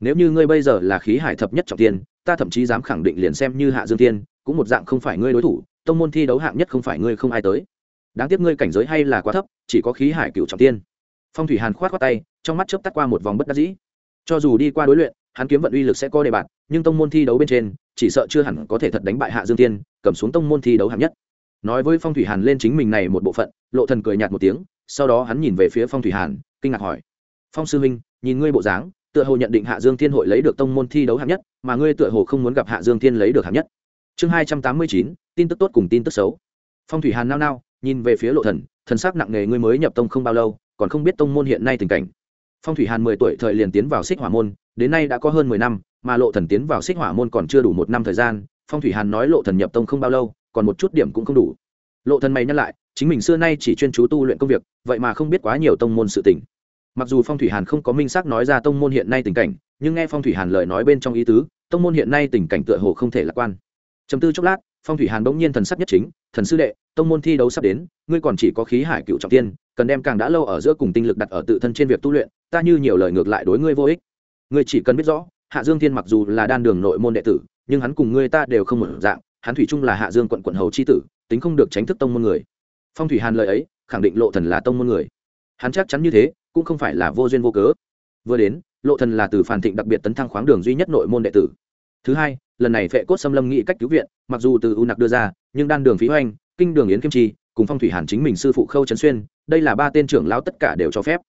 Nếu như ngươi bây giờ là khí hải thập nhất trọng tiên ta thậm chí dám khẳng định liền xem như hạ dương tiên cũng một dạng không phải ngươi đối thủ, tông môn thi đấu hạng nhất không phải ngươi không ai tới. Đáng tiếc ngươi cảnh giới hay là quá thấp, chỉ có khí hải cựu trọng tiên. Phong thủy hàn khoát khoát tay, trong mắt chớp tắt qua một vòng bất đắc dĩ. Cho dù đi qua đối luyện, hắn kiếm vận uy lực sẽ có đề bạt, nhưng tông môn thi đấu bên trên, chỉ sợ chưa hẳn có thể thật đánh bại hạ dương tiên cầm xuống tông môn thi đấu hạng nhất. Nói với phong thủy hàn lên chính mình này một bộ phận, lộ thần cười nhạt một tiếng, sau đó hắn nhìn về phía phong thủy hàn, kinh ngạc hỏi, phong sư huynh, nhìn ngươi bộ dáng tựa hồ nhận định hạ dương thiên hội lấy được tông môn thi đấu hạng nhất, mà ngươi tựa hồ không muốn gặp hạ dương thiên lấy được hạng nhất. Chương hai trăm tám mươi chín, tin tức tốt cùng tin tức xấu. Phong thủy hàn nao nao, nhìn về phía lộ thần thần sắc nặng nề, ngươi mới nhập tông không bao lâu, còn không biết tông môn hiện nay tình cảnh. Phong thủy hàn mười tuổi thời liền tiến vào xích hỏa môn, đến nay đã có hơn mười năm, mà lộ thần tiến vào xích hỏa môn còn chưa đủ một năm thời gian, phong thủy hàn nói lộ thần nhập tông không bao lâu, còn một chút điểm cũng không đủ. Lộ thần mày nhắc lại, chính mình xưa nay chỉ chuyên chú tu luyện công việc, vậy mà không biết quá nhiều tông môn sự tình mặc dù phong thủy hàn không có minh xác nói ra tông môn hiện nay tình cảnh, nhưng nghe phong thủy hàn lời nói bên trong ý tứ, tông môn hiện nay tình cảnh tựa hồ không thể lạc quan. Chấm tư chốc lát, phong thủy hàn bỗng nhiên thần sắc nhất chính, thần sư đệ, tông môn thi đấu sắp đến, ngươi còn chỉ có khí hải cựu trọng tiên, cần đem càng đã lâu ở giữa cùng tinh lực đặt ở tự thân trên việc tu luyện, ta như nhiều lời ngược lại đối ngươi vô ích. Ngươi chỉ cần biết rõ, hạ dương thiên mặc dù là đan đường nội môn đệ tử, nhưng hắn cùng ngươi ta đều không một dạng, hắn thủy chung là hạ dương quận quận hầu c h i tử, tính không được tránh thức tông môn người. Phong thủy hàn lời ấy, khẳng định lộ thần là tông môn người. Hắn chắc chắn như thế cũng không phải là vô duyên vô cớ. Vừa đến, lộ thần là từ phản thịnh đặc biệt tấn thăng khoáng đường duy nhất nội môn đệ tử. Thứ hai, lần này vệ cốt xâm lâm nghị cách cứu viện, mặc dù từ u nặc đưa ra, nhưng đan đường phí hoành, kinh đường yến kim chi cùng phong thủy hàn chính mình sư phụ khâu trấn xuyên, đây là ba tên trưởng lão tất cả đều cho phép.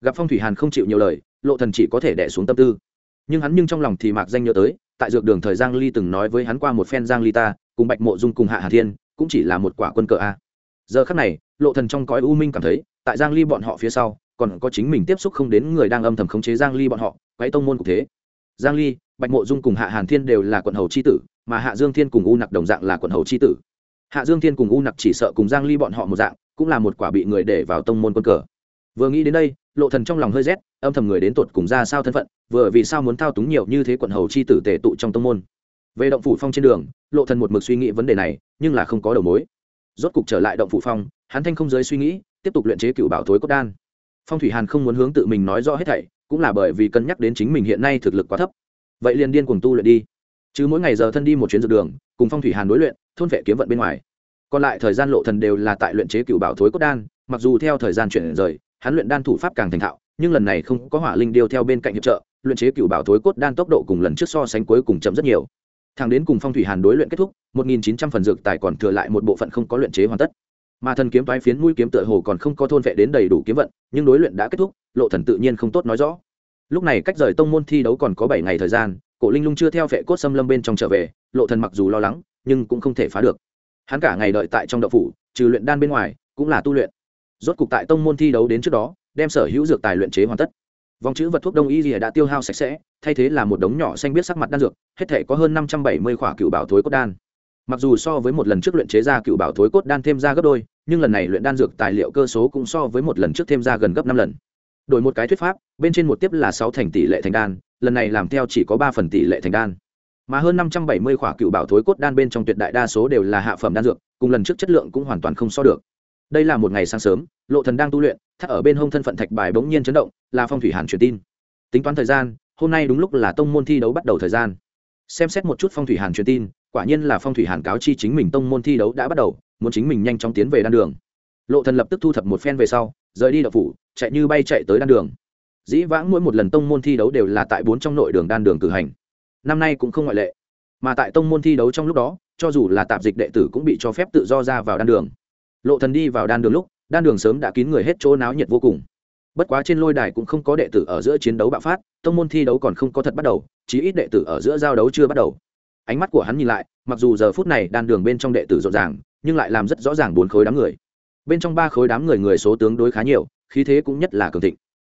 Gặp phong thủy hàn không chịu nhiều lời, lộ thần chỉ có thể đè xuống tâm tư. Nhưng hắn nhưng trong lòng thì mạc danh nhớ tới, tại dược đường thời giang ly từng nói với hắn qua một phen giang ly ta, cùng bạch mộ dung cùng hạ hà thiên, cũng chỉ là một quả quân cờ a. Giờ khắc này, lộ thần trong cõi u minh cảm thấy, tại giang ly bọn họ phía sau còn có chính mình tiếp xúc không đến người đang âm thầm khống chế giang ly bọn họ quấy tông môn cục thế. Giang ly, bạch mộ dung cùng hạ hàn thiên đều là quận hầu chi tử, mà hạ dương thiên cùng u nặc đồng dạng là quận hầu chi tử. Hạ dương thiên cùng u nặc chỉ sợ cùng giang ly bọn họ một dạng, cũng là một quả bị người để vào tông môn quân cờ. Vừa nghĩ đến đây, lộ thần trong lòng hơi rét, âm thầm người đến tột cùng ra sao thân phận, vừa vì sao muốn thao túng nhiều như thế quận hầu chi tử tề tụ trong tông môn. Về động phủ phong trên đường, lộ thần một mực suy nghĩ vấn đề này, nhưng là không có đầu mối. Rốt cục trở lại động phủ phong, hắn thanh không giới suy nghĩ, tiếp tục luyện chế cựu bảo thối cốt đan phong thủy hàn không muốn hướng tự mình nói rõ hết thảy, cũng là bởi vì cân nhắc đến chính mình hiện nay thực lực quá thấp. Vậy liền điên cuồng tu luyện đi. Chứ mỗi ngày giờ thân đi một chuyến dược đường, cùng phong thủy hàn đối luyện, thôn vệ kiếm vận bên ngoài. Còn lại thời gian lộ thần đều là tại luyện chế cựu bảo thối cốt đan, mặc dù theo thời gian chuyển rời, hắn luyện đan thủ pháp càng thành thạo, nhưng lần này không có hỏa linh điêu theo bên cạnh hiệp trợ, luyện chế cựu bảo thối cốt đan tốc độ cùng lần trước so sánh cuối cùng chậm rất nhiều. Thằng đến cùng phong thủy hàn đối luyện kết thúc 1.900 phần dược tài còn thừa lại một bộ phận không có luyện chế hoàn tất mà thần kiếm toái phiến mũi kiếm tựa hồ còn không có thôn vệ đến đầy đủ kiếm vận, nhưng đối luyện đã kết thúc, lộ thần tự nhiên không tốt nói rõ. Lúc này cách rời tông môn thi đấu còn có bảy ngày thời gian, cổ linh lung chưa theo vệ cốt xâm lâm bên trong trở về, lộ thần mặc dù lo lắng, nhưng cũng không thể phá được. Hắn cả ngày đợi tại trong đậu phủ, trừ luyện đan bên ngoài, cũng là tu luyện. Rốt cục tại tông môn thi đấu đến trước đó, đem sở hữu dược tài luyện chế hoàn tất. Vòng chữ vật thuốc đông y rìa đã tiêu hao sạch sẽ, thay thế là một đống nhỏ xanh biết sắc mặt đan dược, hết thể có hơn năm trăm bảy mươi khỏa cựu bảo thối cốt đan. Mặc dù so với một lần trước luyện chế ra cựu bảo thối cốt đan thêm ra gấp đôi nhưng lần này luyện đan dược tài liệu cơ số cũng so với một lần trước thêm ra gần gấp năm lần. Đổi một cái thuyết pháp, bên trên một tiếp là sáu thành tỷ lệ thành đan, lần này làm theo chỉ có ba phần tỷ lệ thành đan. Mà hơn năm trăm bảy mươi khỏa cựu bảo thối cốt đan bên trong tuyệt đại đa số đều là hạ phẩm đan dược, cùng lần trước chất lượng cũng hoàn toàn không so được. Đây là một ngày sáng sớm, lộ thần đang tu luyện, thắt ở bên hông thân phận thạch bài bỗng nhiên chấn động, là phong thủy hàn truyền tin. Tính toán thời gian, hôm nay đúng lúc là tông môn thi đấu bắt đầu thời gian. Xem xét một chút phong thủy hàn truyền tin, quả nhiên là phong thủy hàn cáo chi chính mình tông môn thi đấu đã bắt đầu muốn chính mình nhanh chóng tiến về đan đường. Lộ thần lập tức thu thập một phen về sau, rời đi đạo phủ, chạy như bay chạy tới đan đường. Dĩ vãng mỗi một lần tông môn thi đấu đều là tại bốn trong nội đường đan đường cử hành. Năm nay cũng không ngoại lệ, mà tại tông môn thi đấu trong lúc đó, cho dù là tạp dịch đệ tử cũng bị cho phép tự do ra vào đan đường. Lộ thần đi vào đan đường lúc, đan đường sớm đã kín người hết chỗ náo nhiệt vô cùng. Bất quá trên lôi đài cũng không có đệ tử ở giữa chiến đấu bạo phát, tông môn thi đấu còn không có thật bắt đầu, chí ít đệ tử ở giữa giao đấu chưa bắt đầu. Ánh mắt của hắn nhìn lại, mặc dù giờ phút này đan đường bên trong đệ tử rộn ràng nhưng lại làm rất rõ ràng bốn khối đám người. Bên trong ba khối đám người người số tướng đối khá nhiều, khí thế cũng nhất là cường thịnh.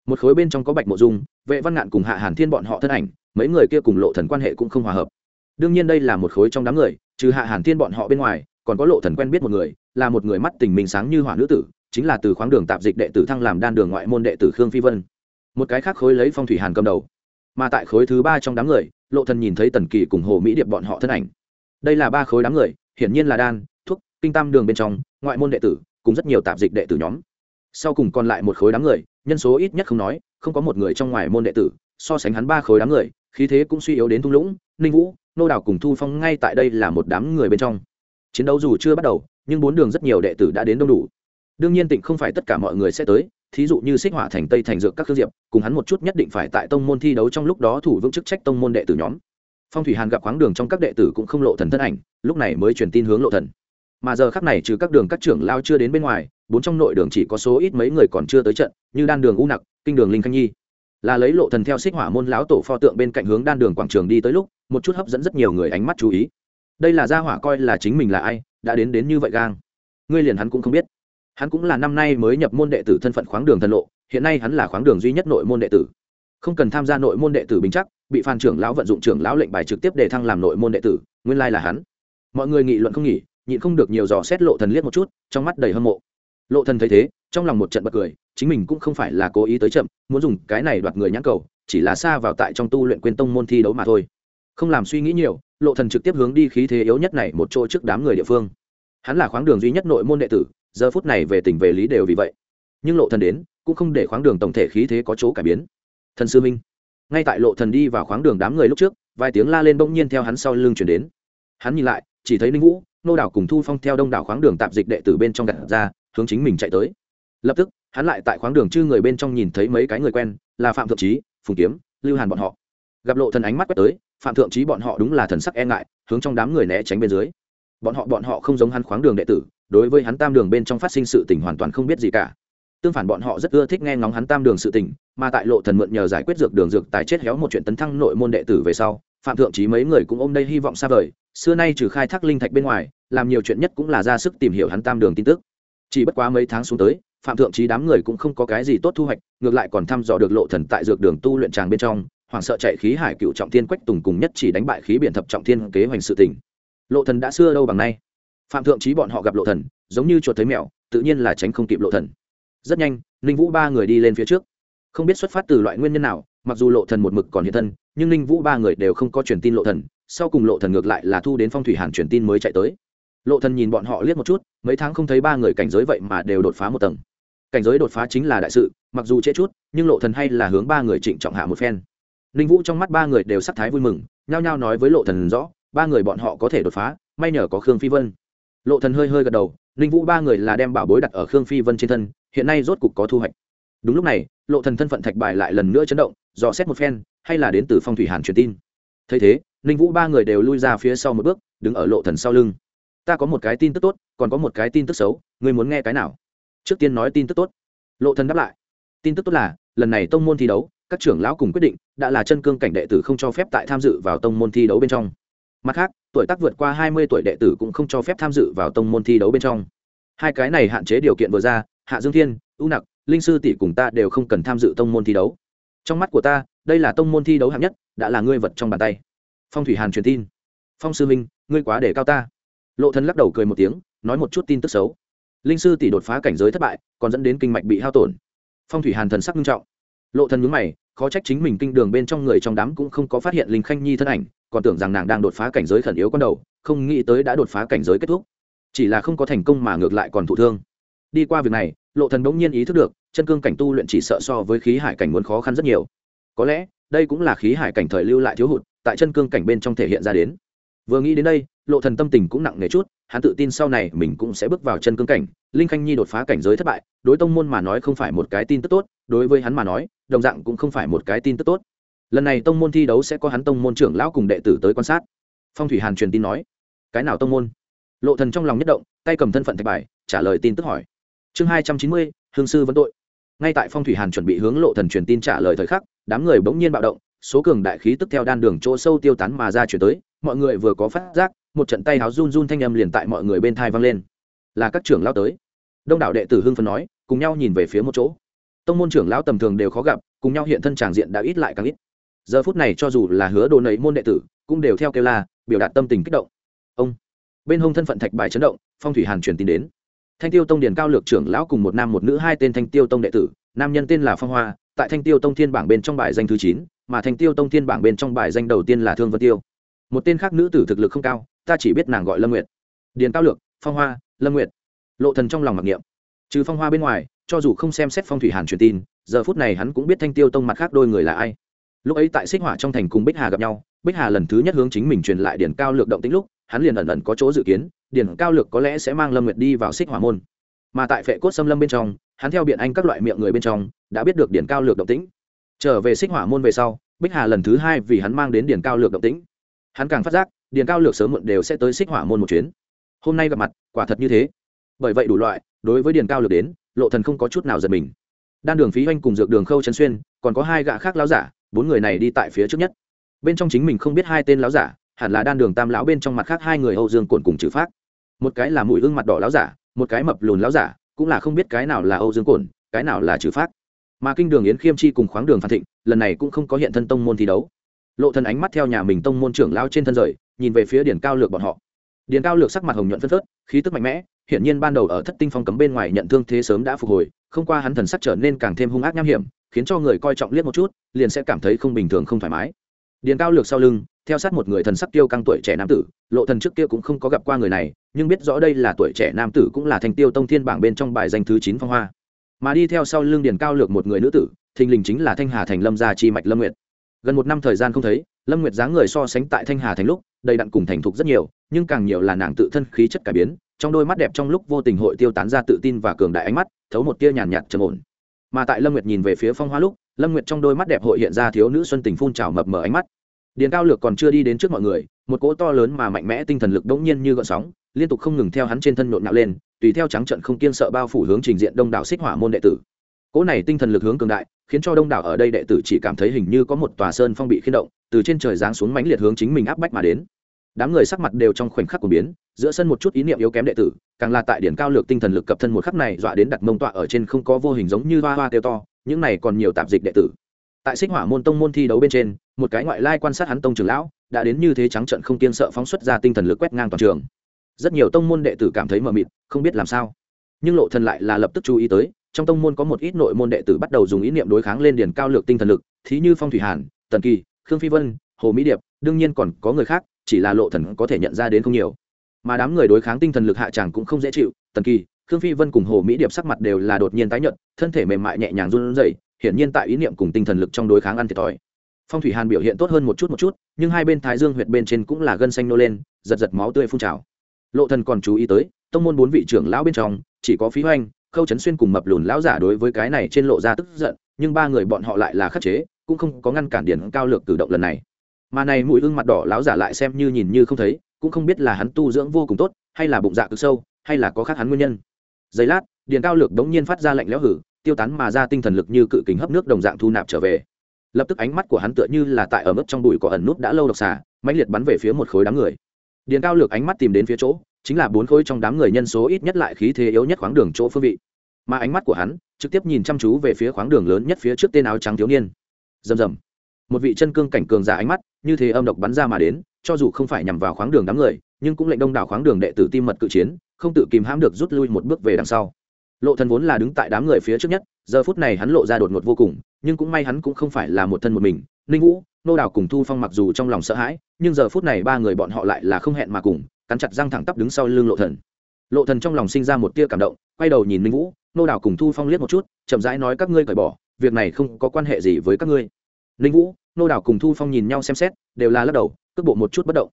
Một khối bên trong có bạch mộ dung, vệ văn ngạn cùng hạ hàn thiên bọn họ thân ảnh, mấy người kia cùng lộ thần quan hệ cũng không hòa hợp. Đương nhiên đây là một khối trong đám người, trừ hạ hàn thiên bọn họ bên ngoài, còn có lộ thần quen biết một người, là một người mắt tình mình sáng như hỏa nữ tử, chính là từ khoáng đường tạp dịch đệ tử thăng làm đan đường ngoại môn đệ tử khương phi vân. Một cái khác khối lấy phong thủy hàn cầm đầu. Mà tại khối thứ ba trong đám người, lộ thần nhìn thấy tần kỳ cùng hồ mỹ điệp bọn họ thân ảnh. Đây là ba khối đám người, hiển nhiên là đan kinh tam đường bên trong, ngoại môn đệ tử, cùng rất nhiều tạp dịch đệ tử nhóm. Sau cùng còn lại một khối đám người, nhân số ít nhất không nói, không có một người trong ngoài môn đệ tử, so sánh hắn ba khối đám người, khí thế cũng suy yếu đến thung lũng, ninh vũ, nô đảo cùng thu phong ngay tại đây là một đám người bên trong. Chiến đấu dù chưa bắt đầu, nhưng bốn đường rất nhiều đệ tử đã đến đông đủ. Đương nhiên tỉnh không phải tất cả mọi người sẽ tới, thí dụ như xích hỏa thành, tây thành, dược các, khương diệp, cùng hắn một chút nhất định phải tại tông môn thi đấu trong lúc đó thủ vững chức trách tông môn đệ tử nhóm. Phong thủy hàn gặp khoáng đường trong các đệ tử cũng không lộ thần thân ảnh, lúc này mới truyền tin hướng lộ thần mà giờ khắc này trừ các đường các trưởng lao chưa đến bên ngoài, bốn trong nội đường chỉ có số ít mấy người còn chưa tới trận, như đan đường u nặc, kinh đường linh khanh nhi. Là lấy lộ thần theo xích hỏa môn lão tổ pho tượng bên cạnh hướng đan đường quảng trường đi tới lúc, một chút hấp dẫn rất nhiều người ánh mắt chú ý. Đây là gia hỏa coi là chính mình là ai, đã đến đến như vậy gang. Ngươi liền hắn cũng không biết. Hắn cũng là năm nay mới nhập môn đệ tử thân phận khoáng đường thần lộ, hiện nay hắn là khoáng đường duy nhất nội môn đệ tử. Không cần tham gia nội môn đệ tử bình chắc, bị phan trưởng lão vận dụng trưởng lão lệnh bài trực tiếp để thăng làm nội môn đệ tử, nguyên lai là hắn. Mọi người nghị luận không nghỉ nhịn không được nhiều dò xét lộ thần liếc một chút, trong mắt đầy hâm mộ. Lộ thần thấy thế, trong lòng một trận bật cười, chính mình cũng không phải là cố ý tới chậm, muốn dùng cái này đoạt người nhãn cầu, chỉ là xa vào tại trong tu luyện quên tông môn thi đấu mà thôi. Không làm suy nghĩ nhiều, lộ thần trực tiếp hướng đi khí thế yếu nhất này một chỗ trước đám người địa phương. Hắn là khoáng đường duy nhất nội môn đệ tử, giờ phút này về tình về lý đều vì vậy. Nhưng lộ thần đến, cũng không để khoáng đường tổng thể khí thế có chỗ cải biến. Thần sư minh. Ngay tại lộ thần đi vào khoáng đường đám người lúc trước, vài tiếng la lên bỗng nhiên theo hắn sau lưng chuyển đến. Hắn nhìn lại, chỉ thấy ninh vũ nô đảo cùng thu phong theo đông đảo khoáng đường tạp dịch đệ tử bên trong gặt ra, hướng chính mình chạy tới. Lập tức, hắn lại tại khoáng đường chư người bên trong nhìn thấy mấy cái người quen, là phạm thượng trí, phùng kiếm, lưu hàn bọn họ. Gặp lộ thần ánh mắt quét tới, phạm thượng trí bọn họ đúng là thần sắc e ngại, hướng trong đám người né tránh bên dưới. Bọn họ bọn họ không giống hắn khoáng đường đệ tử, đối với hắn tam đường bên trong phát sinh sự tình hoàn toàn không biết gì cả. Tương phản bọn họ rất ưa thích nghe ngóng hắn tam đường sự tình, mà tại lộ thần mượn nhờ giải quyết dược đường dược tài chết héo một chuyện tấn thăng nội môn đệ tử về sau, phạm thượng trí mấy người cũng ôm đây hy vọng xa vời xưa nay trừ khai thác linh thạch bên ngoài, làm nhiều chuyện nhất cũng là ra sức tìm hiểu hắn tam đường tin tức. Chỉ bất quá mấy tháng xuống tới, phạm thượng trí đám người cũng không có cái gì tốt thu hoạch, ngược lại còn thăm dò được lộ thần tại dược đường tu luyện tràng bên trong, hoảng sợ chạy khí hải cựu trọng thiên quách tùng cùng nhất chỉ đánh bại khí biển thập trọng thiên kế hoành sự tình. Lộ thần đã xưa đâu bằng nay. Phạm thượng trí bọn họ gặp lộ thần, giống như chuột thấy mèo, tự nhiên là tránh không kịp lộ thần. Rất nhanh, ninh vũ ba người đi lên phía trước. Không biết xuất phát từ loại nguyên nhân nào, mặc dù lộ thần một mực còn hiện thân, nhưng ninh vũ ba người đều không có truyền tin lộ thần sau cùng lộ thần ngược lại là thu đến phong thủy hàn truyền tin mới chạy tới. Lộ thần nhìn bọn họ liếc một chút, mấy tháng không thấy ba người cảnh giới vậy mà đều đột phá một tầng. Cảnh giới đột phá chính là đại sự, mặc dù trễ chút, nhưng lộ thần hay là hướng ba người trịnh trọng hạ một phen. Ninh vũ trong mắt ba người đều sắc thái vui mừng, nhao nhao nói với lộ thần rõ, ba người bọn họ có thể đột phá, may nhờ có khương phi vân. Lộ thần hơi hơi gật đầu, ninh vũ ba người là đem bảo bối đặt ở khương phi vân trên thân, hiện nay rốt cục có thu hoạch. Đúng lúc này, lộ thần thân phận thạch bài lại lần nữa chấn động, dò xét một phen, hay là đến từ phong thủy hàn truyền tin. Thấy thế ninh vũ ba người đều lui ra phía sau một bước, đứng ở lộ thần sau lưng. Ta có một cái tin tức tốt, còn có một cái tin tức xấu, ngươi muốn nghe cái nào? Trước tiên nói tin tức tốt. Lộ thần đáp lại. Tin tức tốt là, lần này tông môn thi đấu, các trưởng lão cùng quyết định, đã là chân cương cảnh đệ tử không cho phép tại tham dự vào tông môn thi đấu bên trong. Mặt khác, tuổi tác vượt qua hai mươi tuổi đệ tử cũng không cho phép tham dự vào tông môn thi đấu bên trong. Hai cái này hạn chế điều kiện vừa ra, hạ dương thiên ưu nặc, linh sư tỷ cùng ta đều không cần tham dự tông môn thi đấu. Trong mắt của ta, đây là tông môn thi đấu hạng nhất, đã là ngươi vật trong bàn tay phong thủy hàn truyền tin. Phong sư minh ngươi quá để cao ta. Lộ thân lắc đầu cười một tiếng, nói một chút tin tức xấu. Linh sư tỷ đột phá cảnh giới thất bại, còn dẫn đến kinh mạch bị hao tổn. Phong thủy hàn thần sắc nghiêm trọng. Lộ thân nhướng mày, khó trách chính mình kinh đường bên trong người trong đám cũng không có phát hiện linh khanh nhi thân ảnh, còn tưởng rằng nàng đang đột phá cảnh giới khẩn yếu con đầu, không nghĩ tới đã đột phá cảnh giới kết thúc. Chỉ là không có thành công mà ngược lại còn thụ thương. Đi qua việc này, lộ thần bỗng nhiên ý thức được, chân cương cảnh tu luyện chỉ sợ so với khí hải cảnh muốn khó khăn rất nhiều. Có lẽ, đây cũng là khí hải cảnh thời lưu lại thiếu hụt tại chân cương cảnh bên trong thể hiện ra đến. Vừa nghĩ đến đây, lộ thần tâm tình cũng nặng nề chút, hắn tự tin sau này mình cũng sẽ bước vào chân cương cảnh, linh khanh nhi đột phá cảnh giới thất bại, đối tông môn mà nói không phải một cái tin tức tốt, đối với hắn mà nói, đồng dạng cũng không phải một cái tin tức tốt. Lần này tông môn thi đấu sẽ có hắn tông môn trưởng lão cùng đệ tử tới quan sát. Phong thủy hàn truyền tin nói, cái nào tông môn? Lộ thần trong lòng nhất động, tay cầm thân phận thạch bài, trả lời tin tức hỏi. Chương hai trăm chín mươi, hương sư vấn tội. Ngay tại phong thủy hàn chuẩn bị hướng lộ thần truyền tin trả lời thời khắc, đám người bỗng nhiên bạo động số cường đại khí tức theo đan đường chỗ sâu tiêu tán mà ra chuyển tới, mọi người vừa có phát giác, một trận tay háo run run thanh âm liền tại mọi người bên thai vang lên. Là các trưởng lão tới. Đông đảo đệ tử hưng phấn nói, cùng nhau nhìn về phía một chỗ. Tông môn trưởng lão tầm thường đều khó gặp, cùng nhau hiện thân tràng diện đã ít lại càng ít. Giờ phút này cho dù là hứa đồ nầy môn đệ tử, cũng đều theo kêu la, biểu đạt tâm tình kích động. Ông. Bên hông thân phận thạch bài chấn động, phong thủy hàn truyền tin đến. Thanh tiêu tông điền cao lược trưởng lão cùng một nam một nữ hai tên thanh tiêu tông đệ tử, nam nhân tên là phong hoa, tại thanh tiêu tông thiên bảng bên trong bài danh thứ chín mà thành tiêu tông thiên bảng bên trong bài danh đầu tiên là thương vân tiêu một tên khác nữ tử thực lực không cao ta chỉ biết nàng gọi lâm nguyệt điền cao lược phong hoa lâm nguyệt lộ thần trong lòng mặc niệm trừ phong hoa bên ngoài cho dù không xem xét phong thủy hàn truyền tin giờ phút này hắn cũng biết thanh tiêu tông mặt khác đôi người là ai lúc ấy tại xích hỏa trong thành cùng bích hà gặp nhau bích hà lần thứ nhất hướng chính mình truyền lại điển cao lược động tĩnh lúc hắn liền ẩn ẩn có chỗ dự kiến điển cao lược có lẽ sẽ mang lâm nguyệt đi vào xích hỏa môn mà tại phệ cốt xâm lâm bên trong hắn theo biện anh các loại miệng người bên trong đã biết được điển cao lược động tĩnh trở về xích hỏa môn về sau, bích hà lần thứ hai vì hắn mang đến điền cao lược động tĩnh. Hắn càng phát giác, điền cao lược sớm muộn đều sẽ tới xích hỏa môn một chuyến. Hôm nay gặp mặt, quả thật như thế. Bởi vậy đủ loại, đối với điền cao lược đến, lộ thần không có chút nào giật mình. Đan đường phí hoanh cùng dược đường khâu trấn xuyên, còn có hai gã khác lão giả, bốn người này đi tại phía trước nhất. Bên trong chính mình không biết hai tên lão giả, hẳn là đan đường tam lão bên trong mặt khác hai người hậu dương cồn cùng trừ phát một cái là mũi ương mặt đỏ lão giả, một cái mập lùn lão giả, cũng là không biết cái nào là âu dương cồn cái nào là trừ phát mà kinh đường yến khiêm chi cùng khoáng đường phan thịnh, lần này cũng không có hiện thân tông môn thi đấu. Lộ thần ánh mắt theo nhà mình tông môn trưởng lao trên thân rời, nhìn về phía điển cao lược bọn họ. Điển cao lược sắc mặt hồng nhuận phân phớt, khí tức mạnh mẽ, hiển nhiên ban đầu ở thất tinh phong cấm bên ngoài nhận thương thế sớm đã phục hồi, không qua hắn thần sắc trở nên càng thêm hung ác nham hiểm, khiến cho người coi trọng liếc một chút, liền sẽ cảm thấy không bình thường không thoải mái. Điền cao lược sau lưng, theo sát một người thần sắc tiêu căng tuổi trẻ nam tử, lộ thần trước kia cũng không có gặp qua người này, nhưng biết rõ đây là tuổi trẻ nam tử cũng là thành tiêu tông thiên bảng bên trong bài danh thứ chín phong hoa mà đi theo sau lương điền cao lược một người nữ tử, thình lình chính là thanh hà thành lâm gia chi mạch lâm nguyệt. Gần một năm thời gian không thấy, lâm nguyệt dáng người so sánh tại thanh hà thành lúc, đầy đặn cùng thành thục rất nhiều, nhưng càng nhiều là nàng tự thân khí chất cải biến, trong đôi mắt đẹp trong lúc vô tình hội tiêu tán ra tự tin và cường đại ánh mắt, thấu một tia nhàn nhạt trầm ổn. Mà tại lâm nguyệt nhìn về phía phong hoa lúc, lâm nguyệt trong đôi mắt đẹp hội hiện ra thiếu nữ xuân tình phun trào mập mờ ánh mắt. Điền cao lược còn chưa đi đến trước mọi người, một cỗ to lớn mà mạnh mẽ tinh thần lực đống nhiên như gợn sóng liên tục không ngừng theo hắn trên thân nhộn nhạo lên, tùy theo trắng trận không kiên sợ bao phủ hướng trình diện đông đảo xích hỏa môn đệ tử. Cỗ này tinh thần lực hướng cường đại, khiến cho đông đảo ở đây đệ tử chỉ cảm thấy hình như có một tòa sơn phong bị khiên động, từ trên trời giáng xuống mãnh liệt hướng chính mình áp bách mà đến. Đám người sắc mặt đều trong khoảnh khắc của biến, giữa sân một chút ý niệm yếu kém đệ tử, càng là tại điển cao lược tinh thần lực cập thân một khắc này dọa đến đặt mông tọa ở trên không có vô hình giống như hoa hoa tiêu to, những này còn nhiều tạp dịch đệ tử. Tại xích hỏa môn tông môn thi đấu bên trên, một cái ngoại lai quan sát hắn tông trưởng lão, đã đến như thế trắng trận không kiên sợ phóng xuất ra tinh thần lực quét ngang toàn trường rất nhiều tông môn đệ tử cảm thấy mờ mịt, không biết làm sao. Nhưng lộ thần lại là lập tức chú ý tới, trong tông môn có một ít nội môn đệ tử bắt đầu dùng ý niệm đối kháng lên điển cao lược tinh thần lực, thí như phong thủy hàn, tần kỳ, khương phi vân, hồ mỹ điệp, đương nhiên còn có người khác, chỉ là lộ thần có thể nhận ra đến không nhiều. Mà đám người đối kháng tinh thần lực hạ chẳng cũng không dễ chịu, tần kỳ, khương phi vân cùng hồ mỹ điệp sắc mặt đều là đột nhiên tái nhợt, thân thể mềm mại nhẹ nhàng run rẩy, hiển nhiên tại ý niệm cùng tinh thần lực trong đối kháng ăn thiệt thòi. Phong thủy hàn biểu hiện tốt hơn một chút một chút, nhưng hai bên thái dương huyệt bên trên cũng là gân xanh nô lên, giật giật máu tươi phun trào lộ thần còn chú ý tới, tông môn bốn vị trưởng lão bên trong, chỉ có phí hoành, khâu chấn xuyên cùng mập lùn lão giả đối với cái này trên lộ ra tức giận, nhưng ba người bọn họ lại là khắc chế, cũng không có ngăn cản điển cao lược cử động lần này. Mà này mũi ưng mặt đỏ lão giả lại xem như nhìn như không thấy, cũng không biết là hắn tu dưỡng vô cùng tốt, hay là bụng dạ cực sâu, hay là có khác hắn nguyên nhân. Giây lát điền cao lược đống nhiên phát ra lệnh lẽo hử, tiêu tán mà ra tinh thần lực như cự kính hấp nước đồng dạng thu nạp trở về. Lập tức ánh mắt của hắn tựa như là tại ở mức trong bụi có ẩn nút đã lâu độc xà, mãnh liệt bắn về phía một khối đám người điền cao lược ánh mắt tìm đến phía chỗ, chính là bốn khối trong đám người nhân số ít nhất lại khí thế yếu nhất khoáng đường chỗ phương vị. Mà ánh mắt của hắn, trực tiếp nhìn chăm chú về phía khoáng đường lớn nhất phía trước tên áo trắng thiếu niên. Rầm rầm. Một vị chân cương cảnh cường giả ánh mắt, như thế âm độc bắn ra mà đến, cho dù không phải nhằm vào khoáng đường đám người, nhưng cũng lệnh đông đảo khoáng đường đệ tử tim mật cự chiến, không tự kìm hãm được rút lui một bước về đằng sau. Lộ thần vốn là đứng tại đám người phía trước nhất, giờ phút này hắn lộ ra đột ngột vô cùng, nhưng cũng may hắn cũng không phải là một thân một mình. Ninh vũ nô đào cùng thu phong mặc dù trong lòng sợ hãi, nhưng giờ phút này ba người bọn họ lại là không hẹn mà cùng, cắn chặt răng thẳng tắp đứng sau lưng lộ thần. Lộ thần trong lòng sinh ra một tia cảm động, quay đầu nhìn minh vũ, nô đào cùng thu phong liếc một chút, chậm rãi nói các ngươi cởi bỏ, việc này không có quan hệ gì với các ngươi. Ninh vũ, nô đào cùng thu phong nhìn nhau xem xét, đều là lắc đầu, cước bộ một chút bất động.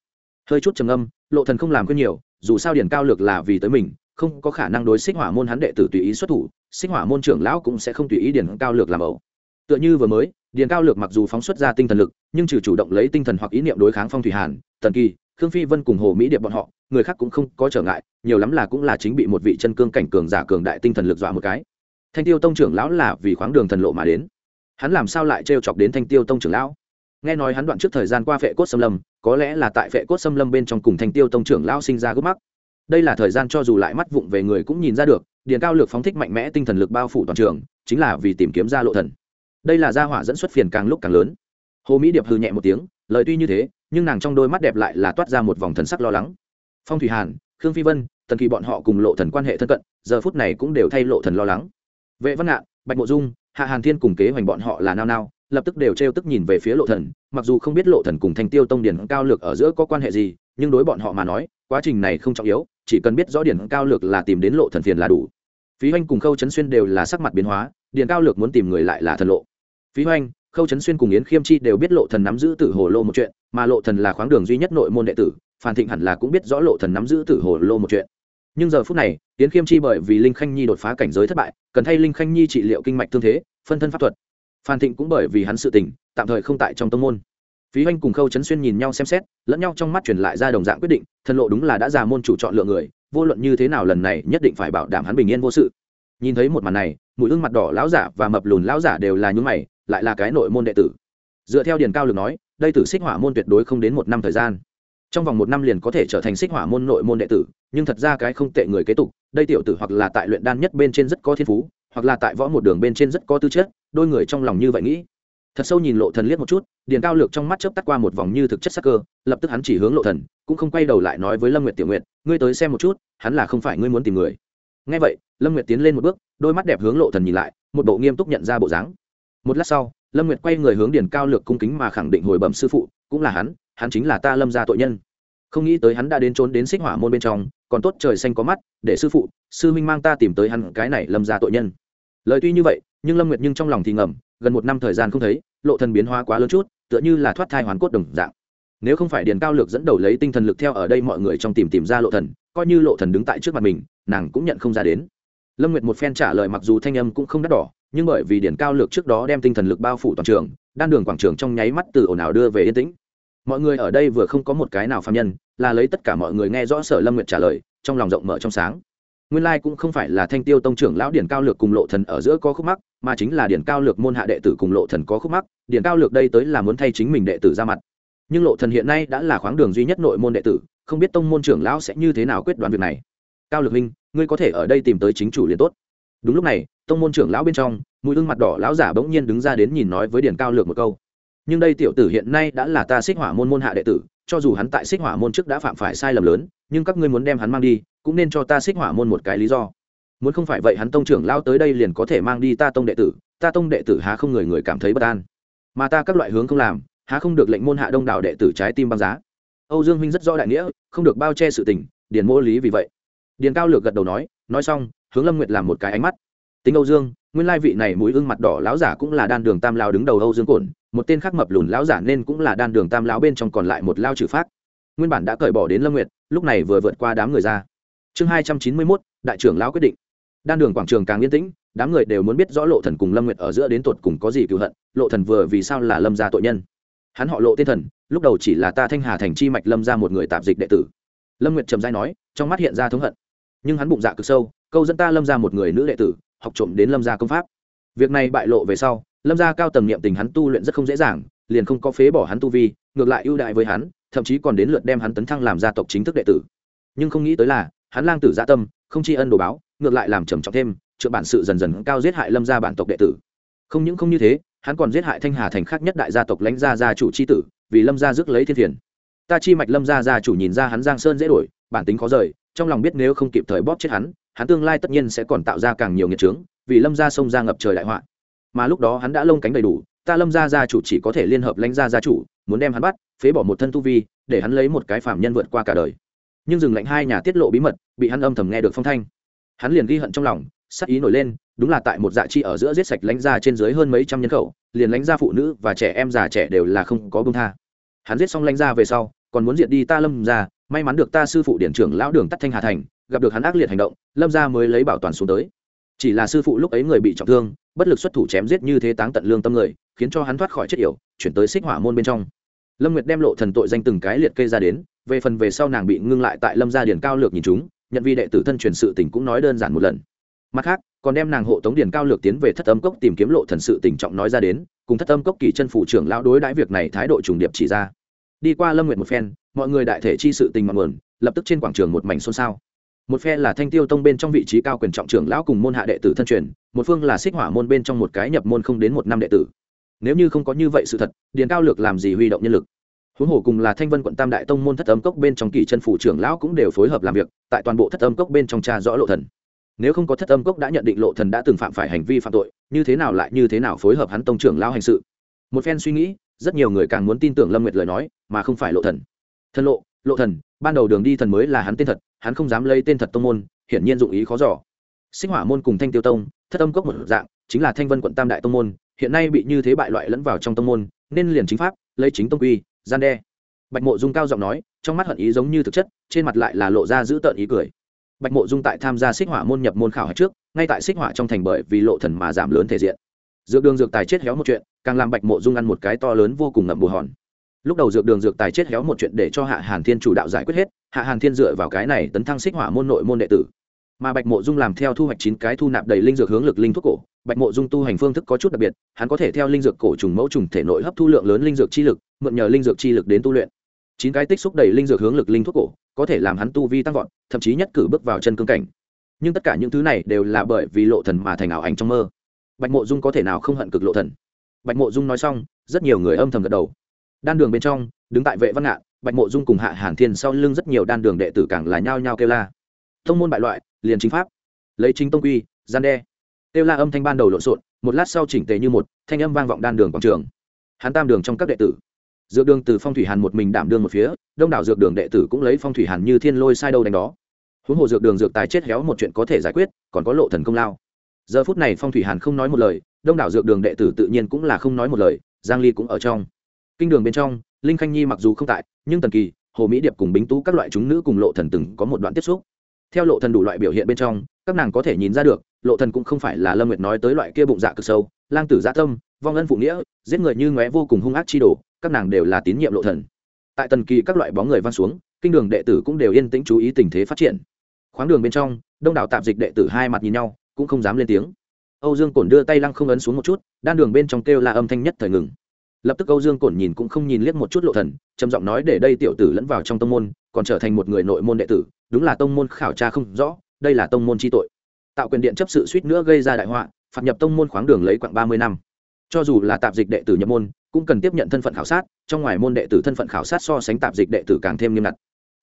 Hơi chút trầm âm lộ thần không làm quên nhiều, dù sao điển cao lược là vì tới mình, không có khả năng đối xích hỏa môn hắn đệ tử tùy ý xuất thủ, xích hỏa môn trưởng lão cũng sẽ không tùy ý điển cao lược làm ẩu tựa như vừa mới, Điền cao lược mặc dù phóng xuất ra tinh thần lực, nhưng trừ chủ động lấy tinh thần hoặc ý niệm đối kháng phong thủy hàn tần kỳ, khương phi vân cùng hồ mỹ điệp bọn họ, người khác cũng không có trở ngại, nhiều lắm là cũng là chính bị một vị chân cương cảnh cường giả cường đại tinh thần lực dọa một cái. Thanh tiêu tông trưởng lão là vì khoáng đường thần lộ mà đến. Hắn làm sao lại trêu chọc đến thanh tiêu tông trưởng lão? Nghe nói hắn đoạn trước thời gian qua phệ cốt xâm lâm, có lẽ là tại phệ cốt xâm lâm bên trong cùng thanh tiêu tông trưởng lão sinh ra gốc mắc. Đây là thời gian cho dù lại mắt vụng về người cũng nhìn ra được, điền cao lược phóng thích mạnh mẽ tinh thần lực bao phủ toàn trường, chính là vì tìm kiếm ra lộ thần đây là gia hỏa dẫn xuất phiền càng lúc càng lớn. Hồ mỹ điệp hư nhẹ một tiếng, lời tuy như thế, nhưng nàng trong đôi mắt đẹp lại là toát ra một vòng thần sắc lo lắng. Phong thủy hàn, khương phi vân, tần kỳ bọn họ cùng lộ thần quan hệ thân cận, giờ phút này cũng đều thay lộ thần lo lắng. Vệ văn ngạn, bạch mộ dung, hạ hàn thiên cùng kế hoành bọn họ là nao nao, lập tức đều trêu tức nhìn về phía lộ thần, mặc dù không biết lộ thần cùng thanh tiêu tông điển cao lược ở giữa có quan hệ gì, nhưng đối bọn họ mà nói, quá trình này không trọng yếu, chỉ cần biết rõ điển cao lược là tìm đến lộ thần phiền là đủ. Phí hoành cùng khâu chấn xuyên đều là sắc mặt biến hóa, điển cao lược muốn tìm người lại là thần lộ phí hoành khâu chấn xuyên cùng yến khiêm chi đều biết lộ thần nắm giữ tử hồ lô một chuyện, mà lộ thần là khoáng đường duy nhất nội môn đệ tử, phan thịnh hẳn là cũng biết rõ lộ thần nắm giữ tử hồ lô một chuyện. Nhưng giờ phút này, yến khiêm chi bởi vì linh khanh nhi đột phá cảnh giới thất bại, cần thay linh khanh nhi trị liệu kinh mạch thương thế, phân thân pháp thuật. Phan thịnh cũng bởi vì hắn sự tình, tạm thời không tại trong tông môn. Phí hoanh cùng khâu trấn xuyên nhìn nhau xem xét, lẫn nhau trong mắt truyền lại ra đồng dạng quyết định, thần lộ đúng là đã già môn chủ chọn lựa người, vô luận như thế nào lần này nhất định phải bảo đảm hắn bình yên vô sự. Nhìn thấy một màn này mũi ưng mặt đỏ lão giả và mập lùn lão giả đều là những mày, lại là cái nội môn đệ tử. Dựa theo điền cao lực nói, đây tử xích hỏa môn tuyệt đối không đến một năm thời gian. Trong vòng một năm liền có thể trở thành xích hỏa môn nội môn đệ tử, nhưng thật ra cái không tệ người kế tục, đây tiểu tử hoặc là tại luyện đan nhất bên trên rất có thiên phú, hoặc là tại võ một đường bên trên rất có tư chất, đôi người trong lòng như vậy nghĩ. Thật sâu nhìn lộ thần liếc một chút, điền cao lược trong mắt chớp tắt qua một vòng như thực chất sắc cơ, lập tức hắn chỉ hướng lộ thần, cũng không quay đầu lại nói với lâm nguyệt tiểu nguyệt, ngươi tới xem một chút, hắn là không phải ngươi muốn tìm người. Nghe vậy, lâm nguyệt tiến lên một bước đôi mắt đẹp hướng lộ thần nhìn lại, một bộ nghiêm túc nhận ra bộ dáng. Một lát sau, lâm nguyệt quay người hướng điền cao lược cung kính mà khẳng định hồi bẩm sư phụ, cũng là hắn hắn chính là ta lâm gia tội nhân. Không nghĩ tới hắn đã đến trốn đến xích hỏa môn bên trong, còn tốt trời xanh có mắt, để sư phụ, sư minh mang ta tìm tới hắn cái này lâm gia tội nhân. Lời tuy như vậy, nhưng lâm nguyệt nhưng trong lòng thì ngầm, gần một năm thời gian không thấy, lộ thần biến hóa quá lớn chút, tựa như là thoát thai hoàn cốt đồng dạng. Nếu không phải điền cao lược dẫn đầu lấy tinh thần lực theo ở đây mọi người trong tìm tìm ra lộ thần, coi như lộ thần đứng tại trước mặt mình, nàng cũng nhận không ra đến lâm nguyệt một phen trả lời mặc dù thanh âm cũng không đắt đỏ, nhưng bởi vì điền cao lược trước đó đem tinh thần lực bao phủ toàn trường, đan đường quảng trường trong nháy mắt từ ồn ào đưa về yên tĩnh. Mọi người ở đây vừa không có một cái nào phạm nhân, là lấy tất cả mọi người nghe rõ sở lâm nguyệt trả lời, trong lòng rộng mở trong sáng. Nguyên lai cũng không phải là thanh tiêu tông trưởng lão điển cao lược cùng lộ thần ở giữa có khúc mắc, mà chính là điển cao lược môn hạ đệ tử cùng lộ thần có khúc mắc, điển cao lược đây tới là muốn thay chính mình đệ tử ra mặt. Nhưng lộ thần hiện nay đã là khoáng đường duy nhất nội môn đệ tử, không biết tông môn trưởng lão sẽ như thế nào quyết đoán việc này. Cao lược minh ngươi có thể ở đây tìm tới chính chủ liền tốt. Đúng lúc này, tông môn trưởng lão bên trong mũi ưng mặt đỏ lão giả bỗng nhiên đứng ra đến nhìn nói với điển cao lược một câu. Nhưng đây tiểu tử hiện nay đã là ta xích hỏa môn môn hạ đệ tử, cho dù hắn tại xích hỏa môn trước đã phạm phải sai lầm lớn, nhưng các ngươi muốn đem hắn mang đi, cũng nên cho ta xích hỏa môn một cái lý do. Muốn không phải vậy hắn tông trưởng lao tới đây liền có thể mang đi ta tông đệ tử, ta tông đệ tử há không người người cảm thấy bất an. Mà ta các loại hướng không làm, há không được lệnh môn hạ đông đảo đệ tử trái tim băng giá. Âu dương minh rất rõ đại nghĩa, không được bao che sự tình, điền mô lý vì vậy điền cao lược gật đầu nói nói xong, hướng lâm nguyệt làm một cái ánh mắt. Tính âu dương, nguyên lai vị này mũi ưng mặt đỏ lão giả cũng là đan đường tam lao đứng đầu âu dương cổn, một tên khác mập lùn lão giả nên cũng là đan đường tam lão bên trong còn lại một lao trừ phát nguyên bản đã cởi bỏ đến lâm nguyệt, lúc này vừa vượt qua đám người ra. Chương hai trăm chín mươi mốt, đại trưởng lão quyết định. Đan đường quảng trường càng yên tĩnh, đám người đều muốn biết rõ lộ thần cùng lâm nguyệt ở giữa đến tột cùng có gì cựu hận, lộ thần vừa vì sao là lâm gia tội nhân. Hắn họ lộ tên thần, lúc đầu chỉ là ta thanh hà thành chi mạch lâm ra một người tạp dịch đệ tử. Lâm nguyệt trầm dai nói, trong mắt hiện ra thống hận nhưng hắn bụng dạ cực sâu, câu dẫn ta lâm ra một người nữ đệ tử, học trộm đến lâm gia công pháp. Việc này bại lộ về sau, lâm gia cao tầng niệm tình hắn tu luyện rất không dễ dàng, liền không có phế bỏ hắn tu vi, ngược lại ưu đại với hắn, thậm chí còn đến lượt đem hắn tấn thăng làm gia tộc chính thức đệ tử. Nhưng không nghĩ tới là, hắn lang tử gia tâm, không tri ân đồ báo, ngược lại làm trầm trọng thêm, trượng bản sự dần dần cao giết hại lâm gia bản tộc đệ tử. Không những không như thế, hắn còn giết hại thanh hà thành khác nhất đại gia tộc lãnh gia gia chủ c h i tử, vì lâm gia rước lấy thiên thiền ta chi mạch lâm gia gia chủ nhìn ra hắn giang sơn dễ đổi, bản tính khó rời trong lòng biết nếu không kịp thời bóp chết hắn hắn tương lai tất nhiên sẽ còn tạo ra càng nhiều nghiệt trướng vì lâm gia sông ra ngập trời đại họa. Mà lúc đó hắn đã lông cánh đầy đủ, ta lâm gia gia chủ chỉ có thể liên hợp lãnh gia gia chủ, muốn đem hắn bắt, phế bỏ một thân tu vi, để hắn lấy một cái phạm nhân vượt qua cả đời. Nhưng dừng lệnh hai nhà tiết lộ bí mật, bị hắn âm thầm nghe được phong thanh. Hắn liền ghi hận trong lòng, sắc ý nổi lên, đúng là tại một dạ chi ở giữa giết sạch lãnh gia trên dưới hơn mấy trăm nhân khẩu, liền lãnh gia phụ nữ và trẻ em già trẻ đều là không có bông tha. Hắn giết xong lãnh gia về sau, còn muốn diệt đi ta lâm gia may mắn được ta sư phụ điển trưởng lão đường tắt thanh hà thành, gặp được hắn ác liệt hành động, lâm gia mới lấy bảo toàn xuống tới. Chỉ là sư phụ lúc ấy người bị trọng thương, bất lực xuất thủ chém giết như thế táng tận lương tâm người, khiến cho hắn thoát khỏi chết yểu, chuyển tới xích hỏa môn bên trong. Lâm nguyệt đem lộ thần tội danh từng cái liệt kê ra đến, về phần về sau nàng bị ngưng lại tại lâm gia điển cao lược nhìn chúng, nhận vi đệ tử thân truyền sự tình cũng nói đơn giản một lần. Mặt khác, còn đem nàng hộ tống điển cao lược tiến về thất âm cốc tìm kiếm lộ thần sự tình trọng nói ra đến, cùng thất âm cốc kỳ chân phủ trưởng lão đối đãi việc này thái độ trùng điệp chỉ ra. Đi qua lâm nguyệt một phen mọi người đại thể chi sự tình mọi nguồn, lập tức trên quảng trường một mảnh xôn xao. Một phe là thanh tiêu tông bên trong vị trí cao quyền trọng trưởng lão cùng môn hạ đệ tử thân truyền, một phương là xích hỏa môn bên trong một cái nhập môn không đến một năm đệ tử. Nếu như không có như vậy sự thật, điền cao lược làm gì huy động nhân lực? Huống hồ cùng là thanh vân quận tam đại tông môn thất âm cốc bên trong kỳ chân phủ trưởng lão cũng đều phối hợp làm việc, tại toàn bộ thất âm cốc bên trong cha rõ lộ thần. Nếu không có thất âm cốc đã nhận định lộ thần đã từng phạm phải hành vi phạm tội, như thế nào lại như thế nào phối hợp hắn tông trưởng lão hành sự? Một phen suy nghĩ, rất nhiều người càng muốn tin tưởng lâm nguyệt lời nói, mà không phải lộ thần thân lộ lộ thần, ban đầu đường đi thần mới là hắn tên thật, hắn không dám lấy tên thật tông môn, hiển nhiên dụng ý khó giỏ sinh hỏa môn cùng thanh tiêu tông, thất âm cốc một dạng, chính là thanh vân quận tam đại tông môn, hiện nay bị như thế bại loại lẫn vào trong tông môn, nên liền chính pháp, lấy chính tông quy, gian đe. Bạch mộ dung cao giọng nói, trong mắt hận ý giống như thực chất, trên mặt lại là lộ ra giữ tợn ý cười. Bạch mộ dung tại tham gia xích hỏa môn nhập môn khảo hạch trước, ngay tại xích hỏa trong thành bởi vì lộ thần mà giảm lớn thể diện. Dược đường dược tài chết héo một chuyện, càng làm bạch mộ dung ăn một cái to lớn vô cùng ngậm bù hòn lúc đầu dược đường dược tài chết héo một chuyện để cho hạ hàn thiên chủ đạo giải quyết hết, hạ hàn thiên dựa vào cái này tấn thăng xích hỏa môn nội môn đệ tử. Mà bạch mộ dung làm theo thu hoạch chín cái thu nạp đầy linh dược hướng lực linh thuốc cổ, bạch mộ dung tu hành phương thức có chút đặc biệt, hắn có thể theo linh dược cổ trùng mẫu trùng thể nội hấp thu lượng lớn linh dược chi lực, mượn nhờ linh dược chi lực đến tu luyện. Chín cái tích xúc đầy linh dược hướng lực linh thuốc cổ, có thể làm hắn tu vi tăng vọt, thậm chí nhất cử bước vào chân cương cảnh. Nhưng tất cả những thứ này đều là bởi vì lộ thần mà thành ảo ảnh trong mơ. Bạch mộ dung có thể nào không hận cực lộ thần? Bạch mộ dung nói xong, rất nhiều người âm thầm gật đầu đan đường bên trong, đứng tại vệ văn ngạn, bạch mộ dung cùng hạ hàn thiên sau lưng rất nhiều đan đường đệ tử càng là nhao nhao kêu la. Thông môn bại loại, liền chính pháp. Lấy chính tông quy, gian đe. Kêu la âm thanh ban đầu lộn xộn, một lát sau chỉnh tề như một, thanh âm vang vọng đan đường quảng trường. Hắn tam đường trong các đệ tử. Dược đường từ phong thủy hàn một mình đảm đương một phía, đông đảo dược đường đệ tử cũng lấy phong thủy hàn như thiên lôi sai đâu đánh đó. Huống hồ dược đường dược tài chết héo một chuyện có thể giải quyết, còn có lộ thần công lao. Giờ phút này phong thủy hàn không nói một lời, đông đảo dược đường đệ tử tự nhiên cũng là không nói một lời, giang ly cũng ở trong kinh đường bên trong linh khanh nhi mặc dù không tại nhưng tần kỳ hồ mỹ điệp cùng bính tú các loại chúng nữ cùng lộ thần từng có một đoạn tiếp xúc. Theo lộ thần đủ loại biểu hiện bên trong các nàng có thể nhìn ra được lộ thần cũng không phải là lâm nguyệt nói tới loại kia bụng dạ cực sâu lang tử dạ tâm vong ân phụ nghĩa giết người như ngóe vô cùng hung ác chi đồ, các nàng đều là tín nhiệm lộ thần. Tại tần kỳ các loại bóng người văng xuống kinh đường đệ tử cũng đều yên tĩnh chú ý tình thế phát triển. Khoáng đường bên trong đông đảo tạp dịch đệ tử hai mặt nhìn nhau cũng không dám lên tiếng. Âu dương cổn đưa tay lăng không ấn xuống một chút đan đường bên trong kêu là âm thanh nhất thời ngừng lập tức âu dương cổn nhìn cũng không nhìn liếc một chút lộ thần, trầm giọng nói để đây tiểu tử lẫn vào trong tông môn, còn trở thành một người nội môn đệ tử, đúng là tông môn khảo tra không rõ, đây là tông môn chi tội. Tạo quyền điện chấp sự suýt nữa gây ra đại họa, phạt nhập tông môn khoáng đường lấy quặng ba mươi năm. Cho dù là tạp dịch đệ tử nhập môn, cũng cần tiếp nhận thân phận khảo sát, trong ngoài môn đệ tử thân phận khảo sát so sánh tạp dịch đệ tử càng thêm nghiêm ngặt.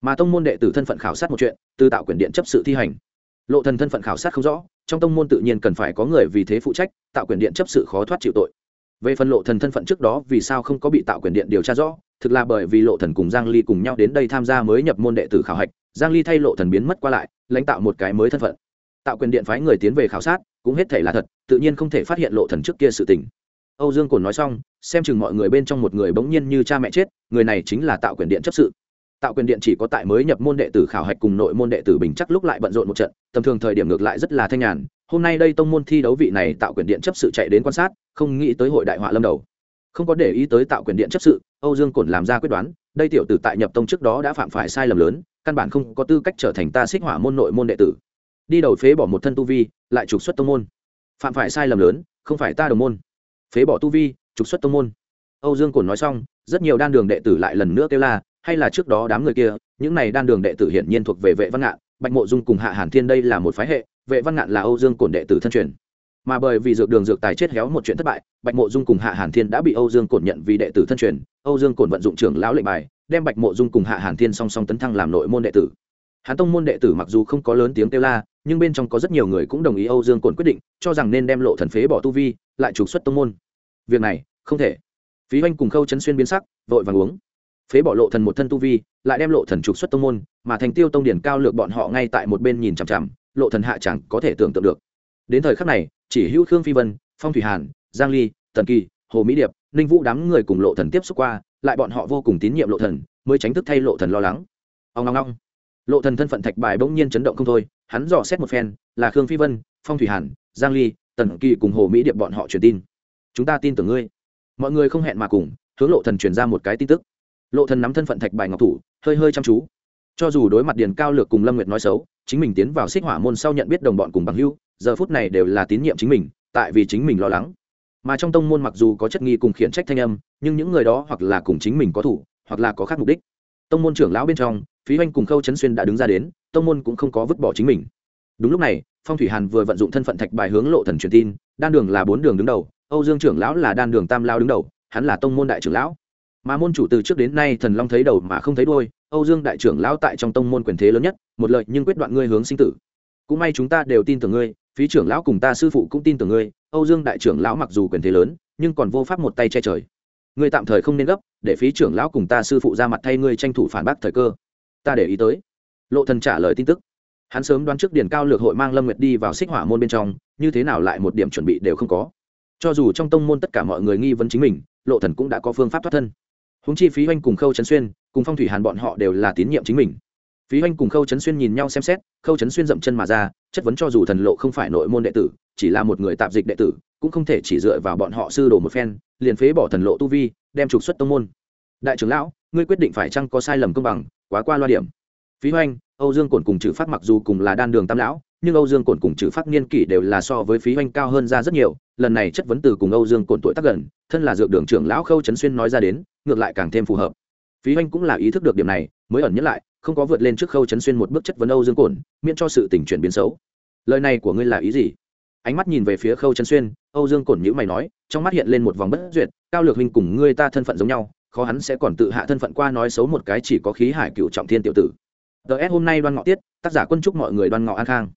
Mà tông môn đệ tử thân phận khảo sát một chuyện, từ tạo quyền điện chấp sự thi hành. Lộ thần thân phận khảo sát không rõ, trong tông môn tự nhiên cần phải có người vì thế phụ trách, tạo quyền điện chấp sự khó thoát chịu tội về phần lộ thần thân phận trước đó, vì sao không có bị tạo quyền điện điều tra rõ? Thực là bởi vì lộ thần cùng giang ly cùng nhau đến đây tham gia mới nhập môn đệ tử khảo hạch, giang ly thay lộ thần biến mất qua lại, lãnh tạo một cái mới thân phận. Tạo quyền điện phái người tiến về khảo sát, cũng hết thể là thật, tự nhiên không thể phát hiện lộ thần trước kia sự tình. Âu dương cồn nói xong, xem chừng mọi người bên trong một người bỗng nhiên như cha mẹ chết, người này chính là tạo quyền điện chấp sự. Tạo quyền điện chỉ có tại mới nhập môn đệ tử khảo hạch cùng nội môn đệ tử bình chắc lúc lại bận rộn một trận, tầm thường thời điểm ngược lại rất là thanh nhàn hôm nay đây tông môn thi đấu vị này tạo quyền điện chấp sự chạy đến quan sát, không nghĩ tới hội đại họa lâm đầu. Không có để ý tới tạo quyền điện chấp sự, âu dương cổn làm ra quyết đoán, đây tiểu tử tại nhập tông trước đó đã phạm phải sai lầm lớn, căn bản không có tư cách trở thành ta xích hỏa môn nội môn đệ tử. Đi đầu phế bỏ một thân tu vi, lại trục xuất tông môn. Phạm phải sai lầm lớn, không phải ta đồng môn. Phế bỏ tu vi, trục xuất tông môn. Âu dương cổn nói xong, rất nhiều đan đường đệ tử lại lần nữa kêu la, hay là trước đó đám người kia, những này đan đường đệ tử hiển nhiên thuộc về vệ văn ngạn, bạch mộ dung cùng hạ hàn thiên đây là một phái hệ vệ văn ngạn là âu dương cổn đệ tử thân truyền. Mà bởi vì dược đường dược tài chết héo một chuyện thất bại, bạch mộ dung cùng hạ hàn thiên đã bị âu dương cổn nhận vì đệ tử thân truyền. Âu dương cổn vận dụng trưởng lão lệnh bài, đem bạch mộ dung cùng hạ hàn thiên song song tấn thăng làm nội môn đệ tử. Hán tông môn đệ tử mặc dù không có lớn tiếng kêu la, nhưng bên trong có rất nhiều người cũng đồng ý âu dương cổn quyết định, cho rằng nên đem lộ thần phế bỏ tu vi, lại trục xuất tông môn. Việc này, không thể. Phí oanh cùng khâu chấn xuyên biến sắc, vội vàng uống. Phế bỏ lộ thần một thân tu vi, lại đem lộ thần trục xuất tông môn, mà thành tiêu tông điển cao lược bọn họ ngay tại một bên nhìn chằm chằm lộ thần hạ chẳng có thể tưởng tượng được. Đến thời khắc này, chỉ hữu khương phi vân, phong thủy hàn, giang ly, tần kỳ, hồ mỹ điệp, ninh vũ đám người cùng lộ thần tiếp xúc qua, lại bọn họ vô cùng tín nhiệm lộ thần, mới tránh thức thay lộ thần lo lắng. Ông ngong ngong lộ thần thân phận thạch bài bỗng nhiên chấn động không thôi, hắn dò xét một phen, là khương phi vân, phong thủy hàn, giang ly, tần kỳ cùng hồ mỹ điệp bọn họ truyền tin. Chúng ta tin tưởng ngươi. Mọi người không hẹn mà cùng, hướng lộ thần truyền ra một cái tin tức. Lộ thần nắm thân phận thạch bài ngọc thủ, hơi hơi chăm chú cho dù đối mặt điền cao lược cùng lâm nguyệt nói xấu, chính mình tiến vào xích hỏa môn sau nhận biết đồng bọn cùng bằng hữu, giờ phút này đều là tín nhiệm chính mình, tại vì chính mình lo lắng. Mà trong tông môn mặc dù có chất nghi cùng khiển trách thanh âm, nhưng những người đó hoặc là cùng chính mình có thủ, hoặc là có khác mục đích. Tông môn trưởng lão bên trong, phí oanh cùng khâu trấn xuyên đã đứng ra đến, tông môn cũng không có vứt bỏ chính mình. Đúng lúc này, phong thủy hàn vừa vận dụng thân phận thạch bài hướng lộ thần truyền tin, đan đường là bốn đường đứng đầu, âu dương trưởng lão là đan đường tam lao đứng đầu, hắn là tông môn đại trưởng lão mà môn chủ từ trước đến nay thần long thấy đầu mà không thấy đuôi, âu dương đại trưởng lão tại trong tông môn quyền thế lớn nhất, một lợi nhưng quyết đoạn ngươi hướng sinh tử. Cũng may chúng ta đều tin tưởng ngươi, phí trưởng lão cùng ta sư phụ cũng tin tưởng ngươi, âu dương đại trưởng lão mặc dù quyền thế lớn, nhưng còn vô pháp một tay che trời. Ngươi tạm thời không nên gấp, để phí trưởng lão cùng ta sư phụ ra mặt thay ngươi tranh thủ phản bác thời cơ. Ta để ý tới. Lộ thần trả lời tin tức. Hắn sớm đoán trước điển cao lược hội mang lâm nguyệt đi vào xích hỏa môn bên trong, như thế nào lại một điểm chuẩn bị đều không có. Cho dù trong tông môn tất cả mọi người nghi vấn chính mình, lộ thần cũng đã có phương pháp thoát thân húng chi phí hoanh cùng khâu trấn xuyên, cùng phong thủy hàn bọn họ đều là tín nhiệm chính mình. Phí hoanh cùng khâu trấn xuyên nhìn nhau xem xét, khâu trấn xuyên dậm chân mà ra, chất vấn cho dù thần lộ không phải nội môn đệ tử, chỉ là một người tạp dịch đệ tử, cũng không thể chỉ dựa vào bọn họ sư đồ một phen, liền phế bỏ thần lộ tu vi, đem trục xuất tông môn. Đại trưởng lão, ngươi quyết định phải chăng có sai lầm công bằng, quá qua loa điểm. Phí hoanh, âu dương cổn cùng trừ phát mặc dù cùng là đan đường tam lão, nhưng âu dương cổn cùng trừ phát niên kỷ đều là so với phí hoanh cao hơn ra rất nhiều, lần này chất vấn từ cùng âu dương cổn tuổi tác gần thân là dược đường trưởng lão khâu trấn xuyên nói ra đến, ngược lại càng thêm phù hợp. Phí oanh cũng là ý thức được điểm này, mới ẩn nhắc lại, không có vượt lên trước khâu trấn xuyên một bước chất vấn âu dương cổn, miễn cho sự tình chuyển biến xấu. Lời này của ngươi là ý gì? Ánh mắt nhìn về phía khâu trấn xuyên, âu dương cổn nhữ mày nói, trong mắt hiện lên một vòng bất duyệt, cao lược huynh cùng ngươi ta thân phận giống nhau, khó hắn sẽ còn tự hạ thân phận qua nói xấu một cái chỉ có khí hải cựu trọng thiên tiểu tử. Ts hôm nay đoan ngọ tiết, tác giả quân chúc mọi người đoan ngọ an khang.